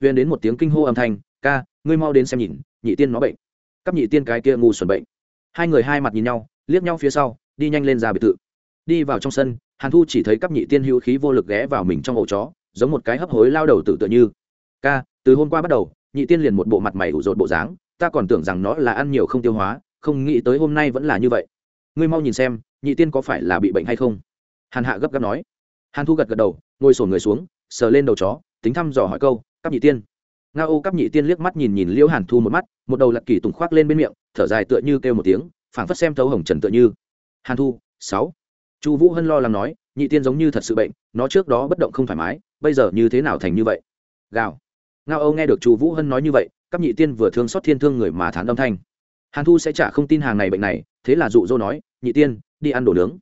huyền đến một tiếng kinh hô âm thanh, ca, ngươi mau đến xem nhìn, nhị tiên nó bệnh. Cấp nhị tiên cái kia ngu xuẩn bệnh. Hai người hai mặt nhìn nhau, liếc nhau phía sau, đi nhanh lên ra biệt thự. Đi vào trong sân, hàn thu chỉ thấy cấp nhị tiên hữu khí vô lực ghé vào mình trong ổ chó, giống một cái hấp hối lao đầu tự tựa như. Ca, từ hôm qua bắt đầu, nhị tiên liền một bộ mặt mày ủ rột bộ dáng, ta còn tưởng rằng nó là ăn nhiều không tiêu hóa, không nghĩ tới hôm nay vẫn là như vậy. Ngươi mau nhìn xem, nhị tiên có phải là bị bệnh hay không? Hàn hạ gấp gáp nói. Hàn thu gật gật đầu, ngồi sổn người xuống, sờ lên đầu chó, tính thăm dò hỏi câu cấp nhị tiên. Nga ô cấp nhị tiên liếc mắt nhìn nhìn liễu hàn thu một mắt, một đầu lật kỳ tùng khoác lên bên miệng, thở dài tựa như kêu một tiếng, phảng phất xem thấu hồng trần tựa như. Hàn thu, sáu. Chu vũ hân lo lắng nói, nhị tiên giống như thật sự bệnh, nó trước đó bất động không thoải mái, bây giờ như thế nào thành như vậy? Gào. Nga âu nghe được chu vũ hân nói như vậy các nhị tiên vừa thương xót thiên thương người mà thán âm thanh. Hàn thu sẽ chả không tin hàng này bệnh này, thế là dụ dỗ nói, nhị tiên, đi ăn đồ nướng.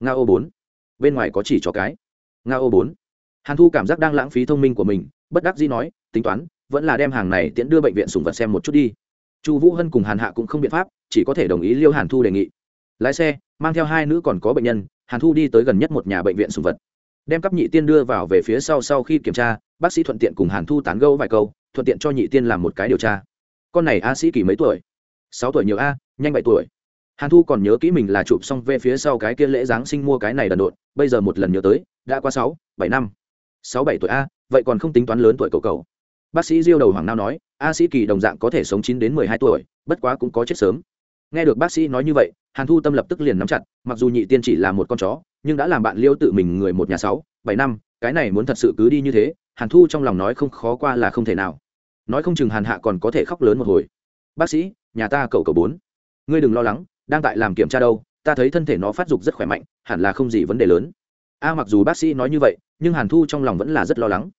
Nga ô bốn. Bên ngoài có chỉ cho cái. Nga ô bốn. Hàn thu cảm giác đang lãng phí thông minh của mình bất đắc dĩ nói, tính toán, vẫn là đem hàng này tiễn đưa bệnh viện sùng vật xem một chút đi. Chu vũ hân cùng hàn hạ cũng không biện pháp, chỉ có thể đồng ý liêu hàn thu đề nghị. Lái xe, mang theo hai nữ còn có bệnh nhân, hàn thu đi tới gần nhất một nhà bệnh viện sùng vật. Đem cấp nhị tiên đưa vào về phía sau sau khi kiểm tra, bác sĩ thuận tiện cùng hàn thu tán gâu vài câu, thuận tiện cho nhị tiên làm một cái điều tra. Con này a sĩ kỳ mấy tuổi? Sáu tuổi nhiều a, nhanh bảy tuổi. Hàn thu còn nhớ kỹ mình là chụp xong về phía sau cái kia lễ giáng sinh mua cái này đần độn, bây giờ một lần nhớ tới, đã qua sáu, bảy năm. Sáu bảy tuổi a vậy còn không tính toán lớn tuổi cậu cậu bác sĩ diêu đầu hoàng nao nói, a sĩ kỳ đồng dạng có thể sống chín đến mười hai tuổi, bất quá cũng có chết sớm. Nghe được bác sĩ nói như vậy, hàn thu tâm lập tức liền nắm chặt, mặc dù nhị tiên chỉ là một con chó, nhưng đã làm bạn liêu tự mình người một nhà sáu, bảy năm, cái này muốn thật sự cứ đi như thế, hàn thu trong lòng nói không khó qua là không thể nào. Nói không chừng hàn hạ còn có thể khóc lớn một hồi. Bác sĩ, nhà ta cậu cậu bốn. Ngươi đừng lo lắng, đang tại làm kiểm tra đâu, ta thấy thân thể nó phát dục rất khỏe mạnh, hẳn là không gì vấn đề lớn. A mặc dù bác sĩ nói như vậy, nhưng hàn thu trong lòng vẫn là rất lo lắng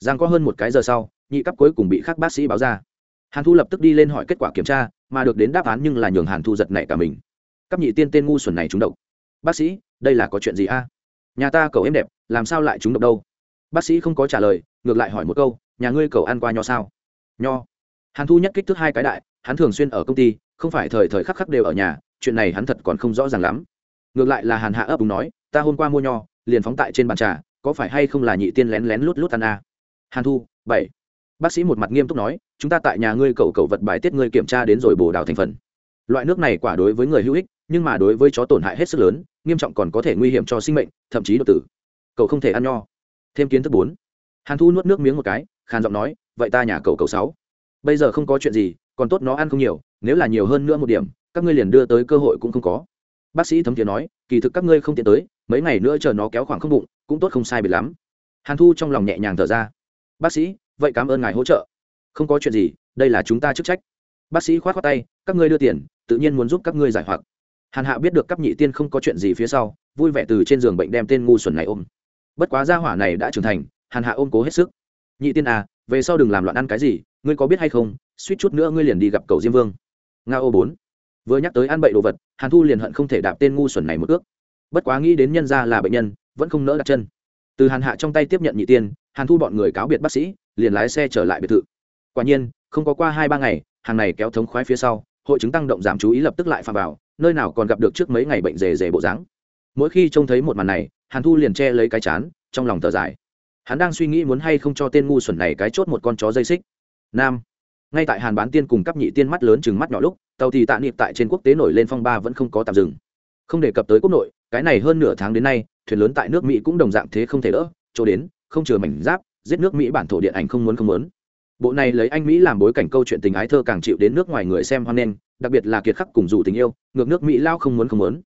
giang có hơn một cái giờ sau, nhị cấp cuối cùng bị các bác sĩ báo ra. Hàn thu lập tức đi lên hỏi kết quả kiểm tra, mà được đến đáp án nhưng là nhường hàn thu giật nảy cả mình. Cấp nhị tiên tên ngu xuẩn này trúng độc. Bác sĩ, đây là có chuyện gì a? Nhà ta cậu em đẹp, làm sao lại trúng độc đâu? Bác sĩ không có trả lời, ngược lại hỏi một câu, nhà ngươi cậu ăn qua nho sao? Nho. Hàn thu nhất kích thước hai cái đại, hắn thường xuyên ở công ty, không phải thời thời khắc khắc đều ở nhà, chuyện này hắn thật còn không rõ ràng lắm. Ngược lại là hàn hạ ấp đúng nói, ta hôm qua mua nho, liền phóng tại trên bàn trà, có phải hay không là nhị tiên lén lén lút lút ăn a? Hàn thu, bảy. Bác sĩ một mặt nghiêm túc nói, chúng ta tại nhà ngươi cầu cầu vật bài tiết ngươi kiểm tra đến rồi bổ đào thành phần. Loại nước này quả đối với người hữu ích, nhưng mà đối với chó tổn hại hết sức lớn, nghiêm trọng còn có thể nguy hiểm cho sinh mệnh, thậm chí đột tử. Cậu không thể ăn nho. Thêm kiến thức bốn. Hàn thu nuốt nước miếng một cái, khàn giọng nói, vậy ta nhà cậu cậu sáu. Bây giờ không có chuyện gì, còn tốt nó ăn không nhiều, nếu là nhiều hơn nữa một điểm, các ngươi liền đưa tới cơ hội cũng không có. Bác sĩ thấm thiế nói, kỳ thực các ngươi không tiện tới, mấy ngày nữa chờ nó kéo khoảng không bụng, cũng tốt không sai biệt lắm. Hàn thu trong lòng nhẹ nhàng thở ra bác sĩ, vậy cảm ơn ngài hỗ trợ. Không có chuyện gì, đây là chúng ta chức trách. Bác sĩ k h o á t khoác tay, các ngươi đưa tiền, tự nhiên muốn giúp các ngươi giải hoặc. Hàn hạ biết được cấp nhị tiên không có chuyện gì phía sau, vui vẻ từ trên giường bệnh đem tên ngu xuẩn này ôm. Bất quá gia hỏa này đã trưởng thành, hàn hạ ôm cố hết sức. Nhị tiên à về sau đừng làm loạn ăn cái gì, ngươi có biết hay không, suýt chút nữa ngươi liền đi gặp cầu diêm vương. Nga ô bốn. Vừa nhắc tới ăn bậy đồ vật, hàn thu liền hận không thể đạp tên ngu xuẩn này một ước. Bất quá nghĩ đến nhân ra là bệnh nhân, vẫn không nỡ đặt chân. Từ hàn hạ trong tay tiếp nhận nhị tiên hàn thu bọn người cáo biệt bác sĩ, liền lái xe trở lại biệt thự. Quả nhiên, không có qua hai ba ngày, hàng này kéo thống khoái phía sau, hội chứng tăng động giảm chú ý lập tức lại phà vào, nơi nào còn gặp được trước mấy ngày bệnh rề rề bộ dáng. Mỗi khi trông thấy một màn này, hàn thu liền che lấy cái chán, trong lòng thở dài. Hắn đang suy nghĩ muốn hay không cho tên ngu xuẩn này cái chốt một con chó dây xích. Nam. Ngay tại hàn bán tiên cùng cấp nhị tiên mắt lớn chừng mắt nhỏ lúc, tàu thì tạ niệm tại trên quốc tế nổi lên phong ba vẫn không có tạm dừng. Không đề cập tới quốc nội, cái này hơn nửa tháng đến nay, thuyền lớn tại nước mỹ cũng đồng dạng thế không thể đỡ, chỗ đến không chừa mảnh giáp, giết nước mỹ bản thổ điện ảnh không muốn không muốn. Bộ này lấy anh mỹ làm bối cảnh câu chuyện tình ái thơ càng chịu đến nước ngoài người xem hoan nghênh, đặc biệt là kiệt khắc cùng dù tình yêu, ngược nước mỹ lao không muốn không muốn.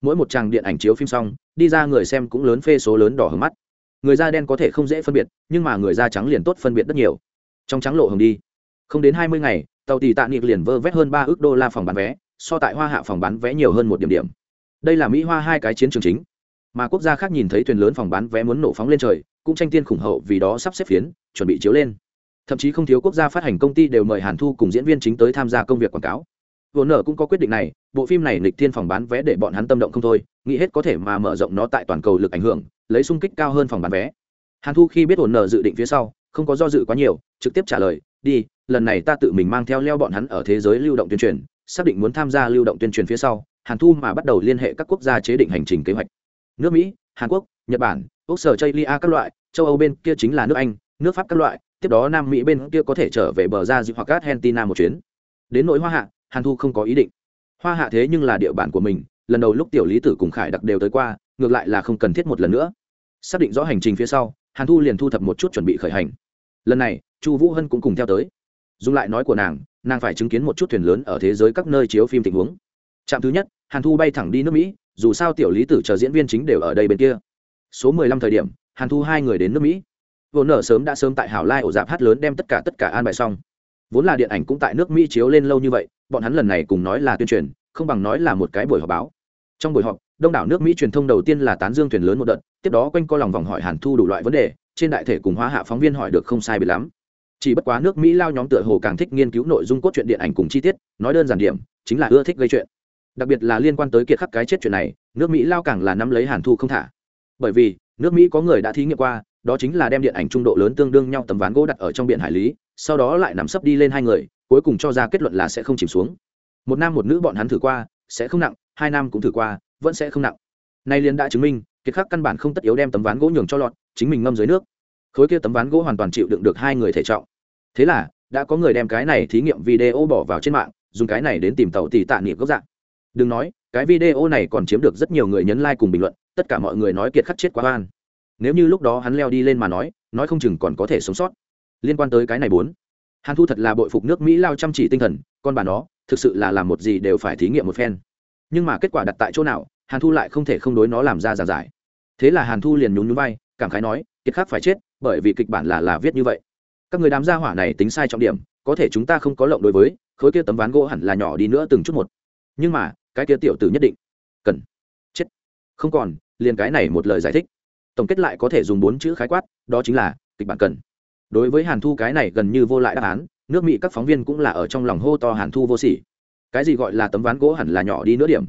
Mỗi một tràng điện ảnh chiếu phim xong, đi ra người xem cũng lớn phê số lớn đỏ hứng mắt. Người da đen có thể không dễ phân biệt, nhưng mà người da trắng liền tốt phân biệt rất nhiều. Trong trắng lộ hồng đi. Không đến hai mươi ngày, tàu tỷ tạ niệm liền vơ vét hơn ba ước đô la phòng bán vé, so tại hoa hạ phòng bán vé nhiều hơn một điểm điểm. Đây là mỹ hoa hai cái chiến trường chính. Mà quốc gia khác nhìn thấy thuyền lớn phòng bán vé muốn nổ phóng lên trời cũng tranh tiên khủng hậu vì đó sắp xếp phiến, chuẩn bị chiếu lên. Thậm chí không thiếu quốc gia phát hành công ty đều mời hàn thu cùng diễn viên chính tới tham gia công việc quảng cáo. Vốn nở cũng có quyết định này, bộ phim này lịch tiên phòng bán vé để bọn hắn tâm động không thôi, nghĩ hết có thể mà mở rộng nó tại toàn cầu lực ảnh hưởng, lấy sung kích cao hơn phòng bán vé. Hàn thu khi biết ổn nở dự định phía sau, không có do dự quá nhiều, trực tiếp trả lời, đi, lần này ta tự mình mang theo leo bọn hắn ở thế giới lưu động tuyên truyền, xác định muốn tham gia lưu động tuyên truyền phía sau, hàn thu mà bắt đầu liên hệ các quốc gia chế định hành trình kế hoạch. Nước mỹ, hàn quốc, nhật bản, úc sở chây lia các loại châu âu bên kia chính là nước anh, nước pháp các loại, tiếp đó nam mỹ bên kia có thể trở về bờ ra dịu hoặc argentina một chuyến. Đến nỗi hoa hạ, hàn thu không có ý định. Hoa hạ thế nhưng là địa bàn của mình, lần đầu lúc tiểu lý tử cùng khải đặc đều tới qua, ngược lại là không cần thiết một lần nữa. Xác định rõ hành trình phía sau, hàn thu liền thu thập một chút chuẩn bị khởi hành. Lần này, chu vũ hân cũng cùng theo tới. Dùng lại nói của nàng nàng phải chứng kiến một chút thuyền lớn ở thế giới các nơi chiếu phim tình huống. Trạm thứ nhất, hàn thu bay thẳng đi nước mỹ, dù sao tiểu lý tử chờ diễn viên chính đều ở đây bên kia. Số mười lăm thời điểm hàn thu hai người đến nước mỹ. Vốn nở sớm đã sớm tại hảo lai ổ dạp hát lớn đem tất cả tất cả an bài xong. Vốn là điện ảnh cũng tại nước mỹ chiếu lên lâu như vậy, bọn hắn lần này cùng nói là tuyên truyền, không bằng nói là một cái buổi họp báo. Trong buổi họp, đông đảo nước mỹ truyền thông đầu tiên là tán dương thuyền lớn một đợt, tiếp đó quanh co lòng vòng hỏi hàn thu đủ loại vấn đề, trên đại thể cùng hóa hạ phóng viên hỏi được không sai bị lắm. Chỉ bất quá nước mỹ lao nhóm tựa hồ càng thích nghiên cứu nội dung cốt truyện điện ảnh cùng chi tiết, nói đơn giản điểm, chính là ưa thích gây chuyện. Đặc biệt là liên quan tới kiệt khắc cái chết chuyện này, nước mỹ lao càng là nắm lấy hàn thu không thả. Bởi vì nước mỹ có người đã thí nghiệm qua, đó chính là đem điện ảnh trung độ lớn tương đương nhau tấm ván gỗ đặt ở trong biển hải lý, sau đó lại nằm sấp đi lên hai người, cuối cùng cho ra kết luận là sẽ không chìm xuống. Một nam một nữ bọn hắn thử qua, sẽ không nặng, hai nam cũng thử qua, vẫn sẽ không nặng. Nay liên đã chứng minh, kiệt khắc căn bản không tất yếu đem tấm ván gỗ nhường cho lọt, chính mình ngâm dưới nước. Khối kia tấm ván gỗ hoàn toàn chịu đựng được hai người thể trọng. Thế là, đã có người đem cái này thí nghiệm video bỏ vào trên mạng, dùng cái này đến tìm tàu tỉ tạ niệm gốc dạng. Đừng nói cái video này còn chiếm được rất nhiều người nhấn like cùng bình luận, tất cả mọi người nói kiệt khắc chết quá oan. Nếu như lúc đó hắn leo đi lên mà nói nói không chừng còn có thể sống sót. Liên quan tới cái này bốn, hàn thu thật là bội phục nước mỹ lao chăm chỉ tinh thần, con bà nó, thực sự là làm một gì đều phải thí nghiệm một phen. Nhưng mà kết quả đặt tại chỗ nào, hàn thu lại không thể không đối nó làm ra giả giải. Thế là hàn thu liền nhún nhún vai, cảm khái nói, kiệt khắc phải chết, bởi vì kịch bản là là viết như vậy. Các người đám gia hỏa này tính sai trọng điểm, có thể chúng ta không có lộng đối với, khối kia tấm ván gỗ hẳn là nhỏ đi nữa từng chút một. Nhưng mà cái kia tiểu tử nhất định. Cần. Chết. Không còn, liền cái này một lời giải thích. Tổng kết lại có thể dùng bốn chữ khái quát, đó chính là, kịch bản cần. Đối với hàn thu cái này gần như vô lại đáp án, nước mỹ các phóng viên cũng là ở trong lòng hô to hàn thu vô sỉ. Cái gì gọi là tấm ván gỗ hẳn là nhỏ đi nữa điểm.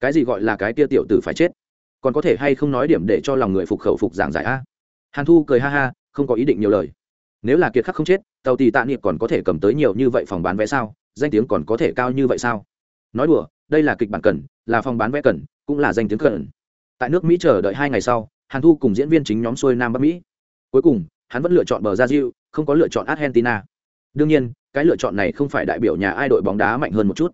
Cái gì gọi là cái kia tiểu tử phải chết. Còn có thể hay không nói điểm để cho lòng người phục khẩu phục giảng giải a. Hàn thu cười ha ha, không có ý định nhiều lời. Nếu là kiệt khắc không chết, tàu tì tạ niệm còn có thể cầm tới nhiều như vậy phòng bán vé sao? Danh tiếng còn có thể cao như vậy sao? Nói đùa đây là kịch bản cần là phòng bán vé cần cũng là danh tiếng cần. Tại nước mỹ chờ đợi hai ngày sau hàn thu cùng diễn viên chính nhóm xuôi nam bắc mỹ. Cuối cùng hắn vẫn lựa chọn bờ ra diệu không có lựa chọn argentina. Đương nhiên cái lựa chọn này không phải đại biểu nhà ai đội bóng đá mạnh hơn một chút.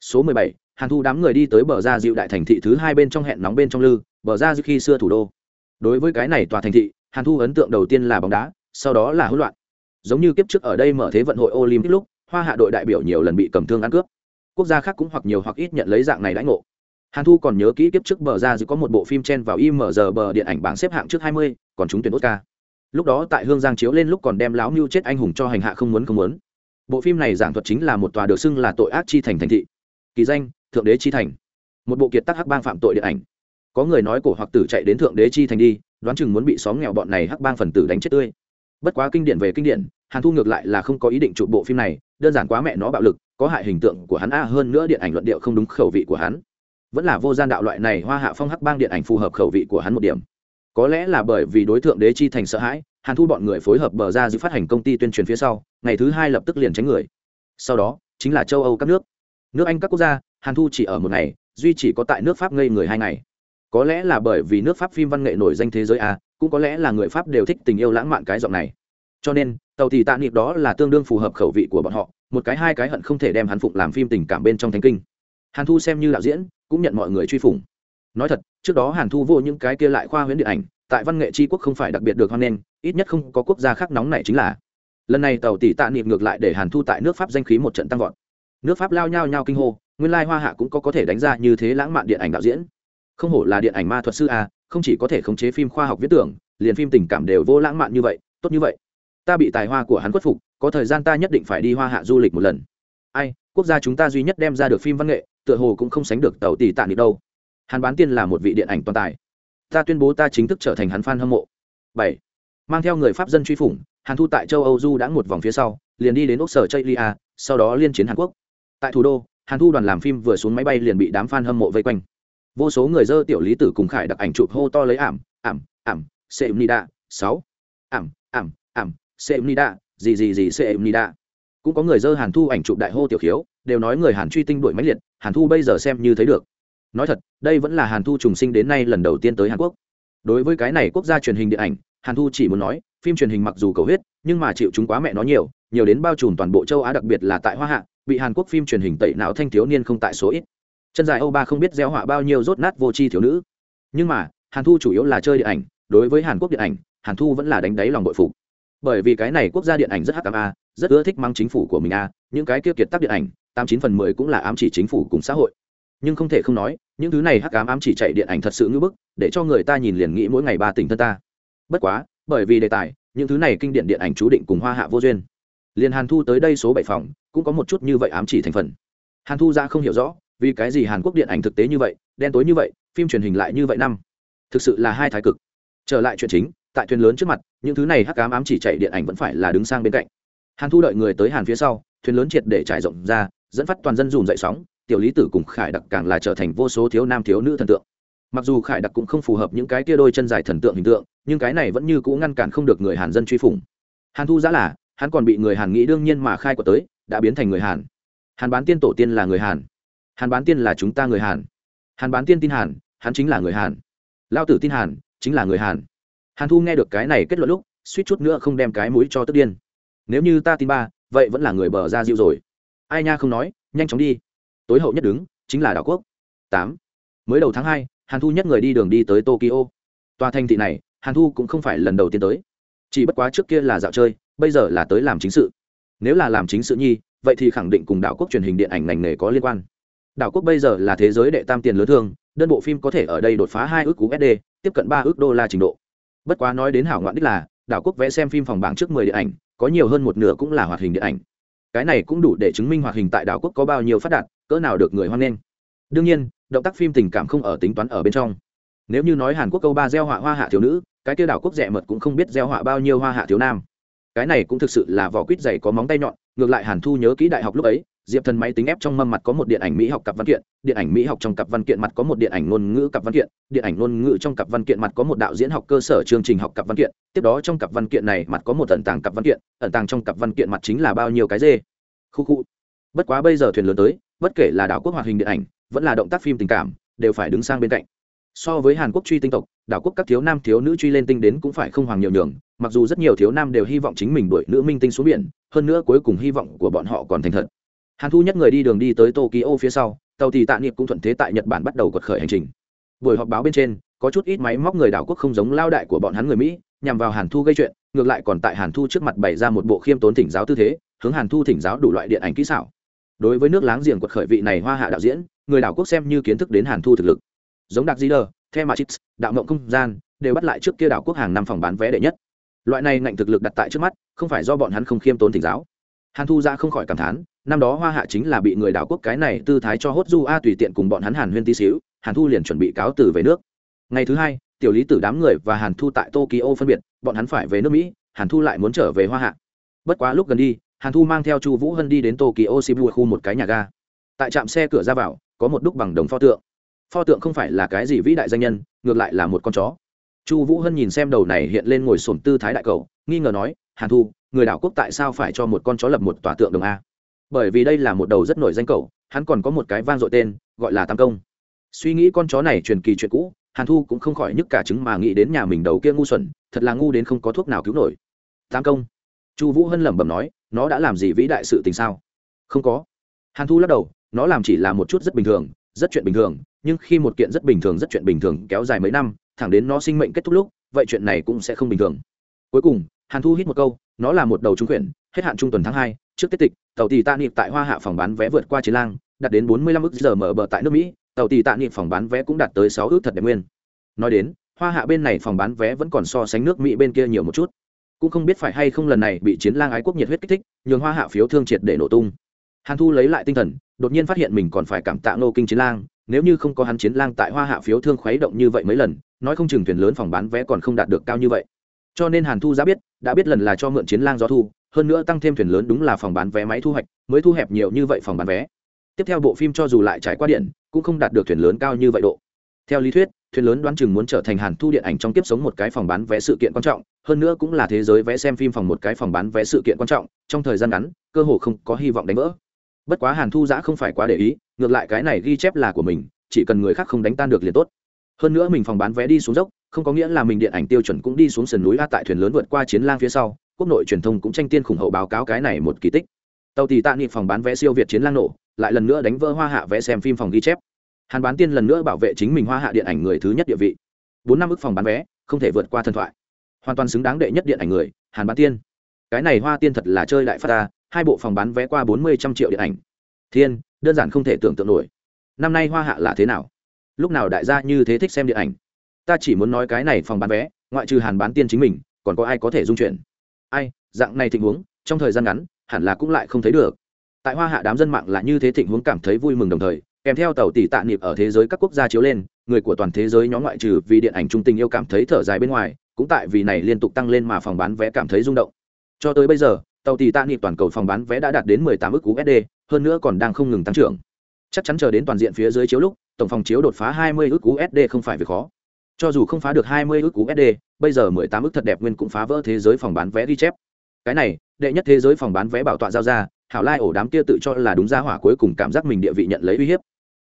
Số 17, hàn thu đám người đi tới bờ ra diệu đại thành thị thứ hai bên trong hẹn nóng bên trong lư bờ ra diệu khi xưa thủ đô. Đối với cái này tòa thành thị hàn thu ấn tượng đầu tiên là bóng đá sau đó là hỗn loạn. Giống như kiếp trước ở đây mở thế vận hội olympic lúc hoa hạ đội đại biểu nhiều lần bị cầm thương ăn cướp quốc gia khác cũng hoặc nhiều hoặc ít nhận lấy dạng này đãi ngộ. Hàn thu còn nhớ kỹ kiếp trước bờ ra giữ có một bộ phim chen vào img bờ điện ảnh bảng xếp hạng trước hai mươi, còn chúng tuyển oscar. Lúc đó tại hương giang chiếu lên lúc còn đem láo mưu chết anh hùng cho hành hạ không muốn không muốn. Bộ phim này giảng thuật chính là một tòa được xưng là tội ác chi thành thành thị. Kỳ danh, thượng đế chi thành. Một bộ kiệt tác hắc bang phạm tội điện ảnh. Có người nói cổ hoặc tử chạy đến thượng đế chi thành đi, đoán chừng muốn bị xóm nghèo bọn này hắc bang phần tử đánh chết tươi. Bất quá kinh điển về kinh điển hàn thu ngược lại là không có ý định chụp bộ phim này, đơn giản quá mẹ nó bạo lực, có hại hình tượng của hắn a hơn nữa điện ảnh luận điệu không đúng khẩu vị của hắn. Vẫn là vô gian đạo loại này hoa hạ phong hắc bang điện ảnh phù hợp khẩu vị của hắn một điểm. Có lẽ là bởi vì đối tượng đế chi thành sợ hãi, hàn thu bọn người phối hợp bờ ra giữ phát hành công ty tuyên truyền phía sau, ngày thứ hai lập tức liền tránh người. Sau đó, chính là châu âu các nước. Nước anh các quốc gia, hàn thu chỉ ở một ngày, duy chỉ có tại nước pháp ngây người hai ngày. Có lẽ là bởi vì nước pháp phim văn nghệ nổi danh thế giới a, cũng có lẽ là người pháp đều thích tình yêu lãng mạn cái giọng này cho nên, tàu thì tạ niệm đó là tương đương phù hợp khẩu vị của bọn họ, một cái hai cái hận không thể đem hắn phụng làm phim tình cảm bên trong thánh kinh. Hàn thu xem như đạo diễn, cũng nhận mọi người truy phủng. Nói thật, trước đó hàn thu vô những cái kia lại khoa huyễn điện ảnh, tại văn nghệ tri quốc không phải đặc biệt được hoan nghênh, ít nhất không có quốc gia khác nóng này chính là. Lần này tàu tỷ tạ niệm ngược lại để hàn thu tại nước pháp danh khí một trận tăng vọt. Nước pháp lao nhao nhao kinh hô, nguyên lai hoa hạ cũng có có thể đánh ra như thế lãng mạn điện ảnh đạo diễn. Không hổ là điện ảnh ma thuật sư a, không chỉ có thể khống chế phim khoa học viết tưởng, liền phim tình cảm đều vô lãng mạn như vậy, tốt như vậy ta bị tài hoa của hắn khuất phục, có thời gian ta nhất định phải đi hoa hạ du lịch một lần. Ai, quốc gia chúng ta duy nhất đem ra được phim văn nghệ, tựa hồ cũng không sánh được tàu tỷ tạ niệm đâu. Hắn bán tiên là một vị điện ảnh toàn tài. Ta tuyên bố ta chính thức trở thành hắn fan hâm mộ. Bảy. Mang theo người pháp dân truy phủng, hàn thu tại châu âu du đã một vòng phía sau, liền đi đến úc sở chây lia sau đó liên chiến hàn quốc. Tại thủ đô, hàn thu đoàn làm phim vừa xuống máy bay liền bị đám fan hâm mộ vây quanh. Vô số người dơ tiểu lý tử cùng khải đặc ảnh chụp hô to lấy ảm ảm ảm sệ nida sáu. Ảm ảm ảm sệ nida gì gì gì sệ nida cũng có người dơ hàn thu ảnh chụp đại hô tiểu khiếu, đều nói người hàn truy tinh đuổi máy liệt, hàn thu bây giờ xem như thấy được. Nói thật, đây vẫn là hàn thu trùng sinh đến nay lần đầu tiên tới hàn quốc. Đối với cái này quốc gia truyền hình điện ảnh, hàn thu chỉ muốn nói, phim truyền hình mặc dù cầu huyết, nhưng mà chịu chúng quá mẹ nó nhiều nhiều đến bao trùm toàn bộ châu á đặc biệt là tại hoa hạ, bị hàn quốc phim truyền hình tẩy não thanh thiếu niên không tại số ít. Chân dài âu ba không biết gieo họa bao nhiêu rốt nát vô tri thiếu nữ. Nhưng mà, hàn thu chủ yếu là chơi điện ảnh, đối với hàn quốc điện ảnh, hàn thu vẫn là đánh đáy lòng bội phục bởi vì cái này quốc gia điện ảnh rất hắc a, rất ưa thích mang chính phủ của mình a, những cái kia kiệt tác điện ảnh, tám chín phần mười cũng là ám chỉ chính phủ cùng xã hội. Nhưng không thể không nói, những thứ này hắc ám ám chỉ chạy điện ảnh thật sự ngưỡng bức, để cho người ta nhìn liền nghĩ mỗi ngày ba tỉnh thân ta. Bất quá, bởi vì đề tài, những thứ này kinh điển điện ảnh chú định cùng hoa hạ vô duyên. Liền hàn thu tới đây số bảy phòng, cũng có một chút như vậy ám chỉ thành phần. Hàn thu ra không hiểu rõ, vì cái gì hàn quốc điện ảnh thực tế như vậy, đen tối như vậy, phim truyền hình lại như vậy năm. Thực sự là hai thái cực. Trở lại chuyện chính tại thuyền lớn trước mặt, những thứ này hắc ám ám chỉ chạy điện ảnh vẫn phải là đứng sang bên cạnh. Hàn thu đợi người tới hàn phía sau, thuyền lớn triệt để trải rộng ra, dẫn phát toàn dân dùm dậy sóng, tiểu lý tử cùng khải đặc càng là trở thành vô số thiếu nam thiếu nữ thần tượng. Mặc dù khải đặc cũng không phù hợp những cái kia đôi chân dài thần tượng hình tượng, nhưng cái này vẫn như cũ ngăn cản không được người hàn dân truy phủng. Hàn thu giã là, hắn còn bị người hàn nghĩ đương nhiên mà khai của tới, đã biến thành người hàn. Hàn bán tiên tổ tiên là người hàn. Hàn bán tiên là chúng ta người hàn. Hàn bán tiên tin hàn, hắn chính là người hàn. Lao tử tin hàn, chính là người hàn hàn thu nghe được cái này kết luận lúc, suýt chút nữa không đem cái mũi cho tức điên. Nếu như ta tin ba, vậy vẫn là người bờ ra diệu rồi. Ai nha không nói, nhanh chóng đi. Tối hậu nhất đứng, chính là đảo quốc. Tám. Mới đầu tháng hai, hàn thu nhất người đi đường đi tới tokyo. Tòa thành thị này, hàn thu cũng không phải lần đầu tiên tới. Chỉ bất quá trước kia là dạo chơi, bây giờ là tới làm chính sự. Nếu là làm chính sự nhi, vậy thì khẳng định cùng đảo quốc truyền hình điện ảnh ngành nghề có liên quan. Đảo quốc bây giờ là thế giới đệ tam tiền lớn thương, đơn bộ phim có thể ở đây đột phá hai ước usd tiếp cận ba ước đô la trình độ bất quá nói đến hảo ngoạn đích là, đảo quốc vẽ xem phim phòng bảng trước mười điện ảnh, có nhiều hơn một nửa cũng là hoạt hình điện ảnh. Cái này cũng đủ để chứng minh hoạt hình tại đảo quốc có bao nhiêu phát đạt, cỡ nào được người hoan nghênh. Đương nhiên, động tác phim tình cảm không ở tính toán ở bên trong. Nếu như nói hàn quốc câu ba gieo họa hoa hạ thiếu nữ, cái kia đảo quốc rẻ mật cũng không biết gieo họa bao nhiêu hoa hạ thiếu nam. Cái này cũng thực sự là vỏ quýt dày có móng tay nhọn, ngược lại hàn thu nhớ kỹ đại học lúc ấy diệp thần máy tính ép trong mâm mặt có một điện ảnh mỹ học cặp văn kiện, điện ảnh mỹ học trong cặp văn kiện mặt có một điện ảnh ngôn ngữ cặp văn kiện, điện ảnh ngôn ngữ trong cặp văn kiện mặt có một đạo diễn học cơ sở chương trình học cặp văn kiện, tiếp đó trong cặp văn kiện này mặt có một ẩn tàng cặp văn kiện, ẩn tàng trong cặp văn kiện mặt chính là bao nhiêu cái dê? Khu khu. Bất quá bây giờ thuyền lớn tới, bất kể là đảo quốc hoạt hình điện ảnh, vẫn là động tác phim tình cảm, đều phải đứng sang bên cạnh. So với hàn quốc truy tinh tộc, đảo quốc các thiếu nam thiếu nữ truy lên tinh đến cũng phải không hoàng nhiều nhường, mặc dù rất nhiều thiếu nam đều hy vọng chính mình đuổi nữ minh tinh xuống biển, hơn nữa cuối cùng hy vọng của bọn họ còn thành thật hàn thu nhất người đi đường đi tới tokyo phía sau, tàu thì tạ niệm cũng thuận thế tại nhật bản bắt đầu quật khởi hành trình. Buổi họp báo bên trên, có chút ít máy móc người đảo quốc không giống lao đại của bọn hắn người mỹ, nhằm vào hàn thu gây chuyện, ngược lại còn tại hàn thu trước mặt bày ra một bộ khiêm tốn thỉnh giáo tư thế, hướng hàn thu thỉnh giáo đủ loại điện ảnh kỹ xảo. Đối với nước láng giềng quật khởi vị này hoa hạ đạo diễn, người đảo quốc xem như kiến thức đến hàn thu thực lực. Giống đặc di đờ the matrix, đạo mộng không gian, đều bắt lại trước kia đảo quốc hàng năm phòng bán vé đệ nhất. Loại này ngạnh thực lực đặt tại trước mắt, không phải do bọn hắn không khiêm tốn thỉnh giáo. Hàn thu ra không khỏi cảm thán năm đó hoa hạ chính là bị người đảo quốc cái này tư thái cho hốt du a tùy tiện cùng bọn hắn hàn huyên tí xíu, hàn thu liền chuẩn bị cáo từ về nước. Ngày thứ hai, tiểu lý tử đám người và hàn thu tại tokyo phân biệt, bọn hắn phải về nước mỹ, hàn thu lại muốn trở về hoa hạ. Bất quá lúc gần đi, hàn thu mang theo chu vũ hân đi đến tokyo shibuya khu một cái nhà ga. Tại trạm xe cửa ra vào, có một đúc bằng đồng pho tượng. Pho tượng không phải là cái gì vĩ đại danh nhân, ngược lại là một con chó. Chu vũ hân nhìn xem đầu này hiện lên ngồi sổm tư thái đại cầu, nghi ngờ nói, hàn thu, người đảo quốc tại sao phải cho một con chó lập một tòa tượng đồng a? Bởi vì đây là một đầu rất nổi danh cầu hắn còn có một cái vang dội tên, gọi là tam công. Suy nghĩ con chó này truyền kỳ chuyện cũ, hàn thu cũng không khỏi nhức cả chứng mà nghĩ đến nhà mình đầu kia ngu xuẩn, thật là ngu đến không có thuốc nào cứu nổi. Tam công. Chu vũ hân lẩm bẩm nói, nó đã làm gì vĩ đại sự tình sao? Không có. Hàn thu lắc đầu, nó làm chỉ là một chút rất bình thường, rất chuyện bình thường, nhưng khi một kiện rất bình thường, rất chuyện bình thường kéo dài mấy năm, thẳng đến nó sinh mệnh kết thúc lúc, vậy chuyện này cũng sẽ không bình thường. Cuối cùng, hàn thu hít một câu, nó là một đầu trung quyển, hết hạn trung tuần tháng hai trước tiết tịch, tàu tỷ tạ niệm tại hoa hạ phòng bán vé vượt qua chiến lang, đạt đến 45 ức giờ mở bờ tại nước mỹ, tàu tỷ tạ niệm phòng bán vé cũng đạt tới 6 ước thật đẹp nguyên. Nói đến, hoa hạ bên này phòng bán vé vẫn còn so sánh nước mỹ bên kia nhiều một chút. Cũng không biết phải hay không lần này bị chiến lang ái quốc nhiệt huyết kích thích, nhường hoa hạ phiếu thương triệt để nổ tung. Hàn thu lấy lại tinh thần, đột nhiên phát hiện mình còn phải cảm tạ nô kinh chiến lang, nếu như không có hắn chiến lang tại hoa hạ phiếu thương khuấy động như vậy mấy lần, nói không chừng thuyền lớn phòng bán vé còn không đạt được cao như vậy. Cho nên hàn thu giá biết, đã biết lần là cho mượn chiến lang gió thu hơn nữa tăng thêm thuyền lớn đúng là phòng bán vé máy thu hoạch, mới thu hẹp nhiều như vậy phòng bán vé. Tiếp theo bộ phim cho dù lại trải qua điện, cũng không đạt được thuyền lớn cao như vậy độ. Theo lý thuyết, thuyền lớn đoán chừng muốn trở thành hàn thu điện ảnh trong kiếp sống một cái phòng bán vé sự kiện quan trọng, hơn nữa cũng là thế giới vé xem phim phòng một cái phòng bán vé sự kiện quan trọng, trong thời gian ngắn, cơ hồ không có hy vọng đánh vỡ. Bất quá hàn thu giã không phải quá để ý, ngược lại cái này ghi chép là của mình, chỉ cần người khác không đánh tan được liền tốt. Hơn nữa mình phòng bán vé đi xuống dốc không có nghĩa là mình điện ảnh tiêu chuẩn cũng đi xuống sườn núi a tại thuyền lớn vượt qua chiến lang phía sau, quốc nội truyền thông cũng tranh tiên khủng hậu báo cáo cái này một kỳ tích. Tàu tỷ tạ nghị phòng bán vé siêu việt chiến lang nổ, lại lần nữa đánh vỡ hoa hạ vẽ xem phim phòng ghi chép. Hàn bán tiên lần nữa bảo vệ chính mình hoa hạ điện ảnh người thứ nhất địa vị. Bốn năm ức phòng bán vé, không thể vượt qua thần thoại. Hoàn toàn xứng đáng đệ nhất điện ảnh người, hàn bán tiên. Cái này hoa tiên thật là chơi đại phát ta hai bộ phòng bán vé qua bốn mươi trăm triệu điện ảnh. Thiên, đơn giản không thể tưởng tượng nổi. Năm nay hoa hạ là thế nào? Lúc nào đại gia như thế thích xem điện ảnh? Ta chỉ muốn nói cái này phòng bán vé, ngoại trừ hàn bán tiên chính mình, còn có ai có thể dung chuyển ai, dạng này tình huống, trong thời gian ngắn, hẳn là cũng lại không thấy được. Tại hoa hạ đám dân mạng là như thế thịnh huống cảm thấy vui mừng đồng thời, kèm theo tàu tỷ tạ niệm ở thế giới các quốc gia chiếu lên, người của toàn thế giới nhóm ngoại trừ vì điện ảnh trung tình yêu cảm thấy thở dài bên ngoài, cũng tại vì này liên tục tăng lên mà phòng bán vé cảm thấy rung động. Cho tới bây giờ, tàu tỷ tạ niệm toàn cầu phòng bán vé đã đạt đến 18 ức USD hơn nữa còn đang không ngừng tăng trưởng. Chắc chắn chờ đến toàn diện phía dưới chiếu lúc, tổng phòng chiếu đột phá 20 ức USD không phải việc khó cho dù không phá được 20 cú sd bây giờ 18 ước thật đẹp nguyên cũng phá vỡ thế giới phòng bán vé ghi chép. Cái này, đệ nhất thế giới phòng bán vé bảo tọa giao ra, hảo lai ổ đám kia tự cho là đúng ra hỏa cuối cùng cảm giác mình địa vị nhận lấy uy hiếp.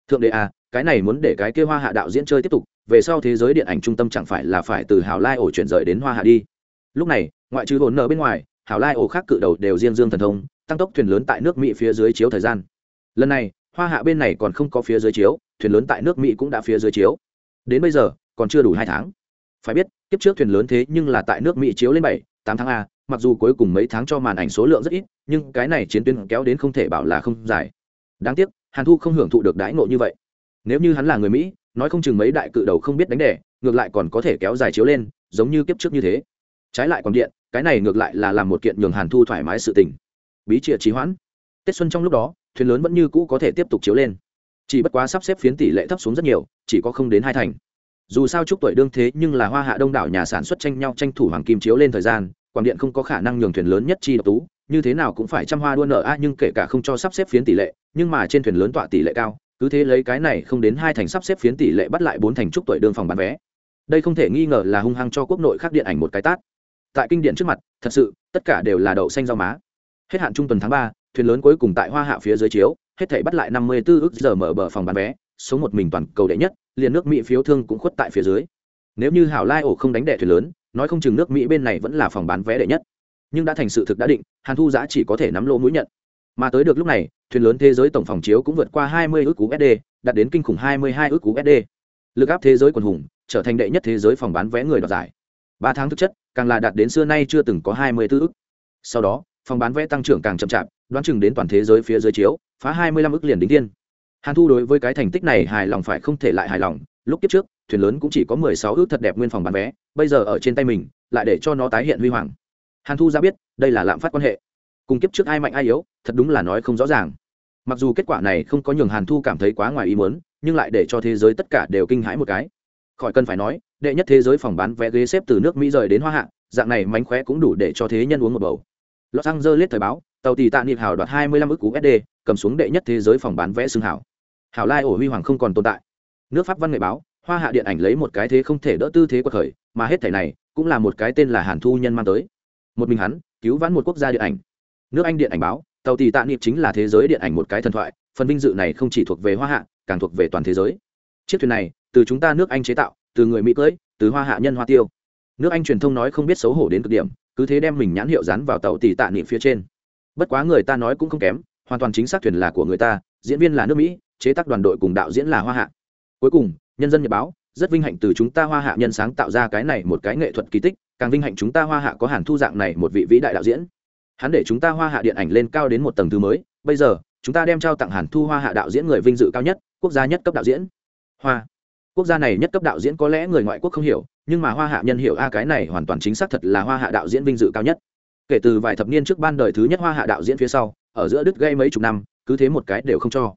Thượng đế à cái này muốn để cái kia hoa hạ đạo diễn chơi tiếp tục, về sau thế giới điện ảnh trung tâm chẳng phải là phải từ hảo lai ổ chuyển rời đến hoa hạ đi. Lúc này, ngoại trừ hồn nợ bên ngoài, hảo lai ổ khác cự đầu đều riêng dương thần thông, tăng tốc thuyền lớn tại nước mỹ phía dưới chiếu thời gian. Lần này, hoa hạ bên này còn không có phía dưới chiếu, thuyền lớn tại nước mỹ cũng đã phía dưới chiếu. Đến bây giờ còn chưa đủ hai tháng. Phải biết, kiếp trước thuyền lớn thế nhưng là tại nước mỹ chiếu lên bảy, tám tháng a, mặc dù cuối cùng mấy tháng cho màn ảnh số lượng rất ít, nhưng cái này chiến tuyến kéo đến không thể bảo là không dài. Đáng tiếc, hàn thu không hưởng thụ được đãi ngộ như vậy. Nếu như hắn là người mỹ, nói không chừng mấy đại cự đầu không biết đánh đẻ ngược lại còn có thể kéo dài chiếu lên, giống như kiếp trước như thế. Trái lại còn điện, cái này ngược lại là làm một kiện nhường hàn thu thoải mái sự tình. Bí trịa trí hoãn. Tết xuân trong lúc đó, thuyền lớn vẫn như cũ có thể tiếp tục chiếu lên. Chỉ bất quá sắp xếp phiến tỷ lệ thấp xuống rất nhiều, chỉ có không đến hai thành dù sao chúc tuổi đương thế nhưng là hoa hạ đông đảo nhà sản xuất tranh nhau tranh thủ hoàng kim chiếu lên thời gian, quảng điện không có khả năng nhường thuyền lớn nhất chi độc tú, như thế nào cũng phải trăm hoa đua nợ a nhưng kể cả không cho sắp xếp phiến tỷ lệ, nhưng mà trên thuyền lớn tọa tỷ lệ cao, cứ thế lấy cái này không đến hai thành sắp xếp phiến tỷ lệ bắt lại bốn thành chúc tuổi đương phòng bán vé. Đây không thể nghi ngờ là hung hăng cho quốc nội khác điện ảnh một cái tát. Tại kinh điện trước mặt, thật sự, tất cả đều là đậu xanh rau má. Hết hạn trung tuần tháng ba, thuyền lớn cuối cùng tại hoa hạ phía dưới chiếu, hết thể bắt lại năm mươi 54 ức giờ mở bờ phòng bán vé số một mình toàn cầu đệ nhất liền nước mỹ phiếu thương cũng khuất tại phía dưới. Nếu như hảo lai ổ không đánh đệ thuyền lớn, nói không chừng nước mỹ bên này vẫn là phòng bán vé đệ nhất. Nhưng đã thành sự thực đã định, hàn thu giã chỉ có thể nắm lỗ mũi nhận. Mà tới được lúc này, thuyền lớn thế giới tổng phòng chiếu cũng vượt qua 20 ước cú sd đạt đến kinh khủng 22 ước cú sd lực áp thế giới quần hùng, trở thành đệ nhất thế giới phòng bán vé người đoạt giải. Ba tháng thực chất, càng là đạt đến xưa nay chưa từng có 24 ước. Sau đó, phòng bán vé tăng trưởng càng chậm chạp, đoán chừng đến toàn thế giới phía dưới chiếu, phá 25 ước liền đính tiên hàn thu đối với cái thành tích này hài lòng phải không thể lại hài lòng. Lúc kiếp trước, thuyền lớn cũng chỉ có 16 ước thật đẹp nguyên phòng bán vé, bây giờ ở trên tay mình, lại để cho nó tái hiện huy hoàng. Hàn thu ra biết, đây là lạm phát quan hệ. Cùng kiếp trước ai mạnh ai yếu, thật đúng là nói không rõ ràng. Mặc dù kết quả này không có nhường hàn thu cảm thấy quá ngoài ý muốn, nhưng lại để cho thế giới tất cả đều kinh hãi một cái. Khỏi cần phải nói, đệ nhất thế giới phòng bán vé ghế xếp từ nước mỹ rời đến hoa hạ, dạng này mánh khóe cũng đủ để cho thế nhân uống một bầu. Los angeles thời báo, tàu tỷ tạ niệm hào đoạt 25 ức usd cầm xuống đệ nhất thế giới phòng bán vé xương hảo hảo lai ổ huy hoàng không còn tồn tại. Nước pháp văn nghệ báo hoa hạ điện ảnh lấy một cái thế không thể đỡ tư thế của thời, mà hết thể này cũng là một cái tên là hàn thu nhân mang tới. Một mình hắn cứu vãn một quốc gia điện ảnh. Nước anh điện ảnh báo tàu tì tạ niệm chính là thế giới điện ảnh một cái thần thoại phần vinh dự này không chỉ thuộc về hoa hạ càng thuộc về toàn thế giới. Chiếc thuyền này từ chúng ta nước anh chế tạo từ người mỹ cưỡi từ hoa hạ nhân hoa tiêu. Nước anh truyền thông nói không biết xấu hổ đến cực điểm cứ thế đem mình nhãn hiệu dán vào tàu tì tạ niệm phía trên. Bất quá người ta nói cũng không kém hoàn toàn chính xác thuyền là của người ta diễn viên là nước mỹ chế tác đoàn đội cùng đạo diễn là hoa hạ. Cuối cùng, nhân dân nhật báo, rất vinh hạnh từ chúng ta hoa hạ nhân sáng tạo ra cái này một cái nghệ thuật kỳ tích, càng vinh hạnh chúng ta hoa hạ có hàn thu dạng này một vị vĩ đại đạo diễn. Hắn để chúng ta hoa hạ điện ảnh lên cao đến một tầng thứ mới, bây giờ, chúng ta đem trao tặng hàn thu hoa hạ đạo diễn người vinh dự cao nhất, quốc gia nhất cấp đạo diễn. Hoa, quốc gia này nhất cấp đạo diễn có lẽ người ngoại quốc không hiểu, nhưng mà hoa hạ nhân hiểu a, cái này hoàn toàn chính xác thật là hoa hạ đạo diễn vinh dự cao nhất. Kể từ vài thập niên trước ban đời thứ nhất hoa hạ đạo diễn phía sau, ở giữa đứt gây mấy chục năm, cứ thế một cái đều không cho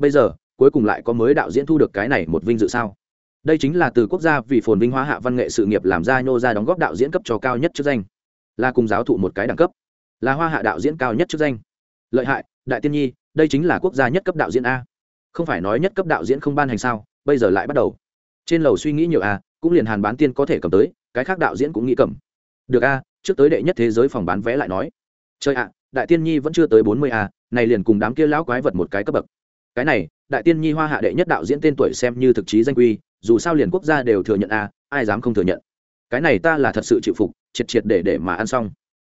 bây giờ, cuối cùng lại có mới đạo diễn thu được cái này một vinh dự sao? Đây chính là từ quốc gia vì phồn vinh hóa hạ văn nghệ sự nghiệp làm ra nhô ra đóng góp đạo diễn cấp cho cao nhất chức danh. Là cùng giáo thụ một cái đẳng cấp. Là hoa hạ đạo diễn cao nhất chức danh. Lợi hại, đại tiên nhi, đây chính là quốc gia nhất cấp đạo diễn a. Không phải nói nhất cấp đạo diễn không ban hành sao, bây giờ lại bắt đầu. Trên lầu suy nghĩ nhiều a, cũng liền hàn bán tiên có thể cầm tới, cái khác đạo diễn cũng nghĩ cầm. Được a, trước tới đệ nhất thế giới phòng bán vé lại nói. Chơi ạ, đại tiên nhi vẫn chưa tới bốn mươi a, này liền cùng đám kia lão quái vật một cái cấp bậc cái này, đại tiên nhi hoa hạ đệ nhất đạo diễn tên tuổi xem như thực chí danh quy, dù sao liền quốc gia đều thừa nhận a, ai dám không thừa nhận. Cái này ta là thật sự chịu phục, triệt triệt để để mà ăn xong.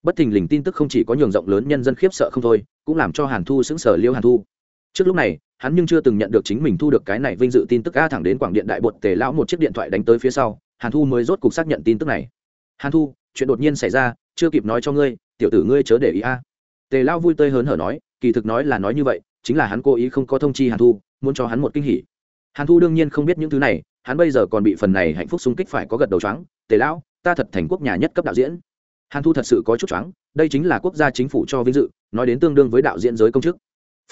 Bất thình lình tin tức không chỉ có nhường rộng lớn nhân dân khiếp sợ không thôi, cũng làm cho hàn thu xứng sở liêu hàn thu. Trước lúc này, hắn nhưng chưa từng nhận được chính mình thu được cái này vinh dự tin tức a thẳng đến quảng điện đại bột tề lão một chiếc điện thoại đánh tới phía sau, hàn thu mới rốt cục xác nhận tin tức này. Hàn thu, chuyện đột nhiên xảy ra, chưa kịp nói cho ngươi, tiểu tử ngươi chớ để ý a. Tề lão vui tươi hớn hở nói, kỳ thực nói là nói như vậy chính là hắn cố ý không có thông chi hàn thu, muốn cho hắn một kinh hỉ. Hàn thu đương nhiên không biết những thứ này, hắn bây giờ còn bị phần này hạnh phúc xung kích phải có gật đầu choáng, tề lão, ta thật thành quốc nhà nhất cấp đạo diễn. Hàn thu thật sự có chút choáng, đây chính là quốc gia chính phủ cho vinh dự, nói đến tương đương với đạo diễn giới công chức.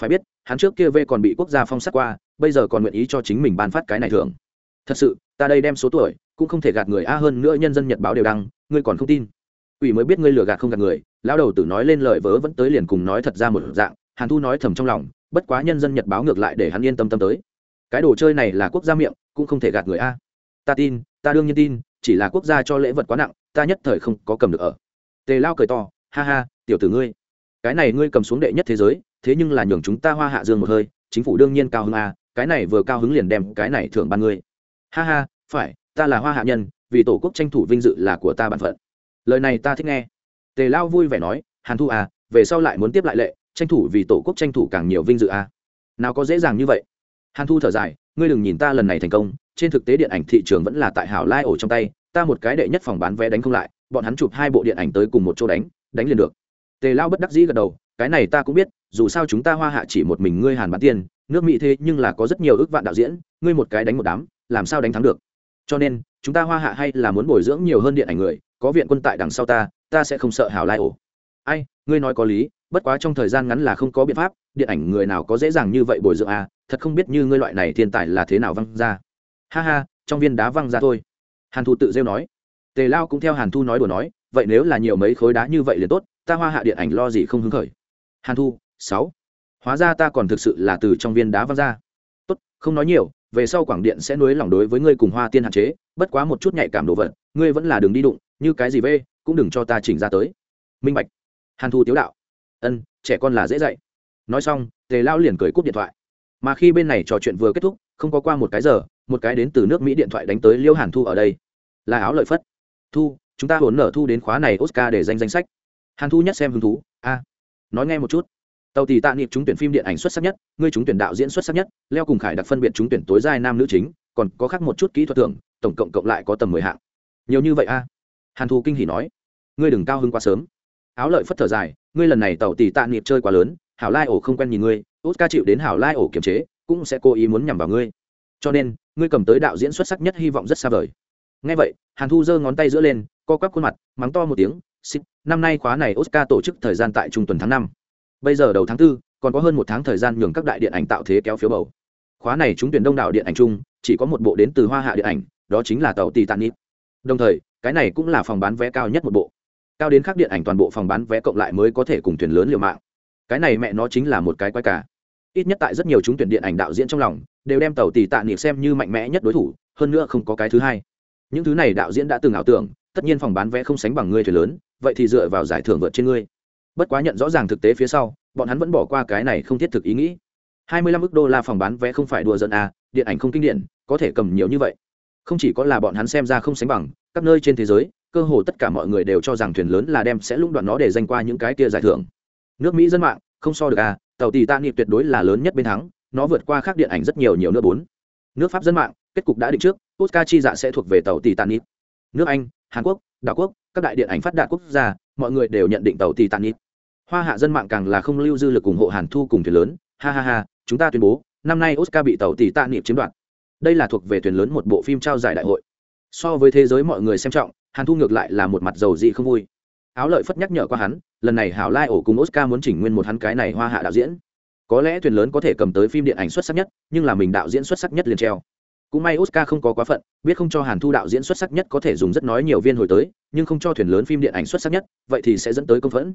Phải biết, hắn trước kia v còn bị quốc gia phong sát qua, bây giờ còn nguyện ý cho chính mình ban phát cái này thường thật sự, ta đây đem số tuổi, cũng không thể gạt người a, hơn nữa nhân dân nhật báo đều đăng, ngươi còn không tin? Ủy mới biết ngươi lừa gạt không gạt người lao đầu tử nói lên lời vớ vẫn tới liền cùng nói thật ra một dạng, hàn thu nói thầm trong lòng bất quá nhân dân nhật báo ngược lại để hắn yên tâm tâm tới. Cái đồ chơi này là quốc gia miệng, cũng không thể gạt người a. Ta tin, ta đương nhiên tin, chỉ là quốc gia cho lễ vật quá nặng, ta nhất thời không có cầm được ở. Tề lao cười to, ha ha, tiểu tử ngươi. Cái này ngươi cầm xuống đệ nhất thế giới, thế nhưng là nhường chúng ta hoa hạ dương một hơi, chính phủ đương nhiên cao hứng a, cái này vừa cao hứng liền đem cái này thưởng ban ngươi. Ha ha, phải, ta là hoa hạ nhân, vì tổ quốc tranh thủ vinh dự là của ta bản phận. Lời này ta thích nghe. Tề lao vui vẻ nói, hàn thu à về sau lại muốn tiếp lại lệ tranh thủ vì tổ quốc tranh thủ càng nhiều vinh dự à nào có dễ dàng như vậy. Hàn thu thở dài, ngươi đừng nhìn ta lần này thành công, trên thực tế điện ảnh thị trường vẫn là tại hảo lai ổ trong tay, ta một cái đệ nhất phòng bán vé đánh không lại, bọn hắn chụp hai bộ điện ảnh tới cùng một chỗ đánh đánh liền được. Tề lao bất đắc dĩ gật đầu, cái này ta cũng biết, dù sao chúng ta hoa hạ chỉ một mình ngươi hàn bán tiền, nước mỹ thế nhưng là có rất nhiều ước vạn đạo diễn, ngươi một cái đánh một đám, làm sao đánh thắng được? Cho nên, chúng ta hoa hạ hay là muốn bồi dưỡng nhiều hơn điện ảnh người, có viện quân tại đằng sau ta ta sẽ không sợ hảo lai ổ. Ai, ngươi nói có lý bất quá trong thời gian ngắn là không có biện pháp, điện ảnh người nào có dễ dàng như vậy bồi dưỡng à thật không biết như ngươi loại này thiên tài là thế nào văng ra. Ha ha, trong viên đá văng ra thôi. Hàn thu tự rêu nói. Tề lao cũng theo hàn thu nói đùa nói, vậy nếu là nhiều mấy khối đá như vậy liền tốt, ta hoa hạ điện ảnh lo gì không hứng khởi. Hàn thu, sáu. Hóa ra ta còn thực sự là từ trong viên đá văng ra. Tốt, không nói nhiều, về sau quảng điện sẽ nuối lòng đối với ngươi cùng hoa tiên hạn chế, bất quá một chút nhạy cảm đồ vật, ngươi vẫn là đường đi đụng, như cái gì vê, cũng đừng cho ta chỉnh ra tới. Minh bạch. Hàn thu tiếu đạo ân, trẻ con là dễ dạy. Nói xong, tề lao liền cười cúp điện thoại. Mà khi bên này trò chuyện vừa kết thúc, không có qua một cái giờ, một cái đến từ nước mỹ điện thoại đánh tới liêu hàn thu ở đây. Là áo lợi phất. Thu, chúng ta hồn nở thu đến khóa này oscar để danh danh sách. Hàn thu nhất xem hứng thú. A, nói nghe một chút. Tàu tỷ tạ niệm trúng tuyển phim điện ảnh xuất sắc nhất, ngươi trúng tuyển đạo diễn xuất sắc nhất, leo cùng khải đặc phân biệt trúng tuyển tối giai nam nữ chính, còn có khác một chút kỹ thuật thưởng, tổng cộng cộng lại có tầm mười hạng. Nhiều như vậy a? Hàn thu kinh hỉ nói. Ngươi đừng cao hơn quá sớm áo lợi phất thở dài, ngươi lần này tàu tỷ tạ niệm chơi quá lớn, hảo lai ổ không quen nhìn ngươi, oscar chịu đến hảo lai ổ kiềm chế, cũng sẽ cố ý muốn nhằm vào ngươi. Cho nên, ngươi cầm tới đạo diễn xuất sắc nhất hy vọng rất xa vời. Ngay vậy, hàn thu giơ ngón tay giữa lên, co quắp khuôn mặt, mắng to một tiếng, xích, năm nay khóa này oscar tổ chức thời gian tại trung tuần tháng năm. Bây giờ đầu tháng tư, còn có hơn một tháng thời gian nhường các đại điện ảnh tạo thế kéo phiếu bầu. Khóa này chúng tuyển đông đảo điện ảnh chung, chỉ có một bộ đến từ hoa hạ điện ảnh, đó chính là tàu titanic đồng thời, cái này cũng là phòng bán vé cao nhất một bộ cao đến khắc điện ảnh toàn bộ phòng bán vé cộng lại mới có thể cùng thuyền lớn liều mạng. Cái này mẹ nó chính là một cái quái cả. Ít nhất tại rất nhiều chúng tuyển điện ảnh đạo diễn trong lòng, đều đem tàu tỷ tạ niệm xem như mạnh mẽ nhất đối thủ, hơn nữa không có cái thứ hai. Những thứ này đạo diễn đã từng ảo tưởng, tất nhiên phòng bán vé không sánh bằng ngươi thuyền lớn, vậy thì dựa vào giải thưởng vượt trên ngươi. Bất quá nhận rõ ràng thực tế phía sau, bọn hắn vẫn bỏ qua cái này không thiết thực ý nghĩ. Hai mươi lăm ức đô la phòng bán vé không phải đùa giận à điện ảnh không kinh điển, có thể cầm nhiều như vậy. Không chỉ có là bọn hắn xem ra không sánh bằng, các nơi trên thế giới cơ hồ tất cả mọi người đều cho rằng thuyền lớn là đem sẽ lũng đoạn nó để danh qua những cái kia giải thưởng. Nước mỹ dân mạng, không so được à tàu tỷ tạ niệm tuyệt đối là lớn nhất bên thắng, nó vượt qua khác điện ảnh rất nhiều nhiều nước bốn. Nước pháp dân mạng, kết cục đã định trước oscar chi dạ sẽ thuộc về tàu tỷ tạ niệm nước anh, hàn quốc, đảo quốc, các đại điện ảnh phát đạt quốc gia, mọi người đều nhận định tàu tỷ tạ niệm hoa hạ dân mạng càng là không lưu dư lực ủng hộ hàn thu cùng thuyền lớn. Ha ha ha, chúng ta tuyên bố, năm nay oscar bị tàu tỷ tạ niệm chiếm đoạt. Đây là thuộc về thuyền lớn một bộ phim trao giải đại hội so với thế giới mọi người xem trọng, hàn thu ngược lại là một mặt giàu dị không vui. Áo lợi phất nhắc nhở qua hắn, lần này hảo lai ổ cùng oscar muốn chỉnh nguyên một hắn cái này hoa hạ đạo diễn. Có lẽ thuyền lớn có thể cầm tới phim điện ảnh xuất sắc nhất, nhưng là mình đạo diễn xuất sắc nhất liền treo. Cũng may oscar không có quá phận, biết không cho hàn thu đạo diễn xuất sắc nhất có thể dùng rất nói nhiều viên hồi tới, nhưng không cho thuyền lớn phim điện ảnh xuất sắc nhất, vậy thì sẽ dẫn tới công phẫn.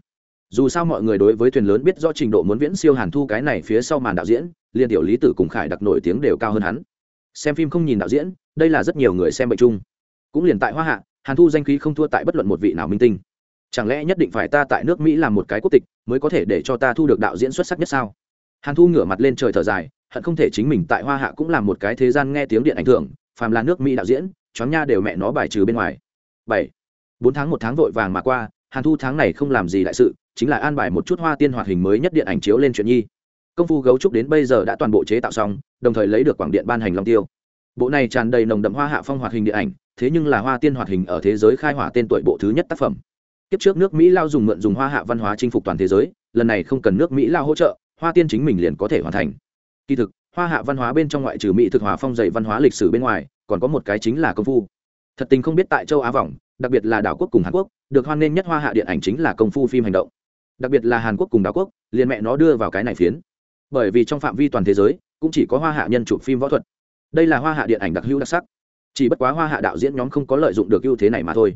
Dù sao mọi người đối với thuyền lớn biết do trình độ muốn viễn siêu hàn thu cái này phía sau màn đạo diễn liên tiểu lý tử cùng khải đặc nổi tiếng đều cao hơn hắn xem phim không nhìn đạo diễn, đây là rất nhiều người xem bệnh chung. Cũng liền tại hoa hạ, hàn thu danh khí không thua tại bất luận một vị nào minh tinh. Chẳng lẽ nhất định phải ta tại nước mỹ làm một cái quốc tịch mới có thể để cho ta thu được đạo diễn xuất sắc nhất sao? Hàn thu ngửa mặt lên trời thở dài, hận không thể chính mình tại hoa hạ cũng làm một cái thế gian nghe tiếng điện ảnh thường phàm là nước mỹ đạo diễn, choáng nha đều mẹ nó bài trừ bên ngoài. Bảy, bốn tháng một tháng vội vàng mà qua, hàn thu tháng này không làm gì đại sự, chính là an bài một chút hoa tiên hoạt hình mới nhất điện ảnh chiếu lên chuyện nhi công phu gấu trúc đến bây giờ đã toàn bộ chế tạo xong, đồng thời lấy được quảng điện ban hành long tiêu. Bộ này tràn đầy nồng đậm hoa hạ phong hoạt hình điện ảnh, thế nhưng là hoa tiên hoạt hình ở thế giới khai hỏa tên tuổi bộ thứ nhất tác phẩm. Kiếp trước nước mỹ lao dùng mượn dùng hoa hạ văn hóa chinh phục toàn thế giới, lần này không cần nước mỹ lao hỗ trợ, hoa tiên chính mình liền có thể hoàn thành. Kỳ thực, hoa hạ văn hóa bên trong ngoại trừ mỹ thực hòa phong dạy văn hóa lịch sử bên ngoài, còn có một cái chính là công phu. Thật tình không biết tại châu á vòng, đặc biệt là đảo quốc cùng hàn quốc, được hoan nghênh nhất hoa hạ điện ảnh chính là công phu phim hành động. Đặc biệt là hàn quốc cùng đảo quốc, liền mẹ nó đưa vào cái này phiến bởi vì trong phạm vi toàn thế giới, cũng chỉ có hoa hạ nhân chụp phim võ thuật. Đây là hoa hạ điện ảnh đặc hữu đặc sắc. Chỉ bất quá hoa hạ đạo diễn nhóm không có lợi dụng được ưu thế này mà thôi.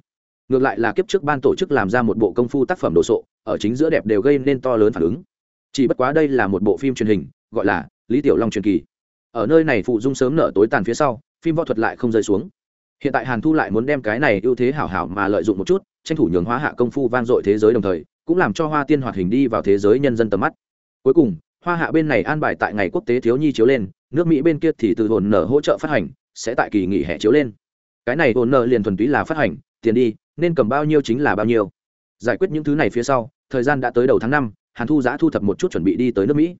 Ngược lại là kiếp trước ban tổ chức làm ra một bộ công phu tác phẩm đồ sộ, ở chính giữa đẹp đều gây nên to lớn phản ứng. Chỉ bất quá đây là một bộ phim truyền hình, gọi là lý tiểu long truyền kỳ. Ở nơi này phụ dung sớm nở tối tàn phía sau, phim võ thuật lại không rơi xuống. Hiện tại hàn thu lại muốn đem cái này ưu thế hảo hảo mà lợi dụng một chút, tranh thủ nhường hóa hạ công phu vang dội thế giới đồng thời, cũng làm cho hoa tiên hoạt hình đi vào thế giới nhân dân tầm mắt. Cuối cùng hoa hạ bên này an bài tại ngày quốc tế thiếu nhi chiếu lên, nước mỹ bên kia thì từ hồn nở hỗ trợ phát hành, sẽ tại kỳ nghỉ hè chiếu lên. Cái này hồn nở liền thuần túy là phát hành, tiền đi, nên cầm bao nhiêu chính là bao nhiêu. Giải quyết những thứ này phía sau, thời gian đã tới đầu tháng năm, hàn thu giã thu thập một chút chuẩn bị đi tới nước mỹ.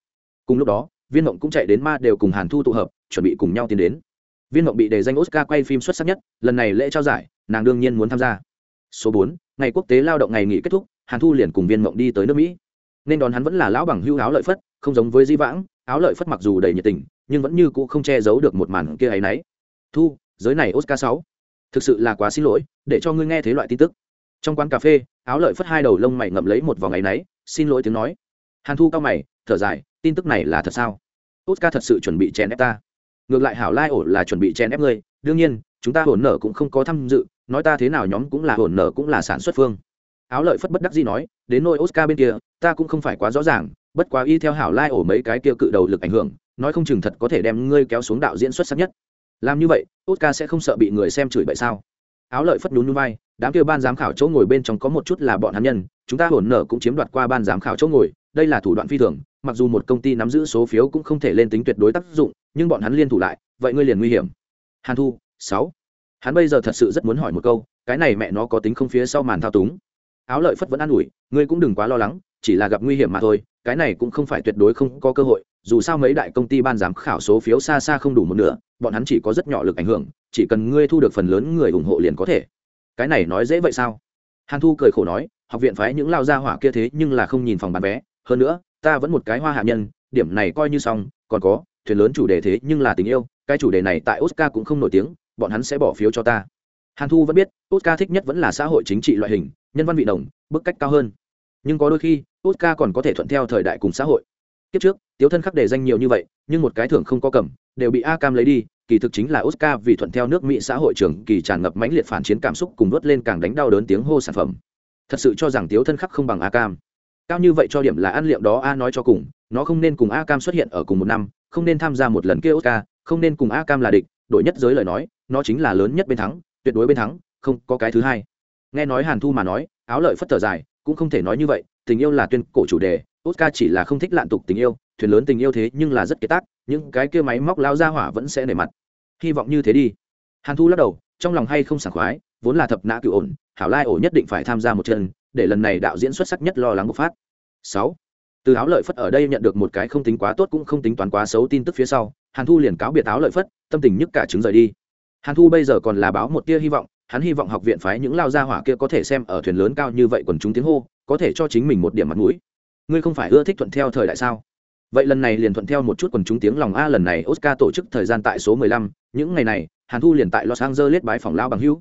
Cùng lúc đó, viên mộng cũng chạy đến ma đều cùng hàn thu tụ hợp, chuẩn bị cùng nhau tiến đến. Viên mộng bị đề danh oscar quay phim xuất sắc nhất, lần này lễ trao giải, nàng đương nhiên muốn tham gia. Số bốn, ngày quốc tế lao động ngày nghỉ kết thúc, hàn thu liền cùng viên mộng đi tới nước mỹ nên đón hắn vẫn là lão bằng hưu áo lợi phất, không giống với di vãng, áo lợi phất mặc dù đầy nhiệt tình, nhưng vẫn như cũ không che giấu được một màn kia ấy nấy thu, giới này oscar sáu, thực sự là quá xin lỗi, để cho ngươi nghe thấy loại tin tức. Trong quán cà phê, áo lợi phất hai đầu lông mày ngậm lấy một vòng ngày nấy xin lỗi tiếng nói. Hàn thu cao mày, thở dài, tin tức này là thật sao? Oscar thật sự chuẩn bị chèn ép ta. Ngược lại hảo lai ổ là chuẩn bị chèn ép ngươi, đương nhiên, chúng ta hồn nở cũng không có tham dự, nói ta thế nào nhóm cũng là hồn nở cũng là sản xuất phương áo lợi phất bất đắc dĩ nói, đến nôi oscar bên kia, ta cũng không phải quá rõ ràng, bất quá y theo hảo lai ổ mấy cái kia cự đầu lực ảnh hưởng, nói không chừng thật có thể đem ngươi kéo xuống đạo diễn xuất sắc nhất. Làm như vậy, oscar sẽ không sợ bị người xem chửi bậy sao? Áo lợi phất nhún nhún vai, đám kia ban giám khảo chỗ ngồi bên trong có một chút là bọn hắn nhân, chúng ta hổn nở cũng chiếm đoạt qua ban giám khảo chỗ ngồi, đây là thủ đoạn phi thường, mặc dù một công ty nắm giữ số phiếu cũng không thể lên tính tuyệt đối tác dụng, nhưng bọn hắn liên thủ lại, vậy ngươi liền nguy hiểm. Hàn thu, sáu. Hắn bây giờ thật sự rất muốn hỏi một câu, cái này mẹ nó có tính không phía sau màn thao túng áo lợi phất vẫn an ủi, ngươi cũng đừng quá lo lắng, chỉ là gặp nguy hiểm mà thôi, cái này cũng không phải tuyệt đối không có cơ hội, dù sao mấy đại công ty ban giám khảo số phiếu xa xa không đủ một nửa, bọn hắn chỉ có rất nhỏ lực ảnh hưởng, chỉ cần ngươi thu được phần lớn người ủng hộ liền có thể. Cái này nói dễ vậy sao? Hàn thu cười khổ nói, học viện phái những lao gia hỏa kia thế nhưng là không nhìn phòng bán vé, hơn nữa, ta vẫn một cái hoa hạ nhân, điểm này coi như xong, còn có, thuyền lớn chủ đề thế nhưng là tình yêu, cái chủ đề này tại oscar cũng không nổi tiếng, bọn hắn sẽ bỏ phiếu cho ta hàn thu vẫn biết oscar thích nhất vẫn là xã hội chính trị loại hình, nhân văn vị đồng, bức cách cao hơn. Nhưng có đôi khi oscar còn có thể thuận theo thời đại cùng xã hội. Kiếp trước, tiếu thân khắc đề danh nhiều như vậy, nhưng một cái thưởng không có cầm, đều bị a cam lấy đi, kỳ thực chính là oscar vì thuận theo nước mỹ xã hội trường kỳ tràn ngập mãnh liệt phản chiến cảm xúc cùng vớt lên càng đánh đau đớn tiếng hô sản phẩm. Thật sự cho rằng tiếu thân khắc không bằng a cam. Cao như vậy cho điểm là ăn liệm đó a nói cho cùng, nó không nên cùng a cam xuất hiện ở cùng một năm, không nên tham gia một lần kia oscar, không nên cùng a cam là địch đội nhất giới lời nói, nó chính là lớn nhất bên thắng tuyệt đối bên thắng, không có cái thứ hai. Nghe nói hàn thu mà nói, áo lợi phất thở dài, cũng không thể nói như vậy, tình yêu là tuyên cổ chủ đề, oscar chỉ là không thích lạn tục tình yêu, thuyền lớn tình yêu thế nhưng là rất kế tác, những cái kia máy móc lao ra hỏa vẫn sẽ nề mặt. Hy vọng như thế đi. Hàn thu lắc đầu, trong lòng hay không sảng khoái, vốn là thập nã cựu ổn, hảo lai ổ nhất định phải tham gia một chân để lần này đạo diễn xuất sắc nhất lo lắng bộc phát. Sáu. Từ áo lợi phất ở đây nhận được một cái không tính quá tốt cũng không tính toán quá xấu tin tức phía sau, hàn thu liền cáo biệt áo lợi phất, tâm tình nhức cả chứng rời đi hàn thu bây giờ còn là báo một tia hy vọng hắn hy vọng học viện phái những lao gia hỏa kia có thể xem ở thuyền lớn cao như vậy quần chúng tiếng hô có thể cho chính mình một điểm mặt mũi. Ngươi không phải ưa thích thuận theo thời đại sao? Vậy lần này liền thuận theo một chút quần chúng tiếng lòng a lần này oscar tổ chức thời gian tại số 15, những ngày này hàn thu liền tại los angeles bái phòng lao bằng hữu.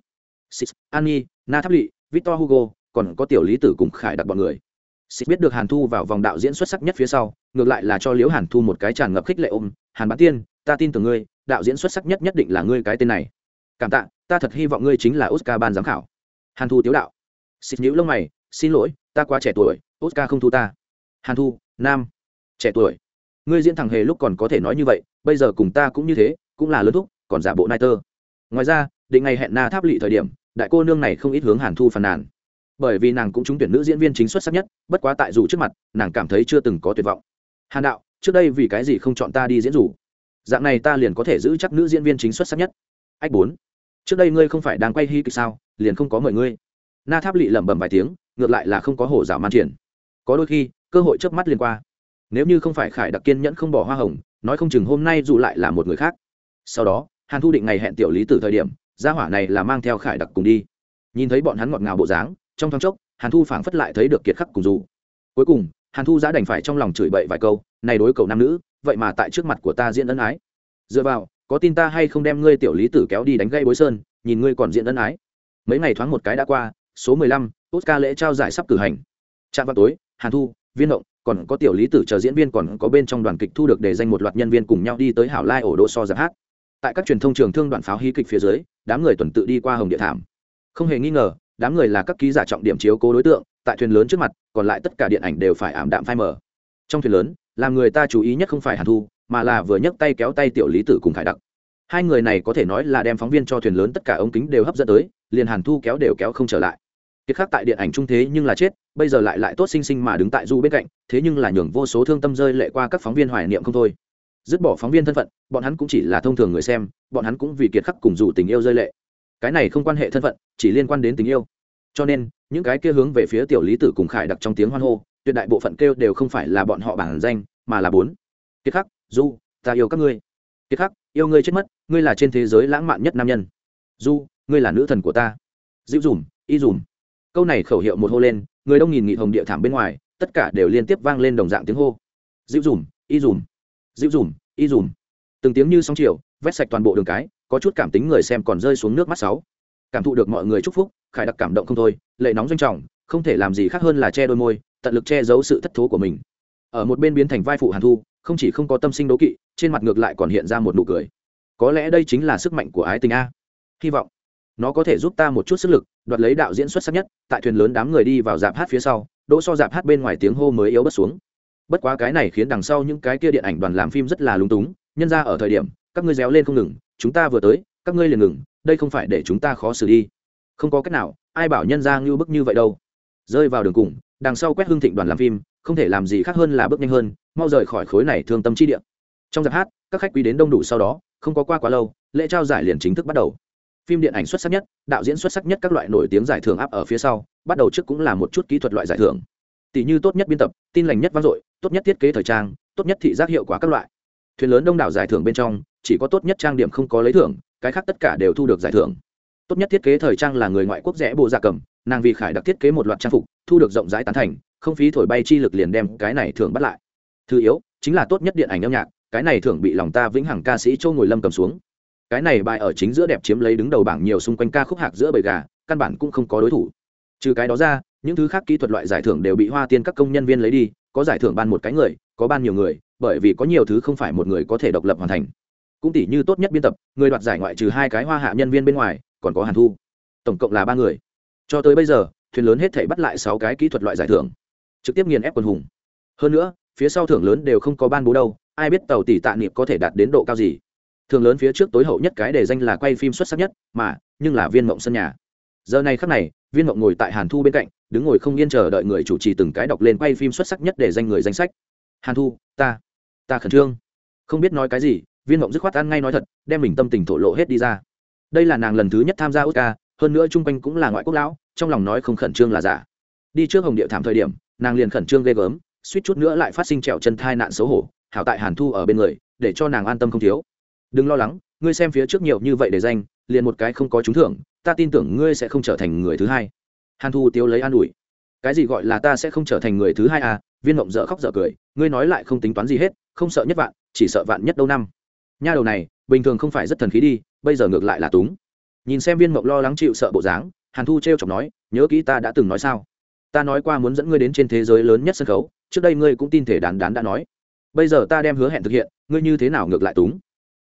Six, Annie, Na Tháp lỵ Victor Hugo, còn có tiểu lý tử cùng khải đặc bọn người. Six biết được Hàn Thu vào vòng đạo diễn xuất sắc nhất phía sau, ngược lại là cho Liễu Hàn Thu một cái tràn ngập khích lệ ôm, "Hàn Bán Tiên, ta tin tưởng ngươi, đạo diễn xuất sắc nhất nhất định là ngươi cái tên này. Cảm tạ, ta thật hy vọng ngươi chính là Oscar ban giám khảo." Hàn Thu tiếu đạo. xịt nhữ lông mày, "Xin lỗi, ta quá trẻ tuổi, Oscar không thu ta." Hàn Thu, nam, trẻ tuổi. Ngươi diễn thằng hề lúc còn có thể nói như vậy, bây giờ cùng ta cũng như thế, cũng là lớn thúc, còn giả bộ nai tơ. Ngoài ra, định ngày hẹn Na Tháp lỵ thời điểm, đại cô nương này không ít hướng Hàn Thu phàn nàn bởi vì nàng cũng trúng tuyển nữ diễn viên chính xuất sắc nhất bất quá tại dù trước mặt nàng cảm thấy chưa từng có tuyệt vọng hàn đạo trước đây vì cái gì không chọn ta đi diễn dù dạng này ta liền có thể giữ chắc nữ diễn viên chính xuất sắc nhất. Ách bốn, trước đây ngươi không phải đang quay hy kịch sao, liền không có mời ngươi. Na tháp lỵ lẩm bẩm vài tiếng, ngược lại là không có hổ dạo man triển. Có đôi khi, cơ hội chớp mắt liền qua. Nếu như không phải khải đặc kiên nhẫn không bỏ hoa hồng, nói không chừng hôm nay dù lại là một người khác. Sau đó, hàn thu định ngày hẹn tiểu lý từ thời điểm, gia hỏa này là mang theo khải đặc cùng đi. Nhìn thấy bọn hắn ngọt ngào bộ dáng, trong thoáng chốc, hàn thu phảng phất lại thấy được kiệt khắc cùng dù. Cuối cùng, hàn thu giã đành phải trong lòng chửi bậy vài câu, này đối cầu nam nữ vậy mà tại trước mặt của ta diễn ân ái. Dựa vào, có tin ta hay không đem ngươi tiểu lý tử kéo đi đánh gây bối sơn, nhìn ngươi còn diễn ân ái. Mấy ngày thoáng một cái đã qua, số mười lăm, oscar lễ trao giải sắp cử hành. Trạm vào tối, hàn thu, viên động còn có tiểu lý tử chờ diễn viên còn có bên trong đoàn kịch thu được để danh một loạt nhân viên cùng nhau đi tới hảo lai ổ đỗ so giáp hát. Tại các truyền thông trường thương đoạn pháo hí kịch phía dưới, đám người tuần tự đi qua hồng địa thảm. Không hề nghi ngờ, đám người là các ký giả trọng điểm chiếu cố đối tượng, tại thuyền lớn trước mặt, còn lại tất cả điện ảnh đều phải ảm đạm phai mờ. Trong thuyền lớn làm người ta chú ý nhất không phải hàn thu, mà là vừa nhấc tay kéo tay tiểu lý tử cùng khải đặc. Hai người này có thể nói là đem phóng viên cho thuyền lớn tất cả ống kính đều hấp dẫn tới, liền hàn thu kéo đều kéo không trở lại. Kiệt khác tại điện ảnh trung thế nhưng là chết, bây giờ lại lại tốt xinh xinh mà đứng tại du bên cạnh, thế nhưng là nhường vô số thương tâm rơi lệ qua các phóng viên hoài niệm không thôi. Dứt bỏ phóng viên thân phận, bọn hắn cũng chỉ là thông thường người xem, bọn hắn cũng vì kiệt khắc cùng dù tình yêu rơi lệ. Cái này không quan hệ thân phận, chỉ liên quan đến tình yêu. Cho nên, những cái kia hướng về phía tiểu lý tử cùng khải đặc trong tiếng hoan hô tuyệt đại bộ phận kêu đều không phải là bọn họ bản danh, mà là bốn. Kiệt khắc, du, ta yêu các ngươi. Kiệt khắc, yêu ngươi chết mất, ngươi là trên thế giới lãng mạn nhất nam nhân. Du, ngươi là nữ thần của ta. Dịu dùm, y dùm. Câu này khẩu hiệu một hô lên, người đông nghìn nghị hồng địa thảm bên ngoài, tất cả đều liên tiếp vang lên đồng dạng tiếng hô. Dịu dùm, y dùm. Dịu dùm, y dùm. Từng tiếng như sóng chiều, vét sạch toàn bộ đường cái, có chút cảm tính người xem còn rơi xuống nước mắt sáu. Cảm thụ được mọi người chúc phúc, khải đặc cảm động không thôi, lệ nóng doanh trọng, không thể làm gì khác hơn là che đôi môi tận lực che giấu sự thất thố của mình. Ở một bên biến thành vai phụ hàn thu, không chỉ không có tâm sinh đố kỵ, trên mặt ngược lại còn hiện ra một nụ cười. Có lẽ đây chính là sức mạnh của ái tình a. Hy vọng nó có thể giúp ta một chút sức lực, đoạt lấy đạo diễn xuất sắc nhất, tại thuyền lớn đám người đi vào dạp hát phía sau, đỗ so dạp hát bên ngoài tiếng hô mới yếu bất xuống. Bất quá cái này khiến đằng sau những cái kia điện ảnh đoàn làm phim rất là lúng túng, nhân ra ở thời điểm, các ngươi réo lên không ngừng, chúng ta vừa tới, các ngươi liền ngừng, đây không phải để chúng ta khó xử đi. Không có cách nào, ai bảo nhân ra ngưu bức như vậy đâu. Rơi vào đường cùng đằng sau quét hương thịnh đoàn làm phim, không thể làm gì khác hơn là bước nhanh hơn, mau rời khỏi khối này thương tâm chi địa. trong giáp hát, các khách quý đến đông đủ sau đó, không có qua quá lâu, lễ trao giải liền chính thức bắt đầu. Phim điện ảnh xuất sắc nhất, đạo diễn xuất sắc nhất các loại nổi tiếng giải thưởng áp ở phía sau, bắt đầu trước cũng là một chút kỹ thuật loại giải thưởng. Tỷ như tốt nhất biên tập, tin lành nhất vang dội, tốt nhất thiết kế thời trang, tốt nhất thị giác hiệu quả các loại. Thuyền lớn đông đảo giải thưởng bên trong, chỉ có tốt nhất trang điểm không có lấy thưởng, cái khác tất cả đều thu được giải thưởng. Tốt nhất thiết kế thời trang là người ngoại quốc rẽ bộ gia cầm nàng vì khải đặc thiết kế một loạt trang phục, thu được rộng rãi tán thành, không phí thổi bay chi lực liền đem cái này thường bắt lại. Thứ yếu, chính là tốt nhất điện ảnh âm nhạc, cái này thường bị lòng ta vĩnh hằng ca sĩ châu ngồi lâm cầm xuống. Cái này bài ở chính giữa đẹp chiếm lấy đứng đầu bảng nhiều xung quanh ca khúc hạc giữa bầy gà, căn bản cũng không có đối thủ. Trừ cái đó ra, những thứ khác kỹ thuật loại giải thưởng đều bị hoa tiên các công nhân viên lấy đi, có giải thưởng ban một cái người, có ban nhiều người, bởi vì có nhiều thứ không phải một người có thể độc lập hoàn thành. Cũng tỷ như tốt nhất biên tập, người đoạt giải ngoại trừ hai cái hoa hạ nhân viên bên ngoài, còn có hàn thu. Tổng cộng là ba người cho tới bây giờ, thuyền lớn hết thể bắt lại sáu cái kỹ thuật loại giải thưởng. Trực tiếp nghiền ép quần hùng. Hơn nữa, phía sau thưởng lớn đều không có ban bố đâu, ai biết tàu tỷ tạ niệm có thể đạt đến độ cao gì. Thường lớn phía trước tối hậu nhất cái để danh là quay phim xuất sắc nhất, mà, nhưng là viên mộng sân nhà. Giờ này khắc này, viên mộng ngồi tại hàn thu bên cạnh, đứng ngồi không yên chờ đợi người chủ trì từng cái đọc lên quay phim xuất sắc nhất để danh người danh sách. Hàn thu, ta ta khẩn trương. Không biết nói cái gì, viên mộng dứt khoát ăn ngay nói thật, đem mình tâm tình thổ lộ hết đi ra. Đây là nàng lần thứ nhất tham gia oscar hơn nữa chung quanh cũng là ngoại quốc lão, trong lòng nói không khẩn trương là giả. Đi trước hồng địa thảm thời điểm, nàng liền khẩn trương ghê gớm, suýt chút nữa lại phát sinh trèo chân thai nạn xấu hổ, hảo tại hàn thu ở bên người, để cho nàng an tâm không thiếu. Đừng lo lắng, ngươi xem phía trước nhiều như vậy để danh, liền một cái không có trúng thưởng, ta tin tưởng ngươi sẽ không trở thành người thứ hai. Hàn thu tiêu lấy an ủi. Cái gì gọi là ta sẽ không trở thành người thứ hai à? Viên mộng dở khóc dở cười, ngươi nói lại không tính toán gì hết, không sợ nhất vạn, chỉ sợ vạn nhất đâu năm. Nha đầu này, bình thường không phải rất thần khí đi, bây giờ ngược lại là túng nhìn xem viên mộng lo lắng chịu sợ bộ dáng, hàn thu t r e o chọc nói, nhớ kỹ ta đã từng nói sao? Ta nói qua muốn dẫn ngươi đến trên thế giới lớn nhất sân khấu, trước đây ngươi cũng tin thể đán đán đã nói. Bây giờ ta đem hứa hẹn thực hiện, ngươi như thế nào ngược lại túng?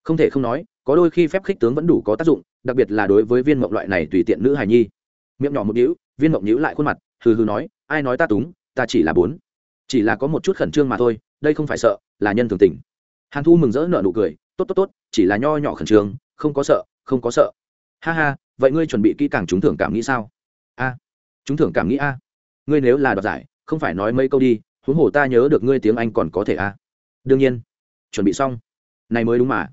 Không thể không nói, có đôi khi phép khích tướng vẫn đủ có tác dụng, đặc biệt là đối với viên mộng loại này tùy tiện nữ hài nhi. Miệng nhỏ một nhữ viên mộng nhữ lại khuôn mặt, hừ hừ nói, ai nói ta túng, ta chỉ là bốn. Chỉ là có một chút khẩn trương mà thôi, đây không phải sợ, là nhân thường tình. Hàn thu mừng rỡ nợ nụ cười, tốt tốt tốt, chỉ là nho nhỏ khẩn trương, không có sợ, không có sợ ha ha vậy ngươi chuẩn bị kỹ càng trúng thưởng cảm nghĩ sao? A à, trúng thưởng cảm nghĩ a. Ngươi nếu là đoạt giải không phải nói mấy câu đi huống hồ ta nhớ được ngươi tiếng anh còn có thể a. Đương nhiên chuẩn bị xong. Này mới đúng mà.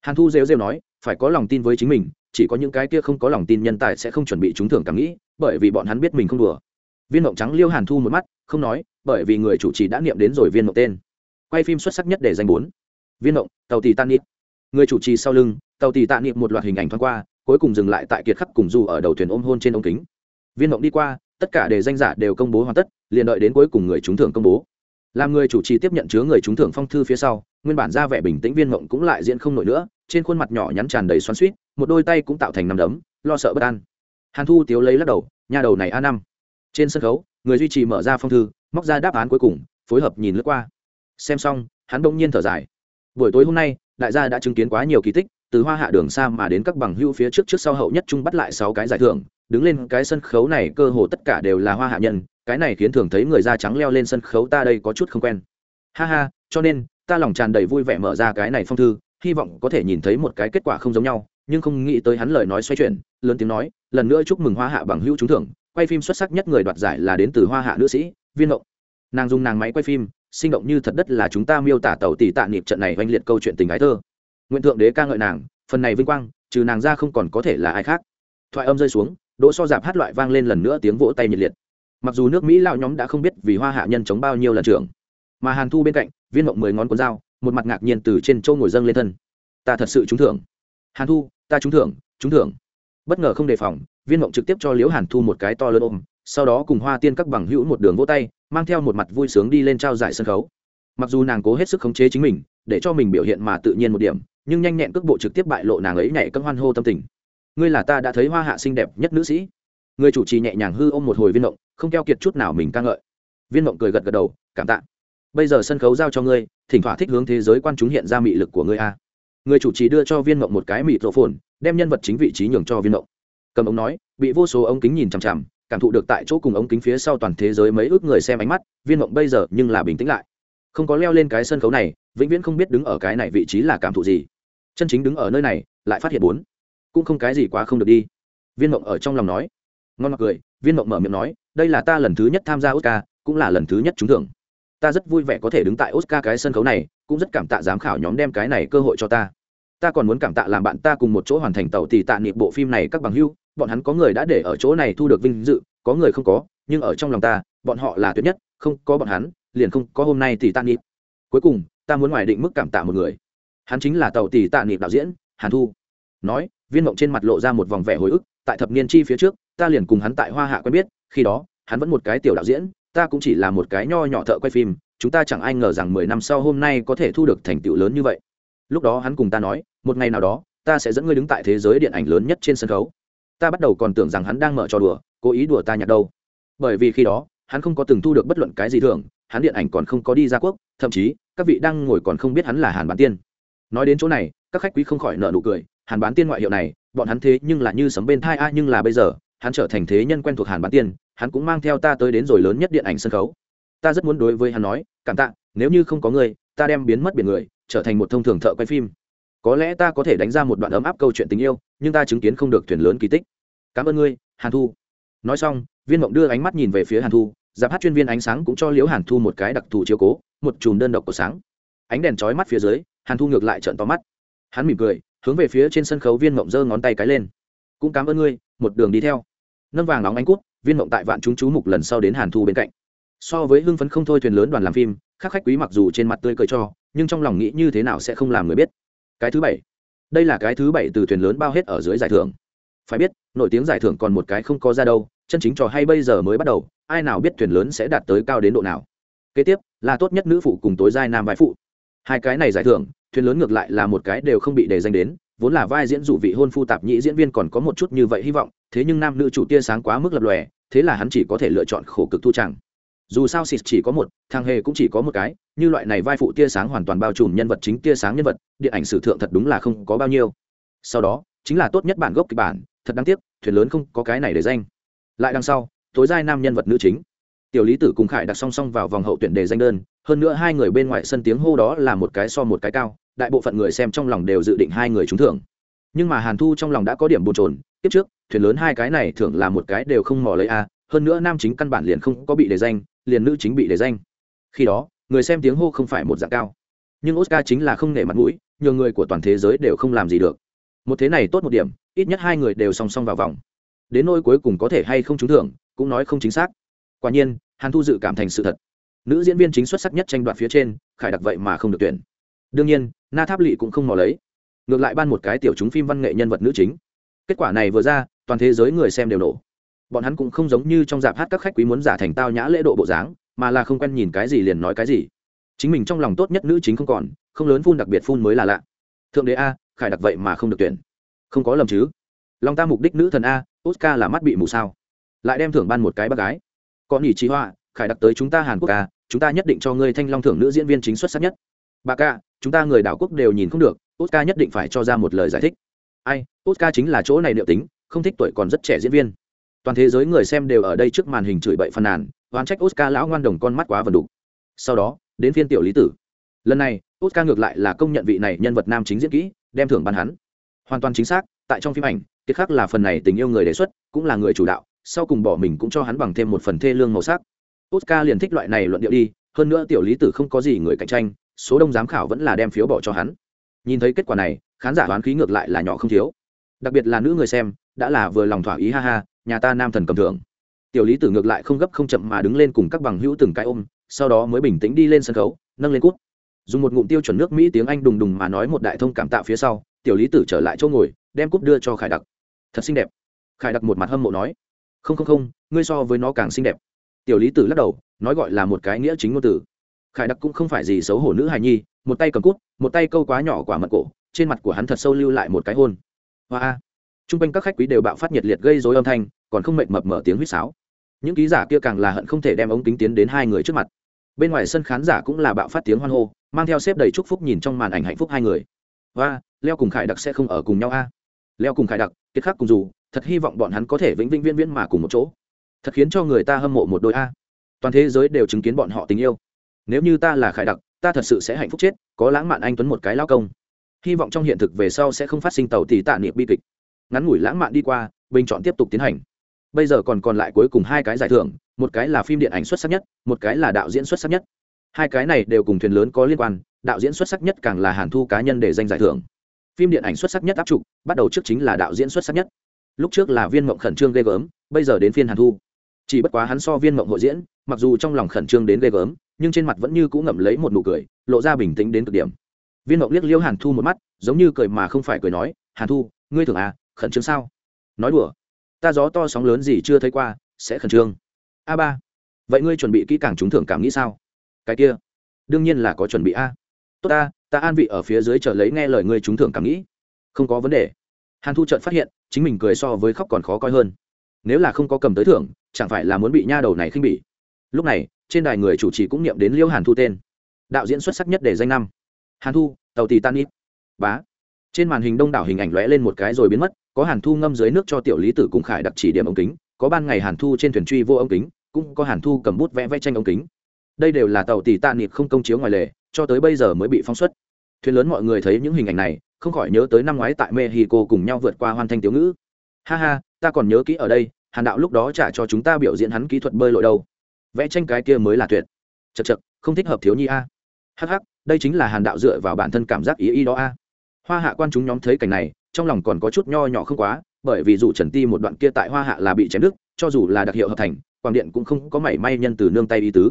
Hàn thu rêu rêu nói phải có lòng tin với chính mình chỉ có những cái kia không có lòng tin nhân tài sẽ không chuẩn bị trúng thưởng cảm nghĩ bởi vì bọn hắn biết mình không đùa. Viên mộng trắng liêu hàn thu một mắt không nói bởi vì người chủ trì đã niệm đến rồi viên mộng tên. Quay phim xuất sắc nhất để giành bốn. Viên mộng tàu tì tan nịp. Người chủ trì sau lưng tàu tì tạ niệm một loạt hình ảnh thoáng qua cuối cùng dừng lại tại kiệt khắc cùng du ở đầu thuyền ôm hôn trên ống kính. Viên mộng đi qua, tất cả đề danh giả đều công bố hoàn tất, liền đợi đến cuối cùng người trúng thưởng công bố. Làm người chủ trì tiếp nhận chứa người trúng thưởng phong thư phía sau, nguyên bản ra vẻ bình tĩnh viên mộng cũng lại diễn không nổi nữa, trên khuôn mặt nhỏ nhắn tràn đầy xoắn suýt một đôi tay cũng tạo thành nằm đấm, lo sợ bất an. Hàn thu tiếu lấy lắc đầu, nhà đầu này a năm. Trên sân khấu, người duy trì mở ra phong thư, móc ra đáp án cuối cùng, phối hợp nhìn lướt qua. Xem xong, hắn đông nhiên thở dài. Buổi tối hôm nay, đại gia đã chứng kiến quá nhiều kỳ tích từ hoa hạ đường xa mà đến các bằng hữu phía trước trước sau hậu nhất trung bắt lại sáu cái giải thưởng, đứng lên cái sân khấu này cơ hồ tất cả đều là hoa hạ nhân, cái này khiến thường thấy người da trắng leo lên sân khấu ta đây có chút không quen. Ha ha, cho nên, ta lòng tràn đầy vui vẻ mở ra cái này phong thư, hy vọng có thể nhìn thấy một cái kết quả không giống nhau, nhưng không nghĩ tới hắn lời nói xoay chuyển, lớn tiếng nói, lần nữa chúc mừng hoa hạ bằng hữu trúng thưởng, quay phim xuất sắc nhất người đoạt giải là đến từ hoa hạ nữ sĩ, viên động nàng dùng nàng máy quay phim, sinh động như thật đất là chúng ta miêu tả tàu tỷ tạ niệm trận này oanh liệt câu chuyện tình ái thơ nguyện thượng đế ca ngợi nàng, phần này vinh quang, trừ nàng ra không còn có thể là ai khác. Thoại âm rơi xuống, đỗ so dạp hát loại vang lên lần nữa tiếng vỗ tay nhiệt liệt. Mặc dù nước mỹ lao nhóm đã không biết vì hoa hạ nhân chống bao nhiêu lần trưởng, mà hàn thu bên cạnh, viên mộng mười ngón cuốn dao, một mặt ngạc nhiên từ trên châu ngồi dâng lên thân. Ta thật sự trúng thưởng. Hàn thu, ta trúng thưởng trúng thưởng. Bất ngờ không đề phòng, viên mộng trực tiếp cho liễu hàn thu một cái to lớn ôm, sau đó cùng hoa tiên các bằng hữu một đường vỗ tay, mang theo một mặt vui sướng đi lên trao giải sân khấu. Mặc dù nàng cố hết sức khống chế chính mình, để cho mình biểu hiện mà tự nhiên một điểm nhưng nhanh nhẹn cước bộ trực tiếp bại lộ nàng ấy nhảy cân hoan hô tâm tình. Ngươi là ta đã thấy hoa hạ xinh đẹp nhất nữ sĩ. Người chủ trì nhẹ nhàng hư ôm một hồi viên động không keo kiệt chút nào mình ca ngợi. Viên động cười gật gật đầu, cảm tạ. Bây giờ sân khấu giao cho ngươi, thỉnh thoảng thích hướng thế giới quan chúng hiện ra mị lực của ngươi a. Người chủ trì đưa cho viên mộng một cái mịt rộ phồn, đem nhân vật chính vị trí nhường cho viên mộng. Cầm ống nói, bị vô số ống kính nhìn chằm chằm, cảm thụ được tại chỗ cùng ống kính phía sau toàn thế giới mấy ước người xem ánh mắt, viên mộng bây giờ nhưng là bình tĩnh lại. Không có leo lên cái sân khấu này, vĩnh viễn không biết đứng ở cái này vị trí là cảm thụ gì chân chính đứng ở nơi này, lại phát hiện bốn. Cũng không cái gì quá không được đi. Viên mộng ở trong lòng nói. Ngon mặc cười, viên mộng mở miệng nói, đây là ta lần thứ nhất tham gia oscar, cũng là lần thứ nhất trúng thưởng. Ta rất vui vẻ có thể đứng tại oscar cái sân khấu này, cũng rất cảm tạ giám khảo nhóm đem cái này cơ hội cho ta. Ta còn muốn cảm tạ làm bạn ta cùng một chỗ hoàn thành tàu thì tạ niệm bộ phim này các bằng hưu, bọn hắn có người đã để ở chỗ này thu được vinh dự, có người không có, nhưng ở trong lòng ta, bọn họ là tuyệt nhất, không có bọn hắn, liền không có hôm nay thì tạ niệm. Cuối cùng, ta muốn ngoài định mức cảm tạ một người hắn chính là tàu tỷ tạ niệm đạo diễn, hàn thu. Nói, viên mộng trên mặt lộ ra một vòng vẻ hồi ức, tại thập niên chi phía trước, ta liền cùng hắn tại hoa hạ quen biết, khi đó, hắn vẫn một cái tiểu đạo diễn, ta cũng chỉ là một cái nho nhỏ thợ quay phim, chúng ta chẳng ai ngờ rằng mười năm sau hôm nay có thể thu được thành tựu lớn như vậy. Lúc đó hắn cùng ta nói, một ngày nào đó, ta sẽ dẫn ngươi đứng tại thế giới điện ảnh lớn nhất trên sân khấu. Ta bắt đầu còn tưởng rằng hắn đang mở trò đùa, cố ý đùa ta nhặt đâu. Bởi vì khi đó, hắn không có từng thu được bất luận cái gì thường hắn điện ảnh còn không có đi ra quốc, thậm chí, các vị đang ngồi còn không biết hắn là hàn bán tiên nói đến chỗ này, các khách quý không khỏi nợ nụ cười, hàn bán tiên ngoại hiệu này, bọn hắn thế nhưng là như sấm bên thai a, nhưng là bây giờ, hắn trở thành thế nhân quen thuộc hàn bán tiên, hắn cũng mang theo ta tới đến rồi lớn nhất điện ảnh sân khấu. Ta rất muốn đối với hắn nói, cảm tạ, nếu như không có người ta đem biến mất biển người, trở thành một thông thường thợ quay phim. Có lẽ ta có thể đánh ra một đoạn ấm áp câu chuyện tình yêu, nhưng ta chứng kiến không được thuyền lớn kỳ tích. Cảm ơn ngươi, hàn thu. Nói xong, viên mộng đưa ánh mắt nhìn về phía hàn thu, giáp hát chuyên viên ánh sáng cũng cho liễu hàn thu một cái đặc thù chiếu cố, một chùm đơn độc của sáng. Ánh đèn trói mắt phía dưới hàn thu ngược lại trợn to mắt. Hắn mỉm cười, hướng về phía trên sân khấu viên mộng giơ ngón tay cái lên. Cũng cảm ơn ngươi, một đường đi theo. Nâng vàng nóng ánh cút, viên mộng tại vạn chúng chú mục lần sau đến hàn thu bên cạnh. So với hưng phấn không thôi thuyền lớn đoàn làm phim các khách quý mặc dù trên mặt tươi cười cho, nhưng trong lòng nghĩ như thế nào sẽ không làm người biết. Cái thứ bảy. Đây là cái thứ bảy từ thuyền lớn bao hết ở dưới giải thưởng. Phải biết, nổi tiếng giải thưởng còn một cái không có ra đâu, chân chính trò hay bây giờ mới bắt đầu, ai nào biết thuyền lớn sẽ đạt tới cao đến độ nào. Kế tiếp, là tốt nhất nữ phụ cùng tối giai nam vai phụ hai cái này giải thưởng, thuyền lớn ngược lại là một cái đều không bị đề danh đến, vốn là vai diễn dụ vị hôn phu tạp nhĩ diễn viên còn có một chút như vậy hy vọng, thế nhưng nam nữ chủ tia sáng quá mức lập lòe, thế là hắn chỉ có thể lựa chọn khổ cực thu chẳng. Dù sao xịt chỉ có một, thằng hề cũng chỉ có một cái, như loại này vai phụ tia sáng hoàn toàn bao trùm nhân vật chính tia sáng nhân vật, điện ảnh sử thượng thật đúng là không có bao nhiêu. Sau đó, chính là tốt nhất bản gốc kịch bản, thật đáng tiếc, thuyền lớn không có cái này để danh. Lại đằng sau, tối giai nam nhân vật nữ chính. Tiểu lý tử cùng khải đặt song song vào vòng hậu tuyển đề danh đơn hơn nữa hai người bên ngoài sân tiếng hô đó là một cái so một cái cao, đại bộ phận người xem trong lòng đều dự định hai người trúng thưởng. Nhưng mà hàn thu trong lòng đã có điểm bồn trồn tiếp trước, thuyền lớn hai cái này thường là một cái đều không mò lấy a, hơn nữa nam chính căn bản liền không có bị đề danh, liền nữ chính bị đề danh. Khi đó, người xem tiếng hô không phải một dạng cao. Nhưng oscar chính là không nể mặt mũi nhiều người của toàn thế giới đều không làm gì được. Một thế này tốt một điểm, ít nhất hai người đều song song vào vòng. Đến nỗi cuối cùng có thể hay không trúng thưởng, cũng nói không chính xác. Quả nhiên, hàn thu dự cảm thành sự thật nữ diễn viên chính xuất sắc nhất tranh đoạt phía trên, khải đặc vậy mà không được tuyển. Đương nhiên, na tháp lỵ cũng không mò lấy. Ngược lại ban một cái tiểu chúng phim văn nghệ nhân vật nữ chính. Kết quả này vừa ra, toàn thế giới người xem đều nổ. Bọn hắn cũng không giống như trong dạp hát các khách quý muốn giả thành tao nhã lễ độ bộ dáng, mà là không quen nhìn cái gì liền nói cái gì. Chính mình trong lòng tốt nhất nữ chính không còn, không lớn phun đặc biệt phun mới là lạ. Thượng đế a, khải đặc vậy mà không được tuyển. Không có lầm chứ. Lòng ta mục đích nữ thần a, oscar là mắt bị mù sao. Lại đem thưởng ban một cái bác gái. Còn nhỉ trí họa khải đặc tới chúng ta hàn quốc ca chúng ta nhất định cho ngươi thanh long thưởng nữ diễn viên chính xuất sắc nhất. Bà ca, chúng ta người đảo quốc đều nhìn không được, oscar nhất định phải cho ra một lời giải thích. Ai, oscar chính là chỗ này liệu tính, không thích tuổi còn rất trẻ diễn viên. Toàn thế giới người xem đều ở đây trước màn hình chửi bậy phàn nàn, oán trách oscar lão ngoan đồng con mắt quá vần đục. Sau đó, đến phiên tiểu lý tử. Lần này, oscar ngược lại là công nhận vị này nhân vật nam chính diễn kỹ, đem thưởng ban hắn. Hoàn toàn chính xác, tại trong phim ảnh, kiệt khắc là phần này tình yêu người đề xuất, cũng là người chủ đạo, sau cùng bỏ mình cũng cho hắn bằng thêm một phần thê lương màu sắc oscar liền thích loại này luận điệu đi, hơn nữa tiểu lý tử không có gì người cạnh tranh, số đông giám khảo vẫn là đem phiếu bỏ cho hắn. Nhìn thấy kết quả này, khán giả đoán khí ngược lại là nhỏ không thiếu. Đặc biệt là nữ người xem, đã là vừa lòng thỏa ý, ha ha, nhà ta nam thần cầm thưởng. Tiểu lý tử ngược lại không gấp không chậm mà đứng lên cùng các bằng hữu từng cái ôm, sau đó mới bình tĩnh đi lên sân khấu, nâng lên cút. Dùng một ngụm tiêu chuẩn nước mỹ tiếng anh đùng đùng mà nói một đại thông cảm tạ phía sau, tiểu lý tử trở lại chỗ ngồi, đem cúp đưa cho khải đặc. Thật xinh đẹp. Khải đặc một mặt hâm mộ nói. Không không không, ngươi so với nó càng xinh đẹp tiểu lý tử lắc đầu, nói gọi là một cái nghĩa chính ngôn tử khải đặc cũng không phải gì xấu hổ nữ hài nhi, một tay cầm cút, một tay câu quá nhỏ quả mật cổ, trên mặt của hắn thật sâu lưu lại một cái hôn. Hoa a. T r u n g quanh các khách quý đều bạo phát nhiệt liệt gây dối âm thanh, còn không mệt mập mở tiếng huýt sáo. Những ký giả kia càng là hận không thể đem ống kính tiến đến hai người trước mặt. Bên ngoài sân khán giả cũng là bạo phát tiếng hoan hô, mang theo xếp đầy chúc phúc nhìn trong màn ảnh hạnh phúc hai người. Và leo cùng khải đặc sẽ không ở cùng nhau a. Leo cùng khải đặc, kiệt khắc cùng dù, thật hy vọng bọn hắn có thể vĩnh vĩnh viễn viễn mà cùng một chỗ thật khiến cho người ta hâm mộ một đôi a. Toàn thế giới đều chứng kiến bọn họ tình yêu. Nếu như ta là khải đặc, ta thật sự sẽ hạnh phúc chết, có lãng mạn anh tuấn một cái lao công. Hy vọng trong hiện thực về sau sẽ không phát sinh tàu tỷ tạ niệm bi kịch. Ngắn ngủi lãng mạn đi qua, bình chọn tiếp tục tiến hành. Bây giờ còn còn lại cuối cùng hai cái giải thưởng, một cái là phim điện ảnh xuất sắc nhất, một cái là đạo diễn xuất sắc nhất. Hai cái này đều cùng thuyền lớn có liên quan, đạo diễn xuất sắc nhất càng là hàn thu cá nhân để danh giải thưởng. Phim điện ảnh xuất sắc nhất áp trục, bắt đầu trước chính là đạo diễn xuất sắc nhất. Lúc trước là viên mộng khẩn trương ghê gớm, bây giờ đến phiên hàn thu chỉ bất quá hắn so viên mộng hội diễn, mặc dù trong lòng khẩn trương đến ghê gớm, nhưng trên mặt vẫn như cũ ngậm lấy một nụ cười, lộ ra bình tĩnh đến cực điểm. Viên mộng liếc liêu hàn thu một mắt, giống như cười mà không phải cười nói, hàn thu, ngươi thường à khẩn trương sao? Nói đùa, ta gió to sóng lớn gì chưa thấy qua, sẽ khẩn trương. A ba, vậy ngươi chuẩn bị kỹ càng trúng thưởng cảm nghĩ sao? Cái kia, đương nhiên là có chuẩn bị a. Tốt ta ta an vị ở phía dưới chờ lấy nghe lời ngươi trúng thưởng cảm nghĩ. Không có vấn đề. Hàn thu trợn phát hiện, chính mình cười so với khóc còn khó coi hơn. Nếu là không có cầm tới thưởng chẳng phải là muốn bị nha đầu này khinh bỉ. Lúc này, trên đài người chủ trì cũng niệm đến liêu hàn thu tên. Đạo diễn xuất sắc nhất để danh năm. Hàn thu, tàu tì tan ít bá. Trên màn hình đông đảo hình ảnh lóe lên một cái rồi biến mất, có hàn thu ngâm dưới nước cho tiểu lý tử cùng khải đặc chỉ điểm ống kính, có ban ngày hàn thu trên thuyền truy vô ống kính, cũng có hàn thu cầm bút vẽ vẽ tranh ống kính. Đây đều là tàu tỷ tạ nịp không công chiếu ngoài lề, cho tới bây giờ mới bị phóng xuất. Thuyền lớn mọi người thấy những hình ảnh này, không khỏi nhớ tới năm ngoái tại mexico cùng nhau vượt qua hoàn thành tiểu ngữ. Ha ha, ta còn nhớ kỹ ở đây hàn đạo lúc đó trả cho chúng ta biểu diễn hắn kỹ thuật bơi lội đâu. Vẽ tranh cái kia mới là tuyệt. Chật chật không thích hợp thiếu nhi a. Hh đây chính là hàn đạo dựa vào bản thân cảm giác ý ý đó a. Hoa hạ quan chúng nhóm thấy cảnh này, trong lòng còn có chút nho nhỏ không quá, bởi vì dù trần ti một đoạn kia tại hoa hạ là bị chém đứt, cho dù là đặc hiệu hợp thành quảng điện cũng không có mảy may nhân từ nương tay ý tứ.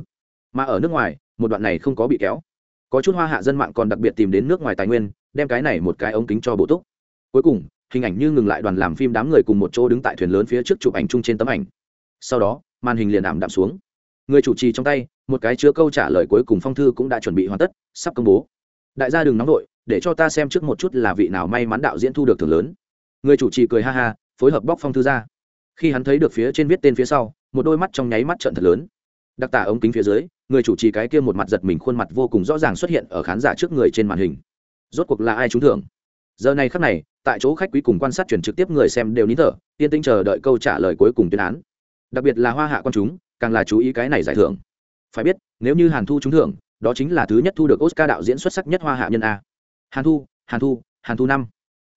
Mà ở nước ngoài, một đoạn này không có bị kéo. Có chút hoa hạ dân mạng còn đặc biệt tìm đến nước ngoài tài nguyên, đem cái này một cái ống kính cho bổ túc. Cuối cùng hình ảnh như ngừng lại đoàn làm phim đám người cùng một chỗ đứng tại thuyền lớn phía trước chụp ảnh chung trên tấm ảnh. Sau đó, màn hình liền ảm đạm xuống. Người chủ trì trong tay, một cái chứa câu trả lời cuối cùng phong thư cũng đã chuẩn bị hoàn tất, sắp công bố. Đại gia đừng nóng vội, để cho ta xem trước một chút là vị nào may mắn đạo diễn thu được thưởng lớn. Người chủ trì cười ha ha, phối hợp bóc phong thư ra. Khi hắn thấy được phía trên viết tên phía sau, một đôi mắt trong nháy mắt trận thật lớn. Đặc tả ống kính phía dưới, người chủ trì cái kia một mặt giật mình khuôn mặt vô cùng rõ ràng xuất hiện ở khán giả trước người trên màn hình. Rốt cuộc là ai trúng thưởng? Giờ này khắc này, tại chỗ khách quý cùng quan sát chuyển trực tiếp người xem đều nín thở, yên tĩnh chờ đợi câu trả lời cuối cùng tuyên án. Đặc biệt là hoa hạ quan chúng, càng là chú ý cái này giải thưởng. Phải biết, nếu như hàn thu trúng thưởng, đó chính là thứ nhất thu được oscar đạo diễn xuất sắc nhất hoa hạ nhân a. Hàn thu hàn thu hàn thu năm.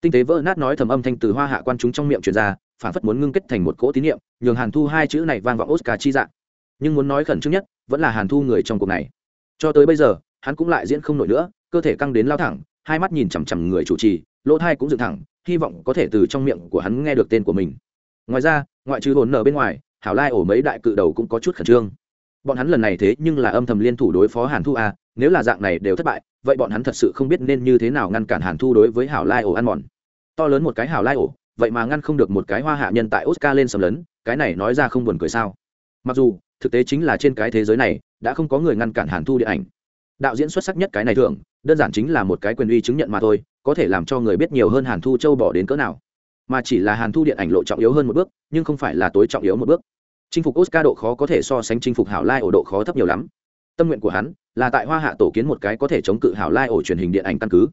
Tinh tế vỡ nát nói thầm âm thanh từ hoa hạ quan chúng trong miệng truyền ra, phản phất muốn ngưng kết thành một cỗ tín nhiệm nhường hàn thu hai chữ này vang vọng oscar chi dạng. Nhưng muốn nói khẩn trương nhất, vẫn là hàn thu người trong cuộc này. Cho tới bây giờ, hắn cũng lại diễn không nổi nữa, cơ thể căng đến lao thẳng hai mắt nhìn chằm chằm người chủ trì, lỗ thai cũng dựng thẳng, hy vọng có thể từ trong miệng của hắn nghe được tên của mình. Ngoài ra, ngoại trừ hồn nở bên ngoài, hảo lai ổ mấy đại cự đầu cũng có chút khẩn trương. Bọn hắn lần này thế nhưng là âm thầm liên thủ đối phó hàn thu a, nếu là dạng này đều thất bại, vậy bọn hắn thật sự không biết nên như thế nào ngăn cản hàn thu đối với hảo lai ổ ăn mòn. To lớn một cái hảo lai ổ, vậy mà ngăn không được một cái hoa hạ nhân tại oscar lên sầm lấn cái này nói ra không buồn cười sao? Mặc dù, thực tế chính là trên cái thế giới này, đã không có người ngăn cản hàn thu điện ảnh. Đạo diễn xuất sắc nhất cái này thường đơn giản chính là một cái quyền uy chứng nhận mà thôi, có thể làm cho người biết nhiều hơn hàn thu châu bỏ đến cỡ nào. Mà chỉ là hàn thu điện ảnh lộ trọng yếu hơn một bước, nhưng không phải là tối trọng yếu một bước. Chinh phục oscar độ khó có thể so sánh chinh phục hảo lai ổ độ khó thấp nhiều lắm. Tâm nguyện của hắn là tại hoa hạ tổ kiến một cái có thể chống cự hảo lai ổ truyền hình điện ảnh căn cứ.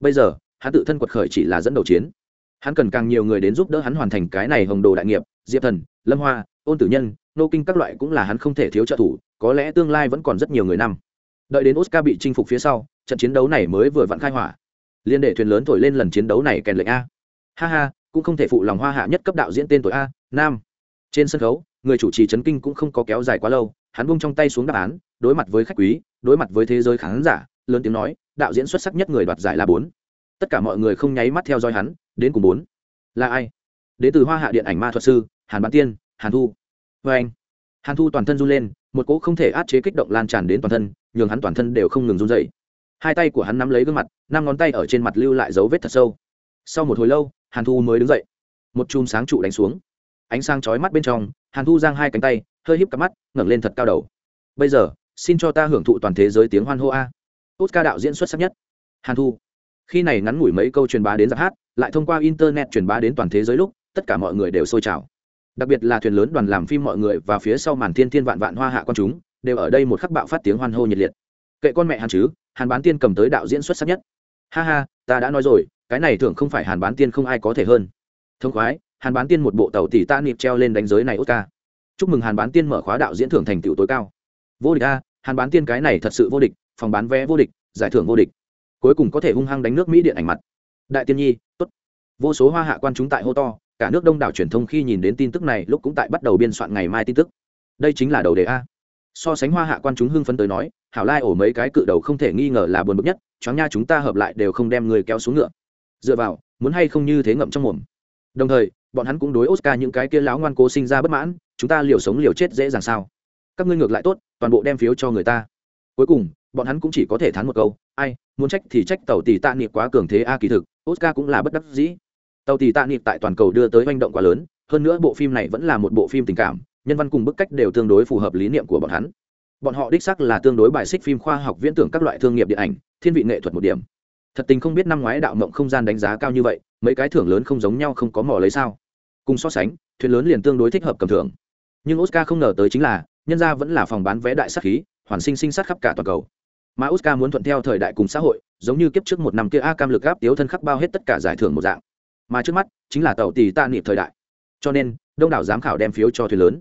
Bây giờ, hắn tự thân quật khởi chỉ là dẫn đầu chiến. Hắn cần càng nhiều người đến giúp đỡ hắn hoàn thành cái này hồng đồ đại nghiệp, diệp thần, lâm hoa, ôn tử nhân, nô kinh các loại cũng là hắn không thể thiếu trợ thủ, có lẽ tương lai vẫn còn rất nhiều người năm đợi đến oscar bị chinh phục phía sau trận chiến đấu này mới vừa vặn khai hỏa. Liên đệ thuyền lớn thổi lên lần chiến đấu này kèn lệnh a. Ha ha, cũng không thể phụ lòng hoa hạ nhất cấp đạo diễn tên tuổi a, nam. Trên sân khấu, người chủ trì chấn kinh cũng không có kéo dài quá lâu, hắn bung trong tay xuống đáp án, đối mặt với khách quý, đối mặt với thế giới khán giả, lớn tiếng nói, đạo diễn xuất sắc nhất người đoạt giải là bốn. Tất cả mọi người không nháy mắt theo dõi hắn, đến cùng bốn. Là ai? Đến từ hoa hạ điện ảnh ma thuật sư, hàn bán tiên, hàn thu. Vê anh, hàn thu toàn thân run lên, một cỗ không thể át chế kích động lan tràn đến toàn thân, nhường hắn toàn thân đều không ngừng run dậy hai tay của hắn nắm lấy gương mặt, năm ngón tay ở trên mặt lưu lại dấu vết thật sâu. Sau một hồi lâu, hàn thu mới đứng dậy. Một chùm sáng trụ đánh xuống. Ánh sáng chói mắt bên trong, hàn thu giang hai cánh tay, hơi híp cặp mắt, ngẩng lên thật cao đầu. Bây giờ, xin cho ta hưởng thụ toàn thế giới tiếng hoan hô a. Tốt ca đạo diễn xuất sắc nhất. Hàn thu. Khi này ngắn ngủi mấy câu truyền bá đến giáp hát, lại thông qua internet truyền bá đến toàn thế giới lúc, tất cả mọi người đều sôi trào. Đặc biệt là thuyền lớn đoàn làm phim mọi người và phía sau màn thiên thiên vạn vạn hoa hạ con chúng, đều ở đây một khắc bạo phát tiếng hoan hô nhiệt liệt. Kệ con mẹ hàn chứ hàn bán tiên cầm tới đạo diễn xuất sắc nhất. Ha ha, ta đã nói rồi, cái này thường không phải hàn bán tiên không ai có thể hơn. Thông khoái, hàn bán tiên một bộ tàu tỷ ta nịp treo lên đánh giới này oscar. Chúc mừng hàn bán tiên mở khóa đạo diễn thưởng thành tựu tối cao. Vô địch a, hàn bán tiên cái này thật sự vô địch, phòng bán vé vô địch, giải thưởng vô địch. Cuối cùng có thể hung hăng đánh nước mỹ điện ảnh mặt. Đại tiên nhi, tốt. Vô số hoa hạ quan chúng tại hô to, cả nước đông đảo truyền thông khi nhìn đến tin tức này, lúc cũng tại bắt đầu biên soạn ngày mai tin tức. Đây chính là đầu đề a so sánh hoa hạ quan chúng hưng phấn tới nói, hảo lai ổ mấy cái cự đầu không thể nghi ngờ là buồn bực nhất, choáng nha chúng ta hợp lại đều không đem người kéo xuống ngựa. Dựa vào, muốn hay không như thế ngậm trong mồm. Đồng thời, bọn hắn cũng đối oscar những cái kia láo ngoan cố sinh ra bất mãn, chúng ta liều sống liều chết dễ dàng sao? Các ngươi ngược lại tốt, toàn bộ đem phiếu cho người ta. Cuối cùng, bọn hắn cũng chỉ có thể thán một câu, ai, muốn trách thì trách tàu tỷ tạ niệm quá cường thế a, kỳ thực, oscar cũng là bất đắc dĩ. Tàu tỷ tạ niệm tại toàn cầu đưa tới manh động quá lớn, hơn nữa bộ phim này vẫn là một bộ phim tình cảm nhân văn cùng bức cách đều tương đối phù hợp lý niệm của bọn hắn. Bọn họ đích sắc là tương đối bài xích phim khoa học viễn tưởng các loại thương nghiệp điện ảnh, thiên vị nghệ thuật một điểm. Thật tình không biết năm ngoái đạo mộng không gian đánh giá cao như vậy, mấy cái thưởng lớn không giống nhau không có mỏ lấy sao. Cùng so sánh, thuyền lớn liền tương đối thích hợp cầm thưởng. Nhưng oscar không ngờ tới chính là, nhân ra vẫn là phòng bán vé đại sắc khí, hoàn sinh sinh sát khắp cả toàn cầu. Mà oscar muốn thuận theo thời đại cùng xã hội, giống như kiếp trước một năm kia a cam lực gáp tiếu thân khắc bao hết tất cả giải thưởng một dạng. Mà trước mắt, chính là tàu tì tạ niệm thời đại. Cho nên, đông đảo giám khảo đem phiếu cho thuyền lớn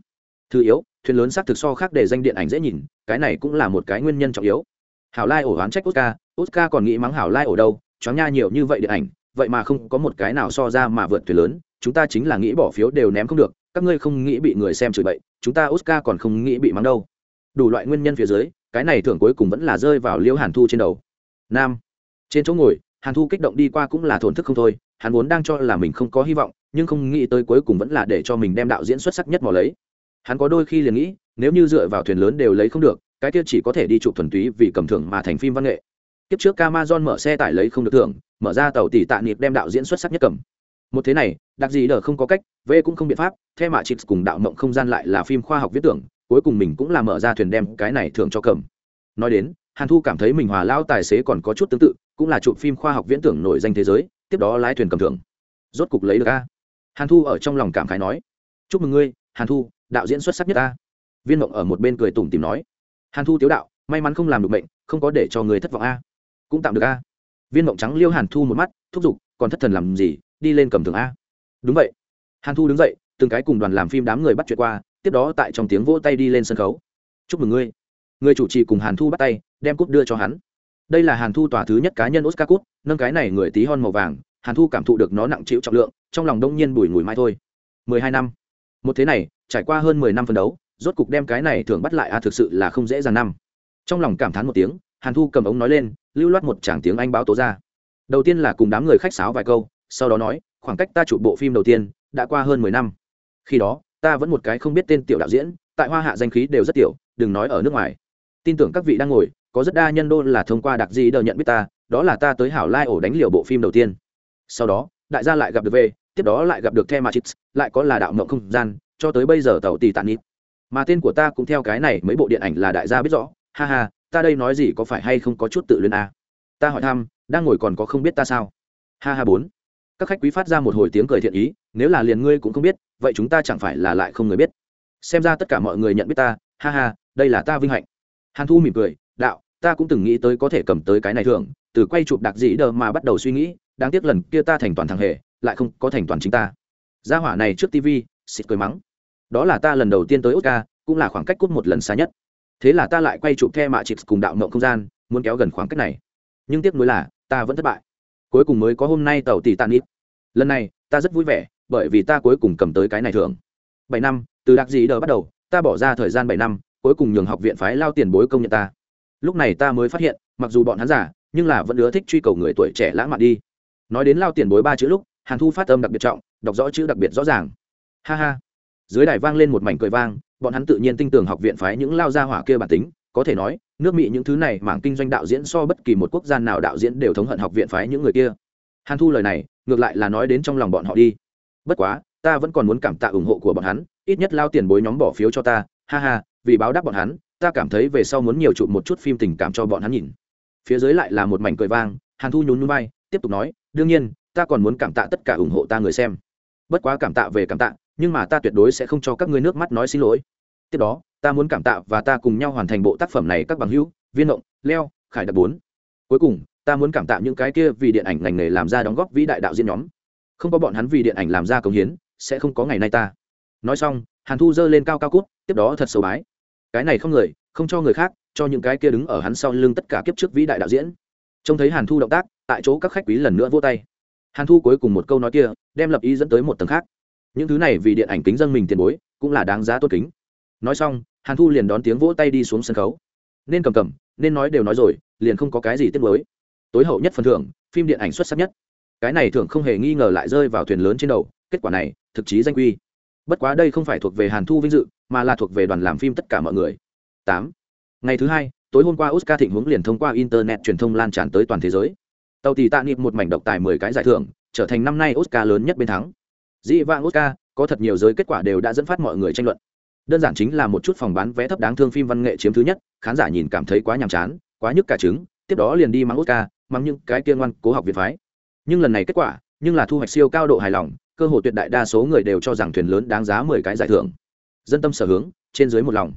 thứ yếu, thuyền lớn xác thực so khác để danh điện ảnh dễ nhìn, cái này cũng là một cái nguyên nhân trọng yếu. Hảo lai ổ oán trách oscar oscar còn nghĩ mắng hảo lai ổ đâu, choáng nha nhiều như vậy điện ảnh, vậy mà không có một cái nào so ra mà vượt thuyền lớn, chúng ta chính là nghĩ bỏ phiếu đều ném không được, các ngươi không nghĩ bị người xem chửi bậy, chúng ta oscar còn không nghĩ bị mắng đâu. Đủ loại nguyên nhân phía dưới, cái này thưởng cuối cùng vẫn là rơi vào liễu hàn thu trên đầu. Nam, trên chỗ ngồi, hàn thu kích động đi qua cũng là thổn thức không thôi, hắn vốn đang cho là mình không có hy vọng, nhưng không nghĩ tới cuối cùng vẫn là để cho mình đem đạo diễn xuất sắc nhất mò lấy hắn có đôi khi liền nghĩ, nếu như dựa vào thuyền lớn đều lấy không được, cái kia chỉ có thể đi chụp thuần túy vì cầm thưởng mà thành phim văn nghệ. Tiếp trước Amazon mở xe tải lấy không được thưởng, mở ra tàu tỷ tạ niệm đem đạo diễn xuất sắc nhất cầm. Một thế này, đặc gì đờ không có cách, v cũng không biện pháp theo mạ chịt cùng đạo mộng không gian lại là phim khoa học viết tưởng, cuối cùng mình cũng là mở ra thuyền đem cái này thường cho cầm. Nói đến, hàn thu cảm thấy mình hòa lao tài xế còn có chút tương tự, cũng là chụp phim khoa học viễn tưởng nổi danh thế giới, tiếp đó lái thuyền cầm thưởng. Rốt cục lấy được a. Hàn thu ở trong lòng cảm khái nói, chúc mừng ngươi, hàn thu đạo diễn xuất sắc nhất ta. viên mộng ở một bên cười tủm tìm nói, hàn thu tiếu đạo, may mắn không làm được bệnh, không có để cho người thất vọng a. Cũng tạm được a. Viên mộng trắng liêu hàn thu một mắt, thúc giục, còn thất thần làm gì, đi lên cầm thường a. Đúng vậy. Hàn thu đứng dậy, từng cái cùng đoàn làm phim đám người bắt chuyện qua, tiếp đó tại trong tiếng vỗ tay đi lên sân khấu. Chúc mừng ngươi. Người chủ trì cùng hàn thu bắt tay, đem cúp đưa cho hắn. Đây là hàn thu tòa thứ nhất cá nhân oscar cúp, nâng cái này người tí hon màu vàng, hàn thu cảm thụ được nó nặng chịu trọng lượng, trong lòng đông nhiên bùi ngùi mai thôi. Mười hai năm. Một thế này trải qua hơn mười năm phân đấu rốt cục đem cái này thường bắt lại a thực sự là không dễ dàng năm. Trong lòng cảm thán một tiếng hàn thu cầm ống nói lên lưu loát một tràng tiếng anh báo tố ra. Đầu tiên là cùng đám người khách sáo vài câu sau đó nói khoảng cách ta chụp bộ phim đầu tiên đã qua hơn mười năm. Khi đó ta vẫn một cái không biết tên tiểu đạo diễn tại hoa hạ danh khí đều rất tiểu đừng nói ở nước ngoài. Tin tưởng các vị đang ngồi có rất đa nhân đô là thông qua đặc gì đờ nhận biết ta đó là ta tới hảo lai ổ đánh liều bộ phim đầu tiên. Sau đó đại gia lại gặp được về, tiếp đó lại gặp được the matrix lại có là đạo mộng không gian cho tới bây giờ tàu tì tàn ít. Mà tên của ta cũng theo cái này mấy bộ điện ảnh là đại gia biết rõ. Ha ha, ta đây nói gì có phải hay không có chút tự luyến à? ta hỏi thăm, đang ngồi còn có không biết ta sao? Ha ha bốn. Các khách quý phát ra một hồi tiếng cười thiện ý, nếu là liền ngươi cũng không biết, vậy chúng ta chẳng phải là lại không người biết. Xem ra tất cả mọi người nhận biết ta. Ha ha, đây là ta vinh hạnh. Hàn thu mỉm cười, đạo, ta cũng từng nghĩ tới có thể cầm tới cái này thường từ quay chụp đặc dĩ đờ mà bắt đầu suy nghĩ, đáng tiếc lần kia ta thành toàn thằng hề, lại không có thành toàn chính ta. Gia hỏa này trước tv xịt cười mắng đó là ta lần đầu tiên tới oscar, cũng là khoảng cách cút một lần xa nhất. Thế là ta lại quay chụp the mạ chịp cùng đạo mộng không gian, muốn kéo gần khoảng cách này. Nhưng tiếc nuối là, ta vẫn thất bại. Cuối cùng mới có hôm nay tàu tỷ tàn ít lần này, ta rất vui vẻ, bởi vì ta cuối cùng cầm tới cái này thường bảy năm, từ đặc gì đờ bắt đầu, ta bỏ ra thời gian bảy năm, cuối cùng nhường học viện phái lao tiền bối công nhận ta. Lúc này ta mới phát hiện, mặc dù bọn hắn giả nhưng là vẫn ưa thích truy cầu người tuổi trẻ lãng mạn đi. Nói đến lao tiền bối ba chữ lúc, hàn thu phát âm đặc biệt trọng, đọc rõ chữ đặc biệt rõ ràng. Ha ha dưới đài vang lên một mảnh cười vang, bọn hắn tự nhiên tin tưởng học viện phái những lao gia hỏa kia bản tính, có thể nói, nước mỹ những thứ này mảng kinh doanh đạo diễn so bất kỳ một quốc gia nào đạo diễn đều thống hận học viện phái những người kia. Hàn thu lời này, ngược lại là nói đến trong lòng bọn họ đi. Bất quá, ta vẫn còn muốn cảm tạ ủng hộ của bọn hắn, ít nhất lao tiền bối nhóm bỏ phiếu cho ta, ha ha, vì báo đáp bọn hắn, ta cảm thấy về sau muốn nhiều chụp một chút phim tình cảm cho bọn hắn nhìn. Phía dưới lại là một mảnh cười vang, hàn thu nhún nhún bay tiếp tục nói, đương nhiên, ta còn muốn cảm tạ tất cả ủng hộ ta người xem. Bất quá cảm tạ về cảm tạ nhưng mà ta tuyệt đối sẽ không cho các ngươi nước mắt nói xin lỗi. Tiếp đó, ta muốn cảm tạ và ta cùng nhau hoàn thành bộ tác phẩm này các bằng hữu, viên động leo, khải đặc bốn. Cuối cùng, ta muốn cảm tạ những cái kia vì điện ảnh ngành nghề làm ra đóng góp vĩ đại đạo diễn nhóm. Không có bọn hắn vì điện ảnh làm ra công hiến, sẽ không có ngày nay ta. Nói xong, hàn thu giơ lên cao cao cút, tiếp đó thật sâu bái. Cái này không người, không cho người khác, cho những cái kia đứng ở hắn sau lưng tất cả kiếp trước vĩ đại đạo diễn. Trông thấy hàn thu động tác, tại chỗ các khách quý lần nữa vô tay. Hàn thu cuối cùng một câu nói kia, đem lập ý dẫn tới một tầng khác những thứ này vì điện ảnh kính dân mình tiền bối, cũng là đáng giá tốt kính. Nói xong, hàn thu liền đón tiếng vỗ tay đi xuống sân khấu. Nên cầm cầm, nên nói đều nói rồi, liền không có cái gì tiếc mới tối hậu nhất phần thưởng, phim điện ảnh xuất sắc nhất. Cái này thường không hề nghi ngờ lại rơi vào thuyền lớn trên đầu, kết quả này, thực chí danh quy. Bất quá đây không phải thuộc về hàn thu vinh dự, mà là thuộc về đoàn làm phim tất cả mọi người. Tám. Ngày thứ hai, tối hôm qua oscar thịnh hướng liền thông qua internet truyền thông lan tràn tới toàn thế giới. Tàu tỷ tạ niệm một mảnh độc tài mười cái giải thưởng, trở thành năm nay oscar lớn nhất bên thắng dĩ vãng oscar, có thật nhiều giới kết quả đều đã dẫn phát mọi người tranh luận. Đơn giản chính là một chút phòng bán vé thấp đáng thương phim văn nghệ chiếm thứ nhất, khán giả nhìn cảm thấy quá nhàm chán, quá nhức cả trứng, tiếp đó liền đi mắng oscar mắng những cái kia ngoan cố học việt phái. Nhưng lần này kết quả, nhưng là thu hoạch siêu cao độ hài lòng, cơ hội tuyệt đại đa số người đều cho rằng thuyền lớn đáng giá mười cái giải thưởng. Dân tâm sở hướng, trên dưới một lòng.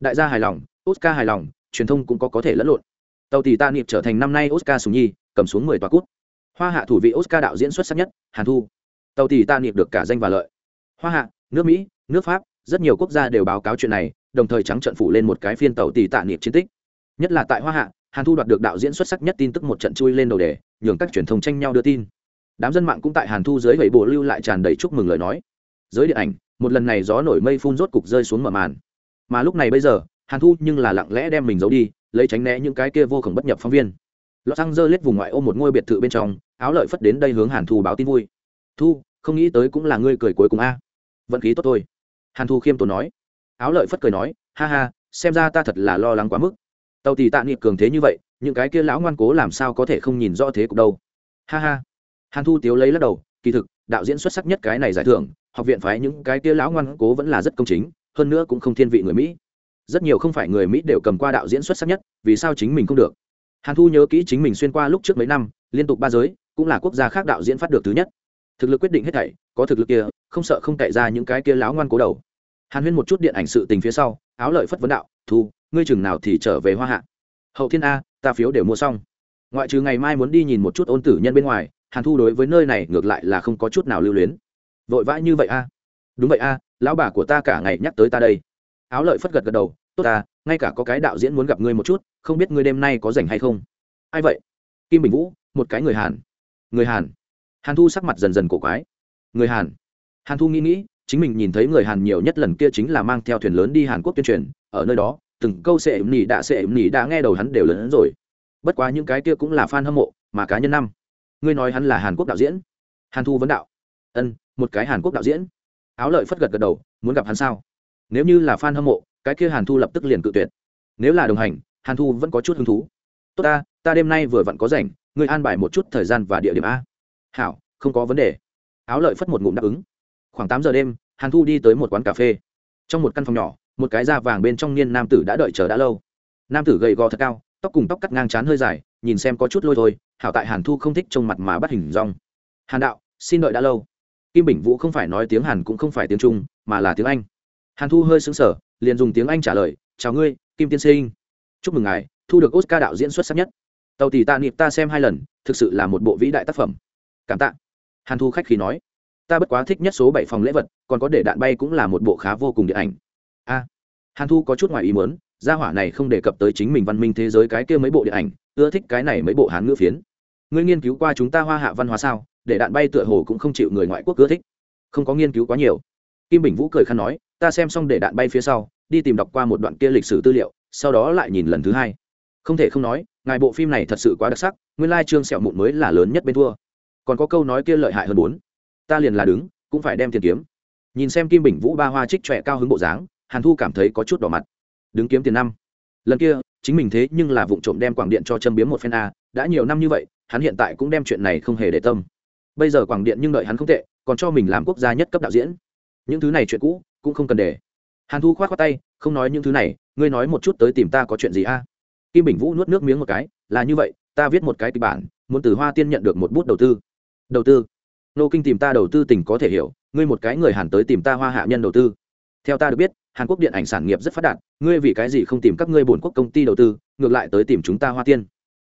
Đại gia hài lòng, oscar hài lòng, truyền thông cũng có có thể lẫn lộn. Tàu tỷ ta niệm trở thành năm nay oscar sùng nhi, cầm xuống mười tòa cút hoa hạ thủ vị oscar đạo diễn xuất sắc nhất, hàn thu tàu tỷ ta niệm được cả danh và lợi. Hoa hạ, nước mỹ, nước pháp, rất nhiều quốc gia đều báo cáo chuyện này, đồng thời trắng trận phủ lên một cái phiên tàu tỷ tạ niệm chiến tích. Nhất là tại hoa hạ, hàn thu đoạt được đạo diễn xuất sắc nhất tin tức một trận chui lên đầu đề, nhường các truyền thông tranh nhau đưa tin. Đám dân mạng cũng tại hàn thu dưới gậy bộ lưu lại tràn đầy chúc mừng lời nói. Giới điện ảnh, một lần này gió nổi mây phun rốt cục rơi xuống mở màn. Mà lúc này bây giờ, hàn thu nhưng là lặng lẽ đem mình giấu đi, lấy tránh né những cái kia vô khổng bất nhập phóng viên. Lọt xăng dơ lết vùng ngoại ô một ngôi biệt thự bên trong, áo lợi phất đến đây hướng hàn thu báo tin vui. Thu không nghĩ tới cũng là ngươi cười cuối cùng a. Vận khí tốt thôi. Hàn thu khiêm tốn nói. Áo lợi phất cười nói, ha ha, xem ra ta thật là lo lắng quá mức. Tàu tỷ tạ niệm cường thế như vậy, những cái kia lão ngoan cố làm sao có thể không nhìn rõ thế cục đâu. Ha ha. Hàn thu tiếu lấy lắc đầu, kỳ thực, đạo diễn xuất sắc nhất cái này giải thưởng, học viện phái những cái kia lão ngoan cố vẫn là rất công chính, hơn nữa cũng không thiên vị người mỹ. Rất nhiều không phải người mỹ đều cầm qua đạo diễn xuất sắc nhất, vì sao chính mình không được? Hàn thu nhớ kỹ chính mình xuyên qua lúc trước mấy năm, liên tục ba giới, cũng là quốc gia khác đạo diễn phát được thứ nhất thực lực quyết định hết thảy, có thực lực kia, không sợ không cậy ra những cái kia láo ngoan cố đầu. Hàn huyên một chút điện ảnh sự tình phía sau, áo lợi phất vấn đạo, thu, ngươi chừng nào thì trở về hoa hạ? Hậu thiên a, ta phiếu đều mua xong. Ngoại trừ ngày mai muốn đi nhìn một chút ôn tử nhân bên ngoài, hàn thu đối với nơi này ngược lại là không có chút nào lưu luyến. Vội vã như vậy a? Đúng vậy a, lão bà của ta cả ngày nhắc tới ta đây. Áo lợi phất gật gật đầu, tốt ta, ngay cả có cái đạo diễn muốn gặp ngươi một chút, không biết ngươi đêm nay có rảnh hay không? Ai vậy? Kim bình vũ, một cái người hàn. Người hàn? Hàn thu sắc mặt dần dần cổ quái. Người hàn. Hàn thu nghĩ nghĩ, chính mình nhìn thấy người hàn nhiều nhất lần kia chính là mang theo thuyền lớn đi hàn quốc tuyên truyền. Ở nơi đó, từng câu sệ nỉ đã sệ nỉ đã nghe đầu hắn đều lớn hơn rồi. Bất quá những cái kia cũng là fan hâm mộ, mà cá nhân năm. Ngươi nói hắn là hàn quốc đạo diễn? Hàn thu vấn đạo. Ân, một cái hàn quốc đạo diễn. Áo lợi phất gật gật đầu, muốn gặp hắn sao? Nếu như là fan hâm mộ, cái kia hàn thu lập tức liền cự tuyệt. Nếu là đồng hành, hàn thu vẫn có chút hứng thú. Tốt ta ta đêm nay vừa vặn có rảnh, ngươi an bài một chút thời gian và địa điểm a hảo, không có vấn đề. Áo lợi phất một ngụm đáp ứng. Khoảng tám giờ đêm, hàn thu đi tới một quán cà phê. Trong một căn phòng nhỏ, một cái da vàng bên trong niên nam tử đã đợi chờ đã lâu. Nam tử gầy gò thật cao, tóc cùng tóc cắt ngang chán hơi dài, nhìn xem có chút lôi thôi, hảo tại hàn thu không thích trông mặt mà bắt hình rong hàn đạo, xin đợi đã lâu. Kim bình vũ không phải nói tiếng hàn cũng không phải tiếng trung, mà là tiếng anh. Hàn thu hơi xứng sở liền dùng tiếng anh trả lời, chào ngươi, kim tiên sinh. Chúc mừng ngài, thu được oscar đạo diễn xuất sắc nhất. Tàu tỷ tạ niệm ta xem hai lần, thực sự là một bộ vĩ đại tác phẩm cảm tạ. Hàn thu khách khí nói, ta bất quá thích nhất số bảy phòng lễ vật, còn có để đạn bay cũng là một bộ khá vô cùng điện ảnh. A. Hàn thu có chút ngoài ý muốn, gia hỏa này không đề cập tới chính mình văn minh thế giới cái kia mấy bộ điện ảnh, ưa thích cái này mấy bộ hán ngữ phiến. Ngươi nghiên cứu qua chúng ta hoa hạ văn hóa sao? Để đạn bay tựa hồ cũng không chịu người ngoại quốc ưa thích. Không có nghiên cứu quá nhiều. Kim bình vũ cười khăn nói, ta xem xong để đạn bay phía sau, đi tìm đọc qua một đoạn kia lịch sử tư liệu, sau đó lại nhìn lần thứ hai. Không thể không nói, ngài bộ phim này thật sự quá đặc sắc, nguyên lai trương sẹo mụn mới là lớn nhất bên thua còn có câu nói kia lợi hại hơn bốn. Ta liền là đứng, cũng phải đem tiền kiếm. Nhìn xem kim bình vũ ba hoa trích trọe cao hứng bộ dáng, hàn thu cảm thấy có chút đỏ mặt. Đứng kiếm tiền năm. Lần kia, chính mình thế nhưng là vụ trộm đem quảng điện cho châm biếm một phen a, đã nhiều năm như vậy, hắn hiện tại cũng đem chuyện này không hề để tâm. Bây giờ quảng điện nhưng đợi hắn không tệ, còn cho mình làm quốc gia nhất cấp đạo diễn. Những thứ này chuyện cũ, cũng không cần để. Hàn thu k h o á t khoác tay, không nói những thứ này, ngươi nói một chút tới tìm ta có chuyện gì a? Kim bình vũ nuốt nước miếng một cái, là như vậy, ta viết một cái kịch bản, muốn từ hoa tiên nhận được một bút đầu tư đầu tư. Nô kinh tìm ta đầu tư tỉnh có thể hiểu, ngươi một cái người hàn tới tìm ta hoa hạ nhân đầu tư. Theo ta được biết, hàn quốc điện ảnh sản nghiệp rất phát đạt, ngươi vì cái gì không tìm các ngươi bổn quốc công ty đầu tư, ngược lại tới tìm chúng ta hoa tiên?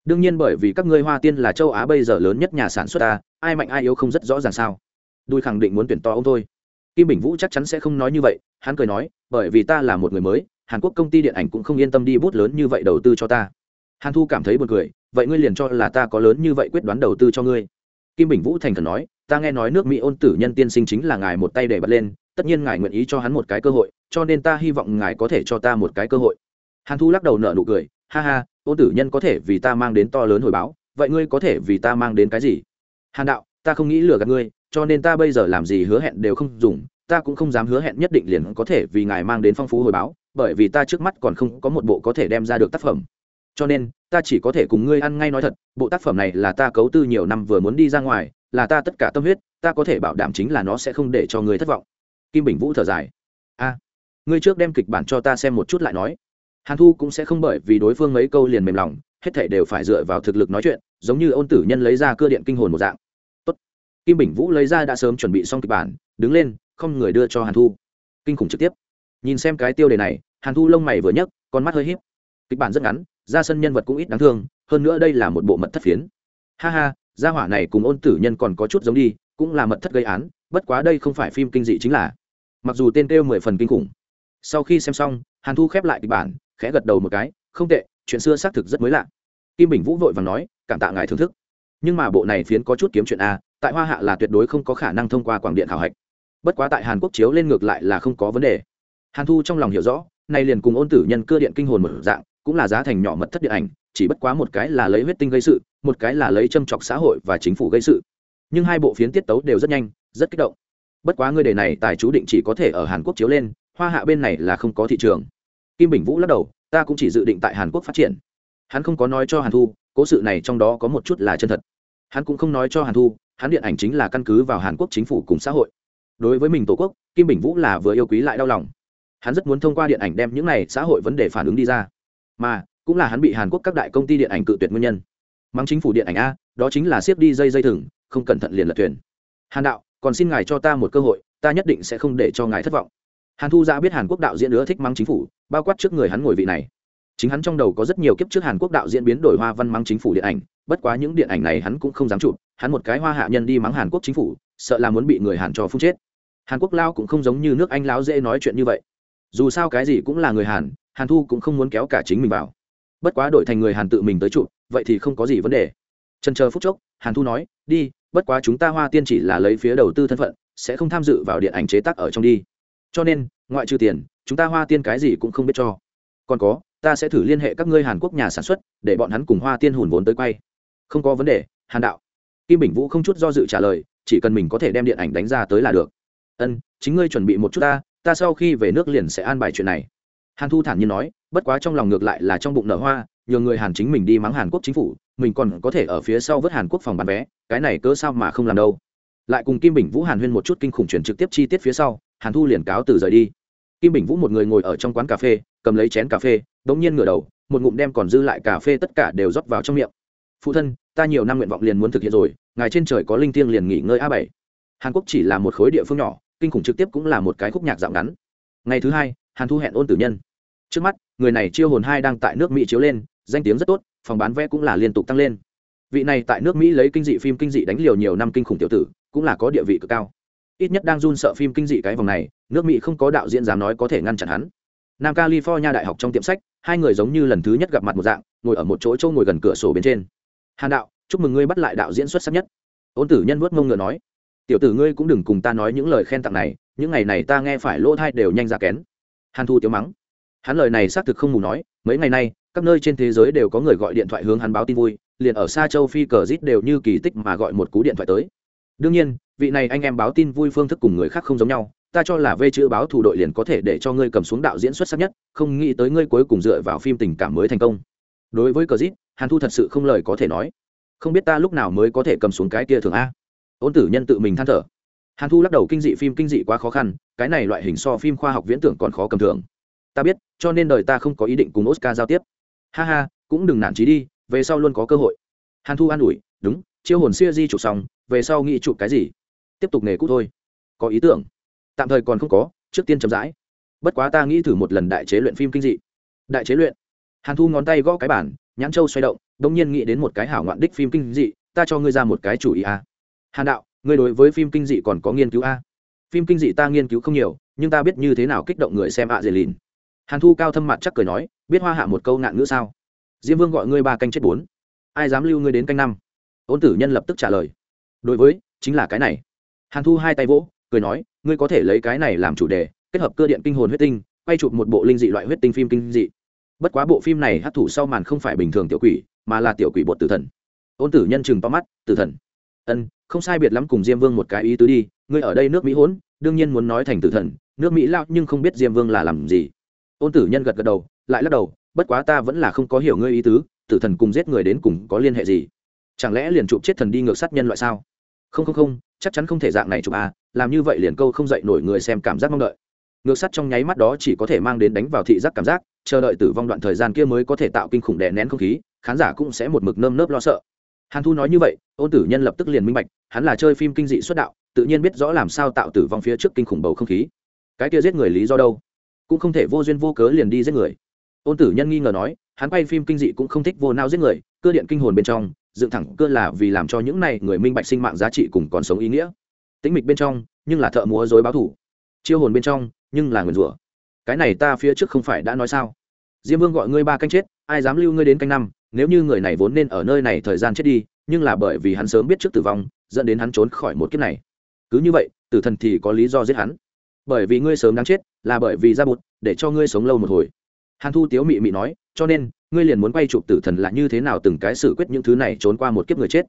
Đương nhiên bởi vì các ngươi hoa tiên là châu á bây giờ lớn nhất nhà sản xuất ta, ai mạnh ai yếu không rất rõ ràng sao. Đùi khẳng định muốn tuyển to ông thôi. Kim bình vũ chắc chắn sẽ không nói như vậy, hắn cười nói, bởi vì ta là một người mới, hàn quốc công ty điện ảnh cũng không yên tâm đi bút lớn như vậy đầu tư cho ta. Hàn thu cảm thấy buồn cười, vậy ngươi liền cho là ta có lớn như vậy quyết đoán đầu tư cho ngươi kim bình vũ thành thần nói, ta nghe nói nước mỹ ôn tử nhân tiên sinh chính là ngài một tay để bật lên, tất nhiên ngài nguyện ý cho hắn một cái cơ hội, cho nên ta hy vọng ngài có thể cho ta một cái cơ hội. Hàn thu lắc đầu nợ nụ cười, ha ha, ôn tử nhân có thể vì ta mang đến to lớn hồi báo, vậy ngươi có thể vì ta mang đến cái gì? Hàn đạo, ta không nghĩ lừa gạt ngươi, cho nên ta bây giờ làm gì hứa hẹn đều không dùng, ta cũng không dám hứa hẹn nhất định liền có thể vì ngài mang đến phong phú hồi báo, bởi vì ta trước mắt còn không có một bộ có thể đem ra được tác phẩm cho nên, ta chỉ có thể cùng ngươi ăn ngay nói thật, bộ tác phẩm này là ta cấu tư nhiều năm vừa muốn đi ra ngoài, là ta tất cả tâm huyết, ta có thể bảo đảm chính là nó sẽ không để cho ngươi thất vọng. Kim bình vũ thở dài. A, ngươi trước đem kịch bản cho ta xem một chút lại nói. Hàn thu cũng sẽ không bởi vì đối phương mấy câu liền mềm lòng, hết thể đều phải dựa vào thực lực nói chuyện, giống như ôn tử nhân lấy ra cơ điện kinh hồn một dạng. Tốt. kim bình vũ lấy ra đã sớm chuẩn bị xong kịch bản, đứng lên, không người đưa cho hàn thu. Kinh khủng trực tiếp. Nhìn xem cái tiêu đề này, hàn thu lông mày vừa nhấc, con mắt hơi h í p kịch bản rất ngắn ra sân nhân vật cũng ít đáng thương, hơn nữa đây là một bộ mật thất phiến. Ha ha, gia hỏa này cùng ôn tử nhân còn có chút giống đi, cũng là mật thất gây án, bất quá đây không phải phim kinh dị chính là. Mặc dù tên kêu mười phần kinh khủng. Sau khi xem xong, hàn thu khép lại kịch bản, khẽ gật đầu một cái, không tệ, chuyện xưa xác thực rất mới lạ. Kim bình vũ vội và nói, cảm tạ ngài thưởng thức. Nhưng mà bộ này phiến có chút kiếm chuyện a tại hoa hạ là tuyệt đối không có khả năng thông qua quảng điện khảo hạch. Bất quá tại hàn quốc chiếu lên ngược lại là không có vấn đề. Hàn thu trong lòng hiểu rõ, nay liền cùng ôn tử nhân cơ điện kinh hồn một dạng cũng là giá thành nhỏ mật thất điện ảnh, chỉ bất quá một cái là lấy huyết tinh gây sự, một cái là lấy châm chọc xã hội và chính phủ gây sự. Nhưng hai bộ phiến tiết tấu đều rất nhanh, rất kích động. Bất quá ngươi đề này tài chú định chỉ có thể ở hàn quốc chiếu lên, hoa hạ bên này là không có thị trường. Kim bình vũ lắc đầu, ta cũng chỉ dự định tại hàn quốc phát triển. Hắn không có nói cho hàn thu, cố sự này trong đó có một chút là chân thật. Hắn cũng không nói cho hàn thu, hắn điện ảnh chính là căn cứ vào hàn quốc chính phủ cùng xã hội. Đối với mình tổ quốc, kim bình vũ là vừa yêu quý lại đau lòng. Hắn rất muốn thông qua điện ảnh đem những này xã hội vấn đề phản ứng đi ra mà cũng là hắn bị hàn quốc các đại công ty điện ảnh cự tuyệt nguyên nhân. Mắng chính phủ điện ảnh a, đó chính là siết đi dây dây thừng, không cẩn thận liền lật thuyền. Hàn đạo, còn xin ngài cho ta một cơ hội, ta nhất định sẽ không để cho ngài thất vọng. Hàn thu ra biết hàn quốc đạo diễn nữa thích mắng chính phủ, bao quát trước người hắn ngồi vị này. Chính hắn trong đầu có rất nhiều kiếp trước hàn quốc đạo diễn biến đổi hoa văn mắng chính phủ điện ảnh, bất quá những điện ảnh này hắn cũng không dám chụp, hắn một cái hoa hạ nhân đi mắng hàn quốc chính phủ, sợ là muốn bị người hàn cho phun chết. Hàn quốc lao cũng không giống như nước anh lao dễ nói chuyện như vậy. Dù sao cái gì cũng là người hàn hàn thu cũng không muốn kéo cả chính mình vào. Bất quá đổi thành người hàn tự mình tới chụp, vậy thì không có gì vấn đề. Trần chờ phút chốc, hàn thu nói, đi, bất quá chúng ta hoa tiên chỉ là lấy phía đầu tư thân phận, sẽ không tham dự vào điện ảnh chế tác ở trong đi. Cho nên, ngoại trừ tiền, chúng ta hoa tiên cái gì cũng không biết cho. Còn có, ta sẽ thử liên hệ các ngươi hàn quốc nhà sản xuất, để bọn hắn cùng hoa tiên hùn vốn tới quay. Không có vấn đề, hàn đạo. Kim bình vũ không chút do dự trả lời, chỉ cần mình có thể đem điện ảnh đánh ra tới là được. Ân, chính ngươi chuẩn bị một chút ta ta sau khi về nước liền sẽ an bài chuyện này hàn thu thản nhiên nói, bất quá trong lòng ngược lại là trong bụng nở hoa, nhờ người hàn chính mình đi mắng hàn quốc chính phủ, mình còn có thể ở phía sau vớt hàn quốc phòng bán vé, cái này cớ sao mà không làm đâu. Lại cùng kim bình vũ hàn huyên một chút kinh khủng chuyển trực tiếp chi tiết phía sau, hàn thu liền cáo từ rời đi. Kim bình vũ một người ngồi ở trong quán cà phê, cầm lấy chén cà phê đ ỗ n g nhiên ngửa đầu, một ngụm đem còn dư lại cà phê tất cả đều rót vào trong miệng. Phụ thân, ta nhiều năm nguyện vọng liền muốn thực hiện rồi, ngài trên trời có linh thiêng liền nghỉ ngơi a bảy. Hàn quốc chỉ là một khối địa phương nhỏ, kinh khủng trực tiếp cũng là một cái khúc nhạc dạo ngắn. Ngày thứ hai hàn thu hẹn ôn tử nhân. Trước mắt, người này chiêu hồn hai đang tại nước mỹ chiếu lên, danh tiếng rất tốt, phòng bán vé cũng là liên tục tăng lên. Vị này tại nước mỹ lấy kinh dị phim kinh dị đánh liều nhiều năm kinh khủng tiểu tử, cũng là có địa vị cực cao. Ít nhất đang run sợ phim kinh dị cái vòng này, nước mỹ không có đạo diễn dám nói có thể ngăn chặn hắn. Nam california đại học trong tiệm sách, hai người giống như lần thứ nhất gặp mặt một dạng, ngồi ở một chỗ châu ngồi gần cửa sổ bên trên. Hàn đạo, chúc mừng ngươi bắt lại đạo diễn xuất sắc nhất. Ôn tử nhân vuốt mông ngựa nói, tiểu tử ngươi cũng đừng cùng ta nói những lời khen tặng này, những ngày này ta nghe phải lỗ thai đều nhanh ra kén hàn thu tiếng mắng. Hắn lời này xác thực không mù nói, mấy ngày nay, các nơi trên thế giới đều có người gọi điện thoại hướng hắn báo tin vui, liền ở xa châu phi cờ rít đều như kỳ tích mà gọi một cú điện thoại tới. Đương nhiên, vị này anh em báo tin vui phương thức cùng người khác không giống nhau, ta cho là vê chữ báo thủ đội liền có thể để cho ngươi cầm xuống đạo diễn xuất sắc nhất, không nghĩ tới ngươi cuối cùng dựa vào phim tình cảm mới thành công. Đối với cờ rít, hàn thu thật sự không lời có thể nói. Không biết ta lúc nào mới có thể cầm xuống cái kia thường a. Ôn tử nhân tự mình than thở hàn thu lắc đầu, kinh dị phim kinh dị quá khó khăn, cái này loại hình so phim khoa học viễn tưởng còn khó cầm thường ta biết, cho nên đời ta không có ý định cùng oscar giao tiếp. Ha ha, cũng đừng nản trí đi, về sau luôn có cơ hội. Hàn thu an ủi, đúng, chiêu hồn siêu di chụp xong, về sau nghĩ chụp cái gì? Tiếp tục nghề cũ thôi. Có ý tưởng. Tạm thời còn không có, trước tiên chậm rãi. Bất quá ta nghĩ thử một lần đại chế luyện phim kinh dị. Đại chế luyện. Hàn thu ngón tay gõ cái bản nhãn châu xoay động đ ỗ n g nhiên nghĩ đến một cái hảo ngoạn đích phim kinh dị, ta cho ngươi ra một cái chủ ý à. hàn đạo ngươi đối với phim kinh dị còn có nghiên cứu a? Phim kinh dị ta nghiên cứu không nhiều, nhưng ta biết như thế nào kích động người xem ạ à dề lìn. Hàn thu cao thâm mặt chắc cười nói, biết hoa hạ một câu ngạn ngữ sao? Diêm vương gọi ngươi ba canh chết bốn. Ai dám lưu ngươi đến canh năm? Ôn tử nhân lập tức trả lời. Đối với, chính là cái này. Hàn thu hai tay vỗ, cười nói, ngươi có thể lấy cái này làm chủ đề, kết hợp cơ điện kinh hồn huyết tinh, quay chụp một bộ linh dị loại huyết tinh phim kinh dị. Bất quá bộ phim này hát thủ sau màn không phải bình thường tiểu quỷ, mà là tiểu quỷ bột tử thần. Ôn tử nhân chừng to mắt, tử thần. Ân không sai biệt lắm cùng diêm vương một cái ý tứ đi, ngươi ở đây nước mỹ hỗn, đương nhiên muốn nói thành tử thần, nước mỹ lao nhưng không biết diêm vương là làm gì. Ôn tử nhân gật gật đầu, lại lắc đầu, bất quá ta vẫn là không có hiểu ngươi ý tứ, tử thần cùng giết người đến cùng có liên hệ gì? Chẳng lẽ liền chụp chết thần đi ngược sát nhân loại sao? Không không không, chắc chắn không thể dạng này chụp à làm như vậy liền câu không dậy nổi người xem cảm giác mong đợi. Ngược sắt trong nháy mắt đó chỉ có thể mang đến đánh vào thị giác cảm giác, chờ đợi tử vong đoạn thời gian kia mới có thể tạo kinh khủng đè nén không khí, khán giả cũng sẽ một mực nơm nớp lo sợ hàn thu nói như vậy, ôn tử nhân lập tức liền minh bạch, hắn là chơi phim kinh dị xuất đạo, tự nhiên biết rõ làm sao tạo tử vong phía trước kinh khủng bầu không khí. Cái kia giết người lý do đâu? Cũng không thể vô duyên vô cớ liền đi giết người. Ôn tử nhân nghi ngờ nói, hắn quay phim kinh dị cũng không thích vô nao giết người, cơ điện kinh hồn bên trong, dựng thẳng cơ là vì làm cho những này người minh bạch sinh mạng giá trị cùng còn sống ý nghĩa. Tĩnh mịch bên trong, nhưng là thợ múa dối báo thủ. Chiêu hồn bên trong, nhưng là nguyền rủa. Cái này ta phía trước không phải đã nói sao? Diêm vương gọi ngươi ba canh chết, ai dám lưu ngươi đến canh năm? Nếu như người này vốn nên ở nơi này thời gian chết đi, nhưng là bởi vì hắn sớm biết trước tử vong, dẫn đến hắn trốn khỏi một kiếp này. Cứ như vậy, tử thần thì có lý do giết hắn. Bởi vì ngươi sớm đáng chết, là bởi vì ra bụt, để cho ngươi sống lâu một hồi. Hàn thu tiếu mị mị nói, cho nên, ngươi liền muốn quay chụp tử thần là như thế nào từng cái xử quyết những thứ này trốn qua một kiếp người chết.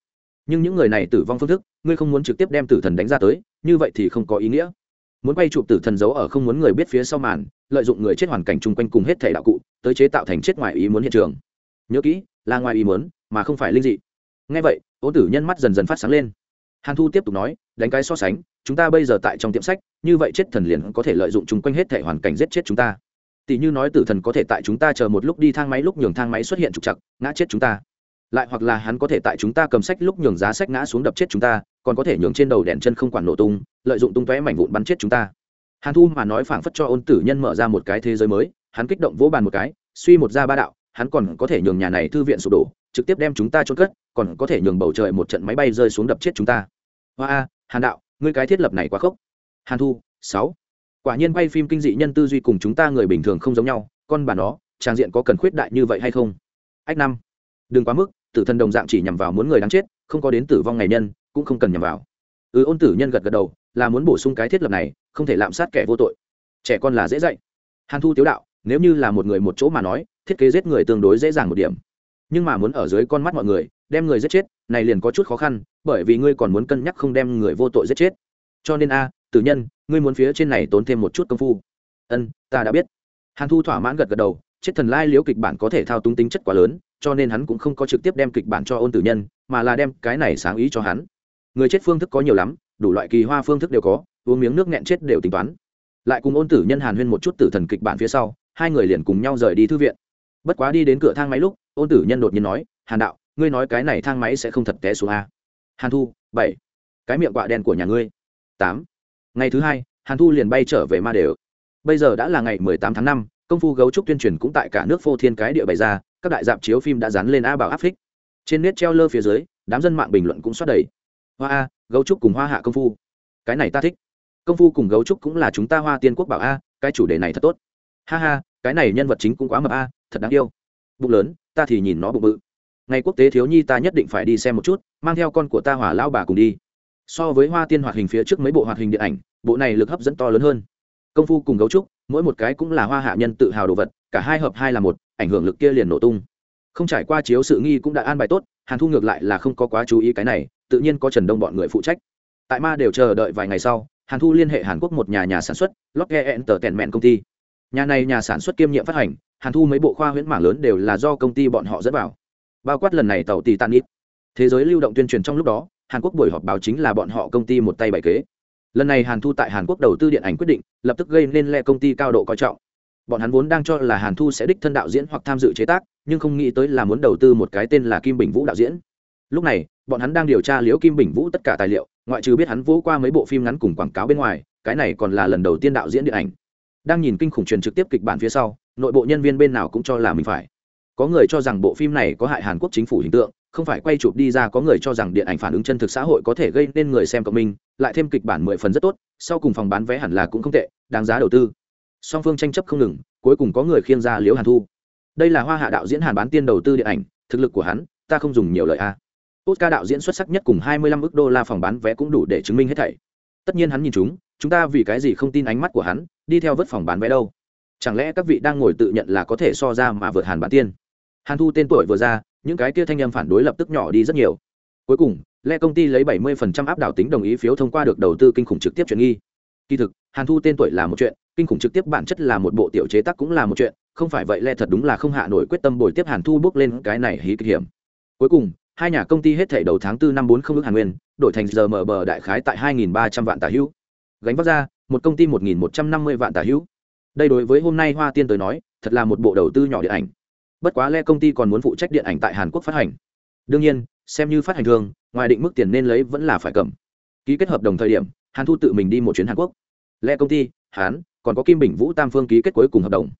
Nhưng những người này tử vong phương thức, ngươi không muốn trực tiếp đem tử thần đánh ra tới, như vậy thì không có ý nghĩa. Muốn quay chụp tử thần giấu ở không muốn người biết phía sau màn, lợi dụng người chết hoàn cảnh chung quanh cùng hết thể đạo cụ, tới chế tạo thành chết ngoài ý muốn hiện trường nhớ kỹ, là ngoài ý muốn, mà không phải linh dị. Ngay vậy, ôn tử nhân mắt dần dần phát sáng lên. Hàn thu tiếp tục nói, đánh cái so sánh, chúng ta bây giờ tại trong tiệm sách, như vậy chết thần liền có thể lợi dụng chung quanh hết thể hoàn cảnh giết chết chúng ta. Tỷ như nói tử thần có thể tại chúng ta chờ một lúc đi thang máy, lúc nhường thang máy xuất hiện trục chặt ngã chết chúng ta. Lại hoặc là hắn có thể tại chúng ta cầm sách, lúc nhường giá sách ngã xuống đập chết chúng ta, còn có thể nhường trên đầu đèn chân không quản nổ tung, lợi dụng tung tóe mảnh vụn bắn chết chúng ta. Hàn thu mà nói phảng phất cho ôn tử nhân mở ra một cái thế giới mới, hắn kích động vỗ bàn một cái, suy một ra ba đạo hắn còn có thể nhường nhà này thư viện sụp đổ, trực tiếp đem chúng ta trôn cất, còn có thể nhường bầu trời một trận máy bay rơi xuống đập chết chúng ta. Hoa a, hàn đạo, ngươi cái thiết lập này quá khốc. Hàn thu, sáu. Quả nhiên quay phim kinh dị nhân tư duy cùng chúng ta người bình thường không giống nhau, con bà nó, trang diện có cần khuyết đại như vậy hay không? Ách năm. Đừng quá mức, tử thần đồng dạng chỉ nhằm vào muốn người đáng chết, không có đến tử vong ngày nhân, cũng không cần nhằm vào. Ừ ôn tử nhân gật gật đầu, là muốn bổ sung cái thiết lập này, không thể lạm sát kẻ vô tội. Trẻ con là dễ dạy. Hàn thu tiếu đạo, nếu như là một người một chỗ mà nói thiết kế giết người tương đối dễ dàng một điểm. Nhưng mà muốn ở dưới con mắt mọi người, đem người giết chết, này liền có chút khó khăn, bởi vì ngươi còn muốn cân nhắc không đem người vô tội giết chết. Cho nên a, tử nhân, ngươi muốn phía trên này tốn thêm một chút công phu. Ân, ta đã biết. Hàn thu thỏa mãn gật gật đầu, chết thần lai liễu kịch bản có thể thao túng tính chất quá lớn, cho nên hắn cũng không có trực tiếp đem kịch bản cho ôn tử nhân, mà là đem cái này sáng ý cho hắn. Người chết phương thức có nhiều lắm, đủ loại kỳ hoa phương thức đều có, uống miếng nước nghẹn chết đều tính toán. Lại cùng ôn tử nhân hàn huyên một chút tử thần kịch bản phía sau, hai người liền cùng nhau rời đi thư viện bất quá đi đến cửa thang máy lúc, ôn tử nhân đột nhiên nói, hàn đạo, ngươi nói cái này thang máy sẽ không thật té xuống a? Hàn thu, bảy. Cái miệng quạ đen của nhà ngươi, tám. Ngày thứ hai, hàn thu liền bay trở về ma đều. Bây giờ đã là ngày mười tám tháng năm, công phu gấu trúc tuyên truyền cũng tại cả nước phô thiên cái địa bày ra, các đại dạp chiếu phim đã dán lên a bảo áp phích. Trên nét treo lơ phía dưới, đám dân mạng bình luận cũng xoát đầy. Hoa a, gấu trúc cùng hoa hạ công phu. Cái này ta thích. Công phu cùng gấu trúc cũng là chúng ta hoa tiên quốc bảo a, cái chủ đề này thật tốt. Ha ha, cái này nhân vật chính cũng quá mập a thật đáng yêu. Bụng lớn, ta thì nhìn nó bụng bự. Ngày quốc tế thiếu nhi ta nhất định phải đi xem một chút, mang theo con của ta hỏa lao bà cùng đi. So với hoa tiên hoạt hình phía trước mấy bộ hoạt hình điện ảnh, bộ này lực hấp dẫn to lớn hơn. Công phu cùng gấu trúc, mỗi một cái cũng là hoa hạ nhân tự hào đồ vật, cả hai hợp hai là một, ảnh hưởng lực kia liền nổ tung. Không trải qua chiếu sự nghi cũng đã an bài tốt, hàn thu ngược lại là không có quá chú ý cái này, tự nhiên có trần đông bọn người phụ trách. Tại ma đều chờ đợi vài ngày sau, hàn thu liên hệ hàn quốc một nhà nhà sản xuất, lotte enter tèn mẹn công ty. Nhà này nhà sản xuất kiêm nhiệm phát hành hàn thu mấy bộ khoa huyễn mảng lớn đều là do công ty bọn họ dẫn vào. Bao quát lần này tàu tì tàn ít thế giới lưu động tuyên truyền trong lúc đó, hàn quốc buổi họp báo chính là bọn họ công ty một tay bày kế. Lần này hàn thu tại hàn quốc đầu tư điện ảnh quyết định, lập tức gây nên lệ công ty cao độ coi trọng. Bọn hắn vốn đang cho là hàn thu sẽ đích thân đạo diễn hoặc tham dự chế tác, nhưng không nghĩ tới là muốn đầu tư một cái tên là kim bình vũ đạo diễn. Lúc này, bọn hắn đang điều tra liễu kim bình vũ tất cả tài liệu, ngoại trừ biết hắn vỗ qua mấy bộ phim ngắn cùng quảng cáo bên ngoài, cái này còn là lần đầu tiên đạo diễn điện ảnh. Đang nhìn kinh khủng truyền trực tiếp kịch bản phía sau nội bộ nhân viên bên nào cũng cho là mình phải có người cho rằng bộ phim này có hại hàn quốc chính phủ hình tượng không phải quay chụp đi ra có người cho rằng điện ảnh phản ứng chân thực xã hội có thể gây nên người xem cộng minh lại thêm kịch bản mười phần rất tốt sau cùng phòng bán vé hẳn là cũng không tệ đáng giá đầu tư song phương tranh chấp không ngừng cuối cùng có người khiêng ra liễu hàn thu đây là hoa hạ đạo diễn hàn bán tiên đầu tư điện ảnh thực lực của hắn ta không dùng nhiều lời a Oscar đạo diễn xuất sắc nhất cùng hai mươi lăm ước đô la phòng bán vé cũng đủ để chứng minh hết thảy. Tất nhiên hắn nhìn chúng, chúng ta vì cái gì không tin ánh mắt của hắn, đi theo vớt phòng bán vé đâu? Chẳng lẽ các vị đang ngồi tự nhận là có thể so ra mà vượt Hàn bản Tiên? Hàn Thu tên tuổi vừa ra, những cái kia thanh em phản đối lập tức nhỏ đi rất nhiều. Cuối cùng, lẽ công ty lấy 70% áp đảo tính đồng ý phiếu thông qua được đầu tư kinh khủng trực tiếp chuyển nghi. Kỳ thực, Hàn Thu tên tuổi là một chuyện, kinh khủng trực tiếp bản chất là một bộ tiểu chế tác cũng là một chuyện, không phải vậy lẽ thật đúng là không hạ nổi quyết tâm bồi tiếp Hàn Thu bước lên cái này hí kịch hiểm. Cuối cùng, hai nhà công ty hết thảy đầu tháng 4 năm bốn không ước hàn nguyên, đổi thành giờ mở bờ đại khái tại 2300 vạn tả hữu. Gánh vác ra, một công ty 1150 vạn tả hữu. Đây đối với hôm nay Hoa Tiên tới nói, thật là một bộ đầu tư nhỏ điện ảnh. Bất quá le công ty còn muốn phụ trách điện ảnh tại Hàn Quốc phát hành. Đương nhiên, xem như phát hành thường, ngoài định mức tiền nên lấy vẫn là phải cầm. Ký kết hợp đồng thời điểm, Hàn Thu tự mình đi một chuyến Hàn Quốc. le công ty, Hán, còn có Kim Bình Vũ Tam Phương ký kết cuối cùng hợp đồng.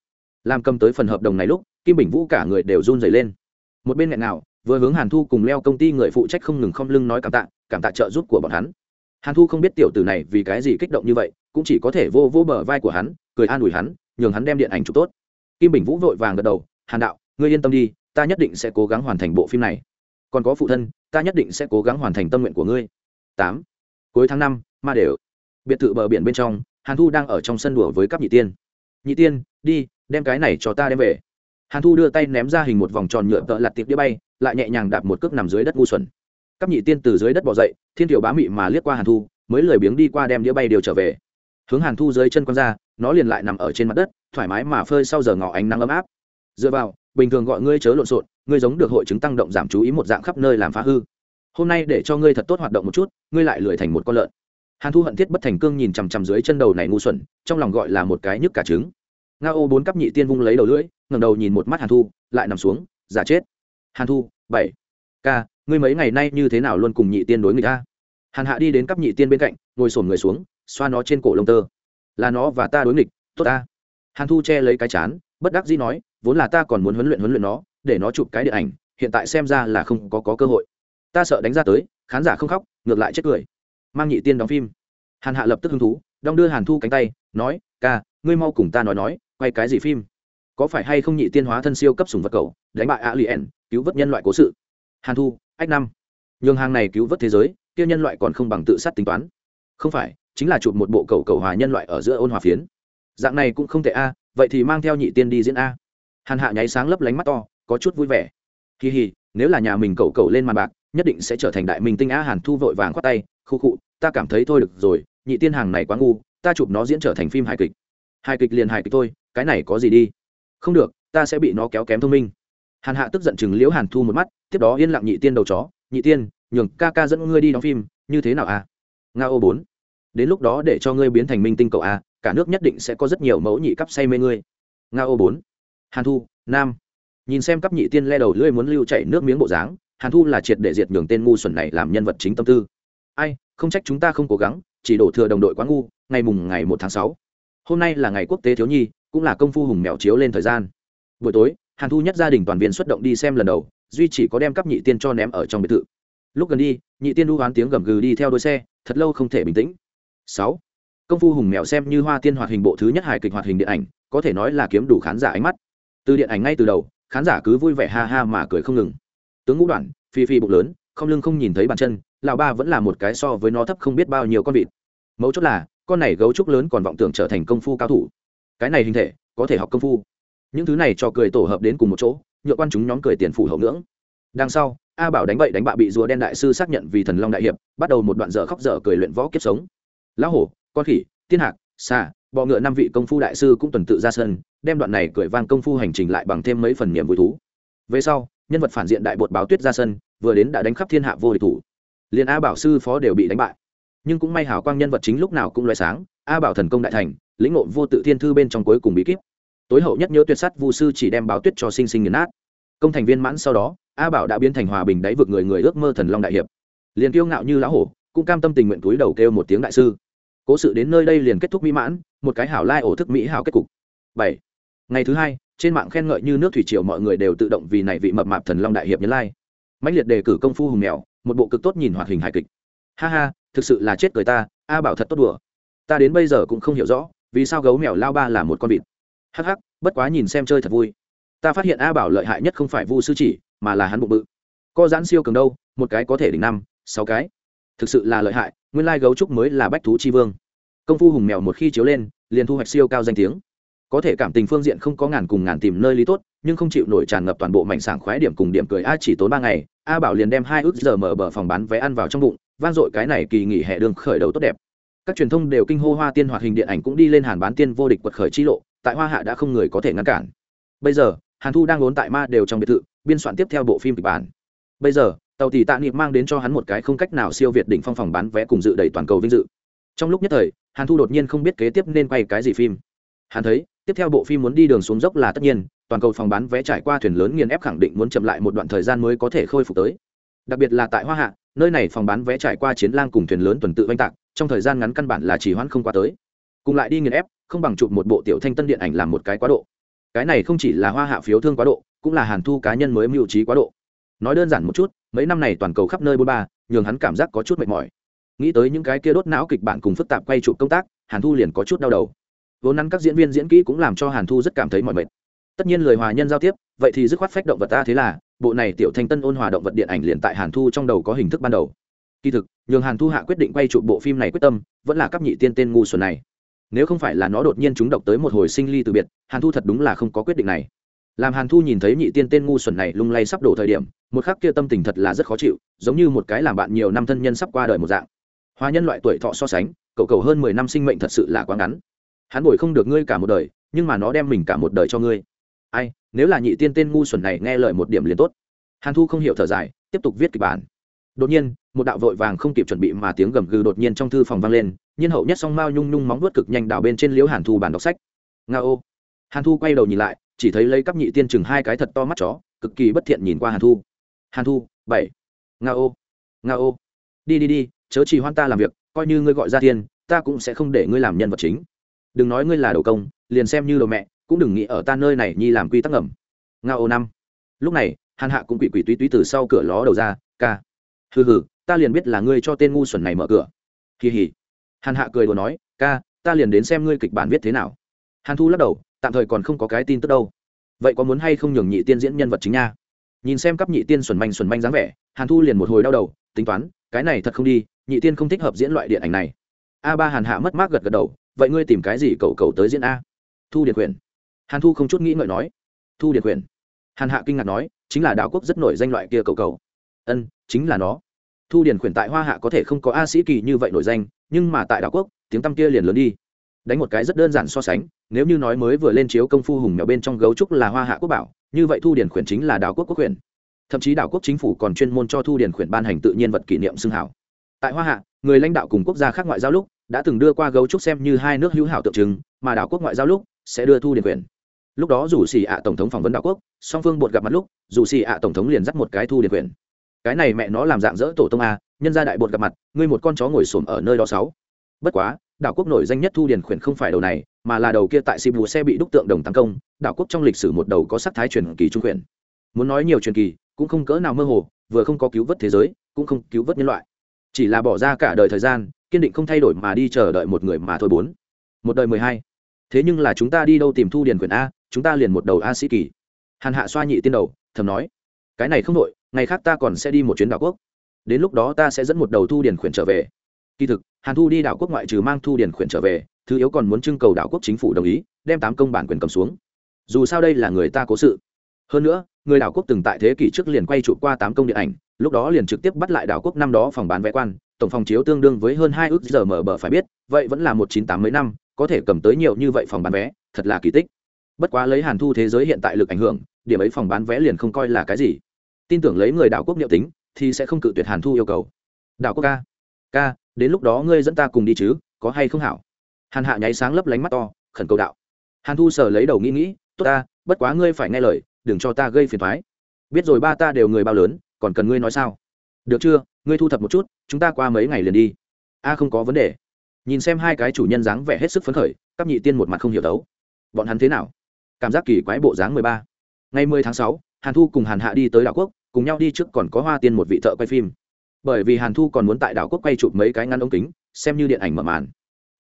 Làm cầm tới phần hợp đồng này lúc, Kim Bình Vũ cả người đều run rẩy lên. Một bên nghẹn nào, vừa hướng hàn thu cùng leo công ty người phụ trách không ngừng không lưng nói cảm tạ cảm tạ trợ giúp của bọn hắn hàn thu không biết tiểu tử này vì cái gì kích động như vậy cũng chỉ có thể vô vô bờ vai của hắn cười an ủi hắn, nhường hắn đem điện ảnh chụp tốt. Kim bình vũ vội vàng gật đầu, hàn đạo, ngươi yên tâm đi, ta nhất định sẽ cố gắng hoàn thành bộ phim này. Còn có phụ thân, ta nhất định sẽ cố gắng hoàn thành tâm nguyện của ngươi. Tám. Cuối tháng năm, ma đều. Biệt thự bờ biển bên trong, hàn thu đang ở trong sân đùa với các nhị tiên. Nhị tiên, đi, đem cái này cho ta đem về. Hàn thu đưa tay ném ra hình một vòng tròn nhựa tợ lặt tiệp đĩa bay, lại nhẹ nhàng đạp một cước nằm dưới đất ngu xuẩn. Các nhị tiên từ dưới đất bỏ dậy, thiên tiểu bá mị mà liếc qua hàn thu, mới lười biếng đi qua đem đĩa bay điều trở về hướng hàn thu dưới chân quăng ra, nó liền lại nằm ở trên mặt đất, thoải mái mà phơi sau giờ ngỏ ánh nắng ấm áp. Dựa vào, bình thường gọi ngươi chớ lộn xộn, ngươi giống được hội chứng tăng động giảm chú ý một dạng khắp nơi làm phá hư. Hôm nay để cho ngươi thật tốt hoạt động một chút, ngươi lại lười thành một con lợn. Hàn thu hận thiết bất thành cương nhìn chằm chằm dưới chân đầu này ngu xuẩn, trong lòng gọi là một cái nhức cả trứng. Nga ô bốn cắp nhị tiên vung lấy đầu lưỡi, ngẩng đầu nhìn một mắt hàn thu, lại nằm xuống, giả chết. Hàn thu, bảy. Ca, ngươi mấy ngày nay như thế nào luôn cùng nhị tiên đối người ta hàn hạ đi đến cắp nhị tiên bên cạnh, ngồi sổn người xuống xoa nó trên cổ lông tơ. Là nó và ta đối nghịch tốt ta. Hàn thu che lấy cái chán bất đắc dĩ nói vốn là ta còn muốn huấn luyện huấn luyện nó để nó chụp cái điện ảnh hiện tại xem ra là không có, có cơ hội. Ta sợ đánh ra tới khán giả không khóc ngược lại chết cười. Mang nhị tiên đóng phim. Hàn hạ lập tức hứng thú đong đưa hàn thu cánh tay nói ca ngươi mau cùng ta nói nói quay cái gì phim? Có phải hay không nhị tiên hóa thân siêu cấp sùng vật cầu đánh bại a liền cứu vớt nhân loại cố sự? Hàn thu ách năm. Nhường hàng này cứu vớt thế giới kia nhân loại còn không bằng tự sát tính toán. Không phải chính là chụp một bộ cầu cầu hòa nhân loại ở giữa ôn hòa phiến. Dạng này cũng không thể a, vậy thì mang theo nhị tiên đi diễn a. Hàn hạ nháy sáng lấp lánh mắt to, có chút vui vẻ. Kỳ hì, nếu là nhà mình cầu cầu lên màn bạc, nhất định sẽ trở thành đại minh tinh a hàn thu vội vàng khoát tay, khu khụ ta cảm thấy thôi được rồi, nhị tiên hàng này quá ngu, ta chụp nó diễn trở thành phim hài kịch. Hài kịch liền hài kịch thôi, cái này có gì đi? Không được, ta sẽ bị nó kéo kém thông minh. Hàn hạ tức giận chừng liễu hàn thu một mắt, tiếp đó yên lặng nhị tiên đầu chó, nhị tiên, nhường ca ca dẫn ngươi đi đóng phim, như thế nào à? Nga ô bốn đến lúc đó để cho ngươi biến thành minh tinh cậu a, cả nước nhất định sẽ có rất nhiều mẫu nhị cấp say mê ngươi. Nga ô bốn. Hàn thu, nam. Nhìn xem cấp nhị tiên le đầu lưỡi muốn lưu chảy nước miếng bộ dáng, hàn thu là triệt để diệt nhường tên ngu xuẩn này làm nhân vật chính tâm tư. Ai, không trách chúng ta không cố gắng, chỉ đổ thừa đồng đội quá ngu, ngày mùng ngày một tháng sáu. Hôm nay là ngày quốc tế thiếu nhi, cũng là công phu hùng mèo chiếu lên thời gian. Buổi tối, hàn thu nhất gia đình toàn viên xuất động đi xem lần đầu, duy chỉ có đem cấp nhị tiên cho ném ở trong biệt thự. Lúc gần đi, nhị tiên đu hoán tiếng gầm gừ đi theo đôi xe, thật lâu không thể bình tĩnh sáu. Công phu hùng mèo xem như hoa tiên hoạt hình bộ thứ nhất hài kịch hoạt hình điện ảnh, có thể nói là kiếm đủ khán giả ánh mắt. Từ điện ảnh ngay từ đầu, khán giả cứ vui vẻ ha ha mà cười không ngừng. Tướng ngũ đoạn, phi phi bụng lớn, không lưng không nhìn thấy bàn chân, lão ba vẫn là một cái so với nó thấp không biết bao nhiêu con vịt. Mấu chốt là, con này gấu trúc lớn còn vọng tưởng trở thành công phu cao thủ. Cái này hình thể, có thể học công phu. Những thứ này cho cười tổ hợp đến cùng một chỗ nhựa quan chúng nhóm cười tiền phủ hậu ngưỡng. Đằng sau, a bảo đánh bậy đánh bạ bị rùa đen đại sư xác nhận vì thần long đại hiệp, bắt đầu một đoạn dở khóc dở cười luyện võ kiếp sống lão hổ, con khỉ, tiên hạc, xà, bọ ngựa năm vị công phu đại sư cũng tuần tự ra sân, đem đoạn này cười vang công phu hành trình lại bằng thêm mấy phần niềm vui thú. Về sau, nhân vật phản diện đại bột báo tuyết ra sân, vừa đến đã đánh khắp thiên hạ vô địch thủ. Liền a bảo sư phó đều bị đánh bại. Nhưng cũng may hảo quang nhân vật chính lúc nào cũng loại sáng, a bảo thần công đại thành, lĩnh ngộ vô tự thiên thư bên trong cuối cùng bí kíp. Tối hậu nhất nhớ tuyệt sắt vu sư chỉ đem báo tuyết cho sinh sinh nghiền nát. Công thành viên mãn sau đó, a bảo đã biến thành hòa bình đáy vực người người ước mơ thần long đại hiệp. Liền kiêu ngạo như lão hổ, cũng cam tâm tình nguyện túi đầu kêu một tiếng đại sư cố sự đến nơi đây liền kết thúc mỹ mãn, một cái hảo lai ổ thức mỹ hảo kết cục. Bảy. Ngày thứ hai, trên mạng khen ngợi như nước thủy triều mọi người đều tự động vì này vị mập mạp thần long đại hiệp nhấn lai mạnh liệt đề cử công phu hùng mèo, một bộ cực tốt nhìn hoạt hình hài kịch. Ha ha, thực sự là chết cười ta, a bảo thật tốt đùa. Ta đến bây giờ cũng không hiểu rõ, vì sao gấu mèo lao ba là một con vịt. Hắc hắc, bất quá nhìn xem chơi thật vui. Ta phát hiện a bảo lợi hại nhất không phải vu sư chỉ, mà là hắn bụng bự. Co giãn siêu cường đâu, một cái có thể đỉnh năm, sáu cái. Thực sự là lợi hại nguyên lai gấu trúc mới là bách thú chi vương. Công phu hùng mèo một khi chiếu lên, liền thu hoạch siêu cao danh tiếng. Có thể cảm tình phương diện không có ngàn cùng ngàn tìm nơi lý tốt, nhưng không chịu nổi tràn ngập toàn bộ mảnh sảng khoái điểm cùng điểm cười a chỉ tốn ba ngày, a bảo liền đem hai ước giờ mở bờ phòng bán vé ăn vào trong bụng van dội cái này kỳ nghỉ hè đường khởi đầu tốt đẹp. Các truyền thông đều kinh hô hoa tiên hoạt hình điện ảnh cũng đi lên hàn bán tiên vô địch quật khởi chi lộ, tại hoa hạ đã không người có thể ngăn cản. Bây giờ, hàn thu đang ốn tại ma đều trong biệt thự, biên soạn tiếp theo bộ phim kịch bản. Bây giờ tàu tỷ tạ niệm mang đến cho hắn một cái không cách nào siêu việt đỉnh phong phòng bán vé cùng dự đầy toàn cầu vinh dự. Trong lúc nhất thời, hàn thu đột nhiên không biết kế tiếp nên quay cái gì phim. Hắn thấy, tiếp theo bộ phim muốn đi đường xuống dốc là tất nhiên, toàn cầu phòng bán vé trải qua thuyền lớn nghiền ép khẳng định muốn chậm lại một đoạn thời gian mới có thể khôi phục tới. Đặc biệt là tại hoa hạ, nơi này phòng bán vé trải qua chiến lang cùng thuyền lớn tuần tự oanh tạc, trong thời gian ngắn căn bản là chỉ hoãn không qua tới. Cùng lại đi nghiền ép, không bằng chụp một bộ tiểu thanh tân điện ảnh làm một cái quá độ. Cái này không chỉ là hoa hạ phiếu thương quá độ, cũng là hàn thu cá nhân mới mưu trí quá độ nói đơn giản một chút, mấy năm này toàn cầu khắp nơi bôn ba, nhường hắn cảm giác có chút mệt mỏi. Nghĩ tới những cái kia đốt não kịch bản cùng phức tạp quay trụ công tác, hàn thu liền có chút đau đầu. Vốn nắn các diễn viên diễn kỹ cũng làm cho hàn thu rất cảm thấy mỏi mệt. Tất nhiên lời hòa nhân giao tiếp, vậy thì dứt khoát phách động vật ta thế là, bộ này tiểu thanh tân ôn hòa động vật điện ảnh liền tại hàn thu trong đầu có hình thức ban đầu. Kỳ thực, nhường hàn thu hạ quyết định quay trụ bộ phim này quyết tâm, vẫn là cấp nhị tiên tên ngu xuẩn này. Nếu không phải là nó đột nhiên chúng độc tới một hồi sinh ly từ biệt, hàn thu thật đúng là không có quyết định này làm hàn thu nhìn thấy nhị tiên tên ngu xuẩn này lung lay sắp đổ thời điểm, một khắc kia tâm tình thật là rất khó chịu, giống như một cái làm bạn nhiều năm thân nhân sắp qua đời một dạng. Hoa nhân loại tuổi thọ so sánh, cậu cầu hơn mười năm sinh mệnh thật sự là quá ngắn. Hắn bồi không được ngươi cả một đời, nhưng mà nó đem mình cả một đời cho ngươi. Ai, nếu là nhị tiên tên ngu xuẩn này nghe lời một điểm liền tốt. Hàn thu không hiểu thở dài, tiếp tục viết kịch bản. Đột nhiên, một đạo vội vàng không kịp chuẩn bị mà tiếng gầm gừ đột nhiên trong thư phòng vang lên nhiên hậu nhất song mao nhung nhung móng vuốt cực nhanh đảo bên trên liễu hàn thu bản đọc sách. Nga ô hàn thu quay đầu nhìn lại chỉ thấy lấy cắp nhị tiên chừng hai cái thật to mắt chó, cực kỳ bất thiện nhìn qua hàn thu. Hàn thu, bảy. Nga ô. Nga ô. Đi đi đi, chớ chỉ hoan ta làm việc, coi như ngươi gọi ra tiên ta cũng sẽ không để ngươi làm nhân vật chính. Đừng nói ngươi là đầu công, liền xem như đầu mẹ, cũng đừng nghĩ ở ta nơi này nhi làm quy tắc ngầm. Nga ô năm. Lúc này, hàn hạ cũng quỷ quỷ túy túy từ sau cửa ló đầu ra, ca. Hừ hừ, ta liền biết là ngươi cho tên ngu xuẩn này mở cửa. Kỳ hỉ. Hàn hạ cười đùa nói, ca, ta liền đến xem ngươi kịch bản viết thế nào. Hàn thu lắc đầu tạm thời còn không có cái tin tức đâu. Vậy có muốn hay không nhường nhị tiên diễn nhân vật chính nha? Nhìn xem cấp nhị tiên xuẩn manh xuẩn manh dáng vẻ, hàn thu liền một hồi đau đầu, tính toán, cái này thật không đi, nhị tiên không thích hợp diễn loại điện ảnh này. A ba hàn hạ mất mát gật gật đầu, vậy ngươi tìm cái gì cậu cậu tới diễn a? Thu điện quyền. Hàn thu không chút nghĩ ngợi nói. Thu điện quyền. Hàn hạ kinh ngạc nói, chính là đạo quốc rất nổi danh loại kia cậu cậu. Ân, chính là nó. Thu điền khuyển tại hoa hạ có thể không có a sĩ kỳ như vậy nổi danh, nhưng mà tại đảo quốc, tiếng tăm kia liền lớn đi. Đánh một cái rất đơn giản so sánh nếu như nói mới vừa lên chiếu công phu hùng mèo bên trong gấu trúc là hoa hạ quốc bảo, như vậy thu điển khuyển chính là đảo quốc quốc khuyển. Thậm chí đảo quốc chính phủ còn chuyên môn cho thu điển khuyển ban hành tự nhiên vật kỷ niệm xưng hảo. Tại hoa hạ, người lãnh đạo cùng quốc gia khác ngoại giao lúc đã từng đưa qua gấu trúc xem như hai nước hữu hảo tượng trưng, mà đảo quốc ngoại giao lúc sẽ đưa thu điển khuyển. Lúc đó dù xì ạ tổng thống phỏng vấn đảo quốc, song phương bột gặp mặt lúc, dù xì ạ tổng thống liền dắt một cái thu điển khuyển. Cái này mẹ nó làm dạng dỡ tổ tông a, nhân gia đại bột gặp mặt, ngươi một con chó ngồi xổm ở nơi đó sáu. Bất quá, đảo quốc nổi danh nhất thu điển khuyển không phải đầu này mà là đầu kia tại Sibu xe bị đúc tượng đồng tấn công, đảo quốc trong lịch sử một đầu có sắc thái truyền kỳ trung quyền. Muốn nói nhiều truyền kỳ, cũng không cỡ nào mơ hồ, vừa không có cứu vớt thế giới, cũng không cứu vớt nhân loại. Chỉ là bỏ ra cả đời thời gian, kiên định không thay đổi mà đi chờ đợi một người mà thôi bốn. Một đời mười hai. Thế nhưng là chúng ta đi đâu tìm thu điền quyền a, chúng ta liền một đầu a sĩ kỳ. Hàn Hạ xoa nhị tiên đầu, thầm nói, cái này không đổi, ngày khác ta còn sẽ đi một chuyến đảo quốc. Đến lúc đó ta sẽ dẫn một đầu thu điền quyền trở về. Kỳ thực, Hàn Thu đi đảo quốc ngoại trừ mang thu điền khuyển trở về, thứ yếu còn muốn trưng cầu đảo quốc chính phủ đồng ý đem tám công bản quyền cầm xuống. Dù sao đây là người ta cố sự. Hơn nữa người đảo quốc từng tại thế kỷ trước liền quay trụ qua tám công điện ảnh lúc đó liền trực tiếp bắt lại đảo quốc năm đó phòng bán vé quan tổng phòng chiếu tương đương với hơn hai ước giờ mở bờ phải biết vậy vẫn là một chín tám mấy năm có thể cầm tới nhiều như vậy phòng bán vé thật là kỳ tích. Bất quá lấy hàn thu thế giới hiện tại lực ảnh hưởng điểm ấy phòng bán vé liền không coi là cái gì. Tin tưởng lấy người đảo quốc liệu tính thì sẽ không cự tuyệt hàn thu yêu cầu. Đảo quốc ca. Ca đến lúc đó ngươi dẫn ta cùng đi chứ, có hay không hảo? Hàn hạ nháy sáng lấp lánh mắt to, khẩn cầu đạo. Hàn thu sở lấy đầu nghĩ nghĩ, tốt ta, bất quá ngươi phải nghe lời, đừng cho ta gây phiền thoái biết rồi ba ta đều người bao lớn, còn cần ngươi nói sao? Được chưa, ngươi thu thập một chút, chúng ta qua mấy ngày liền đi. A, không có vấn đề. Nhìn xem hai cái chủ nhân dáng vẻ hết sức phấn khởi các nhị tiên một mặt không hiểu đấu. Bọn hắn thế nào? Cảm giác kỳ quái bộ dáng mười ba. Ngày mười tháng sáu, hàn thu cùng hàn hạ đi tới đảo quốc, cùng nhau đi trước còn có hoa tiên một vị thợ quay phim bởi vì hàn thu còn muốn tại đảo quốc quay chụp mấy cái ngăn ống kính, xem như điện ảnh mở màn.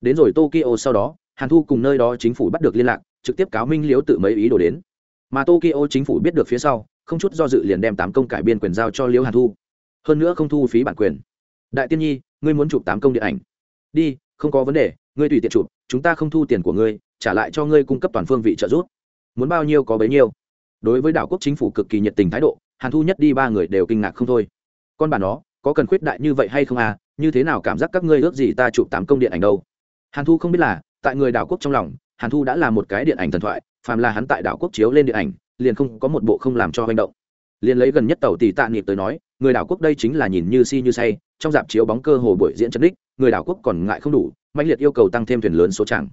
Đến rồi tokyo sau đó, hàn thu cùng nơi đó chính phủ bắt được liên lạc, trực tiếp cáo minh liếu tự mấy ý đồ đến. Mà tokyo chính phủ biết được phía sau, không chút do dự liền đem tám công cải biên quyền giao cho liễu hàn thu. Hơn nữa không thu phí bản quyền. Đại tiên nhi, ngươi muốn chụp tám công điện ảnh. Đi, không có vấn đề, ngươi tùy tiện chụp, chúng ta không thu tiền của ngươi, trả lại cho ngươi cung cấp toàn phương vị trợ giúp. Muốn bao nhiêu có bấy nhiêu. Đối với đảo quốc chính phủ cực kỳ nhiệt tình thái độ, hàn thu nhất đi ba người đều kinh ngạc không thôi. Con bà nó có cần khuyết đại như vậy hay không à như thế nào cảm giác các ngươi ước gì ta chụp tám công điện ảnh đâu? Hàn thu không biết là tại người đảo quốc trong lòng hàn thu đã là một cái điện ảnh thần thoại phàm là hắn tại đảo quốc chiếu lên điện ảnh liền không có một bộ không làm cho hành động. Liền lấy gần nhất tàu tỷ tạ nghiệp tới nói người đảo quốc đây chính là nhìn như si như say trong dạp chiếu bóng cơ hồ buổi diễn chân đích người đảo quốc còn ngại không đủ mạnh liệt yêu cầu tăng thêm thuyền lớn số chẳng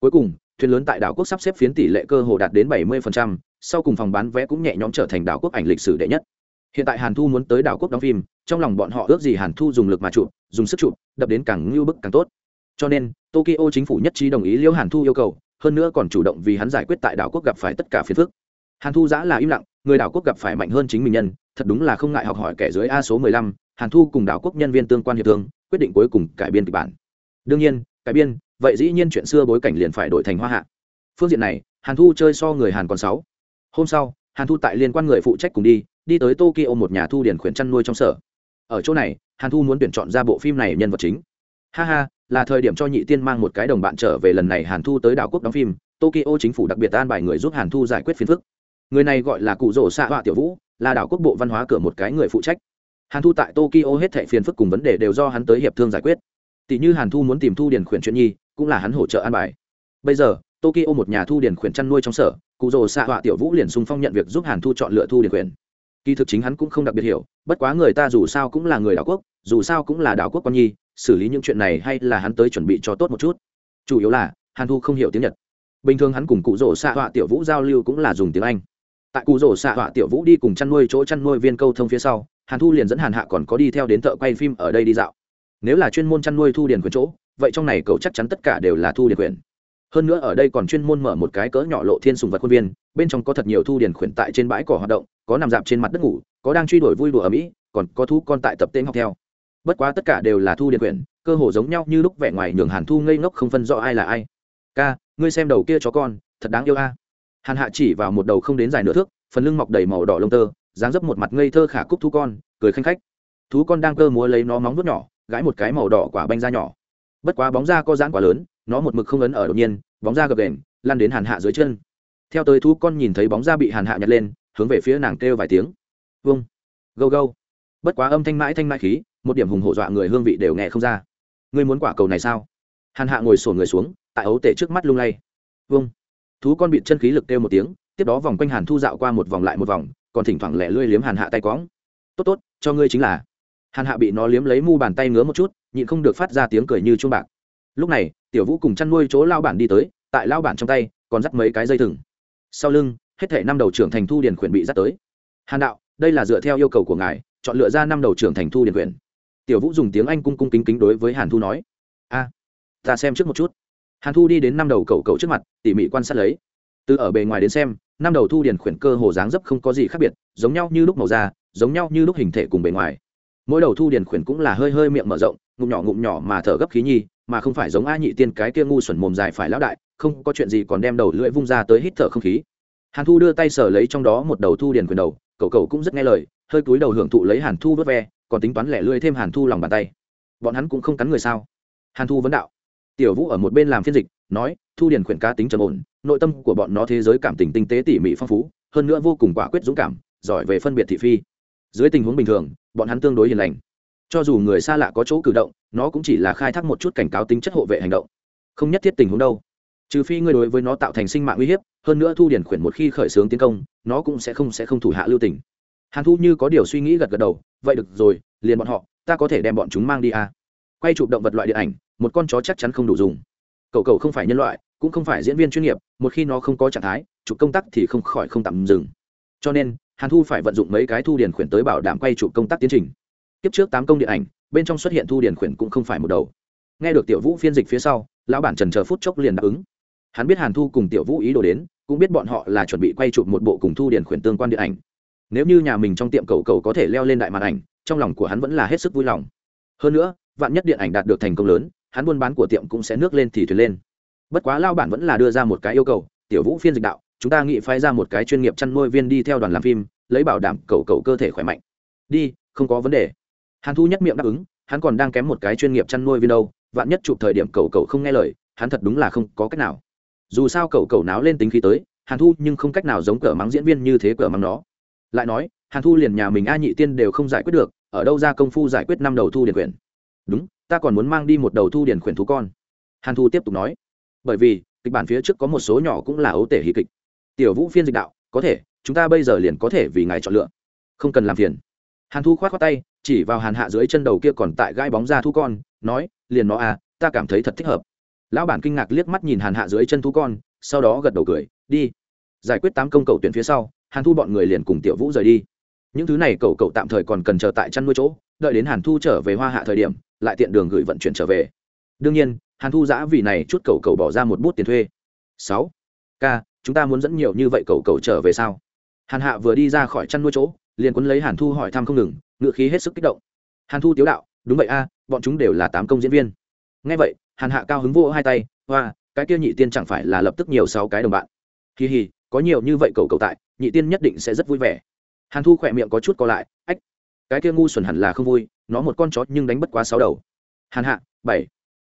cuối cùng thuyền lớn tại đảo quốc sắp xếp phiến tỷ lệ cơ hồ đạt đến 70%, sau cùng phòng bán vé cũng nhẹ nhõm trở thành đảo quốc ảnh lịch sử đệ nhất hiện tại hàn thu muốn tới đảo quốc đóng phim, trong lòng bọn họ ước gì hàn thu dùng lực mà chụp, dùng sức chụp, đập đến càng ngưu bức càng tốt. Cho nên, tokyo chính phủ nhất trí đồng ý liễu hàn thu yêu cầu, hơn nữa còn chủ động vì hắn giải quyết tại đảo quốc gặp phải tất cả phiền phức. Hàn thu giã là im lặng, người đảo quốc gặp phải mạnh hơn chính mình nhân, thật đúng là không ngại học hỏi kẻ dưới a số mười lăm, hàn thu cùng đảo quốc nhân viên tương quan hiệp thương, quyết định cuối cùng cải biên kịch bản. Đương nhiên, cải biên, vậy dĩ nhiên chuyện xưa bối cảnh liền phải đổi thành hoa hạ. Phương diện này, hàn thu chơi so người hàn còn sáu hôm sau, hàn thu tại liên quan người phụ trách cùng đi đi tới tokyo một nhà thu điển khuyển chăn nuôi trong sở. Ở chỗ này, hàn thu muốn tuyển chọn ra bộ phim này nhân vật chính. Ha ha, là thời điểm cho nhị tiên mang một cái đồng bạn trở về lần này hàn thu tới đảo quốc đóng phim, tokyo chính phủ đặc biệt an bài người giúp hàn thu giải quyết phiền phức. Người này gọi là cụ rỗ xạ họa tiểu vũ, là đảo quốc bộ văn hóa cửa một cái người phụ trách. Hàn thu tại tokyo hết thệ phiền phức cùng vấn đề đều do hắn tới hiệp thương giải quyết. Tỷ như hàn thu muốn tìm thu điền khuyển chuyện nhi, cũng là hắn hỗ trợ an bài. Bây giờ, tokyo một nhà thu điền khuyển chăn nuôi trong sở, cụ rồ xạ họa tiểu vũ liền sung phong nhận việc giúp hàn thu chọn lựa thu điền khuyển kỳ thực chính hắn cũng không đặc biệt hiểu, bất quá người ta dù sao cũng là người đảo quốc, dù sao cũng là đảo quốc con nhi, xử lý những chuyện này hay là hắn tới chuẩn bị cho tốt một chút. Chủ yếu là, hàn thu không hiểu tiếng nhật. Bình thường hắn cùng cụ rỗ xạ họa tiểu vũ giao lưu cũng là dùng tiếng anh. Tại cụ rỗ xạ họa tiểu vũ đi cùng chăn nuôi chỗ chăn nuôi viên câu thông phía sau, hàn thu liền dẫn hàn hạ còn có đi theo đến thợ quay phim ở đây đi dạo. Nếu là chuyên môn chăn nuôi thu điền quyền chỗ, vậy trong này cậu chắc chắn tất cả đều là thu điền quyền hơn nữa ở đây còn chuyên môn mở một cái cỡ nhỏ lộ thiên sùng vật khuôn viên, bên trong có thật nhiều thu điền khuyển tại trên bãi cỏ hoạt động, có nằm dạp trên mặt đất ngủ, có đang truy đuổi vui đùa ở mỹ, còn có thú con tại tập tên học theo. Bất quá tất cả đều là thu điền quyển cơ hồ giống nhau như lúc vẻ ngoài nhường hàn thu ngây ngốc không phân rõ ai là ai. Ca, ngươi xem đầu kia chó con, thật đáng yêu a. Hàn hạ chỉ vào một đầu không đến dài nửa thước, phần lưng mọc đầy màu đỏ lông tơ, dáng dấp một mặt ngây thơ khả cúc thú con, cười khanh khách. Thú con đang cơ múa lấy nó móng vuốt nhỏ, gãi một cái màu đỏ quả banh da nhỏ. Bất quá bóng da có dáng quá lớn nó một mực không ấn ở đột nhiên, bóng da gập đền lăn đến hàn hạ dưới chân. Theo tới thú con nhìn thấy bóng da bị hàn hạ nhặt lên, hướng về phía nàng kêu vài tiếng. Vâng gâu gâu. Bất quá âm thanh mãi thanh mãi khí, một điểm hùng hổ dọa người hương vị đều nghe không ra. Ngươi muốn quả cầu này sao? Hàn hạ ngồi sổ người xuống, tại ấu tệ trước mắt lung lay. Vâng thú con bị chân khí lực kêu một tiếng, tiếp đó vòng quanh hàn thu dạo qua một vòng lại một vòng, còn thỉnh thoảng lẻ lươi liếm hàn hạ tay quõng. Tốt tốt, cho ngươi chính là. Hàn hạ bị nó liếm lấy mu bàn tay ngứa một chút, nhịn không được phát ra tiếng cười như chuông bạc lúc này, tiểu vũ cùng chăn nuôi chỗ lao bản đi tới, tại lao bản trong tay, còn dắt mấy cái dây thừng. Sau lưng, hết thể năm đầu trưởng thành thu điền khuyển bị dắt tới. Hàn đạo, đây là dựa theo yêu cầu của ngài, chọn lựa ra năm đầu trưởng thành thu điền khuyển tiểu vũ dùng tiếng anh cung cung kính kính đối với hàn thu nói. A, ta xem trước một chút. Hàn thu đi đến năm đầu cầu cầu trước mặt, tỉ mỉ quan sát lấy. Từ ở bề ngoài đến xem, năm đầu thu điền khuyển cơ hồ dáng dấp không có gì khác biệt, giống nhau như lúc màu da, giống nhau như lúc hình thể cùng bề ngoài. Mỗi đầu thu điền khuyển cũng là hơi hơi miệng mở rộng, ngụm nhỏ ngụm nhỏ mà thở gấp khí nhi mà không phải giống a nhị tiên cái kia ngu xuẩn mồm dài phải lão đại, không, có chuyện gì còn đem đầu lưỡi vung ra tới hít thở không khí. Hàn thu đưa tay sở lấy trong đó một đầu thu điền quyền đầu, cậu cậu cũng rất nghe lời, hơi cúi đầu hưởng thụ lấy hàn thu vớt ve, còn tính toán lẻ lưỡi thêm hàn thu lòng bàn tay. Bọn hắn cũng không cắn người sao? Hàn thu vấn đạo. Tiểu vũ ở một bên làm phiên dịch, nói, thu điền khuyển cá tính trầm ổn, nội tâm của bọn nó thế giới cảm tình tinh tế tỉ mỉ phong phú, hơn nữa vô cùng quả quyết dũng cảm, giỏi về phân biệt thị phi. Dưới tình huống bình thường, bọn hắn tương đối hiền lành cho dù người xa lạ có chỗ cử động, nó cũng chỉ là khai thác một chút cảnh cáo tính chất hộ vệ hành động. Không nhất thiết tình huống đâu. Trừ phi ngươi đối với nó tạo thành sinh mạng uy hiếp, hơn nữa thu điển khuyển một khi khởi xướng tiến công, nó cũng sẽ không sẽ không thủ hạ lưu tình. Hàn thu như có điều suy nghĩ gật gật đầu, vậy được rồi, liền bọn họ, ta có thể đem bọn chúng mang đi à. quay chụp động vật loại điện ảnh, một con chó chắc chắn không đủ dùng. Cậu cậu không phải nhân loại, cũng không phải diễn viên chuyên nghiệp, một khi nó không có trạng thái, chụp công tác thì không khỏi không tạm dừng. Cho nên, hàn thu phải vận dụng mấy cái thu điển khuyển tới bảo đảm quay chụp công tác tiến trình kiếp trước tám công điện ảnh, bên trong xuất hiện thu điển khuyển cũng không phải một đầu. Nghe được tiểu vũ phiên dịch phía sau, lão bản trần chờ phút chốc liền đáp ứng. Hắn biết hàn thu cùng tiểu vũ ý đồ đến, cũng biết bọn họ là chuẩn bị quay chụp một bộ cùng thu điển khuyển tương quan điện ảnh. Nếu như nhà mình trong tiệm cầu cầu có thể leo lên đại màn ảnh, trong lòng của hắn vẫn là hết sức vui lòng. Hơn nữa, vạn nhất điện ảnh đạt được thành công lớn, hắn buôn bán của tiệm cũng sẽ nước lên thì thuyền lên. Bất quá lao bản vẫn là đưa ra một cái yêu cầu, tiểu vũ phiên dịch đạo, chúng ta nghĩ phái ra một cái chuyên nghiệp chăn nuôi viên đi theo đoàn làm phim, lấy bảo đảm cầu cầu cơ thể khỏe mạnh. Đi, không có vấn đề hàn thu nhất miệng đáp ứng, hắn còn đang kém một cái chuyên nghiệp chăn nuôi viên đâu, vạn nhất chụp thời điểm cầu cầu không nghe lời, hắn thật đúng là không có cách nào. Dù sao cầu cầu náo lên tính khí tới, hàn thu nhưng không cách nào giống cờ mắng diễn viên như thế cờ mắng nó. Lại nói, hàn thu liền nhà mình a nhị tiên đều không giải quyết được, ở đâu ra công phu giải quyết năm đầu thu điển quyển? Đúng, ta còn muốn mang đi một đầu thu điển quyển thú con. Hàn thu tiếp tục nói. Bởi vì, kịch bản phía trước có một số nhỏ cũng là ấu tể hí kịch. Tiểu vũ phiên dịch đạo, có thể, chúng ta bây giờ liền có thể vì ngài chọn lựa. Không cần làm phiền. Hàn thu k h o á t khoác tay chỉ vào hàn hạ dưới chân đầu kia còn tại gai bóng ra thu con, nói, liền nó à ta cảm thấy thật thích hợp. Lão bản kinh ngạc liếc mắt nhìn hàn hạ dưới chân thu con, sau đó gật đầu cười, đi. Giải quyết tám công cầu tuyển phía sau, hàn thu bọn người liền cùng tiểu vũ rời đi. Những thứ này cầu cầu tạm thời còn cần chờ tại chăn nuôi chỗ, đợi đến hàn thu trở về hoa hạ thời điểm, lại tiện đường gửi vận chuyển trở về. Đương nhiên, hàn thu giã vì này chút cầu cầu bỏ ra một bút tiền thuê. Sáu. K chúng ta muốn dẫn nhiều như vậy cầu cầu trở về sao? Hàn hạ vừa đi ra khỏi chăn nuôi chỗ, liền quấn lấy hàn thu hỏi thăm không ngừng ngựa khí hết sức kích động. Hàn thu tiếu đạo, đúng vậy a, bọn chúng đều là tám công diễn viên. Ngay vậy, hàn hạ cao hứng vô hai tay, hoa, cái kia nhị tiên chẳng phải là lập tức nhiều sáu cái đồng bạn? Kỳ hì, có nhiều như vậy cầu cầu tại, nhị tiên nhất định sẽ rất vui vẻ. Hàn thu khỏe miệng có chút co lại, ách, cái kia ngu xuẩn hẳn là không vui, nó một con chó nhưng đánh bất quá sáu đầu. Hàn hạ, bảy.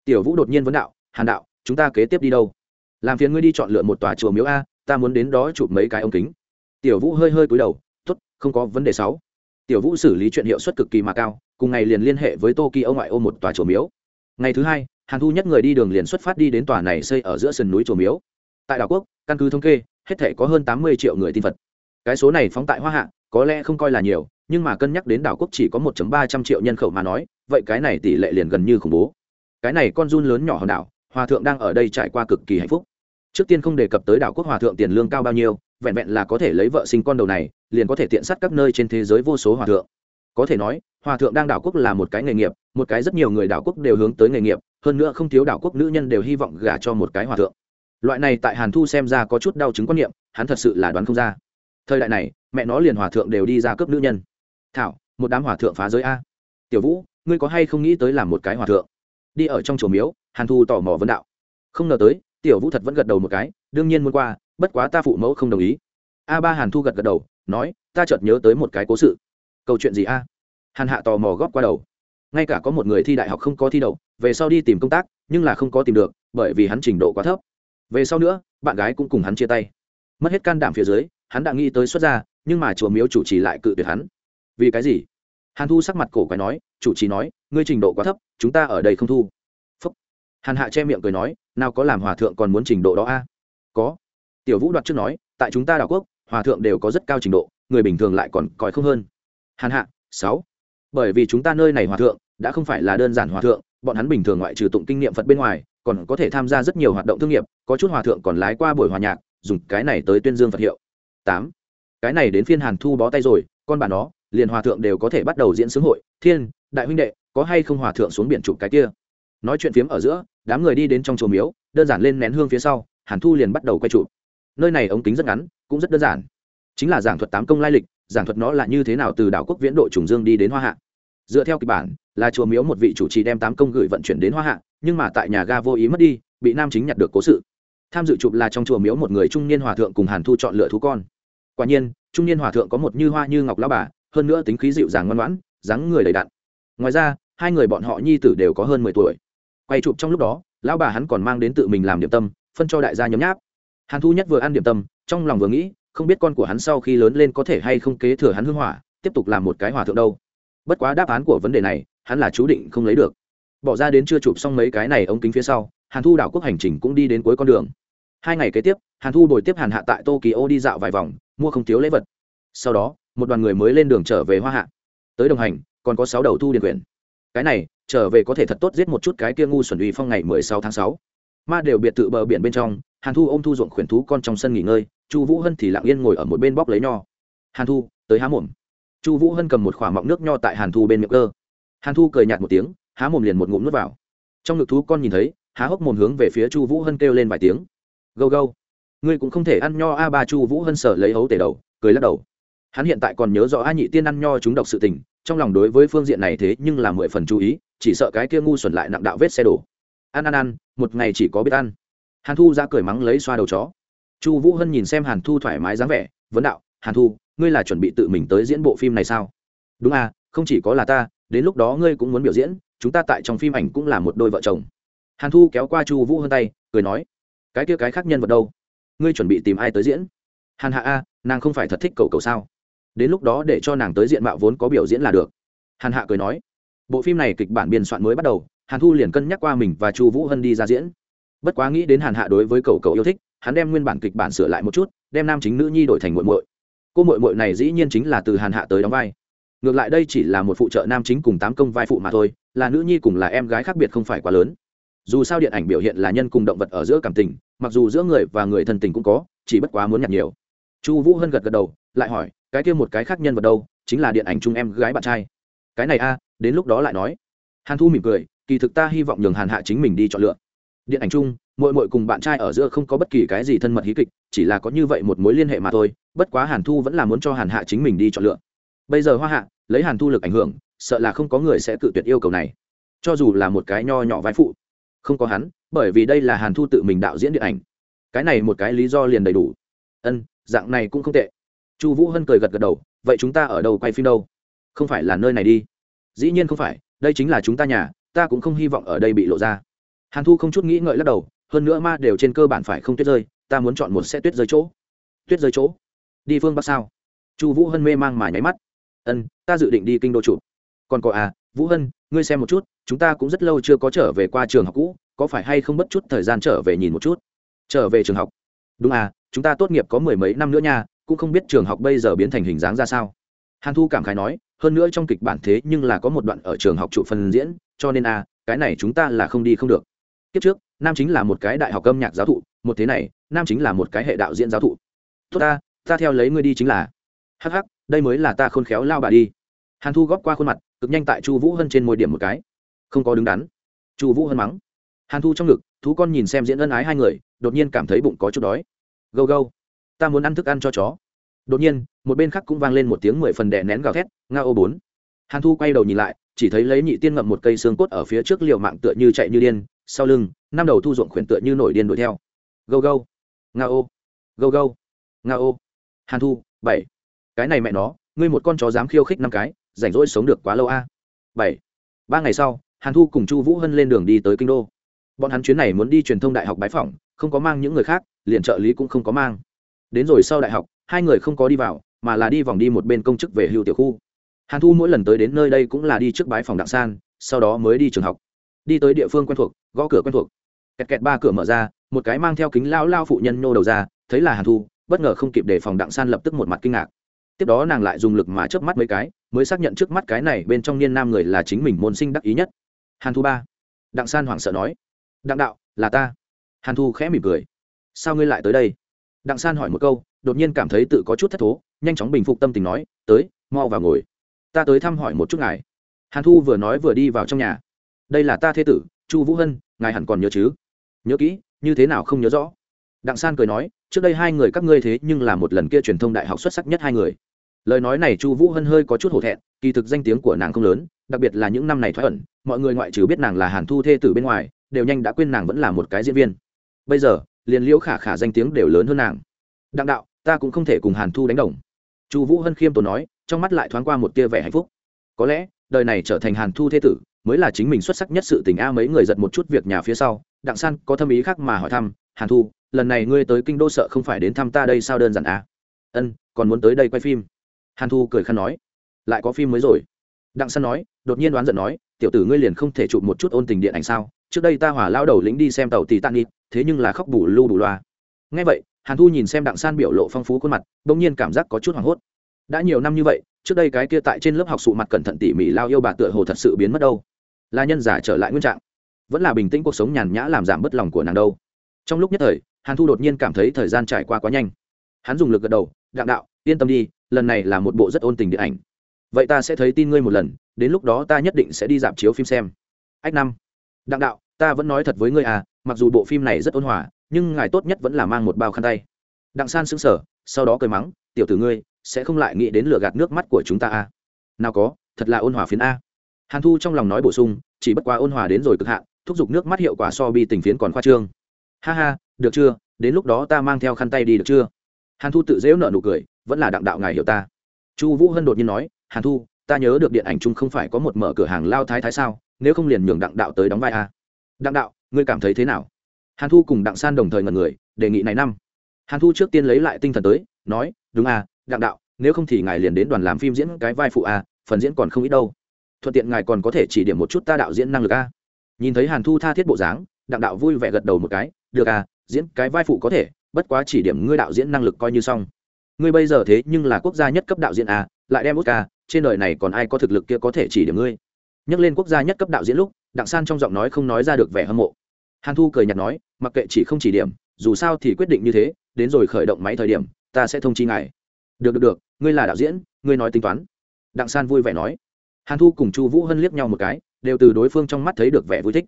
Tiểu vũ đột nhiên vấn đạo, hàn đạo, chúng ta kế tiếp đi đâu? Làm phiền ngươi đi chọn lựa một tòa chùa miếu a, ta muốn đến đó chụp mấy cái ống kính. Tiểu vũ hơi hơi cúi đầu, tốt, không có vấn đề sáu tiểu vũ xử lý chuyện hiệu suất cực kỳ mà cao, cùng ngày liền liên hệ với tokyo ngoại ô một tòa chùa miếu. Ngày thứ hai, hàn thu nhất người đi đường liền xuất phát đi đến tòa này xây ở giữa sườn núi chùa miếu. Tại đảo quốc, căn cứ thống kê, hết thể có hơn tám mươi triệu người tin phật. Cái số này phóng tại hoa hạ, có lẽ không coi là nhiều, nhưng mà cân nhắc đến đảo quốc chỉ có một ba trăm triệu nhân khẩu mà nói, vậy cái này tỷ lệ liền gần như khủng bố. Cái này con run lớn nhỏ hòn đảo, hòa thượng đang ở đây trải qua cực kỳ hạnh phúc. Trước tiên không đề cập tới đảo quốc hòa thượng tiền lương cao bao nhiêu vẹn vẹn là có thể lấy vợ sinh con đầu này, liền có thể tiện sát các nơi trên thế giới vô số hòa thượng. Có thể nói, hòa thượng đang đảo quốc là một cái nghề nghiệp, một cái rất nhiều người đảo quốc đều hướng tới nghề nghiệp, hơn nữa không thiếu đảo quốc nữ nhân đều hy vọng gả cho một cái hòa thượng. Loại này tại hàn thu xem ra có chút đau chứng quan niệm, hắn thật sự là đoán không ra. Thời đại này, mẹ nó liền hòa thượng đều đi ra cướp nữ nhân. Thảo, một đám hòa thượng phá giới a. Tiểu vũ, ngươi có hay không nghĩ tới làm một cái hòa thượng? Đi ở trong chùa miếu, hàn thu tò mò vấn đạo. Không ngờ tới, tiểu vũ thật vẫn gật đầu một cái, đương nhiên muốn qua bất quá ta phụ mẫu không đồng ý. A ba hàn thu gật gật đầu nói ta chợt nhớ tới một cái cố sự. Câu chuyện gì a? Hàn hạ tò mò góp qua đầu. Ngay cả có một người thi đại học không có thi đậu về sau đi tìm công tác nhưng là không có tìm được bởi vì hắn trình độ quá thấp. Về sau nữa bạn gái cũng cùng hắn chia tay. Mất hết can đảm phía dưới hắn đã nghĩ tới xuất gia, nhưng mà chùa miếu chủ trì lại cự tuyệt hắn. Vì cái gì? Hàn thu sắc mặt cổ quái nói chủ trì nói ngươi trình độ quá thấp chúng ta ở đây không thu. Phúc. hàn hạ che miệng cười nói nào có làm hòa thượng còn muốn trình độ đó a? Có tiểu vũ đoạt trước nói, tại chúng ta đảo quốc, hòa thượng đều có rất cao trình độ, người bình thường lại còn còi không hơn. Hàn hạ, sáu. Bởi vì chúng ta nơi này hòa thượng, đã không phải là đơn giản hòa thượng, bọn hắn bình thường ngoại trừ tụng kinh nghiệm phật bên ngoài, còn có thể tham gia rất nhiều hoạt động thương nghiệp, có chút hòa thượng còn lái qua buổi hòa nhạc, dùng cái này tới tuyên dương phật hiệu. Tám. Cái này đến phiên hàn thu bó tay rồi, con bà nó, liền hòa thượng đều có thể bắt đầu diễn xướng hội. Thiên, đại huynh đệ, có hay không hòa thượng xuống biển chụp cái kia? Nói chuyện phiếm ở giữa, đám người đi đến trong chùa miếu, đơn giản lên nén hương phía sau, hàn thu liền bắt đầu quay chụp nơi này ống kính rất ngắn, cũng rất đơn giản. Chính là giảng thuật tám công lai lịch, giảng thuật nó là như thế nào từ đảo quốc viễn độ trùng dương đi đến hoa hạ. Dựa theo kịch bản, là chùa miếu một vị chủ trì đem tám công gửi vận chuyển đến hoa hạ, nhưng mà tại nhà ga vô ý mất đi, bị nam chính nhặt được cố sự. Tham dự chụp là trong chùa miếu một người trung niên hòa thượng cùng hàn thu chọn lựa thú con. Quả nhiên, trung niên hòa thượng có một như hoa như ngọc lao bà, hơn nữa tính khí dịu dàng ngoan ngoãn, dáng người đầy đặn. Ngoài ra, hai người bọn họ nhi tử đều có hơn mười tuổi. Quay chụp trong lúc đó, lão bà hắn còn mang đến tự mình làm điểm tâm, phân cho đại gia nhấm nháp hàn thu nhất vừa ăn điểm tâm, trong lòng vừa nghĩ, không biết con của hắn sau khi lớn lên có thể hay không kế thừa hắn hưng hỏa, tiếp tục làm một cái hòa thượng đâu. Bất quá đáp án của vấn đề này, hắn là chú định không lấy được. Bỏ ra đến chưa chụp xong mấy cái này ống kính phía sau, hàn thu đảo quốc hành trình cũng đi đến cuối con đường. Hai ngày kế tiếp, hàn thu đổi tiếp hàn hạ tại tokyo đi dạo vài vòng, mua không thiếu lễ vật. Sau đó, một đoàn người mới lên đường trở về hoa hạ. Tới đồng hành, còn có sáu đầu thu điền quyền cái này, trở về có thể thật tốt giết một chút cái kia ngu xuẩn uy phong ngày mười sáu tháng sáu. Ma đều biệt thự bờ biển bên trong hàn thu ôm thu ruộng khuyển thú con trong sân nghỉ ngơi, chu vũ hân thì lặng yên ngồi ở một bên bóc lấy nho. Hàn thu, tới há mồm. Chu vũ hân cầm một k mọng nước nho tại hàn thu bên miệng cơ. Hàn thu cười nhạt một tiếng, há mồm liền một ngụm nước vào. Trong ngực thú con nhìn thấy, há hốc mồm hướng về phía chu vũ hân kêu lên vài tiếng. Gâu gâu. Ngươi cũng không thể ăn nho a ba, chu vũ hân sở lấy hấu tể đầu, cười lắc đầu. Hắn hiện tại còn nhớ rõ a nhị tiên ăn nho chúng độc sự tình, trong lòng đối với phương diện này thế nhưng là mười phần chú ý, chỉ sợ cái kia ngu xuẩn lại nặng đạo vết xe đổ. Ăn ăn ăn, một ngày chỉ có biết ăn hàn thu ra cười mắng lấy xoa đầu chó. Chu vũ hân nhìn xem hàn thu thoải mái dáng vẻ, vấn đạo, hàn thu, ngươi là chuẩn bị tự mình tới diễn bộ phim này sao? Đúng à không chỉ có là ta, đến lúc đó ngươi cũng muốn biểu diễn, chúng ta tại trong phim ảnh cũng là một đôi vợ chồng. Hàn thu kéo qua chu vũ hân tay, cười nói, cái kia cái khác nhân vật đâu? Ngươi chuẩn bị tìm ai tới diễn? Hàn hạ a, nàng không phải thật thích cầu cầu sao? Đến lúc đó để cho nàng tới diện mạo vốn có biểu diễn là được. Hàn hạ cười nói, bộ phim này kịch bản biên soạn mới bắt đầu, hàn thu liền cân nhắc qua mình và chu vũ hân đi ra diễn bất quá nghĩ đến hàn hạ đối với cầu cầu yêu thích, hắn đem nguyên bản kịch bản sửa lại một chút, đem nam chính nữ nhi đổi thành muội muội. Cô muội muội này dĩ nhiên chính là từ hàn hạ tới đóng vai. Ngược lại đây chỉ là một phụ trợ nam chính cùng tám công vai phụ mà thôi, là nữ nhi cùng là em gái khác biệt không phải quá lớn. Dù sao điện ảnh biểu hiện là nhân cùng động vật ở giữa cảm tình, mặc dù giữa người và người thân tình cũng có, chỉ bất quá muốn nhặt nhiều. Chu vũ hân gật gật đầu, lại hỏi, cái kia một cái khác nhân vật đâu? Chính là điện ảnh chung em gái bạn trai. Cái này a, đến lúc đó lại nói. Hàn thu mỉm cười, kỳ thực ta hy vọng nhường hàn hạ chính mình đi chọn lựa điện ảnh chung mội mội cùng bạn trai ở giữa không có bất kỳ cái gì thân mật hí kịch, chỉ là có như vậy một mối liên hệ mà thôi, bất quá hàn thu vẫn là muốn cho hàn hạ chính mình đi chọn lựa. Bây giờ hoa hạ, lấy hàn thu lực ảnh hưởng, sợ là không có người sẽ cự tuyệt yêu cầu này. Cho dù là một cái nho nhỏ vai phụ, không có hắn, bởi vì đây là hàn thu tự mình đạo diễn điện ảnh. Cái này một cái lý do liền đầy đủ. Ân, dạng này cũng không tệ. Chu vũ hân cười gật gật đầu, vậy chúng ta ở đâu quay phim đâu? Không phải là nơi này đi. Dĩ nhiên không phải, đây chính là chúng ta nhà, ta cũng không hy vọng ở đây bị lộ ra hàn thu không chút nghĩ ngợi lắc đầu, hơn nữa ma đều trên cơ bản phải không tuyết rơi, ta muốn chọn một xe tuyết rơi chỗ. Tuyết rơi chỗ? Đi phương bắc sao? Chu vũ hân mê mang mà nháy mắt. Ân, ta dự định đi kinh đô chủ. Còn có à vũ hân, ngươi xem một chút, chúng ta cũng rất lâu chưa có trở về qua trường học cũ, có phải hay không bất chút thời gian trở về nhìn một chút? Trở về trường học? Đúng à chúng ta tốt nghiệp có mười mấy năm nữa nha, cũng không biết trường học bây giờ biến thành hình dáng ra sao. Hàn thu cảm khái nói, hơn nữa trong kịch bản thế nhưng là có một đoạn ở trường học trụ phần diễn, cho nên a cái này chúng ta là không đi không được kiếp trước, nam chính là một cái đại học âm nhạc giáo thụ, một thế này, nam chính là một cái hệ đạo diễn giáo thụ. Tốt ta ta theo lấy ngươi đi chính là. Hh đây mới là ta khôn khéo lao bà đi. Hàn thu góp qua khuôn mặt, cực nhanh tại chu vũ hân trên môi điểm một cái. Không có đứng đắn. Chu vũ hân mắng. Hàn thu trong ngực, thú con nhìn xem diễn ân ái hai người, đột nhiên cảm thấy bụng có chút đói. Gâu gâu, ta muốn ăn thức ăn cho chó. Đột nhiên, một bên khác cũng vang lên một tiếng mười phần đè nén gào thét, nga ô bốn. Hàn thu quay đầu nhìn lại, chỉ thấy lấy nhị tiên ngậm một cây xương cốt ở phía trước liều mạng tựa như chạy như điên sau lưng, năm đầu thu ruộng khuyển tựa như nổi điên đuổi theo. Gâu gâu. Nga ô. Gâu gâu. Nga ô. Hàn thu, bảy. Cái này mẹ nó, ngươi một con chó dám khiêu khích năm cái, rảnh rỗi sống được quá lâu a. Bảy. Ba ngày sau, hàn thu cùng chu vũ hân lên đường đi tới kinh đô. Bọn hắn chuyến này muốn đi truyền thông đại học bái phỏng, không có mang những người khác, liền trợ lý cũng không có mang. Đến rồi sau đại học, hai người không có đi vào, mà là đi vòng đi một bên công chức về hưu tiểu khu. Hàn thu mỗi lần tới đến nơi đây cũng là đi trước bái phòng đặng san, sau đó mới đi trường học đi tới địa phương quen thuộc, gõ cửa quen thuộc. Kẹt kẹt ba cửa mở ra, một cái mang theo kính lao lao phụ nhân nô đầu ra, thấy là hàn thu, bất ngờ không kịp đề phòng đặng san lập tức một mặt kinh ngạc. Tiếp đó nàng lại dùng lực mà chớp mắt mấy cái, mới xác nhận trước mắt cái này bên trong niên nam người là chính mình môn sinh đắc ý nhất. Hàn thu ba. Đặng san hoảng sợ nói. Đặng đạo, là ta. Hàn thu khẽ mỉm cười. Sao ngươi lại tới đây? Đặng san hỏi một câu, đột nhiên cảm thấy tự có chút thất thố, nhanh chóng bình phục tâm tình nói, tới, mau vào ngồi. Ta tới thăm hỏi một chút ngài. Hàn thu vừa nói vừa đi vào trong nhà đây là ta thế tử, chu vũ hân, ngài hẳn còn nhớ chứ? Nhớ kỹ, như thế nào không nhớ rõ? Đặng san cười nói, trước đây hai người các ngươi thế nhưng là một lần kia truyền thông đại học xuất sắc nhất hai người. Lời nói này chu vũ hân hơi có chút hổ thẹn, kỳ thực danh tiếng của nàng không lớn, đặc biệt là những năm này thoái ẩn, mọi người ngoại trừ biết nàng là hàn thu thê tử bên ngoài, đều nhanh đã quên nàng vẫn là một cái diễn viên. Bây giờ, liền liễu khả khả danh tiếng đều lớn hơn nàng. Đặng đạo, ta cũng không thể cùng hàn thu đánh đồng. Chu vũ hân khiêm tốn nói, trong mắt lại thoáng qua một tia vẻ hạnh phúc. Có lẽ, đời này trở thành hàn thu thế tử mới là chính mình xuất sắc nhất sự tình a mấy người giật một chút việc nhà phía sau, đặng san có thâm ý khác mà hỏi thăm, hàn thu, lần này ngươi tới kinh đô sợ không phải đến thăm ta đây sao đơn giản a ân, còn muốn tới đây quay phim. Hàn thu cười khăn nói, lại có phim mới rồi. Đặng san nói, đột nhiên đoán giận nói, tiểu tử ngươi liền không thể chụp một chút ôn tình điện ảnh sao? Trước đây ta hỏa lao đầu lĩnh đi xem tàu tì tan nịt thế nhưng là khóc bù lu bù loa. Ngay vậy, hàn thu nhìn xem đặng san biểu lộ phong phú khuôn mặt, bỗng nhiên cảm giác có chút hoảng hốt. Đã nhiều năm như vậy, trước đây cái kia tại trên lớp học sụ mặt cẩn thận tỉ mỉ lao yêu bà tựa hồ thật sự biến mất đâu là nhân giả trở lại nguyên trạng, vẫn là bình tĩnh cuộc sống nhàn nhã làm giảm bớt lòng của nàng đâu. Trong lúc nhất thời, hàn thu đột nhiên cảm thấy thời gian trải qua quá nhanh. Hắn dùng lực gật đầu, đặng đạo, yên tâm đi, lần này là một bộ rất ôn tình điện ảnh. Vậy ta sẽ thấy tin ngươi một lần, đến lúc đó ta nhất định sẽ đi dạp chiếu phim xem. Ách năm. Đặng đạo, ta vẫn nói thật với ngươi à mặc dù bộ phim này rất ôn hòa, nhưng ngài tốt nhất vẫn là mang một bao khăn tay. Đặng san sững sờ, sau đó cười mắng, tiểu tử ngươi, sẽ không lại nghĩ đến lửa gạt nước mắt của chúng ta à. Nào có, thật là ôn hòa phiến a hàn thu trong lòng nói bổ sung, chỉ bất quá ôn hòa đến rồi cực hạn, thúc giục nước mắt hiệu quả so bi tình phiến còn khoa trương. Ha ha, được chưa? Đến lúc đó ta mang theo khăn tay đi được chưa? Hàn thu tự dễu nợ nụ cười, vẫn là đặng đạo ngài hiểu ta. Chu vũ hân đột nhiên nói, hàn thu, ta nhớ được điện ảnh chung không phải có một mở cửa hàng lao thái thái sao? Nếu không liền nhường đặng đạo tới đóng vai à. đặng đạo, ngươi cảm thấy thế nào? Hàn thu cùng đặng san đồng thời ngần người, đề nghị này năm. Hàn thu trước tiên lấy lại tinh thần tới, nói, đúng à đặng đạo, nếu không thì ngài liền đến đoàn làm phim diễn cái vai phụ à phần diễn còn không ít đâu thuận tiện ngài còn có thể chỉ điểm một chút ta đạo diễn năng lực à. nhìn thấy hàn thu tha thiết bộ dáng đặng đạo vui vẻ gật đầu một cái được à diễn cái vai phụ có thể bất quá chỉ điểm ngươi đạo diễn năng lực coi như xong. Ngươi bây giờ thế nhưng là quốc gia nhất cấp đạo diễn à lại đem ca, trên đời này còn ai có thực lực kia có thể chỉ điểm ngươi? Nhắc lên quốc gia nhất cấp đạo diễn lúc đặng san trong giọng nói không nói ra được vẻ hâm mộ. Hàn thu cười nhạt nói mặc kệ chỉ không chỉ điểm dù sao thì quyết định như thế đến rồi khởi động máy thời điểm ta sẽ thông chi ngài. Được được được ngươi là đạo diễn ngươi nói tính toán. Đặng san vui vẻ nói hàn thu cùng chu vũ hân liếc nhau một cái, đều từ đối phương trong mắt thấy được vẻ vui thích.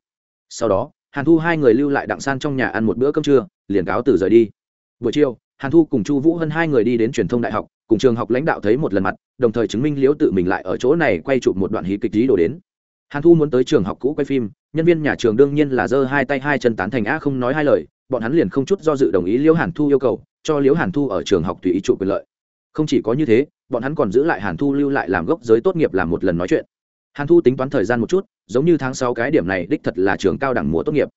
Sau đó, hàn thu hai người lưu lại đặng san trong nhà ăn một bữa cơm trưa, liền cáo từ rời đi. Buổi chiều, hàn thu cùng chu vũ hân hai người đi đến truyền thông đại học, cùng trường học lãnh đạo thấy một lần mặt, đồng thời chứng minh liễu tự mình lại ở chỗ này quay chụp một đoạn hí kịch lý đổ đến. Hàn thu muốn tới trường học cũ quay phim, nhân viên nhà trường đương nhiên là giơ hai tay hai chân tán thành, a, không nói hai lời, bọn hắn liền không chút do dự đồng ý liễu hàn thu yêu cầu, cho liễu hàn thu ở trường học tùy ý chụp quyền lợi. Không chỉ có như thế bọn hắn còn giữ lại hàn thu lưu lại làm gốc giới tốt nghiệp làm một lần nói chuyện. Hàn thu tính toán thời gian một chút, giống như tháng sáu cái điểm này đích thật là trường cao đẳng mùa tốt nghiệp.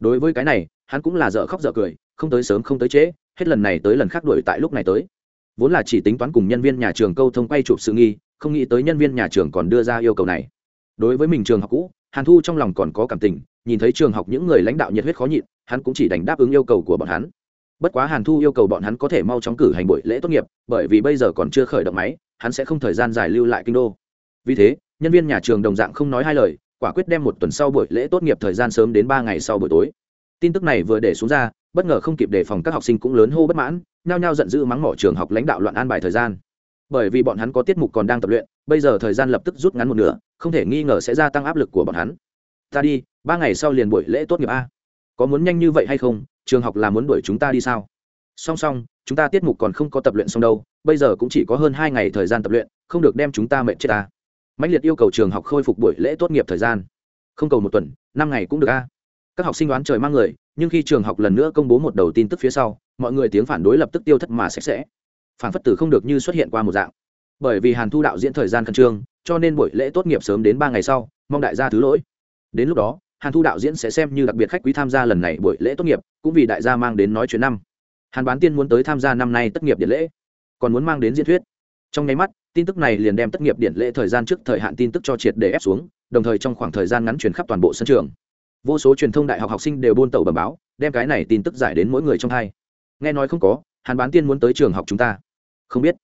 Đối với cái này, hắn cũng là dở khóc dở cười, không tới sớm không tới trễ, hết lần này tới lần khác đuổi tại lúc này tới. Vốn là chỉ tính toán cùng nhân viên nhà trường câu thông quay chụp sự nghi, không nghĩ tới nhân viên nhà trường còn đưa ra yêu cầu này. Đối với mình trường học cũ, hàn thu trong lòng còn có cảm tình, nhìn thấy trường học những người lãnh đạo nhiệt huyết khó nhịn, hắn cũng chỉ đành đáp ứng yêu cầu của bọn hắn bất quá hàn thu yêu cầu bọn hắn có thể mau chóng cử hành buổi lễ tốt nghiệp, bởi vì bây giờ còn chưa khởi động máy, hắn sẽ không thời gian dài lưu lại kinh đô. Vì thế, nhân viên nhà trường đồng dạng không nói hai lời, quả quyết đem một tuần sau buổi lễ tốt nghiệp thời gian sớm đến ba ngày sau buổi tối. Tin tức này vừa để xuống ra, bất ngờ không kịp đề phòng các học sinh cũng lớn hô bất mãn, nhao nhao giận dữ mắng mỏ trường học lãnh đạo loạn an bài thời gian. Bởi vì bọn hắn có tiết mục còn đang tập luyện, bây giờ thời gian lập tức rút ngắn một nửa, không thể nghi ngờ sẽ gia tăng áp lực của bọn hắn. Ta đi, ba ngày sau liền buổi lễ tốt nghiệp a có muốn nhanh như vậy hay không, trường học là muốn đuổi chúng ta đi sao? Song song, chúng ta tiết mục còn không có tập luyện xong đâu, bây giờ cũng chỉ có hơn hai ngày thời gian tập luyện, không được đem chúng ta mệt chết ta. Mạnh liệt yêu cầu trường học khôi phục buổi lễ tốt nghiệp thời gian. Không cầu một tuần, năm ngày cũng được a. Các học sinh đoán trời mang người, nhưng khi trường học lần nữa công bố một đầu tin tức phía sau, mọi người tiếng phản đối lập tức tiêu thất mà sạch sẽ. Phản phất tử không được như xuất hiện qua một dạng. Bởi vì hàn thu đạo diễn thời gian khẩn trương, cho nên buổi lễ tốt nghiệp sớm đến ba ngày sau, mong đại gia thứ lỗi. Đến lúc đó hàn thu đạo diễn sẽ xem như đặc biệt khách quý tham gia lần này buổi lễ tốt nghiệp, cũng vì đại gia mang đến nói chuyện năm. Hàn bán tiên muốn tới tham gia năm nay tất nghiệp điện lễ, còn muốn mang đến diễn thuyết. Trong nháy mắt, tin tức này liền đem tất nghiệp điện lễ thời gian trước thời hạn tin tức cho triệt để ép xuống, đồng thời trong khoảng thời gian ngắn truyền khắp toàn bộ sân trường. Vô số truyền thông đại học học sinh đều buôn tàu bẩm báo, đem cái này tin tức giải đến mỗi người trong hai. Nghe nói không có, hàn bán tiên muốn tới trường học chúng ta. Không biết.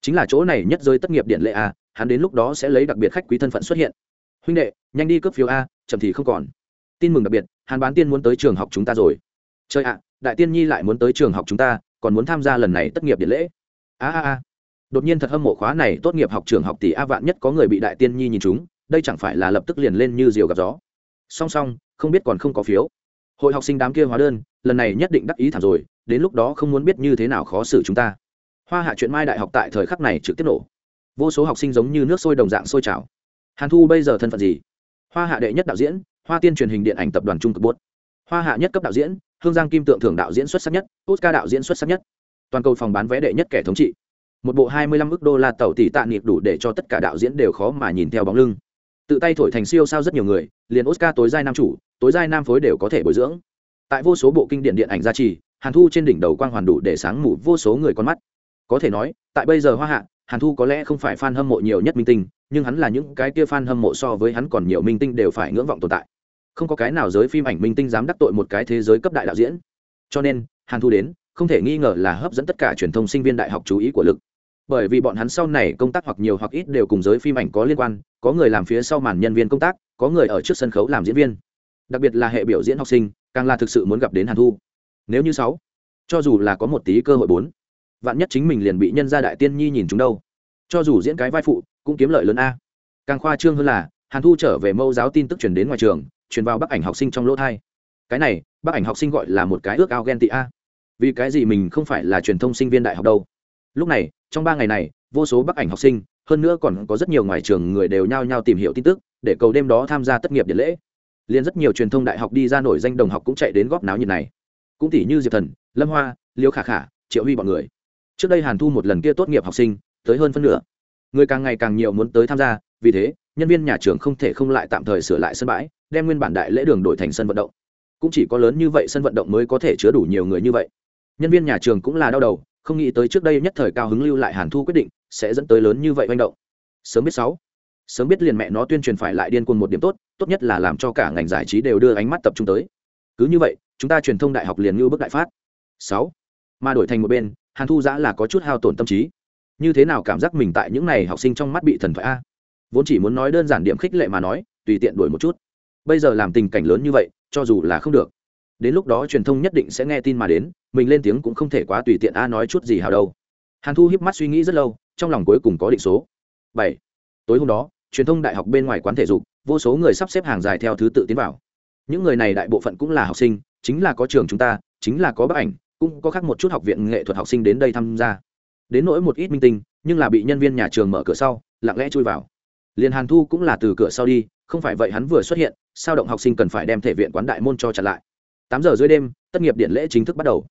Chính là chỗ này nhất rơi tất nghiệp điện lệ a, hắn đến lúc đó sẽ lấy đặc biệt khách quý thân phận xuất hiện. Huynh đệ, nhanh đi cướp phiếu a, chậm thì không còn tin mừng đặc biệt, hàn bán tiên muốn tới trường học chúng ta rồi. Chơi ạ, đại tiên nhi lại muốn tới trường học chúng ta, còn muốn tham gia lần này tất nghiệp điện lễ. A a a. Đột nhiên thật hâm mộ khóa này tốt nghiệp học trường học tỷ a vạn nhất có người bị đại tiên nhi nhìn chúng, đây chẳng phải là lập tức liền lên như diều gặp gió. Song song, không biết còn không có phiếu. Hội học sinh đám kia hóa đơn, lần này nhất định đắc ý thảm rồi, đến lúc đó không muốn biết như thế nào khó xử chúng ta. Hoa hạ chuyện mai đại học tại thời khắc này trực tiếp nổ. Vô số học sinh giống như nước sôi đồng dạng sôi trào. Hàn thu bây giờ thân phận gì? Hoa hạ đệ nhất đạo diễn hoa tiên truyền hình điện ảnh tập đoàn trung cực bốt. Hoa hạ nhất cấp đạo diễn, hương giang kim tượng thưởng đạo diễn xuất sắc nhất, oscar đạo diễn xuất sắc nhất. Toàn cầu phòng bán vé đệ nhất kẻ thống trị. Một bộ hai mươi lăm ước đô la tàu tỷ tạ niệm đủ để cho tất cả đạo diễn đều khó mà nhìn theo bóng lưng. Tự tay thổi thành siêu sao rất nhiều người, liền oscar tối giai nam chủ, tối giai nam phối đều có thể bồi dưỡng. Tại vô số bộ kinh điển điện ảnh gia trì, hàn thu trên đỉnh đầu quang hoàn đủ để sáng mù vô số người con mắt. Có thể nói, tại bây giờ hoa hạ hàn thu có lẽ không phải fan hâm mộ nhiều nhất minh tinh, nhưng hắn là những cái kia fan hâm mộ so với hắn còn nhiều minh tinh đều phải ngưỡng vọng tồn tại. Không có cái nào giới phim ảnh minh tinh dám đắc tội một cái thế giới cấp đại đạo diễn. Cho nên, hàn thu đến, không thể nghi ngờ là hấp dẫn tất cả truyền thông sinh viên đại học chú ý của lực. Bởi vì bọn hắn sau này công tác hoặc nhiều hoặc ít đều cùng giới phim ảnh có liên quan, có người làm phía sau màn nhân viên công tác, có người ở trước sân khấu làm diễn viên. Đặc biệt là hệ biểu diễn học sinh, càng là thực sự muốn gặp đến hàn thu. Nếu như sáu, cho dù là có một tí cơ hội bốn vạn nhất chính mình liền bị nhân gia đại tiên nhi nhìn chúng đâu. Cho dù diễn cái vai phụ, cũng kiếm lợi lớn a. Càng khoa trương hơn là, hàn thu trở về mẫu giáo tin tức truyền đến ngoài trường, truyền vào bác ảnh học sinh trong lỗ thai. Cái này, bác ảnh học sinh gọi là một cái ước ao ghen tị a. Vì cái gì mình không phải là truyền thông sinh viên đại học đâu? Lúc này, trong ba ngày này, vô số bác ảnh học sinh, hơn nữa còn có rất nhiều ngoài trường người đều nhao nhao tìm hiểu tin tức, để cầu đêm đó tham gia tất nghiệp điện lễ. Liền rất nhiều truyền thông đại học đi ra nổi danh đồng học cũng chạy đến góp náo nhiệt này. Cũng tỷ như diệp thần, lâm hoa, liêu khả khả, triệu huy bọn người trước đây hàn thu một lần kia tốt nghiệp học sinh, tới hơn phân nửa. Người càng ngày càng nhiều muốn tới tham gia, vì thế, nhân viên nhà trường không thể không lại tạm thời sửa lại sân bãi, đem nguyên bản đại lễ đường đổi thành sân vận động. Cũng chỉ có lớn như vậy sân vận động mới có thể chứa đủ nhiều người như vậy. Nhân viên nhà trường cũng là đau đầu, không nghĩ tới trước đây nhất thời cao hứng lưu lại hàn thu quyết định, sẽ dẫn tới lớn như vậy manh động. Sớm biết sáu. Sớm biết liền mẹ nó tuyên truyền phải lại điên cuồng một điểm tốt tốt nhất là làm cho cả ngành giải trí đều đưa ánh mắt tập trung tới. Cứ như vậy, chúng ta truyền thông đại học liền như bức đại phát. Sáu. Mà đổi thành một bên hàn thu giã là có chút hao tổn tâm trí. Như thế nào cảm giác mình tại những này học sinh trong mắt bị thần thoại a? Vốn chỉ muốn nói đơn giản điểm khích lệ mà nói, tùy tiện đổi một chút. Bây giờ làm tình cảnh lớn như vậy, cho dù là không được. Đến lúc đó truyền thông nhất định sẽ nghe tin mà đến, mình lên tiếng cũng không thể quá tùy tiện a nói chút gì hào đâu. Hàn thu hiếp mắt suy nghĩ rất lâu, trong lòng cuối cùng có định số. Bảy. Tối hôm đó, truyền thông đại học bên ngoài quán thể dục, vô số người sắp xếp hàng dài theo thứ tự tiến vào. Những người này đại bộ phận cũng là học sinh, chính là có trường chúng ta, chính là có bức ảnh cũng có khác một chút học viện nghệ thuật học sinh đến đây tham gia. Đến nỗi một ít minh tinh, nhưng là bị nhân viên nhà trường mở cửa sau, lặng lẽ chui vào. Liền hàn thu cũng là từ cửa sau đi, không phải vậy hắn vừa xuất hiện, sao động học sinh cần phải đem thể viện quán đại môn cho chặn lại. Tám giờ dưới đêm, tất nghiệp điện lễ chính thức bắt đầu.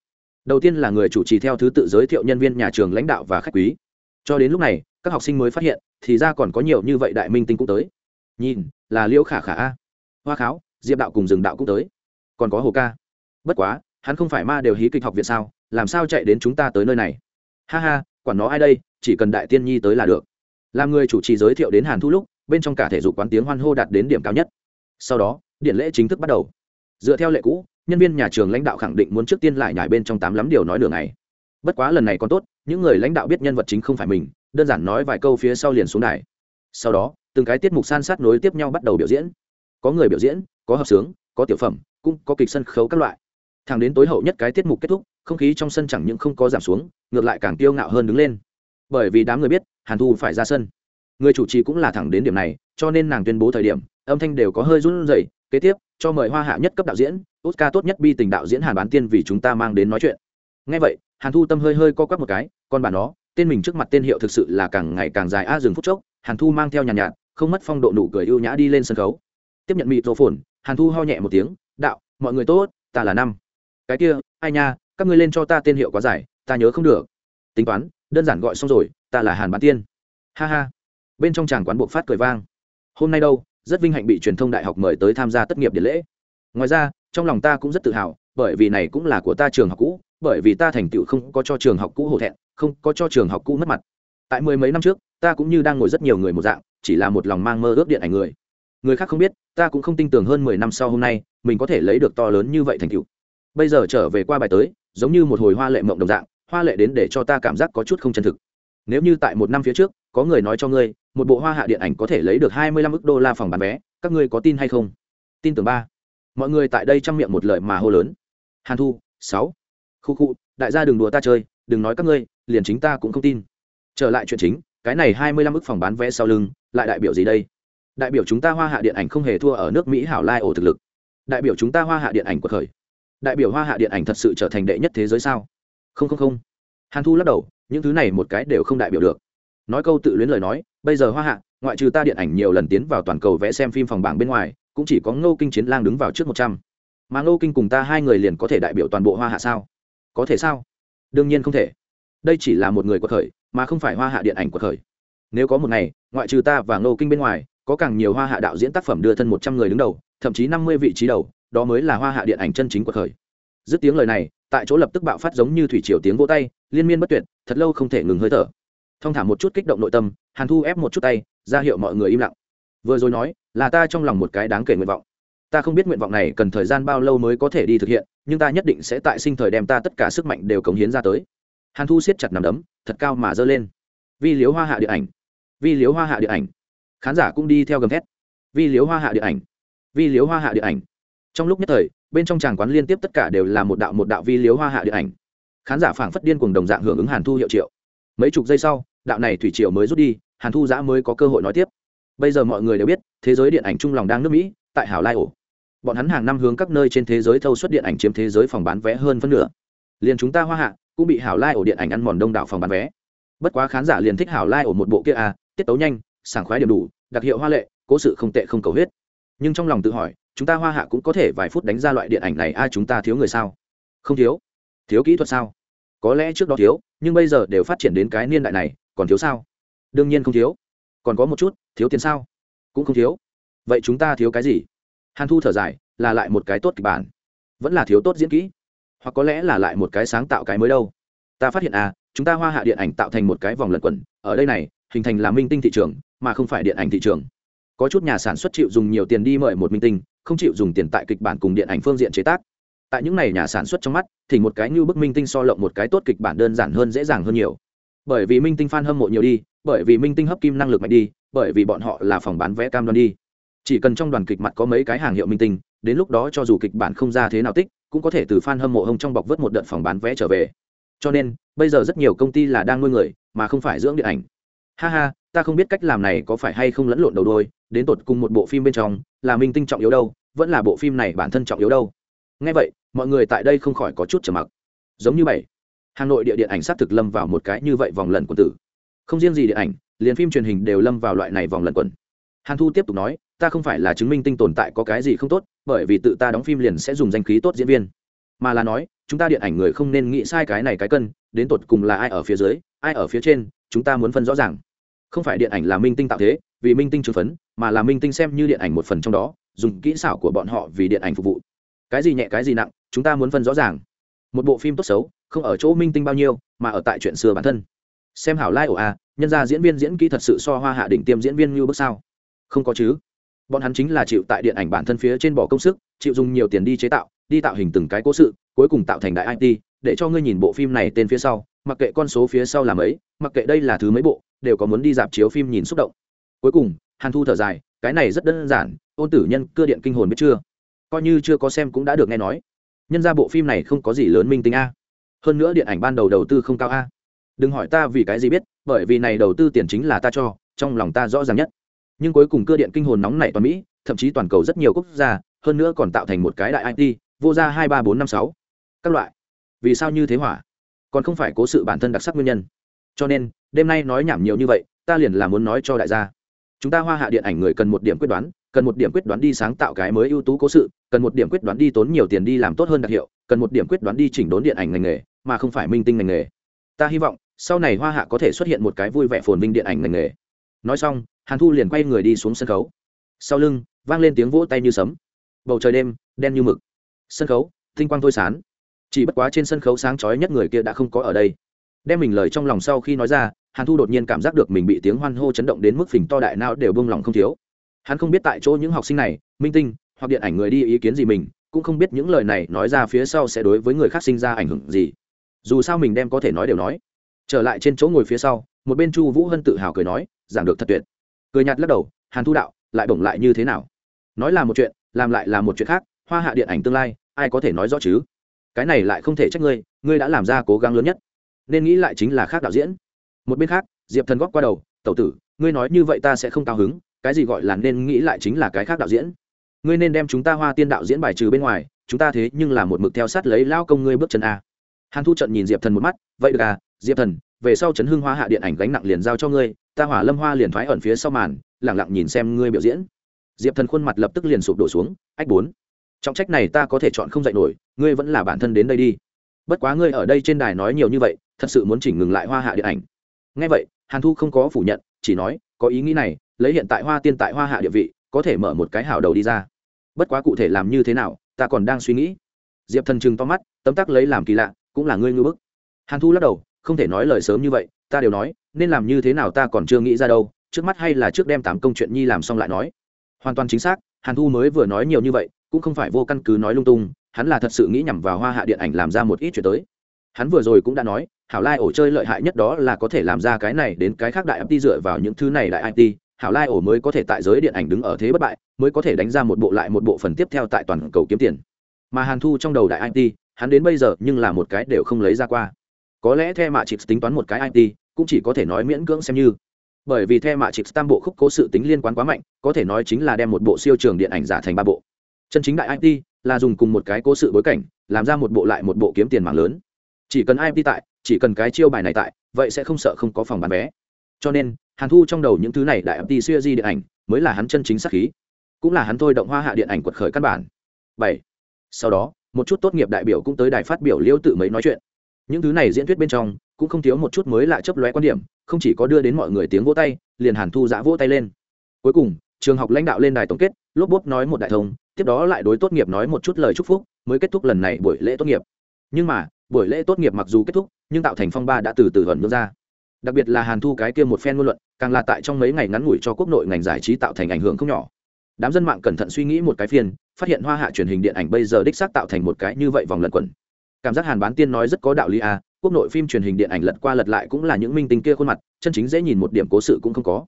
Đầu tiên là người chủ trì theo thứ tự giới thiệu nhân viên nhà trường lãnh đạo và khách quý. Cho đến lúc này, các học sinh mới phát hiện, thì ra còn có nhiều như vậy đại minh tinh cũng tới. Nhìn, là liễu khả khả a. Hoa kháo, diệp đạo cùng rừng đạo cũng tới. Còn có hồ ca. Bất quá hắn không phải ma đều hí kịch học viện sao, làm sao chạy đến chúng ta tới nơi này? Ha ha, quản nó ai đây, chỉ cần đại tiên nhi tới là được. Làm người chủ trì giới thiệu đến hàn thu lúc, bên trong cả thể dục quán tiếng hoan hô đạt đến điểm cao nhất. Sau đó, điện lễ chính thức bắt đầu. Dựa theo lệ cũ, nhân viên nhà trường lãnh đạo khẳng định muốn trước tiên lại nhải bên trong tám lắm điều nói đường này. Bất quá lần này còn tốt, những người lãnh đạo biết nhân vật chính không phải mình, đơn giản nói vài câu phía sau liền xuống đài. Sau đó, từng cái tiết mục san sát nối tiếp nhau bắt đầu biểu diễn. Có người biểu diễn, có hợp sướng, có tiểu phẩm, cũng có kịch sân khấu các loại thẳng đến tối hậu nhất cái tiết mục kết thúc không khí trong sân chẳng những không có giảm xuống ngược lại càng tiêu ngạo hơn đứng lên. Bởi vì đám người biết hàn thu phải ra sân. Người chủ trì cũng là thẳng đến điểm này cho nên nàng tuyên bố thời điểm âm thanh đều có hơi run rẩy kế tiếp cho mời hoa hạ nhất cấp đạo diễn oscar tốt nhất bi tình đạo diễn hàn bán tiên vì chúng ta mang đến nói chuyện. Ngay vậy hàn thu tâm hơi hơi co quắp một cái còn bà nó tên mình trước mặt tên hiệu thực sự là càng ngày càng dài a dừng phút chốc hàn thu mang theo nhàn nhạt, nhạt không mất phong độ nụ cười ưu nhã đi lên sân khấu. Tiếp nhận mịt rổ phồn hàn thu ho nhẹ một tiếng đạo mọi người tốt ta là năm cái kia, ai nha, các ngươi lên cho ta tên hiệu quá dài, ta nhớ không được. Tính toán, đơn giản gọi xong rồi, ta là hàn bán tiên. Ha ha. Bên trong tràng quán buộc phát cười vang. Hôm nay đâu, rất vinh hạnh bị truyền thông đại học mời tới tham gia tất nghiệp điện lễ. Ngoài ra, trong lòng ta cũng rất tự hào, bởi vì này cũng là của ta trường học cũ, bởi vì ta thành tựu không có cho trường học cũ hổ thẹn, không có cho trường học cũ mất mặt. Tại mười mấy năm trước, ta cũng như đang ngồi rất nhiều người một dạng, chỉ là một lòng mang mơ ước điện ảnh người. Người khác không biết, ta cũng không tin tưởng hơn mười năm sau hôm nay, mình có thể lấy được to lớn như vậy thành tựu bây giờ trở về qua bài tới, giống như một hồi hoa lệ mộng đồng dạng, hoa lệ đến để cho ta cảm giác có chút không chân thực. Nếu như tại một năm phía trước, có người nói cho ngươi, một bộ hoa hạ điện ảnh có thể lấy được hai mươi lăm ức đô la phòng bán vé, các ngươi có tin hay không? Tin tưởng ba. Mọi người tại đây chăm miệng một lời mà hô lớn. Hàn thu, sáu. Khu khu, đại gia đừng đùa ta chơi, đừng nói các ngươi, liền chính ta cũng không tin. Trở lại chuyện chính, cái này hai mươi lăm ức phòng bán vé sau lưng, lại đại biểu gì đây? Đại biểu chúng ta hoa hạ điện ảnh không hề thua ở nước mỹ hảo lai ổ thực lực. Đại biểu chúng ta hoa hạ điện ảnh của khởi đại biểu hoa hạ điện ảnh thật sự trở thành đệ nhất thế giới sao? Không không không. Hàn thu lắc đầu, những thứ này một cái đều không đại biểu được. Nói câu tự luyến lời nói, bây giờ hoa hạ, ngoại trừ ta điện ảnh nhiều lần tiến vào toàn cầu vẽ xem phim phòng bảng bên ngoài, cũng chỉ có ngô kinh chiến lang đứng vào trước một trăm. Mà ngô kinh cùng ta hai người liền có thể đại biểu toàn bộ hoa hạ sao? Có thể sao? Đương nhiên không thể. Đây chỉ là một người của khởi, mà không phải hoa hạ điện ảnh của khởi. Nếu có một ngày, ngoại trừ ta và ngô kinh bên ngoài, có càng nhiều hoa hạ đạo diễn tác phẩm đưa thân một trăm người đứng đầu, thậm chí năm mươi vị trí đầu đó mới là hoa hạ điện ảnh chân chính của khởi dứt tiếng lời này, tại chỗ lập tức bạo phát giống như thủy triều tiếng vỗ tay, liên miên bất tuyệt, thật lâu không thể ngừng hơi thở. Thông thả một chút kích động nội tâm, hàn thu ép một chút tay, ra hiệu mọi người im lặng. Vừa rồi nói, là ta trong lòng một cái đáng kể nguyện vọng. Ta không biết nguyện vọng này cần thời gian bao lâu mới có thể đi thực hiện, nhưng ta nhất định sẽ tại sinh thời đem ta tất cả sức mạnh đều cống hiến ra tới. Hàn thu siết chặt nằm đấm, thật cao mà giơ lên. Vi liếu hoa hạ điện ảnh. Vi liếu hoa hạ điện ảnh. Khán giả cũng đi theo gầm thét. Vi liếu hoa hạ điện ảnh. Vi liếu hoa hạ điện ảnh trong lúc nhất thời, bên trong tràng quán liên tiếp tất cả đều là một đạo một đạo vi liếu hoa hạ điện ảnh. Khán giả phảng phất điên cùng đồng dạng hưởng ứng hàn thu hiệu triệu. Mấy chục giây sau, đạo này thủy triều mới rút đi, hàn thu giã mới có cơ hội nói tiếp. Bây giờ mọi người đều biết, thế giới điện ảnh trung lòng đang nước mỹ, tại hảo lai ổ. Bọn hắn hàng năm hướng các nơi trên thế giới thâu suất điện ảnh chiếm thế giới phòng bán vé hơn phân nửa. Liền chúng ta hoa hạ cũng bị hảo lai ổ điện ảnh ăn mòn đông đảo phòng bán vé. Bất quá khán giả liền thích hảo lai ổ một bộ kia à tiết tấu nhanh, sảng khoái điểm đủ, đặc hiệu hoa lệ, cố sự không tệ không cầu huyết. Nhưng trong lòng tự hỏi chúng ta hoa hạ cũng có thể vài phút đánh ra loại điện ảnh này ai chúng ta thiếu người sao? Không thiếu. Thiếu kỹ thuật sao? Có lẽ trước đó thiếu, nhưng bây giờ đều phát triển đến cái niên đại này, còn thiếu sao? Đương nhiên không thiếu. Còn có một chút, thiếu tiền sao? Cũng không thiếu. Vậy chúng ta thiếu cái gì? Hàn thu thở dài, là lại một cái tốt kịch bản. Vẫn là thiếu tốt diễn kỹ. Hoặc có lẽ là lại một cái sáng tạo cái mới đâu. Ta phát hiện à chúng ta hoa hạ điện ảnh tạo thành một cái vòng lẩn quẩn. Ở đây này, hình thành là minh tinh thị trường, mà không phải điện ảnh thị trường. Có chút nhà sản xuất chịu dùng nhiều tiền đi mời một minh tinh không chịu dùng tiền tại kịch bản cùng điện ảnh phương diện chế tác. Tại những n à y nhà sản xuất trong mắt, thì một cái như bức minh tinh so lộng một cái tốt kịch bản đơn giản hơn dễ dàng hơn nhiều. Bởi vì minh tinh f a n hâm mộ nhiều đi, bởi vì minh tinh hấp kim năng lực mạnh đi, bởi vì bọn họ là phòng bán vé cam đoan đi. Chỉ cần trong đoàn kịch mặt có mấy cái hàng hiệu minh tinh, đến lúc đó cho dù kịch bản không ra thế nào tích, cũng có thể từ f a n hâm mộ hông trong bọc vớt một đợt phòng bán vé trở về. Cho nên, bây giờ rất nhiều công ty là đang nuôi người, mà không phải dưỡng điện ảnh. Ha ha, ta không biết cách làm này có phải hay không lẫn lộn đầu đôi đến tột cùng một bộ phim bên trong, là minh tinh trọng yếu đâu, vẫn là bộ phim này bản thân trọng yếu đâu? Ngay vậy, mọi người tại đây không khỏi có chút trầm mặc. Giống như vậy, hà nội địa điện ảnh sát thực lâm vào một cái như vậy vòng lần quần tử. Không riêng gì điện ảnh, liền phim truyền hình đều lâm vào loại này vòng lần quần. Hàn thu tiếp tục nói, ta không phải là chứng minh tinh tồn tại có cái gì không tốt, bởi vì tự ta đóng phim liền sẽ dùng danh khí tốt diễn viên. Mà là nói, chúng ta điện ảnh người không nên nghĩ sai cái này cái cân, đến tột cùng là ai ở phía dưới, ai ở phía trên, chúng ta muốn phân rõ ràng không phải điện ảnh là minh tinh tạo thế vì minh tinh trừ phấn mà là minh tinh xem như điện ảnh một phần trong đó dùng kỹ xảo của bọn họ vì điện ảnh phục vụ. Cái gì nhẹ cái gì nặng chúng ta muốn phân rõ ràng. Một bộ phim tốt xấu không ở chỗ minh tinh bao nhiêu mà ở tại chuyện xưa bản thân. Xem hảo lai、like、ổ ổ a nhân ra diễn viên diễn kỹ thật sự so hoa hạ đỉnh tiêm diễn viên như bước sao? Không có chứ. Bọn hắn chính là chịu tại điện ảnh bản thân phía trên bỏ công sức chịu dùng nhiều tiền đi chế tạo đi tạo hình từng cái cố sự cuối cùng tạo thành đại it để cho ngươi nhìn bộ phim này tên phía sau mặc kệ con số phía sau làm ấy, mặc kệ đây là thứ mấy bộ đều có muốn đi dạp chiếu phim nhìn xúc động. Cuối cùng, hàn thu thở dài, cái này rất đơn giản, ôn tử nhân cưa điện kinh hồn biết chưa? Coi như chưa có xem cũng đã được nghe nói. Nhân ra bộ phim này không có gì lớn minh tính a. Hơn nữa điện ảnh ban đầu đầu tư không cao a. Đừng hỏi ta vì cái gì biết, bởi vì này đầu tư tiền chính là ta cho, trong lòng ta rõ ràng nhất. Nhưng cuối cùng cưa điện kinh hồn nóng nảy toàn mỹ, thậm chí toàn cầu rất nhiều quốc gia, hơn nữa còn tạo thành một cái đại it vô ra hai ba bốn năm sáu. Các loại. Vì sao như thế hỏa? Còn không phải cố sự bản thân đặc sắc nguyên nhân. Cho nên đêm nay nói nhảm nhiều như vậy, ta liền là muốn nói cho đại gia. Chúng ta hoa hạ điện ảnh người cần một điểm quyết đoán, cần một điểm quyết đoán đi sáng tạo cái mới ưu tú cố sự, cần một điểm quyết đoán đi tốn nhiều tiền đi làm tốt hơn đặc hiệu, cần một điểm quyết đoán đi chỉnh đốn điện ảnh ngành nghề, mà không phải minh tinh ngành nghề. Ta hy vọng, sau này hoa hạ có thể xuất hiện một cái vui vẻ phồn vinh điện ảnh ngành nghề. Nói xong, hàn thu liền quay người đi xuống sân khấu. Sau lưng, vang lên tiếng vỗ tay như sấm. Bầu trời đêm, đen như mực. Sân khấu, tinh quang thôi sán. Chỉ bất quá trên sân khấu sáng chói nhất người kia đã không có ở đây. Đem mình lời trong lòng sau khi nói ra hàn thu đột nhiên cảm giác được mình bị tiếng hoan hô chấn động đến mức phình to đại nào đều bông lòng không thiếu. Hắn không biết tại chỗ những học sinh này, minh tinh, hoặc điện ảnh người đi ý kiến gì mình, cũng không biết những lời này nói ra phía sau sẽ đối với người khác sinh ra ảnh hưởng gì. Dù sao mình đem có thể nói đều nói. Trở lại trên chỗ ngồi phía sau, một bên chu vũ hân tự hào cười nói, giảng được thật tuyệt. Cười nhạt lắc đầu, hàn thu đạo, lại bổng lại như thế nào? Nói là một chuyện, làm lại là một chuyện khác, hoa hạ điện ảnh tương lai, ai có thể nói rõ chứ? Cái này lại không thể trách ngươi ngươi đã làm ra cố gắng lớn nhất. Nên nghĩ lại chính là khác đạo diễn một bên khác, diệp thần góp qua đầu, tẩu tử, ngươi nói như vậy ta sẽ không cao hứng, cái gì gọi là nên nghĩ lại chính là cái khác đạo diễn. Ngươi nên đem chúng ta hoa tiên đạo diễn bài trừ bên ngoài, chúng ta thế nhưng là một mực theo sát lấy lao công ngươi bước chân a. Hàn thu trận nhìn diệp thần một mắt, vậy được à diệp thần, về sau chấn hưng hoa hạ điện ảnh gánh nặng liền giao cho ngươi, ta hỏa lâm hoa liền thoái ẩn phía sau màn lẳng lặng nhìn xem ngươi biểu diễn. Diệp thần khuôn mặt lập tức liền sụp đổ xuống, ách bốn, trọng trách này ta có thể chọn không dạy nổi, ngươi vẫn là bản thân đến đây đi. Bất quá ngươi ở đây trên đài nói nhiều như vậy, thật sự muốn chỉnh ngừng lại hoa hạ điện ảnh ngay vậy, hàn thu không có phủ nhận, chỉ nói, có ý nghĩ này, lấy hiện tại hoa tiên tại hoa hạ địa vị, có thể mở một cái hào đầu đi ra. Bất quá cụ thể làm như thế nào, ta còn đang suy nghĩ. Diệp thần chừng to mắt, tấm tắc lấy làm kỳ lạ, cũng là ngươi ngư bức. Hàn thu lắc đầu, không thể nói lời sớm như vậy, ta đều nói, nên làm như thế nào ta còn chưa nghĩ ra đâu, trước mắt hay là trước đem tám công chuyện nhi làm xong lại nói. Hoàn toàn chính xác, hàn thu mới vừa nói nhiều như vậy, cũng không phải vô căn cứ nói lung tung, hắn là thật sự nghĩ nhằm vào hoa hạ điện ảnh làm ra một ít chuyện tới. Hắn vừa rồi cũng đã nói hảo lai ổ chơi lợi hại nhất đó là có thể làm ra cái này đến cái khác đại it dựa vào những thứ này đại it hảo lai ổ mới có thể tại giới điện ảnh đứng ở thế bất bại, mới có thể đánh ra một bộ lại một bộ phần tiếp theo tại toàn cầu kiếm tiền. Mà hàn thu trong đầu đại it hắn đến bây giờ nhưng là một cái đều không lấy ra qua. Có lẽ the mạ chịp tính toán một cái it cũng chỉ có thể nói miễn cưỡng xem như. Bởi vì the mạ chịp tam bộ khúc cố sự tính liên quan quá mạnh, có thể nói chính là đem một bộ siêu trường điện ảnh giả thành ba bộ. Chân chính đại it là dùng cùng một cái cố sự bối cảnh, làm ra một bộ lại một bộ kiếm tiền mạng lớn. Chỉ cần it tại chỉ cần cái chiêu bài này tại, vậy sẽ không sợ không có phòng bán vé. Cho nên, hàn thu trong đầu những thứ này đại ập đi xuya di điện ảnh, mới là hắn chân chính sắc khí. Cũng là hắn thôi động hoa hạ điện ảnh quật khởi căn bản. Bảy. Sau đó, một chút tốt nghiệp đại biểu cũng tới đài phát biểu liêu tự mấy nói chuyện. Những thứ này diễn thuyết bên trong, cũng không thiếu một chút mới lạ chấp lóe quan điểm, không chỉ có đưa đến mọi người tiếng vỗ tay, liền hàn thu giã vỗ tay lên. Cuối cùng, trường học lãnh đạo lên đài tổng kết, lốp bốp nói một đại thông, tiếp đó lại đối tốt nghiệp nói một chút lời chúc phúc, mới kết thúc lần này buổi lễ tốt nghiệp. Nhưng mà, buổi lễ tốt nghiệp mặc dù kết thúc nhưng tạo thành phong ba đã từ từ hận nước ra. Đặc biệt là hàn thu cái kia một phen ngôn luận, càng là tại trong mấy ngày ngắn ngủi cho quốc nội ngành giải trí tạo thành ảnh hưởng không nhỏ. Đám dân mạng cẩn thận suy nghĩ một cái phiên, phát hiện hoa hạ truyền hình điện ảnh bây giờ đích xác tạo thành một cái như vậy vòng lật quẩn. Cảm giác hàn bán tiên nói rất có đạo lý à quốc nội phim truyền hình điện ảnh lật qua lật lại cũng là những minh tinh kia khuôn mặt, chân chính dễ nhìn một điểm cố sự cũng không có.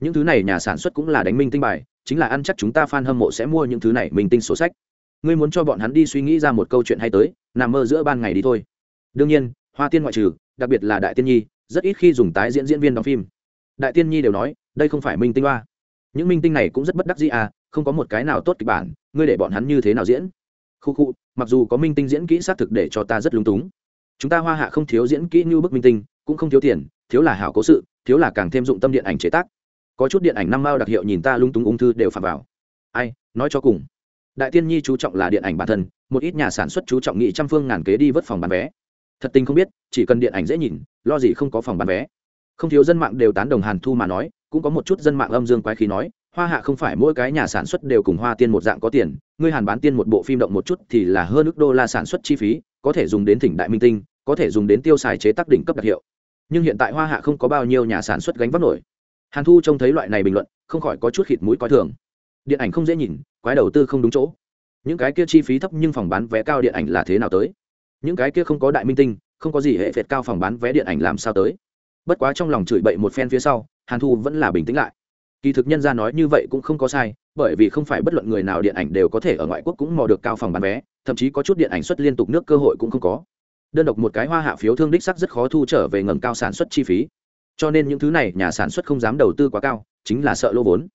Những thứ này nhà sản xuất cũng là đánh minh tinh bài, chính là ăn chắc chúng ta fan hâm mộ sẽ mua những thứ này minh tinh sổ sách. Ngươi muốn cho bọn hắn đi suy nghĩ ra một câu chuyện hay tới, nằm mơ giữa ban ngày đi thôi. Đương nhiên hoa tiên ngoại trừ, đặc biệt là đại tiên nhi, rất ít khi dùng tái diễn diễn viên đóng phim. Đại tiên nhi đều nói, đây không phải minh tinh hoa. Những minh tinh này cũng rất bất đắc dĩ à không có một cái nào tốt kịch bản, ngươi để bọn hắn như thế nào diễn? Khu khu, mặc dù có minh tinh diễn kỹ xác thực để cho ta rất lúng túng. Chúng ta hoa hạ không thiếu diễn kỹ như bức minh tinh, cũng không thiếu tiền, thiếu là hảo cố sự, thiếu là càng thêm dụng tâm điện ảnh chế tác. Có chút điện ảnh năm mao đặc hiệu nhìn ta lung túng ung thư đều phạm vào. Ai, nói cho cùng. Đại tiên nhi chú trọng là điện ảnh bản thân, một ít nhà sản xuất chú trọng nghị trăm phương ngàn kế đi vớt phòng bán vé thật tình không biết, chỉ cần điện ảnh dễ nhìn, lo gì không có phòng bán vé. Không thiếu dân mạng đều tán đồng hàn thu mà nói, cũng có một chút dân mạng âm dương quái khí nói, hoa hạ không phải mỗi cái nhà sản xuất đều cùng hoa tiên một dạng có tiền, ngươi hàn bán tiên một bộ phim động một chút thì là hơn ước đô la sản xuất chi phí, có thể dùng đến thỉnh đại minh tinh, có thể dùng đến tiêu xài chế tác đỉnh cấp đặc hiệu. Nhưng hiện tại hoa hạ không có bao nhiêu nhà sản xuất gánh vác nổi. Hàn thu trông thấy loại này bình luận, không khỏi có chút khịt mũi coi thường. Điện ảnh không dễ nhìn, quái đầu tư không đúng chỗ. Những cái kia chi phí thấp nhưng phòng bán vé cao điện ảnh là thế nào tới? Những cái kia không có đại minh tinh, không có gì hệ phệt cao phòng bán vé điện ảnh làm sao tới. Bất quá trong lòng chửi bậy một phen phía sau, hàn thu vẫn là bình tĩnh lại. Kỳ thực nhân ra nói như vậy cũng không có sai, bởi vì không phải bất luận người nào điện ảnh đều có thể ở ngoại quốc cũng mò được cao phòng bán vé, thậm chí có chút điện ảnh xuất liên tục nước cơ hội cũng không có. Đơn độc một cái hoa hạ phiếu thương đích sắc rất khó thu trở về ngầm cao sản xuất chi phí. Cho nên những thứ này nhà sản xuất không dám đầu tư quá cao, chính là sợ lô vốn.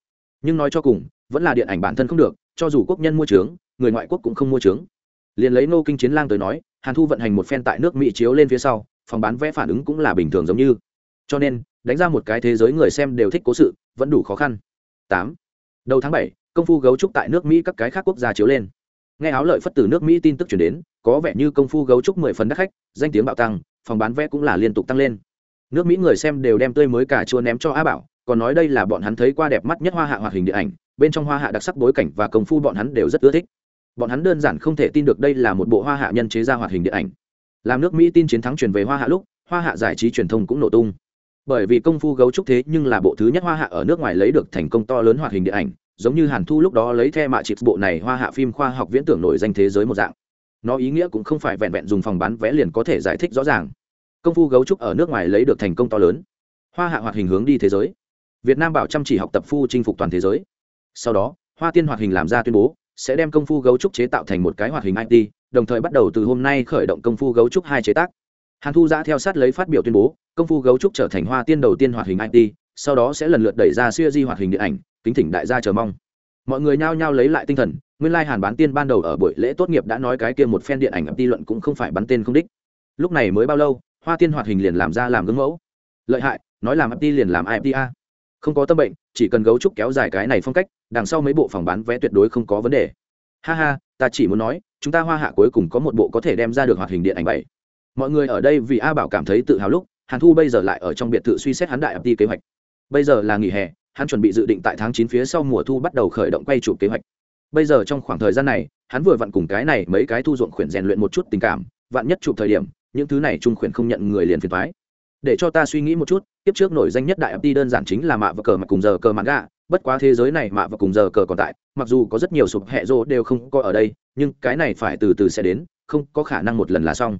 Nhưng nói cho cùng, vẫn là điện ảnh bản thân không được, cho dù quốc nhân mua trướng, người ngoại quốc cũng không mua trướng. Liền lấy nô kinh chiến lang tới nói hàn thu vận hành một phen tại nước mỹ chiếu lên phía sau, phòng bán vé phản ứng cũng là bình thường giống như. Cho nên, đánh ra một cái thế giới người xem đều thích cố sự, vẫn đủ khó khăn. Tám. Đầu tháng bảy, công phu gấu trúc tại nước mỹ các cái khác quốc gia chiếu lên. Nghe áo lợi phất từ nước mỹ tin tức chuyển đến, có vẻ như công phu gấu trúc mười phần đắt khách, danh tiếng bạo tăng, phòng bán vé cũng là liên tục tăng lên. Nước mỹ người xem đều đem tươi mới cả chua ném cho á bảo, còn nói đây là bọn hắn thấy qua đẹp mắt nhất hoa hạ hoạt hình điện ảnh, bên trong hoa hạ đặc sắc bối cảnh và công phu bọn hắn đều rất ưa thích bọn hắn đơn giản không thể tin được đây là một bộ hoa hạ nhân chế ra hoạt hình điện ảnh. Làm nước mỹ tin chiến thắng truyền về hoa hạ lúc, hoa hạ giải trí truyền thông cũng nổ tung. Bởi vì công phu gấu trúc thế nhưng là bộ thứ nhất hoa hạ ở nước ngoài lấy được thành công to lớn hoạt hình điện ảnh, giống như hàn thu lúc đó lấy the mạ chịp bộ này hoa hạ phim khoa học viễn tưởng nổi danh thế giới một dạng. Nó ý nghĩa cũng không phải vẹn vẹn dùng phòng bán vé liền có thể giải thích rõ ràng. Công phu gấu trúc ở nước ngoài lấy được thành công to lớn. Hoa hạ hoạt hình hướng đi thế giới. Việt nam bảo chăm chỉ học tập phu chinh phục toàn thế giới. Sau đó, hoa tiên hoạt hình làm ra tuyên bố sẽ đem công phu gấu trúc chế tạo thành một cái hoạt hình it đồng thời bắt đầu từ hôm nay khởi động công phu gấu trúc hai chế tác. Hàn thu giã theo sát lấy phát biểu tuyên bố, công phu gấu trúc trở thành hoa tiên đầu tiên hoạt hình it sau đó sẽ lần lượt đẩy ra siêu di hoạt hình điện ảnh, kính thỉnh đại gia chờ mong. Mọi người nhao nhao lấy lại tinh thần, nguyên lai hàn bán tiên ban đầu ở buổi lễ tốt nghiệp đã nói cái kia một phen điện ảnh ập đi luận cũng không phải bắn tên không đích. Lúc này mới bao lâu, hoa tiên hoạt hình liền làm ra làm gương mẫu. Lợi hại, nói làm ập liền làm ifta không có tâm bệnh, chỉ cần gấu trúc kéo dài cái này phong cách, đằng sau mấy bộ phòng bán vé tuyệt đối không có vấn đề. Ha ha, ta chỉ muốn nói, chúng ta hoa hạ cuối cùng có một bộ có thể đem ra được hoạt hình điện ảnh bảy. Mọi người ở đây vì a bảo cảm thấy tự hào lúc, hàn thu bây giờ lại ở trong biệt thự suy xét hắn đại ập đi kế hoạch. Bây giờ là nghỉ hè, hắn chuẩn bị dự định tại tháng chín phía sau mùa thu bắt đầu khởi động quay chụp kế hoạch. Bây giờ trong khoảng thời gian này, hắn vừa vặn cùng cái này mấy cái thu ruộng khuyển rèn luyện một chút tình cảm, vạn nhất chụp thời điểm, những thứ này trung khuyển không nhận người liền phiền thoái để cho ta suy nghĩ một chút, tiếp trước nổi danh nhất đại ft đơn giản chính là mạ và cờ mà cùng giờ cờ mặt gà bất quá thế giới này mạ và cùng giờ cờ còn tại, mặc dù có rất nhiều sụp hẹ rô đều không có ở đây, nhưng cái này phải từ từ sẽ đến, không có khả năng một lần là xong.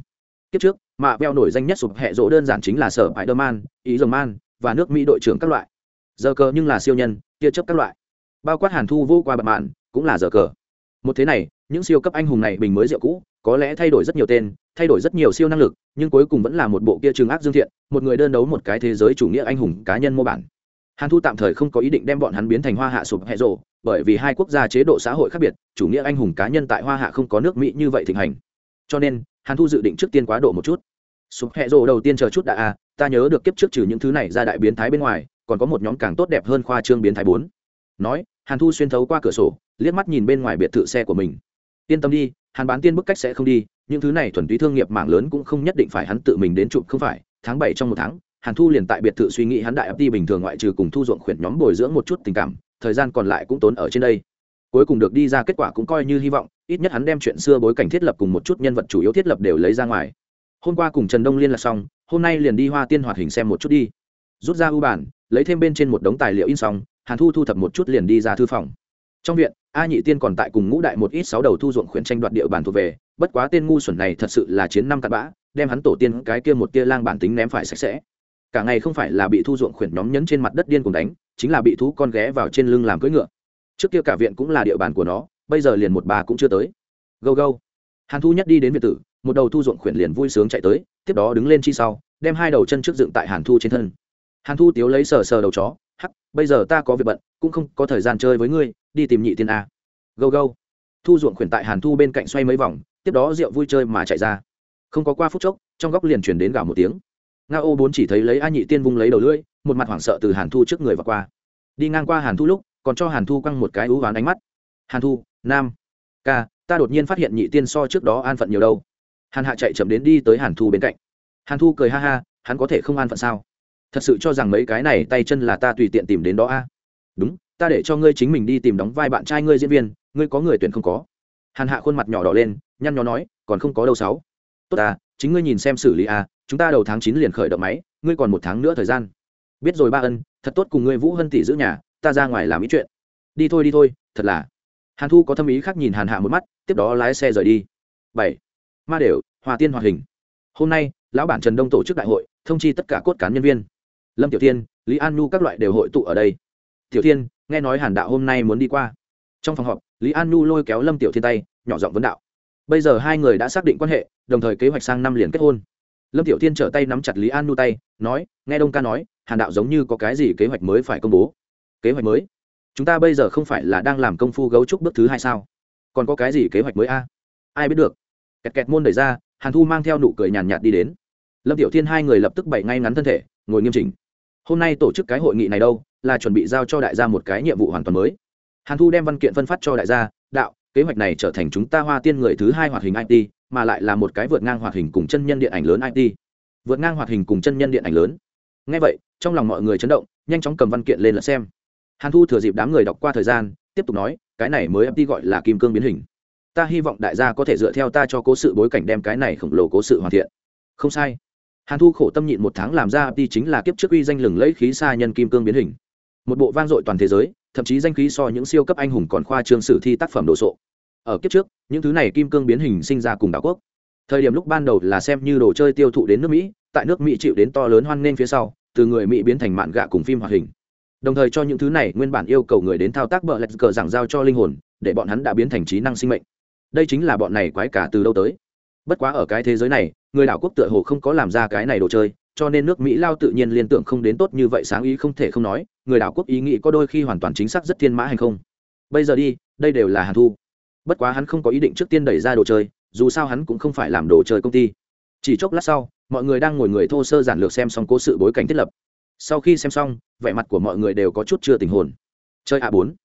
Tiếp trước, mạ veo nổi danh nhất sụp hẹ rô đơn giản chính là sở bãi đơ man ý dòng man và nước mỹ đội trưởng các loại. Giờ cờ nhưng là siêu nhân, tia chấp các loại. Bao quát hàn thu vô qua bật mạn, cũng là giờ cờ. Một thế này những siêu cấp anh hùng này bình mới rượu cũ, có lẽ thay đổi rất nhiều tên, thay đổi rất nhiều siêu năng lực, nhưng cuối cùng vẫn là một bộ kia trường ác dương thiện, một người đơn đấu một cái thế giới chủ nghĩa anh hùng cá nhân mô bản. Hàn thu tạm thời không có ý định đem bọn hắn biến thành hoa hạ sụp hẹ rộ, bởi vì hai quốc gia chế độ xã hội khác biệt, chủ nghĩa anh hùng cá nhân tại hoa hạ không có nước mỹ như vậy thịnh hành. Cho nên, hàn thu dự định trước tiên quá độ một chút. Sụp hẹ rộ đầu tiên chờ chút đã a ta nhớ được kiếp trước trừ những thứ này ra đại biến thái bên ngoài, còn có một nhóm càng tốt đẹp hơn khoa trương biến thái bốn. Nói, hàn thu xuyên thấu qua cửa sổ, liếc mắt nhìn bên ngoài biệt thự xe của mình yên tâm đi hàn bán tiên bức cách sẽ không đi, những thứ này thuần túy thương nghiệp mạng lớn cũng không nhất định phải hắn tự mình đến chụp, không phải, tháng bảy trong một tháng, hàn thu liền tại biệt thự suy nghĩ hắn đại ấp đi bình thường ngoại trừ cùng thu ruộng khuyển nhóm bồi dưỡng một chút tình cảm, thời gian còn lại cũng tốn ở trên đây. Cuối cùng được đi ra kết quả cũng coi như hy vọng, ít nhất hắn đem chuyện xưa bối cảnh thiết lập cùng một chút nhân vật chủ yếu thiết lập đều lấy ra ngoài. Hôm qua cùng trần đông liên lạc xong, hôm nay liền đi hoa tiên hoạt hình xem một chút đi. Rút ra ưu bản, lấy thêm bên trên một đống tài liệu in xong, hàn thu thu thập một chút liền đi ra thư phòng trong viện, a nhị tiên còn tại cùng ngũ đại một ít sáu đầu thu ruộng khuyển tranh đoạt địa bàn thuộc về, bất quá tên ngu xuẩn này thật sự là chiến năm cặn bã, đem hắn tổ tiên cái kia một tia lang bản tính ném phải sạch sẽ. Cả ngày không phải là bị thu ruộng khuyển nhóm nhấn trên mặt đất điên cùng đánh, chính là bị thú con ghé vào trên lưng làm cưỡi ngựa. Trước kia cả viện cũng là địa bàn của nó, bây giờ liền một bà cũng chưa tới. Gâu gâu. Hàn thu nhất đi đến việt tử, một đầu thu ruộng khuyển liền vui sướng chạy tới, tiếp đó đứng lên chi sau, đem hai đầu chân trước dựng tại hàn thu trên thân. Hàn thu tiếu lấy sờ sờ đầu chó bây giờ ta có việc bận, cũng không có thời gian chơi với ngươi, đi tìm nhị tiên a. Gâu gâu. Thu ruộng khuyển tại hàn thu bên cạnh xoay mấy vòng, tiếp đó rượu vui chơi mà chạy ra. Không có qua phút chốc, trong góc liền chuyển đến gào một tiếng. Nga ô bốn chỉ thấy lấy a nhị tiên vung lấy đầu lưỡi, một mặt hoảng sợ từ hàn thu trước người và qua. Đi ngang qua hàn thu lúc, còn cho hàn thu quăng một cái ú ván ánh mắt. Hàn thu, nam, ca, ta đột nhiên phát hiện nhị tiên so trước đó an phận nhiều đâu. Hàn hạ chạy chậm đến đi tới hàn thu bên cạnh. Hàn thu cười ha ha, hắn có thể không an phận sao? Thật sự cho rằng mấy cái này tay chân là ta tùy tiện tìm đến đó a? Đúng, ta để cho ngươi chính mình đi tìm đóng vai bạn trai ngươi diễn viên, ngươi có người tuyển không có? Hàn hạ khuôn mặt nhỏ đỏ lên, nhăn nhó nói, còn không có đâu sáu. Tốt ta, chính ngươi nhìn xem xử lý a, chúng ta đầu tháng chín liền khởi động máy, ngươi còn một tháng nữa thời gian. Biết rồi ba ân, thật tốt cùng ngươi vũ hân tỷ giữ nhà, ta ra ngoài làm ý chuyện. Đi thôi đi thôi, thật là. Hàn thu có tâm ý khác nhìn hàn hạ một mắt, tiếp đó lái xe rời đi. Bảy. Ma đều, hòa tiên hoạt hình. Hôm nay, lão bản trần đông tổ chức đại hội, thông chi tất cả cốt cán nhân viên lâm tiểu Thiên, lý an nhu các loại đều hội tụ ở đây. Tiểu Thiên, nghe nói hàn đạo hôm nay muốn đi qua. Trong phòng họp lý an nhu lôi kéo lâm tiểu thiên tay nhỏ giọng vấn đạo. Bây giờ hai người đã xác định quan hệ đồng thời kế hoạch sang năm liền kết hôn. Lâm tiểu thiên trở tay nắm chặt lý an nhu tay nói nghe đông ca nói hàn đạo giống như có cái gì kế hoạch mới phải công bố. Kế hoạch mới? Chúng ta bây giờ không phải là đang làm công phu gấu trúc bước thứ hai sao? Còn có cái gì kế hoạch mới a? Ai biết được. Kẹt kẹt môn đẩy ra hàn thu mang theo nụ cười nhàn nhạt đi đến. Lâm tiểu thiên hai người lập tức bày ngay ngắn thân thể ngồi nghiêm chỉnh hôm nay tổ chức cái hội nghị này đâu, là chuẩn bị giao cho đại gia một cái nhiệm vụ hoàn toàn mới. Hàn thu đem văn kiện phân phát cho đại gia, đạo, kế hoạch này trở thành chúng ta hoa tiên người thứ hai hoạt hình it mà lại là một cái vượt ngang hoạt hình cùng chân nhân điện ảnh lớn it vượt ngang hoạt hình cùng chân nhân điện ảnh lớn. Ngay vậy, trong lòng mọi người chấn động, nhanh chóng cầm văn kiện lên lật xem. Hàn thu thừa dịp đám người đọc qua thời gian, tiếp tục nói, cái này mới mt gọi là kim cương biến hình. Ta hy vọng đại gia có thể dựa theo ta cho cố sự bối cảnh đem cái này khổng lồ cố sự hoàn thiện. Không sai hàn thu khổ tâm nhịn một tháng làm ra đi chính là kiếp trước uy danh lừng lẫy khí xa nhân kim cương biến hình. Một bộ vang dội toàn thế giới, thậm chí danh khí so những siêu cấp anh hùng còn khoa trương sử thi tác phẩm đồ sộ. Ở kiếp trước, những thứ này kim cương biến hình sinh ra cùng đảo quốc. Thời điểm lúc ban đầu là xem như đồ chơi tiêu thụ đến nước mỹ, tại nước mỹ chịu đến to lớn hoan nghênh phía sau, từ người mỹ biến thành mạn gạ cùng phim hoạt hình. Đồng thời cho những thứ này nguyên bản yêu cầu người đến thao tác bờ lạch cờ giảng giao cho linh hồn, để bọn hắn đã biến thành trí năng sinh mệnh. Đây chính là bọn này quái cả từ đâu tới bất quá ở cái thế giới này, người đảo quốc tựa hồ không có làm ra cái này đồ chơi, cho nên nước mỹ lao tự nhiên liên tưởng không đến tốt như vậy sáng ý không thể không nói, người đảo quốc ý nghĩ có đôi khi hoàn toàn chính xác rất thiên mã hành không. Bây giờ đi, đây đều là hàn thu. Bất quá hắn không có ý định trước tiên đẩy ra đồ chơi, dù sao hắn cũng không phải làm đồ chơi công ty. Chỉ chốc lát sau, mọi người đang ngồi người thô sơ giản lược xem xong cố sự bối cảnh thiết lập. Sau khi xem xong, vẻ mặt của mọi người đều có chút chưa tình hồn. Chơi a bốn.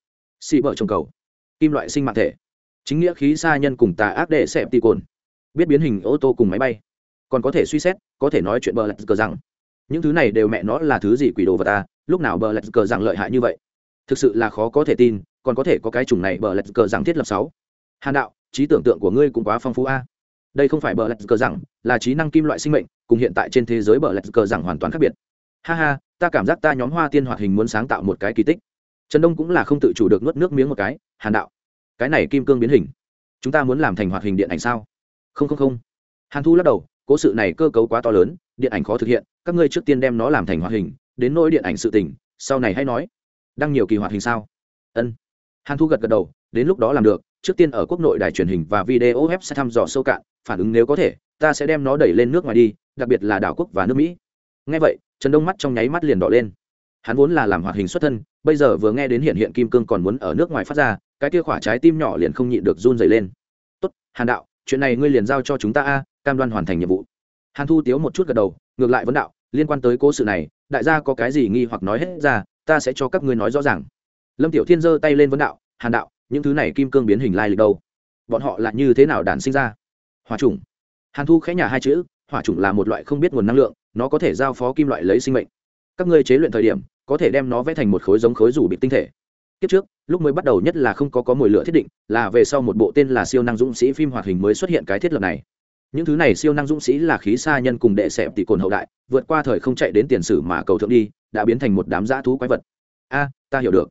Xị vợ trồng cầu. Kim loại sinh mạng thể. Chính nghĩa khí xa nhân cùng tà ác đệ xẹp tì cồn biết biến hình ô tô cùng máy bay. Còn có thể suy xét, có thể nói chuyện bờ lạch cờ rằng, những thứ này đều mẹ nó là thứ gì quỷ đồ vật ta lúc nào bờ lạch cờ rằng lợi hại như vậy? Thực sự là khó có thể tin, còn có thể có cái chủng này bờ lạch cờ rằng thiết lập sáu. Hàn đạo, trí tưởng tượng của ngươi cũng quá phong phú a đây không phải bờ lạch cờ rằng, là trí năng kim loại sinh mệnh, cùng hiện tại trên thế giới bờ lạch cờ rằng hoàn toàn khác biệt. Ha ha, ta cảm giác ta nhóm hoa tiên hoạt hình muốn sáng tạo một cái kỳ tích. Trần đông cũng là không tự chủ được nuốt nước miếng một cái, hàn đạo, cái này kim cương biến hình, chúng ta muốn làm thành hoạt hình điện ảnh sao? Không không không. Hàn thu lắc đầu, cố sự này cơ cấu quá to lớn, điện ảnh khó thực hiện, các ngươi trước tiên đem nó làm thành hoạt hình, đến nỗi điện ảnh sự tình, sau này hãy nói. Đăng nhiều kỳ hoạt hình sao? Ân. Hàn thu gật gật đầu, đến lúc đó làm được, trước tiên ở quốc nội đài truyền hình và video web sẽ thăm dò sâu cạn, phản ứng nếu có thể, ta sẽ đem nó đẩy lên nước ngoài đi, đặc biệt là đảo quốc và nước mỹ. Ngay vậy, trần đông mắt trong nháy mắt liền đỏ lên. Hắn vốn là làm hoạt hình xuất thân, bây giờ vừa nghe đến hiện hiện kim cương còn muốn ở nước ngoài phát ra, cái kia khỏa trái tim nhỏ liền không nhịn được run dày lên. Tốt, hàn đạo chuyện này ngươi liền giao cho chúng ta a, cam đoan hoàn thành nhiệm vụ. Hàn thu tiếu một chút gật đầu, ngược lại vấn đạo, liên quan tới cố sự này, đại gia có cái gì nghi hoặc nói hết ra, ta sẽ cho các ngươi nói rõ ràng. Lâm tiểu thiên giơ tay lên vấn đạo, hàn đạo, những thứ này kim cương biến hình lai lịch đâu? Bọn họ là như thế nào đản sinh ra? Hòa trùng hàn thu khẽ nhà hai chữ, hỏa trùng là một loại không biết nguồn năng lượng, nó có thể giao phó kim loại lấy sinh mệnh. Các ngươi chế luyện thời điểm, có thể đem nó vẽ thành một khối giống khối rủ bị tinh thể kiếp trước, lúc mới bắt đầu nhất là không có có mùi lửa thiết định, là về sau một bộ tên là siêu năng dũng sĩ phim hoạt hình mới xuất hiện cái thiết lập này. Những thứ này siêu năng dũng sĩ là khí xa nhân cùng đệ xẹp tỷ cồn hậu đại, vượt qua thời không chạy đến tiền sử mà cầu thượng đi, đã biến thành một đám dã thú quái vật. A, ta hiểu được.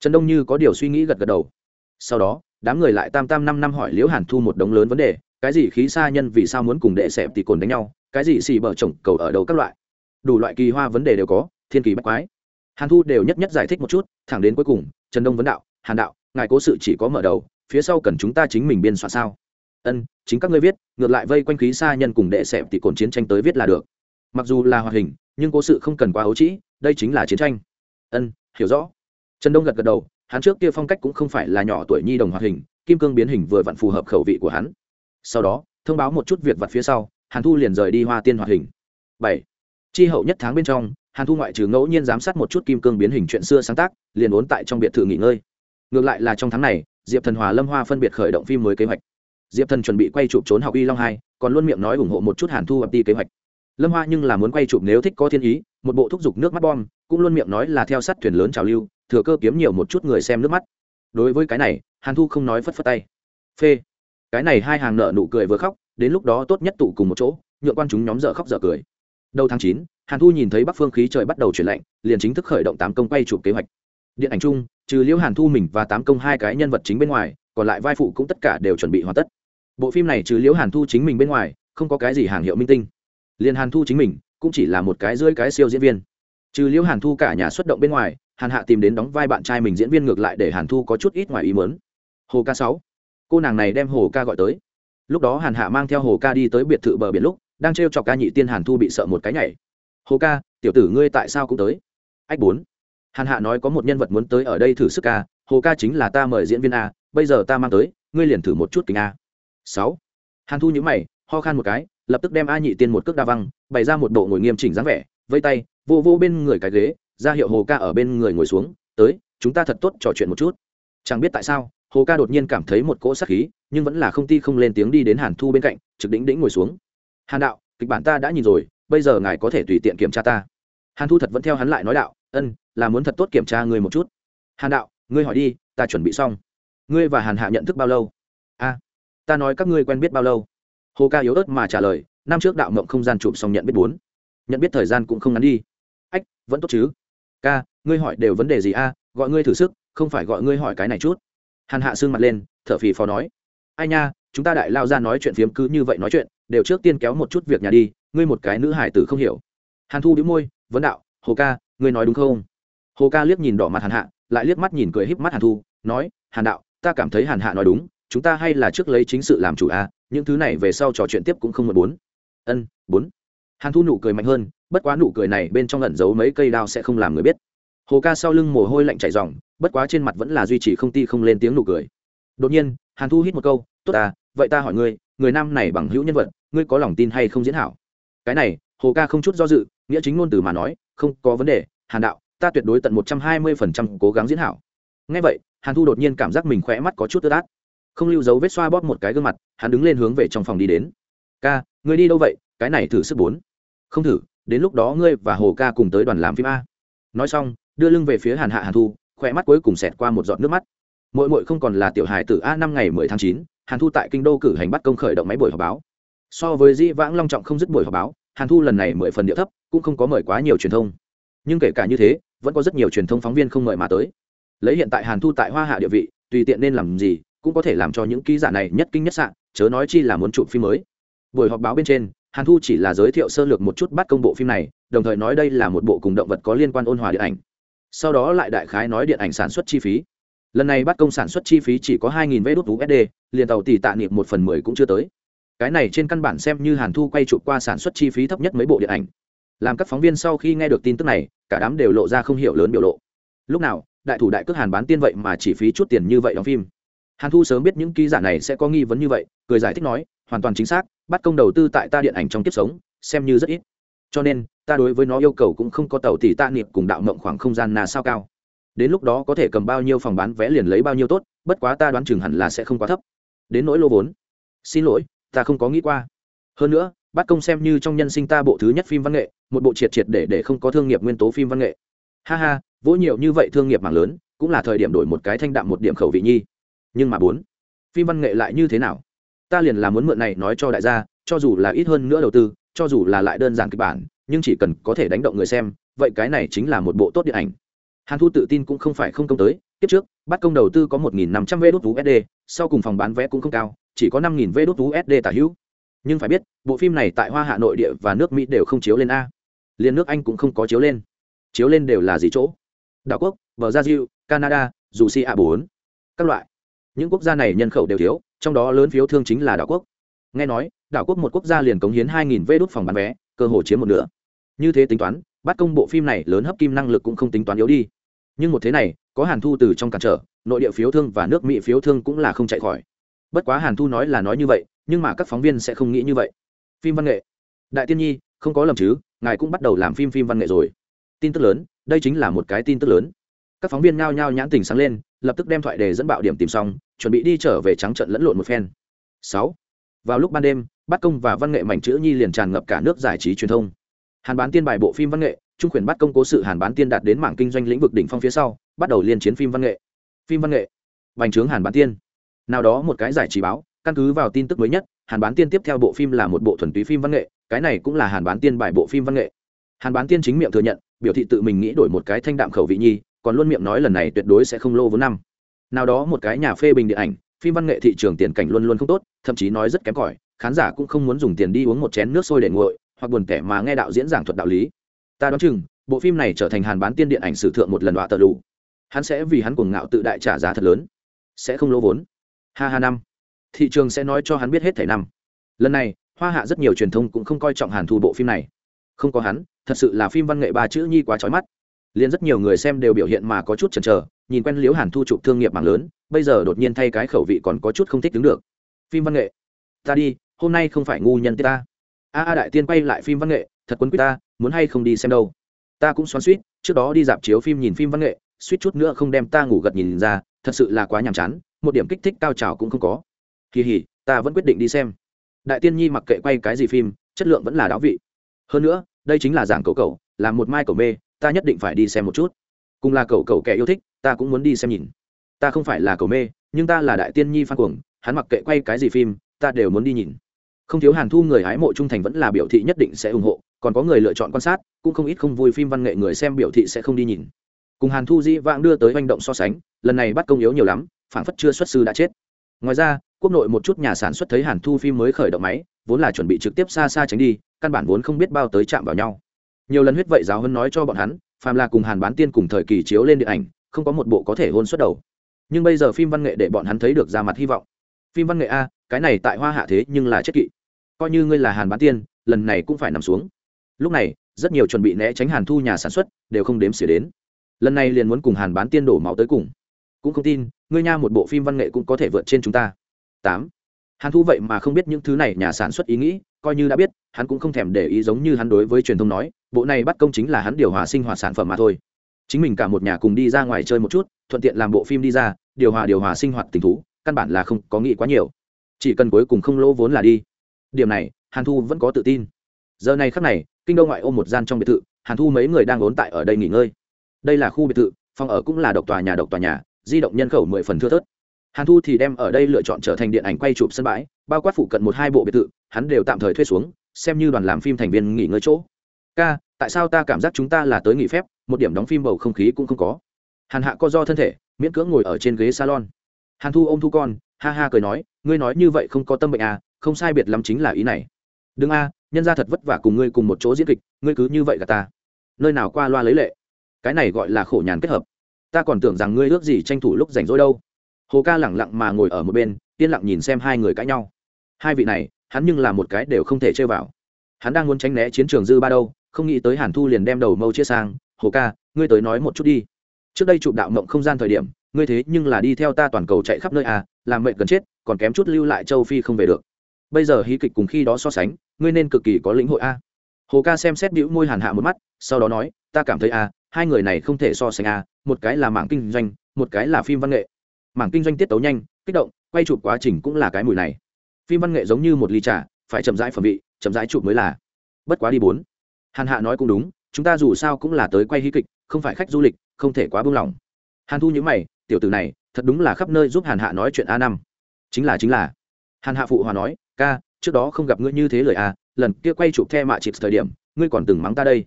Trần đông như có điều suy nghĩ gật gật đầu. Sau đó, đám người lại tam tam năm năm hỏi liễu hàn thu một đống lớn vấn đề, cái gì khí xa nhân vì sao muốn cùng đệ xẹp tỷ cồn đánh nhau, cái gì xì bờ chồng cầu ở đầu các loại. Đủ loại kỳ hoa vấn đề đều có, thiên kỳ bách quái. Hàn thu đều nhất nhất giải thích một chút, thẳng đến cuối cùng trần đông vấn đạo, hàn đạo, ngài cố sự chỉ có mở đầu, phía sau cần chúng ta chính mình biên soạn sao? Ân, chính các ngươi viết, ngược lại vây quanh khí xa nhân cùng đệ xẹp thì cồn chiến tranh tới viết là được. Mặc dù là hoạt hình, nhưng cố sự không cần quá ấu trĩ, đây chính là chiến tranh. Ân, hiểu rõ. Trần đông gật gật đầu, hắn trước kia phong cách cũng không phải là nhỏ tuổi nhi đồng hoạt hình, kim cương biến hình vừa vặn phù hợp khẩu vị của hắn. Sau đó, thông báo một chút việc vặt phía sau, hàn thu liền rời đi hoa tiên hoạt hình. Bảy tri hậu nhất tháng bên trong hàn thu ngoại trừ ngẫu nhiên giám sát một chút kim cương biến hình chuyện xưa sáng tác, liền ốn tại trong biệt thự nghỉ ngơi. Ngược lại là trong tháng này, diệp thần hòa lâm hoa phân biệt khởi động phim mới kế hoạch. Diệp thần chuẩn bị quay chụp trốn học y long hai, còn luôn miệng nói ủng hộ một chút hàn thu ập đi kế hoạch. Lâm hoa nhưng là muốn quay chụp nếu thích có thiên ý, một bộ thúc giục nước mắt bom, cũng luôn miệng nói là theo sát thuyền lớn trào lưu, thừa cơ kiếm nhiều một chút người xem nước mắt. Đối với cái này, hàn thu không nói phất phất tay. Phê. Cái này hai hàng nợ nụ cười vừa khóc, đến lúc đó tốt nhất tụ cùng một chỗ nhựa quan chúng nhóm dở khóc dở cười đầu tháng chín, hàn thu nhìn thấy bắc phương khí trời bắt đầu chuyển lạnh, liền chính thức khởi động tám công quay chụp kế hoạch. Điện ảnh chung, trừ liễu hàn thu mình và tám công hai cái nhân vật chính bên ngoài, còn lại vai phụ cũng tất cả đều chuẩn bị hoàn tất. Bộ phim này trừ liễu hàn thu chính mình bên ngoài, không có cái gì hàng hiệu minh tinh. Liền hàn thu chính mình cũng chỉ là một cái rưỡi cái siêu diễn viên. Trừ liễu hàn thu cả nhà xuất động bên ngoài, hàn hạ tìm đến đóng vai bạn trai mình diễn viên ngược lại để hàn thu có chút ít ngoài ý mớn hồ ca sáu. Cô nàng này đem hồ ca gọi tới. Lúc đó hàn hạ mang theo hồ ca đi tới biệt thự bờ biển lúc đang trêu chọc ca nhị tiên hàn thu bị sợ một cái nhảy. Hồ ca, tiểu tử ngươi tại sao cũng tới? Ách bốn. Hàn hạ nói có một nhân vật muốn tới ở đây thử sức ca, hồ ca chính là ta mời diễn viên a, bây giờ ta mang tới, ngươi liền thử một chút kính a. Sáu. Hàn thu nhữ mày, ho khan một cái, lập tức đem a nhị tiên một cước đa văng, bày ra một bộ ngồi nghiêm chỉnh dáng vẻ, vây tay, vô vô bên người cái ghế, ra hiệu hồ ca ở bên người ngồi xuống, tới, chúng ta thật tốt trò chuyện một chút. Chẳng biết tại sao, hồ ca đột nhiên cảm thấy một cỗ sát khí, nhưng vẫn là không ti không lên tiếng đi đến hàn thu bên cạnh, trực đỉnh đỉnh ngồi xuống hàn đạo, kịch bản ta đã nhìn rồi, bây giờ ngài có thể tùy tiện kiểm tra ta. Hàn thu thật vẫn theo hắn lại nói đạo, ân, là muốn thật tốt kiểm tra ngươi một chút. Hàn đạo, ngươi hỏi đi, ta chuẩn bị xong. Ngươi và hàn hạ nhận thức bao lâu? A, ta nói các ngươi quen biết bao lâu? Hồ ca yếu ớt mà trả lời, năm trước đạo mộng không gian chụp xong nhận biết bốn. Nhận biết thời gian cũng không ngắn đi. Ách, vẫn tốt chứ. Ca, ngươi hỏi đều vấn đề gì a, gọi ngươi thử sức, không phải gọi ngươi hỏi cái này chút. Hàn hạ xương mặt lên, thở phì phò nói, ai nha chúng ta đại lao ra nói chuyện phiếm cứ như vậy nói chuyện, đều trước tiên kéo một chút việc nhà đi, ngươi một cái nữ hải tử không hiểu. Hàn thu đĩu môi, vấn đạo, hồ ca, ngươi nói đúng không? Hồ ca liếc nhìn đỏ mặt hàn hạ, lại liếc mắt nhìn cười híp mắt hàn thu, nói, hàn đạo, ta cảm thấy hàn hạ nói đúng, chúng ta hay là trước lấy chính sự làm chủ a những thứ này về sau trò chuyện tiếp cũng không một bốn. Ân, bốn. Hàn thu nụ cười mạnh hơn, bất quá nụ cười này bên trong lẩn giấu mấy cây đao sẽ không làm người biết. Hồ ca sau lưng mồ hôi lạnh chảy ròng, bất quá trên mặt vẫn là duy trì không ti không lên tiếng nụ cười. Đột nhiên, hàn thu hít một câu tốt à vậy ta hỏi ngươi người nam này bằng hữu nhân vật ngươi có lòng tin hay không diễn hảo? Cái này hồ ca không chút do dự nghĩa chính ngôn từ mà nói không có vấn đề hàn đạo ta tuyệt đối tận một trăm hai mươi phần trăm cố gắng diễn hảo. Ngay vậy hàn thu đột nhiên cảm giác mình khỏe mắt có chút tơ đát, không lưu dấu vết xoa bóp một cái gương mặt hắn đứng lên hướng về trong phòng đi đến. Ca ngươi đi đâu vậy? Cái này thử sức bốn. Không thử đến lúc đó ngươi và hồ ca cùng tới đoàn làm phim a. Nói xong đưa lưng về phía hàn hạ hàn thu khỏe mắt cuối cùng xẹt qua một giọt nước mắt. Mỗi mỗi không còn là tiểu hài tử a năm ngày mười tháng chín hàn thu tại kinh đô cử hành bắt công khởi động máy buổi họp báo. So với di vãng long trọng không dứt buổi họp báo, hàn thu lần này mười phần địa thấp, cũng không có mời quá nhiều truyền thông. Nhưng kể cả như thế, vẫn có rất nhiều truyền thông phóng viên không mời mà tới. Lấy hiện tại hàn thu tại hoa hạ địa vị, tùy tiện nên làm gì, cũng có thể làm cho những ký giả này nhất kinh nhất sạn chớ nói chi là muốn chụp phim mới. Buổi họp báo bên trên, hàn thu chỉ là giới thiệu sơ lược một chút bắt công bộ phim này, đồng thời nói đây là một bộ cùng động vật có liên quan ôn hòa điện ảnh. Sau đó lại đại khái nói điện ảnh sản xuất chi phí lần này bắt công sản xuất chi phí chỉ có 2.000 vé đốt usd liền tàu tỷ tạ niệm một phần mười cũng chưa tới. Cái này trên căn bản xem như hàn thu quay chụp qua sản xuất chi phí thấp nhất mấy bộ điện ảnh. Làm các phóng viên sau khi nghe được tin tức này, cả đám đều lộ ra không hiểu lớn biểu lộ. Lúc nào, đại thủ đại cước hàn bán tiên vậy mà chỉ phí chút tiền như vậy đóng phim. Hàn thu sớm biết những ký giả này sẽ có nghi vấn như vậy, cười giải thích nói, hoàn toàn chính xác, bắt công đầu tư tại ta điện ảnh trong kiếp sống, xem như rất ít. Cho nên, ta đối với nó yêu cầu cũng không có tàu tỷ tạ niệm cùng đạo mộng khoảng không gian nào sao cao đến lúc đó có thể cầm bao nhiêu phòng bán vé liền lấy bao nhiêu tốt, bất quá ta đoán chừng hẳn là sẽ không quá thấp. Đến nỗi lô vốn. Xin lỗi, ta không có nghĩ qua. Hơn nữa, bắt công xem như trong nhân sinh ta bộ thứ nhất phim văn nghệ, một bộ triệt triệt để để không có thương nghiệp nguyên tố phim văn nghệ. Ha ha, vỗ nhiều như vậy thương nghiệp mạng lớn, cũng là thời điểm đổi một cái thanh đạm một điểm khẩu vị nhi. Nhưng mà bốn, phim văn nghệ lại như thế nào? Ta liền là muốn mượn này nói cho đại gia, cho dù là ít hơn nữa đầu tư, cho dù là lại đơn giản kịch bản, nhưng chỉ cần có thể đánh động người xem, vậy cái này chính là một bộ tốt điện ảnh hàn thu tự tin cũng không phải không công tới. Tiếp trước, bắt công đầu tư có một nghìn năm trăm vê đốt usd sau cùng phòng bán vé cũng không cao, chỉ có năm nghìn vê đốt usd tả hữu. Nhưng phải biết, bộ phim này tại hoa hạ, nội địa và nước mỹ đều không chiếu lên a. Liền nước anh cũng không có chiếu lên. Chiếu lên đều là gì chỗ? Đảo quốc bờ gia canada, dù si a bốn. Các loại. Những quốc gia này nhân khẩu đều thiếu, trong đó lớn phiếu thương chính là đảo quốc. Nghe nói, đảo quốc một quốc gia liền cống hiến hai nghìn vê đốt phòng bán vé, cơ hội chiếm một nửa. Như thế tính toán, bắt công bộ phim này lớn hấp kim năng lực cũng không tính toán yếu đi nhưng một thế này, có hàn thu từ trong cản trở, nội địa phiếu thương và nước mỹ phiếu thương cũng là không chạy khỏi. Bất quá hàn thu nói là nói như vậy, nhưng mà các phóng viên sẽ không nghĩ như vậy. Phim văn nghệ. Đại tiên nhi, không có lầm chứ, ngài cũng bắt đầu làm phim phim văn nghệ rồi. Tin tức lớn, đây chính là một cái tin tức lớn. Các phóng viên ngao nhao nhãn tình sáng lên, lập tức đem thoại đề dẫn bạo điểm tìm xong, chuẩn bị đi trở về trắng trận lẫn lộn một phen. Sáu. Vào lúc ban đêm bắt công và văn nghệ mảnh chữ nhi liền tràn ngập cả nước giải trí truyền thông. Hàn bán tiên bài bộ phim văn nghệ trung quyền bắt công cố sự hàn bán tiên đạt đến mảng kinh doanh lĩnh vực đỉnh phong phía sau, bắt đầu liên chiến phim văn nghệ. Phim văn nghệ. Bành trướng hàn bán tiên. Nào đó một cái giải trí báo, căn cứ vào tin tức mới nhất, hàn bán tiên tiếp theo bộ phim là một bộ thuần túy phim văn nghệ, cái này cũng là hàn bán tiên bài bộ phim văn nghệ. Hàn bán tiên chính miệng thừa nhận, biểu thị tự mình nghĩ đổi một cái thanh đạm khẩu vị nhi, còn luôn miệng nói lần này tuyệt đối sẽ không lô vốn năm. Nào đó một cái nhà phê bình điện ảnh, phim văn nghệ thị trường tiền cảnh luôn luôn không tốt, thậm chí nói rất kém cỏi, khán giả cũng không muốn dùng tiền đi uống một chén nước sôi để nguội, hoặc buồn tẻ mà nghe đạo diễn giảng thuật đạo lý ta đoán chừng, bộ phim này trở thành hàn bán tiên điện ảnh sử thượng một lần đọa tờ lụ hắn sẽ vì hắn cuồng ngạo tự đại trả giá thật lớn. Sẽ không lỗ vốn. Ha ha năm. Thị trường sẽ nói cho hắn biết hết thẻ năm. Lần này, hoa hạ rất nhiều truyền thông cũng không coi trọng hàn thu bộ phim này. Không có hắn, thật sự là phim văn nghệ ba chữ nhi quá trói mắt. Liền rất nhiều người xem đều biểu hiện mà có chút chần chờ, nhìn quen liếu hàn thu chụp thương nghiệp mạng lớn, bây giờ đột nhiên thay cái khẩu vị còn có chút không thích đứng được. Phim văn nghệ. Ta đi, hôm nay không phải ngu nhân tiết ta. A a đại tiên quay lại phim văn nghệ thật quấn quýt ta, muốn hay không đi xem đâu. Ta cũng xoắn suýt, trước đó đi dạp chiếu phim nhìn phim văn nghệ, suýt chút nữa không đem ta ngủ gật nhìn ra, thật sự là quá nhàm chán, một điểm kích thích cao trào cũng không có. Kỳ hỉ, ta vẫn quyết định đi xem. Đại tiên nhi mặc kệ quay cái gì phim, chất lượng vẫn là đáo vị. Hơn nữa, đây chính là giảng cầu cầu là một mai cầu mê, ta nhất định phải đi xem một chút. Cùng là cầu cầu kẻ yêu thích, ta cũng muốn đi xem nhìn. Ta không phải là cầu mê, nhưng ta là đại tiên nhi phan cuồng, hắn mặc kệ quay cái gì phim, ta đều muốn đi nhìn. Không thiếu hàn thu người hái mộ trung thành vẫn là biểu thị nhất định sẽ ủng hộ còn có người lựa chọn quan sát, cũng không ít không vui phim văn nghệ người xem biểu thị sẽ không đi nhìn. Cùng hàn thu dĩ vãng đưa tới hành động so sánh, lần này bắt công yếu nhiều lắm phản phất chưa xuất sư đã chết. Ngoài ra, quốc nội một chút nhà sản xuất thấy hàn thu phim mới khởi động máy, vốn là chuẩn bị trực tiếp xa xa tránh đi, căn bản vốn không biết bao tới chạm vào nhau. Nhiều lần huyết vậy giáo hơn nói cho bọn hắn, phàm là cùng hàn bán tiên cùng thời kỳ chiếu lên điện ảnh, không có một bộ có thể hôn xuất đầu. Nhưng bây giờ phim văn nghệ để bọn hắn thấy được ra mặt hy vọng. Phim văn nghệ a, cái này tại hoa hạ thế nhưng là chết kỵ. Coi như ngươi là hàn bán tiên, lần này cũng phải nằm xuống lúc này, rất nhiều chuẩn bị né tránh hàn thu nhà sản xuất đều không đếm xỉa đến. Lần này liền muốn cùng hàn bán tiên đổ máu tới cùng. Cũng không tin, ngươi nha một bộ phim văn nghệ cũng có thể vượt trên chúng ta. Tám. Hàn thu vậy mà không biết những thứ này nhà sản xuất ý nghĩ, coi như đã biết, hắn cũng không thèm để ý giống như hắn đối với truyền thông nói, bộ này bắt công chính là hắn điều hòa sinh hoạt sản phẩm mà thôi. Chính mình cả một nhà cùng đi ra ngoài chơi một chút, thuận tiện làm bộ phim đi ra, điều hòa điều hòa sinh hoạt tình thú, căn bản là không có nghĩ quá nhiều. Chỉ cần cuối cùng không lỗ vốn là đi. Điểm này, hàn thu vẫn có tự tin. Giờ này khắc này kinh đô ngoại ô một gian trong biệt thự, hàn thu mấy người đang ốn tại ở đây nghỉ ngơi. Đây là khu biệt thự, phòng ở cũng là độc tòa nhà độc tòa nhà, di động nhân khẩu mười phần thưa thớt. Hàn thu thì đem ở đây lựa chọn trở thành điện ảnh quay chụp sân bãi, bao quát phụ cận một hai bộ biệt thự, hắn đều tạm thời thuê xuống, xem như đoàn làm phim thành viên nghỉ ngơi chỗ. Ca, tại sao ta cảm giác chúng ta là tới nghỉ phép, một điểm đóng phim bầu không khí cũng không có. Hàn hạ co do thân thể, miễn cưỡng ngồi ở trên ghế salon. Hàn thu ô m thu con, ha ha cười nói, ngươi nói như vậy không có tâm bệnh à không sai biệt lắm chính là ý này. Đừng a nhân ra thật vất vả cùng ngươi cùng một chỗ diễn kịch, ngươi cứ như vậy cả ta. Nơi nào qua loa lấy lệ. Cái này gọi là khổ nhàn kết hợp. Ta còn tưởng rằng ngươi ước gì tranh thủ lúc rảnh rỗi đâu. Hồ ca lẳng lặng mà ngồi ở một bên, yên lặng nhìn xem hai người cãi nhau. Hai vị này, hắn nhưng là một cái đều không thể chơi vào. Hắn đang muốn tránh né chiến trường dư ba đâu, không nghĩ tới hàn thu liền đem đầu mâu chia sang. Hồ ca, ngươi tới nói một chút đi. Trước đây chụp đạo mộng không gian thời điểm, ngươi thế nhưng là đi theo ta toàn cầu chạy khắp nơi à làm mệnh gần chết, còn kém chút lưu lại châu phi không về được. Bây giờ hí kịch cùng khi đó so sánh ngươi nên cực kỳ có lĩnh hội a. Hồ ca xem xét bĩu môi hàn hạ một mắt, sau đó nói, ta cảm thấy a, hai người này không thể so sánh a, một cái là mảng kinh doanh, một cái là phim văn nghệ. Mảng kinh doanh tiết tấu nhanh, kích động, quay chụp quá trình cũng là cái mùi này. Phim văn nghệ giống như một ly trà, phải chậm rãi phẩm vị, chậm rãi chụp mới là. Bất quá đi bốn. Hàn hạ nói cũng đúng, chúng ta dù sao cũng là tới quay hí kịch, không phải khách du lịch, không thể quá buông lỏng. Hàn thu nhữ mày, tiểu tử này, thật đúng là khắp nơi giúp hàn hạ nói chuyện a năm. Chính là chính là. Hàn hạ phụ hòa nói, ca trước đó không gặp ngươi như thế lời à lần kia quay chụp the mạ chịt thời điểm, ngươi còn từng mắng ta đây.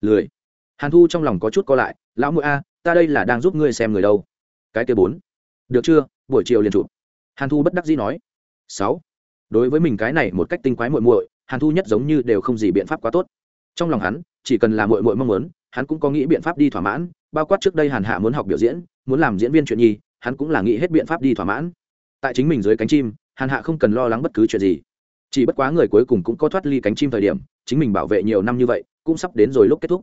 Lười. Hàn thu trong lòng có chút co lại, lão mũi a, ta đây là đang giúp ngươi xem người đâu. Cái kia bốn. Được chưa, buổi chiều liền chụp. Hàn thu bất đắc dĩ nói. Sáu. Đối với mình cái này một cách tinh quái muội muội, hàn thu nhất giống như đều không gì biện pháp quá tốt. Trong lòng hắn, chỉ cần là muội muội mong muốn, hắn cũng có nghĩ biện pháp đi thỏa mãn, bao quát trước đây hàn hạ muốn học biểu diễn, muốn làm diễn viên chuyện nhi hắn cũng là nghĩ hết biện pháp đi thỏa mãn. Tại chính mình dưới cánh chim, hàn hạ không cần lo lắng bất cứ chuyện gì chỉ bất quá người cuối cùng cũng có thoát ly cánh chim thời điểm, chính mình bảo vệ nhiều năm như vậy, cũng sắp đến rồi lúc kết thúc.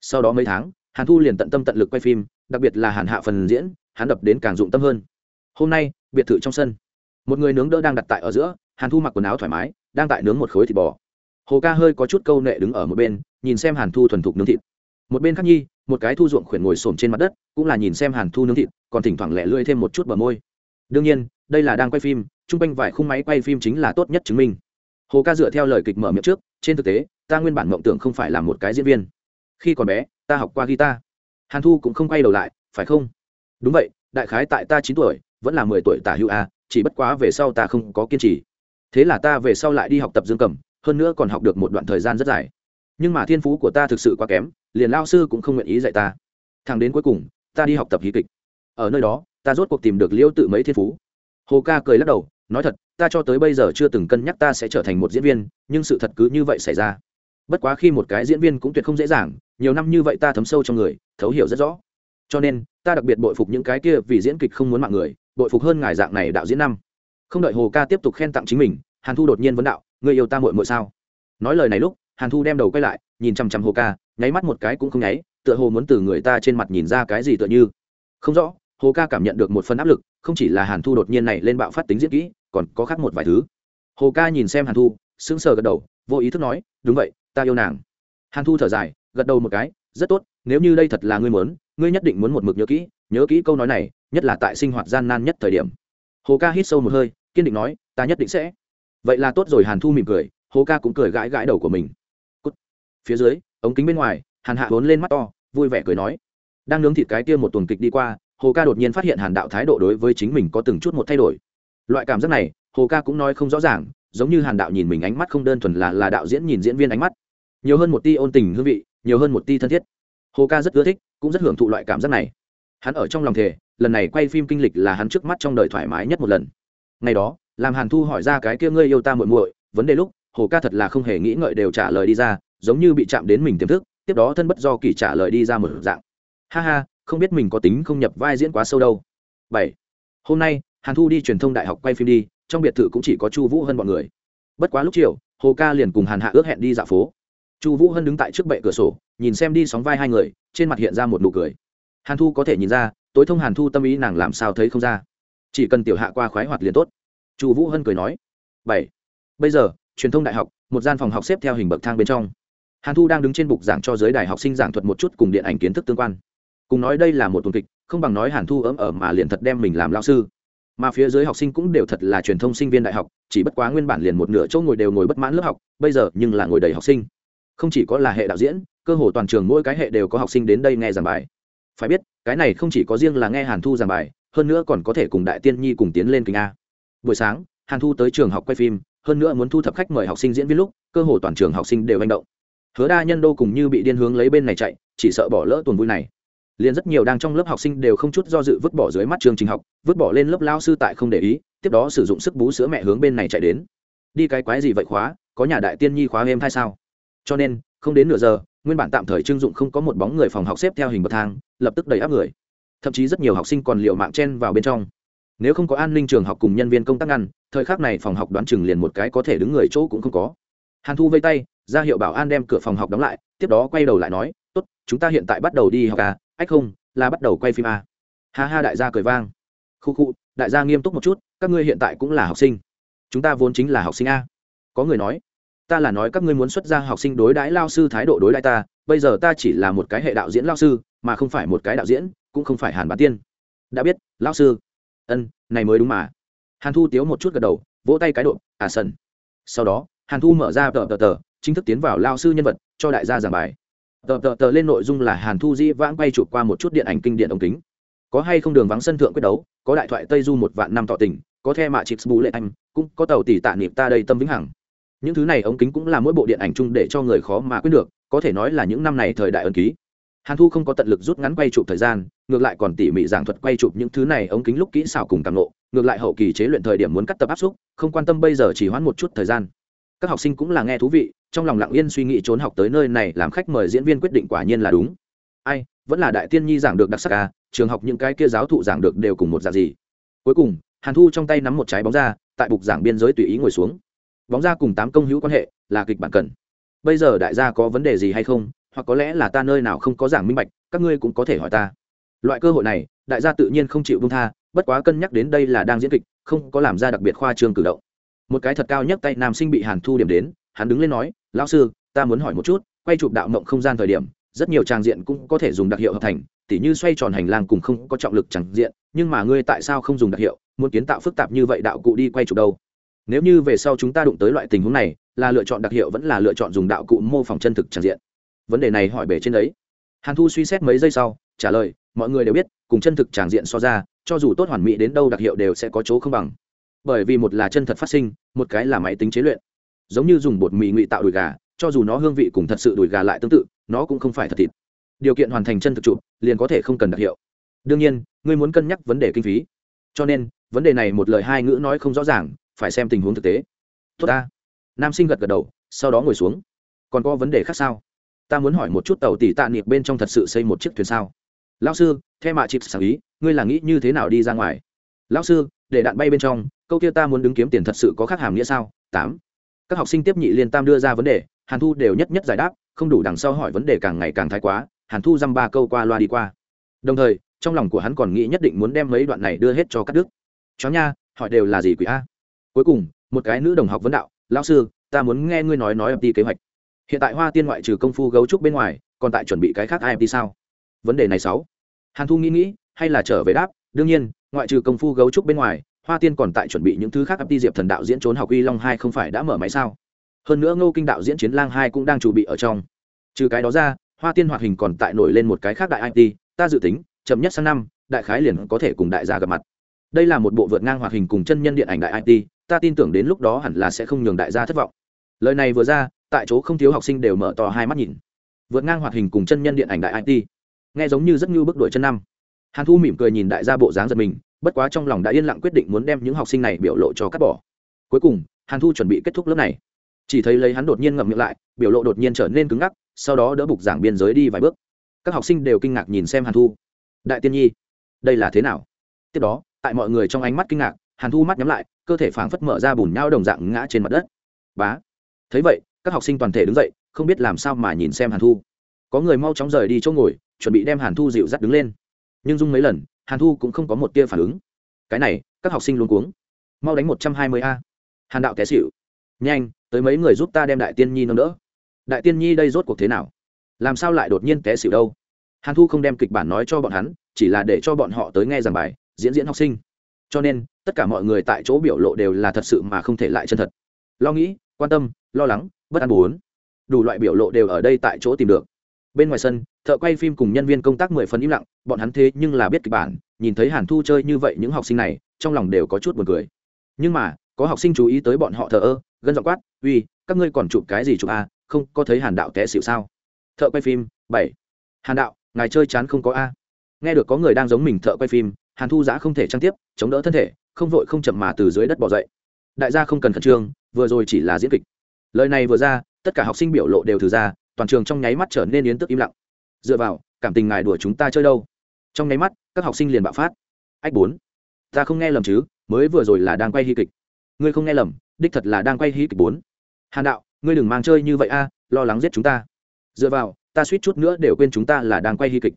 Sau đó mấy tháng, hàn thu liền tận tâm tận lực quay phim, đặc biệt là hàn hạ phần diễn, hắn đập đến càng dụng tâm hơn. Hôm nay, biệt thự trong sân. Một người nướng đỡ đang đặt tại ở giữa, hàn thu mặc quần áo thoải mái, đang tại nướng một khối thịt bò. Hồ ca hơi có chút câu nệ đứng ở một bên, nhìn xem hàn thu thuần thục nướng thịt. Một bên khắc nhi, một cái thu ruộng khuyển ngồi xổm trên mặt đất, cũng là nhìn xem hàn thu nướng thịt, còn thỉnh thoảng lẹ lưỡi thêm một chút bờ môi. Đương nhiên, đây là đang quay phim, chung quanh vài khung máy quay phim chính là tốt nhất chứng minh hồ ca dựa theo lời kịch mở miệng trước, trên thực tế, ta nguyên bản mộng tưởng không phải là một cái diễn viên. Khi còn bé, ta học qua guitar. Hàn thu cũng không quay đầu lại, phải không? Đúng vậy, đại khái tại ta chín tuổi, vẫn là mười tuổi tả hữu a, chỉ bất quá về sau ta không có kiên trì. Thế là ta về sau lại đi học tập dương cầm, hơn nữa còn học được một đoạn thời gian rất dài. Nhưng mà thiên phú của ta thực sự quá kém, liền lao sư cũng không nguyện ý dạy ta. Thằng đến cuối cùng, ta đi học tập hí kịch. Ở nơi đó, ta rốt cuộc tìm được liễu tự mấy thiên phú. Hồ ca cười lắc đầu nói thật, ta cho tới bây giờ chưa từng cân nhắc ta sẽ trở thành một diễn viên, nhưng sự thật cứ như vậy xảy ra. Bất quá khi một cái diễn viên cũng tuyệt không dễ dàng, nhiều năm như vậy ta thấm sâu trong người, thấu hiểu rất rõ. Cho nên, ta đặc biệt bội phục những cái kia vì diễn kịch không muốn mạng người, bội phục hơn ngài dạng này đạo diễn năm. Không đợi hồ ca tiếp tục khen tặng chính mình, hàn thu đột nhiên vấn đạo người yêu ta muội muội sao? Nói lời này lúc, hàn thu đem đầu quay lại, nhìn chằm chằm hồ ca, nháy mắt một cái cũng không nháy, tựa hồ muốn từ người ta trên mặt nhìn ra cái gì tựa như. Không rõ hồ ca cảm nhận được một phần áp lực, không chỉ là hàn thu đột nhiên này lên bạo phát tính diễn kỹ, còn có khác một vài thứ. Hồ ca nhìn xem hàn thu, sững sờ gật đầu, vô ý thức nói, đúng vậy, ta yêu nàng. Hàn thu thở dài, gật đầu một cái, rất tốt, nếu như đây thật là ngươi muốn, ngươi nhất định muốn một mực nhớ kỹ nhớ kỹ câu nói này, nhất là tại sinh hoạt gian nan nhất thời điểm. Hồ ca hít sâu một hơi, kiên định nói, ta nhất định sẽ. Vậy là tốt rồi, hàn thu mỉm cười, hồ ca cũng cười gãi gãi đầu của mình、Cút. Phía dưới, ống kính bên ngoài, hàn hạ vốn lên mắt to, vui vẻ cười nói, đang nướng thịt cái kia một tuần kịch đi qua hồ ca đột nhiên phát hiện hàn đạo thái độ đối với chính mình có từng chút một thay đổi. Loại cảm giác này, hồ ca cũng nói không rõ ràng, giống như hàn đạo nhìn mình ánh mắt không đơn thuần là là đạo diễn nhìn diễn viên ánh mắt. Nhiều hơn một ti ôn tình hương vị, nhiều hơn một ti thân thiết. Hồ ca rất ưa thích, cũng rất hưởng thụ loại cảm giác này. Hắn ở trong lòng thề, lần này quay phim kinh lịch là hắn trước mắt trong đời thoải mái nhất một lần. Ngày đó, làm hàn thu hỏi ra cái kia ngươi yêu ta muội muội, vấn đề lúc, hồ ca thật là không hề nghĩ ngợi đều trả lời đi ra, giống như bị chạm đến mình tiềm thức, tiếp đó thân bất do kỳ trả lời đi ra một dạng. Ha ha không biết mình có tính không nhập vai diễn quá sâu đâu. Bảy. Hôm nay, hàn thu đi truyền thông đại học quay phim đi, trong biệt thự cũng chỉ có chu vũ hơn bọn người. Bất quá lúc chiều, hồ ca liền cùng hàn hạ ước hẹn đi dạo phố. Chu vũ hân đứng tại trước bệ cửa sổ, nhìn xem đi sóng vai hai người, trên mặt hiện ra một nụ cười. Hàn thu có thể nhìn ra, tối thông hàn thu tâm ý nàng làm sao thấy không ra. Chỉ cần tiểu hạ qua khoái hoạt liền tốt. Chu vũ hân cười nói. Bảy. Bây giờ, truyền thông đại học, một gian phòng học xếp theo hình bậc thang bên trong. Hàn thu đang đứng trên bục giảng cho giới đại học sinh giảng thuật một chút cùng điện ảnh kiến thức tương quan cùng nói đây là một tuần kịch, không bằng nói hàn thu ấm ở mà liền thật đem mình làm lao sư. Mà phía dưới học sinh cũng đều thật là truyền thông sinh viên đại học, chỉ bất quá nguyên bản liền một nửa chỗ ngồi đều ngồi bất mãn lớp học, bây giờ nhưng là ngồi đầy học sinh. Không chỉ có là hệ đạo diễn, cơ hồ toàn trường mỗi cái hệ đều có học sinh đến đây nghe giảng bài. Phải biết, cái này không chỉ có riêng là nghe hàn thu giảng bài, hơn nữa còn có thể cùng đại tiên nhi cùng tiến lên kính a. Buổi sáng, hàn thu tới trường học quay phim, hơn nữa muốn thu thập khách mời học sinh diễn viên lúc, cơ hồ toàn trường học sinh đều manh động. Hứa đa nhân đô cùng như bị điên hướng lấy bên này chạy, chỉ sợ bỏ lỡ tuần vui này liền rất nhiều đang trong lớp học sinh đều không chút do dự vứt bỏ dưới mắt trường trình học, vứt bỏ lên lớp lao sư tại không để ý, tiếp đó sử dụng sức bú sữa mẹ hướng bên này chạy đến. Đi cái quái gì vậy khóa, có nhà đại tiên nhi khóa em hay sao? Cho nên, không đến nửa giờ, nguyên bản tạm thời trưng dụng không có một bóng người phòng học xếp theo hình bậc thang, lập tức đầy áp người. Thậm chí rất nhiều học sinh còn liệu mạng chen vào bên trong. Nếu không có an ninh trường học cùng nhân viên công tác ngăn, thời khắc này phòng học đoán chừng liền một cái có thể đứng người chỗ cũng không có. Hàn thu vây tay, ra hiệu bảo an đem cửa phòng học đóng lại, tiếp đó quay đầu lại nói, tốt, chúng ta hiện tại bắt đầu đi học à ách không, là bắt đầu quay phim à. ha ha, đại gia cười vang. Khu khu, đại gia nghiêm túc một chút, các ngươi hiện tại cũng là học sinh. Chúng ta vốn chính là học sinh a. Có người nói, ta là nói các ngươi muốn xuất ra học sinh đối đãi lao sư thái độ đối đãi ta, bây giờ ta chỉ là một cái hệ đạo diễn lao sư, mà không phải một cái đạo diễn, cũng không phải hàn bán tiên. Đã biết, lao sư. Ân, này mới đúng mà. Hàn thu tiếu một chút gật đầu, vỗ tay cái độ à sần. Sau đó, hàn thu mở ra tờ tờ tờ, chính thức tiến vào lao sư nhân vật, cho đại gia giảng bài tờ tờ tờ lên nội dung là hàn thu di vãng quay chụp qua một chút điện ảnh kinh điện ống kính. Có hay không đường vắng sân thượng quyết đấu, có đại thoại tây du một vạn năm tỏ tình, có the mạ chịp bù lệ anh, cũng có tàu tỷ tạ niệm ta đây tâm vĩnh hằng. Những thứ này ống kính cũng là mỗi bộ điện ảnh chung để cho người khó mà quyết được, có thể nói là những năm này thời đại ân ký. Hàn thu không có tận lực rút ngắn quay chụp thời gian, ngược lại còn tỉ mỉ giảng thuật quay chụp những thứ này ống kính lúc kỹ xảo cùng càng lộ, ngược lại hậu kỳ chế luyện thời điểm muốn cắt tập áp xúc, không quan tâm bây giờ chỉ hoãn một chút thời gian các học sinh cũng là nghe thú vị, trong lòng lặng yên suy nghĩ trốn học tới nơi này làm khách mời diễn viên quyết định quả nhiên là đúng. Ai, vẫn là đại tiên nhi giảng được đặc sắc à trường học những cái kia giáo thụ giảng được đều cùng một dạng gì? Cuối cùng, hàn thu trong tay nắm một trái bóng ra, tại bục giảng biên giới tùy ý ngồi xuống. Bóng ra cùng tám công hữu quan hệ, là kịch bản cần. Bây giờ đại gia có vấn đề gì hay không, hoặc có lẽ là ta nơi nào không có giảng minh bạch, các ngươi cũng có thể hỏi ta. Loại cơ hội này, đại gia tự nhiên không chịu bung tha, bất quá cân nhắc đến đây là đang diễn kịch, không có làm ra đặc biệt khoa trương cử động một cái thật cao nhất tay nam sinh bị hàn thu điểm đến hắn đứng lên nói lão sư ta muốn hỏi một chút quay chụp đạo mộng không gian thời điểm rất nhiều trang diện cũng có thể dùng đặc hiệu hợp thành tỉ như xoay tròn hành lang cùng không có trọng lực chẳng diện nhưng mà ngươi tại sao không dùng đặc hiệu muốn kiến tạo phức tạp như vậy đạo cụ đi quay chụp đâu nếu như về sau chúng ta đụng tới loại tình huống này là lựa chọn đặc hiệu vẫn là lựa chọn dùng đạo cụ mô phỏng chân thực tràn diện vấn đề này hỏi bể trên đấy hàn thu suy xét mấy giây sau trả lời mọi người đều biết cùng chân thực tràn diện so ra cho dù tốt hoàn mỹ đến đâu đặc hiệu đều sẽ có chỗ không bằng bởi vì một là chân thật phát sinh, một cái là máy tính chế luyện. Giống như dùng bột mì ngụy tạo đùi gà, cho dù nó hương vị cùng thật sự đùi gà lại tương tự, nó cũng không phải thật thịt. Điều kiện hoàn thành chân thực chụp liền có thể không cần đặc hiệu. Đương nhiên, ngươi muốn cân nhắc vấn đề kinh phí. Cho nên, vấn đề này một lời hai ngữ nói không rõ ràng, phải xem tình huống thực tế. Tốt ta. Nam sinh gật gật đầu, sau đó ngồi xuống. Còn có vấn đề khác sao? Ta muốn hỏi một chút tàu tỷ tạ niệm bên trong thật sự xây một chiếc thuyền sao? Lão sư, theo mạ chịp sáng ý, ngươi là nghĩ như thế nào đi ra ngoài? Lão sư để đạn bay bên trong, câu kia ta muốn đứng kiếm tiền thật sự có khác hàm nghĩa sao? Tám. Các học sinh tiếp nhị liên tam đưa ra vấn đề, hàn thu đều nhất nhất giải đáp, không đủ đằng sau hỏi vấn đề càng ngày càng thái quá, hàn thu dăm ba câu qua loa đi qua. Đồng thời, trong lòng của hắn còn nghĩ nhất định muốn đem mấy đoạn này đưa hết cho các đức. Chó nha, hỏi đều là gì quỷ a? Cuối cùng, một cái nữ đồng học vấn đạo, lão sư, ta muốn nghe ngươi nói nói đi kế hoạch. Hiện tại hoa tiên ngoại trừ công phu gấu trúc bên ngoài, còn tại chuẩn bị cái khác imt sao? Vấn đề này sáu. Hàn thu nghĩ nghĩ, hay là trở về đáp, đương nhiên ngoại trừ công phu gấu trúc bên ngoài, hoa tiên còn tại chuẩn bị những thứ khác mt diệp thần đạo diễn trốn học uy long hai không phải đã mở máy sao? Hơn nữa ngô kinh đạo diễn chiến lang hai cũng đang chuẩn bị ở trong. Trừ cái đó ra, hoa tiên hoạt hình còn tại nổi lên một cái khác đại it ta dự tính, chậm nhất sang năm, đại khái liền có thể cùng đại gia gặp mặt. Đây là một bộ vượt ngang hoạt hình cùng chân nhân điện ảnh đại it ta tin tưởng đến lúc đó hẳn là sẽ không nhường đại gia thất vọng. Lời này vừa ra, tại chỗ không thiếu học sinh đều mở to hai mắt nhìn. Vượt ngang hoạt hình cùng chân nhân điện ảnh đại it nghe giống như rất như bước đuổi chân năm hàn thu mỉm cười nhìn đại gia bộ dáng giật mình, bất quá trong lòng đã yên lặng quyết định muốn đem những học sinh này biểu lộ cho cắt bỏ. Cuối cùng, hàn thu chuẩn bị kết thúc lớp này. Chỉ thấy lấy hắn đột nhiên ngậm miệng lại, biểu lộ đột nhiên trở nên cứng ngắc, sau đó đỡ bục giảng biên giới đi vài bước. Các học sinh đều kinh ngạc nhìn xem hàn thu. Đại tiên nhi, đây là thế nào? Tiếp đó, tại mọi người trong ánh mắt kinh ngạc, hàn thu mắt nhắm lại, cơ thể phảng phất mở ra bùn nhau đồng dạng ngã trên mặt đất. Bá. Thấy vậy, các học sinh toàn thể đứng dậy, không biết làm sao mà nhìn xem hàn thu. Có người mau chóng rời đi chỗ ngồi, chuẩn bị đem hàn thu dịu dắt đứng lên nhưng dung mấy lần, hàn thu cũng không có một tia phản ứng. Cái này, các học sinh luôn cuống. Mau đánh một trăm hai mươi a. Hàn đạo té xịu nhanh, tới mấy người giúp ta đem đại tiên nhi nâng đỡ. Đại tiên nhi đây rốt cuộc thế nào? Làm sao lại đột nhiên té xịu đâu? Hàn thu không đem kịch bản nói cho bọn hắn, chỉ là để cho bọn họ tới nghe giảng bài, diễn diễn học sinh. Cho nên, tất cả mọi người tại chỗ biểu lộ đều là thật sự mà không thể lại chân thật. Lo nghĩ, quan tâm, lo lắng, bất an bốn. Đủ loại biểu lộ đều ở đây tại chỗ tìm được bên ngoài sân, thợ quay phim cùng nhân viên công tác mười phần im lặng, bọn hắn thế nhưng là biết kịch bản, nhìn thấy hàn thu chơi như vậy những học sinh này, trong lòng đều có chút buồn cười. Nhưng mà, có học sinh chú ý tới bọn họ thờ ơ, gân giọng quát, uy, các ngươi còn chụp cái gì chụp a không có thấy hàn đạo té xịu sao? Thợ quay phim, bảy. Hàn đạo, ngài chơi chán không có a? Nghe được có người đang giống mình thợ quay phim, hàn thu giã không thể trang tiếp, chống đỡ thân thể, không vội không chậm mà từ dưới đất bỏ dậy. Đại gia không cần khẩn trương, vừa rồi chỉ là diễn kịch. Lời này vừa ra, tất cả học sinh biểu lộ đều thử ra toàn trường trong nháy mắt trở nên yến tức im lặng. Dựa vào, cảm tình ngài đùa chúng ta chơi đâu? Trong nháy mắt, các học sinh liền bạo phát. Ách bốn, ta không nghe lầm chứ, mới vừa rồi là đang quay hy kịch. Ngươi không nghe lầm, đích thật là đang quay hí kịch bốn. Hàn đạo, ngươi đừng mang chơi như vậy a, lo lắng giết chúng ta. Dựa vào, ta suýt chút nữa đều quên chúng ta là đang quay hí kịch.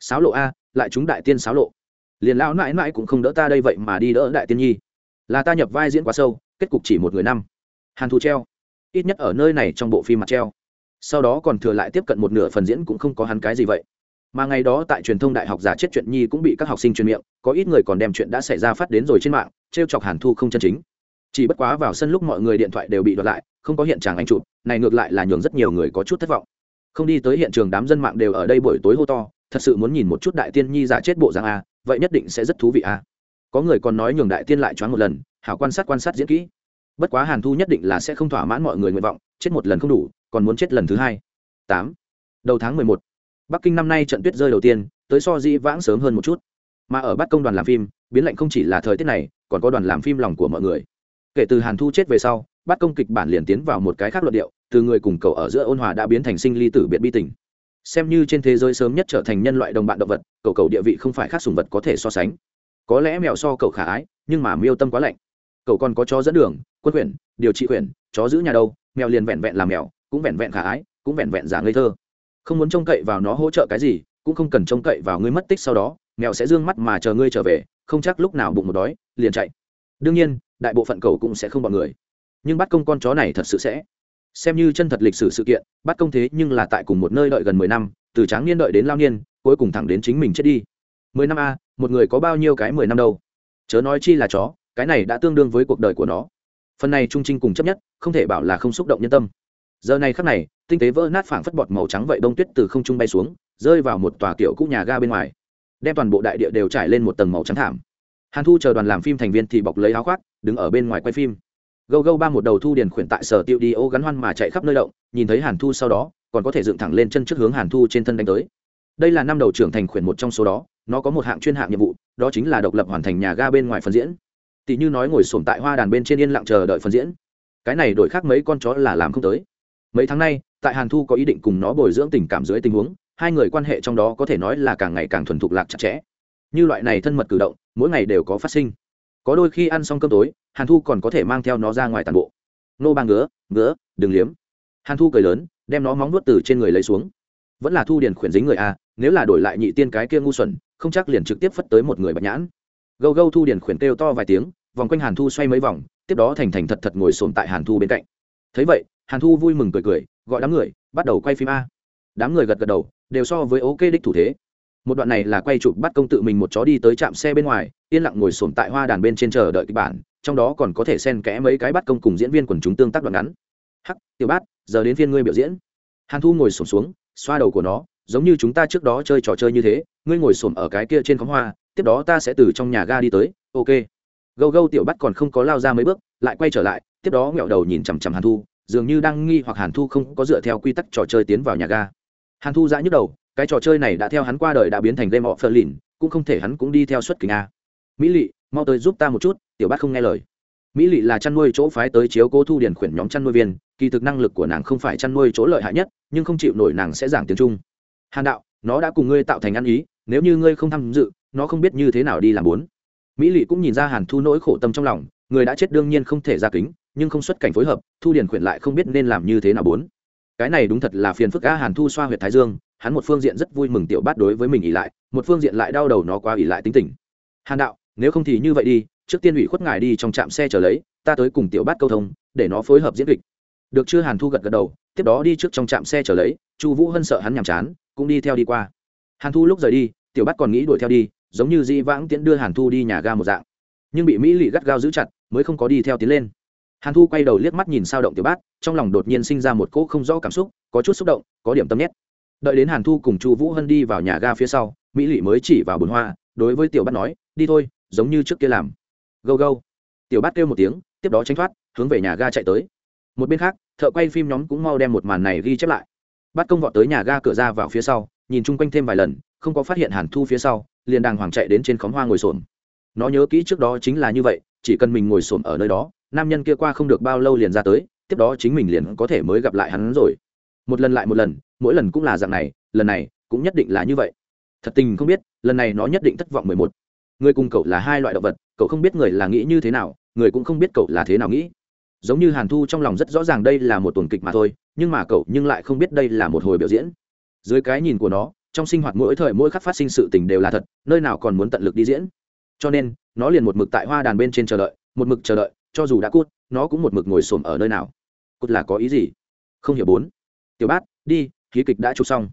Sáo lộ a, lại chúng đại tiên sáo lộ. Liền lão mãi mãi cũng không đỡ ta đây vậy mà đi đỡ đại tiên nhi. Là ta nhập vai diễn quá sâu, kết cục chỉ một người năm. Hàn thu treo. Ít nhất ở nơi này trong bộ phim mặt treo sau đó còn thừa lại tiếp cận một nửa phần diễn cũng không có hắn cái gì vậy. Mà ngày đó tại truyền thông đại học giả chết chuyện nhi cũng bị các học sinh truyền miệng, có ít người còn đem chuyện đã xảy ra phát đến rồi trên mạng t r e o chọc hàn thu không chân chính. Chỉ bất quá vào sân lúc mọi người điện thoại đều bị đoạt lại, không có hiện trạng anh chụp, này ngược lại là nhường rất nhiều người có chút thất vọng. Không đi tới hiện trường đám dân mạng đều ở đây buổi tối hô to, thật sự muốn nhìn một chút đại tiên nhi giả chết bộ dạng a, vậy nhất định sẽ rất thú vị a. Có người còn nói nhường đại tiên lại choáng một lần, hảo quan sát quan sát diễn kỹ. Bất quá hàn thu nhất định là sẽ không thỏa mãn mọi người nguyện vọng, chết một lần không đủ còn muốn chết lần thứ hai. Tám. Đầu tháng mười một. Bắc kinh năm nay trận tuyết rơi đầu tiên, tới so di vãng sớm hơn một chút. Mà ở bắt công đoàn làm phim, biến lạnh không chỉ là thời tiết này, còn có đoàn làm phim lòng của mọi người. Kể từ hàn thu chết về sau bắt công kịch bản liền tiến vào một cái khác luận điệu, từ người cùng cậu ở giữa ôn hòa đã biến thành sinh ly tử biệt bi tình. Xem như trên thế giới sớm nhất trở thành nhân loại đồng bạn động vật, cậu cậu địa vị không phải khác sùng vật có thể so sánh. Có lẽ mèo so cậu khả ái, nhưng mà miêu tâm quá lạnh. Cậu còn có chó dẫn đường, quân quyển điều trị quyển chó giữ nhà đâu, mèo liền vẹn vẹn làm mèo cũng vẹn vẹn khả ái, cũng vẹn vẹn giả ngây thơ. Không muốn trông cậy vào nó hỗ trợ cái gì, cũng không cần trông cậy vào ngươi mất tích sau đó, mèo sẽ d ư ơ n g mắt mà chờ ngươi trở về, không chắc lúc nào bụng một đói, liền chạy. Đương nhiên, đại bộ phận cầu cũng sẽ không bọn người. Nhưng bắt công con chó này thật sự sẽ. Xem như chân thật lịch sử sự kiện, bắt công thế nhưng là tại cùng một nơi đợi gần mười năm, từ tráng niên đợi đến lao niên, cuối cùng thẳng đến chính mình chết đi. Mười năm a, một người có bao nhiêu cái mười năm đâu? Chớ nói chi là chó, cái này đã tương đương với cuộc đời của nó. Phần này trung trinh cùng chấp nhất, không thể bảo là không xúc động nhân tâm giờ này khắc này, tinh tế vỡ nát phảng phất bọt màu trắng vậy đông tuyết từ không trung bay xuống, rơi vào một tòa kiểu cũ nhà ga bên ngoài. Đem toàn bộ đại địa đều trải lên một tầng màu trắng thảm. Hàn thu chờ đoàn làm phim thành viên thì bọc lấy áo khoác, đứng ở bên ngoài quay phim. Gâu gâu ba một đầu thu điền khuyển tại sở tiêu đi ô gắn hoan mà chạy khắp nơi động, nhìn thấy hàn thu sau đó, còn có thể dựng thẳng lên chân trước hướng hàn thu trên thân đánh tới. Đây là năm đầu trưởng thành khuyển một trong số đó, nó có một hạng chuyên hạng nhiệm vụ, đó chính là độc lập hoàn thành nhà ga bên ngoài phần diễn. Tỷ như nói ngồi sổm tại hoa đàn bên trên yên lặng chờ đợi phần diễn. Cái này đổi khác mấy con chó là làm không tới mấy tháng nay, tại hàn thu có ý định cùng nó bồi dưỡng tình cảm dưới tình huống, hai người quan hệ trong đó có thể nói là càng ngày càng thuần thục lạc chặt chẽ. Như loại này thân mật cử động, mỗi ngày đều có phát sinh. Có đôi khi ăn xong cơm tối, hàn thu còn có thể mang theo nó ra ngoài tàn bộ. Nô ba ngứa ngứa, đừng liếm. Hàn thu cười lớn, đem nó móng nuốt từ trên người lấy xuống. Vẫn là thu điền khuyển dính người a nếu là đổi lại nhị tiên cái kia ngu xuẩn, không chắc liền trực tiếp phất tới một người bạch nhãn. Gâu gâu thu điền khuyển kêu to vài tiếng, vòng quanh hàn thu xoay mấy vòng, tiếp đó thành thành thật thật ngồi sồn tại hàn thu bên cạnh. Thấy vậy hàn thu vui mừng cười cười, gọi đám người, bắt đầu quay phim a. Đám người gật gật đầu, đều so với ok đích thủ thế. Một đoạn này là quay chụp bắt công tự mình một chó đi tới trạm xe bên ngoài, yên lặng ngồi sồn tại hoa đàn bên trên chờ đợi kịch bản, trong đó còn có thể xen kẽ mấy cái bắt công cùng diễn viên quần chúng tương tác đoạn ngắn. Hắc, tiểu bát, giờ đến phiên ngươi biểu diễn. Hàn thu ngồi sồn xuống, xoa đầu của nó, giống như chúng ta trước đó chơi trò chơi như thế, ngươi ngồi sồn ở cái kia trên khóm hoa, tiếp đó ta sẽ từ trong nhà ga đi tới, ok. Gâu gâu tiểu bắt còn không có lao ra mấy bước, lại quay trở lại, tiếp đó nghẹo đầu nhìn chằm chằm hàn thu dường như đang nghi hoặc hàn thu không có dựa theo quy tắc trò chơi tiến vào nhà ga. Hàn thu giã nhức đầu, cái trò chơi này đã theo hắn qua đời đã biến thành game of lìn, cũng không thể hắn cũng đi theo xuất kính a. Mỹ lị, mau tới giúp ta một chút, tiểu bát không nghe lời. Mỹ lị là chăn nuôi chỗ phái tới chiếu cố thu điển khuyển nhóm chăn nuôi viên, kỳ thực năng lực của nàng không phải chăn nuôi chỗ lợi hại nhất, nhưng không chịu nổi nàng sẽ giảng tiếng trung. Hàn đạo, nó đã cùng ngươi tạo thành ăn ý, nếu như ngươi không tham dự, nó không biết như thế nào đi làm bốn. Mỹ lị cũng nhìn ra hàn thu nỗi khổ tâm trong lòng, người đã chết đương nhiên không thể ra kính nhưng không xuất cảnh phối hợp, thu điền khuyển lại không biết nên làm như thế nào bốn. Cái này đúng thật là phiền phức a hàn thu xoa huyệt thái dương, hắn một phương diện rất vui mừng tiểu bát đối với mình ỉ lại, một phương diện lại đau đầu nó quá ỉ lại tính tình. Hàn đạo, nếu không thì như vậy đi, trước tiên ủy khuất ngài đi trong trạm xe trở lấy, ta tới cùng tiểu bát câu thông, để nó phối hợp diễn kịch. Được chưa hàn thu gật gật đầu, tiếp đó đi trước trong trạm xe trở lấy, chu vũ hân sợ hắn nhàm chán, cũng đi theo đi qua. Hàn thu lúc rời đi, tiểu bát còn nghĩ đuổi theo đi, giống như di vãng tiễn đưa hàn thu đi nhà ga một dạng. Nhưng bị mỹ lị gắt gao giữ chặt, mới không có đi theo tiến lên hàn thu quay đầu liếc mắt nhìn sao động tiểu bát, trong lòng đột nhiên sinh ra một cỗ không rõ cảm xúc, có chút xúc động, có điểm tâm nhét. Đợi đến hàn thu cùng chu vũ hân đi vào nhà ga phía sau, mỹ lị mới chỉ vào bồn hoa, đối với tiểu bát nói, đi thôi, giống như trước kia làm. Gâu gâu. Tiểu bát kêu một tiếng, tiếp đó tránh thoát, hướng về nhà ga chạy tới. Một bên khác, thợ quay phim nhóm cũng mau đem một màn này ghi chép lại. Bắt công vọt tới nhà ga cửa ra vào phía sau, nhìn chung quanh thêm vài lần, không có phát hiện hàn thu phía sau, liền đàng hoàng chạy đến trên khóm hoa ngồi sồn. nó nhớ kỹ trước đó chính là như vậy, chỉ cần mình ngồi sồn ở nơi đó nam nhân kia qua không được bao lâu liền ra tới, tiếp đó chính mình liền có thể mới gặp lại hắn rồi. Một lần lại một lần, mỗi lần cũng là dạng này, lần này cũng nhất định là như vậy. Thật tình không biết, lần này nó nhất định thất vọng mười một. Người cùng cậu là hai loại động vật, cậu không biết người là nghĩ như thế nào, người cũng không biết cậu là thế nào nghĩ. Giống như hàn thu trong lòng rất rõ ràng đây là một tuần kịch mà thôi, nhưng mà cậu nhưng lại không biết đây là một hồi biểu diễn. Dưới cái nhìn của nó, trong sinh hoạt mỗi thời mỗi khắc phát sinh sự tình đều là thật, nơi nào còn muốn tận lực đi diễn. Cho nên, nó liền một mực tại hoa đàn bên trên chờ đợi, một mực chờ đợi cho dù đã cút, nó cũng một mực ngồi xổm ở nơi nào. Cút là có ý gì? Không hiểu bốn. Tiểu bát, đi, khí kịch đã chụp xong.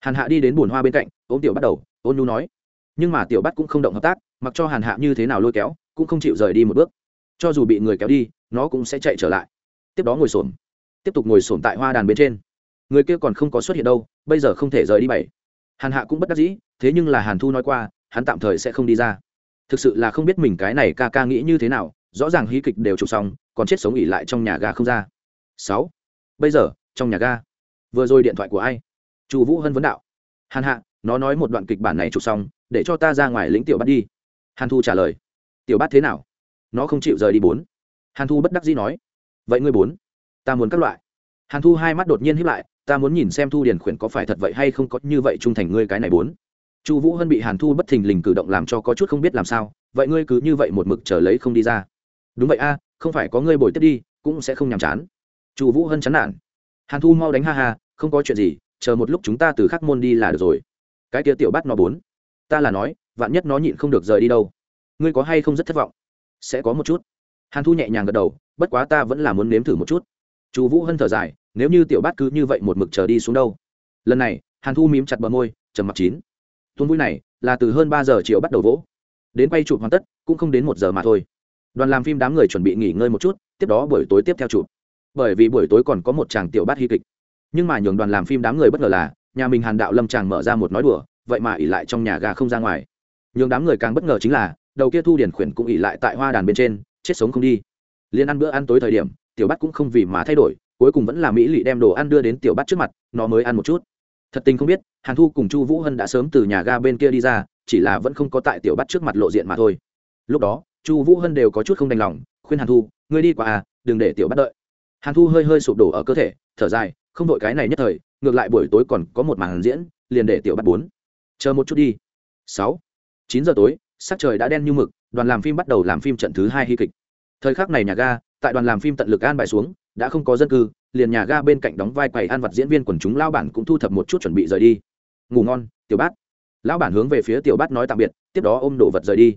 Hàn hạ đi đến bùn hoa bên cạnh, ôm tiểu bắt đầu, ôn nhu nói. Nhưng mà tiểu bát cũng không động hợp tác, mặc cho hàn hạ như thế nào lôi kéo, cũng không chịu rời đi một bước. Cho dù bị người kéo đi, nó cũng sẽ chạy trở lại. Tiếp đó ngồi xổm, tiếp tục ngồi xổm tại hoa đàn bên trên. Người kia còn không có xuất hiện đâu, bây giờ không thể rời đi bảy. Hàn hạ cũng bất đắc dĩ, thế nhưng là hàn thu nói qua, hắn tạm thời sẽ không đi ra. Thực sự là không biết mình cái này ca ca nghĩ như thế nào rõ ràng hí kịch đều chụp xong, còn chết sống ỉ lại trong nhà ga không ra. Sáu. Bây giờ, trong nhà ga. Vừa rồi điện thoại của ai? Chu vũ hân vấn đạo. Hàn hạ, nó nói một đoạn kịch bản này chụp xong, để cho ta ra ngoài lĩnh tiểu bắt đi. Hàn thu trả lời. Tiểu bắt thế nào? Nó không chịu rời đi bốn. Hàn thu bất đắc dĩ nói. Vậy ngươi bốn? Ta muốn các loại. Hàn thu hai mắt đột nhiên hiếp lại, ta muốn nhìn xem thu điền khuyển có phải thật vậy hay không có như vậy trung thành ngươi cái này bốn. Chu vũ hân bị hàn thu bất thình lình cử động làm cho có chút không biết làm sao, vậy ngươi cứ như vậy một mực trở lấy không đi ra đúng vậy a, không phải có ngươi bồi tiếp đi, cũng sẽ không nhàm chán. Chu vũ hân chán nản. Hàn thu mau đánh ha ha, không có chuyện gì, chờ một lúc chúng ta từ khắc môn đi là được rồi. Cái kia tiểu bắt nó bốn. Ta là nói, vạn nhất nó nhịn không được rời đi đâu. Ngươi có hay không rất thất vọng? Sẽ có một chút. Hàn thu nhẹ nhàng gật đầu, bất quá ta vẫn là muốn nếm thử một chút. Chu vũ hân thở dài, nếu như tiểu bát cứ như vậy một mực chờ đi xuống đâu. Lần này, hàn thu mím chặt bờ môi, trầm mặc chín. Tuôn vui này, là từ hơn ba giờ chiều bắt đầu vỗ. Đến quay chụp hoàn tất, cũng không đến một giờ mà thôi đoàn làm phim đám người chuẩn bị nghỉ ngơi một chút, tiếp đó buổi tối tiếp theo chụp. Bởi vì buổi tối còn có một chàng tiểu bát hy kịch. Nhưng mà nhường đoàn làm phim đám người bất ngờ là, nhà mình hàn đạo lâm chàng mở ra một nói đùa, vậy mà ỉ lại trong nhà ga không ra ngoài. Nhường đám người càng bất ngờ chính là, đầu kia thu điển khuyển cũng ỉ lại tại hoa đàn bên trên, chết sống không đi. Liên ăn bữa ăn tối thời điểm, tiểu bát cũng không vì mà thay đổi, cuối cùng vẫn là mỹ lị đem đồ ăn đưa đến tiểu bát trước mặt, nó mới ăn một chút. Thật tình không biết, hàn thu cùng chu vũ hân đã sớm từ nhà ga bên kia đi ra, chỉ là vẫn không có tại tiểu bát trước mặt lộ diện mà thôi. Lúc đó chu vũ hân đều có chút không đành lòng, khuyên hàn thu, ngươi đi qua à đừng để tiểu bắt đợi. Hàn thu hơi hơi sụp đổ ở cơ thể, thở dài, không đội cái này nhất thời, ngược lại buổi tối còn có một màn diễn, liền để tiểu bắt bốn. Chờ một chút đi. Sáu. Chín giờ tối, sắc trời đã đen như mực, đoàn làm phim bắt đầu làm phim trận thứ hai hy kịch. Thời khắc này nhà ga, tại đoàn làm phim tận lực an bài xuống, đã không có dân cư, liền nhà ga bên cạnh đóng vai quầy ăn vặt diễn viên quần chúng lao bản cũng thu thập một chút chuẩn bị rời đi. Ngủ ngon, tiểu bát. Lão bản hướng về phía tiểu bát nói tạm biệt, tiếp đó ôm đồ vật rời đi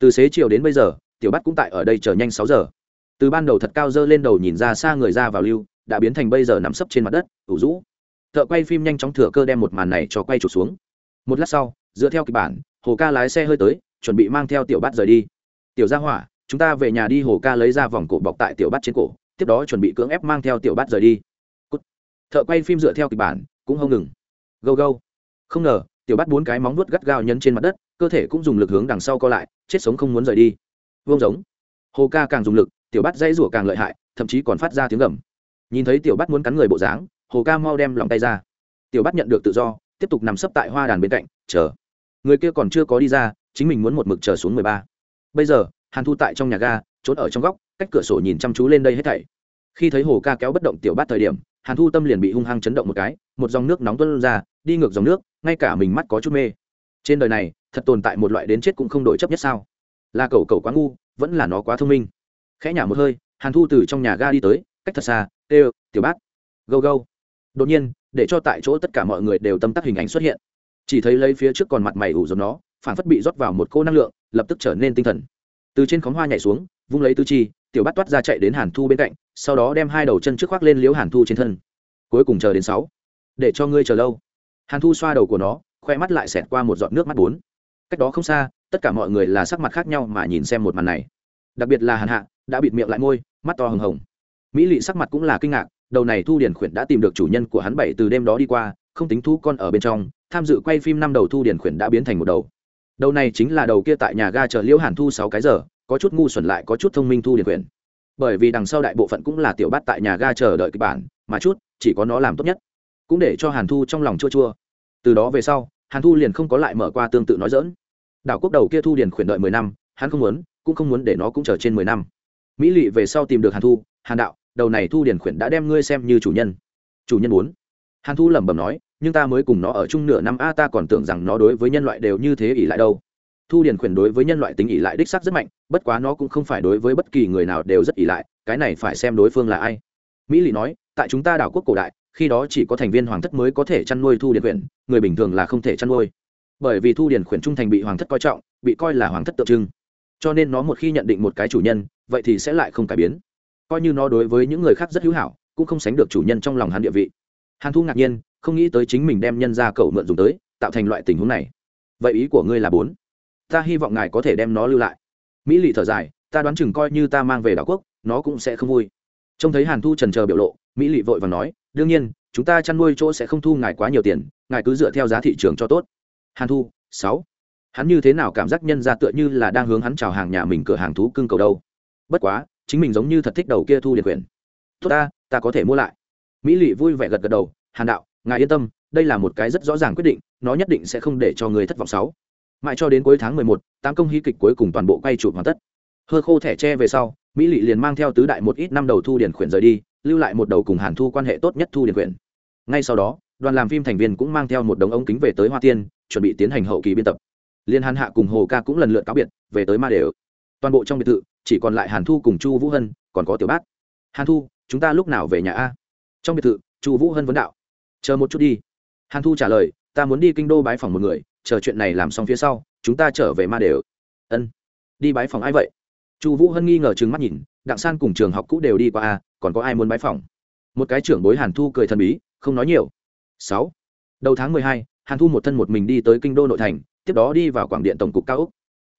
từ xế chiều đến bây giờ, tiểu bát cũng tại ở đây chờ nhanh sáu giờ. Từ ban đầu thật cao dơ lên đầu nhìn ra xa người ra vào lưu, đã biến thành bây giờ nằm sấp trên mặt đất, ủ rũ. Thợ quay phim nhanh chóng thừa cơ đem một màn này cho quay trục xuống. Một lát sau, dựa theo kịch bản, hồ ca lái xe hơi tới, chuẩn bị mang theo tiểu bát rời đi. Tiểu ra hỏa, chúng ta về nhà đi. Hồ ca lấy ra vòng cổ bọc tại tiểu bát trên cổ, tiếp đó chuẩn bị cưỡng ép mang theo tiểu bát rời đi. Cút. thợ quay phim dựa theo kịch bản, cũng không ngừng. Gâu gâu. Không ngờ, tiểu bát bốn cái móng vuốt gắt gao nhấn trên mặt đất, cơ thể cũng dùng lực hướng đằng sau co lại chết sống không muốn rời đi. Vương giống. Hồ ca càng dùng lực, tiểu bát dãy rủa càng lợi hại, thậm chí còn phát ra tiếng gầm. Nhìn thấy tiểu bắt muốn cắn người bộ dáng, hồ ca mau đem lòng tay ra. Tiểu bắt nhận được tự do, tiếp tục nằm sấp tại hoa đàn bên cạnh, chờ. Người kia còn chưa có đi ra, chính mình muốn một mực chờ xuống mười ba. Bây giờ, hàn thu tại trong nhà ga, trốn ở trong góc, cách cửa sổ nhìn chăm chú lên đây hết thảy. Khi thấy hồ ca kéo bất động tiểu bát thời điểm, hàn thu tâm liền bị hung hăng chấn động một cái, một dòng nước nóng tuân ra, đi ngược dòng nước, ngay cả mình mắt có chút mê. Trên đời này thật tồn tại một loại đến chết cũng không đổi chấp nhất sao? Là cậu cậu quá ngu, vẫn là nó quá thông minh. Khẽ nhả một hơi, hàn thu từ trong nhà ga đi tới, cách thật xa ê tiểu bát gâu gâu. Đột nhiên, để cho tại chỗ tất cả mọi người đều tâm tắc hình ảnh xuất hiện. Chỉ thấy lấy phía trước còn mặt mày ủ giống nó, phản phất bị rót vào một cô năng lượng, lập tức trở nên tinh thần. Từ trên khóm hoa nhảy xuống, vung lấy tư chi, tiểu Bát toát ra chạy đến hàn thu bên cạnh, sau đó đem hai đầu chân trước khoác lên liếu hàn thu trên thân. Cuối cùng chờ đến sáu, để cho ngươi chờ lâu. Hàn thu xoa đầu của nó, khoe mắt lại xẹt qua một giọt nước mắt bốn cách đó không xa, tất cả mọi người là sắc mặt khác nhau mà nhìn xem một màn này. Đặc biệt là hàn hạ, đã bịt miệng lại môi, mắt to hừng hồng. Mỹ lị sắc mặt cũng là kinh ngạc, đầu này thu điển khuyển đã tìm được chủ nhân của hắn bảy từ đêm đó đi qua, không tính thu con ở bên trong, tham dự quay phim năm đầu thu điển khuyển đã biến thành một đầu. Đầu này chính là đầu kia tại nhà ga chờ liễu hàn thu sáu cái giờ, có chút ngu xuẩn lại có chút thông minh thu điển khuyển. Bởi vì đằng sau đại bộ phận cũng là tiểu bát tại nhà ga chờ đợi kịch bản, mà chút, chỉ có nó làm tốt nhất. Cũng để cho hàn thu trong lòng chua chua. Từ đó về sau, hàn thu liền không có lại mở qua tương tự nói dỡn đảo quốc đầu kia thu điển khuyển đợi mười năm, hắn không muốn, cũng không muốn để nó cũng chờ trên mười năm. Mỹ lị về sau tìm được hàn thu, hàn đạo, đầu này thu điển khuyển đã đem ngươi xem như chủ nhân. Chủ nhân muốn? Hàn thu lẩm bẩm nói, nhưng ta mới cùng nó ở chung nửa năm, a, ta còn tưởng rằng nó đối với nhân loại đều như thế ỷ lại đâu. Thu điển khuyển đối với nhân loại tính ỷ lại đích sắc rất mạnh, bất quá nó cũng không phải đối với bất kỳ người nào đều rất ỷ lại, cái này phải xem đối phương là ai. Mỹ lị nói, tại chúng ta đảo quốc cổ đại, khi đó chỉ có thành viên hoàng thất mới có thể chăn nuôi thu điển khuyển, người bình thường là không thể chăn nuôi bởi vì thu điển khuyển trung thành bị hoàng thất coi trọng, bị coi là hoàng thất tượng trưng. Cho nên nó một khi nhận định một cái chủ nhân, vậy thì sẽ lại không cải biến. Coi như nó đối với những người khác rất hữu hảo, cũng không sánh được chủ nhân trong lòng hắn địa vị. Hàn thu ngạc nhiên, không nghĩ tới chính mình đem nhân ra cậu mượn dùng tới, tạo thành loại tình huống này. Vậy ý của ngươi là bốn. Ta hy vọng ngài có thể đem nó lưu lại. Mỹ lì thở dài, ta đoán chừng coi như ta mang về đảo quốc, nó cũng sẽ không vui. Trông thấy hàn thu trần chờ biểu lộ, mỹ lì vội và nói, đương nhiên, chúng ta chăn nuôi chỗ sẽ không thu ngài quá nhiều tiền, ngài cứ dựa theo giá thị trường cho tốt hàn thu sáu. Hắn như thế nào cảm giác nhân ra tựa như là đang hướng hắn chào hàng nhà mình cửa hàng thú cưng cầu đâu? Bất quá chính mình giống như thật thích đầu kia thu điện quyền tốt ta ta có thể mua lại. Mỹ lị vui vẻ gật gật đầu hàn đạo ngài yên tâm đây là một cái rất rõ ràng quyết định nó nhất định sẽ không để cho người thất vọng sáu. Mãi cho đến cuối tháng mười một, tám công hí kịch cuối cùng toàn bộ quay chụp hoàn tất. Hơ khô thẻ tre về sau mỹ lị liền mang theo tứ đại một ít năm đầu thu Điền khuyển rời đi lưu lại một đầu cùng hàn thu quan hệ tốt nhất thu Điền khuyển ngay sau đó đoàn làm phim thành viên cũng mang theo một đống ống kính về tới hoa tiên, chuẩn bị tiến hành hậu kỳ biên tập. Liên hàn hạ cùng hồ ca cũng lần lượt cáo biệt, về tới ma đều toàn bộ trong biệt thự, chỉ còn lại hàn thu cùng chu vũ hân, còn có tiểu bát. Hàn thu, chúng ta lúc nào về nhà a? Trong biệt thự, chu vũ hân vấn đạo. Chờ một chút đi. Hàn thu trả lời, ta muốn đi kinh đô bái phòng một người, chờ chuyện này làm xong phía sau, chúng ta trở về ma đều ân. Đi bái phòng ai vậy? Chu vũ hân nghi ngờ chừng mắt nhìn, đặng san cùng trường học cũ đều đi qua a, còn có ai muốn bái phòng? Một cái trưởng bối hàn thu cười thần bí, không nói nhiều sáu. Đầu tháng mười hai, hàn thu một thân một mình đi tới kinh đô nội thành, tiếp đó đi vào quảng điện tổng cục cao úc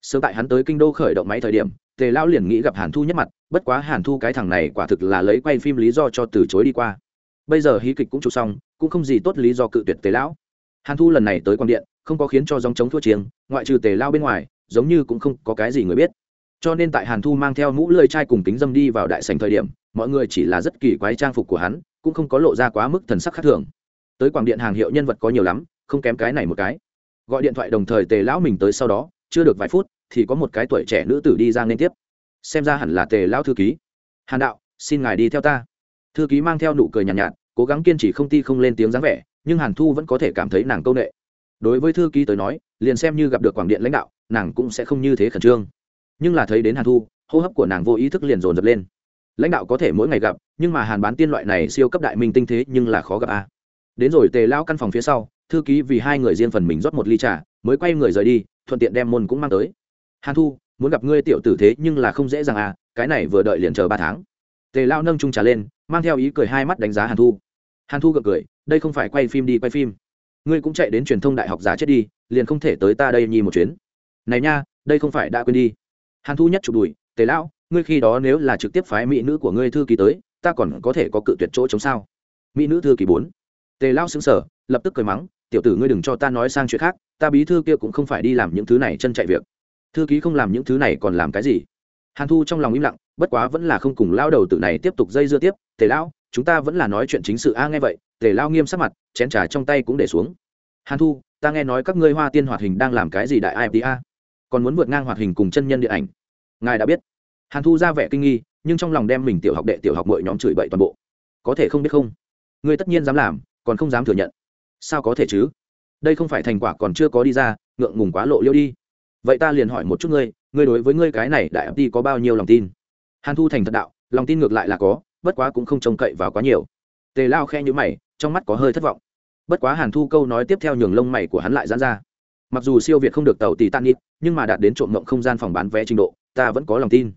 sớm tại hắn tới kinh đô khởi động máy thời điểm, tề lão liền nghĩ gặp hàn thu nhất mặt, bất quá hàn thu cái thằng này quả thực là lấy quay phim lý do cho từ chối đi qua. Bây giờ hí kịch cũng chụp xong, cũng không gì tốt lý do cự tuyệt tề lão. Hàn thu lần này tới quảng điện, không có khiến cho dòng chống thua chiêng, ngoại trừ tề lao bên ngoài, giống như cũng không có cái gì người biết. Cho nên tại hàn thu mang theo mũ lơi chai cùng kính dâm đi vào đại sành thời điểm, mọi người chỉ là rất kỳ quái trang phục của hắn, cũng không có lộ ra quá mức thần sắc khác thường tới quảng điện hàng hiệu nhân vật có nhiều lắm không kém cái này một cái. Gọi điện thoại đồng thời tề lão mình tới sau đó chưa được vài phút thì có một cái tuổi trẻ nữ tử đi ra liên tiếp. Xem ra hẳn là tề lão thư ký. Hàn đạo xin ngài đi theo ta. Thư ký mang theo nụ cười nhàn nhạt, nhạt cố gắng kiên trì không ti không lên tiếng dáng vẻ nhưng hàn thu vẫn có thể cảm thấy nàng công nghệ đối với thư ký tới nói liền xem như gặp được quảng điện lãnh đạo nàng cũng sẽ không như thế khẩn trương. Nhưng là thấy đến hàn thu hô hấp của nàng vô ý thức liền dồn dập lên. Lãnh đạo có thể mỗi ngày gặp nhưng mà hàn bán tiên loại này siêu cấp đại minh tinh thế nhưng là khó gặp a đến rồi tề lao căn phòng phía sau, thư ký vì hai người riêng phần mình rót một ly trà, mới quay người rời đi, thuận tiện đem môn cũng mang tới. Hàn thu, muốn gặp ngươi tiểu tử thế nhưng là không dễ dàng à cái này vừa đợi liền chờ ba tháng. Tề lao nâng trung trà lên, mang theo ý cười hai mắt đánh giá hàn thu. Hàn thu gật cười, đây không phải quay phim đi quay phim. Ngươi cũng chạy đến truyền thông đại học giả chết đi, liền không thể tới ta đây nhi một chuyến. Này nha, đây không phải đã quên đi. Hàn thu nhất chụp đùi, tề lão ngươi khi đó nếu là trực tiếp phái mỹ nữ của ngươi thư ký tới, ta còn có thể có cự tuyệt chỗ chống sao? Mỹ nữ thư ký bốn tề lao xứng sở lập tức cười mắng, tiểu tử ngươi đừng cho ta nói sang chuyện khác, ta bí thư kia cũng không phải đi làm những thứ này chân chạy việc. Thư ký không làm những thứ này còn làm cái gì? Hàn thu trong lòng im lặng, bất quá vẫn là không cùng lao đầu tử này tiếp tục dây dưa tiếp, tề lão, chúng ta vẫn là nói chuyện chính sự a, nghe vậy. Tề lao nghiêm sắc mặt, chén trà trong tay cũng để xuống. Hàn thu, ta nghe nói các ngươi hoa tiên hoạt hình đang làm cái gì đại ipa còn muốn vượt ngang hoạt hình cùng chân nhân điện ảnh. Ngài đã biết. Hàn thu ra vẻ kinh nghi, nhưng trong lòng đem mình tiểu học đệ tiểu học mọi nhóm chửi bậy toàn bộ. Có thể không biết không? Ngươi tất nhiên dám làm còn không dám thừa nhận. Sao có thể chứ? Đây không phải thành quả còn chưa có đi ra, ngượng ngùng quá lộ liêu đi. Vậy ta liền hỏi một chút ngươi ngươi đối với ngươi cái này đại ấp đi có bao nhiêu lòng tin? Hàn thu thành thật đạo, lòng tin ngược lại là có, bất quá cũng không trông cậy vào quá nhiều. Tề lao khe nhữ mày, trong mắt có hơi thất vọng. Bất quá hàn thu câu nói tiếp theo nhường lông mày của hắn lại giãn ra. Mặc dù siêu việt không được tàu tỷ tan nít nhưng mà đạt đến trộm mộng không gian phòng bán vé trình độ, ta vẫn có lòng tin.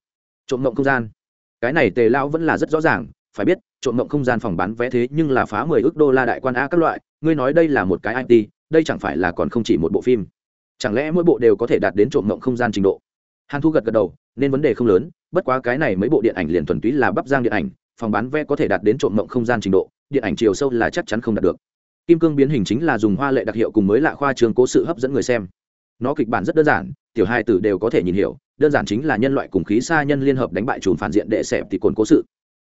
Trộm mộng không gian. Cái này tề lao vẫn là rất rõ ràng, phải biết trộm mộng không gian phòng bán vé thế nhưng là phá mười ước đô la đại quan a các loại, ngươi nói đây là một cái it đây chẳng phải là còn không chỉ một bộ phim. Chẳng lẽ mỗi bộ đều có thể đạt đến trộm mộng không gian trình độ? Hàn thu gật gật đầu, nên vấn đề không lớn, bất quá cái này mấy bộ điện ảnh liền thuần túy là bắp giang điện ảnh, phòng bán vé có thể đạt đến trộm mộng không gian trình độ, điện ảnh chiều sâu là chắc chắn không đạt được. Kim cương biến hình chính là dùng hoa lệ đặc hiệu cùng mới lạ khoa trường cố sự hấp dẫn người xem. Nó kịch bản rất đơn giản, tiểu hai tử đều có thể nhìn hiểu, đơn giản chính là nhân loại cùng khí xa nhân liên hợp đánh bại chùm phản diện đệ xẹp thì cồn cố sự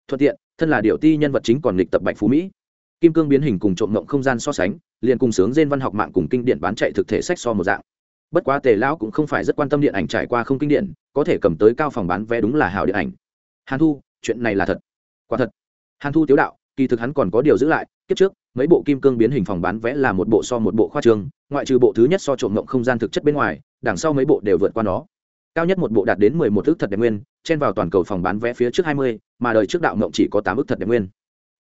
thuận tiện, thân là điệu ti nhân vật chính còn lịch tập bạch phú mỹ. Kim cương biến hình cùng trộm mộng không gian so sánh, liền cùng sướng trên văn học mạng cùng kinh điển bán chạy thực thể sách so một dạng. Bất quá tề lão cũng không phải rất quan tâm điện ảnh trải qua không kinh điển, có thể cầm tới cao phòng bán vé đúng là hào điện ảnh. Hàn thu, chuyện này là thật. Quả thật. Hàn thu tiếu đạo, kỳ thực hắn còn có điều giữ lại, kiếp trước, mấy bộ kim cương biến hình phòng bán vé là một bộ so một bộ khoa trương, ngoại trừ bộ thứ nhất so trộm mộng không gian thực chất bên ngoài, đằng sau mấy bộ đều vượt qua nó cao nhất một bộ đạt đến mười một ước thật đẹp nguyên, chen vào toàn cầu phòng bán vé phía trước hai mươi, mà đời trước đạo mộng chỉ có tám ước thật đẹp nguyên.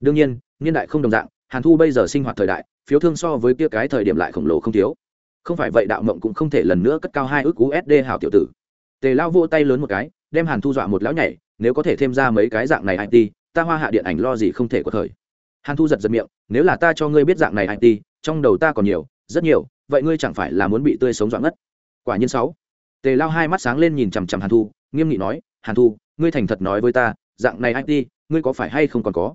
Đương nhiên, niên đại không đồng dạng, hàn thu bây giờ sinh hoạt thời đại, phiếu thương so với kia cái thời điểm lại khổng lồ không thiếu. Không phải vậy đạo mộng cũng không thể lần nữa cất cao hai ước usd hảo tiểu tử. Tề lao vô tay lớn một cái, đem hàn thu dọa một lão nhảy, nếu có thể thêm ra mấy cái dạng này it ta hoa hạ điện ảnh lo gì không thể có thời hàn thu giật giật miệng, nếu là ta cho ngươi biết dạng này it trong đầu ta còn nhiều, rất nhiều, vậy ngươi chẳng phải là muốn bị tươi sống dọa ngất. Quả nhiên sáu tề lao hai mắt sáng lên nhìn chằm chằm hàn thu, nghiêm nghị nói, hàn thu, ngươi thành thật nói với ta, dạng này it ngươi có phải hay không còn có?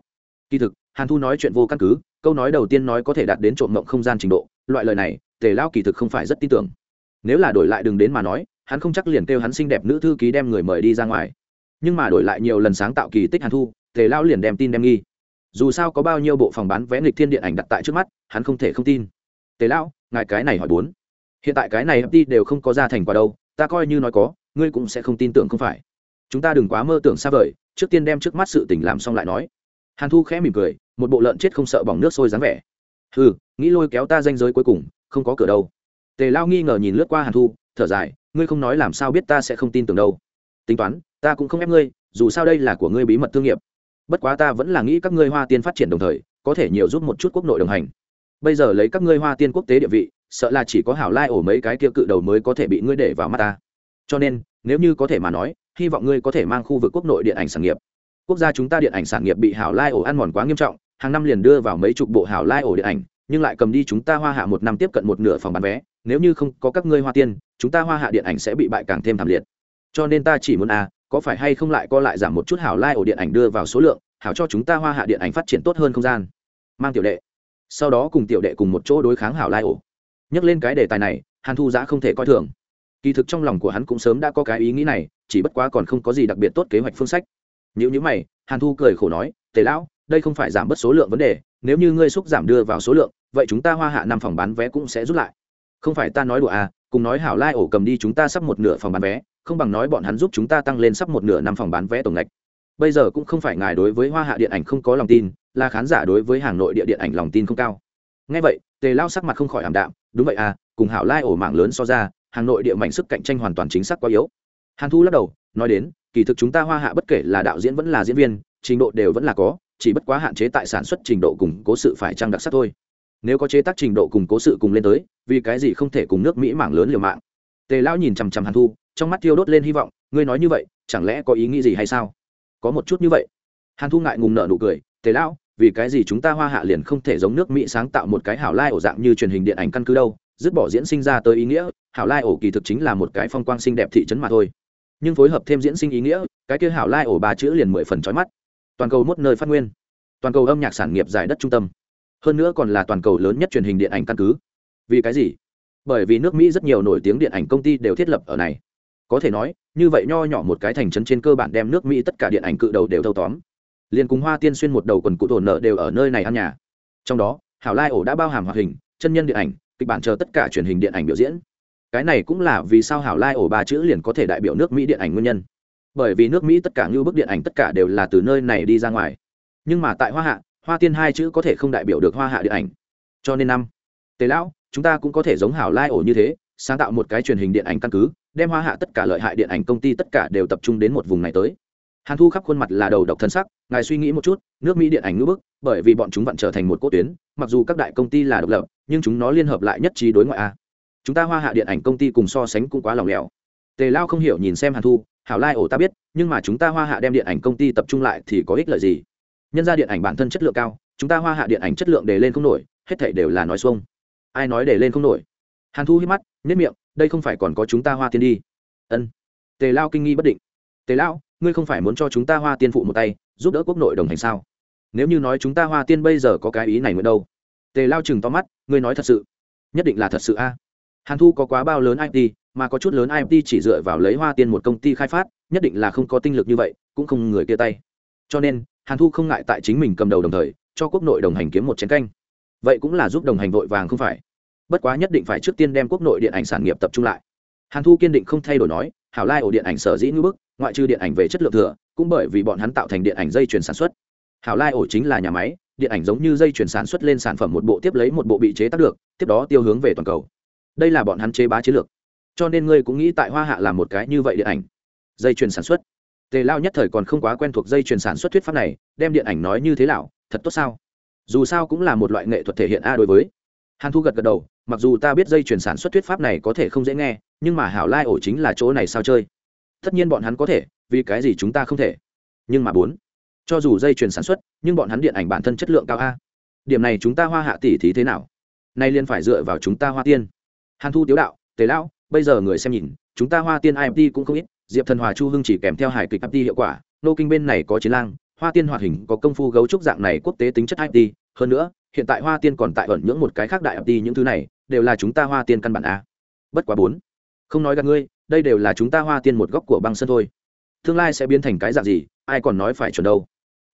Kỳ thực, hàn thu nói chuyện vô căn cứ, câu nói đầu tiên nói có thể đạt đến trộm mộng không gian trình độ, loại lời này, tề lao kỳ thực không phải rất tin tưởng. Nếu là đổi lại đừng đến mà nói, hắn không chắc liền kêu hắn xinh đẹp nữ thư ký đem người mời đi ra ngoài. Nhưng mà đổi lại nhiều lần sáng tạo kỳ tích hàn thu, tề lao liền đem tin đem nghi. Dù sao có bao nhiêu bộ phòng bán vé nghịch thiên điện ảnh đặt tại trước mắt, hắn không thể không tin. Tề lão ngài cái này hỏi bốn. Hiện tại cái này đi đều không có ra thành quả đâu ta coi như nói có, ngươi cũng sẽ không tin tưởng không phải. Chúng ta đừng quá mơ tưởng xa vời, trước tiên đem trước mắt sự tình làm xong lại nói. Hàn thu khẽ mỉm cười, một bộ lợn chết không sợ bỏng nước sôi dáng vẻ. Ừ nghĩ lôi kéo ta danh giới cuối cùng, không có cửa đâu. Tề lao nghi ngờ nhìn lướt qua hàn thu, thở dài, ngươi không nói làm sao biết ta sẽ không tin tưởng đâu. Tính toán, ta cũng không ép ngươi, dù sao đây là của ngươi bí mật thương nghiệp. Bất quá ta vẫn là nghĩ các ngươi hoa tiên phát triển đồng thời, có thể nhiều giúp một chút quốc nội đồng hành bây giờ lấy các ngươi hoa tiên quốc tế địa vị sợ là chỉ có hảo lai ổ mấy cái kia cự đầu mới có thể bị ngươi để vào mắt ta. Cho nên nếu như có thể mà nói hy vọng ngươi có thể mang khu vực quốc nội điện ảnh sản nghiệp. Quốc gia chúng ta điện ảnh sản nghiệp bị hảo lai ổ ăn mòn quá nghiêm trọng hàng năm liền đưa vào mấy chục bộ hảo lai ổ điện ảnh nhưng lại cầm đi chúng ta hoa hạ một năm tiếp cận một nửa phòng bán vé nếu như không có các ngươi hoa tiên chúng ta hoa hạ điện ảnh sẽ bị bại càng thêm thảm liệt. Cho nên ta chỉ muốn a à, có phải hay không lại co lại giảm một chút hảo lai ổ điện ảnh đưa vào số lượng hảo cho chúng ta hoa hạ điện ảnh phát triển tốt hơn không gian. Mang tiểu đệ sau đó cùng tiểu đệ cùng một chỗ đối kháng hảo lai ổ. Nhắc lên cái đề tài này, hàn thu giã không thể coi thường. Kỳ thực trong lòng của hắn cũng sớm đã có cái ý nghĩ này, chỉ bất quá còn không có gì đặc biệt tốt kế hoạch phương sách. Nếu như mày, hàn thu cười khổ nói, tề lão, đây không phải giảm bớt số lượng vấn đề, nếu như ngươi xúc giảm đưa vào số lượng, vậy chúng ta hoa hạ năm phòng bán vé cũng sẽ rút lại. Không phải ta nói đùa à cùng nói hảo lai ổ cầm đi chúng ta sắp một nửa phòng bán vé, không bằng nói bọn hắn giúp chúng ta tăng lên sắp một nửa năm phòng bán vé tổng ngạch. Bây giờ cũng không phải ngài đối với hoa hạ điện ảnh không có lòng tin là khán giả đối với hàng nội địa điện ảnh lòng tin không cao. Ngay vậy, tề lao sắc mặt không khỏi ảm đạm, đúng vậy à cùng hảo lai ổ mạng lớn so ra, hàng nội địa mạnh sức cạnh tranh hoàn toàn chính xác quá yếu. Hàn thu lắc đầu, nói đến, kỳ thực chúng ta hoa hạ bất kể là đạo diễn vẫn là diễn viên, trình độ đều vẫn là có, chỉ bất quá hạn chế tại sản xuất trình độ cùng cố sự phải trăng đặc sắc thôi. Nếu có chế tác trình độ cùng cố sự cùng lên tới, vì cái gì không thể cùng nước mỹ mảng lớn liều mạng? Tề lão nhìn chằm chằm hàn thu, trong mắt thiêu đốt lên hy vọng, ngươi nói như vậy, chẳng lẽ có ý nghĩ gì hay sao? Có một chút như vậy. Hàn thu ngại ngùng nợ nụ cười, tề lão vì cái gì chúng ta hoa hạ liền không thể giống nước mỹ sáng tạo một cái hảo lai ổ dạng như truyền hình điện ảnh căn cứ đâu, dứt bỏ diễn sinh ra tới ý nghĩa, hảo lai ổ kỳ thực chính là một cái phong quang xinh đẹp thị trấn mà thôi. Nhưng phối hợp thêm diễn sinh ý nghĩa, cái kia hảo lai ổ ba chữ liền mười phần trói mắt. Toàn cầu mốt nơi phát nguyên. Toàn cầu âm nhạc sản nghiệp giải đất trung tâm. Hơn nữa còn là toàn cầu lớn nhất truyền hình điện ảnh căn cứ. Vì cái gì? Bởi vì nước mỹ rất nhiều nổi tiếng điện ảnh công ty đều thiết lập ở này. Có thể nói, như vậy nho nhỏ một cái thành trấn trên cơ bản đem nước mỹ tất cả điện ảnh cự đầu đều thâu tóm liền cùng hoa tiên xuyên một đầu quần cụ tổn nợ đều ở nơi này ăn nhà. Trong đó, hảo lai ổ đã bao hàm hoạt hình, chân nhân điện ảnh, kịch bản chờ tất cả truyền hình điện ảnh biểu diễn. Cái này cũng là vì sao hảo lai ổ ba chữ liền có thể đại biểu nước mỹ điện ảnh nguyên nhân. Bởi vì nước mỹ tất cả ngưu bức điện ảnh tất cả đều là từ nơi này đi ra ngoài. Nhưng mà tại hoa hạ, hoa tiên hai chữ có thể không đại biểu được hoa hạ điện ảnh. Cho nên năm, tề lão, chúng ta cũng có thể giống hảo lai ổ như thế, sáng tạo một cái truyền hình điện ảnh căn cứ, đem hoa hạ tất cả lợi hại điện ảnh công ty tất cả đều tập trung đến một vùng này tới hàn thu khắp khuôn mặt là đầu độc thân sắc, ngài suy nghĩ một chút, nước mỹ điện ảnh ngữ bức, bởi vì bọn chúng vẫn trở thành một cốt tuyến, mặc dù các đại công ty là độc lập, nhưng chúng nó liên hợp lại nhất trí đối ngoại a. Chúng ta hoa hạ điện ảnh công ty cùng so sánh cũng quá lòng lẻo. Tề lao không hiểu nhìn xem hàn thu, hảo lai ổ ta biết, nhưng mà chúng ta hoa hạ đem điện ảnh công ty tập trung lại thì có ích lợi gì? Nhân ra điện ảnh bản thân chất lượng cao, chúng ta hoa hạ điện ảnh chất lượng để lên không nổi, hết thảy đều là nói xuông. Ai nói để lên không nổi? Hàn thu hít mắt nhất miệng, đây không phải còn có chúng ta hoa tiên đi. Ân. Tề lao kinh nghi bất định. Tề lao ngươi không phải muốn cho chúng ta hoa tiên phụ một tay, giúp đỡ quốc nội đồng hành sao? Nếu như nói chúng ta hoa tiên bây giờ có cái ý này mới đâu? Tề lao chừng to mắt, ngươi nói thật sự? Nhất định là thật sự a. Hàn thu có quá bao lớn it mà có chút lớn it chỉ dựa vào lấy hoa tiên một công ty khai phát, nhất định là không có tinh lực như vậy, cũng không người kia tay. Cho nên, hàn thu không ngại tại chính mình cầm đầu đồng thời, cho quốc nội đồng hành kiếm một chén canh. Vậy cũng là giúp đồng hành vội vàng không phải? Bất quá nhất định phải trước tiên đem quốc nội điện ảnh sản nghiệp tập trung lại. Hàn thu kiên định không thay đổi nói, hảo lai ổ điện ảnh sở dĩ ngưỡng bức ngoại trừ điện ảnh về chất lượng thừa, cũng bởi vì bọn hắn tạo thành điện ảnh dây chuyển sản xuất. Hảo lai ổ chính là nhà máy, điện ảnh giống như dây chuyển sản xuất lên sản phẩm một bộ tiếp lấy một bộ bị chế tác được, tiếp đó tiêu hướng về toàn cầu. Đây là bọn hắn chế bá chiến lược. Cho nên ngươi cũng nghĩ tại hoa hạ làm một cái như vậy điện ảnh. Dây chuyển sản xuất. Tề lao nhất thời còn không quá quen thuộc dây chuyển sản xuất thuyết pháp này, đem điện ảnh nói như thế nào, thật tốt sao? Dù sao cũng là một loại nghệ thuật thể hiện a đối với. Hàn thu gật gật đầu, mặc dù ta biết dây chuyển sản xuất thuyết pháp này có thể không dễ nghe, nhưng mà hảo lai ổ chính là chỗ này sao chơi tất nhiên bọn hắn có thể, vì cái gì chúng ta không thể? Nhưng mà bốn, cho dù dây chuyền sản xuất, nhưng bọn hắn điện ảnh bản thân chất lượng cao a. Điểm này chúng ta hoa hạ tỷ thí thế nào? Nay liên phải dựa vào chúng ta hoa tiên. Hàn thu tiếu đạo, tề lão, bây giờ người xem nhìn, chúng ta hoa tiên imt cũng không ít, diệp thần hòa chu hưng chỉ kèm theo hài kịch imt hiệu quả, nô kinh bên này có chiến lang, hoa tiên hoạt hình có công phu gấu trúc dạng này quốc tế tính chất imt. Hơn nữa, hiện tại hoa tiên còn tại ẩn nhưỡng một cái khác đại imt, những thứ này đều là chúng ta hoa tiên căn bản a. Bất quá bốn, không nói gặp ngươi đây đều là chúng ta hoa tiên một góc của băng sân thôi. Tương lai sẽ biến thành cái dạng gì, ai còn nói phải chuẩn đâu.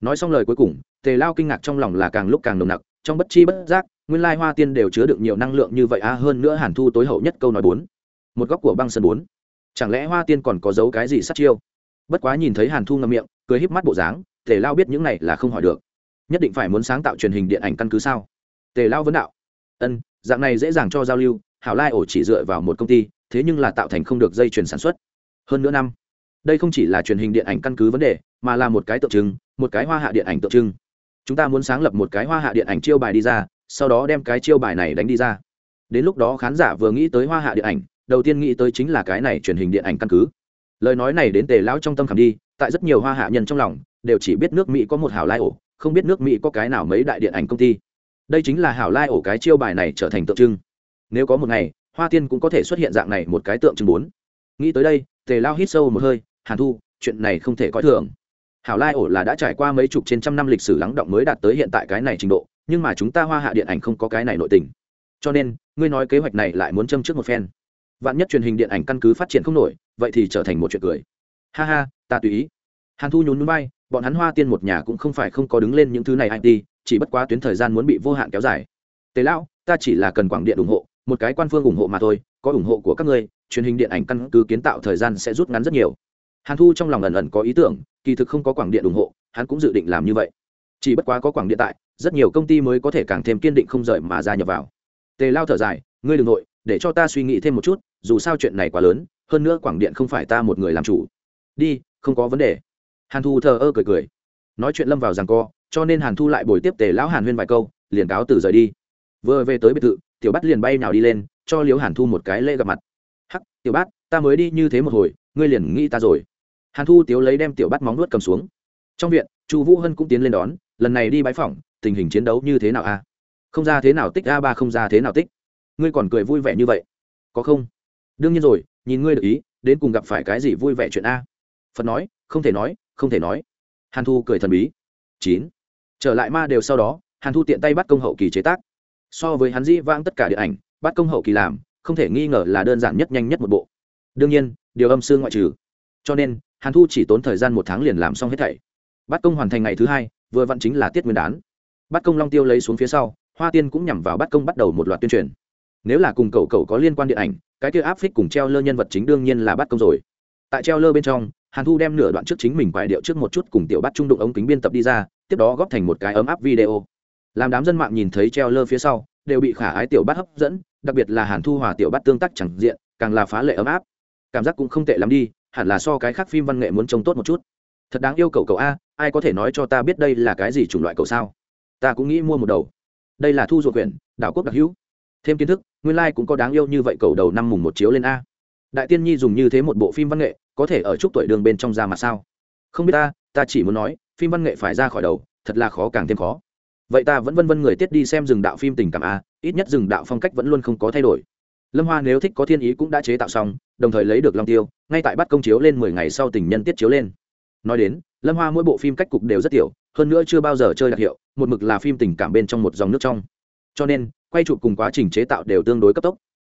Nói xong lời cuối cùng, tề lao kinh ngạc trong lòng là càng lúc càng nồng nặc, trong bất chi bất giác, nguyên lai hoa tiên đều chứa được nhiều năng lượng như vậy a, hơn nữa hàn thu tối hậu nhất câu nói bốn. Một góc của băng sân bốn. Chẳng lẽ hoa tiên còn có giấu cái gì sát chiêu? Bất quá nhìn thấy hàn thu ngậm miệng, cười híp mắt bộ dáng, tề lao biết những này là không hỏi được. Nhất định phải muốn sáng tạo truyền hình điện ảnh căn cứ sao? Tề lao vấn đạo. Ân, dạng này dễ dàng cho giao lưu, hảo lai ổ chỉ dựa vào một công ty thế nhưng là tạo thành không được dây chuyển sản xuất. Hơn nữa năm, đây không chỉ là truyền hình điện ảnh căn cứ vấn đề, mà là một cái tượng trưng, một cái hoa hạ điện ảnh tượng trưng. Chúng ta muốn sáng lập một cái hoa hạ điện ảnh chiêu bài đi ra, sau đó đem cái chiêu bài này đánh đi ra. Đến lúc đó khán giả vừa nghĩ tới hoa hạ điện ảnh, đầu tiên nghĩ tới chính là cái này truyền hình điện ảnh căn cứ. Lời nói này đến tề lão trong tâm khảm đi, tại rất nhiều hoa hạ nhân trong lòng, đều chỉ biết nước mỹ có một hảo lai ổ, không biết nước mỹ có cái nào mấy đại điện ảnh công ty. Đây chính là hảo lai ổ cái chiêu bài này trở thành tượng trưng. Nếu có một ngày hoa tiên cũng có thể xuất hiện dạng này một cái tượng trưng bốn. Nghĩ tới đây, tề lao hít sâu một hơi, hàn thu, chuyện này không thể coi thường. Hảo lai ổ là đã trải qua mấy chục trên trăm năm lịch sử lắng động mới đạt tới hiện tại cái này trình độ, nhưng mà chúng ta hoa hạ điện ảnh không có cái này nội tình. Cho nên, ngươi nói kế hoạch này lại muốn châm trước một phen. Vạn nhất truyền hình điện ảnh căn cứ phát triển không nổi, vậy thì trở thành một chuyện cười. Ha ha, ta tùy ý. Hàn thu nhún núi bay bọn hắn hoa tiên một nhà cũng không phải không có đứng lên những thứ này it chỉ bất quá tuyến thời gian muốn bị vô hạn kéo dài. Tề lão, ta chỉ là cần quảng điện ủng hộ một cái quan phương ủng hộ mà thôi, có ủng hộ của các ngươi, truyền hình điện ảnh căn cứ kiến tạo thời gian sẽ rút ngắn rất nhiều. Hàn thu trong lòng ẩn ẩn có ý tưởng, kỳ thực không có quảng điện ủng hộ, hắn cũng dự định làm như vậy. Chỉ bất quá có quảng điện tại, rất nhiều công ty mới có thể càng thêm kiên định không rời mà gia nhập vào. Tề lao thở dài, ngươi đ ừ n g nội, để cho ta suy nghĩ thêm một chút, dù sao chuyện này quá lớn, hơn nữa quảng điện không phải ta một người làm chủ. Đi, không có vấn đề. Hàn thu thờ ơ cười cười. Nói chuyện lâm vào rằng co, cho nên hàn thu lại bồi tiếp tề lão hàn huyên vài câu, liền cáo từ rời đi. Vừa về tới biệt thự tiểu Bát liền bay nào đi lên, cho liếu hàn thu một cái lễ gặp mặt. Hắc, tiểu bát, ta mới đi như thế một hồi, ngươi liền nghĩ ta rồi. Hàn thu tiếu lấy đem tiểu Bát móng nuốt cầm xuống. Trong viện, chu vũ hân cũng tiến lên đón, lần này đi bãi phỏng, tình hình chiến đấu như thế nào a? Không ra thế nào tích a ba không ra thế nào tích. Ngươi còn cười vui vẻ như vậy. Có không? Đương nhiên rồi, nhìn ngươi được ý, đến cùng gặp phải cái gì vui vẻ chuyện a? Phật nói, không thể nói, không thể nói. Hàn thu cười thần bí. Chín. Trở lại ma đều sau đó, hàn thu tiện tay bắt công hậu kỳ chế tác so với hắn dĩ vãng tất cả điện ảnh, bát công hậu kỳ làm, không thể nghi ngờ là đơn giản nhất nhanh nhất một bộ. Đương nhiên, điều âm sư ngoại trừ. Cho nên, hàn thu chỉ tốn thời gian một tháng liền làm xong hết thảy. Bát công hoàn thành ngày thứ hai, vừa vặn chính là tiết nguyên đán. Bát công long tiêu lấy xuống phía sau, hoa tiên cũng nhằm vào bát công bắt đầu một loạt tuyên truyền. Nếu là cùng cậu cậu có liên quan điện ảnh, cái kia áp phích cùng treo lơ nhân vật chính đương nhiên là bát công rồi. Tại treo lơ bên trong, hàn thu đem nửa đoạn trước chính mình quại điệu trước một chút cùng tiểu bát trung đụng ống kính biên tập đi ra, tiếp đó góp thành một cái ấm áp video làm đám dân mạng nhìn thấy treo lơ phía sau, đều bị khả ái tiểu bát hấp dẫn, đặc biệt là hàn thu hòa tiểu bát tương tác chẳng diện, càng là phá lệ ấm áp. Cảm giác cũng không tệ lắm đi, hẳn là so cái khác phim văn nghệ muốn trông tốt một chút. Thật đáng yêu cầu cậu a, ai có thể nói cho ta biết đây là cái gì chủng loại cầu sao? Ta cũng nghĩ mua một đầu. Đây là thu ruột quyển đảo quốc đặc hữu. Thêm kiến thức, nguyên lai、like、cũng có đáng yêu như vậy cầu đầu năm mùng một chiếu lên a. Đại tiên nhi dùng như thế một bộ phim văn nghệ, có thể ở chúc tuổi đường bên trong ra mà sao? Không biết ta ta chỉ muốn nói, phim văn nghệ phải ra khỏi đầu, thật là khó càng thêm khó vậy ta vẫn vân vân người tiết đi xem rừng đạo phim tình cảm a ít nhất rừng đạo phong cách vẫn luôn không có thay đổi. Lâm hoa nếu thích có thiên ý cũng đã chế tạo xong, đồng thời lấy được long tiêu, ngay tại bắt công chiếu lên mười ngày sau tình nhân tiết chiếu lên. Nói đến, lâm hoa mỗi bộ phim cách cục đều rất tiểu, hơn nữa chưa bao giờ chơi đặc hiệu, một mực là phim tình cảm bên trong một dòng nước trong. Cho nên, quay chụp cùng quá trình chế tạo đều tương đối cấp tốc.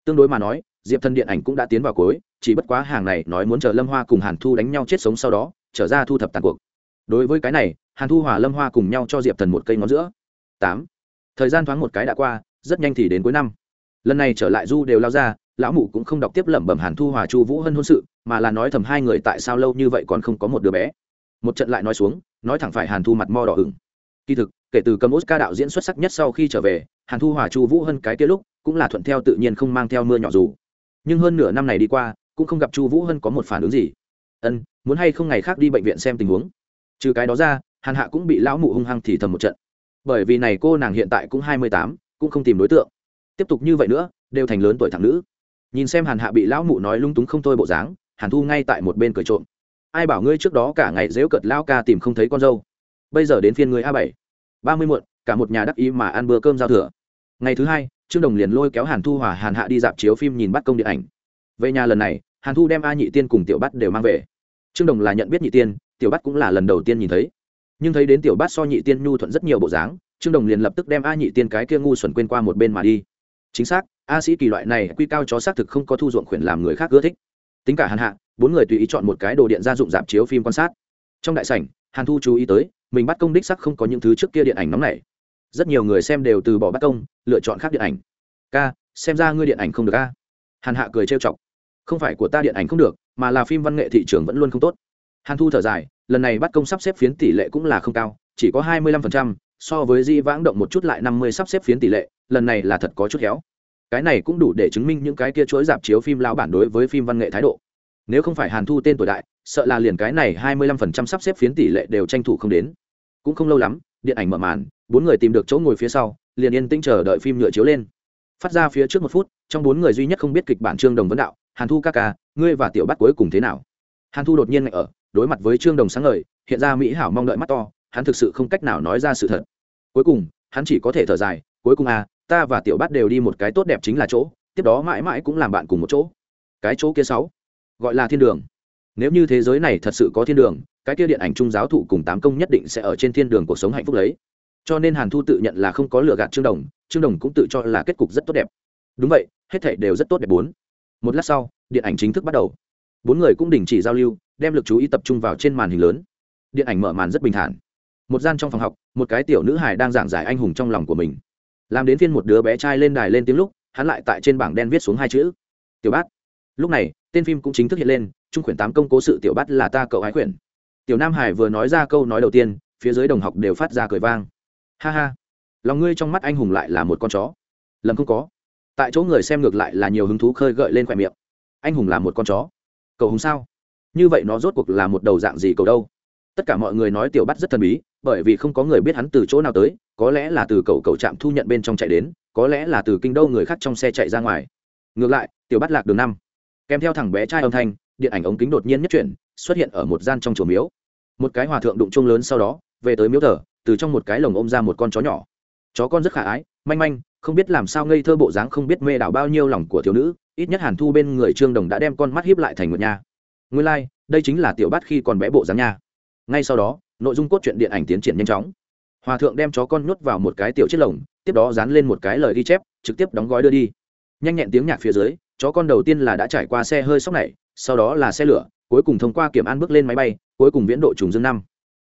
Tương đối mà nói, diệp thân điện ảnh cũng đã tiến vào cuối, chỉ bất quá hàng này nói muốn chờ lâm hoa cùng hàn thu đánh nhau chết sống sau đó, trở ra thu thập tàn cuộc. Đối với cái này, hàn thu hòa lâm hoa cùng nhau cho diệp thần một cây ngón giữa tám. Thời gian thoáng một cái đã qua, rất nhanh thì đến cuối năm. Lần này trở lại du đều lao ra, lão mụ cũng không đọc tiếp lẩm bẩm hàn thu hòa chu vũ hân hôn sự, mà là nói thầm hai người tại sao lâu như vậy còn không có một đứa bé. Một trận lại nói xuống, nói thẳng phải hàn thu mặt mo đỏ hửng kỳ thực, kể từ cầm oscar đạo diễn xuất sắc nhất sau khi trở về, hàn thu hòa chu vũ hân cái kia lúc cũng là thuận theo tự nhiên không mang theo mưa nhỏ dù. Nhưng hơn nửa năm này đi qua, cũng không gặp chu vũ hân có một phản ứng gì. Ân, muốn hay không ngày khác đi bệnh viện xem tình huống. Trừ cái đó ra, hàn hạ cũng bị lão mụ hung hăng thì thầm một trận bởi vì này cô nàng hiện tại cũng hai mươi tám, cũng không tìm đối tượng. Tiếp tục như vậy nữa, đều thành lớn tuổi thẳng nữ. Nhìn xem hàn hạ bị lão mụ nói lung túng không thôi bộ dáng, hàn thu ngay tại một bên cười trộm. Ai bảo ngươi trước đó cả ngày dễu cợt lao ca tìm không thấy con dâu. Bây giờ đến phiên ngươi a bảy. Ba mươi muộn, cả một nhà đắc ý mà ăn bữa cơm giao thừa. Ngày thứ hai, trương đồng liền lôi kéo hàn thu hòa hàn hạ đi dạp chiếu phim nhìn bắt công điện ảnh. Về nhà lần này, hàn thu đem a nhị tiên cùng tiểu bắt đều mang về. Trương đồng là nhận biết nhị tiên, tiểu bắt cũng là lần đầu tiên nhìn thấy nhưng thấy đến tiểu bát so nhị tiên nhu thuận rất nhiều bộ dáng, trương đồng liền lập tức đem a nhị tiên cái kia ngu xuẩn quên qua một bên mà đi. Chính xác, a sĩ kỳ loại này quy cao chó xác thực không có thu ruộng khuyển làm người khác ưa thích. Tính cả hàn hạ, bốn người tùy ý chọn một cái đồ điện gia dụng dạp chiếu phim quan sát. Trong đại sảnh, hàn thu chú ý tới, mình bắt công đích sắc không có những thứ trước kia điện ảnh nóng này rất nhiều người xem đều từ bỏ bắt công, lựa chọn khác điện ảnh. Ca, xem ra ngươi điện ảnh không được ca hàn hạ cười trêu chọc. Không phải của ta điện ảnh không được, mà là phim văn nghệ thị trường vẫn luôn không tốt. Hàn thu thở dài lần này bắt công sắp xếp phiến tỷ lệ cũng là không cao, chỉ có hai mươi lăm phần trăm, so với di vãng động một chút lại năm mươi sắp xếp phiến tỷ lệ, lần này là thật có chút khéo. Cái này cũng đủ để chứng minh những cái kia chuỗi dạp chiếu phim lao bản đối với phim văn nghệ thái độ. Nếu không phải hàn thu tên tuổi đại, sợ là liền cái này hai mươi lăm phần trăm sắp xếp phiến tỷ lệ đều tranh thủ không đến. Cũng không lâu lắm, điện ảnh mở màn, bốn người tìm được chỗ ngồi phía sau, liền yên tĩnh chờ đợi phim nhựa chiếu lên. Phát ra phía trước một phút, trong bốn người duy nhất không biết kịch bản trương đồng vấn đạo, hàn thu ca ca, ngươi và tiểu bắt cuối cùng thế nào? Hàn thu đột nhiên ngại ở đối mặt với trương đồng sáng ngời, hiện ra mỹ hảo mong đợi mắt to, hắn thực sự không cách nào nói ra sự thật. Cuối cùng, hắn chỉ có thể thở dài, cuối cùng à ta và tiểu bát đều đi một cái tốt đẹp chính là chỗ, tiếp đó mãi mãi cũng làm bạn cùng một chỗ. Cái chỗ kia sáu, gọi là thiên đường. Nếu như thế giới này thật sự có thiên đường, cái kia điện ảnh trung giáo thụ cùng tám công nhất định sẽ ở trên thiên đường cuộc sống hạnh phúc lấy. Cho nên hàn thu tự nhận là không có lựa gạt trương đồng trương đồng cũng tự cho là kết cục rất tốt đẹp. Đúng vậy, hết thảy đều rất tốt đẹp bốn. Một lát sau, điện ảnh chính thức bắt đầu. Bốn người cũng đình chỉ giao lưu đem lực chú ý tập trung vào trên màn hình lớn. Điện ảnh mở màn rất bình thản. Một gian trong phòng học, một cái tiểu nữ hài đang giảng giải anh hùng trong lòng của mình. Làm đến phiên một đứa bé trai lên đài lên tiếng lúc, hắn lại tại trên bảng đen viết xuống hai chữ. Tiểu bát. Lúc này, tên phim cũng chính thức hiện lên, trung quyển tám công cố sự tiểu bát là ta cậu ái quyển tiểu nam hải vừa nói ra câu nói đầu tiên, phía dưới đồng học đều phát ra cười vang. Ha ha. Lòng ngươi trong mắt anh hùng lại là một con chó. Lầm không có. Tại chỗ người xem ngược lại là nhiều hứng thú khơi gợi lên khoe miệng. Anh hùng là một con chó. Cầu hùng sao? Như vậy nó rốt cuộc là một đầu dạng gì cầu đâu? Tất cả mọi người nói tiểu bắt rất thần bí, bởi vì không có người biết hắn từ chỗ nào tới, có lẽ là từ cầu cầu trạm thu nhận bên trong chạy đến, có lẽ là từ kinh đô người khác trong xe chạy ra ngoài. Ngược lại, tiểu bắt lạc đường năm, kèm theo thằng bé trai âm thanh, điện ảnh ống kính đột nhiên nhất chuyển, xuất hiện ở một gian trong chùa miếu. Một cái hòa thượng đụng chung lớn sau đó, về tới miếu thờ, từ trong một cái lồng ôm ra một con chó nhỏ. Chó con rất khả ái, manh manh, không biết làm sao ngây thơ bộ dáng không biết mê đảo bao nhiêu lòng của thiếu nữ, ít nhất hàn thu bên người trương đồng đã đem con mắt hiếp lại thành một nhà nguyên lai、like, đây chính là tiểu Bát khi còn bé bộ dáng nha. Ngay sau đó nội dung cốt truyện điện ảnh tiến triển nhanh chóng. Hòa thượng đem chó con nhốt vào một cái tiểu chiếc lồng tiếp đó dán lên một cái lời ghi chép trực tiếp đóng gói đưa đi. Nhanh nhẹn tiếng nhạc phía dưới chó con đầu tiên là đã trải qua xe hơi sóc này sau đó là xe lửa cuối cùng thông qua kiểm an bước lên máy bay cuối cùng viễn độ trùng dương năm.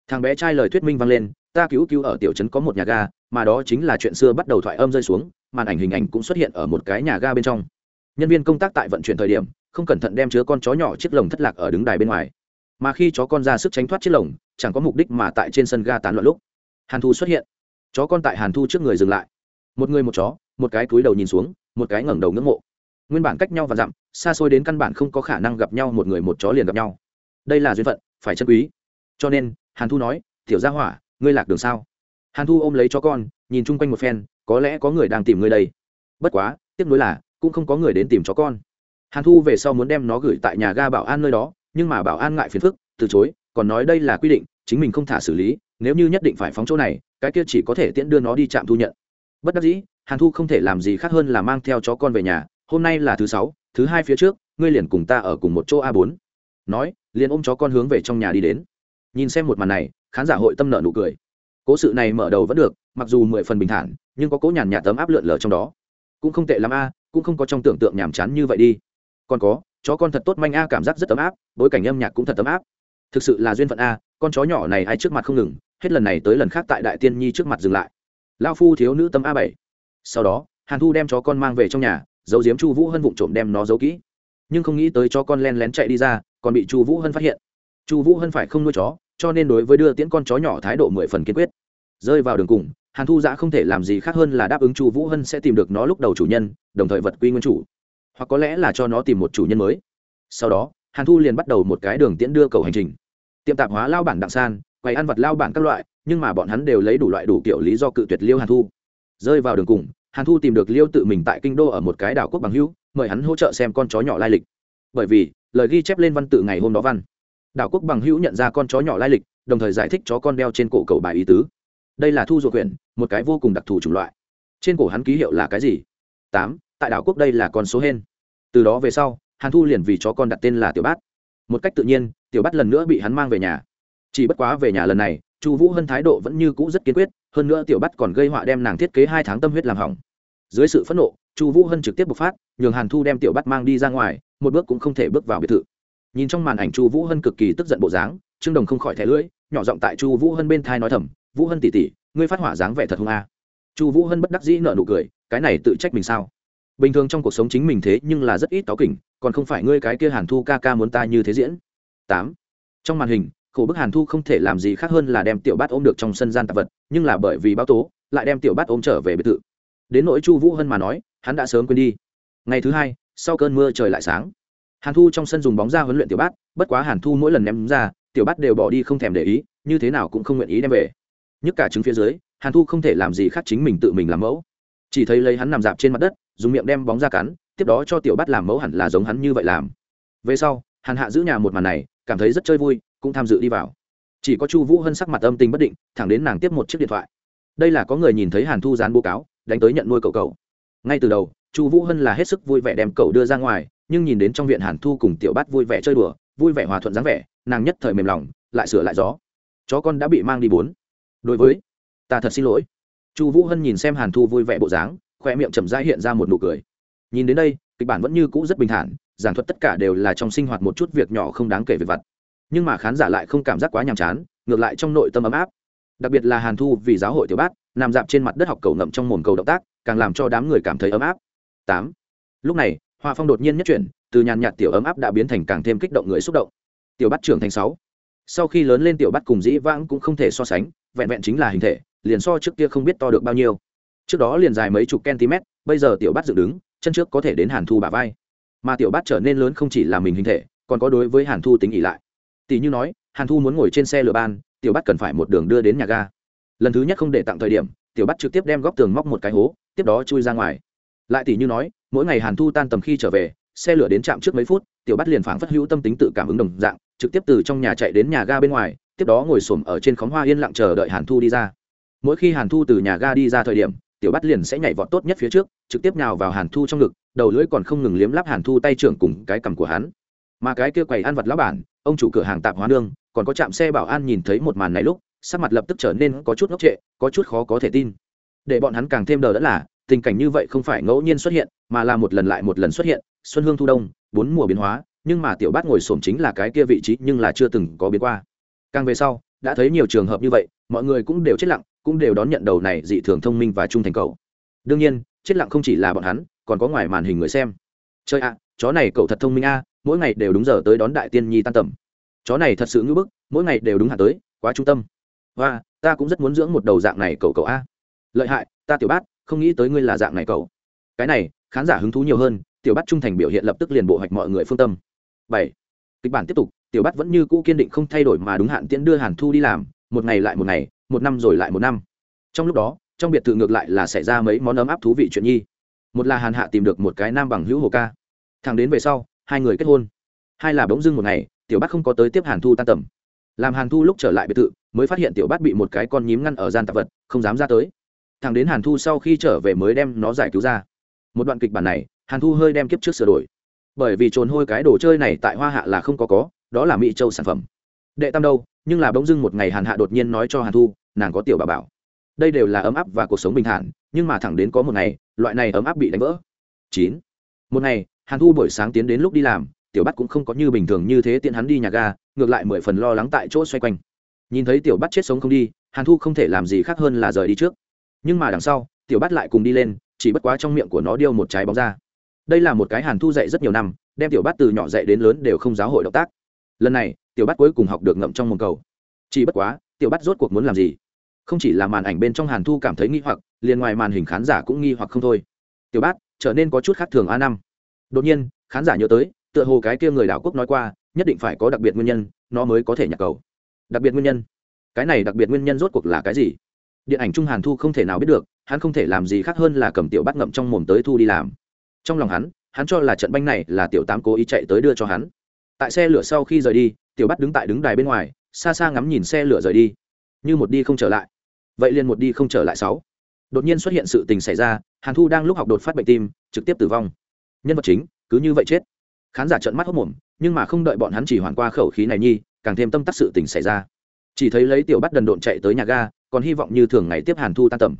Thằng bé trai lời thuyết minh vang lên ta cứu cứu ở tiểu trấn có một nhà ga mà đó chính là chuyện xưa bắt đầu thoại âm rơi xuống màn ảnh hình ảnh cũng xuất hiện ở một cái nhà ga bên trong. Nhân viên công tác tại vận chuyển thời điểm không cẩn thận đem chứa con chó nhỏ chiếc lồng thất lạc ở đứng đài bên ngoài. Mà khi chó con ra sức tránh thoát chiếc lồng, chẳng có mục đích mà tại trên sân ga tán loạn lúc, hàn thu xuất hiện. Chó con tại hàn thu trước người dừng lại. Một người một chó, một cái cúi đầu nhìn xuống, một cái ngẩng đầu ngưỡng mộ. Nguyên bản cách nhau và dặm, xa xôi đến căn bản không có khả năng gặp nhau một người một chó liền gặp nhau. Đây là duyên phận, phải chân quý. Cho nên, hàn thu nói, tiểu gia hỏa, ngươi lạc đường sao? Hàn thu ôm lấy chó con, nhìn chung quanh một phen, có lẽ có người đang tìm ngươi đây. Bất quá, tiếc nuối là, cũng không có người đến tìm chó con hàn thu về sau muốn đem nó gửi tại nhà ga bảo an nơi đó, nhưng mà bảo an ngại phiền phức, từ chối, còn nói đây là quy định, chính mình không thả xử lý, nếu như nhất định phải phóng chỗ này, cái kia chỉ có thể tiễn đưa nó đi trạm thu nhận. Bất đắc dĩ, hàn thu không thể làm gì khác hơn là mang theo chó con về nhà, hôm nay là thứ sáu, thứ hai phía trước, ngươi liền cùng ta ở cùng một chỗ a bốn. Nói, liền ôm chó con hướng về trong nhà đi đến. Nhìn xem một màn này, khán giả hội tâm nợ nụ cười. Cố sự này mở đầu vẫn được, mặc dù mười phần bình thản, nhưng có cố nhàn nhạt tấm áp lượn lờ trong đó. Cũng không tệ lắm a, cũng không có trong tưởng tượng nhàm chán như vậy đi còn có, chó con thật tốt manh a, cảm giác rất ấm áp, bối cảnh âm nhạc cũng thật ấm áp. Thực sự là duyên phận a, con chó nhỏ này ai trước mặt không ngừng, hết lần này tới lần khác tại đại tiên nhi trước mặt dừng lại. Lao phu thiếu nữ tâm a bảy. Sau đó, hàn thu đem chó con mang về trong nhà, giấu giếm chu vũ hân vụng trộm đem nó giấu kỹ. Nhưng không nghĩ tới chó con len lén chạy đi ra, còn bị chu vũ hân phát hiện. Chu vũ hân phải không nuôi chó, cho nên đối với đưa tiễn con chó nhỏ thái độ mười phần kiên quyết. Rơi vào đường cùng, hàn thu giã không thể làm gì khác hơn là đáp ứng chu vũ hân sẽ tìm được nó lúc đầu chủ nhân, đồng thời vật quy nguyên chủ hoặc có lẽ là cho nó tìm một chủ nhân mới. Sau đó, hàn thu liền bắt đầu một cái đường tiễn đưa cầu hành trình. Tiệm tạp hóa lao bản đặng san, quầy ăn vật lao bản các loại, nhưng mà bọn hắn đều lấy đủ loại đủ kiểu lý do cự tuyệt liêu hàn thu. Rơi vào đường cùng, hàn thu tìm được liêu tự mình tại kinh đô ở một cái đảo quốc bằng hữu, mời hắn hỗ trợ xem con chó nhỏ lai lịch. Bởi vì, lời ghi chép lên văn tự ngày hôm đó văn. Đảo quốc bằng hữu nhận ra con chó nhỏ lai lịch, đồng thời giải thích chó con đeo trên cổ cầu bài ý tứ. Đây là thu ruột quyền, một cái vô cùng đặc thù chủng loại. Trên cổ hắn ký hiệu là cái gì? Tám tại đảo quốc đây là con số hên. Từ đó về sau, hàn thu liền vì chó con đặt tên là tiểu bát. Một cách tự nhiên, tiểu bát lần nữa bị hắn mang về nhà. Chỉ bất quá về nhà lần này, chu vũ hân thái độ vẫn như cũ rất kiên quyết, hơn nữa tiểu Bát còn gây họa đem nàng thiết kế hai tháng tâm huyết làm hỏng. Dưới sự phẫn nộ, chu vũ hân trực tiếp bộc phát, nhường hàn thu đem tiểu Bát mang đi ra ngoài, một bước cũng không thể bước vào biệt thự. Nhìn trong màn ảnh chu vũ hân cực kỳ tức giận bộ dáng, trương đồng không khỏi thẻ lưỡi, nhỏ giọng tại chu vũ hân bên thai nói thầm, vũ hân tỉ tỉ ngươi phát hỏa dáng vẻ thật hung a. Chu vũ hân bất đắc dĩ nợ nụ cười, cái này tự trách mình sao? Bình thường trong cuộc sống chính mình thế nhưng là rất ít táo kỉnh, còn không phải ngươi cái kia hàn thu ca ca muốn ta như thế diễn. Tám. Trong màn hình, khổ bức hàn thu không thể làm gì khác hơn là đem tiểu bát ôm được trong sân gian tạp vật, nhưng là bởi vì báo tố, lại đem tiểu bát ôm trở về biệt thự. Đến nỗi chu vũ hân mà nói, hắn đã sớm quên đi. Ngày thứ hai, sau cơn mưa trời lại sáng, hàn thu trong sân dùng bóng ra huấn luyện tiểu bát, bất quá hàn thu mỗi lần ném ra, tiểu bát đều bỏ đi không thèm để ý, như thế nào cũng không nguyện ý đem về. Nhất cả trứng phía dưới, hàn thu không thể làm gì khác chính mình tự mình làm mẫu. Chỉ thấy lấy hắn nằm dạp trên mặt đất dùng miệng đem bóng ra cắn, tiếp đó cho tiểu bát làm mẫu hẳn là giống hắn như vậy làm. Về sau, hàn hạ giữ nhà một màn này, cảm thấy rất chơi vui, cũng tham dự đi vào. Chỉ có chu vũ hân sắc mặt âm tình bất định, thẳng đến nàng tiếp một chiếc điện thoại. Đây là có người nhìn thấy hàn thu dán bố cáo, đánh tới nhận nuôi cậu cậu. Ngay từ đầu, chu vũ hân là hết sức vui vẻ đem cậu đưa ra ngoài, nhưng nhìn đến trong viện hàn thu cùng tiểu bát vui vẻ chơi đùa, vui vẻ hòa thuận dáng vẻ, nàng nhất thời mềm lòng, lại sửa lại gió. Chó con đã bị mang đi bốn. Đối với, ta thật xin lỗi. Chu vũ hân nhìn xem hàn thu vui vẻ bộ dáng khoe miệng chậm rãi hiện ra một nụ cười. Nhìn đến đây, kịch bản vẫn như cũ rất bình thản, giảng thuật tất cả đều là trong sinh hoạt một chút việc nhỏ không đáng kể về vặt. Nhưng mà khán giả lại không cảm giác quá nhàm chán, ngược lại trong nội tâm ấm áp. Đặc biệt là hàn thu vì giáo hội tiểu bát, nằm dạp trên mặt đất học cầu ngậm trong mồm cầu động tác, càng làm cho đám người cảm thấy ấm áp. Tám. Lúc này, hoa phong đột nhiên nhất chuyển, từ nhàn nhạt tiểu ấm áp đã biến thành càng thêm kích động người xúc động. Tiểu Bát trưởng thành sáu. Sau khi lớn lên tiểu Bát cùng dĩ vãng cũng không thể so sánh, vẹn vẹn chính là hình thể, liền so trước kia không biết to được bao nhiêu trước đó liền dài mấy chục cm bây giờ tiểu bát dựng đứng, chân trước có thể đến hàn thu bả vai. Mà tiểu bát trở nên lớn không chỉ là mình hình thể, còn có đối với hàn thu tính ỉ lại. Tỷ như nói, hàn thu muốn ngồi trên xe lửa ban, tiểu bát cần phải một đường đưa đến nhà ga. Lần thứ nhất không để tặng thời điểm, tiểu bát trực tiếp đem góc tường móc một cái hố, tiếp đó chui ra ngoài. Lại tỷ như nói, mỗi ngày hàn thu tan tầm khi trở về, xe lửa đến trạm trước mấy phút, tiểu bát liền phảng phất hữu tâm tính tự cảm ứng đồng dạng, trực tiếp từ trong nhà chạy đến nhà ga bên ngoài, tiếp đó ngồi xổm ở trên khóm hoa yên lặng chờ đợi hàn thu đi ra. Mỗi khi hàn thu từ nhà ga đi ra thời điểm tiểu bắt liền sẽ nhảy vọt tốt nhất phía trước, trực tiếp nào vào hàn thu trong ngực, đầu lưỡi còn không ngừng liếm lắp hàn thu tay trưởng cùng cái cằm của hắn. Mà cái kia quầy ăn vật lão bản, ông chủ cửa hàng tạp hóa nương, còn có trạm xe bảo an nhìn thấy một màn này lúc, sắc mặt lập tức trở nên có chút ngốc trệ, có chút khó có thể tin. Để bọn hắn càng thêm đờ đẫn là, tình cảnh như vậy không phải ngẫu nhiên xuất hiện, mà là một lần lại một lần xuất hiện, xuân hương thu đông, bốn mùa biến hóa, nhưng mà tiểu bát ngồi xổm chính là cái kia vị trí nhưng là chưa từng có biến qua. Càng về sau, đã thấy nhiều trường hợp như vậy, mọi người cũng đều chết lặng cũng đều đón nhận đầu này dị thường thông minh và trung thành cậu. đương nhiên, chết lặng không chỉ là bọn hắn, còn có ngoài màn hình người xem. Chơi ạ, chó này cậu thật thông minh a, mỗi ngày đều đúng giờ tới đón đại tiên nhi tan tầm. Chó này thật sự ngưỡng bức, mỗi ngày đều đúng hạn tới, quá trung tâm. Và, ta cũng rất muốn dưỡng một đầu dạng này cậu cậu a. Lợi hại, ta tiểu bát, không nghĩ tới ngươi là dạng này cậu. Cái này, khán giả hứng thú nhiều hơn, tiểu bát trung thành biểu hiện lập tức liền bộ hoạch mọi người phương tâm. Bảy, kịch bản tiếp tục, tiểu bát vẫn như cũ kiên định không thay đổi mà đúng hạn tiễn đưa hàn thu đi làm, một ngày lại một ngày một năm rồi lại một năm. Trong lúc đó, trong biệt thự ngược lại là xảy ra mấy món ấm áp thú vị chuyện nhi. Một là hàn hạ tìm được một cái nam bằng hữu hồ ca. Thằng đến về sau, hai người kết hôn. Hai là bỗng dưng một ngày, tiểu bát không có tới tiếp hàn thu tan tầm. Làm hàn thu lúc trở lại biệt thự, mới phát hiện tiểu bát bị một cái con nhím ngăn ở gian tạp vật, không dám ra tới. Thằng đến hàn thu sau khi trở về mới đem nó giải cứu ra. Một đoạn kịch bản này, hàn thu hơi đem kiếp trước sửa đổi. Bởi vì trồn hôi cái đồ chơi này tại hoa hạ là không có có, đó là mỹ châu sản phẩm. Đệ tam đâu, nhưng là bỗng dưng một ngày hàn hạ đột nhiên nói cho hàn thu nàng có tiểu bà bảo. Đây đều là ấm áp và cuộc sống bình thản, nhưng mà thẳng đến có một ngày, loại này ấm áp bị đánh vỡ. Chín. Một ngày, hàn thu buổi sáng tiến đến lúc đi làm, tiểu bắt cũng không có như bình thường như thế tiện hắn đi nhà ga, ngược lại mười phần lo lắng tại chỗ xoay quanh. Nhìn thấy tiểu bắt chết sống không đi, hàn thu không thể làm gì khác hơn là rời đi trước. Nhưng mà đằng sau, tiểu bắt lại cùng đi lên, chỉ bất quá trong miệng của nó điêu một trái bóng ra. Đây là một cái hàn thu dạy rất nhiều năm, đem tiểu bắt từ nhỏ dạy đến lớn đều không giáo hội động tác. Lần này, tiểu bắt cuối cùng học được ngậm trong mồm cầu. Chỉ bất quá tiểu bắt rốt cuộc muốn làm gì? Không chỉ là màn ảnh bên trong hàn thu cảm thấy nghi hoặc, liền ngoài màn hình khán giả cũng nghi hoặc không thôi. Tiểu bát, trở nên có chút khác thường a năm. Đột nhiên, khán giả nhớ tới, tựa hồ cái kia người đảo quốc nói qua, nhất định phải có đặc biệt nguyên nhân, nó mới có thể nhặt cầu. Đặc biệt nguyên nhân? Cái này đặc biệt nguyên nhân rốt cuộc là cái gì? Điện ảnh trung hàn thu không thể nào biết được, hắn không thể làm gì khác hơn là cầm tiểu bắt ngậm trong mồm tới thu đi làm. Trong lòng hắn hắn cho là trận banh này là tiểu tám cố ý chạy tới đưa cho hắn. Tại xe lửa sau khi rời đi, tiểu bắt đứng tại đứng đài bên ngoài xa xa ngắm nhìn xe lửa rời đi. Như một đi không trở lại. Vậy liền một đi không trở lại sáu. Đột nhiên xuất hiện sự tình xảy ra, hàn thu đang lúc học đột phát bệnh tim, trực tiếp tử vong. Nhân vật chính, cứ như vậy chết. Khán giả trợn mắt hốc mồm, nhưng mà không đợi bọn hắn chỉ hoàn qua khẩu khí này nhi, càng thêm tâm tắc sự tình xảy ra. Chỉ thấy lấy tiểu bắt đần độn chạy tới nhà ga, còn hy vọng như thường ngày tiếp hàn thu tan tầm.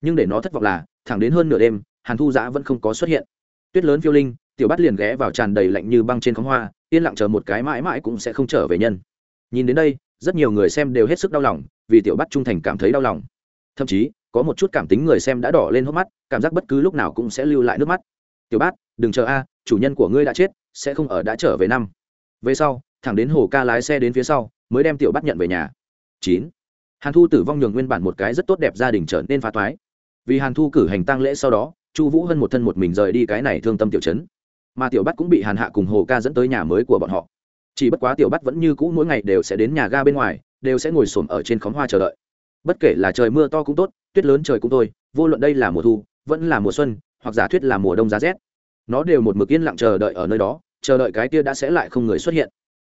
Nhưng để nó thất vọng là, thẳng đến hơn nửa đêm, hàn thu giã vẫn không có xuất hiện. Tuyết lớn phiêu linh, tiểu bắt liền ghé vào tràn đầy lạnh như băng trên khóm hoa, yên lặng chờ một cái mãi mãi cũng sẽ không trở về nhân nhìn đến đây, rất nhiều người xem đều hết sức đau lòng, vì tiểu bắt trung thành cảm thấy đau lòng. Thậm chí, có một chút cảm tính người xem đã đỏ lên hốc mắt, cảm giác bất cứ lúc nào cũng sẽ lưu lại nước mắt. Tiểu bát, đừng chờ a, chủ nhân của ngươi đã chết, sẽ không ở đã trở về năm. Về sau, thẳng đến hồ ca lái xe đến phía sau, mới đem tiểu bắt nhận về nhà. Chín. Hàn thu tử vong nhường nguyên bản một cái rất tốt đẹp gia đình trở nên phá thoái vì hàn thu cử hành tang lễ sau đó, chu vũ hân một thân một mình rời đi cái này thương tâm tiểu chấn mà tiểu bắt cũng bị hàn hạ cùng hồ ca dẫn tới nhà mới của bọn họ chỉ bất quá tiểu bắt vẫn như cũ mỗi ngày đều sẽ đến nhà ga bên ngoài, đều sẽ ngồi xổm ở trên khóm hoa chờ đợi. Bất kể là trời mưa to cũng tốt, tuyết lớn trời cũng thôi, vô luận đây là mùa thu, vẫn là mùa xuân, hoặc giả thuyết là mùa đông giá rét, nó đều một mực yên lặng chờ đợi ở nơi đó, chờ đợi cái kia đã sẽ lại không người xuất hiện.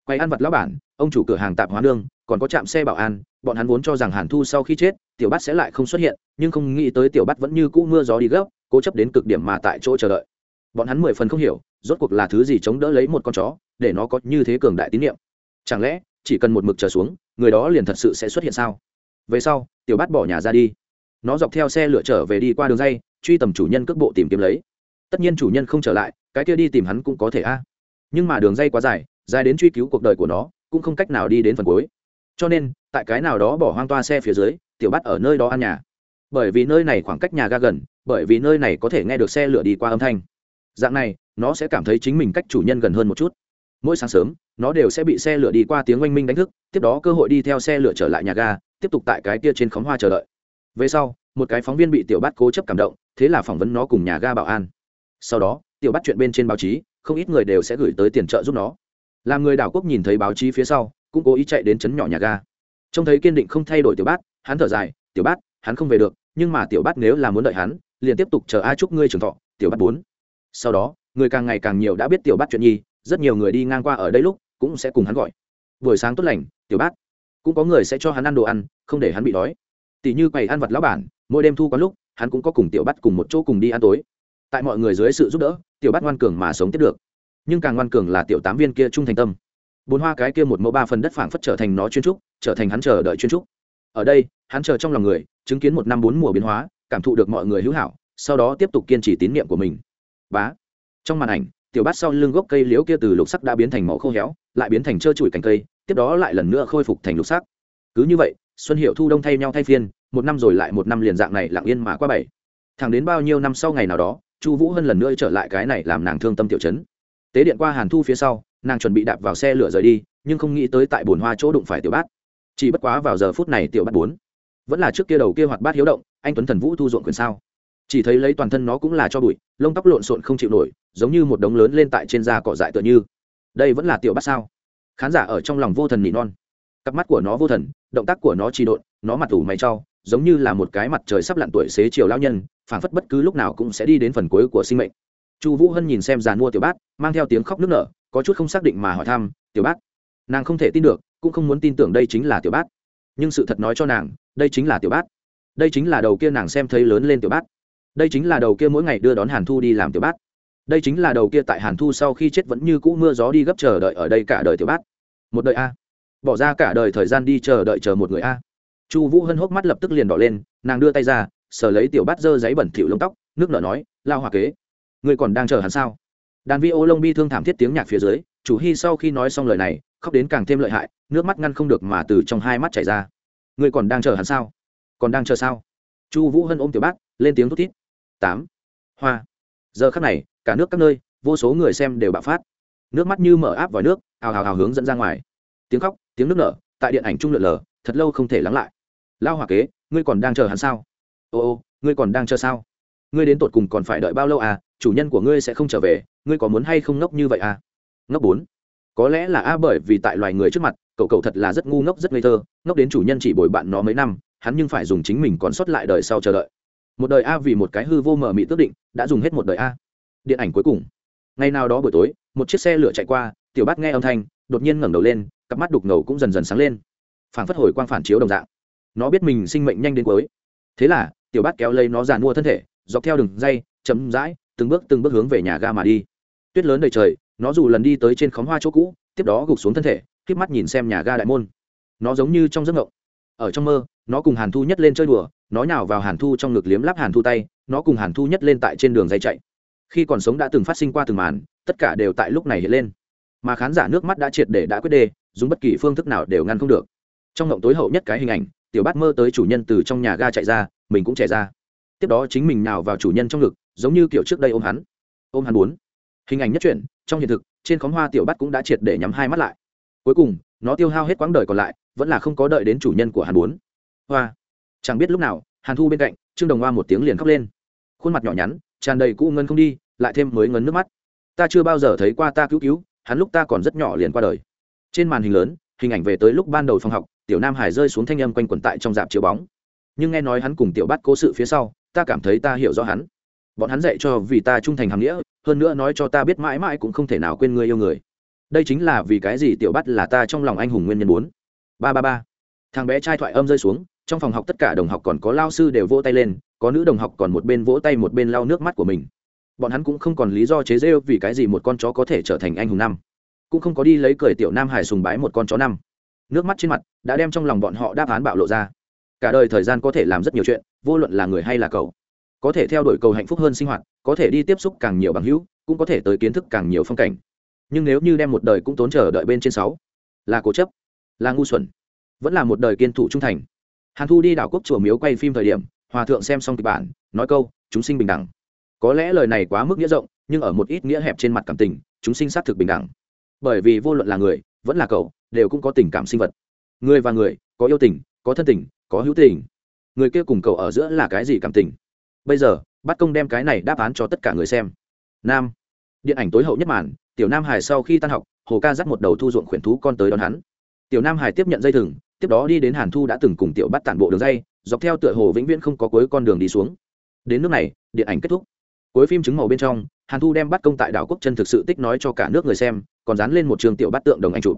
Quay ăn vặt lão bản, ông chủ cửa hàng tạp hóa nương, còn có trạm xe bảo an, bọn hắn vốn cho rằng hàn thu sau khi chết, tiểu bắt sẽ lại không xuất hiện, nhưng không nghĩ tới tiểu bắt vẫn như cũ mưa gió đi gấp, cố chấp đến cực điểm mà tại chỗ chờ đợi bọn hắn mười phần không hiểu, rốt cuộc là thứ gì chống đỡ lấy một con chó, để nó có như thế cường đại tín nhiệm chẳng lẽ, chỉ cần một mực chờ xuống, người đó liền thật sự sẽ xuất hiện sao? Về sau, tiểu bát bỏ nhà ra đi. Nó dọc theo xe lửa trở về đi qua đường dây, truy tầm chủ nhân cước bộ tìm kiếm lấy. Tất nhiên chủ nhân không trở lại, cái kia đi tìm hắn cũng có thể a. Nhưng mà đường dây quá dài dài đến truy cứu cuộc đời của nó, cũng không cách nào đi đến phần cuối. Cho nên, tại cái nào đó bỏ hoang toa xe phía dưới, tiểu bắt ở nơi đó ăn nhà. Bởi vì nơi này khoảng cách nhà ga gần, bởi vì nơi này có thể nghe được xe lửa đi qua âm thanh dạng này, nó sẽ cảm thấy chính mình cách chủ nhân gần hơn một chút. Mỗi sáng sớm, nó đều sẽ bị xe lửa đi qua tiếng oanh minh đánh thức, tiếp đó cơ hội đi theo xe lửa trở lại nhà ga, tiếp tục tại cái kia trên khóm hoa chờ đợi. Về sau, một cái phóng viên bị tiểu bắt cố chấp cảm động, thế là phỏng vấn nó cùng nhà ga bảo an. Sau đó, tiểu bắt chuyện bên trên báo chí, không ít người đều sẽ gửi tới tiền trợ giúp nó. Làm người đảo quốc nhìn thấy báo chí phía sau, cũng cố ý chạy đến chấn nhỏ nhà ga. Trông thấy kiên định không thay đổi tiểu bát, hắn thở dài, tiểu bát, hắn không về được, nhưng mà tiểu bát nếu là muốn đợi hắn, liền tiếp tục chờ a chúc ngươi trường thọ, tiểu bát bốn sau đó, người càng ngày càng nhiều đã biết tiểu bát chuyện nhi, rất nhiều người đi ngang qua ở đây lúc cũng sẽ cùng hắn gọi. Buổi sáng tốt lành, tiểu bát. Cũng có người sẽ cho hắn ăn đồ ăn, không để hắn bị đói. Tỷ như quầy ăn vặt lão bản, mỗi đêm thu có lúc, hắn cũng có cùng tiểu bát cùng một chỗ cùng đi ăn tối. Tại mọi người dưới sự giúp đỡ, tiểu bát ngoan cường mà sống tiếp được. Nhưng càng ngoan cường là tiểu tám viên kia trung thành tâm. Bốn hoa cái kia một mẫu ba phần đất phảng phất trở thành nó chuyên trúc, trở thành hắn chờ đợi chuyên trúc. Ở đây, hắn chờ trong lòng người, chứng kiến một năm bốn mùa biến hóa, cảm thụ được mọi người hữu hảo, sau đó tiếp tục kiên trì tín nhiệm của mình bá. Trong màn ảnh, tiểu bát sau lưng gốc cây liễu kia từ lục sắc đã biến thành màu khô héo, lại biến thành trơ trụi cành cây, tiếp đó lại lần nữa khôi phục thành lục sắc. Cứ như vậy, xuân hiệu thu đông thay nhau thay phiên, một năm rồi lại một năm liền dạng này lặng yên mà qua bảy. Thẳng đến bao nhiêu năm sau ngày nào đó, chu vũ hân lần nữa trở lại cái này làm nàng thương tâm tiểu chấn tế điện qua hàn thu phía sau, nàng chuẩn bị đạp vào xe lửa rời đi, nhưng không nghĩ tới tại bồn hoa chỗ đụng phải tiểu bát. Chỉ bất quá vào giờ phút này tiểu bát bốn. Vẫn là trước kia đầu kia hoạt bát hiếu động, anh tuấn thần vũ thu ruộng quyền sao? Chỉ thấy lấy toàn thân nó cũng là cho bụi, lông tóc lộn xộn không chịu nổi, giống như một đống lớn lên tại trên da cỏ dại tựa như. Đây vẫn là tiểu bát sao? Khán giả ở trong lòng vô thần nỉ non. Cặp mắt của nó vô thần, động tác của nó trì độn, nó mặt ủ mày trau giống như là một cái mặt trời sắp lặn tuổi xế chiều lao nhân, phảng phất bất cứ lúc nào cũng sẽ đi đến phần cuối của sinh mệnh. Chu vũ hân nhìn xem giàn mua tiểu bát, mang theo tiếng khóc nước nở, có chút không xác định mà hỏi thăm, tiểu bát, nàng không thể tin được, cũng không muốn tin tưởng đây chính là tiểu bát. Nhưng sự thật nói cho nàng, đây chính là tiểu bát. Đây chính là đầu kia nàng xem thấy lớn lên tiểu bát đây chính là đầu kia mỗi ngày đưa đón hàn thu đi làm tiểu bát. Đây chính là đầu kia tại hàn thu sau khi chết vẫn như cũ mưa gió đi gấp chờ đợi ở đây cả đời tiểu bát. Một đời a. Bỏ ra cả đời thời gian đi chờ đợi chờ một người a. Chu vũ hân hốc mắt lập tức liền đỏ lên nàng đưa tay ra sờ lấy tiểu bát dơ giấy bẩn thỉu lông tóc nước nở nói lao hòa kế người còn đang chờ hắn sao? Đàn vi ô lông bi thương thảm thiết tiếng nhạc phía dưới chủ hy sau khi nói xong lời này khóc đến càng thêm lợi hại nước mắt ngăn không được mà từ trong hai mắt chảy ra. Người còn đang chờ hắn sao? Còn đang chờ sao? Chu vũ hân ôm tiểu bát, lên tiếng thút thít tám. Hoa. Giờ khắc này, cả nước các nơi, vô số người xem đều bạo phát. Nước mắt như mở áp vòi nước hào hào hào hướng dẫn ra ngoài. Tiếng khóc, tiếng nước nở, tại điện ảnh trung lượn lờ, thật lâu không thể lắng lại. Lao hòa kế, ngươi còn đang chờ hắn sao? Ô ô, ngươi còn đang chờ sao? Ngươi đến tột cùng còn phải đợi bao lâu à? Chủ nhân của ngươi sẽ không trở về, ngươi có muốn hay không ngốc như vậy à? Ngốc bốn. Có lẽ là a bởi vì tại loài người trước mặt, cậu cậu thật là rất ngu ngốc, rất ngây thơ. Ngốc đến chủ nhân chỉ bồi bạn nó mấy năm, hắn nhưng phải dùng chính mình còn sót lại đời sau chờ đợi một đời a vì một cái hư vô mờ mị tước định, đã dùng hết một đời a. Điện ảnh cuối cùng. Ngày nào đó buổi tối, một chiếc xe lửa chạy qua, tiểu bát nghe âm thanh, đột nhiên ngẩng đầu lên, cặp mắt đục ngầu cũng dần dần sáng lên. Phản phất hồi quang phản chiếu đồng dạng. Nó biết mình sinh mệnh nhanh đến cuối. Thế là, tiểu bát kéo lấy nó giàn mua thân thể, dọc theo đường dây chấm dãi từng bước từng bước hướng về nhà ga mà đi. Tuyết lớn đầy trời, nó dù lần đi tới trên khóm hoa chỗ cũ, tiếp đó gục xuống thân thể k mắt nhìn xem nhà ga đại môn. Nó giống như trong giấc ngộng ở trong mơ, nó cùng hàn thu nhất lên chơi đùa nó nhào vào hàn thu trong ngực liếm lắp hàn thu tay, nó cùng hàn thu nhất lên tại trên đường dây chạy. Khi còn sống đã từng phát sinh qua từng màn, tất cả đều tại lúc này hiện lên. Mà khán giả nước mắt đã triệt để đã quyết đề dùng bất kỳ phương thức nào đều ngăn không được. Trong ngộng tối hậu nhất cái hình ảnh, tiểu bát mơ tới chủ nhân từ trong nhà ga chạy ra, mình cũng chạy ra. Tiếp đó chính mình nào vào chủ nhân trong ngực, giống như kiểu trước đây ôm hắn. Ôm hắn bốn. Hình ảnh nhất truyện, trong hiện thực, trên khóm hoa tiểu bát cũng đã triệt để nhắm hai mắt lại. Cuối cùng, nó tiêu hao hết quãng đời còn lại, vẫn là không có đợi đến chủ nhân của hắn bốn. Hoa chẳng biết lúc nào, hàn thu bên cạnh, trương đồng hoa một tiếng liền khóc lên. Khuôn mặt nhỏ nhắn, tràn đầy cũ ngân không đi, lại thêm mới ngấn nước mắt. Ta chưa bao giờ thấy qua ta cứu cứu, hắn lúc ta còn rất nhỏ liền qua đời. Trên màn hình lớn, hình ảnh về tới lúc ban đầu phòng học, tiểu nam hải rơi xuống thanh âm quanh quẩn tại trong dạp chiếu bóng. Nhưng nghe nói hắn cùng tiểu bát cố sự phía sau, ta cảm thấy ta hiểu rõ hắn. Bọn hắn dạy cho vì ta trung thành hàm nghĩa, hơn nữa nói cho ta biết mãi mãi cũng không thể nào quên người yêu người. Đây chính là vì cái gì tiểu bắt là ta trong lòng anh hùng nguyên nhân bốn. Ba ba ba. Thằng bé trai thoại âm rơi xuống trong phòng học tất cả đồng học còn có lao sư đều vỗ tay lên, có nữ đồng học còn một bên vỗ tay một bên lau nước mắt của mình. Bọn hắn cũng không còn lý do chế rêu vì cái gì một con chó có thể trở thành anh hùng năm, cũng không có đi lấy cười tiểu nam hải sùng bái một con chó năm. Nước mắt trên mặt đã đem trong lòng bọn họ đáp án bạo lộ ra. Cả đời thời gian có thể làm rất nhiều chuyện, vô luận là người hay là cậu, có thể theo đuổi cầu hạnh phúc hơn sinh hoạt, có thể đi tiếp xúc càng nhiều bằng hữu, cũng có thể tới kiến thức càng nhiều phong cảnh. Nhưng nếu như đem một đời cũng tốn chờ đợi bên trên sáu, là cố chấp, là ngu xuẩn, vẫn là một đời kiên thủ trung thành hàn thu đi đảo quốc chùa miếu quay phim thời điểm, hòa thượng xem xong kịch bản, nói câu, chúng sinh bình đẳng. Có lẽ lời này quá mức nghĩa rộng, nhưng ở một ít nghĩa hẹp trên mặt cảm tình, chúng sinh xác thực bình đẳng. Bởi vì vô luận là người, vẫn là cậu, đều cũng có tình cảm sinh vật. Người và người, có yêu tình, có thân tình, có hữu tình. Người kia cùng cậu ở giữa là cái gì cảm tình? Bây giờ bắt công đem cái này đáp án cho tất cả người xem. Nam. Điện ảnh tối hậu nhất màn, tiểu nam hải sau khi tan học, hồ ca dắt một đầu thu ruộng khuyển thú con tới đón hắn. Tiểu nam hải tiếp nhận dây thừng tiếp đó đi đến hàn thu đã từng cùng tiểu bắt tản bộ đường dây, dọc theo tựa hồ vĩnh viễn không có cuối con đường đi xuống. Đến nước này, điện ảnh kết thúc. Cuối phim chứng màu bên trong, hàn thu đem bắt công tại đảo quốc chân thực sự tích nói cho cả nước người xem, còn dán lên một trường tiểu bắt tượng đồng anh chụp.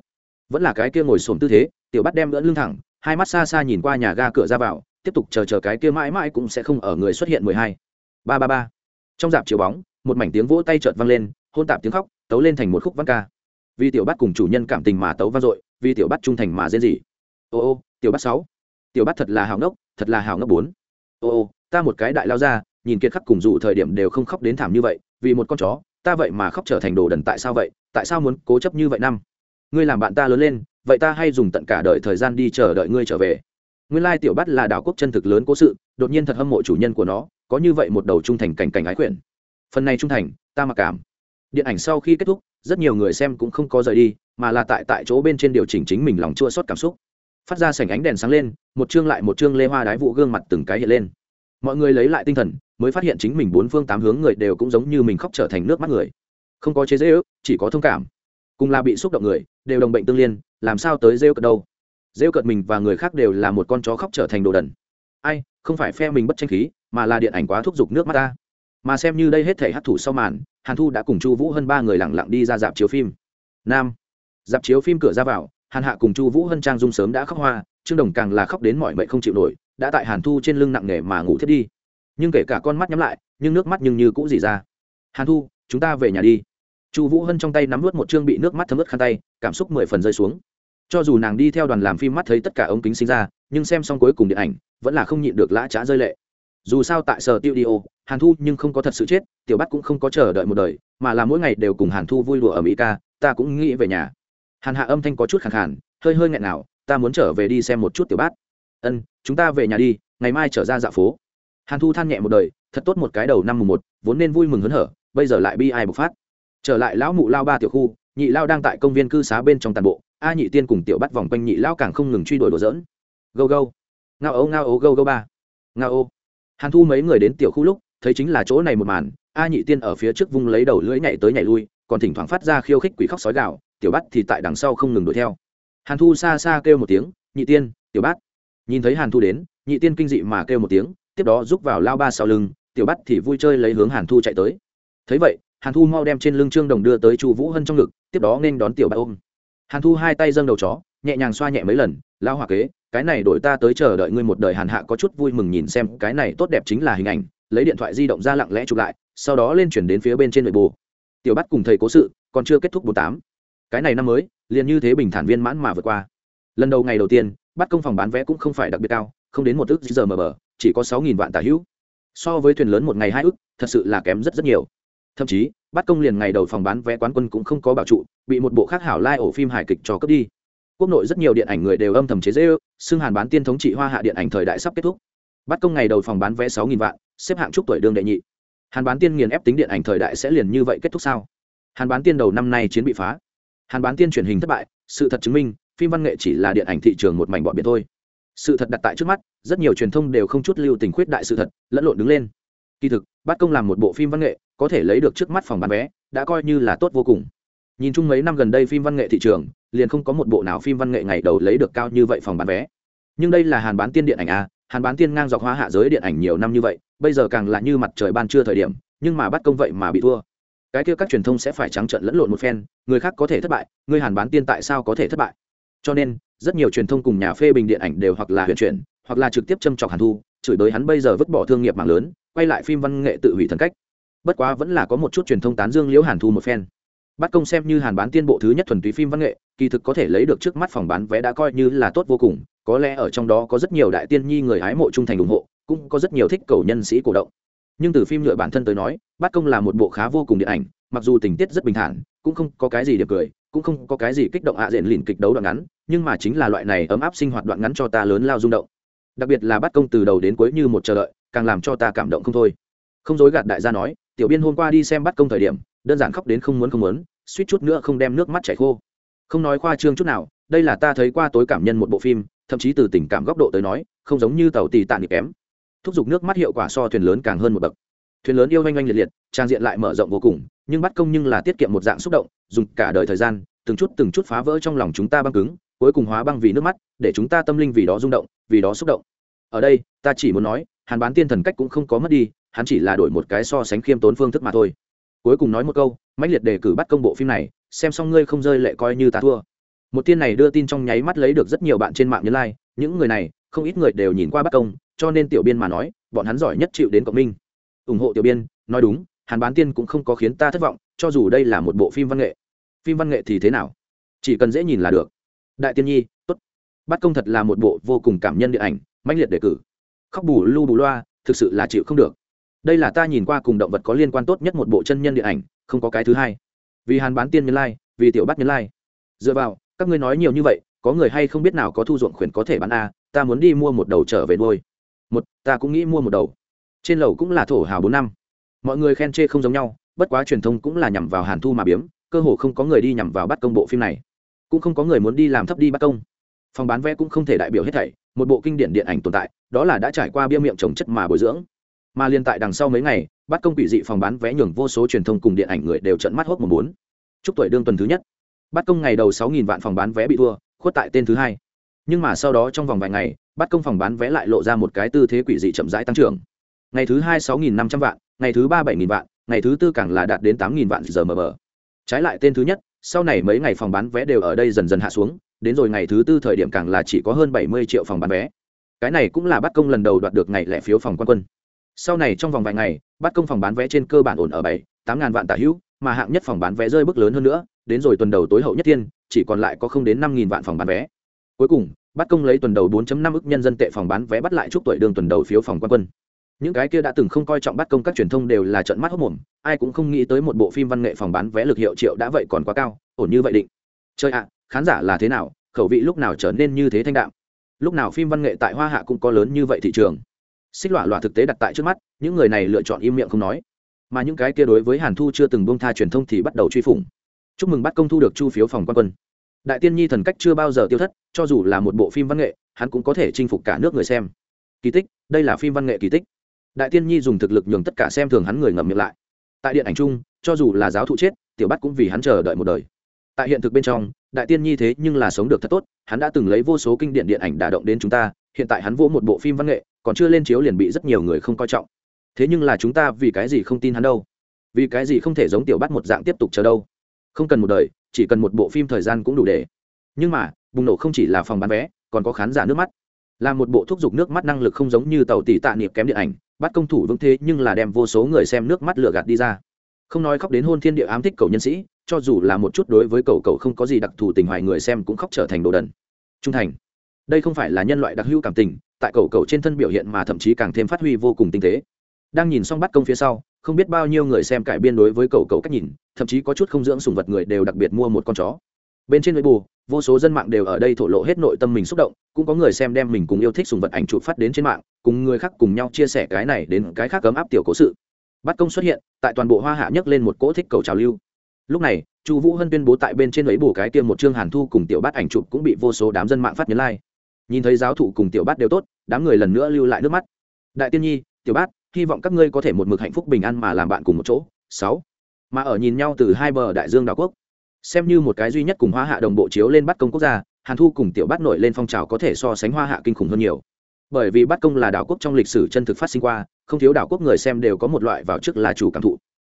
Vẫn là cái kia ngồi xổm tư thế, tiểu bắt đem lưỡn lưng thẳng, hai mắt xa xa nhìn qua nhà ga cửa ra vào, tiếp tục chờ chờ cái kia mãi mãi cũng sẽ không ở người xuất hiện mười hai. Ba ba ba. Trong dạp chiếu bóng, một mảnh tiếng vỗ tay chợt vang lên, hôn tạp tiếng khóc, tấu lên thành một khúc văn ca. Vì tiểu bắt cùng chủ nhân cảm tình mà tấu vang dội, vì tiểu bắt trung thành mà dễ gì ô ô, tiểu Bát sáu. Tiểu Bát thật là hào ngốc, thật là hào ngốc bốn. Ô ô, ta một cái đại lao ra, nhìn kiệt khắc cùng dù thời điểm đều không khóc đến thảm như vậy, vì một con chó, ta vậy mà khóc trở thành đồ đần tại sao vậy, tại sao muốn cố chấp như vậy năm? Ngươi làm bạn ta lớn lên, vậy ta hay dùng tận cả đời thời gian đi chờ đợi ngươi trở về. Nguyên lai tiểu Bát là đảo quốc chân thực lớn cố sự, đột nhiên thật hâm mộ chủ nhân của nó, có như vậy một đầu trung thành cảnh cảnh ái quyển phần này trung thành, ta mặc cảm. Điện ảnh sau khi kết thúc, rất nhiều người xem cũng không có rời đi, mà là tại tại chỗ bên trên điều chỉnh chính mình lòng chua xót cảm xúc phát ra sảnh ánh đèn sáng lên, một chương lại một chương lê hoa đái vụ gương mặt từng cái hiện lên. Mọi người lấy lại tinh thần, mới phát hiện chính mình bốn phương tám hướng người đều cũng giống như mình khóc trở thành nước mắt người. Không có chế dễ ước chỉ có thông cảm. Cùng là bị xúc động người, đều đồng bệnh tương liên, làm sao tới rêu cợt đâu? Rêu cợt mình và người khác đều là một con chó khóc trở thành đồ đần. Ai, không phải phe mình bất tranh khí, mà là điện ảnh quá thúc giục nước mắt ta. Mà xem như đây hết thể hát thủ sau màn, hàn thu đã cùng chu vũ hơn ba người lặng lặng đi ra dạp chiếu phim. Nam, dạp chiếu phim cửa ra vào hàn hạ cùng chu vũ hân trang dung sớm đã khóc hoa, trương đồng càng là khóc đến mọi mệnh không chịu nổi, đã tại hàn thu trên lưng nặng nề mà ngủ thiết đi. Nhưng kể cả con mắt nhắm lại, nhưng nước mắt nhưng như cũng gì ra. Hàn thu, chúng ta về nhà đi. Chu vũ hân trong tay nắm vớt một chương bị nước mắt thấm ướt khăn tay, cảm xúc mười phần rơi xuống. Cho dù nàng đi theo đoàn làm phim mắt thấy tất cả ống kính sinh ra, nhưng xem xong cuối cùng điện ảnh, vẫn là không nhịn được lã trá rơi lệ. Dù sao tại sở tiêu đi ô hàn thu nhưng không có thật sự chết, tiểu bắt cũng không có chờ đợi một đời, mà là mỗi ngày đều cùng hàn thu vui đùa ở mỹ ca, ta cũng nghĩ về nhà hàn hạ âm thanh có chút khẳng khản hơi hơi nghẹn nào, ta muốn trở về đi xem một chút tiểu bát. Ân, chúng ta về nhà đi, ngày mai trở ra dạ phố. Hàn thu than nhẹ một đời, thật tốt một cái đầu năm mùng một, vốn nên vui mừng hớn hở, bây giờ lại bi ai bộc phát. Trở lại lão mụ lao ba tiểu khu, nhị lao đang tại công viên cư xá bên trong tàn bộ, a nhị tiên cùng tiểu bắt vòng quanh nhị lao càng không ngừng truy đuổi đồ dỡn gâu gâu, ngao ấu ngao ấu gâu gâu ba, ngao ô. Hàn thu mấy người đến tiểu khu lúc, thấy chính là chỗ này một màn, a nhị tiên ở phía trước vung lấy đầu lưỡi nhảy tới nhảy lui, còn thỉnh thoảng phát ra khiêu khích quỷ khóc sói gạo tiểu Bát thì tại đằng sau không ngừng đuổi theo. Hàn thu xa xa kêu một tiếng, nhị tiên, tiểu bát. Nhìn thấy hàn thu đến, nhị tiên kinh dị mà kêu một tiếng, tiếp đó rúc vào lao ba sau lưng, tiểu Bát thì vui chơi lấy hướng hàn thu chạy tới. Thấy vậy, hàn thu mau đem trên lưng trương đồng đưa tới chu vũ hân trong ngực, tiếp đó nên đón tiểu Bát ôm. Hàn thu hai tay dâng đầu chó, nhẹ nhàng xoa nhẹ mấy lần lao hòa kế, cái này đổi ta tới chờ đợi ngươi một đời hàn hạ có chút vui mừng nhìn xem, cái này tốt đẹp chính là hình ảnh. Lấy điện thoại di động ra lặng lẽ chụp lại, sau đó lên chuyển đến phía bên trên nội bù tiểu bắt cùng thầy cố sự, còn chưa kết thúc bốn tám cái này năm mới, liền như thế bình thản viên mãn mà vượt qua. Lần đầu ngày đầu tiên, bắt công phòng bán vé cũng không phải đặc biệt cao, không đến một ước giờ mờ bờ, chỉ có sáu nghìn vạn tả hữu. So với thuyền lớn một ngày hai ước thật sự là kém rất rất nhiều. Thậm chí, bắt công liền ngày đầu phòng bán vé quán quân cũng không có bảo trụ, bị một bộ khác hảo lai ổ phim hài kịch cho cướp đi. Quốc nội rất nhiều điện ảnh người đều âm thầm chế dễ ư xưng hàn bán tiên thống trị hoa hạ điện ảnh thời đại sắp kết thúc. Bắt công ngày đầu phòng bán vé sáu nghìn vạn, xếp hạng trúc tuổi đương đệ nhị. Hàn bán tiên nghiền ép tính điện ảnh thời đại sẽ liền như vậy kết thúc sao? Hàn bán tiên đầu năm nay chiến bị phá hàn bán tiên truyền hình thất bại, sự thật chứng minh, phim văn nghệ chỉ là điện ảnh thị trường một mảnh bọn biệt thôi. Sự thật đặt tại trước mắt, rất nhiều truyền thông đều không chút lưu tình khuyết đại sự thật, lẫn lộn đứng lên. Kỳ thực, bát công làm một bộ phim văn nghệ, có thể lấy được trước mắt phòng bán vé, đã coi như là tốt vô cùng. Nhìn chung mấy năm gần đây phim văn nghệ thị trường, liền không có một bộ nào phim văn nghệ ngày đầu lấy được cao như vậy phòng bán vé. Nhưng đây là hàn bán tiên điện ảnh a hàn bán tiên ngang dọc hóa hạ giới điện ảnh nhiều năm như vậy, bây giờ càng là như mặt trời ban trưa thời điểm, nhưng mà bắt công vậy mà bị thua cái kia các truyền thông sẽ phải trắng trợn lẫn lộn một phen, người khác có thể thất bại, người hàn bán tiên tại sao có thể thất bại? Cho nên, rất nhiều truyền thông cùng nhà phê bình điện ảnh đều hoặc là huyền chuyển, hoặc là trực tiếp châm chọc hàn thu, chửi bới hắn bây giờ vứt bỏ thương nghiệp mạng lớn, quay lại phim văn nghệ tự hủy thần cách. Bất quá vẫn là có một chút truyền thông tán dương liễu hàn thu một phen. Bắt công xem như hàn bán tiên bộ thứ nhất thuần túy phim văn nghệ, kỳ thực có thể lấy được trước mắt phòng bán vé đã coi như là tốt vô cùng, có lẽ ở trong đó có rất nhiều đại tiên nhi người hái mộ trung thành ủng hộ, cũng có rất nhiều thích cầu nhân sĩ cổ động nhưng từ phim nhựa bản thân tới nói bắt công là một bộ khá vô cùng điện ảnh, mặc dù tình tiết rất bình thản, cũng không có cái gì điểm cười, cũng không có cái gì kích động ạ à diện lìn kịch đấu đoạn ngắn, nhưng mà chính là loại này ấm áp sinh hoạt đoạn ngắn cho ta lớn lao rung động. Đặc biệt là bắt công từ đầu đến cuối như một chờ đợi, càng làm cho ta cảm động không thôi. Không dối gạt đại gia nói, tiểu biên hôm qua đi xem bắt công thời điểm, đơn giản khóc đến không muốn không muốn, suýt chút nữa không đem nước mắt chảy khô. Không nói khoa trương chút nào, đây là ta thấy qua tối cảm nhân một bộ phim, thậm chí từ tình cảm góc độ tới nói, không giống như tàu tì tạ bị kém thúc giục nước mắt hiệu quả so thuyền lớn càng hơn một bậc. Thuyền lớn yêu oanh oanh liệt liệt, trang diện lại mở rộng vô cùng, nhưng bắt công nhưng là tiết kiệm một dạng xúc động, dùng cả đời thời gian, từng chút từng chút phá vỡ trong lòng chúng ta băng cứng, cuối cùng hóa băng vì nước mắt, để chúng ta tâm linh vì đó rung động, vì đó xúc động. Ở đây, ta chỉ muốn nói, hàn bán tiên thần cách cũng không có mất đi, hắn chỉ là đổi một cái so sánh khiêm tốn phương thức mà thôi. Cuối cùng nói một câu, mãnh liệt đề cử bắt công bộ phim này, xem xong ngươi không rơi lệ coi như ta thua. Một tiên này đưa tin trong nháy mắt lấy được rất nhiều bạn trên mạng nhấn like, những người này, không ít người đều nhìn qua bắt công cho nên tiểu biên mà nói bọn hắn giỏi nhất chịu đến cộng minh. Ủng hộ tiểu biên nói đúng hàn bán tiên cũng không có khiến ta thất vọng cho dù đây là một bộ phim văn nghệ. Phim văn nghệ thì thế nào? Chỉ cần dễ nhìn là được. Đại tiên nhi tốt. Bắt công thật là một bộ vô cùng cảm nhân điện ảnh mãnh liệt đề cử. Khóc bù lu bù loa thực sự là chịu không được. Đây là ta nhìn qua cùng động vật có liên quan tốt nhất một bộ chân nhân điện ảnh không có cái thứ hai. Vì hàn bán tiên nhân lai、like, vì tiểu bắt nhân lai、like. dựa vào các ngươi nói nhiều như vậy có người hay không biết nào có thu ruộng khuyển có thể bán a ta muốn đi mua một đầu trở về nuôi một, ta cũng nghĩ mua một đầu. Trên lầu cũng là thổ hào bốn năm. Mọi người khen chê không giống nhau, bất quá truyền thông cũng là nhằm vào hàn thu mà biếm, cơ hồ không có người đi nhằm vào bắt công bộ phim này. Cũng không có người muốn đi làm thấp đi bắt công. Phòng bán vé cũng không thể đại biểu hết thảy, một bộ kinh điển điện ảnh tồn tại, đó là đã trải qua bia miệng trồng chất mà bồi dưỡng. Mà liên tại đằng sau mấy ngày, bắt công quỷ dị phòng bán vé nhường vô số truyền thông cùng điện ảnh người đều trận mắt hốc một bốn chúc tuổi đương tuần thứ nhất. Bắt công ngày đầu sáu nghìn vạn phòng bán vé bị thua, khuất tại tên thứ hai nhưng mà sau đó trong vòng vài ngày, bắt công phòng bán vé lại lộ ra một cái tư thế quỷ dị chậm rãi tăng trưởng. Ngày thứ hai sáu nghìn năm trăm vạn, ngày thứ ba bảy nghìn vạn, ngày thứ tư càng là đạt đến tám nghìn vạn giờ mờ mờ. Trái lại tên thứ nhất, sau này mấy ngày phòng bán vé đều ở đây dần dần hạ xuống, đến rồi ngày thứ tư thời điểm càng là chỉ có hơn bảy mươi triệu phòng bán vé. Cái này cũng là bắt công lần đầu đoạt được ngày lẻ phiếu phòng quan quân. Sau này trong vòng vài ngày, bắt công phòng bán vé trên cơ bản ổn ở bảy, tám ngàn vạn tả hữu, mà hạng nhất phòng bán vé rơi bước lớn hơn nữa, đến rồi tuần đầu tối hậu nhất thiên chỉ còn lại có không đến năm nghìn vạn phòng bán vé cuối cùng, bắt công lấy tuần đầu 4.5 ức nhân dân tệ phòng bán vé bắt lại chúc tuổi đường tuần đầu phiếu phòng quan quân. Những cái kia đã từng không coi trọng bắt công các truyền thông đều là trận mắt hốc mồm, ai cũng không nghĩ tới một bộ phim văn nghệ phòng bán vé lực hiệu triệu đã vậy còn quá cao, ổn như vậy định. Chơi ạ, khán giả là thế nào, khẩu vị lúc nào trở nên như thế thanh đạm? Lúc nào phim văn nghệ tại hoa hạ cũng có lớn như vậy thị trường? Xích lọa lọa thực tế đặt tại trước mắt, những người này lựa chọn im miệng không nói. Mà những cái kia đối với hàn thu chưa từng bông tha truyền thông thì bắt đầu truy phủng. Chúc mừng bắt công thu được chu phiếu phòng quan quân đại tiên nhi thần cách chưa bao giờ tiêu thất, cho dù là một bộ phim văn nghệ, hắn cũng có thể chinh phục cả nước người xem. Kỳ tích, đây là phim văn nghệ kỳ tích. Đại tiên nhi dùng thực lực nhường tất cả xem thường hắn người ngậm miệng lại. Tại điện ảnh chung, cho dù là giáo thụ chết, tiểu bắt cũng vì hắn chờ đợi một đời. Tại hiện thực bên trong, đại tiên nhi thế nhưng là sống được thật tốt, hắn đã từng lấy vô số kinh điện điện ảnh đả động đến chúng ta, hiện tại hắn vỗ một bộ phim văn nghệ, còn chưa lên chiếu liền bị rất nhiều người không coi trọng. Thế nhưng là chúng ta vì cái gì không tin hắn đâu? Vì cái gì không thể giống tiểu bắt một dạng tiếp tục chờ đâu? Không cần một đời chỉ cần một bộ phim thời gian cũng đủ để. Nhưng mà, bùng nổ không chỉ là phòng bán vé, còn có khán giả nước mắt. Là một bộ thúc giục nước mắt năng lực không giống như tàu tỷ tạ niệm kém điện ảnh, bắt công thủ vững thế nhưng là đem vô số người xem nước mắt lừa gạt đi ra. Không nói khóc đến hôn thiên địa ám thích cầu nhân sĩ, cho dù là một chút đối với cầu cầu không có gì đặc thù tình hoài người xem cũng khóc trở thành đồ đần. Trung thành. Đây không phải là nhân loại đặc hữu cảm tình, tại cầu cầu trên thân biểu hiện mà thậm chí càng thêm phát huy vô cùng tinh tế. Đang nhìn xong bắt công phía sau không biết bao nhiêu người xem cải biên đối với cầu cầu cách nhìn, thậm chí có chút không dưỡng sùng vật người đều đặc biệt mua một con chó. Bên trên với bù vô số dân mạng đều ở đây thổ lộ hết nội tâm mình xúc động, cũng có người xem đem mình cùng yêu thích sùng vật ảnh chụp phát đến trên mạng, cùng người khác cùng nhau chia sẻ cái này đến cái khác cấm áp tiểu cố sự. Bắt công xuất hiện, tại toàn bộ hoa hạ nhấc lên một cỗ thích cầu trào lưu. Lúc này, chu vũ hân tuyên bố tại bên trên ấy bù cái tiêm một chương hàn thu cùng tiểu bát ảnh chụp cũng bị vô số đám dân mạng phát nhấn like. Nhìn thấy giáo thụ cùng tiểu bát đều tốt, đám người lần nữa lưu lại nước mắt. Đại tiên nhi, tiểu bát hy vọng các ngươi có thể một mực hạnh phúc bình an mà làm bạn cùng một chỗ. Sáu. Mà ở nhìn nhau từ hai bờ đại dương đảo quốc, xem như một cái duy nhất cùng hoa hạ đồng bộ chiếu lên bắt công quốc gia, hàn thu cùng tiểu bát nổi lên phong trào có thể so sánh hoa hạ kinh khủng hơn nhiều. Bởi vì bắt công là đảo quốc trong lịch sử chân thực phát sinh qua, không thiếu đảo quốc người xem đều có một loại vào trước là chủ cảm thụ.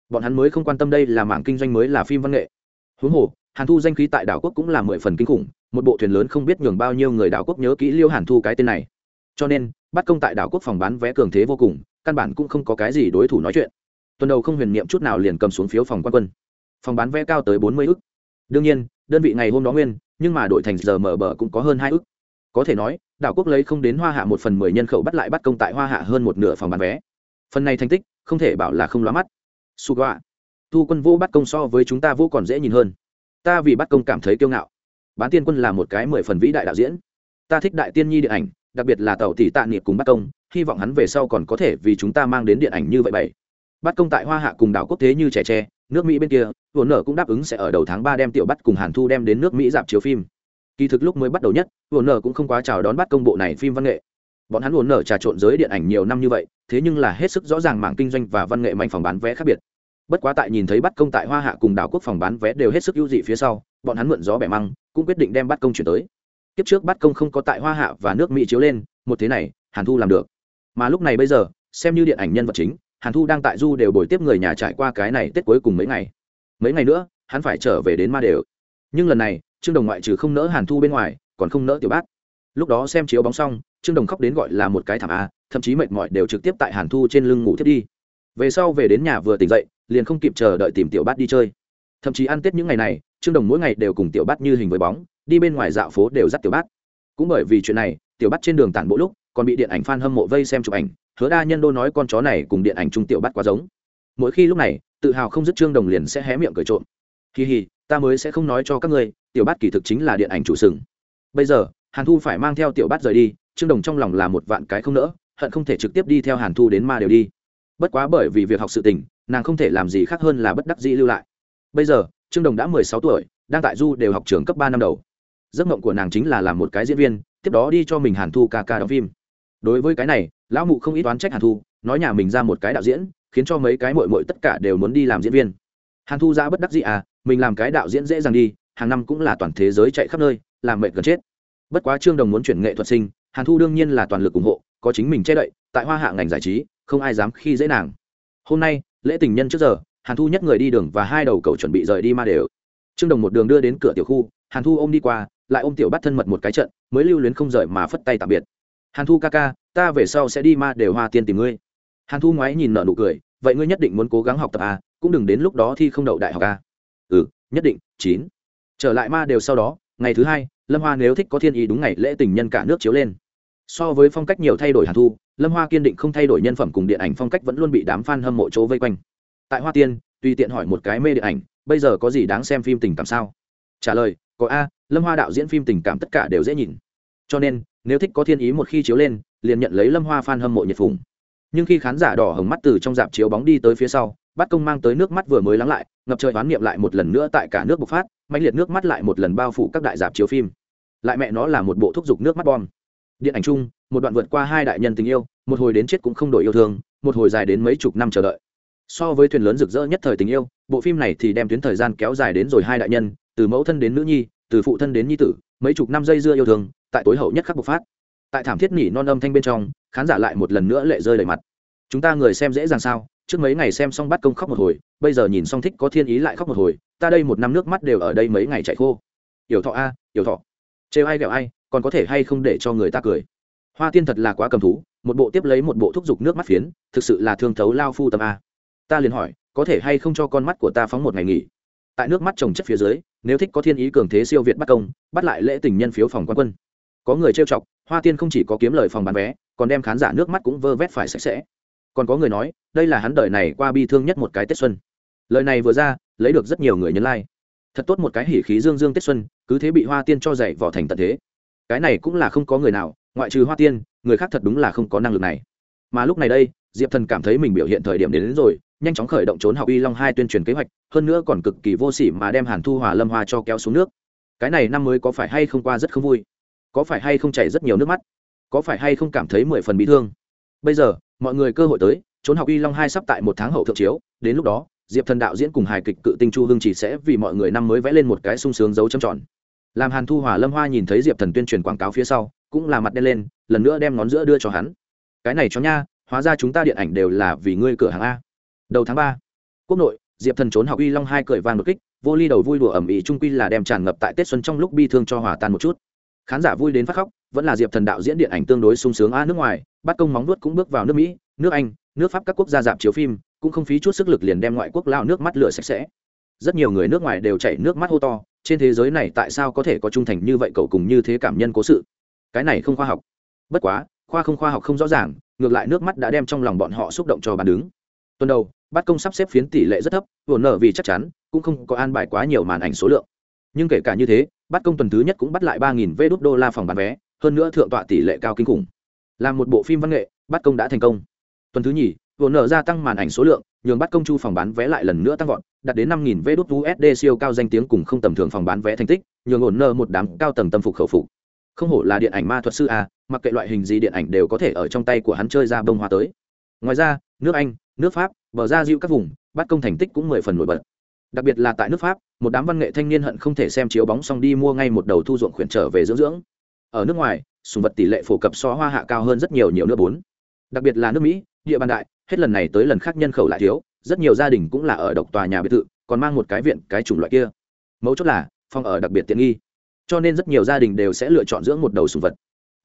Bọn hắn mới không quan tâm đây là mảng kinh doanh mới là phim văn nghệ. Huống hồ, hàn thu danh khí tại đảo quốc cũng là mười phần kinh khủng, một bộ thuyền lớn không biết nhường bao nhiêu người đảo quốc nhớ kỹ liêu hàn thu cái tên này cho nên, bắt công tại đảo quốc phòng bán vé cường thế vô cùng, căn bản cũng không có cái gì đối thủ nói chuyện. Tuần đầu không huyền niệm chút nào liền cầm xuống phiếu phòng quan quân. Phòng bán vé cao tới bốn mươi ức. Đương nhiên, đơn vị ngày hôm đó nguyên, nhưng mà đội thành giờ mở bờ cũng có hơn hai ức. Có thể nói, đảo quốc lấy không đến hoa hạ một phần mười nhân khẩu bắt lại bắt công tại hoa hạ hơn một nửa phòng bán vé. Phần này thành tích, không thể bảo là không lóa mắt. Su gọa thu quân vô bắt công so với chúng ta vô còn dễ nhìn hơn. Ta vì bắt công cảm thấy kiêu ngạo. Bán tiên quân là một cái mười phần vĩ đại đạo diễn. Ta thích đại tiên nhi điện ảnh đặc biệt là tàu tỷ tạ niệm cùng bắt công, hy vọng hắn về sau còn có thể vì chúng ta mang đến điện ảnh như vậy bảy. Bắt công tại hoa hạ cùng đảo quốc thế như trẻ tre, nước mỹ bên kia vốn nở cũng đáp ứng sẽ ở đầu tháng ba đem tiểu bắt cùng hàn thu đem đến nước mỹ dạp chiếu phim. Kỳ thực lúc mới bắt đầu nhất vốn nở cũng không quá chào đón bắt công bộ này phim văn nghệ. Bọn hắn vốn nở trà trộn giới điện ảnh nhiều năm như vậy, thế nhưng là hết sức rõ ràng mảng kinh doanh và văn nghệ mạnh phòng bán vé khác biệt. Bất quá tại nhìn thấy bắt công tại hoa hạ cùng đảo quốc phòng bán vé đều hết sức ưu dị phía sau, bọn hắn mượn gió bẻ măng, cũng quyết định đem bắt công chuyển tới kiếp trước bắt công không có tại hoa hạ và nước mỹ chiếu lên một thế này hàn thu làm được mà lúc này bây giờ xem như điện ảnh nhân vật chính hàn thu đang tại du đều bồi tiếp người nhà trải qua cái này tết cuối cùng mấy ngày mấy ngày nữa hắn phải trở về đến ma đều nhưng lần này trương đồng ngoại trừ không nỡ hàn thu bên ngoài còn không nỡ tiểu bát lúc đó xem chiếu bóng xong trương đồng khóc đến gọi là một cái thảm a thậm chí mệt mỏi đều trực tiếp tại hàn thu trên lưng ngủ thiết đi về sau về đến nhà vừa tỉnh dậy liền không kịp chờ đợi tìm tiểu bát đi chơi thậm chí ăn tết những ngày này trương đồng mỗi ngày đều cùng tiểu bát như hình với bóng đi bên ngoài dạo phố đều dắt tiểu bát. Cũng bởi vì chuyện này, tiểu bát trên đường tản bộ lúc, còn bị điện ảnh f hâm mộ vây xem chụp ảnh, hứa đa nhân đô nói con chó này cùng điện ảnh trung tiểu bắt quá giống. Mỗi khi lúc này, tự hào không dứt trương đồng liền sẽ hé miệng cười trộm. Kỳ hì ta mới sẽ không nói cho các ngươi, tiểu bát kỳ thực chính là điện ảnh chủ sừng. Bây giờ, hàn thu phải mang theo tiểu bát rời đi, trương đồng trong lòng là một vạn cái không nỡ, hận không thể trực tiếp đi theo hàn thu đến ma đều đi. Bất quá bởi vì việc học sự tình, nàng không thể làm gì khác hơn là bất đắc dĩ lưu lại. Bây giờ, trương đồng đã mười sáu tuổi, đang tại du đều học trường cấp ba năm đầu giấc mộng của nàng chính là làm một cái diễn viên, tiếp đó đi cho mình hàn thu ca ca đóng phim. Đối với cái này, lão mụ không ít oán trách hàn thu, nói nhà mình ra một cái đạo diễn, khiến cho mấy cái mội mội tất cả đều muốn đi làm diễn viên. Hàn thu ra bất đắc dĩ à mình làm cái đạo diễn dễ dàng đi, hàng năm cũng là toàn thế giới chạy khắp nơi, làm mệt gần chết. Bất quá trương đồng muốn chuyển nghệ thuật sinh, hàn thu đương nhiên là toàn lực ủng hộ, có chính mình che đậy, tại hoa hạ ngành giải trí, không ai dám khi dễ nàng. Hôm nay, lễ tình nhân trước giờ, hàn thu nhất người đi đường và hai đầu cầu chuẩn bị rời đi ma đều. Trương đồng một đường đưa đến cửa tiểu khu, hàn thu ôm đi qua lại ôm tiểu bắt thân mật một cái trận, mới lưu luyến không rời mà phất tay tạm biệt. Hàn thu ca ca, ta về sau sẽ đi ma đều hoa tiên tìm ngươi. Hàn thu ngoái nhìn nợ nụ cười, vậy ngươi nhất định muốn cố gắng học tập à cũng đừng đến lúc đó thi không đậu đại học à. Ừ nhất định, chín. Trở lại ma đều sau đó, ngày thứ hai, lâm hoa nếu thích có thiên ý đúng ngày lễ tình nhân cả nước chiếu lên. So với phong cách nhiều thay đổi hàn thu, lâm hoa kiên định không thay đổi nhân phẩm cùng điện ảnh phong cách vẫn luôn bị đám f a n hâm mộ chỗ vây quanh. Tại hoa tiên, tùy tiện hỏi một cái mê điện ảnh, bây giờ có gì đáng xem phim tình cảm sao? Trả lời, có a lâm hoa đạo diễn phim tình cảm tất cả đều dễ nhìn. Cho nên, nếu thích có thiên ý một khi chiếu lên, liền nhận lấy lâm hoa f a n hâm mộ nhiệt phùng. Nhưng khi khán giả đỏ hồng mắt từ trong dạp chiếu bóng đi tới phía sau, bắt công mang tới nước mắt vừa mới lắng lại, ngập trời oán niệm lại một lần nữa tại cả nước bộc phát mạnh liệt nước mắt lại một lần bao phủ các đại dạp chiếu phim. Lại mẹ nó là một bộ thúc giục nước mắt bom. Điện ảnh chung, một đoạn vượt qua hai đại nhân tình yêu, một hồi đến chết cũng không đổi yêu thương, một hồi dài đến mấy chục năm chờ đợi. So với thuyền lớn rực rỡ nhất thời tình yêu, bộ phim này thì đem tuyến thời gian kéo dài đến rồi hai đại nhân, từ mẫu thân đến nữ nhi từ phụ thân đến nhi tử, mấy chục năm dây dưa yêu thương, tại tối hậu nhất khắc bộc phát. Tại thảm thiết nỉ non âm thanh bên trong, khán giả lại một lần nữa lệ rơi đầy mặt. Chúng ta người xem dễ dàng sao? Trước mấy ngày xem xong bắt công khóc một hồi, bây giờ nhìn xong thích có thiên ý lại khóc một hồi, ta đây một năm nước mắt đều ở đây mấy ngày chạy khô. Yểu thọ a yểu thọ. Trêu ai ghẹo ai, còn có thể hay không để cho người ta cười? Hoa tiên thật là quá cầm thú, một bộ tiếp lấy một bộ thúc giục nước mắt phiến, thực sự là thương thấu lao phu tâm a. Ta liền hỏi, có thể hay không cho con mắt của ta phóng một ngày nghỉ? Tại nước mắt trồng chất phía dưới nếu thích có thiên ý cường thế siêu việt bắt công bắt lại lễ tình nhân phiếu phòng quan quân. Có người trêu chọc hoa tiên không chỉ có kiếm lời phòng bán vé còn đem khán giả nước mắt cũng vơ vét phải sạch sẽ. Còn có người nói đây là hắn đời này qua bi thương nhất một cái tết xuân. Lời này vừa ra lấy được rất nhiều người nhấn like. Thật tốt một cái hỉ khí dương dương tết xuân cứ thế bị hoa tiên cho dạy vỏ thành tận thế. Cái này cũng là không có người nào ngoại trừ hoa tiên người khác thật đúng là không có năng lực này. Mà lúc này đây diệp thần cảm thấy mình biểu hiện thời điểm đến, đến rồi nhanh chóng khởi động trốn học y long hai tuyên truyền kế hoạch, hơn nữa còn cực kỳ vô sỉ mà đem hàn thu hòa lâm hoa cho kéo xuống nước. Cái này năm mới có phải hay không qua rất không vui? Có phải hay không chảy rất nhiều nước mắt? Có phải hay không cảm thấy mười phần bị thương? Bây giờ, mọi người cơ hội tới, trốn học y long hai sắp tại một tháng hậu thượng chiếu, đến lúc đó, diệp thần đạo diễn cùng hài kịch cự tinh chu hương chỉ sẽ vì mọi người năm mới vẽ lên một cái sung sướng dấu châm tròn. Làm hàn thu hòa lâm hoa nhìn thấy diệp thần tuyên truyền quảng cáo phía sau, cũng là mặt đen lên, lần nữa đem ngón giữa đưa cho hắn. Cái này cho nha, hóa ra chúng ta điện ảnh đều là vì ngươi cửa hàng a đầu tháng ba, quốc nội, diệp thần trốn học y long hai cười vang một kích, vô ly đầu vui đùa ẩm ý trung quy là đem tràn ngập tại tết xuân trong lúc bi thương cho hòa tan một chút. Khán giả vui đến phát khóc, vẫn là diệp thần đạo diễn điện ảnh tương đối sung sướng a nước ngoài, bắt công móng nuốt cũng bước vào nước mỹ, nước anh, nước pháp các quốc gia dạp chiếu phim, cũng không phí chút sức lực liền đem ngoại quốc lao nước mắt lửa sạch sẽ. Rất nhiều người nước ngoài đều chảy nước mắt hô to, trên thế giới này tại sao có thể có trung thành như vậy cậu cùng như thế cảm nhân cố sự? Cái này không khoa học. Bất quá, khoa không khoa học không rõ ràng, ngược lại nước mắt đã đem trong lòng bọn họ xúc động cho bàn đứng tuần đầu, bắt công sắp xếp phiến tỷ lệ rất thấp vồn nở vì chắc chắn, cũng không có an bài quá nhiều màn ảnh số lượng. Nhưng kể cả như thế, bắt công tuần thứ nhất cũng bắt lại ba nghìn vê đốt đô la phòng bán vé, hơn nữa thượng tọa tỷ lệ cao kinh khủng. Làm một bộ phim văn nghệ, bắt công đã thành công. Tuần thứ nhì vồn nở gia tăng màn ảnh số lượng, nhường bắt công chu phòng bán vé lại lần nữa tăng vọt, đạt đến năm nghìn vê đốt usd siêu cao danh tiếng cùng không tầm thường phòng bán vé thành tích, nhường ổn nợ một đám cao tầng tâm phục khẩu phục. Không hổ là điện ảnh ma thuật sư a mặc kệ loại hình gì điện ảnh đều có thể ở trong tay của hắn chơi ra bông hoa tới ngoài ra, nước anh, nước pháp, bờ ra dịu các vùng, bắt công thành tích cũng mười phần nổi bật. Đặc biệt là tại nước pháp, một đám văn nghệ thanh niên hận không thể xem chiếu bóng xong đi mua ngay một đầu thu ruộng khuyển trở về dưỡng dưỡng. Ở nước ngoài, sùng vật tỷ lệ phổ cập so hoa hạ cao hơn rất nhiều nhiều nước bốn. Đặc biệt là nước mỹ, địa bàn đại, hết lần này tới lần khác nhân khẩu lại thiếu, rất nhiều gia đình cũng là ở độc tòa nhà biệt thự, còn mang một cái viện, cái chủng loại kia. Mấu chốt là, phòng ở đặc biệt tiện nghi. Cho nên rất nhiều gia đình đều sẽ lựa chọn dưỡng một đầu sùng vật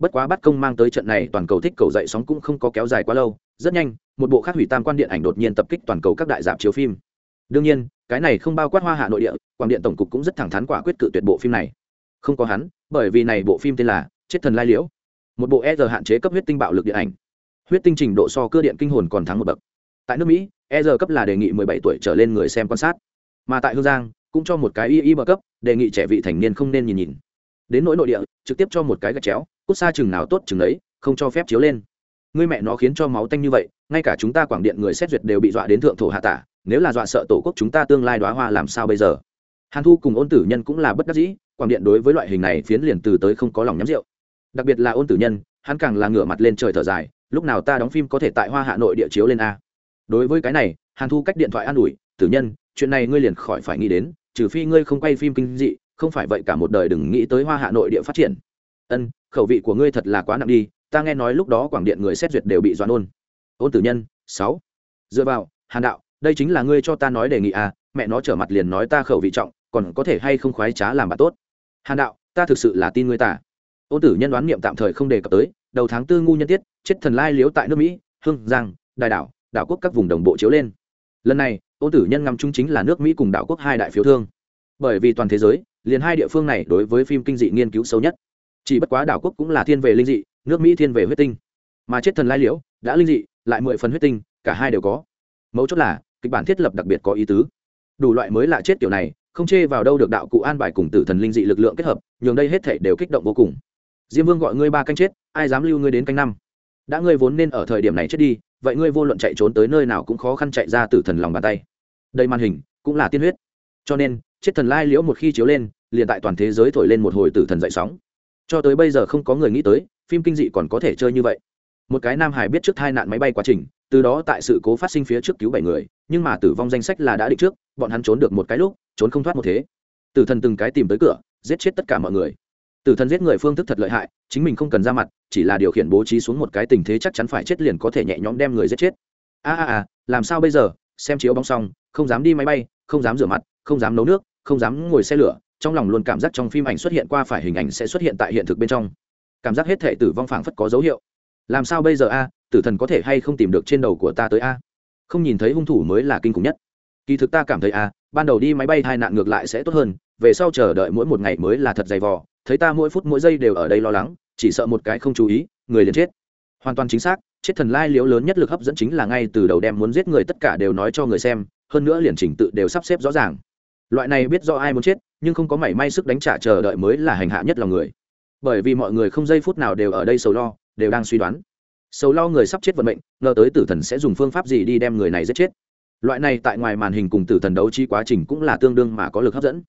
bất quá bắt công mang tới trận này toàn cầu thích cầu dậy sóng cũng không có kéo dài quá lâu, rất nhanh, một bộ khác hủy tam quan điện ảnh đột nhiên tập kích toàn cầu các đại dạp chiếu phim. Đương nhiên, cái này không bao quát hoa hạ nội địa, quảng điện tổng cục cũng rất thẳng thắn quả quyết cự tuyệt bộ phim này. Không có hắn, bởi vì này bộ phim tên là chết thần lai liễu, một bộ e r hạn chế cấp huyết tinh bạo lực điện ảnh. Huyết tinh trình độ so cơ điện kinh hồn còn thắng một bậc. Tại nước mỹ e r cấp là đề nghị 17 tuổi trở lên người xem quan sát. Mà tại hương giang, cũng cho một cái y y bậc cấp, đề nghị trẻ vị thành niên không nên nhìn nhìn. Đến nỗi nội địa, trực tiếp cho một cái gạch chéo cút xa chừng nào tốt chừng đấy không cho phép chiếu lên. Ngươi mẹ nó khiến cho máu tanh như vậy, ngay cả chúng ta quảng điện người xét duyệt đều bị dọa đến thượng thổ hạ tả, nếu là dọa sợ tổ quốc chúng ta tương lai đoá hoa làm sao bây giờ? Hàn thu cùng ôn tử nhân cũng là bất đắc dĩ, quảng điện đối với loại hình này phiến liền từ tới không có lòng nhắm rượu. Đặc biệt là ôn tử nhân, hắn càng là ngửa mặt lên trời thở dài, lúc nào ta đóng phim có thể tại hoa hạ nội địa chiếu lên a. Đối với cái này, hàn thu cách điện thoại an ủi, tử nhân, chuyện này ngươi liền khỏi phải nghĩ đến, trừ phi ngươi không quay phim kinh dị, không phải vậy cả một đời đừng nghĩ tới hoa hạ nội địa phát triển. Ân khẩu vị của ngươi thật là quá nặng đi, ta nghe nói lúc đó quảng điện người xét duyệt đều bị doãn ôn ôn tử nhân, sáu. Dựa vào, hàn đạo, đây chính là ngươi cho ta nói đề nghị à mẹ nó trở mặt liền nói ta khẩu vị trọng, còn có thể hay không khoái trá làm bà tốt. Hàn đạo, ta thực sự là tin ngươi ta ôn tử nhân đoán niệm tạm thời không đề cập tới, đầu tháng tư ngu nhân tiết, chết thần lai liếu tại nước mỹ hưng giang đại đảo đảo quốc các vùng đồng bộ chiếu lên. Lần này, ôn tử nhân ngắm chung chính là nước mỹ cùng đảo quốc hai đại phiếu thương. Bởi vì toàn thế giới, liền hai địa phương này đối với phim kinh dị nghiên cứu sâu nhất chỉ bất quá đảo quốc cũng là thiên về linh dị, nước mỹ thiên về huyết tinh. Mà chết thần lai liễu đã linh dị, lại mười phần huyết tinh, cả hai đều có. Mấu chốt là, kịch bản thiết lập đặc biệt có ý tứ. Đủ loại mới lạ chết kiểu này, không chê vào đâu được đạo cụ an bài cùng tử thần linh dị lực lượng kết hợp, nhường đây hết thể đều kích động vô cùng. Diêm vương gọi ngươi ba canh chết, ai dám lưu ngươi đến canh năm? Đã ngươi vốn nên ở thời điểm này chết đi, vậy ngươi vô luận chạy trốn tới nơi nào cũng khó khăn chạy ra tử thần lòng bàn tay. Đây màn hình cũng là tiên huyết. Cho nên, chết thần lai liễu một khi chiếu lên, liền tại toàn thế giới thổi lên một hồi tử thần dậy sóng cho tới bây giờ không có người nghĩ tới, phim kinh dị còn có thể chơi như vậy. Một cái nam hải biết trước tai nạn máy bay quá trình, từ đó tại sự cố phát sinh phía trước cứu bảy người, nhưng mà tử vong danh sách là đã định trước, bọn hắn trốn được một cái lúc, trốn không thoát một thế. Tử thần từng cái tìm tới cửa, giết chết tất cả mọi người. Tử thần giết người phương thức thật lợi hại, chính mình không cần ra mặt, chỉ là điều khiển bố trí xuống một cái tình thế chắc chắn phải chết liền có thể nhẹ nhõm đem người giết chết. A a a, làm sao bây giờ? Xem chiếu bóng xong, không dám đi máy bay, không dám rửa mặt, không dám nấu nước, không dám ngồi xe lửa trong lòng luôn cảm giác trong phim ảnh xuất hiện qua phải hình ảnh sẽ xuất hiện tại hiện thực bên trong. Cảm giác hết thể tử vong phảng phất có dấu hiệu. Làm sao bây giờ a? Tử thần có thể hay không tìm được trên đầu của ta tới a? Không nhìn thấy hung thủ mới là kinh khủng nhất. Kỳ thực ta cảm thấy a, ban đầu đi máy bay tai nạn ngược lại sẽ tốt hơn, về sau chờ đợi mỗi một ngày mới là thật dày vò, thấy ta mỗi phút mỗi giây đều ở đây lo lắng, chỉ sợ một cái không chú ý, người liền chết. Hoàn toàn chính xác, chết thần lai liễu lớn nhất lực hấp dẫn chính là ngay từ đầu đem muốn giết người tất cả đều nói cho người xem, hơn nữa liền trình tự đều sắp xếp rõ ràng loại này biết do ai muốn chết, nhưng không có mảy may sức đánh trả chờ đợi mới là hành hạ nhất lòng người. Bởi vì mọi người không giây phút nào đều ở đây sầu lo, đều đang suy đoán. Sầu lo người sắp chết vận mệnh, ngờ tới tử thần sẽ dùng phương pháp gì đi đem người này giết chết. Loại này tại ngoài màn hình cùng tử thần đấu chi quá trình cũng là tương đương mà có lực hấp dẫn.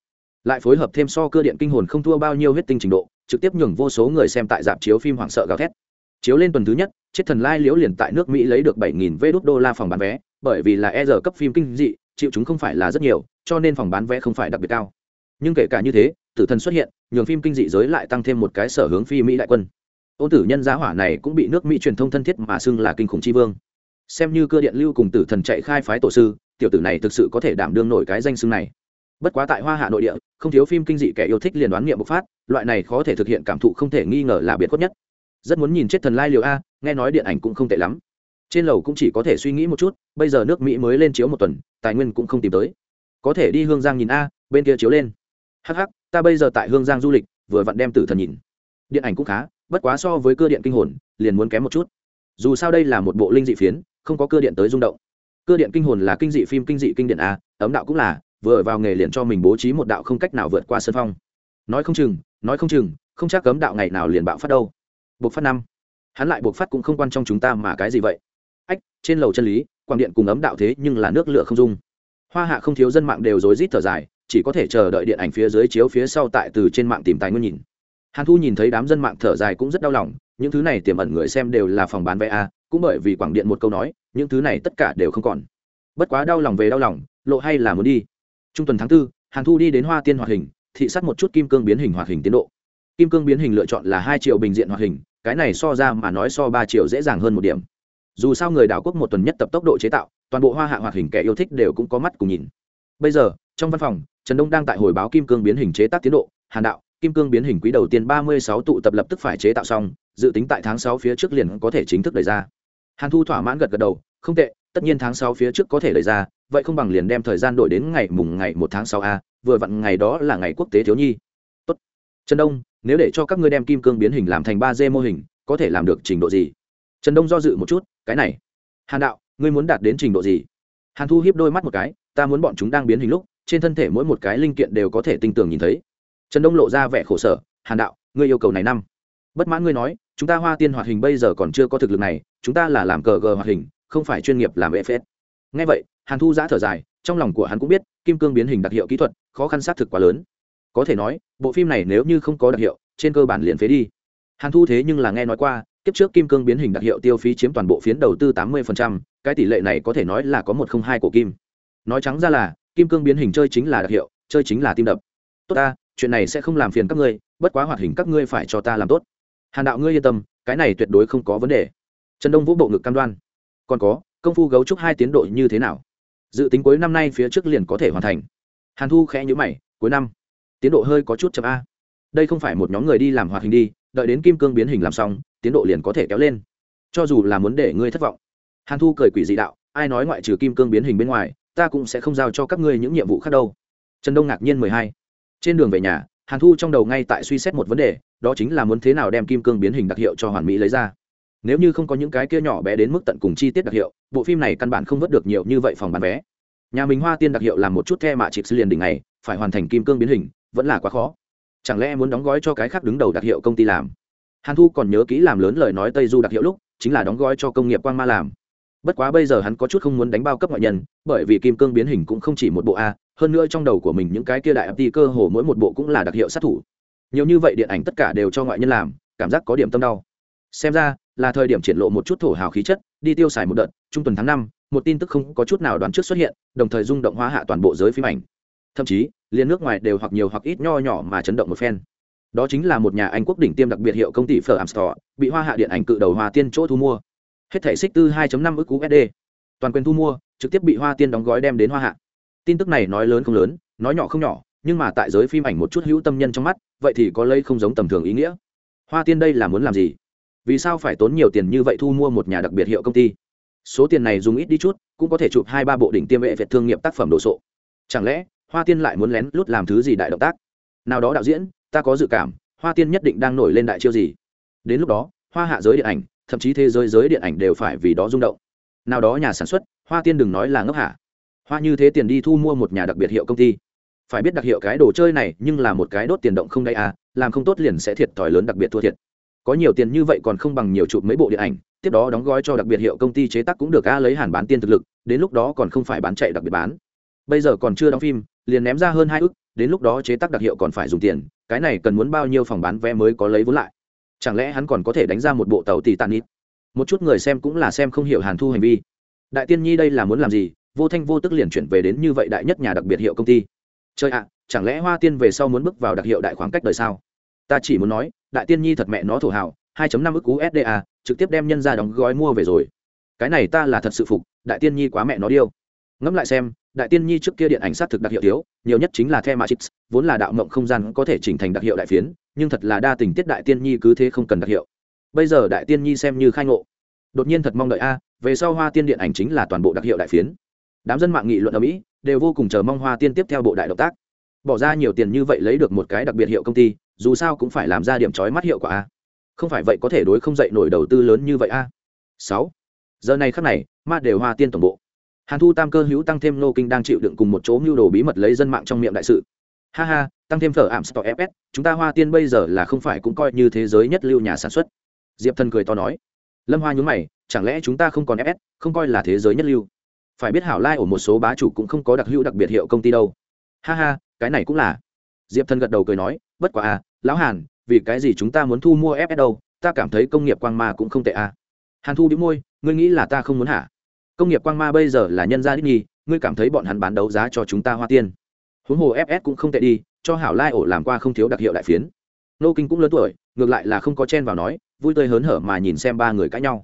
Lại phối hợp thêm so cơ điện kinh hồn không thua bao nhiêu huyết tinh trình độ, trực tiếp nhường vô số người xem tại dạp chiếu phim hoảng sợ gào thét. Chiếu lên tuần thứ nhất, chết thần lai liễu liền tại nước mỹ lấy được bảy nghìn vê đô la phòng bán vé, bởi vì là e r cấp phim kinh dị chịu chúng không phải là rất nhiều, cho nên phòng bán vé không phải đặc biệt cao. Nhưng kể cả như thế, tử thần xuất hiện, nhường phim kinh dị giới lại tăng thêm một cái sở hướng phi mỹ đại quân. Ôn tử nhân giá hỏa này cũng bị nước mỹ truyền thông thân thiết mà xưng là kinh khủng tri vương. Xem như cơ điện lưu cùng tử thần chạy khai phái tổ sư, tiểu tử này thực sự có thể đảm đương nổi cái danh xưng này. Bất quá tại hoa hạ nội địa, không thiếu phim kinh dị kẻ yêu thích liền đoán nghiệm bộc phát, loại này khó thể thực hiện cảm thụ không thể nghi ngờ là biệt khuất nhất. Rất muốn nhìn chết thần lai liều a, nghe nói điện ảnh cũng không tệ lắm trên lầu cũng chỉ có thể suy nghĩ một chút, bây giờ nước mỹ mới lên chiếu một tuần, tài nguyên cũng không tìm tới. Có thể đi hương giang nhìn a, bên kia chiếu lên. Hh ta bây giờ tại hương giang du lịch, vừa vặn đem tử thần nhìn. Điện ảnh cũng khá, bất quá so với cơ điện kinh hồn, liền muốn kém một chút. Dù sao đây là một bộ linh dị phiến, không có cơ điện tới rung động. Cơ điện kinh hồn là kinh dị phim, kinh dị kinh điện a, ấm đạo cũng là, vừa vào nghề liền cho mình bố trí một đạo không cách nào vượt qua sân phong. Nói không chừng, nói không chừng, không chắc cấm đạo ngày nào liền bạo phát đâu. Buộc phát năm. Hắn lại buộc phát cũng không quan trong chúng ta mà cái gì vậy ách, trên lầu chân lý, quang điện cùng ấm đạo thế nhưng là nước lửa không dung. Hoa hạ không thiếu dân mạng đều rối rít thở dài, chỉ có thể chờ đợi điện ảnh phía dưới chiếu phía sau tại từ trên mạng tìm tài nguyên nhìn. Hàn thu nhìn thấy đám dân mạng thở dài cũng rất đau lòng, những thứ này tiềm ẩn người xem đều là phòng bán vé a, cũng bởi vì quảng điện một câu nói, những thứ này tất cả đều không còn. Bất quá đau lòng về đau lòng, lộ hay là muốn đi. Trung tuần tháng tư, hàn thu đi đến hoa tiên hoạt hình, thị sát một chút kim cương biến hình hoạt hình tiến độ. Kim cương biến hình lựa chọn là hai triệu bình diện hoạt hình, cái này so ra mà nói so ba triệu dễ dàng hơn một điểm dù sao người đảo quốc một tuần nhất tập tốc độ chế tạo, toàn bộ hoa hạ hoạt hình kẻ yêu thích đều cũng có mắt cùng nhìn. Bây giờ, trong văn phòng, trần đông đang tại hồi báo kim cương biến hình chế tác tiến độ, hàn đạo, kim cương biến hình quý đầu tiên ba mươi sáu tụ tập lập tức phải chế tạo xong, dự tính tại tháng sáu phía trước liền có thể chính thức đẩy ra. Hàn thu thỏa mãn gật gật đầu, không tệ, tất nhiên tháng sáu phía trước có thể đẩy ra, vậy không bằng liền đem thời gian đổi đến ngày mùng ngày một tháng sáu a, vừa vặn ngày đó là ngày quốc tế thiếu nhi. Tốt. trần đông, nếu để cho các ngươi đem kim cương biến hình làm thành ba d mô hình, có thể làm được trình độ gì? Trần đông do dự một chút, cái này. Hàn đạo, ngươi muốn đạt đến trình độ gì? Hàn thu hiếp đôi mắt một cái, ta muốn bọn chúng đang biến hình lúc, trên thân thể mỗi một cái linh kiện đều có thể tinh tường nhìn thấy. Trần đông lộ ra vẻ khổ sở, hàn đạo, ngươi yêu cầu này năm. Bất mãn ngươi nói, chúng ta hoa tiên hoạt hình bây giờ còn chưa có thực lực này, chúng ta là làm cờ gờ hoạt hình, không phải chuyên nghiệp làm efs ngay vậy, hàn thu giã thở dài, trong lòng của hắn cũng biết, kim cương biến hình đặc hiệu kỹ thuật, khó khăn xác thực quá lớn. Có thể nói, bộ phim này nếu như không có đặc hiệu, trên cơ bản liền phế đi. Hàn thu thế nhưng là nghe nói qua Kiếp trước kim cương biến hình đặc hiệu tiêu phí chiếm toàn bộ phiến đầu tư tám mươi cái tỷ lệ này có thể nói là có một không hai của kim. Nói trắng ra là, kim cương biến hình chơi chính là đặc hiệu, chơi chính là tim đập. Tốt ta, chuyện này sẽ không làm phiền các ngươi, bất quá hoạt hình các ngươi phải cho ta làm tốt. Hàn đạo ngươi yên tâm, cái này tuyệt đối không có vấn đề. Trần đông vũ bộ ngực cam đoan. Còn có, công phu gấu trúc hai tiến độ như thế nào? Dự tính cuối năm nay phía trước liền có thể hoàn thành. Hàn thu khẽ nhíu mày, cuối năm, tiến độ hơi có chút chậm a. Đây không phải một nhóm người đi làm hoạt hình đi đợi đến kim cương biến hình làm xong, tiến độ liền có thể kéo lên. Cho dù là muốn để ngươi thất vọng. Hàn thu cười quỷ dị đạo, ai nói ngoại trừ kim cương biến hình bên ngoài, ta cũng sẽ không giao cho các ngươi những nhiệm vụ khác đâu. Trần đông ngạc nhiên mười hai. Trên đường về nhà, hàn thu trong đầu ngay tại suy xét một vấn đề, đó chính là muốn thế nào đem kim cương biến hình đặc hiệu cho hoàn mỹ lấy ra. Nếu như không có những cái kia nhỏ bé đến mức tận cùng chi tiết đặc hiệu, bộ phim này căn bản không vớt được nhiều như vậy phòng bán vé. Nhà mình hoa tiên đặc hiệu làm một chút the mạ chịp liền đỉnh này, phải hoàn thành kim cương biến hình, vẫn là quá khó chẳng lẽ muốn đóng gói cho cái khác đứng đầu đặc hiệu công ty làm? Hàn thu còn nhớ kỹ làm lớn lời nói tây du đặc hiệu lúc, chính là đóng gói cho công nghiệp quang ma làm. Bất quá bây giờ hắn có chút không muốn đánh bao cấp ngoại nhân, bởi vì kim cương biến hình cũng không chỉ một bộ a, hơn nữa trong đầu của mình những cái kia đại ft cơ hồ mỗi một bộ cũng là đặc hiệu sát thủ. Nhiều như vậy điện ảnh tất cả đều cho ngoại nhân làm, cảm giác có điểm tâm đau. Xem ra, là thời điểm triển lộ một chút thổ hào khí chất, đi tiêu xài một đợt, trung tuần tháng năm, một tin tức không có chút nào đoán trước xuất hiện, đồng thời rung động hóa hạ toàn bộ giới phim ảnh. Thậm chí liên nước ngoài đều hoặc nhiều hoặc ít nho nhỏ mà chấn động một phen đó chính là một nhà anh quốc đỉnh tiêm đặc biệt hiệu công ty Phở Amstor, bị Hoa Hạ điện ảnh cự đầu Hoa Tiên chỗ thu mua. Hết thảy xích tư 2.5 ức USD. Toàn quyền thu mua, trực tiếp bị Hoa Tiên đóng gói đem đến Hoa Hạ. Tin tức này nói lớn không lớn, nói nhỏ không nhỏ, nhưng mà tại giới phim ảnh một chút hữu tâm nhân trong mắt, vậy thì có lấy không giống tầm thường ý nghĩa. Hoa Tiên đây là muốn làm gì? Vì sao phải tốn nhiều tiền như vậy thu mua một nhà đặc biệt hiệu công ty? Số tiền này dùng ít đi chút, cũng có thể chụp hai ba bộ đỉnh tiêm vệ việt thương nghiệp tác phẩm đồ sộ. Chẳng lẽ, Hoa Tiên lại muốn lén lút làm thứ gì đại động tác? Nào đó đạo diễn, ta có dự cảm hoa tiên nhất định đang nổi lên đại chiêu gì. Đến lúc đó hoa hạ giới điện ảnh thậm chí thế giới giới điện ảnh đều phải vì đó rung động. Nào đó nhà sản xuất hoa tiên đừng nói là ngốc hạ hoa như thế tiền đi thu mua một nhà đặc biệt hiệu công ty. Phải biết đặc hiệu cái đồ chơi này nhưng là một cái đốt tiền động không đay à làm không tốt liền sẽ thiệt thòi lớn đặc biệt thua thiệt. Có nhiều tiền như vậy còn không bằng nhiều chụp mấy bộ điện ảnh tiếp đó đóng gói cho đặc biệt hiệu công ty chế tác cũng được a lấy hàn bán tiên thực lực đến lúc đó còn không phải bán chạy đặc biệt bán. Bây giờ còn chưa đóng phim liền ném ra hơn hai ức đến lúc đó chế tác đặc hiệu còn phải dùng tiền cái này cần muốn bao nhiêu phòng bán vé mới có lấy vốn lại? Chẳng lẽ hắn còn có thể đánh ra một bộ tàu tì tàn ít? Một chút người xem cũng là xem không hiểu hàn thu hành vi. Đại tiên nhi đây là muốn làm gì? Vô thanh vô tức liền chuyển về đến như vậy đại nhất nhà đặc biệt hiệu công ty. Chơi ạ chẳng lẽ hoa tiên về sau muốn bước vào đặc hiệu đại khoảng cách đời sao? Ta chỉ muốn nói đại tiên nhi thật mẹ nó thổ hào 2.5 ức USDA, trực tiếp đem nhân ra đóng gói mua về rồi. Cái này ta là thật sự phục, đại tiên nhi quá mẹ nó điêu. Ngẫm lại xem, đại tiên nhi trước kia điện ảnh sát thực đặc hiệu thiếu nhiều nhất chính là the matrix vốn là đạo mộng không gian có thể chỉnh thành đặc hiệu đại phiến nhưng thật là đa tình tiết đại tiên nhi cứ thế không cần đặc hiệu. Bây giờ đại tiên nhi xem như khai ngộ. Đột nhiên thật mong đợi a về sau hoa tiên điện ảnh chính là toàn bộ đặc hiệu đại phiến. Đám dân mạng nghị luận ở mỹ đều vô cùng chờ mong hoa tiên tiếp theo bộ đại động tác. Bỏ ra nhiều tiền như vậy lấy được một cái đặc biệt hiệu công ty dù sao cũng phải làm ra điểm trói mắt hiệu quả a. Không phải vậy có thể đối không dậy nổi đầu tư lớn như vậy a. Sáu. Giờ này khắc này ma đều hoa tiên tổng bộ hàn thu tam cơ hữu tăng thêm nô kinh đang chịu đựng cùng một chỗ mưu đồ bí mật lấy dân mạng trong miệng đại sự. Ha ha, tăng thêm thở ảm stock fs chúng ta hoa tiên bây giờ là không phải cũng coi như thế giới nhất lưu nhà sản xuất. Diệp thần cười to nói. Lâm hoa nhún mày, chẳng lẽ chúng ta không còn fs không coi là thế giới nhất lưu? Phải biết hảo lai ở một số bá chủ cũng không có đặc hữu đặc biệt hiệu công ty đâu. Ha ha, cái này cũng là. Diệp thần gật đầu cười nói, bất quả à lão hàn, vì cái gì chúng ta muốn thu mua fs đâu, ta cảm thấy công nghiệp quang ma cũng không tệ à. Hàn thu đĩu môi, ngươi nghĩ là ta không muốn hả? Công nghiệp quang ma bây giờ là nhân gia đích nhi ngươi cảm thấy bọn hắn bán đấu giá cho chúng ta hoa tiên. Huống hồ fs cũng không tệ đi, cho hảo lai ổ làm qua không thiếu đặc hiệu đại phiến. Nô kinh cũng lớn tuổi, ngược lại là không có chen vào nói, vui tươi hớn hở mà nhìn xem ba người cãi nhau.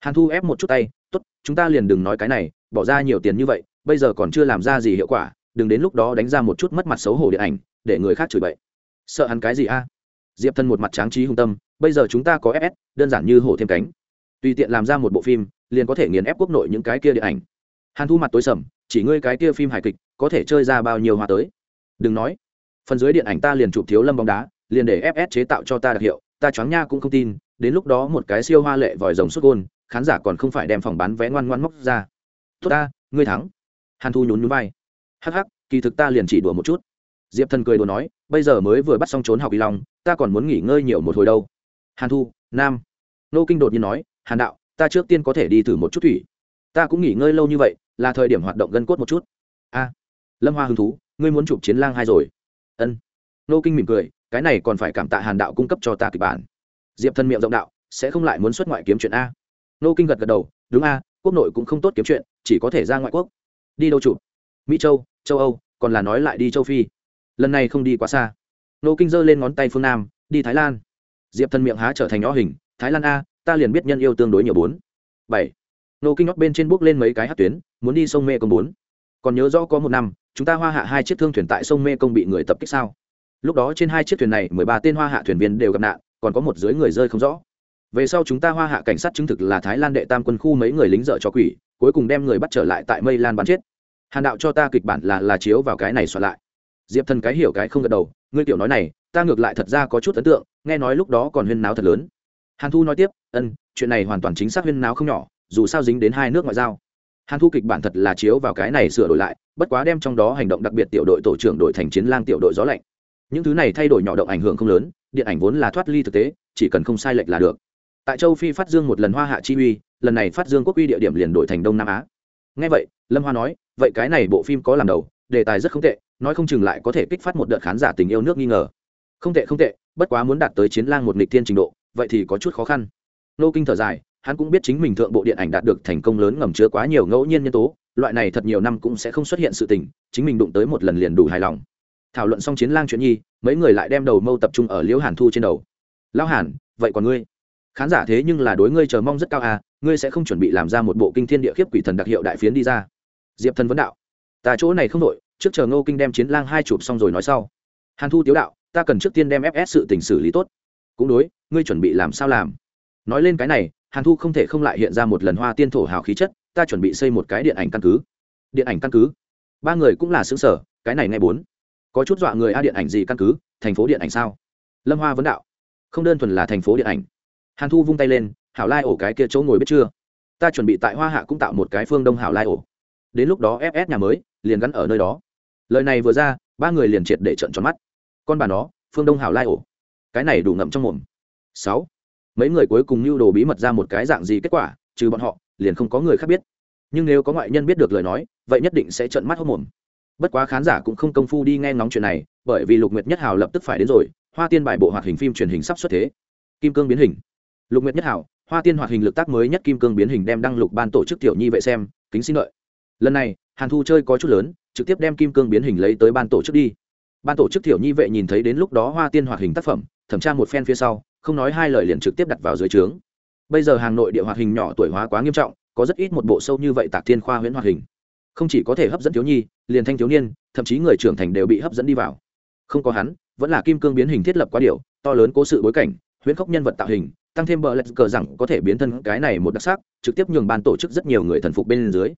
Hàn thu ép một chút tay, tốt, chúng ta liền đừng nói cái này, bỏ ra nhiều tiền như vậy, bây giờ còn chưa làm ra gì hiệu quả, đừng đến lúc đó đánh ra một chút mất mặt xấu hổ điện ảnh, để người khác chửi bậy. Sợ hắn cái gì a? Diệp thân một mặt tráng trí hung tâm, bây giờ chúng ta có fs đơn giản như hổ thêm cánh. Tùy tiện làm ra một bộ phim liền có thể nghiền ép quốc nội những cái kia điện ảnh. Hàn thu mặt tối sầm, chỉ ngươi cái kia phim hài kịch, có thể chơi ra bao nhiêu hoa tới? Đừng nói, phần dưới điện ảnh ta liền chụp thiếu lâm bóng đá, liền để fs chế tạo cho ta đặc hiệu, ta choáng nha cũng không tin, đến lúc đó một cái siêu hoa lệ vòi rồng xuất gôn, khán giả còn không phải đem phòng bán vé ngoan ngoan móc ra. Tốt ta, ngươi thắng. Hàn thu nhún nhún vai. Hắc hắc, kỳ thực ta liền chỉ đùa một chút. Diệp thần cười đùa nói, bây giờ mới vừa bắt xong trốn học y long, ta còn muốn nghỉ ngơi nhiều một hồi đâu. Hàn thu, nam. Nô kinh đột nhiên nói, hàn đạo ta trước tiên có thể đi thử một chút thủy. Ta cũng nghỉ ngơi lâu như vậy, là thời điểm hoạt động gân cốt một chút. A, lâm hoa hứng thú, ngươi muốn chụp chiến lang hai rồi. Ân. Nô kinh mỉm cười, cái này còn phải cảm tạ hàn đạo cung cấp cho ta kịch bản. Diệp thân miệng rộng đạo, sẽ không lại muốn xuất ngoại kiếm chuyện a. Nô kinh gật gật đầu, đúng a, quốc nội cũng không tốt kiếm chuyện, chỉ có thể ra ngoại quốc. Đi đâu chụp? Mỹ châu châu âu, còn là nói lại đi châu phi. Lần này không đi quá xa. Nô kinh giơ lên ngón tay phương nam, đi thái lan. Diệp thân miệng há trở thành nhỏ hình, thái lan a ta liền biết nhân yêu tương đối nhiều bốn. Bảy. Nô kinh nhóc bên trên bước lên mấy cái hát tuyến, muốn đi sông mê công bốn. Còn nhớ rõ có một năm, chúng ta hoa hạ hai chiếc thương thuyền tại sông mê công bị người tập kích sao? Lúc đó trên hai chiếc thuyền này, mười ba tên hoa hạ thuyền viên đều gặp nạn, còn có một dưới người rơi không rõ. Về sau chúng ta hoa hạ cảnh sát chứng thực là thái lan đệ tam quân khu mấy người lính dợ cho quỷ, cuối cùng đem người bắt trở lại tại mây lan bắn chết. Hàn đạo cho ta kịch bản là là chiếu vào cái này soạn lại. Diệp thần cái hiểu cái không gật đầu, ngươi tiểu nói này, ta ngược lại thật ra có chút ấn tượng, nghe nói lúc đó còn huyên náo thật lớn hàn thu nói tiếp, ân, chuyện này hoàn toàn chính xác huyên náo không nhỏ, dù sao dính đến hai nước ngoại giao. Hàn thu kịch bản thật là chiếu vào cái này sửa đổi lại, bất quá đem trong đó hành động đặc biệt tiểu đội tổ trưởng đội thành chiến lang tiểu đội gió lạnh. Những thứ này thay đổi nhỏ động ảnh hưởng không lớn, điện ảnh vốn là thoát ly thực tế, chỉ cần không sai lệch là được. Tại châu phi phát dương một lần hoa hạ chi uy, lần này phát dương quốc uy địa điểm liền đổi thành đông nam á. Ngay vậy, lâm hoa nói, vậy cái này bộ phim có làm đầu, đề tài rất không tệ, nói không chừng lại có thể kích phát một đợt khán giả tình yêu nước nghi ngờ. Không tệ không tệ, bất quá muốn đạt tới chiến lang một nghịch thiên trình độ vậy thì có chút khó khăn. Nô kinh thở dài, hắn cũng biết chính mình thượng bộ điện ảnh đạt được thành công lớn ngầm chứa quá nhiều ngẫu nhiên nhân tố, loại này thật nhiều năm cũng sẽ không xuất hiện sự tình, chính mình đụng tới một lần liền đủ hài lòng. Thảo luận xong chiến lang chuyện nhi, mấy người lại đem đầu mâu tập trung ở liễu hàn thu trên đầu. Lão hàn, vậy còn ngươi? Khán giả thế nhưng là đối ngươi chờ mong rất cao à ngươi sẽ không chuẩn bị làm ra một bộ kinh thiên địa khiếp quỷ thần đặc hiệu đại phiến đi ra. Diệp thần vấn đạo. Ta chỗ này không đội, trước chờ ngô kinh đem chiến lang hai chụp xong rồi nói sau. Hàn thu tiếu đạo, ta cần trước tiên đem fs sự tình xử lý tốt. Cũng đối ngươi chuẩn bị làm sao làm? Nói lên cái này, hàn thu không thể không lại hiện ra một lần hoa tiên thổ hào khí chất, ta chuẩn bị xây một cái điện ảnh căn cứ. Điện ảnh căn cứ? Ba người cũng là xứng sở, cái này ngay bốn. Có chút dọa người a, điện ảnh gì căn cứ? Thành phố điện ảnh sao? Lâm hoa vấn đạo. Không đơn thuần là thành phố điện ảnh. Hàn thu vung tay lên, hảo lai ổ cái kia chỗ ngồi biết chưa? Ta chuẩn bị tại hoa hạ cũng tạo một cái phương đông hảo lai ổ. Đến lúc đó fs nhà mới, liền gắn ở nơi đó. Lời này vừa ra, ba người liền triệt để trận tròn mắt. Con bà nó, phương đông hảo lai ổ. Cái này đủ ngậm trong mồm sáu. Mấy người cuối cùng lưu đồ bí mật ra một cái dạng gì kết quả, trừ bọn họ, liền không có người khác biết. Nhưng nếu có ngoại nhân biết được lời nói, vậy nhất định sẽ trợn mắt hốc mồm. Bất quá khán giả cũng không công phu đi nghe ngóng chuyện này, bởi vì lục nguyệt nhất hào lập tức phải đến rồi, hoa tiên bài bộ hoạt hình phim truyền hình sắp xuất thế. Kim cương biến hình. Lục nguyệt nhất hào, hoa tiên hoạt hình lực tác mới nhất kim cương biến hình đem đăng lục ban tổ chức tiểu nhi vệ xem, kính xin lợi lần này, hàn thu chơi có chút lớn, trực tiếp đem kim cương biến hình lấy tới ban tổ chức đi. Ban tổ chức tiểu nhi vệ nhìn thấy đến lúc đó hoa tiên hoạt hình tác phẩm thẩm tra một phen phía sau, không nói hai lời liền trực tiếp đặt vào dưới trướng. Bây giờ hàng nội địa hoạt hình nhỏ tuổi hóa quá nghiêm trọng, có rất ít một bộ sâu như vậy tạc thiên khoa huyễn hoạt hình. Không chỉ có thể hấp dẫn thiếu nhi, liền thanh thiếu niên, thậm chí người trưởng thành đều bị hấp dẫn đi vào. Không có hắn, vẫn là kim cương biến hình thiết lập quá điều to lớn cố sự bối cảnh, huyễn khốc nhân vật tạo hình, tăng thêm bờ lệch cờ rằng có thể biến thân cái này một đặc sắc, trực tiếp nhường ban tổ chức rất nhiều người thần phục bên dưới.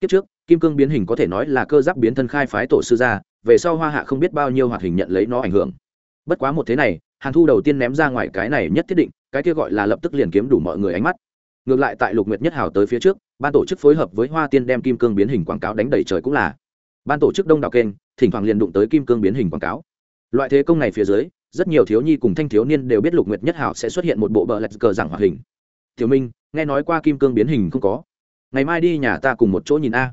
Kiếp trước, kim cương biến hình có thể nói là cơ giáp biến thân khai phái tổ sư gia, về sau hoa hạ không biết bao nhiêu hoạt hình nhận lấy nó ảnh hưởng. Bất quá một thế này hàn thu đầu tiên ném ra ngoài cái này nhất thiết định, cái kia gọi là lập tức liền kiếm đủ mọi người ánh mắt. Ngược lại tại lục nguyệt nhất hào tới phía trước, ban tổ chức phối hợp với hoa tiên đem kim cương biến hình quảng cáo đánh đầy trời cũng là. Ban tổ chức đông đảo kênh, thỉnh thoảng liền đụng tới kim cương biến hình quảng cáo. Loại thế công này phía dưới, rất nhiều thiếu nhi cùng thanh thiếu niên đều biết lục nguyệt nhất hảo sẽ xuất hiện một bộ bờ lạch cờ giảng hoạt hình. Thiếu minh, nghe nói qua kim cương biến hình không có? Ngày mai đi nhà ta cùng một chỗ nhìn a.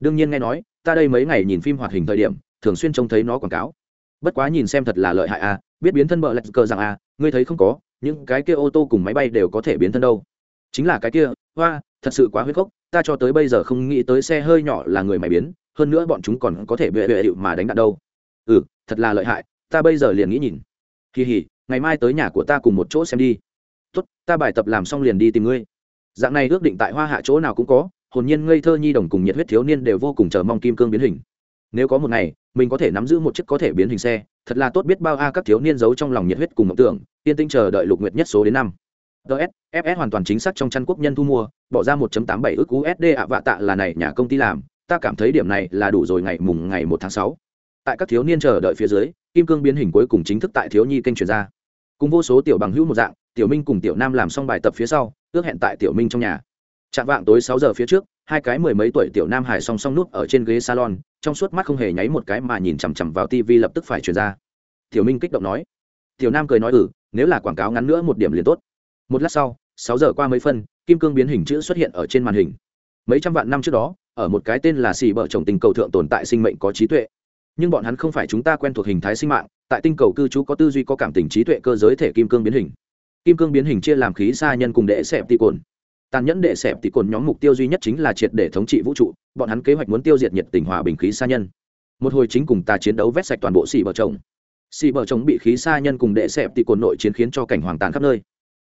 Đương nhiên nghe nói, ta đây mấy ngày nhìn phim hoạt hình thời điểm, thường xuyên trông thấy nó quảng cáo. Bất quá nhìn xem thật là lợi hại a biết biến thân bờ lạch cờ rằng à ngươi thấy không có, những cái kia ô tô cùng máy bay đều có thể biến thân đâu. Chính là cái kia, hoa, thật sự quá huyết khốc, ta cho tới bây giờ không nghĩ tới xe hơi nhỏ là người máy biến, hơn nữa bọn chúng còn có thể bệ bệ hiệu mà đánh đạn đâu. Ừ thật là lợi hại, ta bây giờ liền nghĩ nhìn. Kỳ hỉ ngày mai tới nhà của ta cùng một chỗ xem đi. Tốt, ta bài tập làm xong liền đi tìm ngươi. Dạng này ước định tại hoa hạ chỗ nào cũng có, hồn nhiên ngây thơ nhi đồng cùng nhiệt huyết thiếu niên đều vô cùng chờ mong kim cương biến hình. Nếu có một ngày, mình có thể nắm giữ một chiếc có thể biến hình xe thật là tốt biết bao a các thiếu niên giấu trong lòng nhiệt huyết cùng mộng tưởng tiên tinh chờ đợi lục nguyệt nhất số đến năm. Ts fs hoàn toàn chính xác trong chăn quốc nhân thu mua, bỏ ra 1.87 ức usd ạ vạ tạ là này nhà công ty làm, ta cảm thấy điểm này là đủ rồi ngày mùng ngày một tháng sáu. Tại các thiếu niên chờ đợi phía dưới, kim cương biến hình cuối cùng chính thức tại thiếu nhi kênh truyền ra. Cùng vô số tiểu bằng hữu một dạng, tiểu minh cùng tiểu nam làm xong bài tập phía sau, ước hẹn tại tiểu minh trong nhà chạm vạng tối sáu giờ phía trước, hai cái mười mấy tuổi tiểu nam hải song song núp ở trên ghế salon, trong suốt mắt không hề nháy một cái mà nhìn chằm chằm vào tv lập tức phải truyền ra. Tiểu minh kích động nói. Tiểu nam cười nói ừ nếu là quảng cáo ngắn nữa một điểm liền tốt. Một lát sau, sáu giờ qua mấy phân, kim cương biến hình chữ xuất hiện ở trên màn hình. Mấy trăm vạn năm trước đó, ở một cái tên là xì bợ chồng tình cầu thượng tồn tại sinh mệnh có trí tuệ. Nhưng bọn hắn không phải chúng ta quen thuộc hình thái sinh mạng, tại tinh cầu cư trú có tư duy, có cảm tình trí tuệ cơ giới thể kim cương biến hình. Kim cương biến hình chia làm khí xa nhân cùng đệ, sẹp tị cồn tàn nhẫn đệ xẹp thì cồn nhóm mục tiêu duy nhất chính là triệt để thống trị vũ trụ, bọn hắn kế hoạch muốn tiêu diệt nhiệt tình hòa bình khí xa nhân. Một hồi chính cùng ta chiến đấu vét sạch toàn bộ xì bờ trồng. Xì bờ trồng bị khí xa nhân cùng đệ xẹp thì cồn nội chiến khiến cho cảnh hoàng tàn khắp nơi.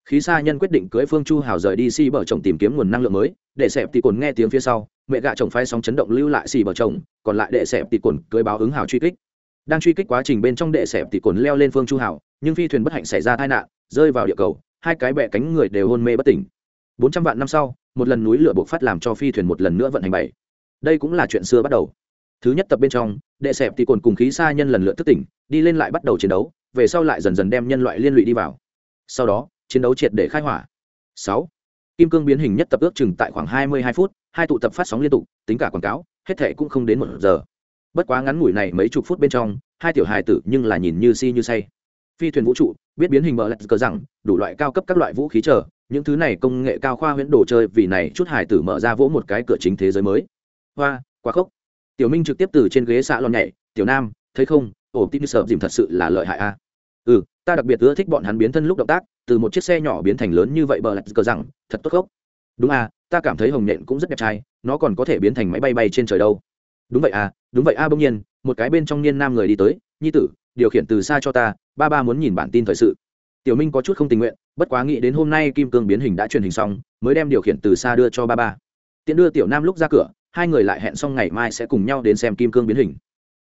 Khí xa nhân quyết định cưới phương chu hào rời đi xì bờ trồng tìm kiếm nguồn năng lượng mới để xẹp thì cồn nghe tiếng phía sau, mẹ gạ chồng phai sóng chấn động lưu lại xì bờ chồng còn lại đệ xẹp thì cồn cưới báo ứng hào truy kích. Đang truy kích quá trình bên trong đệ xẹp thì cồn leo lên phương chu hào, nhưng phi thuyền bất hạnh xảy ra tai nạn, rơi vào địa cầu, hai cái bẹ cánh người đều hôn mê bất tỉnh bốn trăm vạn năm sau, một lần núi lửa buộc phát làm cho phi thuyền một lần nữa vận hành bảy. Đây cũng là chuyện xưa bắt đầu. Thứ nhất tập bên trong, đệ xẹp thì cồn cùng khí xa nhân lần lượt thức tỉnh, đi lên lại bắt đầu chiến đấu, về sau lại dần dần đem nhân loại liên lụy đi vào. Sau đó, chiến đấu triệt để khai hỏa. Sáu. Kim cương biến hình nhất tập ước chừng tại khoảng hai mươi hai phút, hai tụ tập phát sóng liên tục, tính cả quảng cáo, hết thệ cũng không đến một giờ. Bất quá ngắn ngủi này mấy chục phút bên trong, hai tiểu hài tử nhưng là nhìn như si như say phi thuyền vũ trụ biết biến hình mở lạch cờ rằng đủ loại cao cấp các loại vũ khí chờ những thứ này công nghệ cao khoa huyễn đồ chơi vì này chút hải tử mở ra vỗ một cái cửa chính thế giới mới. Hoa quá khốc. Tiểu minh trực tiếp từ trên ghế xạ lon nhảy tiểu nam thấy không? Ổ tin sợ dìm thật sự là lợi hại a. Ừ ta đặc biệt ưa thích bọn hắn biến thân lúc động tác từ một chiếc xe nhỏ biến thành lớn như vậy bờ lạch cờ rằng thật tốt khốc. Đúng à ta cảm thấy hồng nện cũng rất đẹp trai nó còn có thể biến thành máy bay bay trên trời đâu. Đúng vậy à đúng vậy a à, bỗng nhiên một cái bên trong niên nam người đi tới nhi tử điều khiển từ xa cho ta ba ba muốn nhìn bản tin thời sự. Tiểu minh có chút không tình nguyện bất quá nghĩ đến hôm nay kim cương biến hình đã truyền hình xong mới đem điều khiển từ xa đưa cho ba ba. Tiện đưa tiểu nam lúc ra cửa hai người lại hẹn xong ngày mai sẽ cùng nhau đến xem kim cương biến hình.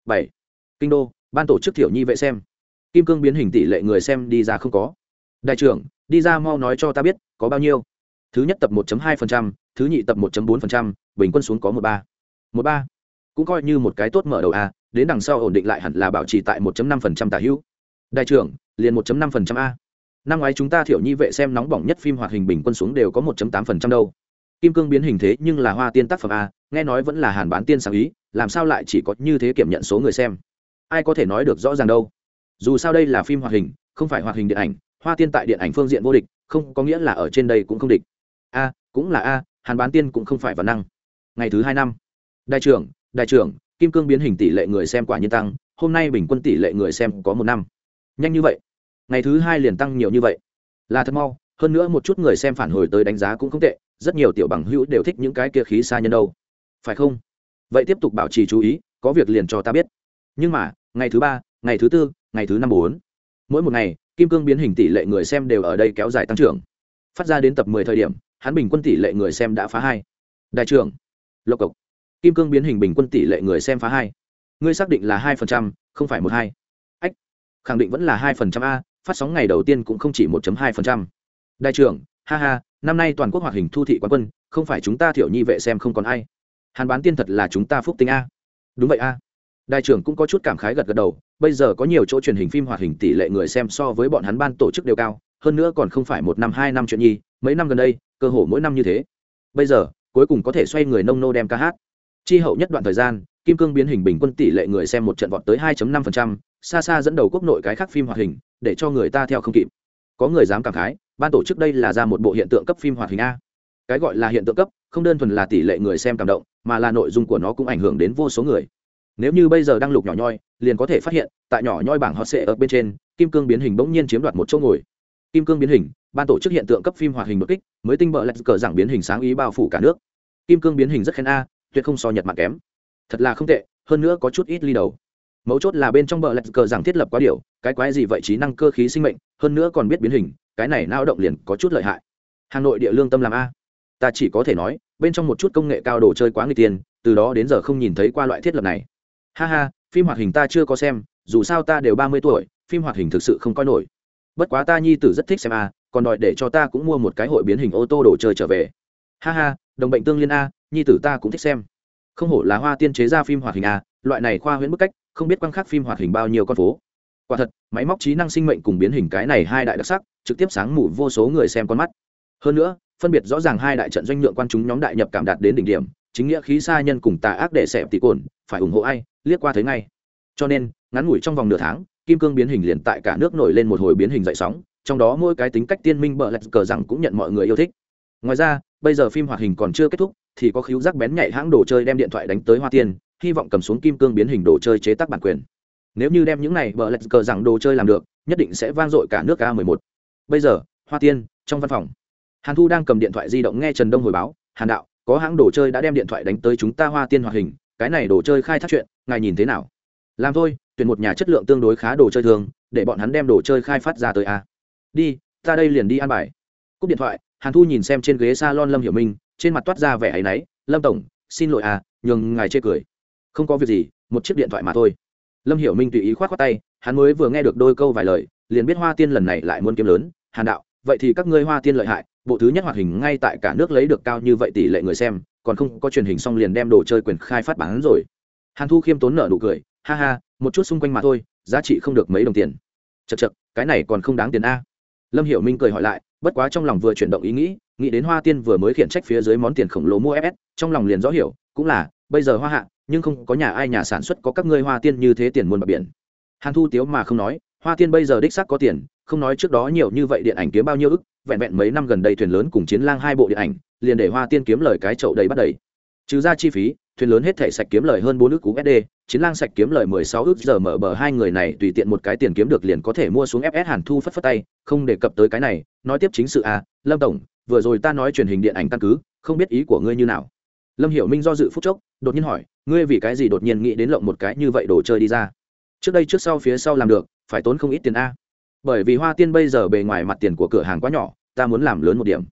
Bảy. Kinh đô ban tổ chức Tiểu nhi vệ xem. Kim cương biến hình tỷ lệ người xem đi ra không có. Đại trưởng đi ra mau nói cho ta biết có bao nhiêu? Thứ nhất tập 1.2%, thứ nhị tập 1.4%, bình quân xuống có 13. 13. Cũng coi như một cái tốt mở đầu a, đến đằng sau ổn định lại hẳn là bảo trì tại 1.5% tả hữu. Đại trưởng, liền 1.5% a. Năm ngoái chúng ta thiểu nhi vệ xem nóng bỏng nhất phim hoạt hình bình quân xuống đều có 1.8% đâu. Kim cương biến hình thế nhưng là hoa tiên tác phẩm a, nghe nói vẫn là hàn bán tiên sáng ý, làm sao lại chỉ có như thế kiểm nhận số người xem. Ai có thể nói được rõ ràng đâu. Dù sao đây là phim hoạt hình, không phải hoạt hình điện ảnh, hoa tiên tại điện ảnh phương diện vô địch, không có nghĩa là ở trên đây cũng không địch a cũng là a hàn bán tiên cũng không phải văn năng ngày thứ hai năm đại trưởng đại trưởng kim cương biến hình tỷ lệ người xem quả nhiên tăng hôm nay bình quân tỷ lệ người xem có một năm nhanh như vậy. Ngày thứ hai liền tăng nhiều như vậy. Là thật mau, hơn nữa một chút người xem phản hồi tới đánh giá cũng không tệ, rất nhiều tiểu bằng hữu đều thích những cái kia khí xa nhân đâu. Phải không? Vậy tiếp tục bảo trì chú ý, có việc liền cho ta biết. Nhưng mà, ngày thứ ba, ngày thứ tư, ngày thứ năm bốn. Mỗi một ngày, kim cương biến hình tỷ lệ người xem đều ở đây kéo dài tăng trưởng. Phát ra đến tập mười thời điểm, hắn bình quân tỷ lệ người xem đã phá hai. Đại trưởng, lộc cộc. Kim cương biến hình bình quân tỷ lệ người xem phá hai. Ngươi xác định là hai phần trăm, không phải một hai khẳng định vẫn là hai phần trăm a phát sóng ngày đầu tiên cũng không chỉ một hai phần trăm. Đại trưởng ha ha năm nay toàn quốc hoạt hình thu thị quán quân không phải chúng ta thiểu nhi vệ xem không còn ai. Hàn bán tiên thật là chúng ta phúc tinh a. Đúng vậy a. Đại trưởng cũng có chút cảm khái gật gật đầu bây giờ có nhiều chỗ truyền hình phim hoạt hình tỷ lệ người xem so với bọn hắn ban tổ chức đều cao hơn nữa còn không phải một năm hai năm chuyện nhi mấy năm gần đây cơ hồ mỗi năm như thế. Bây giờ cuối cùng có thể xoay người nông nô đem ca hát. Chi hậu nhất đoạn thời gian kim cương biến hình bình quân tỷ lệ người xem một trận vọt tới 2.5%, xa xa dẫn đầu quốc nội cái khác phim hoạt hình, để cho người ta theo không kịp. Có người dám cảm khái, ban tổ chức đây là ra một bộ hiện tượng cấp phim hoạt hình a. Cái gọi là hiện tượng cấp, không đơn thuần là tỷ lệ người xem cảm động, mà là nội dung của nó cũng ảnh hưởng đến vô số người. Nếu như bây giờ đang lục nhỏ nhoi, liền có thể phát hiện, tại nhỏ nhoi bảng hot sệ ở bên trên, kim cương biến hình bỗng nhiên chiếm đoạt một chỗ ngồi. Kim cương biến hình, ban tổ chức hiện tượng cấp phim hoạt hình đột kích, mới tinh bợ lạch cờ giảng biến hình sáng ý bao phủ cả nước. Kim cương biến hình rất khen a, tuyệt không so nhật mạng kém. Thật là không tệ, hơn nữa có chút ít ly đầu mấu chốt là bên trong bờ lạch cờ rằng thiết lập quá điều, cái quái gì vậy trí năng cơ khí sinh mệnh, hơn nữa còn biết biến hình, cái này lao động liền có chút lợi hại. Hà nội địa lương tâm làm a. Ta chỉ có thể nói, bên trong một chút công nghệ cao đồ chơi quá người tiền, từ đó đến giờ không nhìn thấy qua loại thiết lập này. Ha ha, phim hoạt hình ta chưa có xem, dù sao ta đều ba mươi tuổi, phim hoạt hình thực sự không coi nổi. Bất quá ta nhi tử rất thích xem a, còn đòi để cho ta cũng mua một cái hội biến hình ô tô đồ chơi trở về. Ha ha, đồng bệnh tương liên a, nhi tử ta cũng thích xem. Không hổ là hoa tiên chế ra phim hoạt hình a, loại này khoa huyễn bức cách không biết quang khắc phim hoạt hình bao nhiêu con phố. Quả thật, máy móc trí năng sinh mệnh cùng biến hình cái này hai đại đặc sắc, trực tiếp sáng mù vô số người xem con mắt. Hơn nữa, phân biệt rõ ràng hai đại trận doanh lượng quan chúng nhóm đại nhập cảm đạt đến đỉnh điểm, chính nghĩa khí xa nhân cùng tà ác đệ xẹp tỷ cồn, phải ủng hộ ai, liếc qua thấy ngay. Cho nên, ngắn ngủi trong vòng nửa tháng, kim cương biến hình liền tại cả nước nổi lên một hồi biến hình dậy sóng, trong đó mỗi cái tính cách tiên minh bợ lạch cờ rằng cũng nhận mọi người yêu thích. Ngoài ra, bây giờ phim hoạt hình còn chưa kết thúc, thì có khiếu giác bén nhạy hãng đồ chơi đem điện thoại đánh tới hoa tiên hy vọng cầm xuống kim cương biến hình đồ chơi chế tác bản quyền. Nếu như đem những này bờ lạch cờ rằng đồ chơi làm được, nhất định sẽ vang dội cả nước a 11 bây giờ, hoa tiên, trong văn phòng. Hàn thu đang cầm điện thoại di động nghe trần đông hồi báo, hàn đạo, có hãng đồ chơi đã đem điện thoại đánh tới chúng ta hoa tiên hoạt hình, cái này đồ chơi khai thác chuyện, ngài nhìn thế nào? Làm thôi, tuyển một nhà chất lượng tương đối khá đồ chơi thường, để bọn hắn đem đồ chơi khai phát ra tới a. Đi, ta đây liền đi ăn bài. Cúp điện thoại, hàn thu nhìn xem trên ghế s a lon lâm hiểu minh, trên mặt toát ra vẻ áy náy, lâm tổng, xin lỗi à nhường ngài chê cười không có việc gì, một chiếc điện thoại mà thôi. Lâm hiểu minh tùy ý k h o á t khoác tay, hắn mới vừa nghe được đôi câu vài lời, liền biết hoa tiên lần này lại muốn kiếm lớn, hàn đạo, vậy thì các ngươi hoa tiên lợi hại, bộ thứ nhất hoạt hình ngay tại cả nước lấy được cao như vậy tỷ lệ người xem, còn không có truyền hình xong liền đem đồ chơi quyền khai phát bán rồi. Hàn thu khiêm tốn nợ nụ cười, ha ha, một chút xung quanh mà thôi, giá trị không được mấy đồng tiền. Chật chật cái này còn không đáng tiền a. Lâm hiểu minh cười hỏi lại, bất quá trong lòng vừa chuyển động ý nghĩ nghĩ đến hoa tiên vừa mới khiển trách phía dưới món tiền khổng lồ mua fs trong lòng liền rõ hiểu, cũng là, bây giờ hoa hạ nhưng không có nhà ai nhà sản xuất có các ngươi hoa tiên như thế tiền muôn bạc biển. Hàn thu tiếu mà không nói, hoa tiên bây giờ đích xác có tiền, không nói trước đó nhiều như vậy điện ảnh kiếm bao nhiêu ức, vẹn vẹn mấy năm gần đây thuyền lớn cùng chiến lang hai bộ điện ảnh, liền để hoa tiên kiếm lời cái chậu đầy bắt đầy. Trừ ra chi phí, thuyền lớn hết thể sạch kiếm lời hơn bốn ước cú sd chiến lang sạch kiếm lời mười sáu ước giờ mở bờ hai người này tùy tiện một cái tiền kiếm được liền có thể mua xuống fs hàn thu phất phất tay, không đề cập tới cái này, nói tiếp chính sự à lâm tổng, vừa rồi ta nói truyền hình điện ảnh căn cứ, không biết ý của ngươi như nào lâm hiểu minh do dự phút chốc, đột nhiên hỏi, ngươi vì cái gì đột nhiên nghĩ đến lộng một cái như vậy đồ chơi đi ra? Trước đây trước sau phía sau làm được, phải tốn không ít tiền a. Bởi vì hoa tiên bây giờ bề ngoài mặt tiền của cửa hàng quá nhỏ, ta muốn làm lớn một điểm.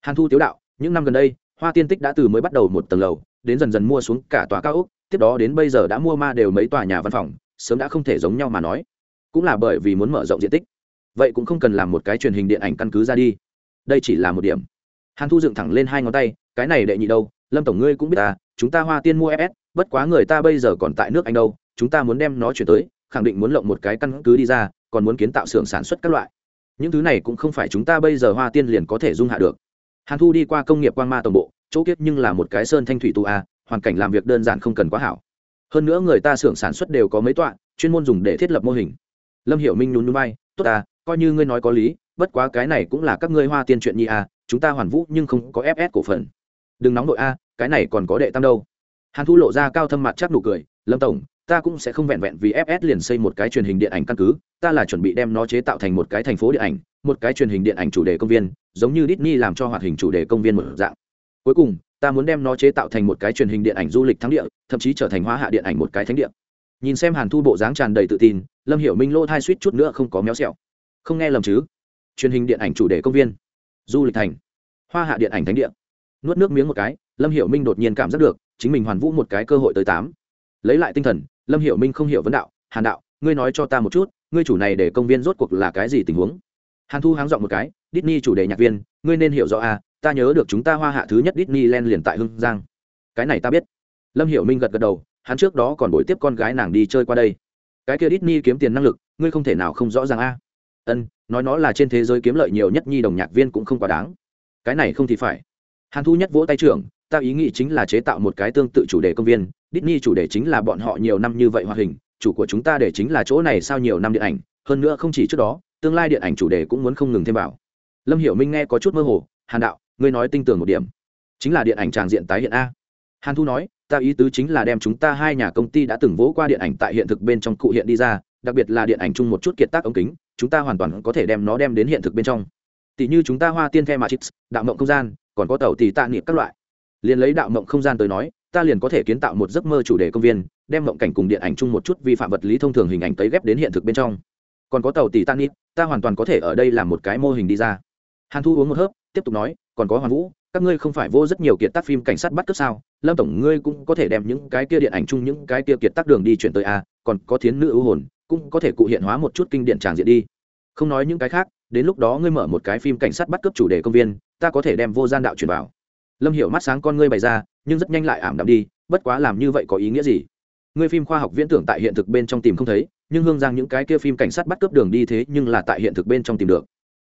Hàn thu tiếu đạo, những năm gần đây, hoa tiên tích đã từ mới bắt đầu một tầng lầu, đến dần dần mua xuống cả tòa cao ốc, tiếp đó đến bây giờ đã mua ma đều mấy tòa nhà văn phòng, sớm đã không thể giống nhau mà nói. Cũng là bởi vì muốn mở rộng diện tích. Vậy cũng không cần làm một cái truyền hình điện ảnh căn cứ ra đi. Đây chỉ là một điểm. Hàn thu dựng thẳng lên hai ngón tay, cái này đệ nhị đâu? Lâm tổng ngươi cũng biết ta, chúng ta hoa tiên mua fs bất quá người ta bây giờ còn tại nước anh đâu, chúng ta muốn đem nó chuyển tới, khẳng định muốn lộng một cái căn cứ đi ra, còn muốn kiến tạo xưởng sản xuất các loại. Những thứ này cũng không phải chúng ta bây giờ hoa tiên liền có thể dung hạ được. Hàn thu đi qua công nghiệp quan ma tổng bộ, chỗ kiếp nhưng là một cái sơn thanh thủy tu a, hoàn cảnh làm việc đơn giản không cần quá hảo. Hơn nữa người ta xưởng sản xuất đều có mấy tọa, chuyên môn dùng để thiết lập mô hình. Lâm hiểu minh nhún núi bay tốt à coi như ngươi nói có lý, bất quá cái này cũng là các ngươi hoa tiên chuyện nhi à chúng ta hoàn vũ nhưng không có fs cổ phần đừng nóng đội a, cái này còn có đệ tam đâu. Hàn thu lộ ra cao thâm mặt chắc nụ cười, lâm tổng, ta cũng sẽ không vẹn vẹn vì fs liền xây một cái truyền hình điện ảnh căn cứ, ta là chuẩn bị đem nó chế tạo thành một cái thành phố điện ảnh, một cái truyền hình điện ảnh chủ đề công viên, giống như Disney làm cho hoạt hình chủ đề công viên một dạng. Cuối cùng, ta muốn đem nó chế tạo thành một cái truyền hình điện ảnh du lịch thắng địa, thậm chí trở thành hóa hạ điện ảnh một cái thánh địa. Nhìn xem hàn thu bộ dáng tràn đầy tự tin, lâm hiểu minh lô thai suýt chút nữa không có méo xẹo. Không nghe lầm chứ? Truyền hình điện ảnh chủ đề công viên, du lịch thành hoa hạ điện ảnh thánh địa nuốt nước miếng một cái lâm hiểu minh đột nhiên cảm giác được chính mình hoàn vũ một cái cơ hội tới tám lấy lại tinh thần lâm hiểu minh không hiểu vấn đạo hàn đạo ngươi nói cho ta một chút ngươi chủ này để công viên rốt cuộc là cái gì tình huống hàn thu háng dọn một cái Disney chủ đề nhạc viên ngươi nên hiểu rõ a à, ta nhớ được chúng ta hoa hạ thứ nhất Disneyland liền tại Hưng Giang. Cái này ta biết. Lâm Hiểu Minh gật gật đầu, hắn trước đó còn buổi tiếp con gái nàng đi chơi qua đây. Cái kia Disney kiếm tiền năng lực, ngươi không thể nào không rõ ràng a. Ân, nói nó là trên thế giới kiếm lợi nhiều nhất nhi đồng nhạc viên cũng không quá đáng. Cái này không thì phải. Hàn Thu nhất vỗ tay trưởng, ta ý nghĩ chính là chế tạo một cái tương tự chủ đề công viên, Disney chủ đề chính là bọn họ nhiều năm như vậy hoạt hình, chủ của chúng ta để chính là chỗ này sau nhiều năm điện ảnh, hơn nữa không chỉ trước đó, tương lai điện ảnh chủ đề cũng muốn không ngừng thêm vào. Lâm Hiểu Minh nghe có chút mơ hồ, Hàn đạo, ngươi nói tinh tường một điểm chính là điện ảnh tràng diện tái hiện a hàn thu nói ta ý tứ chính là đem chúng ta hai nhà công ty đã từng vỗ qua điện ảnh tại hiện thực bên trong cụ hiện đi ra đặc biệt là điện ảnh chung một chút kiệt tác ống kính chúng ta hoàn toàn có thể đem nó đem đến hiện thực bên trong tỷ như chúng ta hoa tiên the matrix đạo mộng không gian còn có tàu tì tạ niệm các loại. Liền lấy đạo mộng không gian tới nói, ta liền có thể kiến tạo một giấc mơ chủ đề công viên, đem mộng cảnh cùng điện ảnh chung một chút vi phạm vật lý thông thường hình ảnh tấy ghép đến hiện thực bên trong. Còn có tàu tì tạ niệm ta hoàn toàn có thể ở đây làm một cái mô hình đi ra. Hàn thu uống một hớp, tiếp tục nói, còn có hoàn vũ, các ngươi không phải vô rất nhiều kiệt tác phim cảnh sát bắt cướp sao? Lâm tổng ngươi cũng có thể đem những cái kia điện ảnh chung những cái kia kiệt tác đường đi chuyển tới a, còn có thiến nữ ưu hồn, cũng có thể cụ hiện hóa một chút kinh điển tràng diện đi. Không nói những cái khác, đến lúc đó ngươi mở một cái phim cảnh sát bắt cướp chủ đề công viên ta có thể đem vô gian đạo truyền vào. Lâm hiểu mắt sáng con ngươi bày ra, nhưng rất nhanh lại ảm đạm đi, bất quá làm như vậy có ý nghĩa gì? Ngươi phim khoa học viễn tưởng tại hiện thực bên trong tìm không thấy, nhưng hương giang những cái kia phim cảnh sát bắt cướp đường đi thế nhưng là tại hiện thực bên trong tìm được.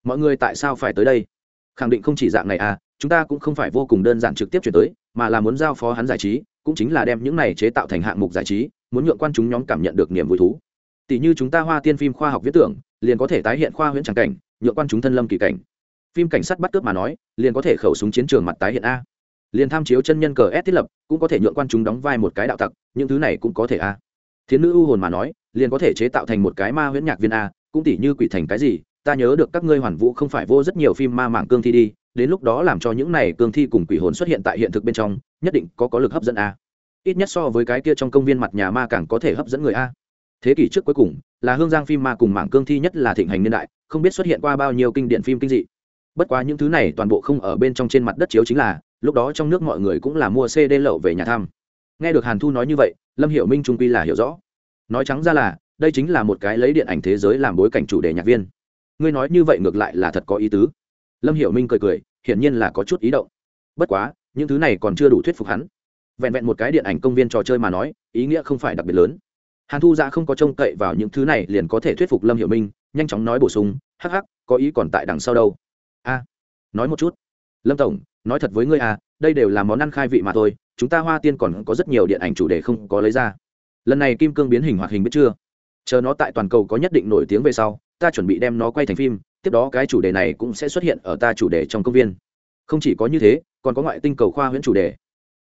Mọi người tại sao phải tới đây? Khẳng định không chỉ dạng này à chúng ta cũng không phải vô cùng đơn giản trực tiếp chuyển tới, mà là muốn giao phó hắn giải trí, cũng chính là đem những này chế tạo thành hạng mục giải trí, muốn nhượng quan chúng nhóm cảm nhận được niềm vui thú. Tỷ như chúng ta hoa tiên phim khoa học viễn tưởng, liền có thể tái hiện khoa huyễn tràng cảnh, nhượng quan chúng thân lâm kỳ cảnh phim cảnh sát bắt cướp mà nói, liền có thể khẩu súng chiến trường mặt tái hiện a. Liền tham chiếu chân nhân cờ s thiết lập, cũng có thể nhượng quan chúng đóng vai một cái đạo tặc, những thứ này cũng có thể a. Thiến nữ u hồn mà nói, liền có thể chế tạo thành một cái ma huyễn nhạc viên a, cũng tỷ như quỷ thành cái gì, ta nhớ được các ngươi hoàn vũ không phải vô rất nhiều phim ma mạng cương thi đi, đến lúc đó làm cho những này cương thi cùng quỷ hồn xuất hiện tại hiện thực bên trong, nhất định có có lực hấp dẫn a. Ít nhất so với cái kia trong công viên mặt nhà ma càng có thể hấp dẫn người a. Thế kỷ trước cuối cùng, là hương giang phim ma cùng mạng cương thi nhất là thịnh hành niên đại, không biết xuất hiện qua bao nhiêu kinh điển phim kinh dị bất quá những thứ này toàn bộ không ở bên trong trên mặt đất chiếu chính là, lúc đó trong nước mọi người cũng là mua cd lậu về nhà thăm. Nghe được hàn thu nói như vậy, lâm hiểu minh trung quy là hiểu rõ. Nói trắng ra là, đây chính là một cái lấy điện ảnh thế giới làm bối cảnh chủ đề nhạc viên. Ngươi nói như vậy ngược lại là thật có ý tứ. Lâm hiểu minh cười cười, hiển nhiên là có chút ý động. Bất quá, những thứ này còn chưa đủ thuyết phục hắn. Vẹn vẹn một cái điện ảnh công viên trò chơi mà nói, ý nghĩa không phải đặc biệt lớn. Hàn thu ra không có trông cậy vào những thứ này liền có thể thuyết phục lâm hiểu minh, nhanh chóng nói bổ sung, hắc hắc, có ý còn tại đằng sau đâu nói một chút. Lâm tổng, nói thật với ngươi à đây đều là món ăn khai vị mà thôi, chúng ta hoa tiên còn có rất nhiều điện ảnh chủ đề không có lấy ra. Lần này kim cương biến hình hoạt hình biết chưa? Chờ nó tại toàn cầu có nhất định nổi tiếng về sau, ta chuẩn bị đem nó quay thành phim, tiếp đó cái chủ đề này cũng sẽ xuất hiện ở ta chủ đề trong công viên. Không chỉ có như thế, còn có ngoại tinh cầu khoa huyễn chủ đề.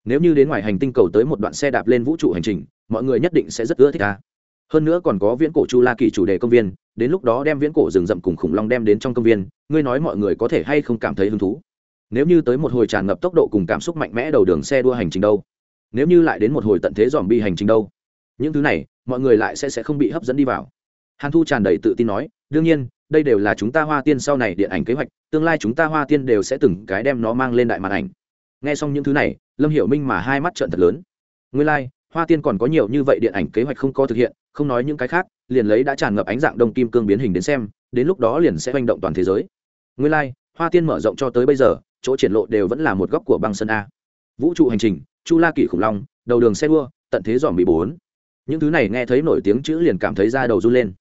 Nếu như đến ngoài hành tinh cầu tới một đoạn xe đạp lên vũ trụ hành trình, mọi người nhất định sẽ rất ưa thích ta hơn nữa còn có viễn cổ chu la kỳ chủ đề công viên đến lúc đó đem viễn cổ rừng rậm cùng khủng long đem đến trong công viên ngươi nói mọi người có thể hay không cảm thấy hứng thú? Nếu như tới một hồi tràn ngập tốc độ cùng cảm xúc mạnh mẽ đầu đường xe đua hành trình đâu? Nếu như lại đến một hồi tận thế dòm bi hành trình đâu? Những thứ này mọi người lại sẽ sẽ không bị hấp dẫn đi vào. Hàn thu tràn đầy tự tin nói đương nhiên đây đều là chúng ta hoa tiên sau này điện ảnh kế hoạch tương lai chúng ta hoa tiên đều sẽ từng cái đem nó mang lên đại màn ảnh. Nghe xong những thứ này lâm hiểu minh mà hai mắt trợn thật lớn. Nguyên lai、like, hoa tiên còn có nhiều như vậy điện ảnh kế hoạch không có thực hiện không nói những cái khác liền lấy đã tràn ngập ánh dạng đông kim cương biến hình đến xem đến lúc đó liền sẽ manh động toàn thế giới. Nguyên lai、like, hoa tiên mở rộng cho tới bây giờ chỗ triển lộ đều vẫn là một góc của băng sơn a. Vũ trụ hành trình chu la kỷ khủng long đầu đường xe đua tận thế dòm bị bốn. Những thứ này nghe thấy nổi tiếng chữ liền cảm thấy da đầu run lên.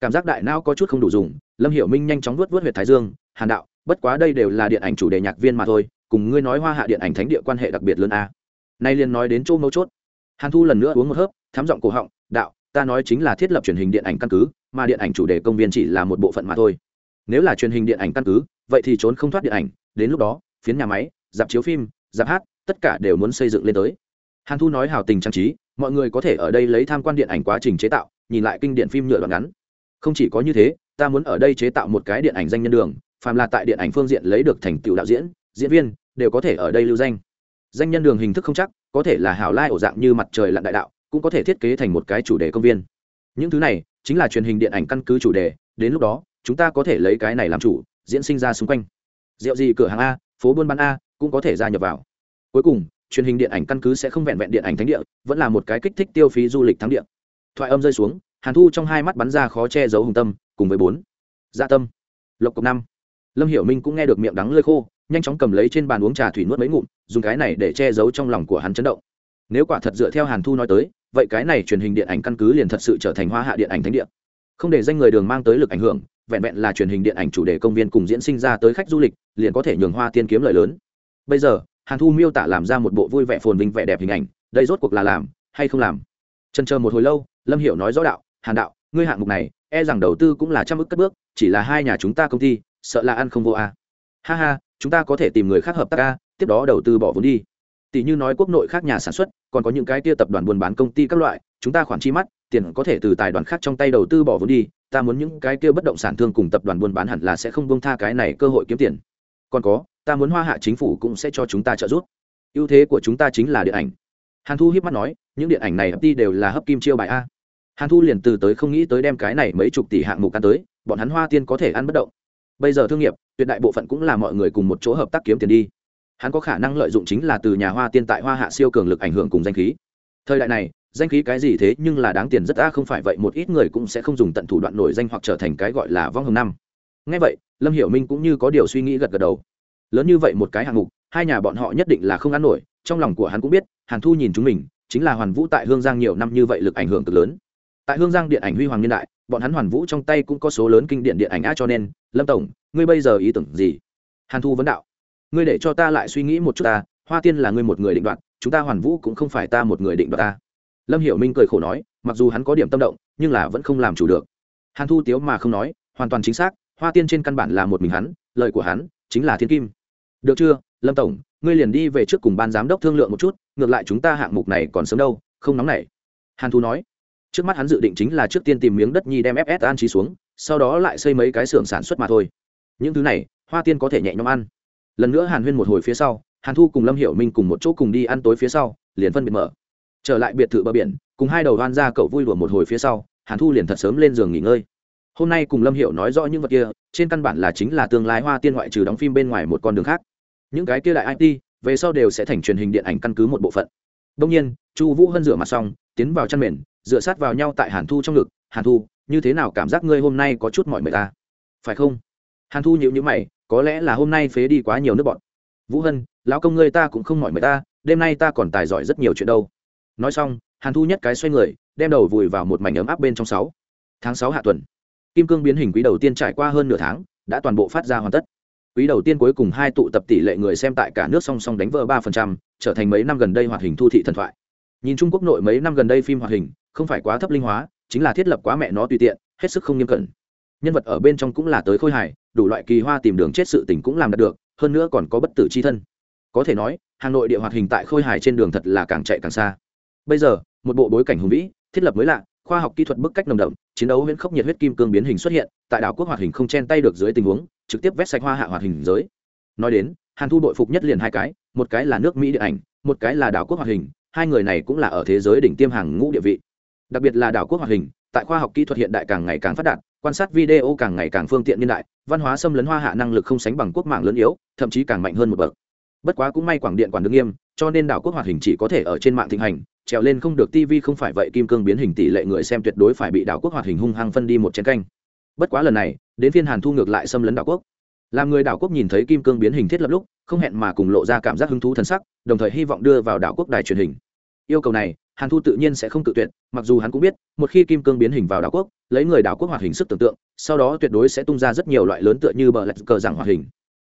Cảm giác đại não có chút không đủ dùng lâm hiểu minh nhanh chóng vuốt vuốt huyệt thái dương hàn đạo bất quá đây đều là điện ảnh chủ đề nhạc viên mà thôi cùng ngươi nói hoa hạ điện ảnh thánh địa quan hệ đặc biệt lớn a. Nay liền nói đến chỗ mấu chốt. Hàn thu lần nữa uống một hớp thám giọng cổ họng đạo ta nói chính là thiết lập truyền hình điện ảnh căn cứ, mà điện ảnh chủ đề công viên chỉ là một bộ phận mà thôi. Nếu là truyền hình điện ảnh căn cứ, vậy thì trốn không thoát điện ảnh, đến lúc đó, phiến nhà máy, dạp chiếu phim, dạp hát, tất cả đều muốn xây dựng lên tới. Hàn thu nói hào tình trang trí, mọi người có thể ở đây lấy tham quan điện ảnh quá trình chế tạo, nhìn lại kinh điện phim nhựa đoạn ngắn. Không chỉ có như thế, ta muốn ở đây chế tạo một cái điện ảnh danh nhân đường, phàm là tại điện ảnh phương diện lấy được thành tựu đạo diễn diễn viên, đều có thể ở đây lưu danh. Danh nhân đường hình thức không chắc, có thể là hảo lai ổ dạng như mặt trời lặn đại đạo cũng có thể thiết kế thành một cái chủ đề công viên. Những thứ này chính là truyền hình điện ảnh căn cứ chủ đề, đến lúc đó, chúng ta có thể lấy cái này làm chủ, diễn sinh ra xung quanh. Rượu gì cửa hàng a, phố buôn bán a cũng có thể gia nhập vào. Cuối cùng, truyền hình điện ảnh căn cứ sẽ không vẹn vẹn điện ảnh thánh địa, vẫn là một cái kích thích tiêu phí du lịch thắng địa. Thoại âm rơi xuống, hàn thu trong hai mắt bắn ra khó che giấu hùng tâm, cùng với bốn. Gia dạ tâm, lộc cục năm. Lâm hiểu minh cũng nghe được miệng đắng lơi khô, nhanh chóng cầm lấy trên bàn uống trà thủy nuốt mấy ngụm, dùng cái này để che giấu trong lòng của hắn chấn động. Nếu quả thật dựa theo hàn thu nói tới vậy cái này truyền hình điện ảnh căn cứ liền thật sự trở thành hoa hạ điện ảnh thánh địa. Không để danh người đường mang tới lực ảnh hưởng, vẹn vẹn là truyền hình điện ảnh chủ đề công viên cùng diễn sinh ra tới khách du lịch, liền có thể nhường hoa tiên kiếm lời lớn. Bây giờ, hàn thu miêu tả làm ra một bộ vui vẻ phồn vinh vẻ đẹp hình ảnh, đây rốt cuộc là làm hay không làm? Trần chờ một hồi lâu, lâm hiểu nói rõ đạo, hàn đạo, ngươi hạng mục này e rằng đầu tư cũng là trăm ước cất bước, chỉ là hai nhà chúng ta công ty, sợ là ăn không vô a. Ha ha, chúng ta có thể tìm người khác hợp tác a, tiếp đó đầu tư bỏ vốn đi tỷ như nói quốc nội khác nhà sản xuất, còn có những cái tia tập đoàn buôn bán công ty các loại, chúng ta khoản chi mắt, tiền có thể từ tài đoàn khác trong tay đầu tư bỏ vốn đi, ta muốn những cái kia bất động sản thương cùng tập đoàn buôn bán hẳn là sẽ không buông tha cái này cơ hội kiếm tiền. Còn có, ta muốn hoa hạ chính phủ cũng sẽ cho chúng ta trợ giúp. Ưu thế của chúng ta chính là điện ảnh. Hàn thu hiếp mắt nói, những điện ảnh này hấp đi đều là hấp kim chiêu bài a. Hàn thu liền từ tới không nghĩ tới đem cái này mấy chục tỷ hạng mục ăn tới, bọn hắn hoa tiên có thể ăn bất động. Bây giờ thương nghiệp, tuyệt đại bộ phận cũng là mọi người cùng một chỗ hợp tác kiếm tiền đi hắn có khả năng lợi dụng chính là từ nhà hoa tiên tại hoa hạ siêu cường lực ảnh hưởng cùng danh khí. Thời đại này, danh khí cái gì thế nhưng là đáng tiền rất đã không phải vậy một ít người cũng sẽ không dùng tận thủ đoạn nổi danh hoặc trở thành cái gọi là vong hồng năm. Ngay vậy, lâm hiểu minh cũng như có điều suy nghĩ gật gật đầu. Lớn như vậy một cái hạng mục, hai nhà bọn họ nhất định là không ăn nổi, trong lòng của hắn cũng biết, hàn thu nhìn chúng mình, chính là hoàn vũ tại hương giang nhiều năm như vậy lực ảnh hưởng cực lớn. Tại hương giang điện ảnh huy hoàng niên đại, bọn hắn hoàn vũ trong tay cũng có số lớn kinh điện điện ảnh á, cho nên, lâm tổng, ngươi bây giờ ý tưởng gì? Hàn thu vấn đạo ngươi để cho ta lại suy nghĩ một chút ta, hoa tiên là ngươi một người định đoạt, chúng ta hoàn vũ cũng không phải ta một người định đoạt ta. Lâm hiểu minh cười khổ nói, mặc dù hắn có điểm tâm động, nhưng là vẫn không làm chủ được. Hàn thu tiếu mà không nói, hoàn toàn chính xác, hoa tiên trên căn bản là một mình hắn, lời của hắn chính là thiên kim. Được chưa, lâm tổng, ngươi liền đi về trước cùng ban giám đốc thương lượng một chút, ngược lại chúng ta hạng mục này còn sớm đâu, không nóng nảy. Hàn thu nói. Trước mắt hắn dự định chính là trước tiên tìm miếng đất nhi đem fs an trí xuống, sau đó lại xây mấy cái xưởng sản xuất mà thôi. Những thứ này, hoa tiên có thể nhẹ nhõm ăn lần nữa hàn huyên một hồi phía sau, hàn thu cùng lâm hiểu minh cùng một chỗ cùng đi ăn tối phía sau, liền phân biệt mở. Trở lại biệt thự bờ biển, cùng hai đầu đoan ra cậu vui đùa một hồi phía sau, hàn thu liền thật sớm lên giường nghỉ ngơi. Hôm nay cùng lâm hiểu nói rõ những vật kia, trên căn bản là chính là tương lai hoa tiên ngoại trừ đóng phim bên ngoài một con đường khác. Những cái kia đại it về sau đều sẽ thành truyền hình điện ảnh căn cứ một bộ phận. Đông nhiên, chu vũ hân rửa mặt xong, tiến vào chăn mền, dựa sát vào nhau tại hàn thu trong ngực, hàn thu, như thế nào cảm giác ngươi hôm nay có chút mỏi mệt ta phải không? Hàn thu nhịu nhữ mày có lẽ là hôm nay phế đi quá nhiều nước bọn. Vũ hân, lão công ngươi ta cũng không mỏi mệt ta, đêm nay ta còn tài giỏi rất nhiều chuyện đâu. Nói xong, hàn thu nhất cái xoay người, đem đầu vùi vào một mảnh ấm áp bên trong sáu. Tháng sáu hạ tuần. Kim cương biến hình quý đầu tiên trải qua hơn nửa tháng, đã toàn bộ phát ra hoàn tất. Quý đầu tiên cuối cùng hai tụ tập tỷ lệ người xem tại cả nước song song đánh vỡ ba phần trăm, trở thành mấy năm gần đây hoạt hình thu thị thần thoại. Nhìn trung quốc nội mấy năm gần đây phim hoạt hình, không phải quá thấp linh hóa, chính là thiết lập quá mẹ nó tùy tiện, hết sức không nghiêm cẩn. Nhân vật ở bên trong cũng là tới khôi hài đủ loại kỳ hoa tìm đường chết sự tình cũng làm đạt được, hơn nữa còn có bất tử c h i thân. Có thể nói, hà nội địa hoạt hình tại khôi hài trên đường thật là càng chạy càng xa. Bây giờ, một bộ bối cảnh hùng vĩ, thiết lập mới lạ, khoa học kỹ thuật bức cách nồng đậm, chiến đấu huyễn khốc nhiệt huyết kim cương biến hình xuất hiện, tại đảo quốc hoạt hình không chen tay được dưới tình huống, trực tiếp vét sạch hoa hạ hoạt hình giới. Nói đến, hàn thu đội phục nhất liền hai cái, một cái là nước mỹ điện ảnh, một cái là đảo quốc hoạt hình, hai người này cũng là ở thế giới đỉnh tiêm hàng ngũ địa vị. Đặc biệt là đảo quốc hoạt hình, tại khoa học kỹ thuật hiện đại càng ngày càng phát đạt quan sát video càng ngày càng phương tiện niên đại, văn hóa xâm lấn hoa hạ năng lực không sánh bằng quốc mạng lớn yếu, thậm chí càng mạnh hơn một bậc. Bất quá cũng may quảng điện quản đương nghiêm, cho nên đảo quốc hoạt hình chỉ có thể ở trên mạng thịnh hành, trèo lên không được tv không phải vậy kim cương biến hình tỷ lệ người xem tuyệt đối phải bị đảo quốc hoạt hình hung hăng phân đi một chén canh. Bất quá lần này, đến phiên hàn thu ngược lại xâm lấn đảo quốc. Làm người đảo quốc nhìn thấy kim cương biến hình thiết lập lúc, không hẹn mà cùng lộ ra cảm giác hứng thú thần sắc, đồng thời hy vọng đưa vào đảo quốc đài truyền hình. Yêu cầu này hàn thu tự nhiên sẽ không tự tuyệt, mặc dù hắn cũng biết, một khi kim cương biến hình vào đảo quốc, lấy người đảo quốc hoạt hình sức tưởng tượng, sau đó tuyệt đối sẽ tung ra rất nhiều loại lớn tựa như bờ lạch cờ rằng hoạt hình.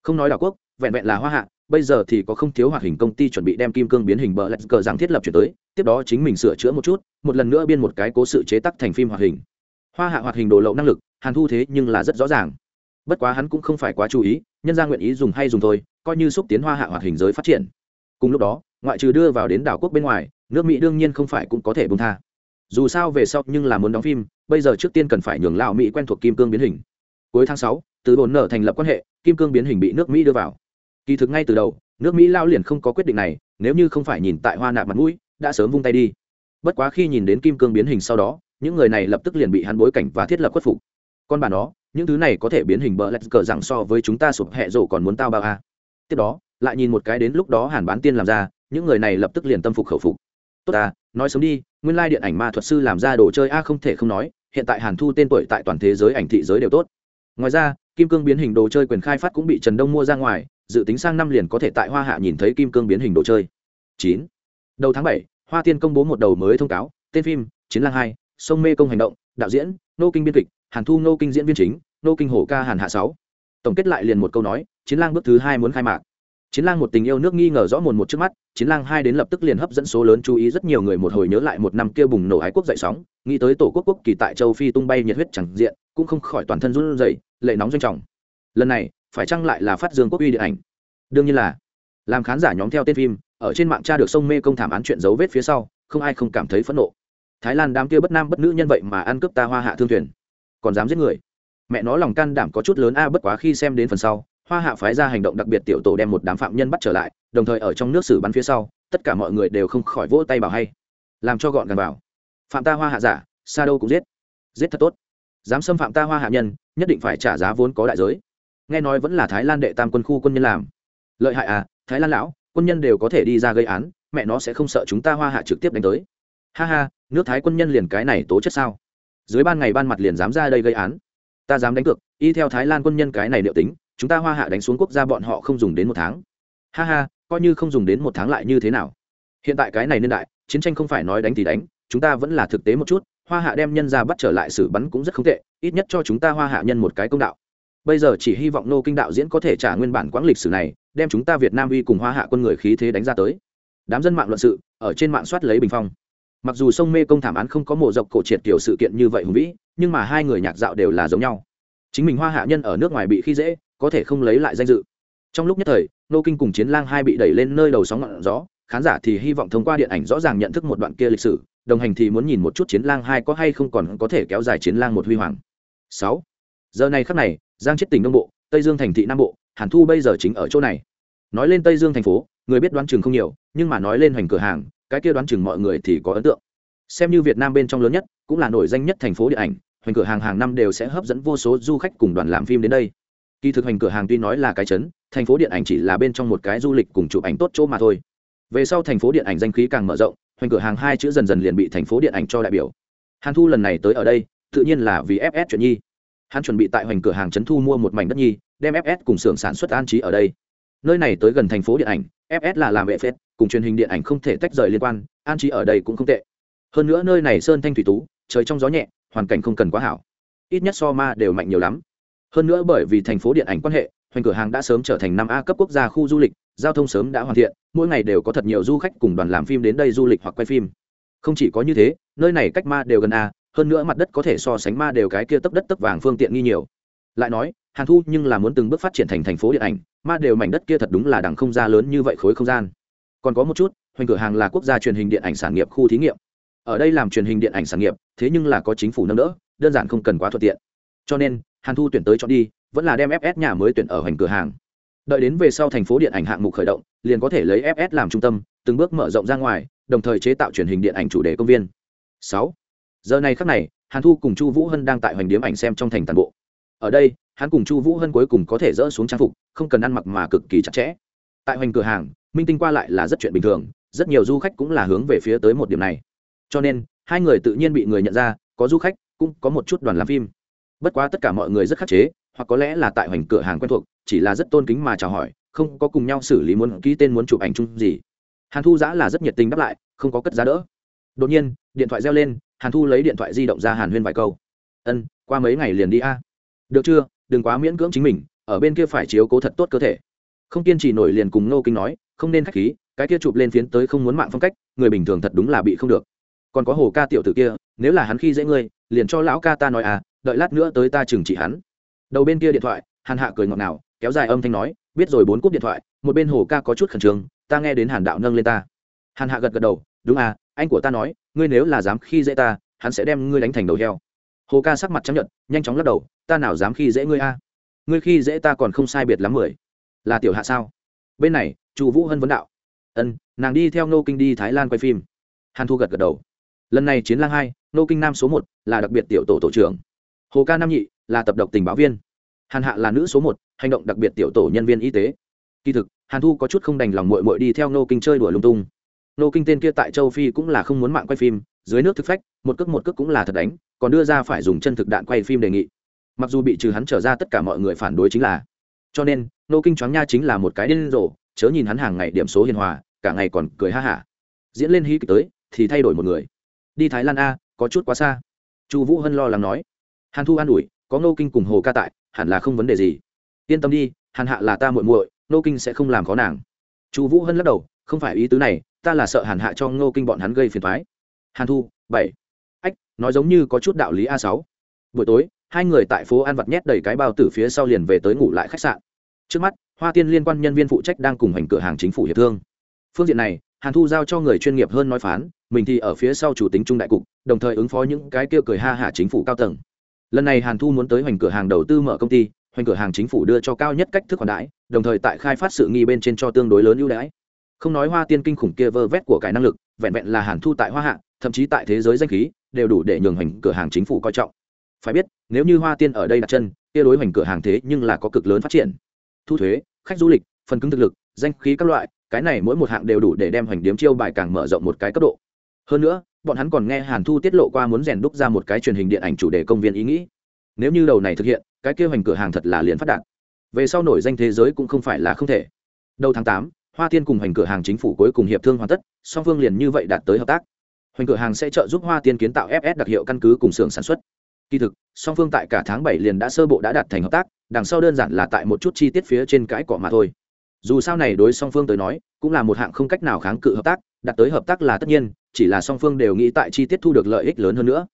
Không nói đảo quốc, vẹn vẹn là hoa hạ, bây giờ thì có không thiếu hoạt hình công ty chuẩn bị đem kim cương biến hình bờ lạch cờ rằng thiết lập chuyển tới, tiếp đó chính mình sửa chữa một chút, một lần nữa biên một cái cố sự chế tác thành phim hoạt hình. Hoa hạ hoạt hình đồ lậu năng lực, hàn thu thế nhưng là rất rõ ràng. Bất quá hắn cũng không phải quá chú ý, nhân ra nguyện ý dùng hay dùng thôi, coi như xúc tiến hoa hạ hoạt hình giới phát triển. Cùng lúc đó, ngoại trừ đưa vào đến đảo quốc bên ngoài nước mỹ đương nhiên không phải cũng có thể bông tha dù sao về sau nhưng là muốn đóng phim bây giờ trước tiên cần phải nhường lào mỹ quen thuộc kim cương biến hình cuối tháng sáu từ bồn nợ thành lập quan hệ kim cương biến hình bị nước mỹ đưa vào kỳ thực ngay từ đầu nước mỹ lao liền không có quyết định này nếu như không phải nhìn tại hoa nạp mặt mũi đã sớm vung tay đi bất quá khi nhìn đến kim cương biến hình sau đó những người này lập tức liền bị hắn bối cảnh và thiết lập khuất phục con bản đó những thứ này có thể biến hình bờ lạch cờ rằng so với chúng ta sụp hẹ rổ còn muốn tao bao a tiếp đó lại nhìn một cái đến lúc đó hàn bán tiên làm ra những người này lập tức liền tâm phục khẩu phục tốt ta, nói sớm đi, nguyên lai điện ảnh ma thuật sư làm ra đồ chơi a không thể không nói, hiện tại hàn thu tên tuổi tại toàn thế giới ảnh thị giới đều tốt. Ngoài ra, kim cương biến hình đồ chơi quyền khai phát cũng bị trần đông mua ra ngoài, dự tính sang năm liền có thể tại hoa hạ nhìn thấy kim cương biến hình đồ chơi. Chín. Đầu tháng bảy, hoa tiên công bố một đầu mới thông cáo, tên phim, chiến lang hai, sông mê công hành động, đạo diễn, nô kinh biên kịch, hàn thu, nô kinh diễn viên chính, nô kinh hổ ca hàn hạ sáu. Tổng kết lại liền một câu nói, chiến lang bước thứ hai muốn khai mạc chiến lang một tình yêu nước nghi ngờ rõ mồn một trước mắt, chiến lang hai đến lập tức liền hấp dẫn số lớn chú ý, rất nhiều người một hồi nhớ lại một năm kia bùng nổ ái quốc dậy sóng, nghĩ tới tổ quốc quốc kỳ tại châu phi tung bay nhiệt huyết chẳng diện, cũng không khỏi toàn thân run rẩy, lệ nóng doanh trọng. Lần này, phải chăng lại là phát dương quốc uy điện ảnh? Đương nhiên là. Làm khán giả nhóm theo tên phim, ở trên mạng tra được sông mê công thảm án chuyện dấu vết phía sau, không ai không cảm thấy phẫn nộ. Thái lan đám kia bất nam bất nữ nhân vậy mà ăn cướp ta hoa hạ thương thuyền, còn dám giết người. Mẹ nó lòng can đảm có chút lớn a, bất quá khi xem đến phần sau hoa hạ phái ra hành động đặc biệt tiểu tổ đem một đám phạm nhân bắt trở lại, đồng thời ở trong nước xử bắn phía sau, tất cả mọi người đều không khỏi vỗ tay bảo hay. Làm cho gọn gàng vào. phạm ta hoa hạ giả, sa đâu cũng giết. Giết thật tốt. Dám xâm phạm ta hoa hạ nhân, nhất định phải trả giá vốn có đại giới. Nghe nói vẫn là thái lan đệ tam quân khu quân nhân làm. Lợi hại à thái lan lão, quân nhân đều có thể đi ra gây án, mẹ nó sẽ không sợ chúng ta hoa hạ trực tiếp đánh tới. Ha ha, nước thái quân nhân liền cái này tố chất sao? Dưới ban ngày ban mặt liền dám ra đây gây án. Ta dám đánh cược, y theo thái lan quân nhân cái này liệu tính chúng ta hoa hạ đánh xuống quốc gia bọn họ không dùng đến một tháng. Ha ha, coi như không dùng đến một tháng lại như thế nào? Hiện tại cái này niên đại, chiến tranh không phải nói đánh thì đánh, chúng ta vẫn là thực tế một chút, hoa hạ đem nhân ra bắt trở lại xử bắn cũng rất không tệ, ít nhất cho chúng ta hoa hạ nhân một cái công đạo. Bây giờ chỉ hy vọng nô kinh đạo diễn có thể trả nguyên bản quãng lịch sử này, đem chúng ta việt nam uy cùng hoa hạ quân người khí thế đánh ra tới. Đám dân mạng luận sự, ở trên mạng soát lấy bình phong. Mặc dù sông mê công thảm án không có mộ dọc cổ triệt kiểu sự kiện như vậy hùng vĩ, nhưng mà hai người nhạc dạo đều là giống nhau. Chính mình hoa hạ nhân ở nước ngoài bị khi dễ có thể không lấy lại danh dự. Trong lúc nhất thời nô kinh cùng chiến lang hai bị đẩy lên nơi đầu sóng ngọn gió, khán giả thì hy vọng thông qua điện ảnh rõ ràng nhận thức một đoạn kia lịch sử, đồng hành thì muốn nhìn một chút chiến lang hai có hay không còn có thể kéo dài chiến lang một huy hoàng. Sáu. Giờ này khắc này, giang chết tỉnh đông bộ, tây dương thành thị nam bộ, hàn thu bây giờ chính ở chỗ này. Nói lên tây dương thành phố, người biết đoán chừng không nhiều, nhưng mà nói lên hoành cửa hàng, cái kia đoán chừng mọi người thì có ấn tượng. Xem như việt nam bên trong lớn nhất, cũng là nổi danh nhất thành phố điện ảnh, hoành cửa hàng hàng năm đều sẽ hấp dẫn vô số du khách cùng đoàn làm phim đến đây kỳ thực hành cửa hàng tuy nói là cái chấn, thành phố điện ảnh chỉ là bên trong một cái du lịch cùng chụp ảnh tốt chỗ mà thôi. Về sau thành phố điện ảnh danh khí càng mở rộng, hoành cửa hàng hai chữ dần dần liền bị thành phố điện ảnh cho đại biểu. Hàn thu lần này tới ở đây, tự nhiên là vì fs chuyện nhi. Hắn chuẩn bị tại hoành cửa hàng trấn thu mua một mảnh đất nhi, đem fs cùng xưởng sản xuất an trí ở đây. Nơi này tới gần thành phố điện ảnh fs là làm vệ phết, cùng truyền hình điện ảnh không thể tách rời liên quan, an trí ở đây cũng không tệ. Hơn nữa nơi này sơn thanh thủy tú, trời trong gió nhẹ, hoàn cảnh không cần quá hảo. Ít nhất so ma đều mạnh nhiều lắm hơn nữa bởi vì thành phố điện ảnh quan hệ, hoành cửa hàng đã sớm trở thành năm a cấp quốc gia khu du lịch, giao thông sớm đã hoàn thiện, mỗi ngày đều có thật nhiều du khách cùng đoàn làm phim đến đây du lịch hoặc quay phim. Không chỉ có như thế, nơi này cách ma đều gần a, hơn nữa mặt đất có thể so sánh ma đều cái kia tấp đất tấp vàng phương tiện nghi nhiều. Lại nói, hàn thu nhưng là muốn từng bước phát triển thành thành phố điện ảnh, ma đều mảnh đất kia thật đúng là đẳng không gian lớn như vậy khối không gian. Còn có một chút, hoành cửa hàng là quốc gia truyền hình điện ảnh sản nghiệp khu thí nghiệm. Ở đây làm truyền hình điện ảnh sản nghiệp, thế nhưng là có chính phủ nâng đỡ, đơn giản không cần quá thuận tiện. Cho nên hàn thu tuyển tới chọn đi, vẫn là đem fs nhà mới tuyển ở hành cửa hàng. Đợi đến về sau thành phố điện ảnh hạng mục khởi động, liền có thể lấy fs làm trung tâm, từng bước mở rộng ra ngoài, đồng thời chế tạo truyền hình điện ảnh chủ đề công viên. Sáu. Giờ này khắc này, hàn thu cùng chu vũ hân đang tại hoành điếm ảnh xem trong thành toàn bộ. Ở đây, hắn cùng chu vũ hân cuối cùng có thể dỡ xuống trang phục, không cần ăn mặc mà cực kỳ chặt chẽ. Tại hoành cửa hàng, minh tinh qua lại là rất chuyện bình thường, rất nhiều du khách cũng là hướng về phía tới một điểm này. Cho nên, hai người tự nhiên bị người nhận ra, có du khách, cũng có một chút đoàn làm phim bất quá tất cả mọi người rất khắc chế, hoặc có lẽ là tại hoành cửa hàng quen thuộc, chỉ là rất tôn kính mà chào hỏi, không có cùng nhau xử lý muốn ký tên muốn chụp ảnh chung gì. Hàn thu giã là rất nhiệt tình đáp lại, không có cất giá đỡ. Đột nhiên, điện thoại reo lên, hàn thu lấy điện thoại di động ra hàn huyên vài câu. Ân, qua mấy ngày liền đi a. Được chưa, đừng quá miễn cưỡng chính mình, ở bên kia phải chiếu cố thật tốt cơ thể. Không kiên trì nổi liền cùng nô kinh nói, không nên k h á c h khí, cái kia chụp lên phiến tới không muốn mạng phong cách, người bình thường thật đúng là bị không được. Còn có hồ ca tiểu t ử kia, nếu là hắn khi dễ ngươi, liền cho lão ca ta nói à đợi lát nữa tới ta trừng trị hắn. Đầu bên kia điện thoại, hàn hạ cười ngọt ngào, kéo dài âm thanh nói, biết rồi bốn cúp điện thoại, một bên hồ ca có chút khẩn trương, ta nghe đến hàn đạo nâng lên ta. Hàn hạ gật gật đầu, đúng à anh của ta nói, ngươi nếu là dám khi dễ ta, hắn sẽ đem ngươi đánh thành đầu heo. Hồ ca sắc mặt chấp nhận nhanh chóng lắc đầu, ta nào dám khi dễ ngươi a? Ngươi khi dễ ta còn không sai biệt lắm mười. Là tiểu hạ sao? Bên này, chu vũ hân vấn đạo. Ân, nàng đi theo nô kinh đi thái lan quay phim. Hàn thu gật gật đầu. Lần này chiến lang hai nô kinh nam số một, là đặc biệt tiểu tổ tổ trưởng hồ ca nam nhị là tập độc tình báo viên. Hàn hạ là nữ số một, hành động đặc biệt tiểu tổ nhân viên y tế. Kỳ thực, hàn thu có chút không đành lòng mội mội đi theo nô kinh chơi đùa lung tung. Nô kinh tên kia tại châu phi cũng là không muốn mạng quay phim, dưới nước thực phách, một cước một cước cũng là thật đánh, còn đưa ra phải dùng chân thực đạn quay phim đề nghị. Mặc dù bị trừ hắn trở ra tất cả mọi người phản đối chính là. Cho nên nô kinh choáng nha chính là một cái điên rồ, chớ nhìn hắn hàng ngày điểm số hiền hòa, cả ngày còn cười ha hả. Diễn lên hí kịch tới, thì thay đổi một người. Đi thái lan a, có chút quá xa. Chu vũ hân lo lắng nói hàn thu an ủi, có nô kinh cùng hồ ca tại, hẳn là không vấn đề gì. Yên tâm đi, hàn hạ là ta muội muội nô kinh sẽ không làm khó nàng. Chu vũ hân lắc đầu, không phải ý tứ này, ta là sợ hàn hạ cho nô kinh bọn hắn gây phiền thoái hàn thu, bảy. Ách, nói giống như có chút đạo lý a sáu. Buổi tối, hai người tại phố ăn vặt nhét đầy cái bao tử phía sau liền về tới ngủ lại khách sạn. Trước mắt, hoa tiên liên quan nhân viên phụ trách đang cùng hành cửa hàng chính phủ hiệp thương. Phương diện này, hàn thu giao cho người chuyên nghiệp hơn nói phán, mình thì ở phía sau chủ tính trung đại cục, đồng thời ứng phó những cái kêu cười ha hả chính phủ cao tầng lần này hàn thu muốn tới hoành cửa hàng đầu tư mở công ty, hoành cửa hàng chính phủ đưa cho cao nhất cách thức khoản đãi, đồng thời tại khai phát sự nghi bên trên cho tương đối lớn ưu đãi. Không nói hoa tiên kinh khủng kia vơ vét của cải năng lực, vẹn vẹn là hàn thu tại hoa hạ, thậm chí tại thế giới danh khí, đều đủ để nhường hoành cửa hàng chính phủ coi trọng. Phải biết, nếu như hoa tiên ở đây đặt chân, kia đối hoành cửa hàng thế nhưng là có cực lớn phát triển. Thu thuế, khách du lịch, phần cứng thực lực, danh khí các loại, cái này mỗi một hạng đều đủ để đem hoành điếm chiêu bài càng mở rộng một cái cấp độ. Hơn nữa bọn hắn còn nghe hàn thu tiết lộ qua muốn rèn đúc ra một cái truyền hình điện ảnh chủ đề công viên ý nghĩ. Nếu như đầu này thực hiện, cái kia hành cửa hàng thật là liền phát đạt. Về sau nổi danh thế giới cũng không phải là không thể. Đầu tháng tám, hoa tiên cùng hành cửa hàng chính phủ cuối cùng hiệp thương hoàn tất, song phương liền như vậy đạt tới hợp tác. Hoành cửa hàng sẽ trợ giúp hoa tiên kiến tạo fs đặc hiệu căn cứ cùng xưởng sản xuất. Kỳ thực, song phương tại cả tháng bảy liền đã sơ bộ đã đạt thành hợp tác, đằng sau đơn giản là tại một chút chi tiết phía trên cái cỏ mà thôi. Dù sao này đối song phương tới nói, cũng là một hạng không cách nào kháng cự hợp tác đạt tới hợp tác là tất nhiên, chỉ là song phương đều nghĩ tại chi tiết thu được lợi ích lớn hơn nữa.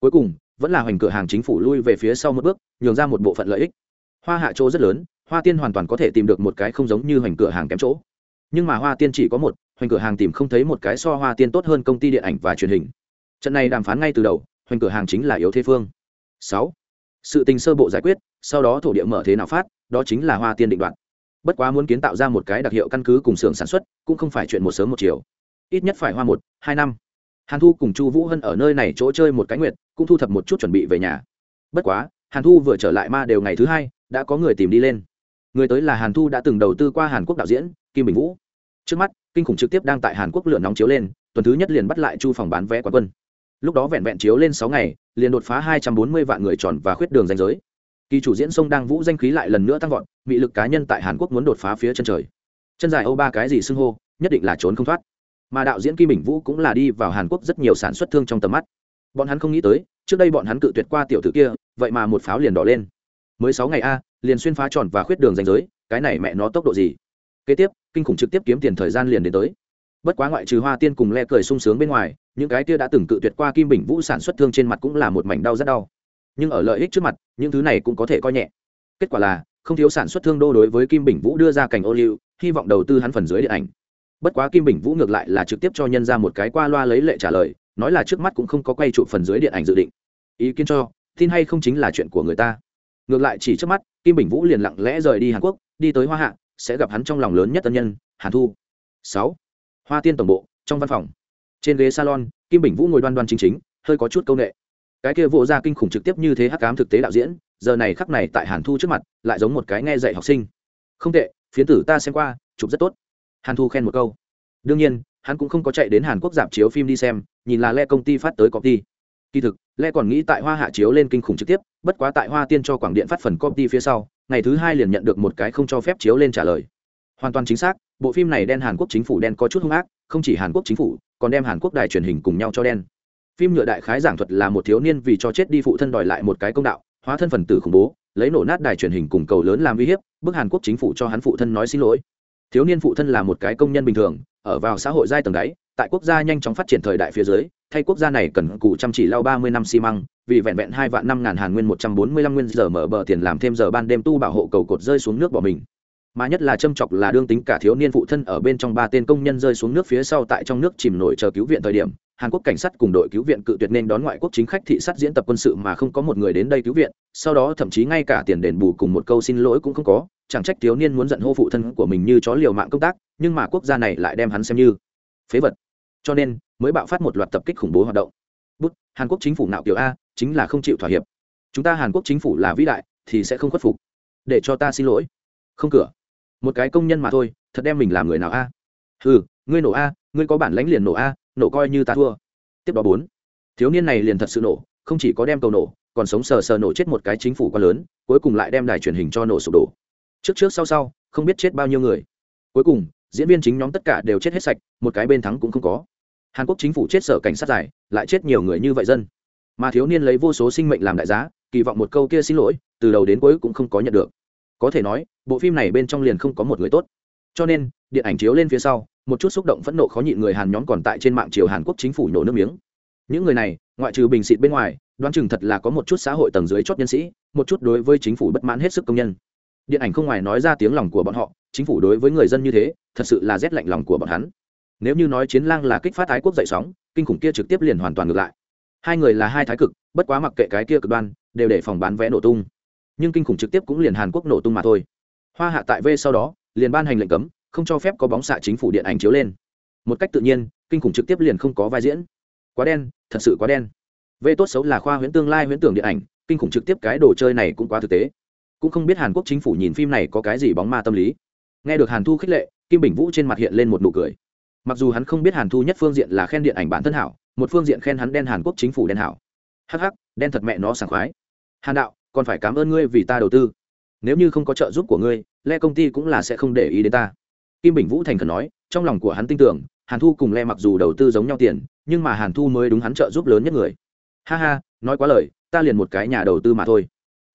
Cuối cùng, vẫn là hoành cửa hàng chính phủ lui về phía sau một bước, nhường ra một bộ phận lợi ích. Hoa hạ chỗ rất lớn, hoa tiên hoàn toàn có thể tìm được một cái không giống như hoành cửa hàng kém chỗ. Nhưng mà hoa tiên chỉ có một, hoành cửa hàng tìm không thấy một cái so hoa tiên tốt hơn công ty điện ảnh và truyền hình. Trận này đàm phán ngay từ đầu, hoành cửa hàng chính là yếu thế phương. Sáu, sự tình sơ bộ giải quyết, sau đó thổ địa mở thế nào phát, đó chính là hoa tiên định đoạn bất quá muốn kiến tạo ra một cái đặc hiệu căn cứ cùng xưởng sản xuất, cũng không phải chuyện một sớm một chiều ít nhất phải hoa một, hai năm. Hàn thu cùng chu vũ hân ở nơi này chỗ chơi một cái nguyệt, cũng thu thập một chút chuẩn bị về nhà. Bất quá, hàn thu vừa trở lại ma đều ngày thứ hai, đã có người tìm đi lên. Người tới là hàn thu đã từng đầu tư qua hàn quốc đạo diễn, kim bình vũ. Trước mắt, kinh khủng trực tiếp đang tại hàn quốc lửa nóng chiếu lên, tuần thứ nhất liền bắt lại chu phòng bán vé quán quân. Lúc đó vẹn vẹn chiếu lên sáu ngày, liền đột phá hai trăm bốn mươi vạn người tròn và khuyết đường danh giới. Kỳ chủ diễn sông đang vũ danh khí lại lần nữa tăng vọt bị lực cá nhân tại hàn quốc muốn đột phá phía chân trời. Chân dài âu ba cái gì xưng hô, nhất định là trốn không thoát mà đạo diễn kim bình vũ cũng là đi vào hàn quốc rất nhiều sản xuất thương trong tầm mắt. Bọn hắn không nghĩ tới, trước đây bọn hắn cự tuyệt qua tiểu tử kia, vậy mà một pháo liền đỏ lên. Mới sáu ngày a, liền xuyên phá tròn và khuyết đường danh giới, cái này mẹ nó tốc độ gì? Kế tiếp, kinh khủng trực tiếp kiếm tiền thời gian liền đến tới. Bất quá ngoại trừ hoa tiên cùng le cười sung sướng bên ngoài, những cái kia đã từng cự tuyệt qua kim bình vũ sản xuất thương trên mặt cũng là một mảnh đau rất đau. Nhưng ở lợi ích trước mặt, những thứ này cũng có thể coi nhẹ. Kết quả là, không thiếu sản xuất thương đô đối với kim bình vũ đưa ra cảnh ô liu, hy vọng đầu tư hắn phần dưới điện ảnh bất quá kim bình vũ ngược lại là trực tiếp cho nhân ra một cái qua loa lấy lệ trả lời, nói là trước mắt cũng không có quay trụ phần dưới điện ảnh dự định. Ý kiến cho, tin hay không chính là chuyện của người ta. Ngược lại chỉ trước mắt, kim bình vũ liền lặng lẽ rời đi hàn quốc, đi tới hoa hạ, sẽ gặp hắn trong lòng lớn nhất tân nhân, hàn thu. Sáu, hoa tiên tổng bộ, trong văn phòng. Trên ghế salon, kim bình vũ ngồi đoan đoan chính chính, hơi có chút c â u n ệ cái kia vỗ ra kinh khủng trực tiếp như thế hắc cám thực tế đạo diễn, giờ này khắc này tại hàn thu trước mặt, lại giống một cái nghe dạy học sinh. Không tệ, phiến tử ta xem qua, chụp rất tốt hàn thu khen một câu. Đương nhiên, hắn cũng không có chạy đến hàn quốc dạp chiếu phim đi xem, nhìn là le công ty phát tới công ty kỳ thực le còn nghĩ tại hoa hạ chiếu lên kinh khủng trực tiếp, bất quá tại hoa tiên cho quảng điện phát phần công ty phía sau, ngày thứ hai liền nhận được một cái không cho phép chiếu lên trả lời. Hoàn toàn chính xác, bộ phim này đen hàn quốc chính phủ đen có chút hung ác, không chỉ hàn quốc chính phủ, còn đem hàn quốc đài truyền hình cùng nhau cho đen. Phim nhựa đại khái giảng thuật là một thiếu niên vì cho chết đi phụ thân đòi lại một cái công đạo, hóa thân phần tử khủng bố, lấy nổ nát đài truyền hình cùng cầu lớn làm uy hiếp, bức hàn quốc chính phủ cho hắn phụ thân nói xin lỗi thiếu niên phụ thân là một cái công nhân bình thường, ở vào xã hội giai tầng đáy, tại quốc gia nhanh chóng phát triển thời đại phía dưới, thay quốc gia này cần cù chăm chỉ lao ba mươi năm xi măng, vì vẹn vẹn hai vạn năm ngàn hàn nguyên một trăm bốn mươi lăm nguyên giờ mở bờ tiền làm thêm giờ ban đêm tu bảo hộ cầu cột rơi xuống nước bỏ mình. Mà nhất là châm chọc là đương tính cả thiếu niên phụ thân ở bên trong ba tên công nhân rơi xuống nước phía sau tại trong nước chìm nổi chờ cứu viện thời điểm hàn quốc cảnh sát cùng đội cứu viện cự tuyệt nên đón ngoại quốc chính khách thị sát diễn tập quân sự mà không có một người đến đây cứu viện sau đó thậm chí ngay cả tiền đền bù cùng một câu xin lỗi cũng không có chẳng trách thiếu niên muốn giận hô phụ thân của mình như chó liều mạng công tác nhưng mà quốc gia này lại đem hắn xem như phế vật. Cho nên mới bạo phát một loạt tập kích khủng bố hoạt động. Bút hàn quốc chính phủ nào tiểu a chính là không chịu thỏa hiệp. Chúng ta hàn quốc chính phủ là vĩ đại thì sẽ không khuất phục. Để cho ta xin lỗi. Không cửa. Một cái công nhân mà thôi thật đem mình làm người nào a? Hừ, ngươi nổ a ngươi có bản lãnh liền nổ a nổ coi như ta thua. Tiếp đó bốn. Thiếu niên này liền thật sự nổ, không chỉ có đem cầu nổ, còn sống sờ sờ nổ chết một cái chính phủ quá lớn, cuối cùng lại đem đài truyền hình cho nổ sụp đổ. Trước trước sau sau, không biết chết bao nhiêu người. Cuối cùng, diễn viên chính nhóm tất cả đều chết hết sạch, một cái bên thắng cũng không có. Hàn quốc chính phủ chết sở cảnh sát giải, lại chết nhiều người như vậy dân. Mà thiếu niên lấy vô số sinh mệnh làm đại giá, kỳ vọng một câu kia xin lỗi, từ đầu đến cuối cũng không có nhận được. Có thể nói, bộ phim này bên trong liền không có một người tốt. Cho nên, điện ảnh chiếu lên phía sau một chút xúc động phẫn nộ khó nhịn người hàn nhóm còn tại trên mạng triều hàn quốc chính phủ nổ nước miếng. Những người này, ngoại trừ bình xịt bên ngoài, đoán chừng thật là có một chút xã hội tầng dưới chót nhân sĩ, một chút đối với chính phủ bất mãn hết sức công nhân. Điện ảnh không ngoài nói ra tiếng lòng của bọn họ, chính phủ đối với người dân như thế, thật sự là rét lạnh lòng của bọn hắn. Nếu như nói chiến lang là kích phát ái quốc dậy sóng, kinh khủng kia trực tiếp liền hoàn toàn ngược lại. Hai người là hai thái cực, bất quá mặc kệ cái kia cực đoan, đều để phòng bán vé nổ tung. Nhưng kinh khủng trực tiếp cũng liền hàn quốc nổ tung mà thôi. Hoa hạ tại v sau đó, liền ban hành lệnh cấm không cho phép có bóng xạ chính phủ điện ảnh chiếu lên. Một cách tự nhiên kinh khủng trực tiếp liền không có vai diễn. Quá đen thật sự quá đen. Vê tốt xấu là khoa huyễn tương lai huyễn tưởng điện ảnh kinh khủng trực tiếp cái đồ chơi này cũng quá thực tế. Cũng không biết hàn quốc chính phủ nhìn phim này có cái gì bóng ma tâm lý. Nghe được hàn thu khích lệ kim bình vũ trên mặt hiện lên một nụ cười. Mặc dù hắn không biết hàn thu nhất phương diện là khen điện ảnh bản thân hảo một phương diện khen hắn đen hàn quốc chính phủ đen hảo. Hắc hắc, đen thật mẹ nó sảng khoái. Hàn đạo còn phải cảm ơn ngươi vì ta đầu tư. Nếu như không có trợ giúp của ngươi le công ty cũng là sẽ không để ý đến ta kim bình vũ thành khẩn nói, trong lòng của hắn tin tưởng, hàn thu cùng le mặc dù đầu tư giống nhau tiền, nhưng mà hàn thu mới đúng hắn trợ giúp lớn nhất người. Ha ha, nói quá lời, ta liền một cái nhà đầu tư mà thôi.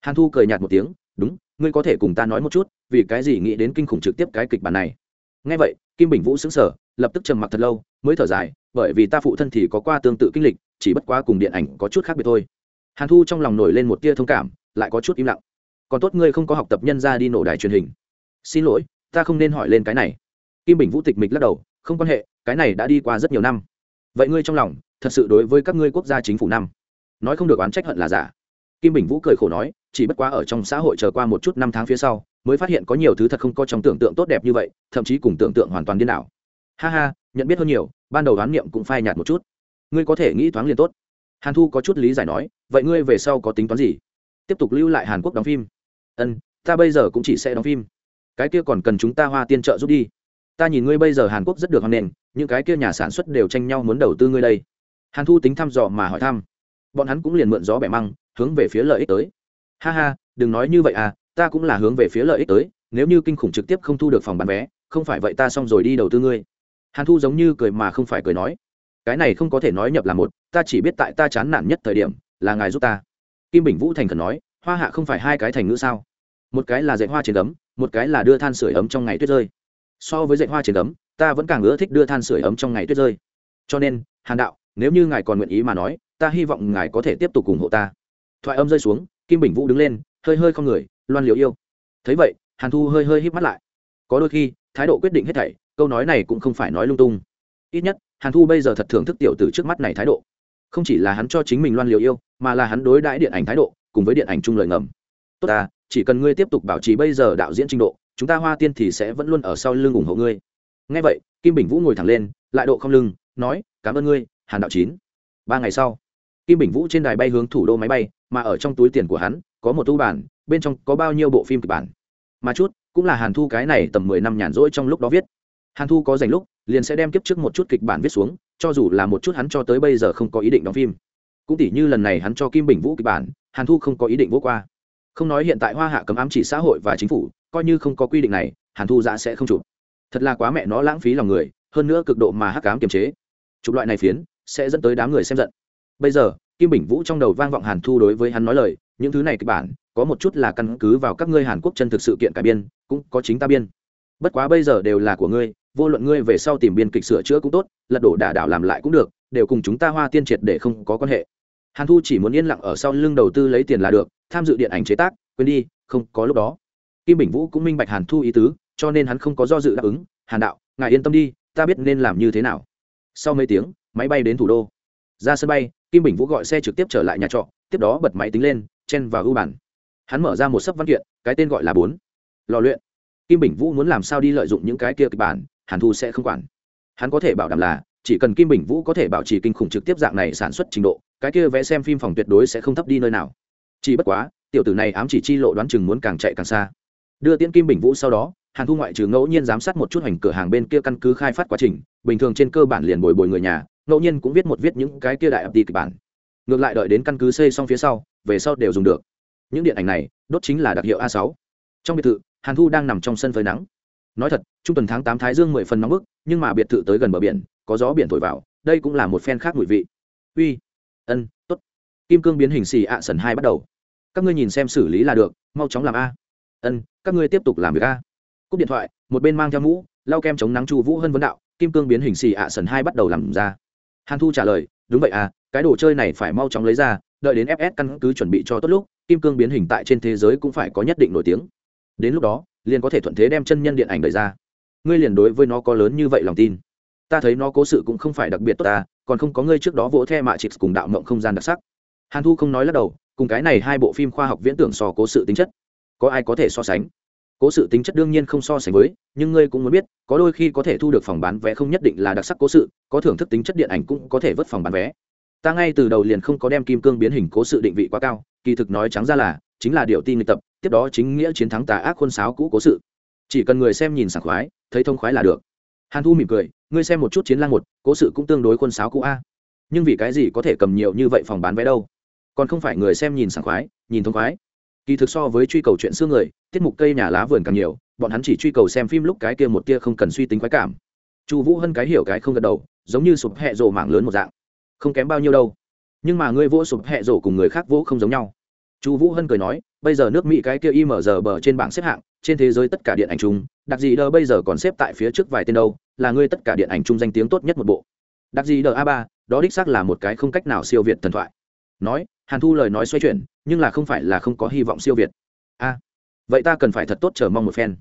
Hàn thu cười nhạt một tiếng, đúng, ngươi có thể cùng ta nói một chút, vì cái gì nghĩ đến kinh khủng trực tiếp cái kịch bản này. Ngay vậy, kim bình vũ xứng sở lập tức trầm mặc thật lâu, mới thở dài, bởi vì ta phụ thân thì có qua tương tự kinh lịch, chỉ bất quá cùng điện ảnh có chút khác biệt thôi. Hàn thu trong lòng nổi lên một tia thông cảm, lại có chút im lặng. Còn tốt ngươi không có học tập nhân ra đi nổ đài truyền hình. Xin lỗi ta không nên hỏi lên cái này. Kim bình vũ tịch mịch lắc đầu, không quan hệ, cái này đã đi qua rất nhiều năm. Vậy ngươi trong lòng, thật sự đối với các ngươi quốc gia chính phủ năm, nói không được oán trách hận là giả. Kim bình vũ cười khổ nói, chỉ bất quá ở trong xã hội chờ qua một chút năm tháng phía sau, mới phát hiện có nhiều thứ thật không có trong tưởng tượng tốt đẹp như vậy, thậm chí cùng tưởng tượng hoàn toàn điên đảo. Ha ha, nhận biết hơn nhiều, ban đầu đoán niệm cũng phai nhạt một chút. Ngươi có thể nghĩ thoáng liền tốt. Hàn thu có chút lý giải nói, vậy ngươi về sau có tính toán gì? Tiếp tục lưu lại hàn quốc đóng phim. Ân, ta bây giờ cũng chỉ sẽ đóng phim cái kia còn cần chúng ta hoa tiên trợ giúp đi. Ta nhìn ngươi bây giờ hàn quốc rất được hoan nghênh, những cái kia nhà sản xuất đều tranh nhau muốn đầu tư ngươi đây. Hàn thu tính thăm dò mà hỏi thăm. Bọn hắn cũng liền mượn gió bẻ măng, hướng về phía lợi ích tới. Ha ha, đừng nói như vậy à ta cũng là hướng về phía lợi ích tới, nếu như kinh khủng trực tiếp không thu được phòng bán vé, không phải vậy ta xong rồi đi đầu tư ngươi. Hàn thu giống như cười mà không phải cười nói. Cái này không có thể nói nhập là một, ta chỉ biết tại ta chán nản nhất thời điểm, là ngài giúp ta. Kim bình vũ thành khẩn nói, hoa hạ không phải hai cái thành ngữ sao? Một cái là dạy hoa trên gấm một cái là đưa than sửa ấm trong ngày tuyết rơi. So với dạy hoa trên ấm, ta vẫn càng ưa thích đưa than sửa ấm trong ngày tuyết rơi. Cho nên, hàn đạo, nếu như ngài còn nguyện ý mà nói, ta hy vọng ngài có thể tiếp tục ủng hộ ta. Thoại âm rơi xuống, kim bình vũ đứng lên, hơi hơi không người, loan liệu yêu. Thấy vậy, hàn thu hơi hơi híp mắt lại. Có đôi khi, thái độ quyết định hết thảy, câu nói này cũng không phải nói lung tung. Ít nhất, hàn thu bây giờ thật thưởng thức tiểu từ trước mắt này thái độ. Không chỉ là hắn cho chính mình loan liệu yêu, mà là hắn đối đãi điện ảnh thái độ, cùng với điện ảnh chung lời ngầm. Tốt ta chỉ cần ngươi tiếp tục bảo trì bây giờ đạo diễn trình độ, chúng ta hoa tiên thì sẽ vẫn luôn ở sau lưng ủng hộ ngươi. Ngay vậy, kim bình vũ ngồi thẳng lên, lại độ không lưng, nói, cảm ơn ngươi, hàn đạo chín. Ba ngày sau, kim bình vũ trên đài bay hướng thủ đô máy bay, mà ở trong túi tiền của hắn, có một tu bản, bên trong có bao nhiêu bộ phim kịch bản. Mà chút, cũng là hàn thu cái này tầm mười năm nhàn rỗi trong lúc đó viết. Hàn thu có dành lúc, liền sẽ đem kiếp trước một chút kịch bản viết xuống, cho dù là một chút hắn cho tới bây giờ không có ý định đóng phim. Cũng tỉ như lần này hắn cho kim bình vũ kịch bản, hàn thu không có ý định vô qua không nói hiện tại hoa hạ cấm ám chỉ xã hội và chính phủ, coi như không có quy định này, hàn thu giã sẽ không chụp. Thật là quá mẹ nó lãng phí lòng người, hơn nữa cực độ mà hắc cám kiềm chế. Chụp loại này phiến, sẽ dẫn tới đám người xem giận. Bây giờ, kim bình vũ trong đầu vang vọng hàn thu đối với hắn nói lời, những thứ này kịch bản, có một chút là căn cứ vào các ngươi hàn quốc chân thực sự kiện cải biên, cũng có chính ta biên. Bất quá bây giờ đều là của ngươi, vô luận ngươi về sau tìm biên kịch sửa chữa cũng tốt, lật đổ đả đảo làm lại cũng được, đều cùng chúng ta hoa tiên triệt để không có quan hệ. Hàn thu chỉ muốn yên lặng ở sau lưng đầu tư lấy tiền là được tham dự điện ảnh chế tác, quên đi, không có lúc đó. Kim bình vũ cũng minh bạch hàn thu ý tứ, cho nên hắn không có do dự đáp ứng, hàn đạo, ngài yên tâm đi, ta biết nên làm như thế nào. Sau mấy tiếng, máy bay đến thủ đô. Ra sân bay, kim bình vũ gọi xe trực tiếp trở lại nhà trọ, tiếp đó bật máy tính lên, chen vào ưu bản hắn mở ra một sấp văn kiện, cái tên gọi là bốn. Lò luyện. Kim bình vũ muốn làm sao đi lợi dụng những cái kia kịch bản, hàn thu sẽ không quản. Hắn có thể bảo đảm là, chỉ cần kim bình vũ có thể bảo trì kinh khủng trực tiếp dạng này sản xuất trình độ, cái kia vẽ xem phim phòng tuyệt đối sẽ không thấp đi nơi nào chỉ bất quá, tiểu tử này ám chỉ chi lộ đoán chừng muốn càng chạy càng xa. Đưa tiễn kim bình vũ sau đó, hàn thu ngoại trừ ngẫu nhiên giám sát một chút hành cửa hàng bên kia căn cứ khai phát quá trình, bình thường trên cơ bản liền bồi bồi người nhà, ngẫu nhiên cũng viết một viết những cái kia đại ập đi kịch bản. Ngược lại đợi đến căn cứ xây xong phía sau, về sau đều dùng được. Những điện ảnh này, đốt chính là đặc hiệu a sáu. Trong biệt thự, hàn thu đang nằm trong sân phơi nắng. Nói thật, trung tuần tháng tám thái dương mười phần nóng bức, nhưng mà biệt thự tới gần bờ biển, có gió biển thổi vào, đây cũng là một phen khác mùi vị. Uy, ân t ố t kim cương biến hình xì ạ sần hai bắt đầu các ngươi nhìn xem xử lý là được, mau chóng làm a. Ân, các ngươi tiếp tục làm việc a. Cúp điện thoại, một bên mang theo mũ, lau kem chống nắng chu vũ hơn vấn đạo, kim cương biến hình xì ạ sần hai bắt đầu làm ra. Hàn thu trả lời, đúng vậy à cái đồ chơi này phải mau chóng lấy ra, đợi đến fs căn cứ chuẩn bị cho tốt lúc, kim cương biến hình tại trên thế giới cũng phải có nhất định nổi tiếng. Đến lúc đó, liền có thể thuận thế đem chân nhân điện ảnh đợi ra. Ngươi liền đối với nó có lớn như vậy lòng tin. Ta thấy nó cố sự cũng không phải đặc biệt tốt ta, còn không có ngươi trước đó vỗ the mạ chịt cùng đạo mộng không gian đặc sắc. Hàn thu không nói lắc đầu cùng cái này hai bộ phim khoa học viễn tưởng so cố sự tính chất. Có ai có thể so sánh? Cố sự tính chất đương nhiên không so sánh với, nhưng ngươi cũng muốn biết, có đôi khi có thể thu được phòng bán vé không nhất định là đặc sắc cố sự, có thưởng thức tính chất điện ảnh cũng có thể vớt phòng bán vé. Ta ngay từ đầu liền không có đem kim cương biến hình cố sự định vị quá cao, kỳ thực nói trắng ra là, chính là điều tin luyện tập, tiếp đó chính nghĩa chiến thắng tà ác khuôn sáo cũ cố sự. Chỉ cần người xem nhìn sảng khoái, thấy thông khoái là được. Hàn thu mỉm cười, ngươi xem một chút chiến lang một, cố sự cũng tương đối khuôn sáo cũ a. Nhưng vì cái gì có thể cầm nhiều như vậy phòng bán vé đâu? Còn không phải người xem nhìn sảng khoái, nhìn thông khoái. Kỳ thực so với truy cầu chuyện xưa người, tiết mục cây nhà lá vườn càng nhiều, bọn hắn chỉ truy cầu xem phim lúc cái kia một kia không cần suy tính khoái cảm. Chu vũ hân cái hiểu cái không gật đầu, giống như sụp hẹ rổ mảng lớn một dạng. Không kém bao nhiêu đâu. Nhưng mà ngươi vỗ sụp hẹ rổ cùng người khác vỗ không giống nhau. Chu vũ hân cười nói, bây giờ nước mỹ cái kia im mở giờ bờ trên bảng xếp hạng, trên thế giới tất cả điện ảnh chung, đặc gì đờ bây giờ còn xếp tại phía trước vài tên đâu, là ngươi tất cả điện ảnh chung danh tiếng tốt nhất một bộ. Đặc gì đờ a ba, đó đích xác là một cái không cách nào siêu việt thần thoại nói, hàn thu lời nói xoay chuyển, nhưng là không phải là không có hy vọng siêu việt. A, vậy ta cần phải thật tốt chờ mong một phen.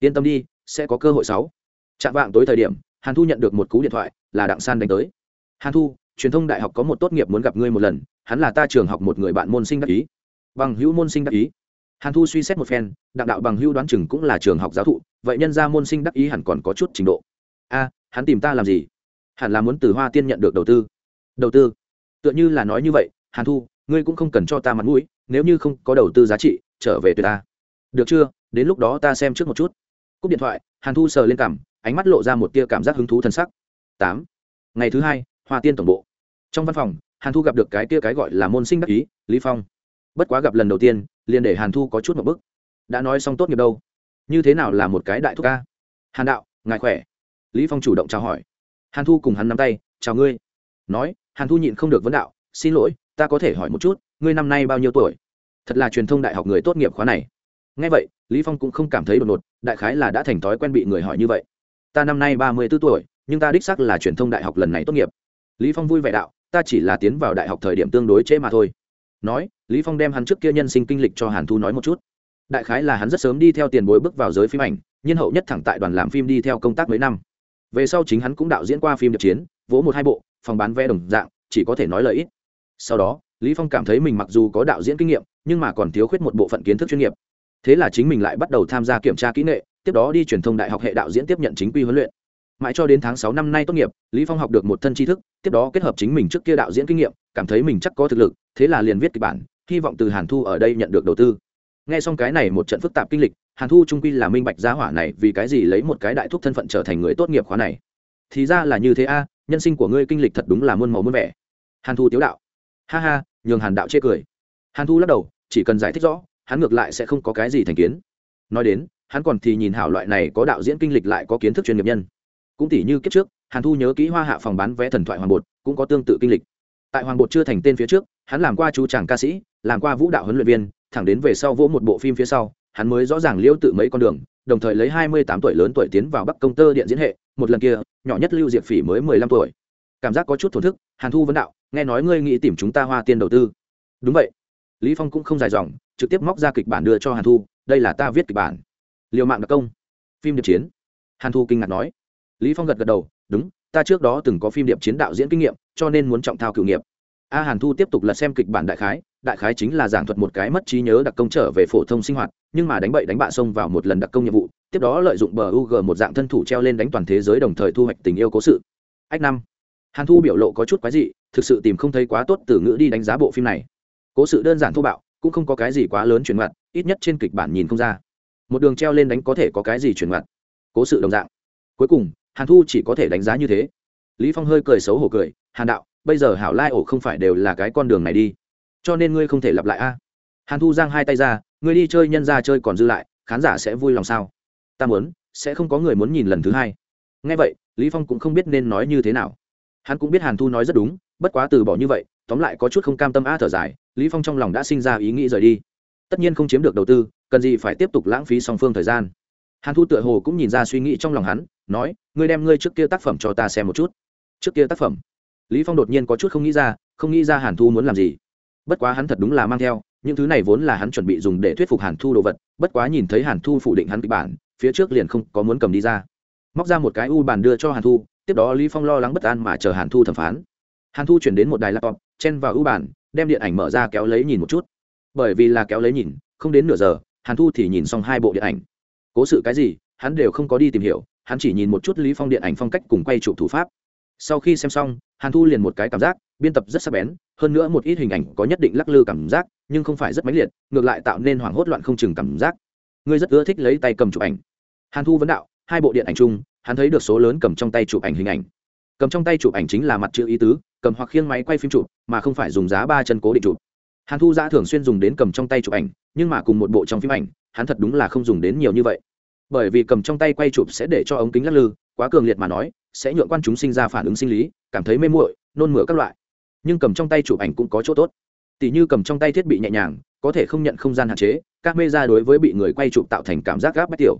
Yên tâm đi, sẽ có cơ hội sáu. Chạm vạng tối thời điểm, hàn thu nhận được một cú điện thoại, là đặng san đánh tới. Hàn thu, truyền thông đại học có một tốt nghiệp muốn gặp ngươi một lần, hắn là ta trường học một người bạn môn sinh đắc ý. Bằng hữu môn sinh đắc ý. Hàn thu suy xét một phen, đặng đạo bằng hữu đoán chừng cũng là trường học giáo thụ, vậy nhân ra môn sinh đắc ý hẳn còn có chút trình độ. A, hắn tìm ta làm gì? Hẳn là muốn từ hoa tiên nhận được đầu tư. Đầu tư? Tựa như là nói như vậy hàn thu, ngươi cũng không cần cho ta mặt mũi, nếu như không có đầu tư giá trị, trở về tuyệt ta. Được chưa? Đến lúc đó ta xem trước một chút. Cúp điện thoại, hàn thu sờ lên cằm, ánh mắt lộ ra một tia cảm giác hứng thú t sắc. Tám, ngày thứ hai, hoa tiên tổng bộ. Trong văn phòng, hàn thu gặp được cái tia cái gọi là môn sinh đắc ý, lý phong. Bất quá gặp lần đầu tiên, liền để hàn thu có chút một bức. Đã nói xong tốt nghiệp đâu? Như thế nào là một cái đại thúc ca? Hàn đạo, ngài khỏe. Lý phong chủ động chào hỏi. Hàn thu cùng hắn nắm tay, chào ngươi. Nói, hàn thu nhịn không được vấn đạo, xin lỗi ta có thể hỏi một chút, ngươi năm nay bao nhiêu tuổi? Thật là truyền thông đại học người tốt nghiệp khóa này. Ngay vậy, lý phong cũng không cảm thấy đột ngột, đại khái là đã thành thói quen bị người hỏi như vậy. Ta năm nay ba mươi 34 tuổi, nhưng ta đích xác là truyền thông đại học lần này tốt nghiệp. Lý phong vui vẻ đạo, ta chỉ là tiến vào đại học thời điểm tương đối trễ mà thôi. Nói, lý phong đem hắn trước kia nhân sinh kinh lịch cho hàn thu nói một chút. Đại khái là hắn rất sớm đi theo tiền bối bước vào giới phim ảnh nhân hậu nhất thẳng tại đoàn làm phim đi theo công tác mấy năm. Về sau chính hắn cũng đạo diễn qua phim điệp chiến, vỗ một hai bộ, phòng bán vé đồng dạng, chỉ có thể nói lời ít sau đó, lý phong cảm thấy mình mặc dù có đạo diễn kinh nghiệm, nhưng mà còn thiếu khuyết một bộ phận kiến thức chuyên nghiệp. Thế là chính mình lại bắt đầu tham gia kiểm tra kỹ nghệ, tiếp đó đi truyền thông đại học hệ đạo diễn tiếp nhận chính quy huấn luyện. Mãi cho đến tháng sáu năm nay tốt nghiệp, lý phong học được một thân tri thức, tiếp đó kết hợp chính mình trước kia đạo diễn kinh nghiệm, cảm thấy mình chắc có thực lực, thế là liền viết kịch bản, hy vọng từ hàn thu ở đây nhận được đầu tư. Nghe xong cái này một trận phức tạp kinh lịch, hàn thu trung quy là minh bạch giá hỏa này vì cái gì lấy một cái đại thúc thân phận trở thành người tốt nghiệp khóa này. Thì ra là như thế a, nhân sinh của ngươi kinh lịch thật đúng là muôn màu muôn vẻ. Hàn thu tiếu đạo ha ha, nhường hàn đạo chê cười. Hàn thu lắc đầu, chỉ cần giải thích rõ, hắn ngược lại sẽ không có cái gì thành kiến. Nói đến, hắn còn thì nhìn hảo loại này có đạo diễn kinh lịch lại có kiến thức chuyên nghiệp nhân. Cũng tỷ như kiếp trước, hàn thu nhớ kỹ hoa hạ phòng bán vé thần thoại hoàng bột, cũng có tương tự kinh lịch. Tại hoàng bột chưa thành tên phía trước, hắn làm qua chú chàng ca sĩ, làm qua vũ đạo huấn luyện viên, thẳng đến về sau vỗ một bộ phim phía sau, hắn mới rõ ràng liễu tự mấy con đường, đồng thời lấy hai mươi tám tuổi lớn tuổi tiến vào bắc công tơ điện diễn hệ, một lần kia, nhỏ nhất lưu diệp phỉ mới mười lăm tuổi cảm giác có chút thổn thức, hàn thu vấn đạo, nghe nói ngươi nghĩ tìm chúng ta hoa tiên đầu tư. Đúng vậy. Lý phong cũng không dài dòng, trực tiếp móc ra kịch bản đưa cho hàn thu, đây là ta viết kịch bản. Liều mạng đặc công. Phim điệp chiến. Hàn thu kinh ngạc nói. Lý phong gật gật đầu, đúng, ta trước đó từng có phim điệp chiến đạo diễn kinh nghiệm, cho nên muốn trọng thao cựu nghiệp. A hàn thu tiếp tục lật xem kịch bản đại khái đại khái chính là giảng thuật một cái mất trí nhớ đặc công trở về phổ thông sinh hoạt, nhưng mà đánh bậy đánh bạ xông vào một lần đặc công nhiệm vụ, tiếp đó lợi dụng bờ u g một dạng thân thủ treo lên đánh toàn thế giới đồng thời thu hoạch tình yêu cố sự. Ách năm hàn thu biểu lộ có chút quái dị, thực sự tìm không thấy quá tốt từ ngữ đi đánh giá bộ phim này. Cố sự đơn giản thô bạo, cũng không có cái gì quá lớn chuyển mặt ít nhất trên kịch bản nhìn không ra. Một đường treo lên đánh có thể có cái gì chuyển mặt cố sự đồng dạng. Cuối cùng, hàn thu chỉ có thể đánh giá như thế. Lý phong hơi cười xấu hổ cười, hàn đạo, bây giờ hảo lai ổ không phải đều là cái con đường này đi. Cho nên ngươi không thể lặp lại a. Hàn thu giang hai tay ra, ngươi đi chơi, nhân ra chơi còn dư lại, khán giả sẽ vui lòng sao? Ta muốn, sẽ không có người muốn nhìn lần thứ hai. Nghe vậy, lý phong cũng không biết nên nói như thế nào hắn cũng biết hàn thu nói rất đúng, bất quá từ bỏ như vậy, tóm lại có chút không cam tâm a thở dài, lý phong trong lòng đã sinh ra ý nghĩ rời đi. Tất nhiên không chiếm được đầu tư, cần gì phải tiếp tục lãng phí song phương thời gian. Hàn thu tựa hồ cũng nhìn ra suy nghĩ trong lòng hắn, nói, ngươi đem ngươi trước kia tác phẩm cho ta xem một chút. Trước kia tác phẩm. Lý phong đột nhiên có chút không nghĩ ra, không nghĩ ra hàn thu muốn làm gì. Bất quá hắn thật đúng là mang theo, những thứ này vốn là hắn chuẩn bị dùng để thuyết phục hàn thu đồ vật, bất quá nhìn thấy hàn thu phủ định hắn kịch bản, phía trước liền không có muốn cầm đi ra. Móc ra một cái u bàn đưa cho hàn thu tiếp đó lý phong lo lắng bất an mà chờ hàn thu thẩm phán. Hàn thu chuyển đến một đài laptop chen vào ưu bản, đem điện ảnh mở ra kéo lấy nhìn một chút. Bởi vì là kéo lấy nhìn không đến nửa giờ hàn thu thì nhìn xong hai bộ điện ảnh. Cố sự cái gì hắn đều không có đi tìm hiểu hắn chỉ nhìn một chút lý phong điện ảnh phong cách cùng quay chụp thủ pháp. Sau khi xem xong hàn thu liền một cái cảm giác biên tập rất sắc bén hơn nữa một ít hình ảnh có nhất định lắc lư cảm giác nhưng không phải rất mãnh liệt ngược lại tạo nên hoảng hốt loạn không chừng cảm giác. Ngươi rất ưa thích lấy tay cầm chụp ảnh. Hàn thu vấn đạo hai bộ điện ảnh chung hắn thấy được số lớn cầm trong tay chụp ảnh hình ảnh. Cầm trong tay chụp ảnh chính là mặt chữ ý tứ, cầm hoặc khiêng máy quay phim chụp, mà không phải dùng giá ba chân cố định chụp. Hàn thu giã thường xuyên dùng đến cầm trong tay chụp ảnh, nhưng mà cùng một bộ trong phim ảnh, hắn thật đúng là không dùng đến nhiều như vậy. Bởi vì cầm trong tay quay chụp sẽ để cho ống kính lắc lư, quá cường liệt mà nói, sẽ nhượng quan chúng sinh ra phản ứng sinh lý, cảm thấy mê muội, nôn mửa các loại. Nhưng cầm trong tay chụp ảnh cũng có chỗ tốt. Tỷ như cầm trong tay thiết bị nhẹ nhàng, có thể không nhận không gian hạn chế, các mê ra đối với bị người quay chụp tạo thành cảm giác gáp bách tiểu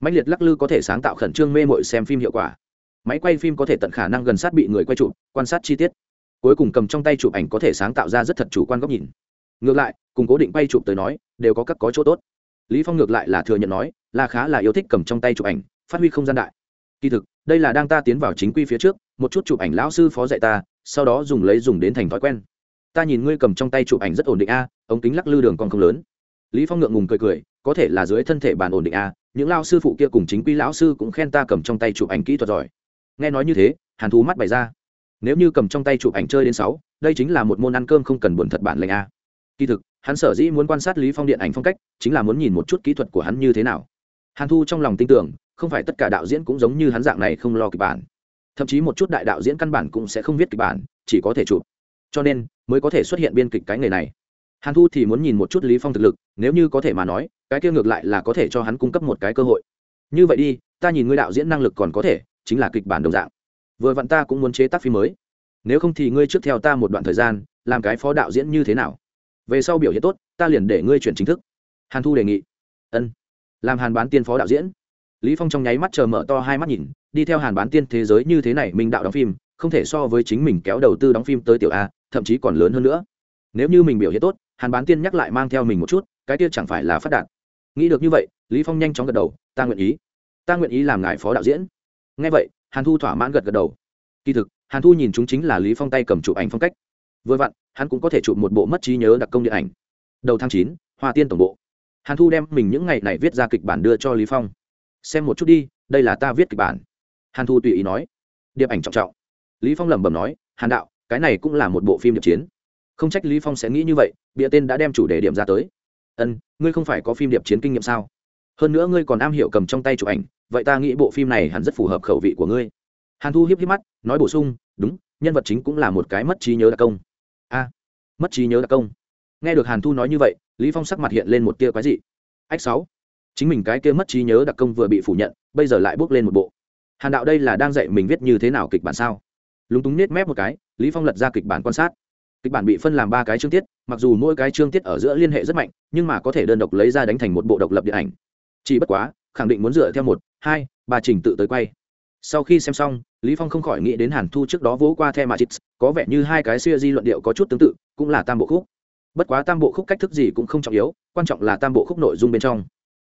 mạnh liệt lắc lư có thể sáng tạo khẩn trương mê mội xem phim hiệu quả. Máy quay phim có thể tận khả năng gần sát bị người quay chụp, quan sát chi tiết. Cuối cùng cầm trong tay chụp ảnh có thể sáng tạo ra rất thật chủ quan góc nhìn. Ngược lại, cùng cố định quay chụp tới nói, đều có các có chỗ tốt. Lý phong ngược lại là thừa nhận nói là khá là yêu thích cầm trong tay chụp ảnh, phát huy không gian đại. Kỳ thực, đây là đang ta tiến vào chính quy phía trước, một chút chụp ảnh lão sư phó dạy ta, sau đó dùng lấy dùng đến thành thói quen. Ta nhìn ngươi cầm trong tay chụp ảnh rất ổn định a, ống kính lắc lư đường còn không lớn. Lý phong ngượng ngùng cười cười, có thể là dưới thân thể bàn ổn định a những lao sư phụ kia cùng chính quy lão sư cũng khen ta cầm trong tay chụp ảnh kỹ thuật giỏi. Nghe nói như thế, hàn thú mắt bày ra. Nếu như cầm trong tay chụp ảnh chơi đến sáu, đây chính là một môn ăn cơm không cần buồn thật bản lệnh a. Kỳ thực, hắn sở dĩ muốn quan sát lý phong điện ảnh phong cách, chính là muốn nhìn một chút kỹ thuật của hắn như thế nào. Hàn thu trong lòng tin tưởng, không phải tất cả đạo diễn cũng giống như hắn dạng này không lo kịch bản. Thậm chí một chút đại đạo diễn căn bản cũng sẽ không viết kịch bản, chỉ có thể chụp. Cho nên, mới có thể xuất hiện biên kịch cái nghề này hàn thu thì muốn nhìn một chút lý phong thực lực, nếu như có thể mà nói, cái kia ngược lại là có thể cho hắn cung cấp một cái cơ hội. Như vậy đi, ta nhìn ngươi đạo diễn năng lực còn có thể, chính là kịch bản đồng dạng. Vừa vặn ta cũng muốn chế tác phim mới. Nếu không thì ngươi trước theo ta một đoạn thời gian, làm cái phó đạo diễn như thế nào? Về sau biểu hiện tốt, ta liền để ngươi chuyển chính thức. Hàn thu đề nghị. Ân. Làm hàn bán tiên phó đạo diễn. Lý phong trong nháy mắt chờ mở to hai mắt nhìn, đi theo hàn bán tiên thế giới như thế này mình đạo đóng phim, không thể so với chính mình kéo đầu tư đóng phim tới tiểu a, thậm chí còn lớn hơn nữa. Nếu như mình biểu hiện tốt hàn bán tiên nhắc lại mang theo mình một chút, cái kia chẳng phải là phát đạt. Nghĩ được như vậy, lý phong nhanh chóng gật đầu, ta nguyện ý. Ta nguyện ý làm ngài phó đạo diễn. Nghe vậy, hàn thu thỏa mãn gật gật đầu. Kỳ thực, hàn thu nhìn chúng chính là lý phong tay cầm chụp ảnh phong cách. Vừa vặn, hắn cũng có thể chụp một bộ mất trí nhớ đặc công điện ảnh. Đầu tháng chín, hoa tiên tổng bộ. Hàn thu đem mình những ngày này viết ra kịch bản đưa cho lý phong. Xem một chút đi, đây là ta viết kịch bản. Hàn thu tùy ý nói. Điệp ảnh trọng trọng. Lý phong lẩm bẩm nói, hàn đạo, cái này cũng là một bộ phim điệp chiến không trách lý phong sẽ nghĩ như vậy, bịa tên đã đem chủ đề điểm ra tới. Ân, ngươi không phải có phim điệp chiến kinh nghiệm sao? Hơn nữa ngươi còn am hiểu cầm trong tay chụp ảnh, vậy ta nghĩ bộ phim này hẳn rất phù hợp khẩu vị của ngươi. Hàn thu hiếp hiếp mắt, nói bổ sung, đúng, nhân vật chính cũng là một cái mất trí nhớ đặc công. A, mất trí nhớ đặc công. Nghe được hàn thu nói như vậy, lý phong sắc mặt hiện lên một tia quái dị. Ách sáu, chính mình cái kia mất trí nhớ đặc công vừa bị phủ nhận, bây giờ lại bước lên một bộ. Hàn đạo đây là đang dạy mình viết như thế nào kịch bản sao? Lúng túng nết mép một cái, lý phong lật ra kịch bản quan sát kịch bản bị phân làm ba cái chương tiết, mặc dù mỗi cái chương tiết ở giữa liên hệ rất mạnh, nhưng mà có thể đơn độc lấy ra đánh thành một bộ độc lập điện ảnh. Chỉ bất quá, khẳng định muốn dựa theo một, hai, ba trình tự tới quay. Sau khi xem xong, lý phong không khỏi nghĩ đến hàn thu trước đó vỗ qua the matrix, có vẻ như hai cái xưa di luận điệu có chút tương tự, cũng là tam bộ khúc. Bất quá tam bộ khúc cách thức gì cũng không trọng yếu, quan trọng là tam bộ khúc nội dung bên trong.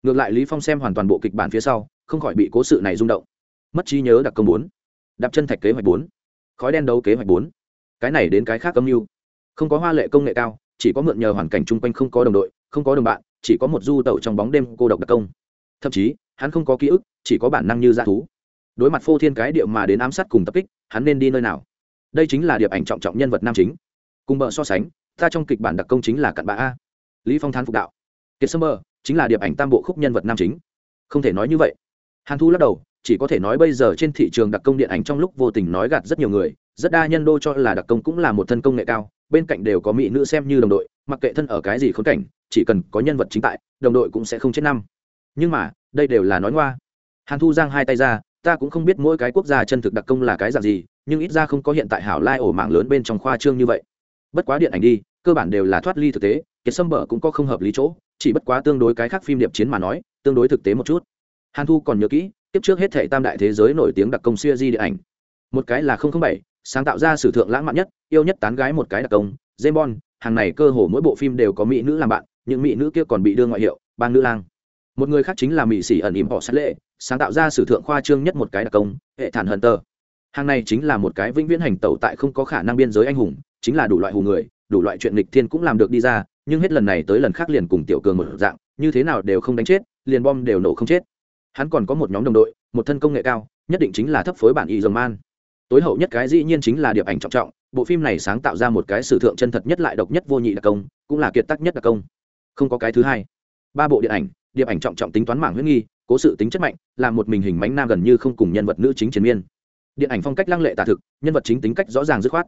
Ngược lại lý phong xem hoàn toàn bộ kịch bản phía sau, không khỏi bị cố sự này rung động. Mất trí nhớ đặc công bốn. Đạp chân thạch kế hoạch bốn. Khói đen đấu kế hoạch bốn. Cái này đến cái khác âm mưu không có hoa lệ công nghệ cao, chỉ có mượn nhờ hoàn cảnh chung quanh không có đồng đội, không có đồng bạn, chỉ có một du tẩu trong bóng đêm cô độc đặc công. Thậm chí, hắn không có ký ức, chỉ có bản năng như dã thú. Đối mặt phô thiên cái điệu mà đến ám sát cùng tập kích, hắn nên đi nơi nào? Đây chính là điệp ảnh trọng trọng nhân vật nam chính. Cùng bờ so sánh, ta trong kịch bản đặc công chính là cặn bã a. Lý phong thán phục đạo. Kiệt sơ mơ chính là điệp ảnh tam bộ khúc nhân vật nam chính. Không thể nói như vậy. Hàn thu lắc đầu, chỉ có thể nói bây giờ trên thị trường đặc công điện ảnh trong lúc vô tình nói gạt rất nhiều người, rất đa nhân đô cho là đặc công cũng là một thân công nghệ cao bên cạnh đều có mỹ nữ xem như đồng đội, mặc kệ thân ở cái gì khốn cảnh, chỉ cần có nhân vật chính tại, đồng đội cũng sẽ không chết năm. Nhưng mà, đây đều là nói ngoa. Hàn thu giang hai tay ra, ta cũng không biết mỗi cái quốc gia chân thực đặc công là cái dạng gì, nhưng ít ra không có hiện tại hảo lai ổ mạng lớn bên trong khoa trương như vậy. Bất quá điện ảnh đi, cơ bản đều là thoát ly thực tế, kiệt sâm bở cũng có không hợp lý chỗ, chỉ bất quá tương đối cái khác phim điệp chiến mà nói, tương đối thực tế một chút. Hàn thu còn nhớ kỹ tiếp trước hết thệ tam đại thế giới nổi tiếng đặc công siêu di điện ảnh. Một cái là bảy sáng tạo ra sử thượng lãng mạn nhất, yêu nhất tán gái một cái đặc công, james bond, hàng này cơ hồ mỗi bộ phim đều có mỹ nữ làm bạn, những mỹ nữ kia còn bị đưa ngoại hiệu, bang nữ lang. Một người khác chính là mỹ sĩ ẩn ỉm họ sát lệ sáng tạo ra sử thượng khoa trương nhất một cái đặc công, hệ thản hận tờ hàng này chính là một cái vĩnh viễn hành tẩu tại không có khả năng biên giới anh hùng, chính là đủ loại hù người, đủ loại chuyện lịch thiên cũng làm được đi ra, nhưng hết lần này tới lần khác liền cùng tiểu cường một dạng, như thế nào đều không đánh chết, liền bom đều nổ không chết. Hắn còn có một nhóm đồng đội, một thân công nghệ cao, nhất định chính là thấp phối bản y dòng man tối hậu nhất cái dĩ nhiên chính là điệp ảnh trọng trọng, bộ phim này sáng tạo ra một cái sử thượng chân thật nhất lại độc nhất vô nhị đặc công, cũng là kiệt tác nhất đặc công. Không có cái thứ hai. Ba bộ điện ảnh, điệp ảnh trọng trọng tính toán mảng huyết nghi, cố sự tính chất mạnh là một mình hình mánh nam gần như không cùng nhân vật nữ chính chiến miên. Điện ảnh phong cách lăng lệ tả thực, nhân vật chính tính cách rõ ràng dứt khoát.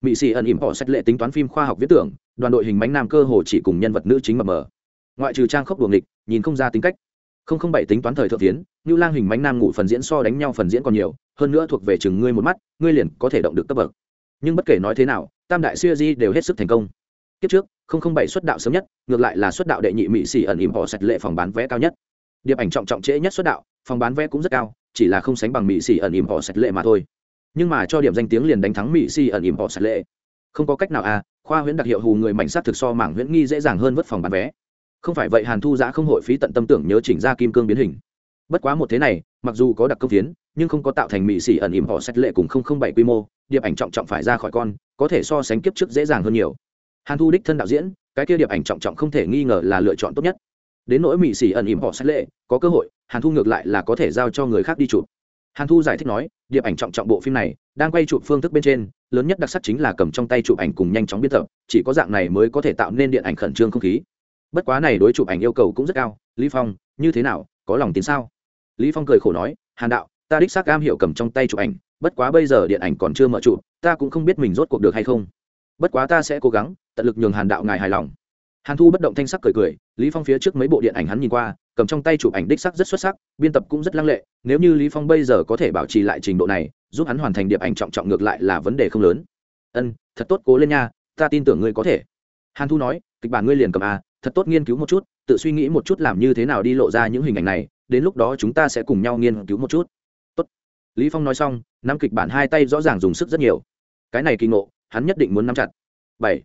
Mỹ sĩ ẩn ỉm họ sách lệ tính toán phim khoa học viết tưởng, đoàn đội hình mánh nam cơ hồ chỉ cùng nhân vật nữ chính mờ mờ. Ngoại trừ trang khốc đuồng địch nhìn không ra tính cách. Không không bảy tính toán thời thượng tiến như lang hình mánh nam ngủ phần diễn so đánh nhau phần diễn còn nhiều hơn nữa thuộc về chừng ngươi một mắt, ngươi liền có thể động được cấp bậc. Nhưng bất kể nói thế nào, tam đại siêu di đều hết sức thành công. Kiếp trước, không không bảy xuất đạo sớm nhất, ngược lại là xuất đạo đệ nhị mỹ xỉ ẩn ỉm bỏ sạch lệ phòng bán vé cao nhất. Điệp ảnh trọng trọng trễ nhất xuất đạo, phòng bán vé cũng rất cao, chỉ là không sánh bằng mỹ xỉ ẩn ỉm bỏ sạch lệ mà thôi. Nhưng mà cho điểm danh tiếng liền đánh thắng mỹ xỉ ẩn ỉm bỏ sạch lệ. Không có cách nào à khoa huyễn đặc hiệu hù người mảnh sát thực so mảng huyễn nghi dễ dàng hơn vất phòng bán vé. Không phải vậy hàn thu giã không hội phí tận tâm tưởng nhớ chỉnh ra kim cương biến hình. Bất quá một thế này, mặc dù có đặc công tiến nhưng không có tạo thành mỹ xỉ ẩn ỉm họ sách lệ cùng không không bảy quy mô, điệp ảnh trọng trọng phải ra khỏi con, có thể so sánh kiếp trước dễ dàng hơn nhiều. Hàn thu đích thân đạo diễn, cái kia điệp ảnh trọng trọng không thể nghi ngờ là lựa chọn tốt nhất. Đến nỗi mỹ xỉ ẩn ỉm họ sách lệ, có cơ hội, hàn thu ngược lại là có thể giao cho người khác đi chụp. Hàn thu giải thích nói, điệp ảnh trọng trọng bộ phim này, đang quay chụp phương thức bên trên, lớn nhất đặc sắc chính là cầm trong tay chụp ảnh cùng nhanh chóng biên tập, chỉ có dạng này mới có thể tạo nên điện ảnh khẩn trương không khí. Bất quá này đối chụp ảnh yêu cầu cũng rất cao, lý phong, như thế nào, có lòng tin sao? Lý phong cười khổ nói, hàn đạo ta đích xác cam hiểu cầm trong tay chụp ảnh, bất quá bây giờ điện ảnh còn chưa mở chụp, ta cũng không biết mình rốt cuộc được hay không. Bất quá ta sẽ cố gắng, tận lực nhường hàn đạo ngài hài lòng. Hàn thu bất động thanh sắc cười cười, lý phong phía trước mấy bộ điện ảnh hắn nhìn qua, cầm trong tay chụp ảnh đích sắc rất xuất sắc, biên tập cũng rất lăng lệ, nếu như lý phong bây giờ có thể bảo trì lại trình độ này, giúp hắn hoàn thành điệp ảnh trọng trọng ngược lại là vấn đề không lớn. Ân, thật tốt cố lên nha, ta tin tưởng ngươi có thể. Hàn thu nói, kịch bản ngươi liền cầm a thật tốt nghiên cứu một chút, tự suy nghĩ một chút làm như thế nào đi lộ ra những hình ảnh này, đến lúc đó chúng ta sẽ cùng nhau nghiên cứu một chút lý phong nói xong năm kịch bản hai tay rõ ràng dùng sức rất nhiều. Cái này kỳ ngộ hắn nhất định muốn nắm chặt. Bảy.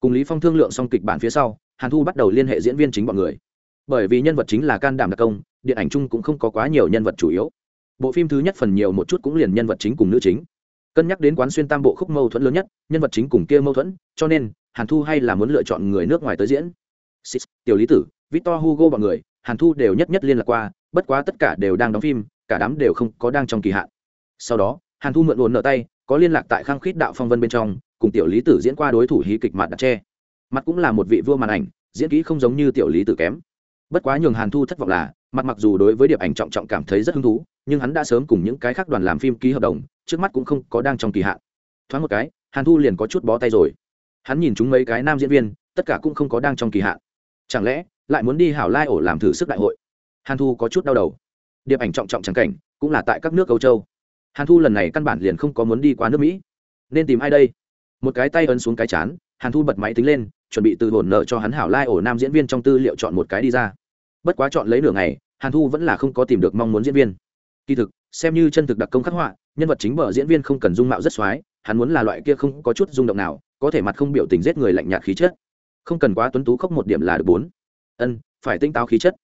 Cùng lý phong thương lượng xong kịch bản phía sau hàn thu bắt đầu liên hệ diễn viên chính bọn người. Bởi vì nhân vật chính là can đảm đặc công điện ảnh chung cũng không có quá nhiều nhân vật chủ yếu. Bộ phim thứ nhất phần nhiều một chút cũng liền nhân vật chính cùng nữ chính. Cân nhắc đến quán xuyên tam bộ khúc mâu thuẫn lớn nhất nhân vật chính cùng kia mâu thuẫn cho nên hàn thu hay là muốn lựa chọn người nước ngoài tới diễn. Six, tiểu lý tử victor hugo bọn người hàn thu đều nhất nhất liên lạc qua bất quá tất cả đều đang đóng phim cả đám đều không có đang trong kỳ hạn. Sau đó, hàn thu mượn ồn nợ tay, có liên lạc tại khang khít đạo phong vân bên trong, cùng tiểu lý tử diễn qua đối thủ hí kịch mặt đặt tre. Mặt cũng là một vị vua màn ảnh, diễn kỹ không giống như tiểu lý tử kém. Bất quá nhường hàn thu thất vọng là mặt mặc dù đối với điệp ảnh trọng trọng cảm thấy rất hứng thú, nhưng hắn đã sớm cùng những cái khác đoàn làm phim ký hợp đồng, trước mắt cũng không có đang trong kỳ hạn. Thoáng một cái, hàn thu liền có chút bó tay rồi. Hắn nhìn chúng mấy cái nam diễn viên, tất cả cũng không có đang trong kỳ hạn. Chẳng lẽ lại muốn đi hảo lai ổ làm thử sức đại hội? Hàn thu có chút đau đầu điệp ảnh trọng trọng trắng cảnh, cũng là tại các nước âu châu. Hàn thu lần này căn bản liền không có muốn đi qua nước mỹ. Nên tìm ai đây? Một cái tay ấn xuống cái chán, hàn thu bật máy tính lên, chuẩn bị từ hồn nợ cho hắn hảo lai ổ nam diễn viên trong tư liệu chọn một cái đi ra. Bất quá chọn lấy nửa ngày, hàn thu vẫn là không có tìm được mong muốn diễn viên. Kỳ thực, xem như chân thực đặc công khắc họa, nhân vật chính bở diễn viên không cần dung mạo rất x o á i hắn muốn là loại kia không có chút rung động nào, có thể mặt không biểu tình giết người lạnh nhạt khí chất. Không cần quá tuấn tú khóc một điểm là được bốn. Ân, phải tinh táo khí chất.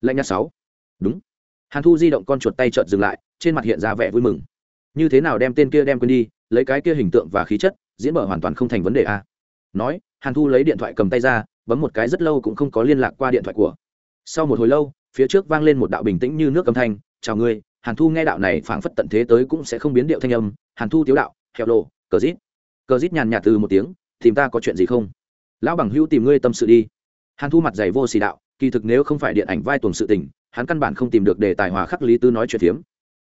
Lạnh nhạt sáu. Đúng hàn thu di động con chuột tay trợn dừng lại, trên mặt hiện ra vẻ vui mừng. Như thế nào đem tên kia đem quên đi, lấy cái kia hình tượng và khí chất, diễn mở hoàn toàn không thành vấn đề a à. nói, hàn thu lấy điện thoại cầm tay ra, bấm một cái rất lâu cũng không có liên lạc qua điện thoại của. Sau một hồi lâu, phía trước vang lên một đạo bình tĩnh như nước âm thanh, chào ngươi, hàn thu nghe đạo này phảng phất tận thế tới cũng sẽ không biến điệu thanh âm, hàn thu tiếu đạo, hẹo lộ, cờ rít. Cờ rít nhàn nhạt từ một tiếng, tìm ta có chuyện gì không? Lão bằng hữu tìm ngươi tâm sự đi. Hàn thu mặt dày vô xì đạo, kỳ thực nếu không phải điện ảnh vai tuồng sự tình hắn căn bản không tìm được đề tài hòa khắc lý tư nói chuyện phiếm.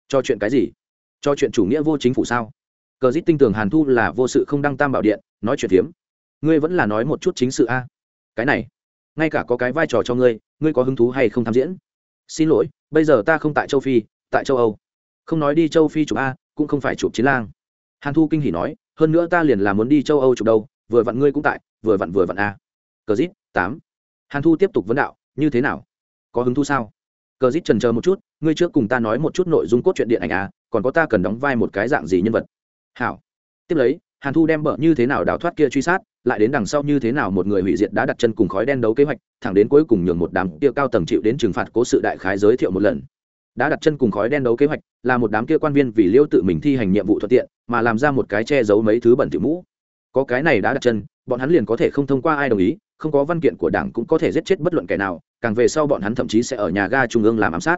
Cho chuyện cái gì? Cho chuyện chủ nghĩa vô chính phủ sao? Cờ dít tinh tường hàn thu là vô sự không đăng tam bảo điện, nói chuyện phiếm. Ngươi vẫn là nói một chút chính sự a. Cái này, ngay cả có cái vai trò cho ngươi ngươi có hứng thú hay không tham diễn? Xin lỗi, bây giờ ta không tại châu phi, tại châu âu. Không nói đi châu phi chụp a, cũng không phải chụp chiến lang. Hàn thu kinh hỉ nói, hơn nữa ta liền là muốn đi châu âu chụp đâu, vừa vặn ngươi cũng tại, vừa vặn vừa vặn a. Cờ dít, tám. Hàn thu tiếp tục vấn đạo, như thế nào? Có hứng thú sao? Cờ dít trần chờ một chút ngươi trước cùng ta nói một chút nội dung cốt truyện điện ảnh à, còn có ta cần đóng vai một cái dạng gì nhân vật? Hảo. Tiếp lấy hàn thu đem bợ như thế nào đào thoát kia truy sát lại đến đằng sau như thế nào một người hủy diệt đã đặt chân cùng khói đen đấu kế hoạch thẳng đến cuối cùng nhường một đám kia cao tầng chịu đến trừng phạt cố sự đại khái giới thiệu một lần. Đã đặt chân cùng khói đen đấu kế hoạch là một đám kia quan viên vì liêu tự mình thi hành nhiệm vụ thuận tiện mà làm ra một cái che giấu mấy thứ bẩn thỉu mũ. Có cái này đã đặt chân bọn hắn liền có thể không thông qua ai đồng ý không có văn kiện của đảng cũng có thể giết chết bất luận kẻ nào càng về sau bọn hắn thậm chí sẽ ở nhà ga trung ương làm ám sát.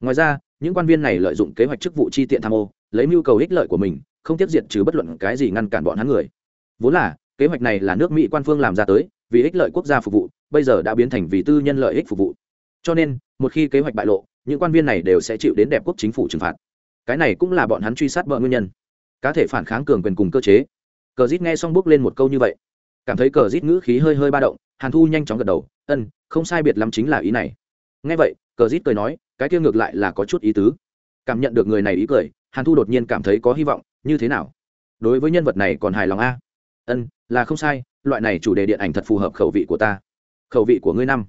Ngoài ra, những quan viên này lợi dụng kế hoạch chức vụ chi tiện tham ô, lấy mưu cầu ích lợi của mình, không tiếp diệt trừ bất luận cái gì ngăn cản bọn hắn người. Vốn là, kế hoạch này là nước mỹ quan phương làm ra tới, vì ích lợi quốc gia phục vụ, bây giờ đã biến thành vì tư nhân lợi ích phục vụ. Cho nên, một khi kế hoạch bại lộ, những quan viên này đều sẽ chịu đến đẹp quốc chính phủ trừng phạt. Cái này cũng là bọn hắn truy sát vợ nguyên nhân. Cá thể phản kháng cường quyền cùng cơ chế. Cờ rít nghe xong bước lên một câu như vậy. Cảm thấy cờ rít ngữ khí hơi hơi ba động hàn thu nhanh chóng gật đầu ân không sai biệt lắm chính là ý này. Nghe vậy, cờ rít cười nói, cái kia ngược lại là có chút ý tứ. Cảm nhận được người này ý cười, hàn thu đột nhiên cảm thấy có hy vọng, như thế nào? Đối với nhân vật này còn hài lòng a? Ân là không sai, loại này chủ đề điện ảnh thật phù hợp khẩu vị của ta. Khẩu vị của ngươi năm.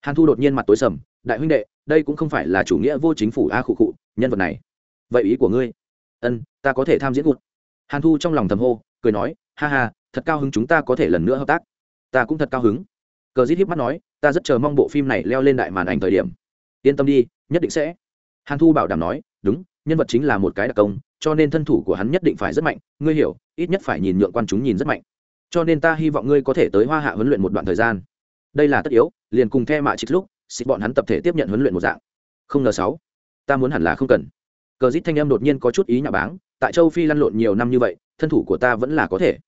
Hàn thu đột nhiên mặt tối sầm, đại huynh đệ, đây cũng không phải là chủ nghĩa vô chính phủ a khụ khụ, nhân vật này. Vậy ý của ngươi? Ân ta có thể tham diễn gụt hàn thu trong lòng thầm hô, cười nói, ha ha, thật cao hứng chúng ta có thể lần nữa hợp tác. Ta cũng thật cao hứng cờ dít hiếp mắt nói, ta rất chờ mong bộ phim này leo lên đại màn ảnh thời điểm. Yên tâm đi, nhất định sẽ. Hàn thu bảo đảm nói, đúng, nhân vật chính là một cái đặc công, cho nên thân thủ của hắn nhất định phải rất mạnh, ngươi hiểu, ít nhất phải nhìn nhượng quan chúng nhìn rất mạnh. Cho nên ta hy vọng ngươi có thể tới hoa hạ huấn luyện một đoạn thời gian. Đây là tất yếu, liền cùng the mạ trích lúc, xịt bọn hắn tập thể tiếp nhận huấn luyện một dạng. Không n sáu, ta muốn hẳn là không cần. Cờ dít thanh em đột nhiên có chút ý nhà báng, tại châu phi lăn lộn nhiều năm như vậy, thân thủ của ta vẫn là có thể.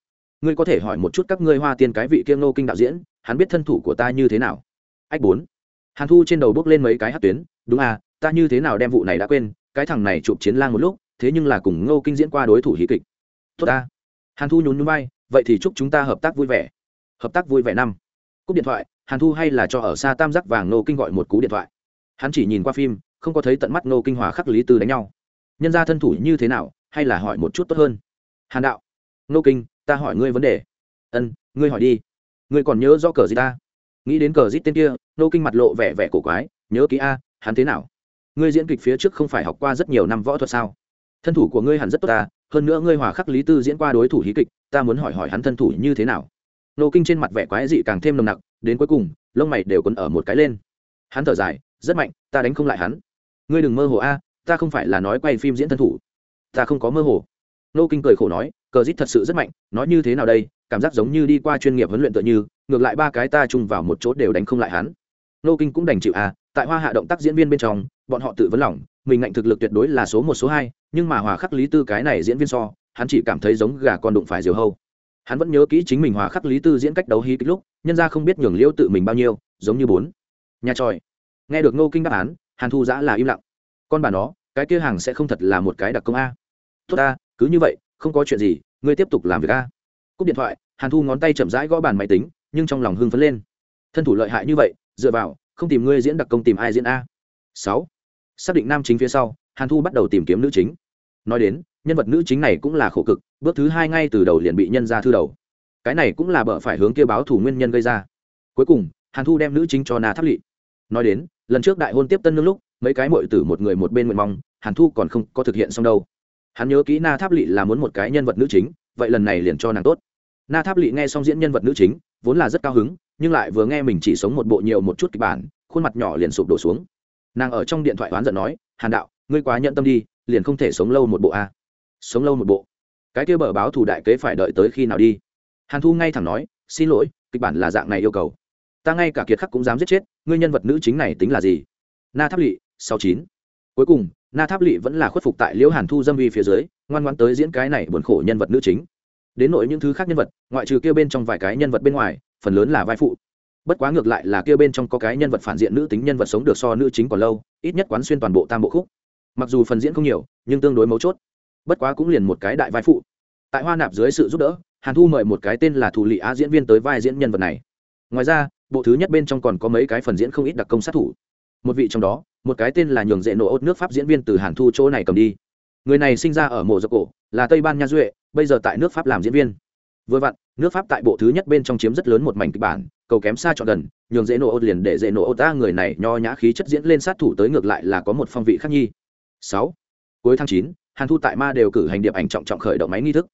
Ngươi có thể hỏi một chút các ngươi hoa tiên cái vị kiêng nô kinh đạo diễn hắn biết thân thủ của ta như thế nào? Ách bốn. Hàn thu trên đầu bước lên mấy cái hát tuyến, đúng à ta như thế nào đem vụ này đã quên, cái thằng này chụp chiến lang một lúc, thế nhưng là cùng ngô kinh diễn qua đối thủ hí kịch. Tốt ta. Hàn thu nhún nhún bay vậy thì chúc chúng ta hợp tác vui vẻ. Hợp tác vui vẻ năm. Cúp điện thoại, hàn thu hay là cho ở xa tam giác vàng ngô kinh gọi một cú điện thoại. Hắn chỉ nhìn qua phim, không có thấy tận mắt ngô kinh hòa khắc lý tư đánh nhau. Nhân ra thân thủ như thế nào, hay là hỏi một chút tốt hơn. Hàn đạo. Ngô kinh, ta hỏi ngươi vấn đề. Ân, ngươi hỏi đi ngươi còn nhớ rõ cờ gì ta? Nghĩ đến cờ dít tên kia, Nô kinh mặt lộ vẻ vẻ cổ quái, nhớ ký a, hắn thế nào? Ngươi diễn kịch phía trước không phải học qua rất nhiều năm võ thuật sao? Thân thủ của ngươi hẳn rất tốt ta, hơn nữa ngươi hòa khắc lý tư diễn qua đối thủ hí kịch, ta muốn hỏi hỏi hắn thân thủ như thế nào? Nô kinh trên mặt vẻ quái dị càng thêm nồng nặc, đến cuối cùng, lông mày đều còn ở một cái lên. Hắn thở dài, rất mạnh, ta đánh không lại hắn. Ngươi đừng mơ hồ a, ta không phải là nói quay phim diễn thân thủ. Ta không có mơ hồ. Nô kinh cười khổ nói, cờ dít thật sự rất mạnh, nói như thế nào đây? Cảm giác giống như đi qua chuyên nghiệp huấn luyện tựa như, ngược lại ba cái ta chung vào một chỗ đều đánh không lại hắn. Nô kinh cũng đành chịu a tại hoa hạ động tác diễn viên bên trong, bọn họ tự vấn lòng, mình ngạnh thực lực tuyệt đối là số một, số hai, nhưng mà hòa khắc lý tư cái này diễn viên so, hắn chỉ cảm thấy giống gà con đụng phải diều hâu. Hắn vẫn nhớ kỹ chính mình hòa khắc lý tư diễn cách đấu hí kích lúc, nhân ra không biết nhường liêu tự mình bao nhiêu, giống như bốn. Nhà tròi. Nghe được ngô kinh đáp án, hàn thu giã là im lặng. Con bà nó, cái kia hàng sẽ không thật là một cái đặc công a. Tốt ta cứ như vậy, không có chuyện gì, ngươi tiếp tục làm việc a cúp điện thoại, hàn thu ngón tay chậm rãi gõ bàn máy tính, nhưng trong lòng hưng phấn lên. Thân thủ lợi hại như vậy, dựa vào, không tìm ngươi diễn đặc công tìm ai diễn a. Sáu. Xác định nam chính phía sau, hàn thu bắt đầu tìm kiếm nữ chính. Nói đến, nhân vật nữ chính này cũng là khổ cực, bước thứ hai ngay từ đầu liền bị nhân ra thư đầu. Cái này cũng là bợ phải hướng kia báo thủ nguyên nhân gây ra. Cuối cùng, hàn thu đem nữ chính cho na tháp lỵ nói đến, lần trước đại hôn tiếp tân nương lúc, mấy cái mội tử một người một bên nguyện mong, hàn thu còn không có thực hiện xong đâu. Hắn nhớ kỹ na tháp lỵ là muốn một cái nhân vật nữ chính, vậy lần này liền cho nàng tốt na tháp lỵ nghe xong diễn nhân vật nữ chính, vốn là rất cao hứng, nhưng lại vừa nghe mình chỉ sống một bộ nhiều một chút kịch bản, khuôn mặt nhỏ liền sụp đổ xuống. Nàng ở trong điện thoại oán giận nói, hàn đạo, ngươi quá nhận tâm đi, liền không thể sống lâu một bộ a. Sống lâu một bộ? Cái kia bờ báo thủ đại kế phải đợi tới khi nào đi? Hàn thu ngay thẳng nói, xin lỗi, kịch bản là dạng này yêu cầu. Ta ngay cả kiệt khắc cũng dám giết chết, ngươi nhân vật nữ chính này tính là gì? Na tháp lỵ sáu chín. Cuối cùng, na tháp lỵ vẫn là khuất phục tại liễu hàn thu dâm vi phía dưới, ngoan ngoan tới diễn cái này buồn khổ nhân vật nữ chính đến nội những thứ khác nhân vật, ngoại trừ kia bên trong vài cái nhân vật bên ngoài, phần lớn là vai phụ. Bất quá ngược lại là kia bên trong có cái nhân vật phản diện nữ tính nhân vật sống được so nữ chính còn lâu, ít nhất quán xuyên toàn bộ tam bộ khúc. Mặc dù phần diễn không nhiều, nhưng tương đối mấu chốt. Bất quá cũng liền một cái đại vai phụ. Tại hoa nạp dưới sự giúp đỡ, hàn thu mời một cái tên là thủ lị á diễn viên tới vai diễn nhân vật này. Ngoài ra, bộ thứ nhất bên trong còn có mấy cái phần diễn không ít đặc công sát thủ. Một vị trong đó, một cái tên là nhường dễ nổ ốt nước pháp diễn viên từ hàn thu chỗ này cầm đi. Người này sinh ra ở mộ dọc cổ, là tây ban nha duệ bây giờ tại nước pháp làm diễn viên. Vừa vặn, nước pháp tại bộ thứ nhất bên trong chiếm rất lớn một mảnh kịch bản, cầu kém xa chọn gần, nhường dễ nổ ốt liền để dễ nổ ốt ta người này nho nhã khí chất diễn lên sát thủ tới ngược lại là có một phong vị khác nhi. Sáu, cuối tháng chín, hàn thu tại ma đều cử hành điệp ảnh trọng trọng khởi động máy nghi thức.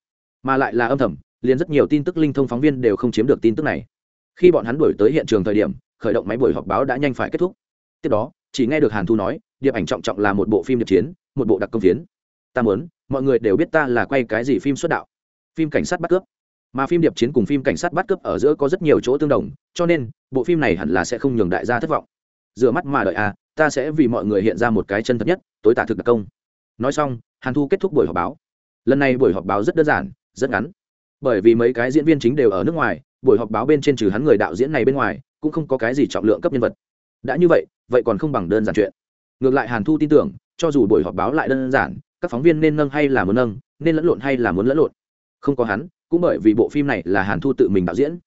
Mà lại là âm thầm, liền rất nhiều tin tức linh thông phóng viên đều không chiếm được tin tức này. Khi bọn hắn đuổi tới hiện trường thời điểm, khởi động máy buổi họp báo đã nhanh phải kết thúc. Tiếp đó, chỉ nghe được hàn thu nói, điệp ảnh trọng trọng là một bộ phim điệp chiến, một bộ đặc công phiến ta muốn, mọi người đều biết ta là quay cái gì phim xuất đạo. Phim cảnh sát bắt cướp. Mà phim điệp chiến cùng phim cảnh sát bắt cướp ở giữa có rất nhiều chỗ tương đồng, cho nên, bộ phim này hẳn là sẽ không nhường đại gia thất vọng. Rửa mắt mà đợi à ta sẽ vì mọi người hiện ra một cái chân thật nhất, tối tả thực đặc công. Nói xong, hàn thu kết thúc buổi họp báo. Lần này buổi họp báo rất đơn giản, rất ngắn. Bởi vì mấy cái diễn viên chính đều ở nước ngoài, buổi họp báo bên trên trừ hắn người đạo diễn này bên ngoài, cũng không có cái gì trọng lượng cấp nhân vật. Đã như vậy vậy còn không bằng đơn giản chuyện. Ngược lại hàn thu tin tưởng, cho dù buổi họp báo lại đơn giản các phóng viên nên nâng hay là muốn nâng nên lẫn lộn hay là muốn lẫn lộn. Không có hắn cũng bởi vì bộ phim này là hàn thu tự mình đạo diễn.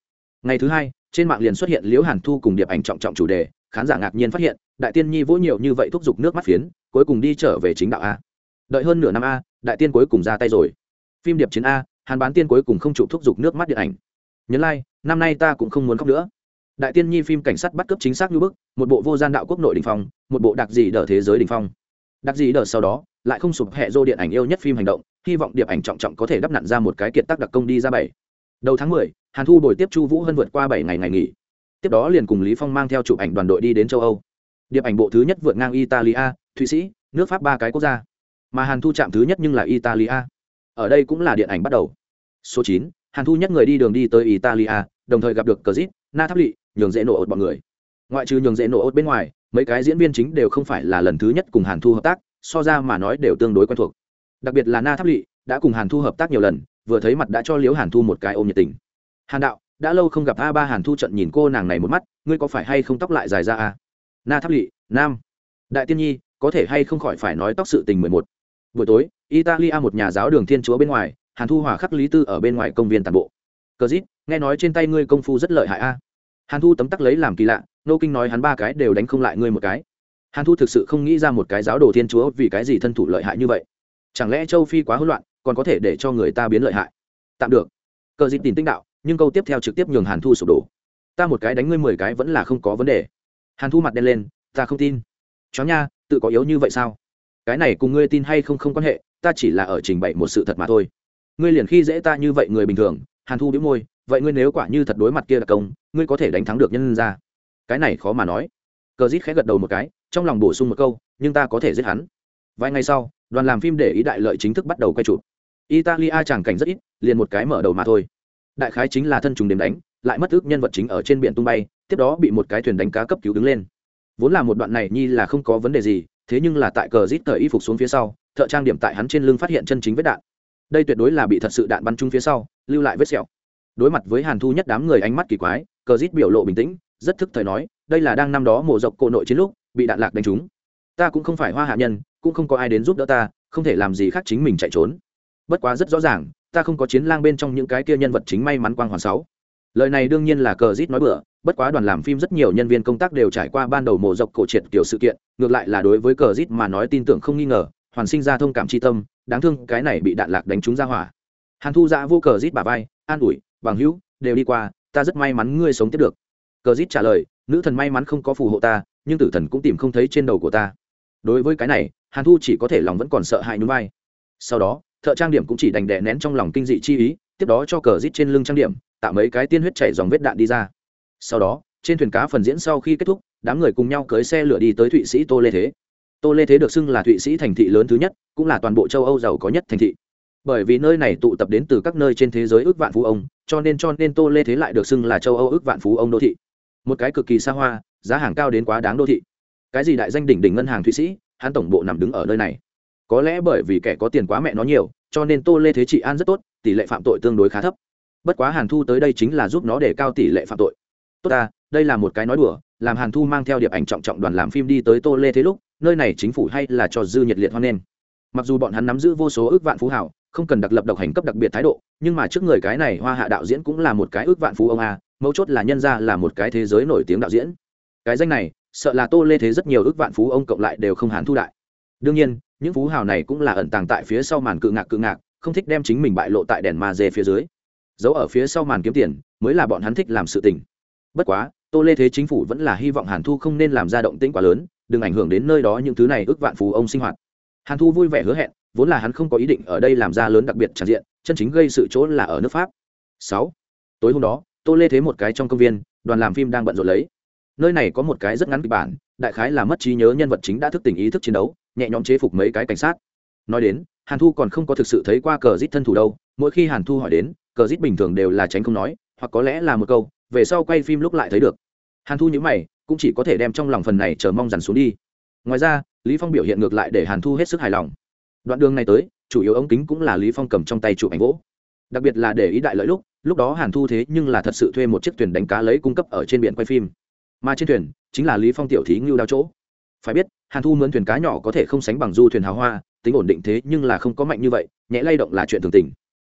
Ngày thứ hai trên mạng liền xuất hiện liễu hàn thu cùng điệp ảnh trọng trọng chủ đề khán giả ngạc nhiên phát hiện đại tiên nhi vỗ nhiều như vậy thúc giục nước mắt phiến cuối cùng đi trở về chính đạo a. Đợi hơn nửa năm a đại tiên cuối cùng ra tay rồi. Phim điệp chiến a hàn bán tiên cuối cùng không chụp thúc giục nước mắt điện ảnh. Nhấn lai、like, năm nay ta cũng không muốn khóc nữa. Đại tiên nhi phim cảnh sát bắt cướp chính xác như bức một bộ vô gian đạo quốc nội đình phong một bộ đặc dị đờ thế giới đình phong. Đặc dị đờ sau đó lại không sụp hệ dô điện ảnh yêu nhất phim hành động hy vọng điệp ảnh trọng trọng có thể đắp nặn ra một cái kiệt tác đặc công đi ra bảy. Đầu tháng mười, hàn thu đổi tiếp chu vũ hân vượt qua bảy ngày ngày nghỉ. Tiếp đó liền cùng lý phong mang theo chụp ảnh đoàn đội đi đến châu âu. Điệp ảnh bộ thứ nhất vượt ngang italia thụy sĩ nước pháp ba cái quốc gia. Mà hàn thu chạm thứ nhất nhưng là italia. Ở đây cũng là điện ảnh bắt đầu. Số chín hàn thu nhất người đi đường đi tới italia đồng thời gặp được cờ zit na tháp lỵ nhường dễ nổ ột bọn người. Ngoại trừ nhường dễ nổ ột bên ngoài mấy cái diễn viên chính đều không phải là lần thứ nhất cùng hàn thu hợp tác so ra mà nói đều tương đối quen thuộc. Đặc biệt là na tháp lỵ đã cùng hàn thu hợp tác nhiều lần, vừa thấy mặt đã cho liễu hàn thu một cái ôm nhiệt tình. Hàn đạo, đã lâu không gặp a ba hàn thu trận nhìn cô nàng này một mắt, ngươi có phải hay không tóc lại dài ra a na tháp lỵ, nam. Đại tiên nhi, có thể hay không khỏi phải nói tóc sự tình mười một. Buổi tối, italia một nhà giáo đường thiên chúa bên ngoài, hàn thu hòa khắc lý tư ở bên ngoài công viên tàn bộ. Cờ dít, nghe nói trên tay ngươi công phu rất lợi hại a. Hàn thu tấm tắc lấy làm kỳ lạ, nô kinh nói hắn ba cái đều đánh không lại ngươi một cái hàn thu thực sự không nghĩ ra một cái giáo đồ thiên chúa vì cái gì thân thủ lợi hại như vậy. Chẳng lẽ châu phi quá hỗn loạn, còn có thể để cho người ta biến lợi hại? Tạm được. Cờ dịp tìm tinh đạo, nhưng câu tiếp theo trực tiếp nhường hàn thu sụp đổ. Ta một cái đánh ngươi mười cái vẫn là không có vấn đề. Hàn thu mặt đen lên, ta không tin. Chó nha, tự có yếu như vậy sao? Cái này cùng ngươi tin hay không không quan hệ, ta chỉ là ở trình bày một sự thật mà thôi. Ngươi liền khi dễ ta như vậy người bình thường, hàn thu đĩu môi, vậy ngươi nếu quả như thật đối mặt kia là công, ngươi có thể đánh thắng được nhân ra. Cái này khó mà nói. Cờ dít khẽ gật đầu một cái trong lòng bổ sung một câu, nhưng ta có thể giết hắn. Vài ngày sau, đoàn làm phim để ý đại lợi chính thức bắt đầu quay chụp. Italia tràng cảnh rất ít, liền một cái mở đầu mà thôi. Đại khái chính là thân trùng đếm đánh, lại mất ước nhân vật chính ở trên biển tung bay, tiếp đó bị một cái thuyền đánh cá cấp cứu đứng lên. Vốn là một đoạn này nhi là không có vấn đề gì, thế nhưng là tại cờ rít thời y phục xuống phía sau, thợ trang điểm tại hắn trên lưng phát hiện chân chính vết đạn. Đây tuyệt đối là bị thật sự đạn bắn trúng phía sau, lưu lại vết sẹo. Đối mặt với hàn thu nhất đám người ánh mắt kỳ quái, cờ rít biểu lộ bình tĩnh, rất thức thời nói, đây là đang năm đó mổ dọc cổ nội chiến lúc bị đạn lạc đánh trúng. Ta cũng không phải hoa hạ nhân, cũng không có ai đến giúp đỡ ta, không thể làm gì khác chính mình chạy trốn. Bất quá rất rõ ràng, ta không có chiến lang bên trong những cái kia nhân vật chính may mắn quang hoàn sáu. Lời này đương nhiên là cờ rít nói bừa, bất quá đoàn làm phim rất nhiều nhân viên công tác đều trải qua ban đầu mổ dọc cổ triệt kiểu sự kiện, ngược lại là đối với cờ rít mà nói tin tưởng không nghi ngờ, hoàn sinh ra thông cảm tri tâm, đáng thương cái này bị đạn lạc đánh trúng ra hỏa. Hàn thu giã vô cờ rít bà vai, an ủi, bằng hữu, đều đi qua, ta rất may mắn ngươi sống tiếp được. Cờ rít trả lời, nữ thần may mắn không có phù hộ ta nhưng tử thần cũng tìm không thấy trên đầu của ta. Đối với cái này, hàn thu chỉ có thể lòng vẫn còn sợ hãi núi vai. Sau đó, thợ trang điểm cũng chỉ đành đè nén trong lòng kinh dị chi ý, tiếp đó cho cờ rít trên lưng trang điểm, tạo mấy cái tiên huyết chảy dòng vết đạn đi ra. Sau đó, trên thuyền cá phần diễn sau khi kết thúc, đám người cùng nhau cưới xe lửa đi tới thụy sĩ tô lê thế. Tô lê thế được xưng là thụy sĩ thành thị lớn thứ nhất, cũng là toàn bộ châu âu giàu có nhất thành thị. Bởi vì nơi này tụ tập đến từ các nơi trên thế giới ước vạn phú ông, cho nên cho nên tô lê thế lại được xưng là châu âu ước vạn phú ông đô thị. Một cái cực kỳ xa hoa giá hàng cao đến quá đáng đô thị. Cái gì đại danh đỉnh đỉnh ngân hàng thụy sĩ, hắn tổng bộ nằm đứng ở nơi này. Có lẽ bởi vì kẻ có tiền quá mẹ nó nhiều, cho nên tô lê thế trị an rất tốt, tỷ lệ phạm tội tương đối khá thấp. Bất quá hàn thu tới đây chính là giúp nó để cao tỷ lệ phạm tội. Tốt ta, đây là một cái nói đùa, làm hàn thu mang theo điệp ảnh trọng trọng đoàn làm phim đi tới tô lê thế lúc, nơi này chính phủ hay là cho dư nhiệt liệt hoan nghênh. Mặc dù bọn hắn nắm giữ vô số ước vạn phú hảo, không cần đặc lập độc hành cấp đặc biệt thái độ, nhưng mà trước người cái này hoa hạ đạo diễn cũng là một cái ước vạn phú ông a, mấu chốt là nhân ra là một cái thế giới nổi tiếng đạo diễn cái danh này, sợ là tô lê thế rất nhiều ước vạn phú ông cộng lại đều không hán thu đại. Đương nhiên, những phú hào này cũng là ẩn tàng tại phía sau màn cự ngạc cự ngạc, không thích đem chính mình bại lộ tại đèn ma dê phía dưới. Giấu ở phía sau màn kiếm tiền, mới là bọn hắn thích làm sự tình. Bất quá, tô lê thế chính phủ vẫn là hy vọng hàn thu không nên làm ra động tĩnh quá lớn, đừng ảnh hưởng đến nơi đó những thứ này ước vạn phú ông sinh hoạt. Hàn thu vui vẻ hứa hẹn, vốn là hắn không có ý định ở đây làm ra lớn đặc biệt tràn diện, chân chính gây sự chỗ là ở nước pháp. Sáu. Tối hôm đó, tô lê thế một cái trong công viên, đoàn làm phim đang bận rộn lấy nơi này có một cái rất ngắn kịch bản, đại khái là mất trí nhớ nhân vật chính đã thức tỉnh ý thức chiến đấu, nhẹ nhõm chế phục mấy cái cảnh sát. Nói đến, hàn thu còn không có thực sự thấy qua cờ rít thân thủ đâu, mỗi khi hàn thu hỏi đến, cờ rít bình thường đều là tránh không nói, hoặc có lẽ là một câu, về sau quay phim lúc lại thấy được. Hàn thu nhữ mày, cũng chỉ có thể đem trong lòng phần này chờ mong dằn xuống đi. Ngoài ra, lý phong biểu hiện ngược lại để hàn thu hết sức hài lòng. Đoạn đường này tới, chủ yếu ống kính cũng là lý phong cầm trong tay chụp ảnh gỗ. Đặc biệt là để ý đại lợi lúc lúc đó hàn thu thế nhưng là thật sự thuê một chiếc thuyền đánh cá lấy cung cấp ở trên biển quay phim mà trên thuyền chính là lý phong tiểu thí ngưu đao chỗ phải biết hàn thu mướn thuyền cá nhỏ có thể không sánh bằng du thuyền hào hoa tính ổn định thế nhưng là không có mạnh như vậy nhẹ lay động là chuyện thường tình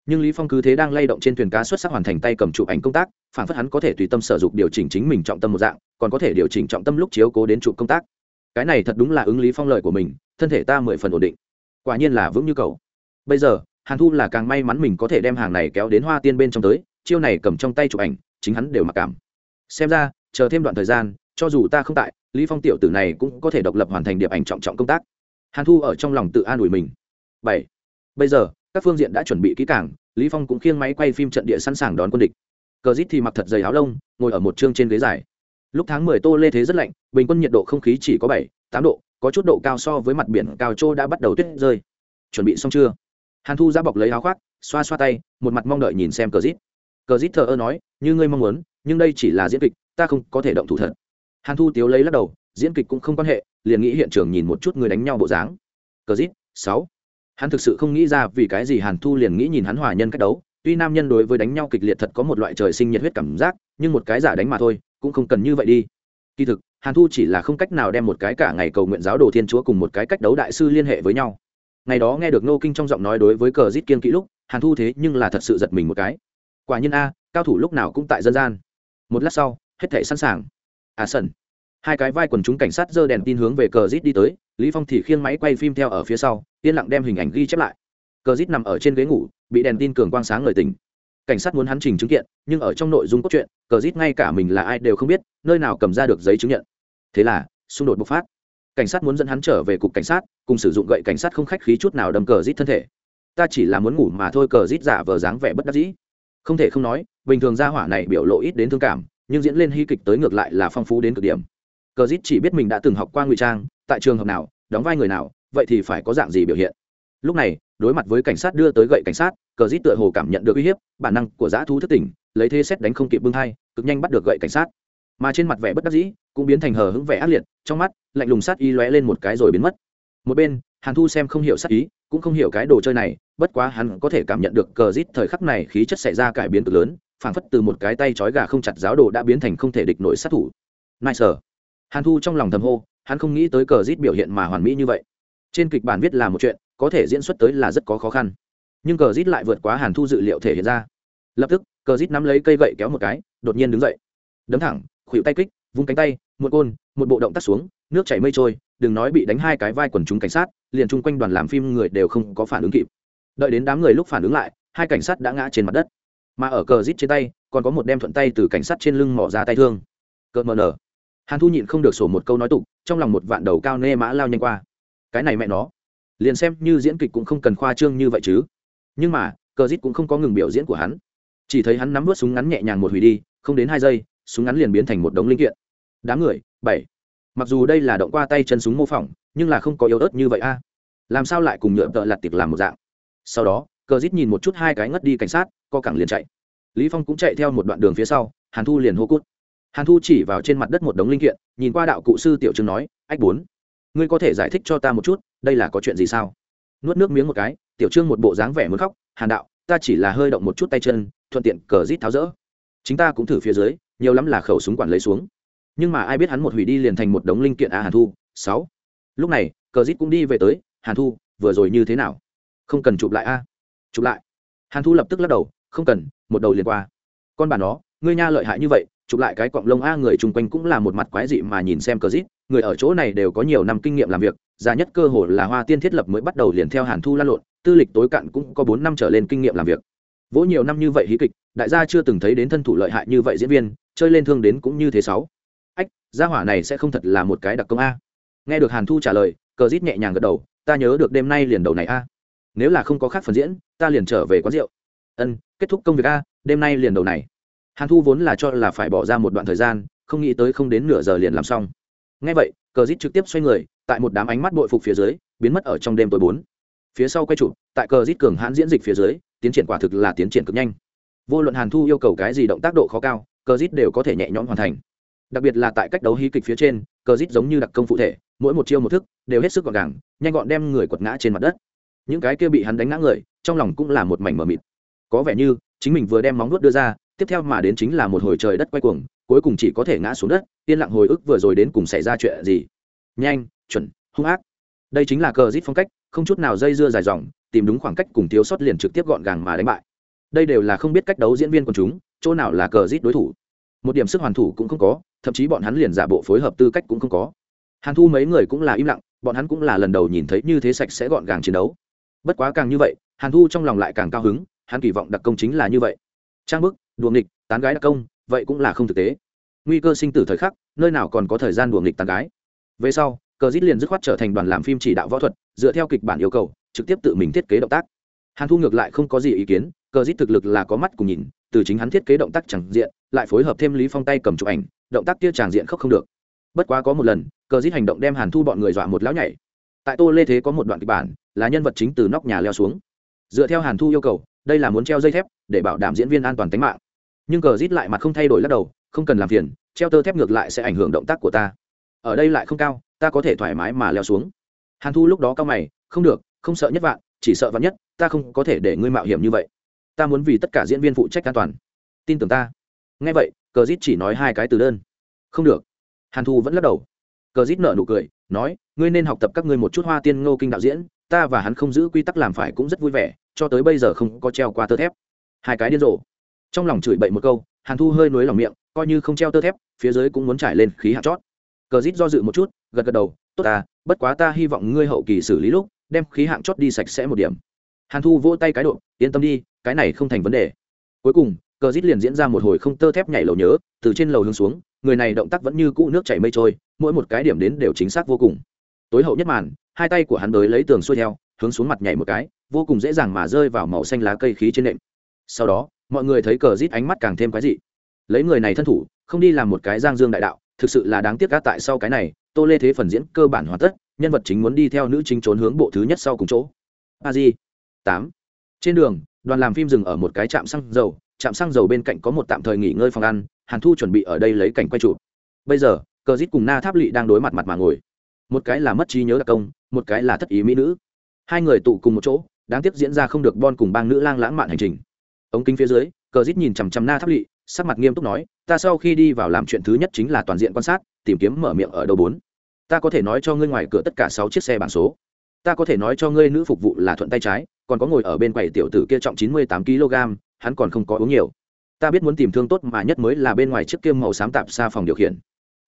nhưng lý phong cứ thế đang lay động trên thuyền cá xuất sắc hoàn thành tay cầm chụp ảnh công tác phản phất hắn có thể tùy tâm sở dụng điều chỉnh chính mình trọng tâm một dạng còn có thể điều chỉnh trọng tâm lúc chiếu cố đến chụp công tác cái này thật đúng là ứng lý phong lợi của mình thân thể ta mười phần ổn định quả nhiên là vững như cầu bây giờ hàn thu là càng may mắn mình có thể đem hàng này kéo đến hoa tiên bên trong tới chiêu này cầm trong tay chụp ảnh chính hắn đều mặc cảm xem ra chờ thêm đoạn thời gian, cho dù ta không tại, lý phong tiểu tử này cũng có thể độc lập hoàn thành điệp ảnh trọng trọng công tác. Hàn thu ở trong lòng tự an ủi mình. Bảy. Bây giờ, các phương diện đã chuẩn bị kỹ càng, lý phong cũng khiêng máy quay phim trận địa sẵn sàng đón quân địch. Cờ dít thì mặc thật dày áo lông, ngồi ở một chương trên ghế dài. Lúc tháng 10 tô lê thế rất lạnh, bình quân nhiệt độ không khí chỉ có bảy, tám độ, có chút độ cao so với mặt biển cao châu đã bắt đầu tuyết rơi. Chuẩn bị xong chưa? Hàn thu ra bọc lấy áo khoác, xoa xoa tay, một mặt mong đợi nhìn xem cờ dít. Cờ dít thờ ơ nói, như ngươi mong muốn, nhưng đây chỉ là diễn kịch ta không có thể động thủ thật. Hàn thu tiếu lấy lắc đầu, diễn kịch cũng không quan hệ, liền nghĩ hiện trường nhìn một chút người đánh nhau bộ dáng. Cờ dít, sáu. Hắn thực sự không nghĩ ra vì cái gì hàn thu liền nghĩ nhìn hắn hòa nhân cách đấu. Tuy nam nhân đối với đánh nhau kịch liệt thật có một loại trời sinh nhiệt huyết cảm giác, nhưng một cái giả đánh mà thôi, cũng không cần như vậy đi. Kỳ thực, hàn thu chỉ là không cách nào đem một cái cả ngày cầu nguyện giáo đồ thiên chúa cùng một cái cách đấu đại sư liên hệ với nhau. Ngày đó nghe được nô kinh trong giọng nói đối với cờ rít kiên kỹ lúc, hàn thu thế nhưng là thật sự giật mình một cái. Quả nhiên a, cao thủ lúc nào cũng tại dân gian. Một lát sau hết thể sẵn sàng. À sân hai cái vai quần chúng cảnh sát giơ đèn tin hướng về cờ rít đi tới, lý phong thì khiêng máy quay phim theo ở phía sau, yên lặng đem hình ảnh ghi chép lại. Cờ rít nằm ở trên ghế ngủ, bị đèn tin cường quang sáng ngời tỉnh. Cảnh sát muốn hắn trình chứng kiện, nhưng ở trong nội dung cốt truyện, cờ rít ngay cả mình là ai đều không biết, nơi nào cầm ra được giấy chứng nhận. Thế là, xung đột bộc phát. Cảnh sát muốn dẫn hắn trở về cục cảnh sát, cùng sử dụng gậy cảnh sát không khách khí chút nào đâm cờ rít thân thể. Ta chỉ là muốn ngủ mà thôi, cờ rít giả vờ dáng vẻ bất đắc dĩ. Không thể không nói, bình thường gia hỏa này biểu lộ ít đến thương cảm nhưng diễn lên hy kịch tới ngược lại là phong phú đến cực điểm. Cờ dít chỉ biết mình đã từng học qua ngụy trang, tại trường hợp nào, đóng vai người nào, vậy thì phải có dạng gì biểu hiện. Lúc này, đối mặt với cảnh sát đưa tới gậy cảnh sát, cờ dít tựa hồ cảm nhận được uy hiếp, bản năng của dã thú thất tỉnh, lấy thế xét đánh không kịp bưng hai cực nhanh bắt được gậy cảnh sát. Mà trên mặt vẻ bất đắc dĩ, cũng biến thành hờ hững vẻ ác liệt, trong mắt, lạnh lùng sát y lóe lên một cái rồi biến mất. Một bên, hàn thu xem không hiểu sát ý, cũng không hiểu cái đồ chơi này, bất quá hắn có thể cảm nhận được cờ rít thời khắc này khí chất xảy ra cải biến cực lớn phảng phất từ một cái tay trói gà không chặt giáo đồ đã biến thành không thể địch nổi sát thủ. Nice hàn thu trong lòng thầm hô, hắn không nghĩ tới cờ rít biểu hiện mà hoàn mỹ như vậy. Trên kịch bản viết là một chuyện, có thể diễn xuất tới là rất có khó khăn. Nhưng cờ rít lại vượt quá hàn thu dự liệu thể hiện ra. Lập tức, cờ rít nắm lấy cây gậy kéo một cái, đột nhiên đứng dậy. Đấm thẳng khuỵu tay kích, vung cánh tay, một côn, một bộ động tác xuống, nước chảy mây trôi, đừng nói bị đánh hai cái vai quần chúng cảnh sát, liền chung quanh đoàn làm phim người đều không có phản ứng kịp. Đợi đến đám người lúc phản ứng lại, hai cảnh sát đã ngã trên mặt đất mà ở cờ rít trên tay, còn có một đem thuận tay từ cảnh sát trên lưng mỏ ra tay thương. Cợt mờ nở. Hàn thu nhịn không được sổ một câu nói tục, trong lòng một vạn đầu cao nê mã lao nhanh qua. Cái này mẹ nó. Liền xem như diễn kịch cũng không cần khoa trương như vậy chứ. Nhưng mà, cờ rít cũng không có ngừng biểu diễn của hắn. Chỉ thấy hắn nắm vớt súng ngắn nhẹ nhàng một hủy đi, không đến hai giây, súng ngắn liền biến thành một đống linh kiện. Đám người, bảy. Mặc dù đây là động qua tay chân súng mô phỏng, nhưng là không có yếu ớt như vậy a. Làm sao lại cùng nhựa tợ lặt tiệc làm một dạng? Sau đó, cờ rít nhìn một chút hai cái ngất đi cảnh sát co cẳng liền chạy. Lý phong cũng chạy theo một đoạn đường phía sau, hàn thu liền hô cút. Hàn thu chỉ vào trên mặt đất một đống linh kiện, nhìn qua đạo cụ sư tiểu trương nói, ách bốn, ngươi có thể giải thích cho ta một chút, đây là có chuyện gì sao? Nuốt nước miếng một cái, tiểu trương một bộ dáng vẻ muốn khóc, hàn đạo, ta chỉ là hơi động một chút tay chân, thuận tiện cờ rít tháo rỡ. Chính ta cũng thử phía dưới, nhiều lắm là khẩu súng quản lấy xuống. Nhưng mà ai biết hắn một hủy đi liền thành một đống linh kiện à hàn thu, sáu. Lúc này, cờ rít cũng đi về tới, hàn thu, vừa rồi như thế nào? Không cần chụp lại a. Chụp lại. Hàn thu lập tức lắc đầu không cần, một đầu liền qua. Con bà nó, ngươi nha lợi hại như vậy, chụp lại cái cọng lông a người chung quanh cũng là một mặt quái dị mà nhìn xem cờ rít, người ở chỗ này đều có nhiều năm kinh nghiệm làm việc, già nhất cơ hồ là hoa tiên thiết lập mới bắt đầu liền theo hàn thu lan lộn, tư lịch tối cạn cũng có bốn năm trở lên kinh nghiệm làm việc. Vỗ nhiều năm như vậy hí kịch, đại gia chưa từng thấy đến thân thủ lợi hại như vậy diễn viên, chơi lên thương đến cũng như thế sáu. Ách, gia hỏa này sẽ không thật là một cái đặc công a. Nghe được hàn thu trả lời, cờ rít nhẹ nhàng gật đầu, ta nhớ được đêm nay liền đầu này a. Nếu là không có khác phần diễn, ta liền trở về quán rượu ân, kết thúc công việc a, đêm nay liền đầu này. Hàn thu vốn là cho là phải bỏ ra một đoạn thời gian, không nghĩ tới không đến nửa giờ liền làm xong. Ngay vậy, cờ dít trực tiếp xoay người, tại một đám ánh mắt bội phục phía dưới, biến mất ở trong đêm tối bốn. Phía sau quay chụp, tại cờ dít cường hãn diễn dịch phía dưới, tiến triển quả thực là tiến triển cực nhanh. Vô luận hàn thu yêu cầu cái gì động tác độ khó cao, cờ dít đều có thể nhẹ nhõm hoàn thành. Đặc biệt là tại cách đấu hí kịch phía trên, cờ dít giống như đặc công phụ thể, mỗi một chiêu một thức, đều hết sức gọn gàng, nhanh gọn đem người quật ngã trên mặt đất. Những cái kia bị hắn đánh ngã người, trong lòng cũng là một mảnh mờ mịt có vẻ như, chính mình vừa đem móng nuốt đưa ra, tiếp theo mà đến chính là một hồi trời đất quay cuồng, cuối cùng chỉ có thể ngã xuống đất, yên lặng hồi ức vừa rồi đến cùng xảy ra chuyện gì. Nhanh, chuẩn, hung ác. Đây chính là cờ rít phong cách, không chút nào dây dưa dài dòng, tìm đúng khoảng cách cùng thiếu sót liền trực tiếp gọn gàng mà đánh bại. Đây đều là không biết cách đấu diễn viên của chúng, chỗ nào là cờ rít đối thủ. Một điểm sức hoàn thủ cũng không có, thậm chí bọn hắn liền giả bộ phối hợp tư cách cũng không có. Hàn thu mấy người cũng là im lặng, bọn hắn cũng là lần đầu nhìn thấy như thế sạch sẽ gọn gàng chiến đấu. Bất quá càng như vậy, hàn thu trong lòng lại càng cao hứng hắn kỳ vọng đặc công chính là như vậy. Trang bức, đùa nghịch, tán gái đặc công, vậy cũng là không thực tế. Nguy cơ sinh tử thời khắc, nơi nào còn có thời gian đùa nghịch tán gái? Về sau, cờ dít liền dứt khoát trở thành đoàn làm phim chỉ đạo võ thuật, dựa theo kịch bản yêu cầu, trực tiếp tự mình thiết kế động tác. Hàn thu ngược lại không có gì ý kiến, cờ dít thực lực là có mắt cùng nhìn, từ chính hắn thiết kế động tác chẳng diện, lại phối hợp thêm lý phong tay cầm chụp ảnh, động tác kia tràng diện khóc không được. Bất quá có một lần, cờ dít hành động đem hàn thu bọn người dọa một lão nhảy. Tại tô lê thế có một đoạn kịch bản, là nhân vật chính từ nóc nhà leo xuống. Dựa theo hàn thu yêu cầu đây là muốn treo dây thép để bảo đảm diễn viên an toàn tính mạng. Nhưng cờ rít lại mặt không thay đổi lắc đầu, không cần làm phiền, treo tơ thép ngược lại sẽ ảnh hưởng động tác của ta. Ở đây lại không cao, ta có thể thoải mái mà leo xuống. Hàn thu lúc đó cao mày, không được, không sợ nhất vạn, chỉ sợ vạn nhất, ta không có thể để ngươi mạo hiểm như vậy. Ta muốn vì tất cả diễn viên phụ trách an toàn. Tin tưởng ta. Nghe vậy, cờ rít chỉ nói hai cái từ đơn. Không được. Hàn thu vẫn lắc đầu. Cờ rít nợ nụ cười, nói, ngươi nên học tập các ngươi một chút hoa tiên ngô kinh đạo diễn, ta và hắn không giữ quy tắc làm phải cũng rất vui vẻ cho tới bây giờ không có treo qua tơ thép. Hai cái điên rồ. Trong lòng chửi bậy một câu, hàn thu hơi nối lòng miệng, coi như không treo tơ thép, phía dưới cũng muốn trải lên khí hạt chót. Cờ rít do dự một chút, gật gật đầu, tốt ta, bất quá ta hy vọng ngươi hậu kỳ xử lý lúc, đem khí hạng chót đi sạch sẽ một điểm. Hàn thu vỗ tay cái độ, yên tâm đi, cái này không thành vấn đề. Cuối cùng, cờ rít liền diễn ra một hồi không tơ thép nhảy lầu nhớ, từ trên lầu hướng xuống, người này động tác vẫn như cũ nước chảy mây trôi, mỗi một cái điểm đến đều chính xác vô cùng. Tối hậu nhất màn, hai tay của hắn tới lấy tường xuôi theo, hướng xuống mặt nhảy một cái vô cùng dễ dàng mà rơi vào màu xanh lá cây khí trên nệm. Sau đó, mọi người thấy cờ rít ánh mắt càng thêm quái dị. Lấy người này thân thủ, không đi làm một cái giang dương đại đạo, thực sự là đáng tiếc gác tại sau cái này, tô lê thế phần diễn cơ bản hoàn tất, nhân vật chính muốn đi theo nữ chính trốn hướng bộ thứ nhất sau cùng chỗ. A di. Tám. Trên đường, đoàn làm phim dừng ở một cái trạm xăng dầu, trạm xăng dầu bên cạnh có một tạm thời nghỉ ngơi phòng ăn, hàn thu chuẩn bị ở đây lấy cảnh quay chụp. Bây giờ, cờ rít cùng na tháp lỵ đang đối mặt mặt mà ngồi. Một cái là mất trí nhớ đặc công, một cái là thất ý mỹ nữ. Hai người tụ cùng một chỗ đáng tiếc diễn ra không được bon cùng bang nữ lang lãng mạn hành trình. Ống kính phía dưới, cờ dít nhìn chằm chằm na tháp lỵ, sắc mặt nghiêm túc nói, ta sau khi đi vào làm chuyện thứ nhất chính là toàn diện quan sát, tìm kiếm mở miệng ở đầu bốn. Ta có thể nói cho ngươi ngoài cửa tất cả sáu chiếc xe bản số. Ta có thể nói cho ngươi nữ phục vụ là thuận tay trái, còn có ngồi ở bên quầy tiểu tử kia trọng chín mươi tám kg, hắn còn không có uống nhiều. Ta biết muốn tìm thương tốt mà nhất mới là bên ngoài chiếc kiêm màu xám tạp xa phòng điều khiển.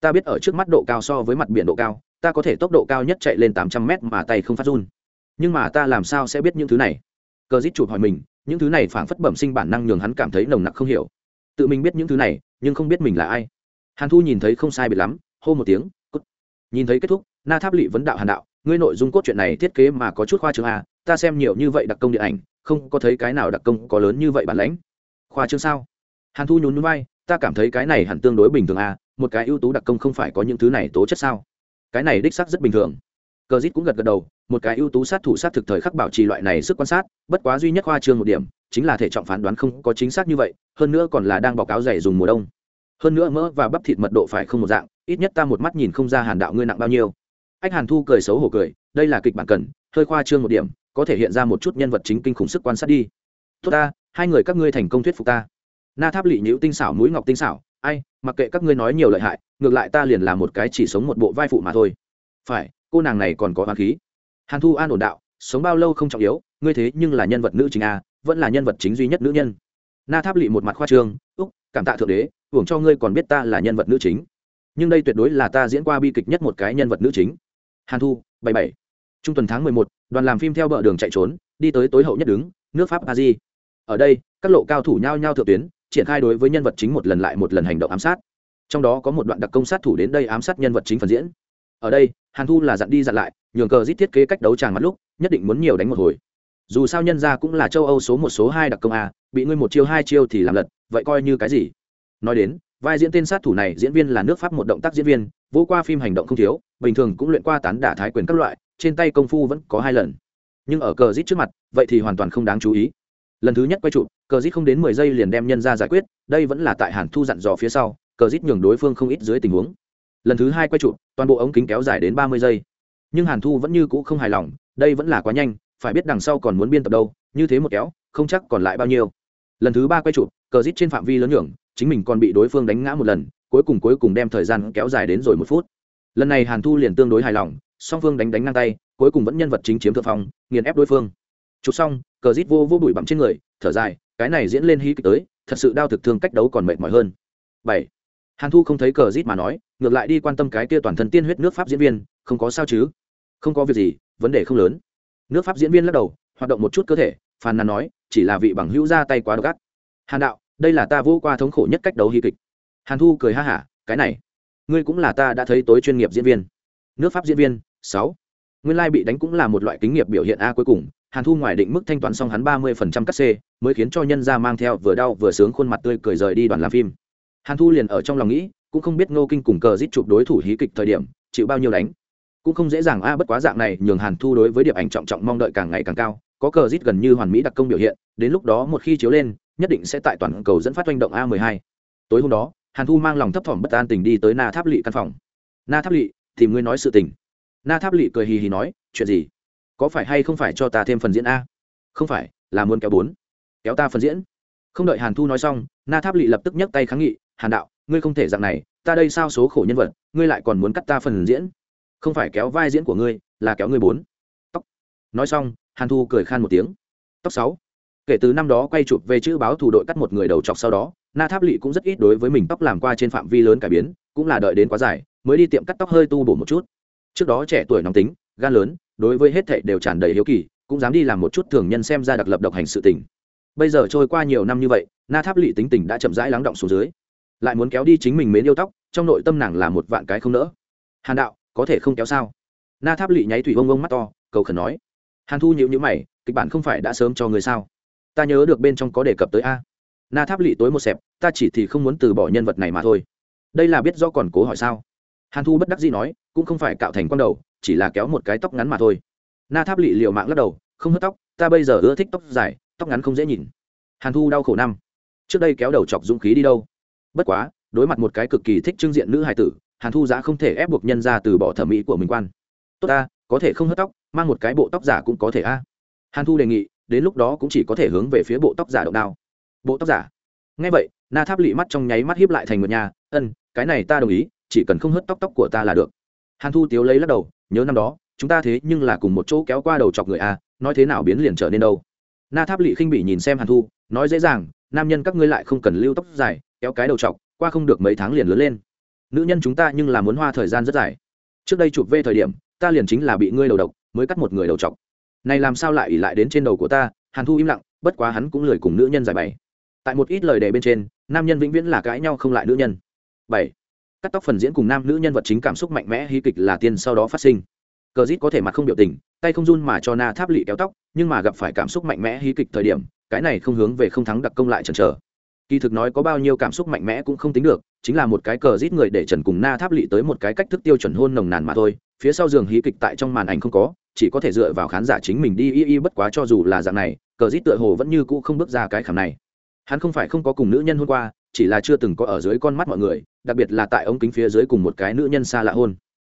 Ta biết ở trước mắt độ cao so với mặt biển độ cao, ta có thể tốc độ cao nhất chạy lên tám trăm mét mà tay không phát run nhưng mà ta làm sao sẽ biết những thứ này? Cờ dít chụp hỏi mình những thứ này phảng phất bẩm sinh bản năng nhường hắn cảm thấy nồng nặc không hiểu. Tự mình biết những thứ này nhưng không biết mình là ai. Hàn thu nhìn thấy không sai biệt lắm hô một tiếng cút. Nhìn thấy kết thúc na tháp lỵ vấn đạo hàn đạo ngươi nội dung cốt truyện này thiết kế mà có chút khoa trương à, ta xem nhiều như vậy đặc công điện ảnh không có thấy cái nào đặc công có lớn như vậy bản lãnh. Khoa trương sao? Hàn thu nhún nhún vai ta cảm thấy cái này hẳn tương đối bình thường à một cái ưu tú đặc công không phải có những thứ này tố chất sao? Cái này đích xác rất bình thường cờ dít cũng gật gật đầu, một cái ưu tú sát thủ sát thực thời khắc bảo trì loại này sức quan sát, bất quá duy nhất khoa trương một điểm, chính là thể trọng phán đoán không có chính xác như vậy, hơn nữa còn là đang báo cáo dày dùng mùa đông. Hơn nữa mỡ và bắp thịt mật độ phải không một dạng, ít nhất ta một mắt nhìn không ra hàn đạo ngươi nặng bao nhiêu. Anh hàn thu cười xấu hổ cười, đây là kịch bản cần, hơi khoa trương một điểm, có thể hiện ra một chút nhân vật chính kinh khủng sức quan sát đi. Tốt ta, hai người các ngươi thành công thuyết phục ta. Na tháp lị nhữ tinh xảo, mũi ngọc tinh xảo, ai, mặc kệ các ngươi nói nhiều lợi hại, ngược lại ta liền là một cái chỉ sống một bộ vai phụ mà thôi. Phải cô nàng này còn có hoa khí. Hàn thu an ổn đạo, sống bao lâu không trọng yếu, ngươi thế nhưng là nhân vật nữ chính a, vẫn là nhân vật chính duy nhất nữ nhân. Na tháp lỵ một mặt khoa trương, úc, cảm tạ thượng đế, hưởng cho ngươi còn biết ta là nhân vật nữ chính. Nhưng đây tuyệt đối là ta diễn qua bi kịch nhất một cái nhân vật nữ chính. Hàn thu, bảy bảy. Trung tuần tháng mười một, đoàn làm phim theo bờ đường chạy trốn, đi tới tối hậu nhất đứng, nước pháp a di ở đây, các lộ cao thủ nhao nhao thượng tuyến, triển khai đối với nhân vật chính một lần lại một lần hành động ám sát. Trong đó có một đoạn đặc công sát thủ đến đây ám sát nhân vật chính phần diễn ở đây, hàn thu là dặn đi dặn lại, nhường cờ giết thiết kế cách đấu tràng mặt lúc, nhất định muốn nhiều đánh một hồi. Dù sao nhân ra cũng là châu âu số một số hai đặc công a, bị ngươi một chiêu hai chiêu thì làm lật, vậy coi như cái gì? Nói đến, vai diễn tên sát thủ này diễn viên là nước pháp một động tác diễn viên, vô qua phim hành động không thiếu, bình thường cũng luyện qua tán đả thái quyền các loại, trên tay công phu vẫn có hai lần. Nhưng ở cờ rít trước mặt, vậy thì hoàn toàn không đáng chú ý. Lần thứ nhất quay trụ, cờ rít không đến mười giây liền đem nhân ra giải quyết, đây vẫn là tại hàn thu dặn dò phía sau, cờ rít nhường đối phương không ít dưới tình huống lần thứ hai quay trụ, toàn bộ ống kính kéo dài đến ba mươi giây. Nhưng hàn thu vẫn như cũ không hài lòng, đây vẫn là quá nhanh, phải biết đằng sau còn muốn biên tập đâu, như thế một kéo, không chắc còn lại bao nhiêu. Lần thứ ba quay trụ, cờ rít trên phạm vi lớn nhường, chính mình còn bị đối phương đánh ngã một lần, cuối cùng cuối cùng đem thời gian kéo dài đến rồi một phút. Lần này hàn thu liền tương đối hài lòng, song phương đánh đánh ngang tay, cuối cùng vẫn nhân vật chính chiếm thượng phong, nghiền ép đối phương. Chụp xong, cờ rít vô vô bụi bặm trên người, thở dài, cái này diễn lên hí kịch tới, thật sự đau thực thương cách đấu còn mệt mỏi hơn. Bảy. Hàn thu không thấy cờ rít mà nói ngược lại đi quan tâm cái kia toàn thân tiên huyết nước pháp diễn viên, không có sao chứ? Không có việc gì, vấn đề không lớn. Nước pháp diễn viên lắc đầu, hoạt động một chút cơ thể, phàn nàn nói, chỉ là vị bằng hữu ra tay quá độc ác. Hàn đạo, đây là ta vô qua thống khổ nhất cách đấu hy kịch. Hàn thu cười ha hả, cái này, ngươi cũng là ta đã thấy tối chuyên nghiệp diễn viên. Nước pháp diễn viên, sáu. Nguyên lai、like、bị đánh cũng là một loại kính nghiệp biểu hiện a cuối cùng. Hàn thu ngoài định mức thanh toán xong hắn ba mươi phần trăm cắt xê mới khiến cho nhân ra mang theo vừa đau vừa sướng khuôn mặt tươi cười rời đi đoàn làm phim. Hàn thu liền ở trong lòng nghĩ cũng không biết ngô kinh cùng cờ giết chụp đối thủ hí kịch thời điểm, chịu bao nhiêu đánh. Cũng không dễ dàng, a, bất quá dạng này, nhường hàn thu đối với điệp ảnh trọng trọng mong đợi càng ngày càng cao. Có cờ giết gần như hoàn mỹ đặc công biểu hiện, đến lúc đó một khi chiếu lên, nhất định sẽ tại toàn cầu dẫn phát oanh động a mười hai. Tối hôm đó, hàn thu mang lòng thấp thỏm bất an tình đi tới na tháp lỵ căn phòng. Na tháp lỵ tìm ngươi nói sự tình. Na tháp lỵ cười hì hì nói, chuyện gì? Có phải hay không phải cho ta thêm phần diễn a? Không phải, là muốn kéo bốn. Kéo ta phần diễn? Không đợi hàn thu nói xong, na tháp lỵ lập tức nhấc tay kháng nghị, hàn đạo ngươi không thể dạng này, ta đây sao số khổ nhân vật, ngươi lại còn muốn cắt ta phần diễn? Không phải kéo vai diễn của ngươi, là kéo ngươi bốn. Tóc. Nói xong, hàn thu cười khan một tiếng. Tóc sáu. Kể từ năm đó quay chụp về chữ báo thủ đội cắt một người đầu chọc sau đó, na tháp lỵ cũng rất ít đối với mình tóc làm qua trên phạm vi lớn cải biến, cũng là đợi đến quá dài, mới đi tiệm cắt tóc hơi tu bổ một chút. Trước đó trẻ tuổi nóng tính, gan lớn, đối với hết thệ đều tràn đầy hiếu kỳ, cũng dám đi làm một chút thường nhân xem ra đặc lập độc hành sự tình. Bây giờ trôi qua nhiều năm như vậy, na tháp lỵ tính tình đã chậm rãi lắng động xuống dưới lại muốn kéo đi chính mình mến yêu tóc, trong nội tâm nàng là một vạn cái không nỡ. Hàn đạo, có thể không kéo sao? Na tháp lỵ nháy thủy ông ông mắt to, cầu khẩn nói. Hàn thu nhịu nhữ mày, kịch bản không phải đã sớm cho người sao? Ta nhớ được bên trong có đề cập tới a. Na tháp lỵ tối một xẹp, ta chỉ thì không muốn từ bỏ nhân vật này mà thôi. Đây là biết do còn cố hỏi sao? Hàn thu bất đắc dĩ nói, cũng không phải cạo thành con đầu, chỉ là kéo một cái tóc ngắn mà thôi. Na tháp lỵ liều mạng lắc đầu, không hớt tóc, ta bây giờ ưa thích tóc dài, tóc ngắn không dễ nhìn. Hàn thu đau khổ năm. Trước đây kéo đầu chọc dũng khí đi đâu? Bất quá, đối mặt một cái cực kỳ thích trưng diện nữ hài tử, hàn thu giã không thể ép buộc nhân ra từ bỏ thẩm mỹ của mình quan. Tốt ta, có thể không hớt tóc, mang một cái bộ tóc giả cũng có thể a. Hàn thu đề nghị, đến lúc đó cũng chỉ có thể hướng về phía bộ tóc giả động đao. Bộ tóc giả? Ngay vậy, na tháp lị mắt trong nháy mắt hiếp lại thành một nhà, ân, cái này ta đồng ý, chỉ cần không hớt tóc tóc của ta là được. Hàn thu tiếu lấy lắc đầu, nhớ năm đó, chúng ta thế nhưng là cùng một chỗ kéo qua đầu chọc người a, nói thế nào biến liền trở nên đâu? Na tháp lị khinh bị nhìn xem hàn thu, nói dễ dàng, nam nhân các ngươi lại không cần lưu tóc dài kéo cái đầu chọc, qua không được mấy tháng liền lớn lên. Nữ nhân chúng ta nhưng là muốn hoa thời gian rất dài. Trước đây chụp về thời điểm, ta liền chính là bị ngươi đầu độc, mới cắt một người đầu chọc. Này làm sao lại ỉ lại đến trên đầu của ta, hàn thu im lặng, bất quá hắn cũng lười cùng nữ nhân giải bày. Tại một ít lời đề bên trên, nam nhân vĩnh viễn là cãi nhau không lại nữ nhân. Bảy. Cắt tóc phần diễn cùng nam nữ nhân vật chính cảm xúc mạnh mẽ hí kịch là tiên sau đó phát sinh. Cờ dít có thể mặt không biểu tình, tay không run mà cho na tháp lị kéo tóc, nhưng mà gặp phải cảm xúc mạnh mẽ hí kịch thời điểm, cái này không hướng về không thắng đặc công lại chần chờ kỳ thực nói có bao nhiêu cảm xúc mạnh mẽ cũng không tính được, chính là một cái cờ rít người để trần cùng na tháp lị tới một cái cách thức tiêu chuẩn hôn nồng nàn mà thôi, phía sau giường hí kịch tại trong màn ảnh không có, chỉ có thể dựa vào khán giả chính mình đi y y bất quá cho dù là dạng này, cờ rít tựa hồ vẫn như cũ không bước ra cái khảm này. Hắn không phải không có cùng nữ nhân hôn qua, chỉ là chưa từng có ở dưới con mắt mọi người, đặc biệt là tại ống kính phía dưới cùng một cái nữ nhân xa lạ hôn.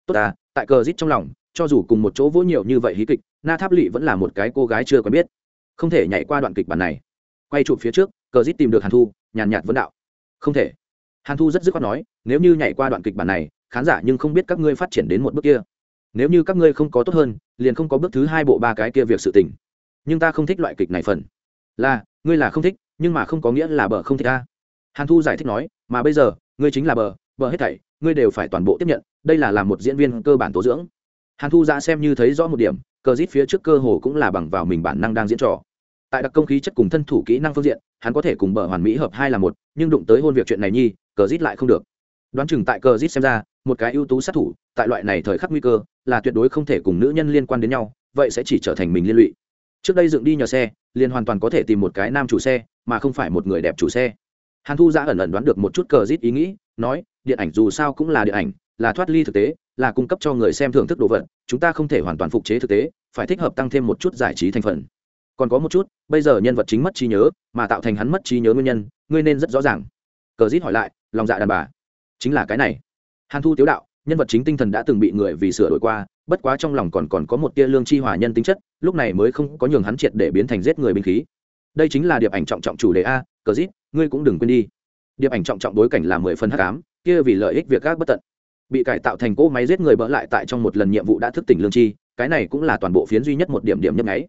Tốt à tại cờ rít trong lòng, cho dù cùng một chỗ vỗ nhiều như vậy hí kịch, na tháp lỵ vẫn là một cái cô gái chưa quen biết. Không thể nhảy qua đoạn kịch bản này. Quay chụp phía trước, cờ rít tìm được hàn thu nhàn nhạt vấn đạo. Không thể. Hàn thu rất dứt khoát nói, nếu như nhảy qua đoạn kịch bản này, khán giả nhưng không biết các ngươi phát triển đến một bước kia. Nếu như các ngươi không có tốt hơn, liền không có bước thứ hai bộ ba cái kia việc sự tình. Nhưng ta không thích loại kịch này phần. Là, ngươi là không thích, nhưng mà không có nghĩa là bờ không thích ta. Hàn thu giải thích nói, mà bây giờ, ngươi chính là bờ bờ hết thảy, ngươi đều phải toàn bộ tiếp nhận, đây là làm một diễn viên cơ bản tố dưỡng. Hàn thu ra xem như thấy rõ một điểm, cờ rít phía trước cơ hồ cũng là bằng vào mình bản năng đang diễn trò tại đặc công khí chất cùng thân thủ kỹ năng phương diện, hắn có thể cùng bờ hoàn mỹ hợp hai là một, nhưng đụng tới hôn việc chuyện này nhi, cờ rít lại không được. Đoán chừng tại cờ rít xem ra, một cái ưu tú sát thủ, tại loại này thời khắc nguy cơ, là tuyệt đối không thể cùng nữ nhân liên quan đến nhau, vậy sẽ chỉ trở thành mình liên lụy. Trước đây dựng đi nhờ xe, liền hoàn toàn có thể tìm một cái nam chủ xe, mà không phải một người đẹp chủ xe. Hàn thu ra ẩn ẩn đoán được một chút cờ rít ý nghĩ, nói, điện ảnh dù sao cũng là điện ảnh, là thoát ly thực tế, là cung cấp cho người xem thưởng thức đồ vật, chúng ta không thể hoàn toàn phục chế thực tế, phải thích hợp tăng thêm một chút giải trí thành phần còn có một chút, bây giờ nhân vật chính mất trí nhớ, mà tạo thành hắn mất trí nhớ nguyên nhân, ngươi nên rất rõ ràng. Cờ rít hỏi lại, lòng dạ đàn bà, chính là cái này. Hàn thu tiếu đạo, nhân vật chính tinh thần đã từng bị người vì sửa đổi qua, bất quá trong lòng còn còn có một tia lương chi hòa nhân tính chất, lúc này mới không có nhường hắn triệt để biến thành giết người binh khí. Đây chính là điệp ảnh trọng trọng chủ đề a, cờ rít ngươi cũng đừng quên đi. Điệp ảnh trọng trọng bối cảnh là mười phân h tám kia vì lợi ích việc gác bất tận. Bị cải tạo thành cỗ máy giết người bỡ lại tại trong một lần nhiệm vụ đã thức tỉnh lương chi cái này cũng là toàn bộ phiến duy nhất một điểm điểm nhấp nháy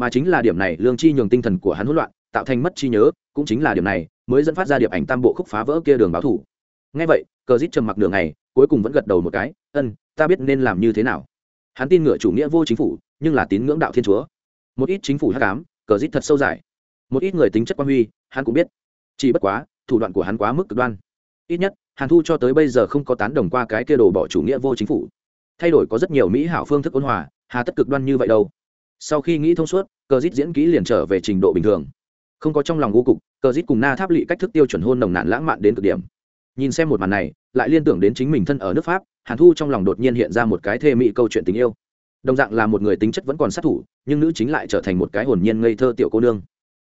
mà chính là điểm này lương chi nhường tinh thần của hắn hỗn loạn, tạo thành mất chi nhớ, cũng chính là điểm này mới dẫn phát ra điệp ảnh tam bộ khúc phá vỡ kia đường báo thủ. Ngay vậy, cờ dít trầm mặc đường này cuối cùng vẫn gật đầu một cái, ân, ta biết nên làm như thế nào. Hắn tin ngựa chủ nghĩa vô chính phủ, nhưng là tín ngưỡng đạo thiên chúa. Một ít chính phủ hắc ám, cờ dít thật sâu dài một ít người tính chất quan huy, hắn cũng biết. Chỉ bất quá, thủ đoạn của hắn quá mức cực đoan. Ít nhất, hàn thu cho tới bây giờ không có tán đồng qua cái kia đồ bỏ chủ nghĩa vô chính phủ. Thay đổi có rất nhiều mỹ hảo phương thức ôn hòa, hà tất cực đoan như vậy đâu sau khi nghĩ thông suốt, cờ dít diễn kỹ liền trở về trình độ bình thường. Không có trong lòng vô cục, cờ dít cùng na tháp lỵ cách thức tiêu chuẩn hôn nồng nạn lãng mạn đến cực điểm. Nhìn xem một màn này, lại liên tưởng đến chính mình thân ở nước pháp, hàn thu trong lòng đột nhiên hiện ra một cái thê mỹ câu chuyện tình yêu. Đồng dạng là một người tính chất vẫn còn sát thủ, nhưng nữ chính lại trở thành một cái hồn nhiên ngây thơ tiểu cô nương.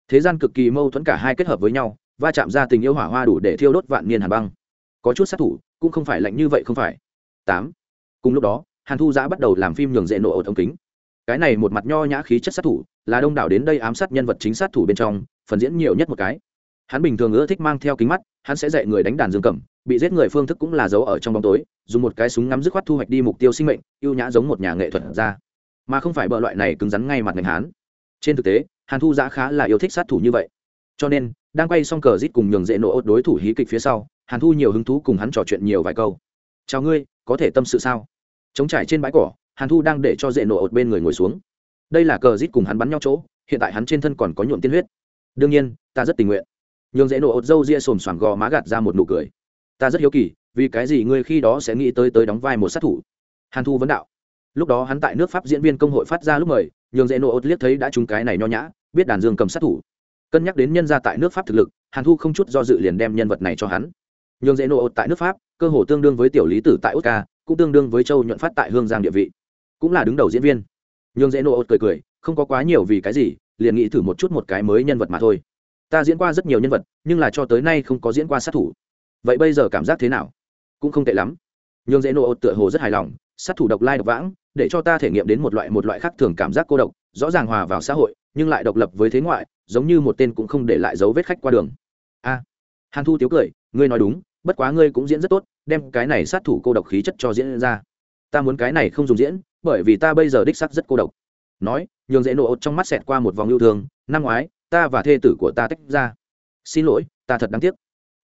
Thế gian cực kỳ mâu thuẫn cả hai kết hợp với nhau, va chạm ra tình yêu hỏa hoa đủ để thiêu đốt vạn niên hàn băng. Có chút sát thủ, cũng không phải lạnh như vậy không phải. Tám. Cùng lúc đó, hàn thu giã bắt đầu làm phim nhường dễ nổ ột ống kính cái này một mặt nho nhã khí chất sát thủ, là đông đảo đến đây ám sát nhân vật chính sát thủ bên trong, phần diễn nhiều nhất một cái. Hắn bình thường ưa thích mang theo kính mắt, hắn sẽ dạy người đánh đàn dương cầm, bị giết người phương thức cũng là giấu ở trong bóng tối, dùng một cái súng ngắm dứt khoát thu hoạch đi mục tiêu sinh mệnh, ưu nhã giống một nhà nghệ thuật ra. Mà không phải bợ loại này cứng rắn ngay mặt ngành hán. Trên thực tế, hàn thu giã khá là yêu thích sát thủ như vậy. Cho nên, đang quay xong cờ rít cùng nhường dễ nổ ốt đối thủ hí kịch phía sau, hàn thu nhiều hứng thú cùng hắn trò chuyện nhiều vài câu. Chào ngươi, có thể tâm sự sao? Chống trải trên bãi cỏ hàn thu đang để cho dễ nổ ột bên người ngồi xuống. Đây là cờ rít cùng hắn bắn nhau chỗ, hiện tại hắn trên thân còn có nhuộm tiên huyết. Đương nhiên, ta rất tình nguyện. Nhường dễ nổ ột râu ria xồm xoàng gò má gạt ra một nụ cười. Ta rất hiếu kỳ, vì cái gì ngươi khi đó sẽ nghĩ tới tới đóng vai một sát thủ? Hàn thu vấn đạo. Lúc đó hắn tại nước pháp diễn viên công hội phát ra lúc mời, nhường dễ nổ ột liếc thấy đã trúng cái này nho nhã, biết đàn dương cầm sát thủ. Cân nhắc đến nhân gia tại nước pháp thực lực, hàn thu không chút do dự liền đem nhân vật này cho hắn. Nhường dễ nổ ột tại nước pháp, cơ hồ tương đương với tiểu lý tử tại oscar, cũng tương đương với châu nhuận phát tại hương giang địa vị cũng là đứng đầu diễn viên. Nhường dễ nô ột cười cười, không có quá nhiều vì cái gì, liền nghĩ thử một chút một cái mới nhân vật mà thôi. Ta diễn qua rất nhiều nhân vật, nhưng là cho tới nay không có diễn qua sát thủ. Vậy bây giờ cảm giác thế nào? Cũng không tệ lắm. Nhường dễ nô ột tựa hồ rất hài lòng, sát thủ độc lai độc vãng, để cho ta thể nghiệm đến một loại một loại khác thường cảm giác cô độc, rõ ràng hòa vào xã hội, nhưng lại độc lập với thế ngoại, giống như một tên cũng không để lại dấu vết khách qua đường. A. Hàn thu tiếu cười, ngươi nói đúng, bất quá ngươi cũng diễn rất tốt, đem cái này sát thủ cô độc khí chất cho diễn ra. Ta muốn cái này không dùng diễn bởi vì ta bây giờ đích sắc rất cô độc. Nói, nhường dễ nổ trong mắt xẹt qua một vòng yêu thương, năm ngoái, ta và thê tử của ta tách ra. Xin lỗi, ta thật đáng tiếc.